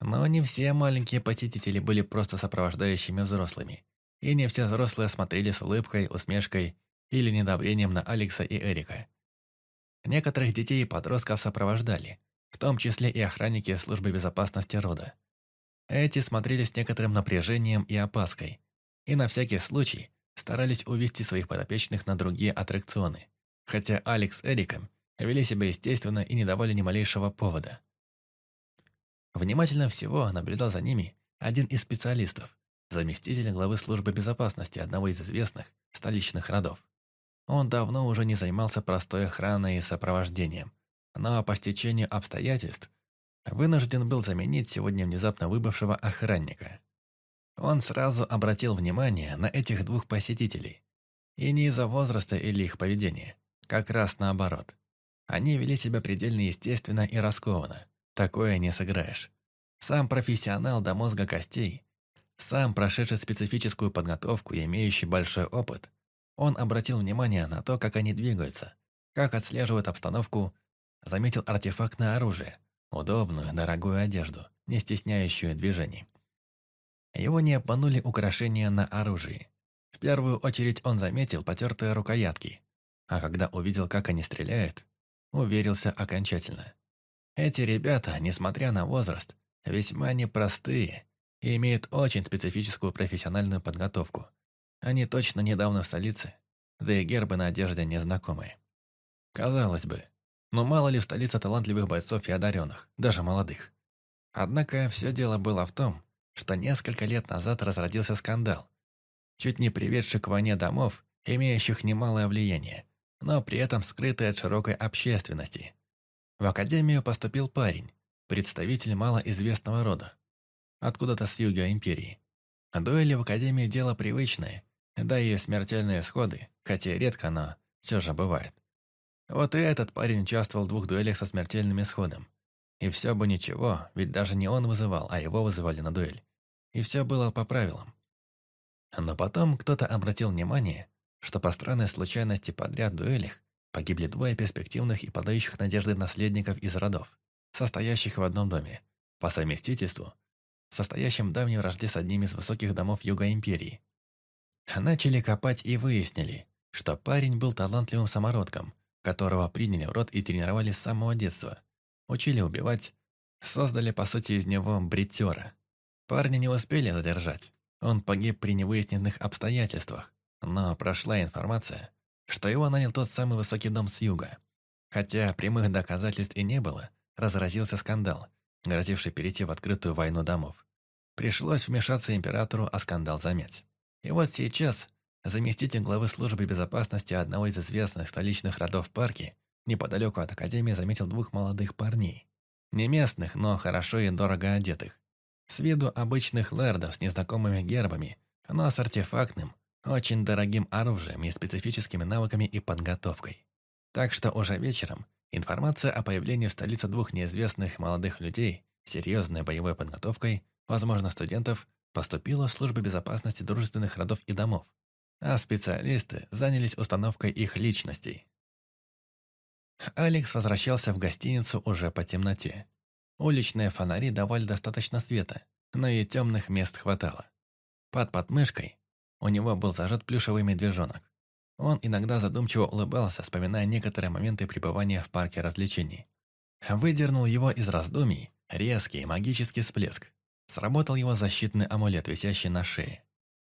Но не все маленькие посетители были просто сопровождающими взрослыми. И не все взрослые смотрели с улыбкой, усмешкой или недобрением на Алекса и Эрика. Некоторых детей и подростков сопровождали, в том числе и охранники службы безопасности рода. Эти смотрели с некоторым напряжением и опаской, и на всякий случай старались увести своих подопечных на другие аттракционы, хотя Алекс с Эриком вели себя естественно и не давали ни малейшего повода. Внимательно всего наблюдал за ними один из специалистов, заместитель главы службы безопасности одного из известных столичных родов. Он давно уже не занимался простой охраной и сопровождением, но по стечению обстоятельств вынужден был заменить сегодня внезапно выбывшего охранника. Он сразу обратил внимание на этих двух посетителей. И не из-за возраста или их поведения, как раз наоборот. Они вели себя предельно естественно и раскованно. Такое не сыграешь. Сам профессионал до мозга костей, сам прошедший специфическую подготовку и имеющий большой опыт, он обратил внимание на то, как они двигаются, как отслеживают обстановку, заметил артефактное оружие, удобную, дорогую одежду, не стесняющую движений. Его не обманули украшения на оружии. В первую очередь он заметил потертые рукоятки, а когда увидел, как они стреляют, уверился окончательно. Эти ребята, несмотря на возраст, весьма непростые и имеют очень специфическую профессиональную подготовку. Они точно недавно в столице, да и гербы на одежде незнакомые. Казалось бы, но мало ли в столице талантливых бойцов и одаренных, даже молодых. Однако все дело было в том, что несколько лет назад разродился скандал, чуть не приведший к войне домов, имеющих немалое влияние, но при этом скрытый от широкой общественности. В академию поступил парень, представитель малоизвестного рода, откуда-то с юга империи. Дуэли в академии дело привычное, да и смертельные сходы, хотя редко, но все же бывает. Вот и этот парень участвовал в двух дуэлях со смертельным исходом. И все бы ничего, ведь даже не он вызывал, а его вызывали на дуэль. И все было по правилам. Но потом кто-то обратил внимание, что по странной случайности подряд дуэлях погибли двое перспективных и подающих надежды наследников из родов, состоящих в одном доме, по совместительству, состоящим в давней вражде с одним из высоких домов Юга Империи. Начали копать и выяснили, что парень был талантливым самородком, которого приняли в рот и тренировали с самого детства, учили убивать, создали по сути из него бритера. Парня не успели задержать, он погиб при невыясненных обстоятельствах, но прошла информация, что его нанял тот самый высокий дом с юга. Хотя прямых доказательств и не было, разразился скандал, грозивший перейти в открытую войну домов. Пришлось вмешаться императору, а скандал замять. И вот сейчас заместитель главы службы безопасности одного из известных столичных родов парки неподалеку от академии заметил двух молодых парней. Не местных, но хорошо и дорого одетых. С виду обычных лэрдов с незнакомыми гербами, но с артефактным, очень дорогим оружием и специфическими навыками и подготовкой. Так что уже вечером информация о появлении в столице двух неизвестных молодых людей с серьезной боевой подготовкой, возможно, студентов, поступила в службу безопасности дружественных родов и домов, а специалисты занялись установкой их личностей. Алекс возвращался в гостиницу уже по темноте. Уличные фонари давали достаточно света, но и темных мест хватало. Под подмышкой у него был зажат плюшевый медвежонок. Он иногда задумчиво улыбался, вспоминая некоторые моменты пребывания в парке развлечений. Выдернул его из раздумий резкий магический всплеск. Сработал его защитный амулет, висящий на шее.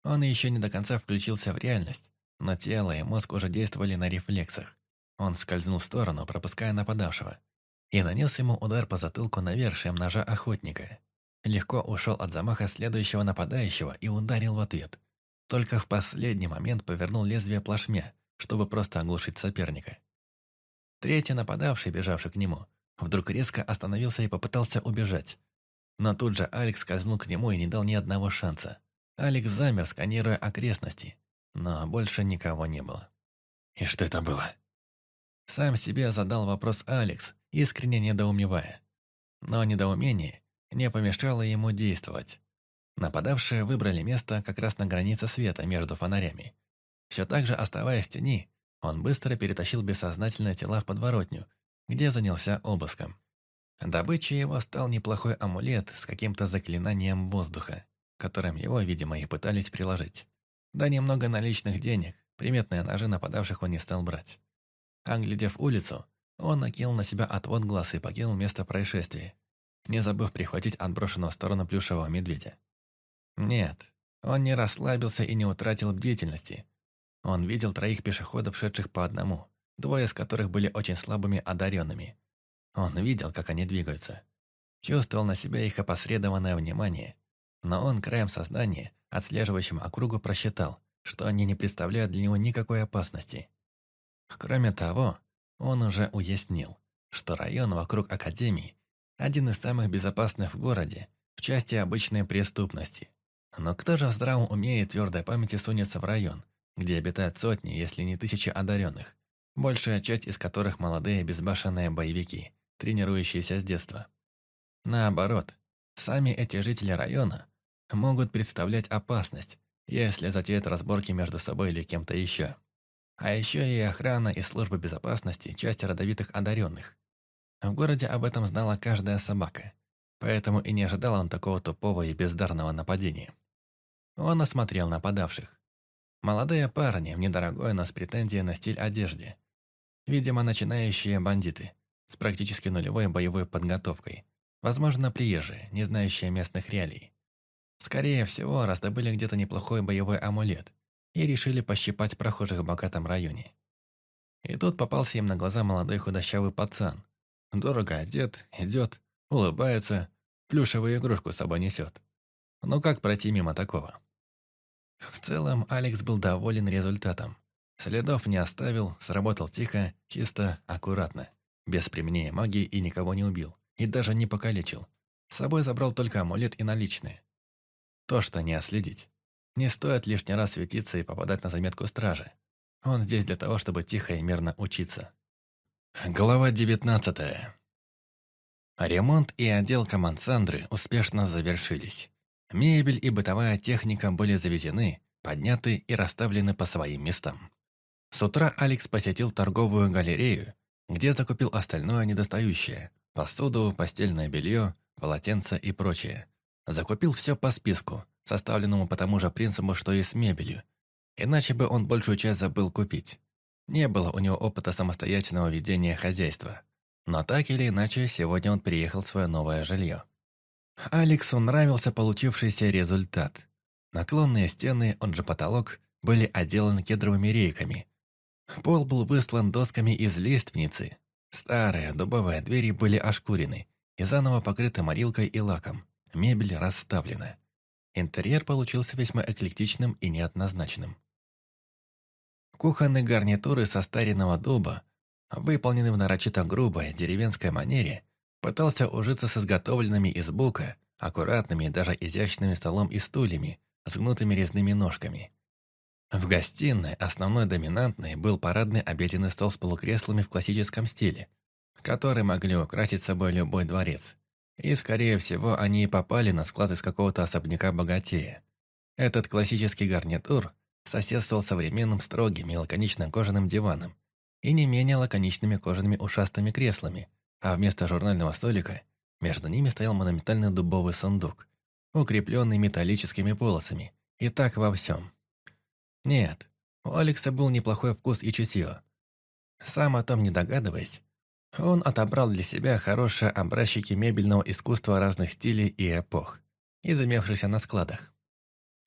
Он еще не до конца включился в реальность, но тело и мозг уже действовали на рефлексах. Он скользнул в сторону, пропуская нападавшего, и нанес ему удар по затылку навершием ножа охотника. Легко ушел от замаха следующего нападающего и ударил в ответ. Только в последний момент повернул лезвие плашмя, чтобы просто оглушить соперника. Третий нападавший, бежавший к нему, вдруг резко остановился и попытался убежать. Но тут же Алекс скользнул к нему и не дал ни одного шанса. Алекс замер, сканируя окрестности, но больше никого не было. «И что это было?» Сам себе задал вопрос Алекс, искренне недоумевая. Но недоумение не помешало ему действовать. Нападавшие выбрали место как раз на границе света между фонарями. Все так же оставаясь в тени, Он быстро перетащил бессознательное тела в подворотню, где занялся обыском. Добычей его стал неплохой амулет с каким-то заклинанием воздуха, которым его, видимо, и пытались приложить. Да немного наличных денег, приметные ножи нападавших он не стал брать. Оглядев улицу, он накинул на себя отвод глаз и покинул место происшествия, не забыв прихватить отброшенного в сторону плюшевого медведя. Нет, он не расслабился и не утратил бдительности. Он видел троих пешеходов, шедших по одному, двое из которых были очень слабыми одаренными. Он видел, как они двигаются. Чувствовал на себя их опосредованное внимание. Но он краем сознания, отслеживающим округу, просчитал, что они не представляют для него никакой опасности. Кроме того, он уже уяснил, что район вокруг Академии один из самых безопасных в городе в части обычной преступности. Но кто же в здравом уме и твердой памяти сунется в район, где обитают сотни, если не тысячи одаренных, большая часть из которых молодые безбашенные боевики, тренирующиеся с детства. Наоборот, сами эти жители района могут представлять опасность, если затеют разборки между собой или кем-то еще. А еще и охрана и служба безопасности – часть родовитых одаренных. В городе об этом знала каждая собака, поэтому и не ожидал он такого тупого и бездарного нападения. Он осмотрел нападавших. Молодые парни в недорогой, но с претензией на стиль одежды. Видимо, начинающие бандиты, с практически нулевой боевой подготовкой. Возможно, приезжие, не знающие местных реалий. Скорее всего, раздобыли где-то неплохой боевой амулет и решили пощипать прохожих в богатом районе. И тут попался им на глаза молодой худощавый пацан. Дорого одет, идет, улыбается, плюшевую игрушку с собой несет. Ну как пройти мимо такого? В целом, Алекс был доволен результатом. Следов не оставил, сработал тихо, чисто, аккуратно. Без применения магии и никого не убил. И даже не покалечил. С собой забрал только амулет и наличные. То, что не оследить. Не стоит лишний раз светиться и попадать на заметку стражи. Он здесь для того, чтобы тихо и мирно учиться. Глава 19. Ремонт и отделка Мансандры успешно завершились. Мебель и бытовая техника были завезены, подняты и расставлены по своим местам. С утра Алекс посетил торговую галерею, где закупил остальное недостающее – посуду, постельное белье, полотенца и прочее. Закупил все по списку, составленному по тому же принципу, что и с мебелью. Иначе бы он большую часть забыл купить. Не было у него опыта самостоятельного ведения хозяйства. Но так или иначе, сегодня он приехал в свое новое жилье. Алексу нравился получившийся результат. Наклонные стены, он же потолок, были отделаны кедровыми рейками. Пол был выслан досками из лиственницы. Старые дубовые двери были ошкурены и заново покрыты морилкой и лаком. Мебель расставлена. Интерьер получился весьма эклектичным и неоднозначным. Кухонные гарнитуры со старинного дуба, выполнены в нарочито грубой деревенской манере, Пытался ужиться с изготовленными из бука, аккуратными и даже изящными столом и стульями, с гнутыми резными ножками. В гостиной основной доминантной был парадный обеденный стол с полукреслами в классическом стиле, который могли украсить собой любой дворец. И, скорее всего, они и попали на склад из какого-то особняка богатея. Этот классический гарнитур соседствовал современным строгим и лаконичным кожаным диваном и не менее лаконичными кожаными ушастыми креслами – а вместо журнального столика между ними стоял монументальный дубовый сундук, укрепленный металлическими полосами, и так во всем. Нет, у Алекса был неплохой вкус и чутье. Сам о том не догадываясь, он отобрал для себя хорошие образчики мебельного искусства разных стилей и эпох, изымевшихся на складах.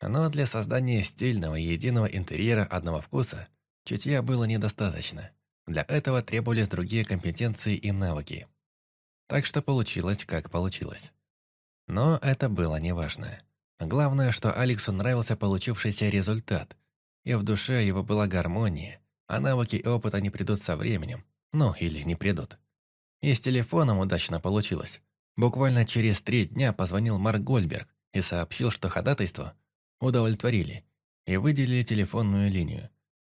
Но для создания стильного и единого интерьера одного вкуса чутья было недостаточно. Для этого требовались другие компетенции и навыки. Так что получилось, как получилось. Но это было неважно. Главное, что Алексу нравился получившийся результат, и в душе его была гармония, а навыки и опыт они придут со временем, ну или не придут. И с телефоном удачно получилось. Буквально через три дня позвонил Марк Гольберг и сообщил, что ходатайство удовлетворили и выделили телефонную линию.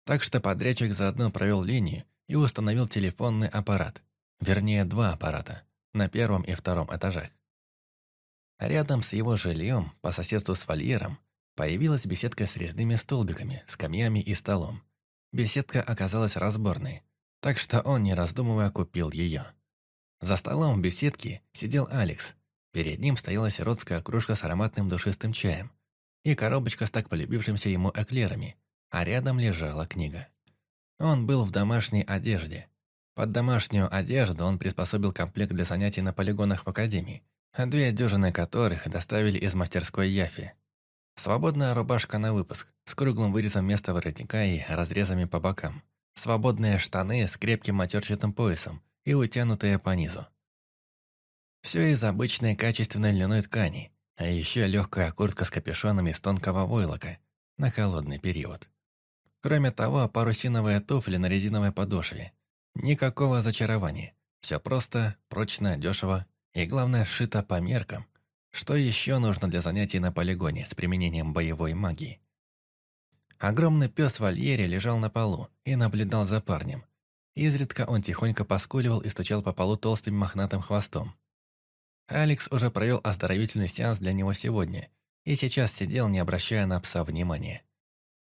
Так что подрядчик заодно провел линию и установил телефонный аппарат. Вернее, два аппарата, на первом и втором этажах. Рядом с его жильем, по соседству с вольером, появилась беседка с резными столбиками, скамьями и столом. Беседка оказалась разборной, так что он, не раздумывая, купил ее. За столом в беседке сидел Алекс. Перед ним стояла сиротская кружка с ароматным душистым чаем и коробочка с так полюбившимся ему эклерами, а рядом лежала книга. Он был в домашней одежде. Под домашнюю одежду он приспособил комплект для занятий на полигонах в академии, две дюжины которых доставили из мастерской Яфи. Свободная рубашка на выпуск, с круглым вырезом вместо воротника и разрезами по бокам. Свободные штаны с крепким матерчатым поясом и утянутые по низу. Все из обычной качественной льняной ткани, а еще легкая куртка с капюшоном из тонкого войлока на холодный период. Кроме того, парусиновые туфли на резиновой подошве. Никакого зачарования. Все просто, прочно, дешево и, главное, сшито по меркам. Что еще нужно для занятий на полигоне с применением боевой магии? Огромный пес в вольере лежал на полу и наблюдал за парнем. Изредка он тихонько поскуливал и стучал по полу толстым мохнатым хвостом. Алекс уже провел оздоровительный сеанс для него сегодня и сейчас сидел, не обращая на пса внимания.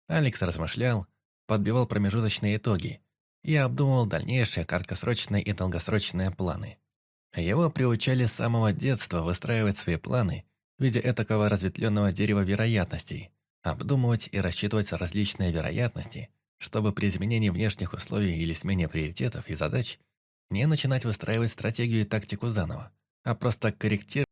Алекс размышлял, подбивал промежуточные итоги и обдумывал дальнейшие краткосрочные и долгосрочные планы. Его приучали с самого детства выстраивать свои планы в виде этакого разветвленного дерева вероятностей, обдумывать и рассчитывать различные вероятности, чтобы при изменении внешних условий или смене приоритетов и задач не начинать выстраивать стратегию и тактику заново, а просто корректировать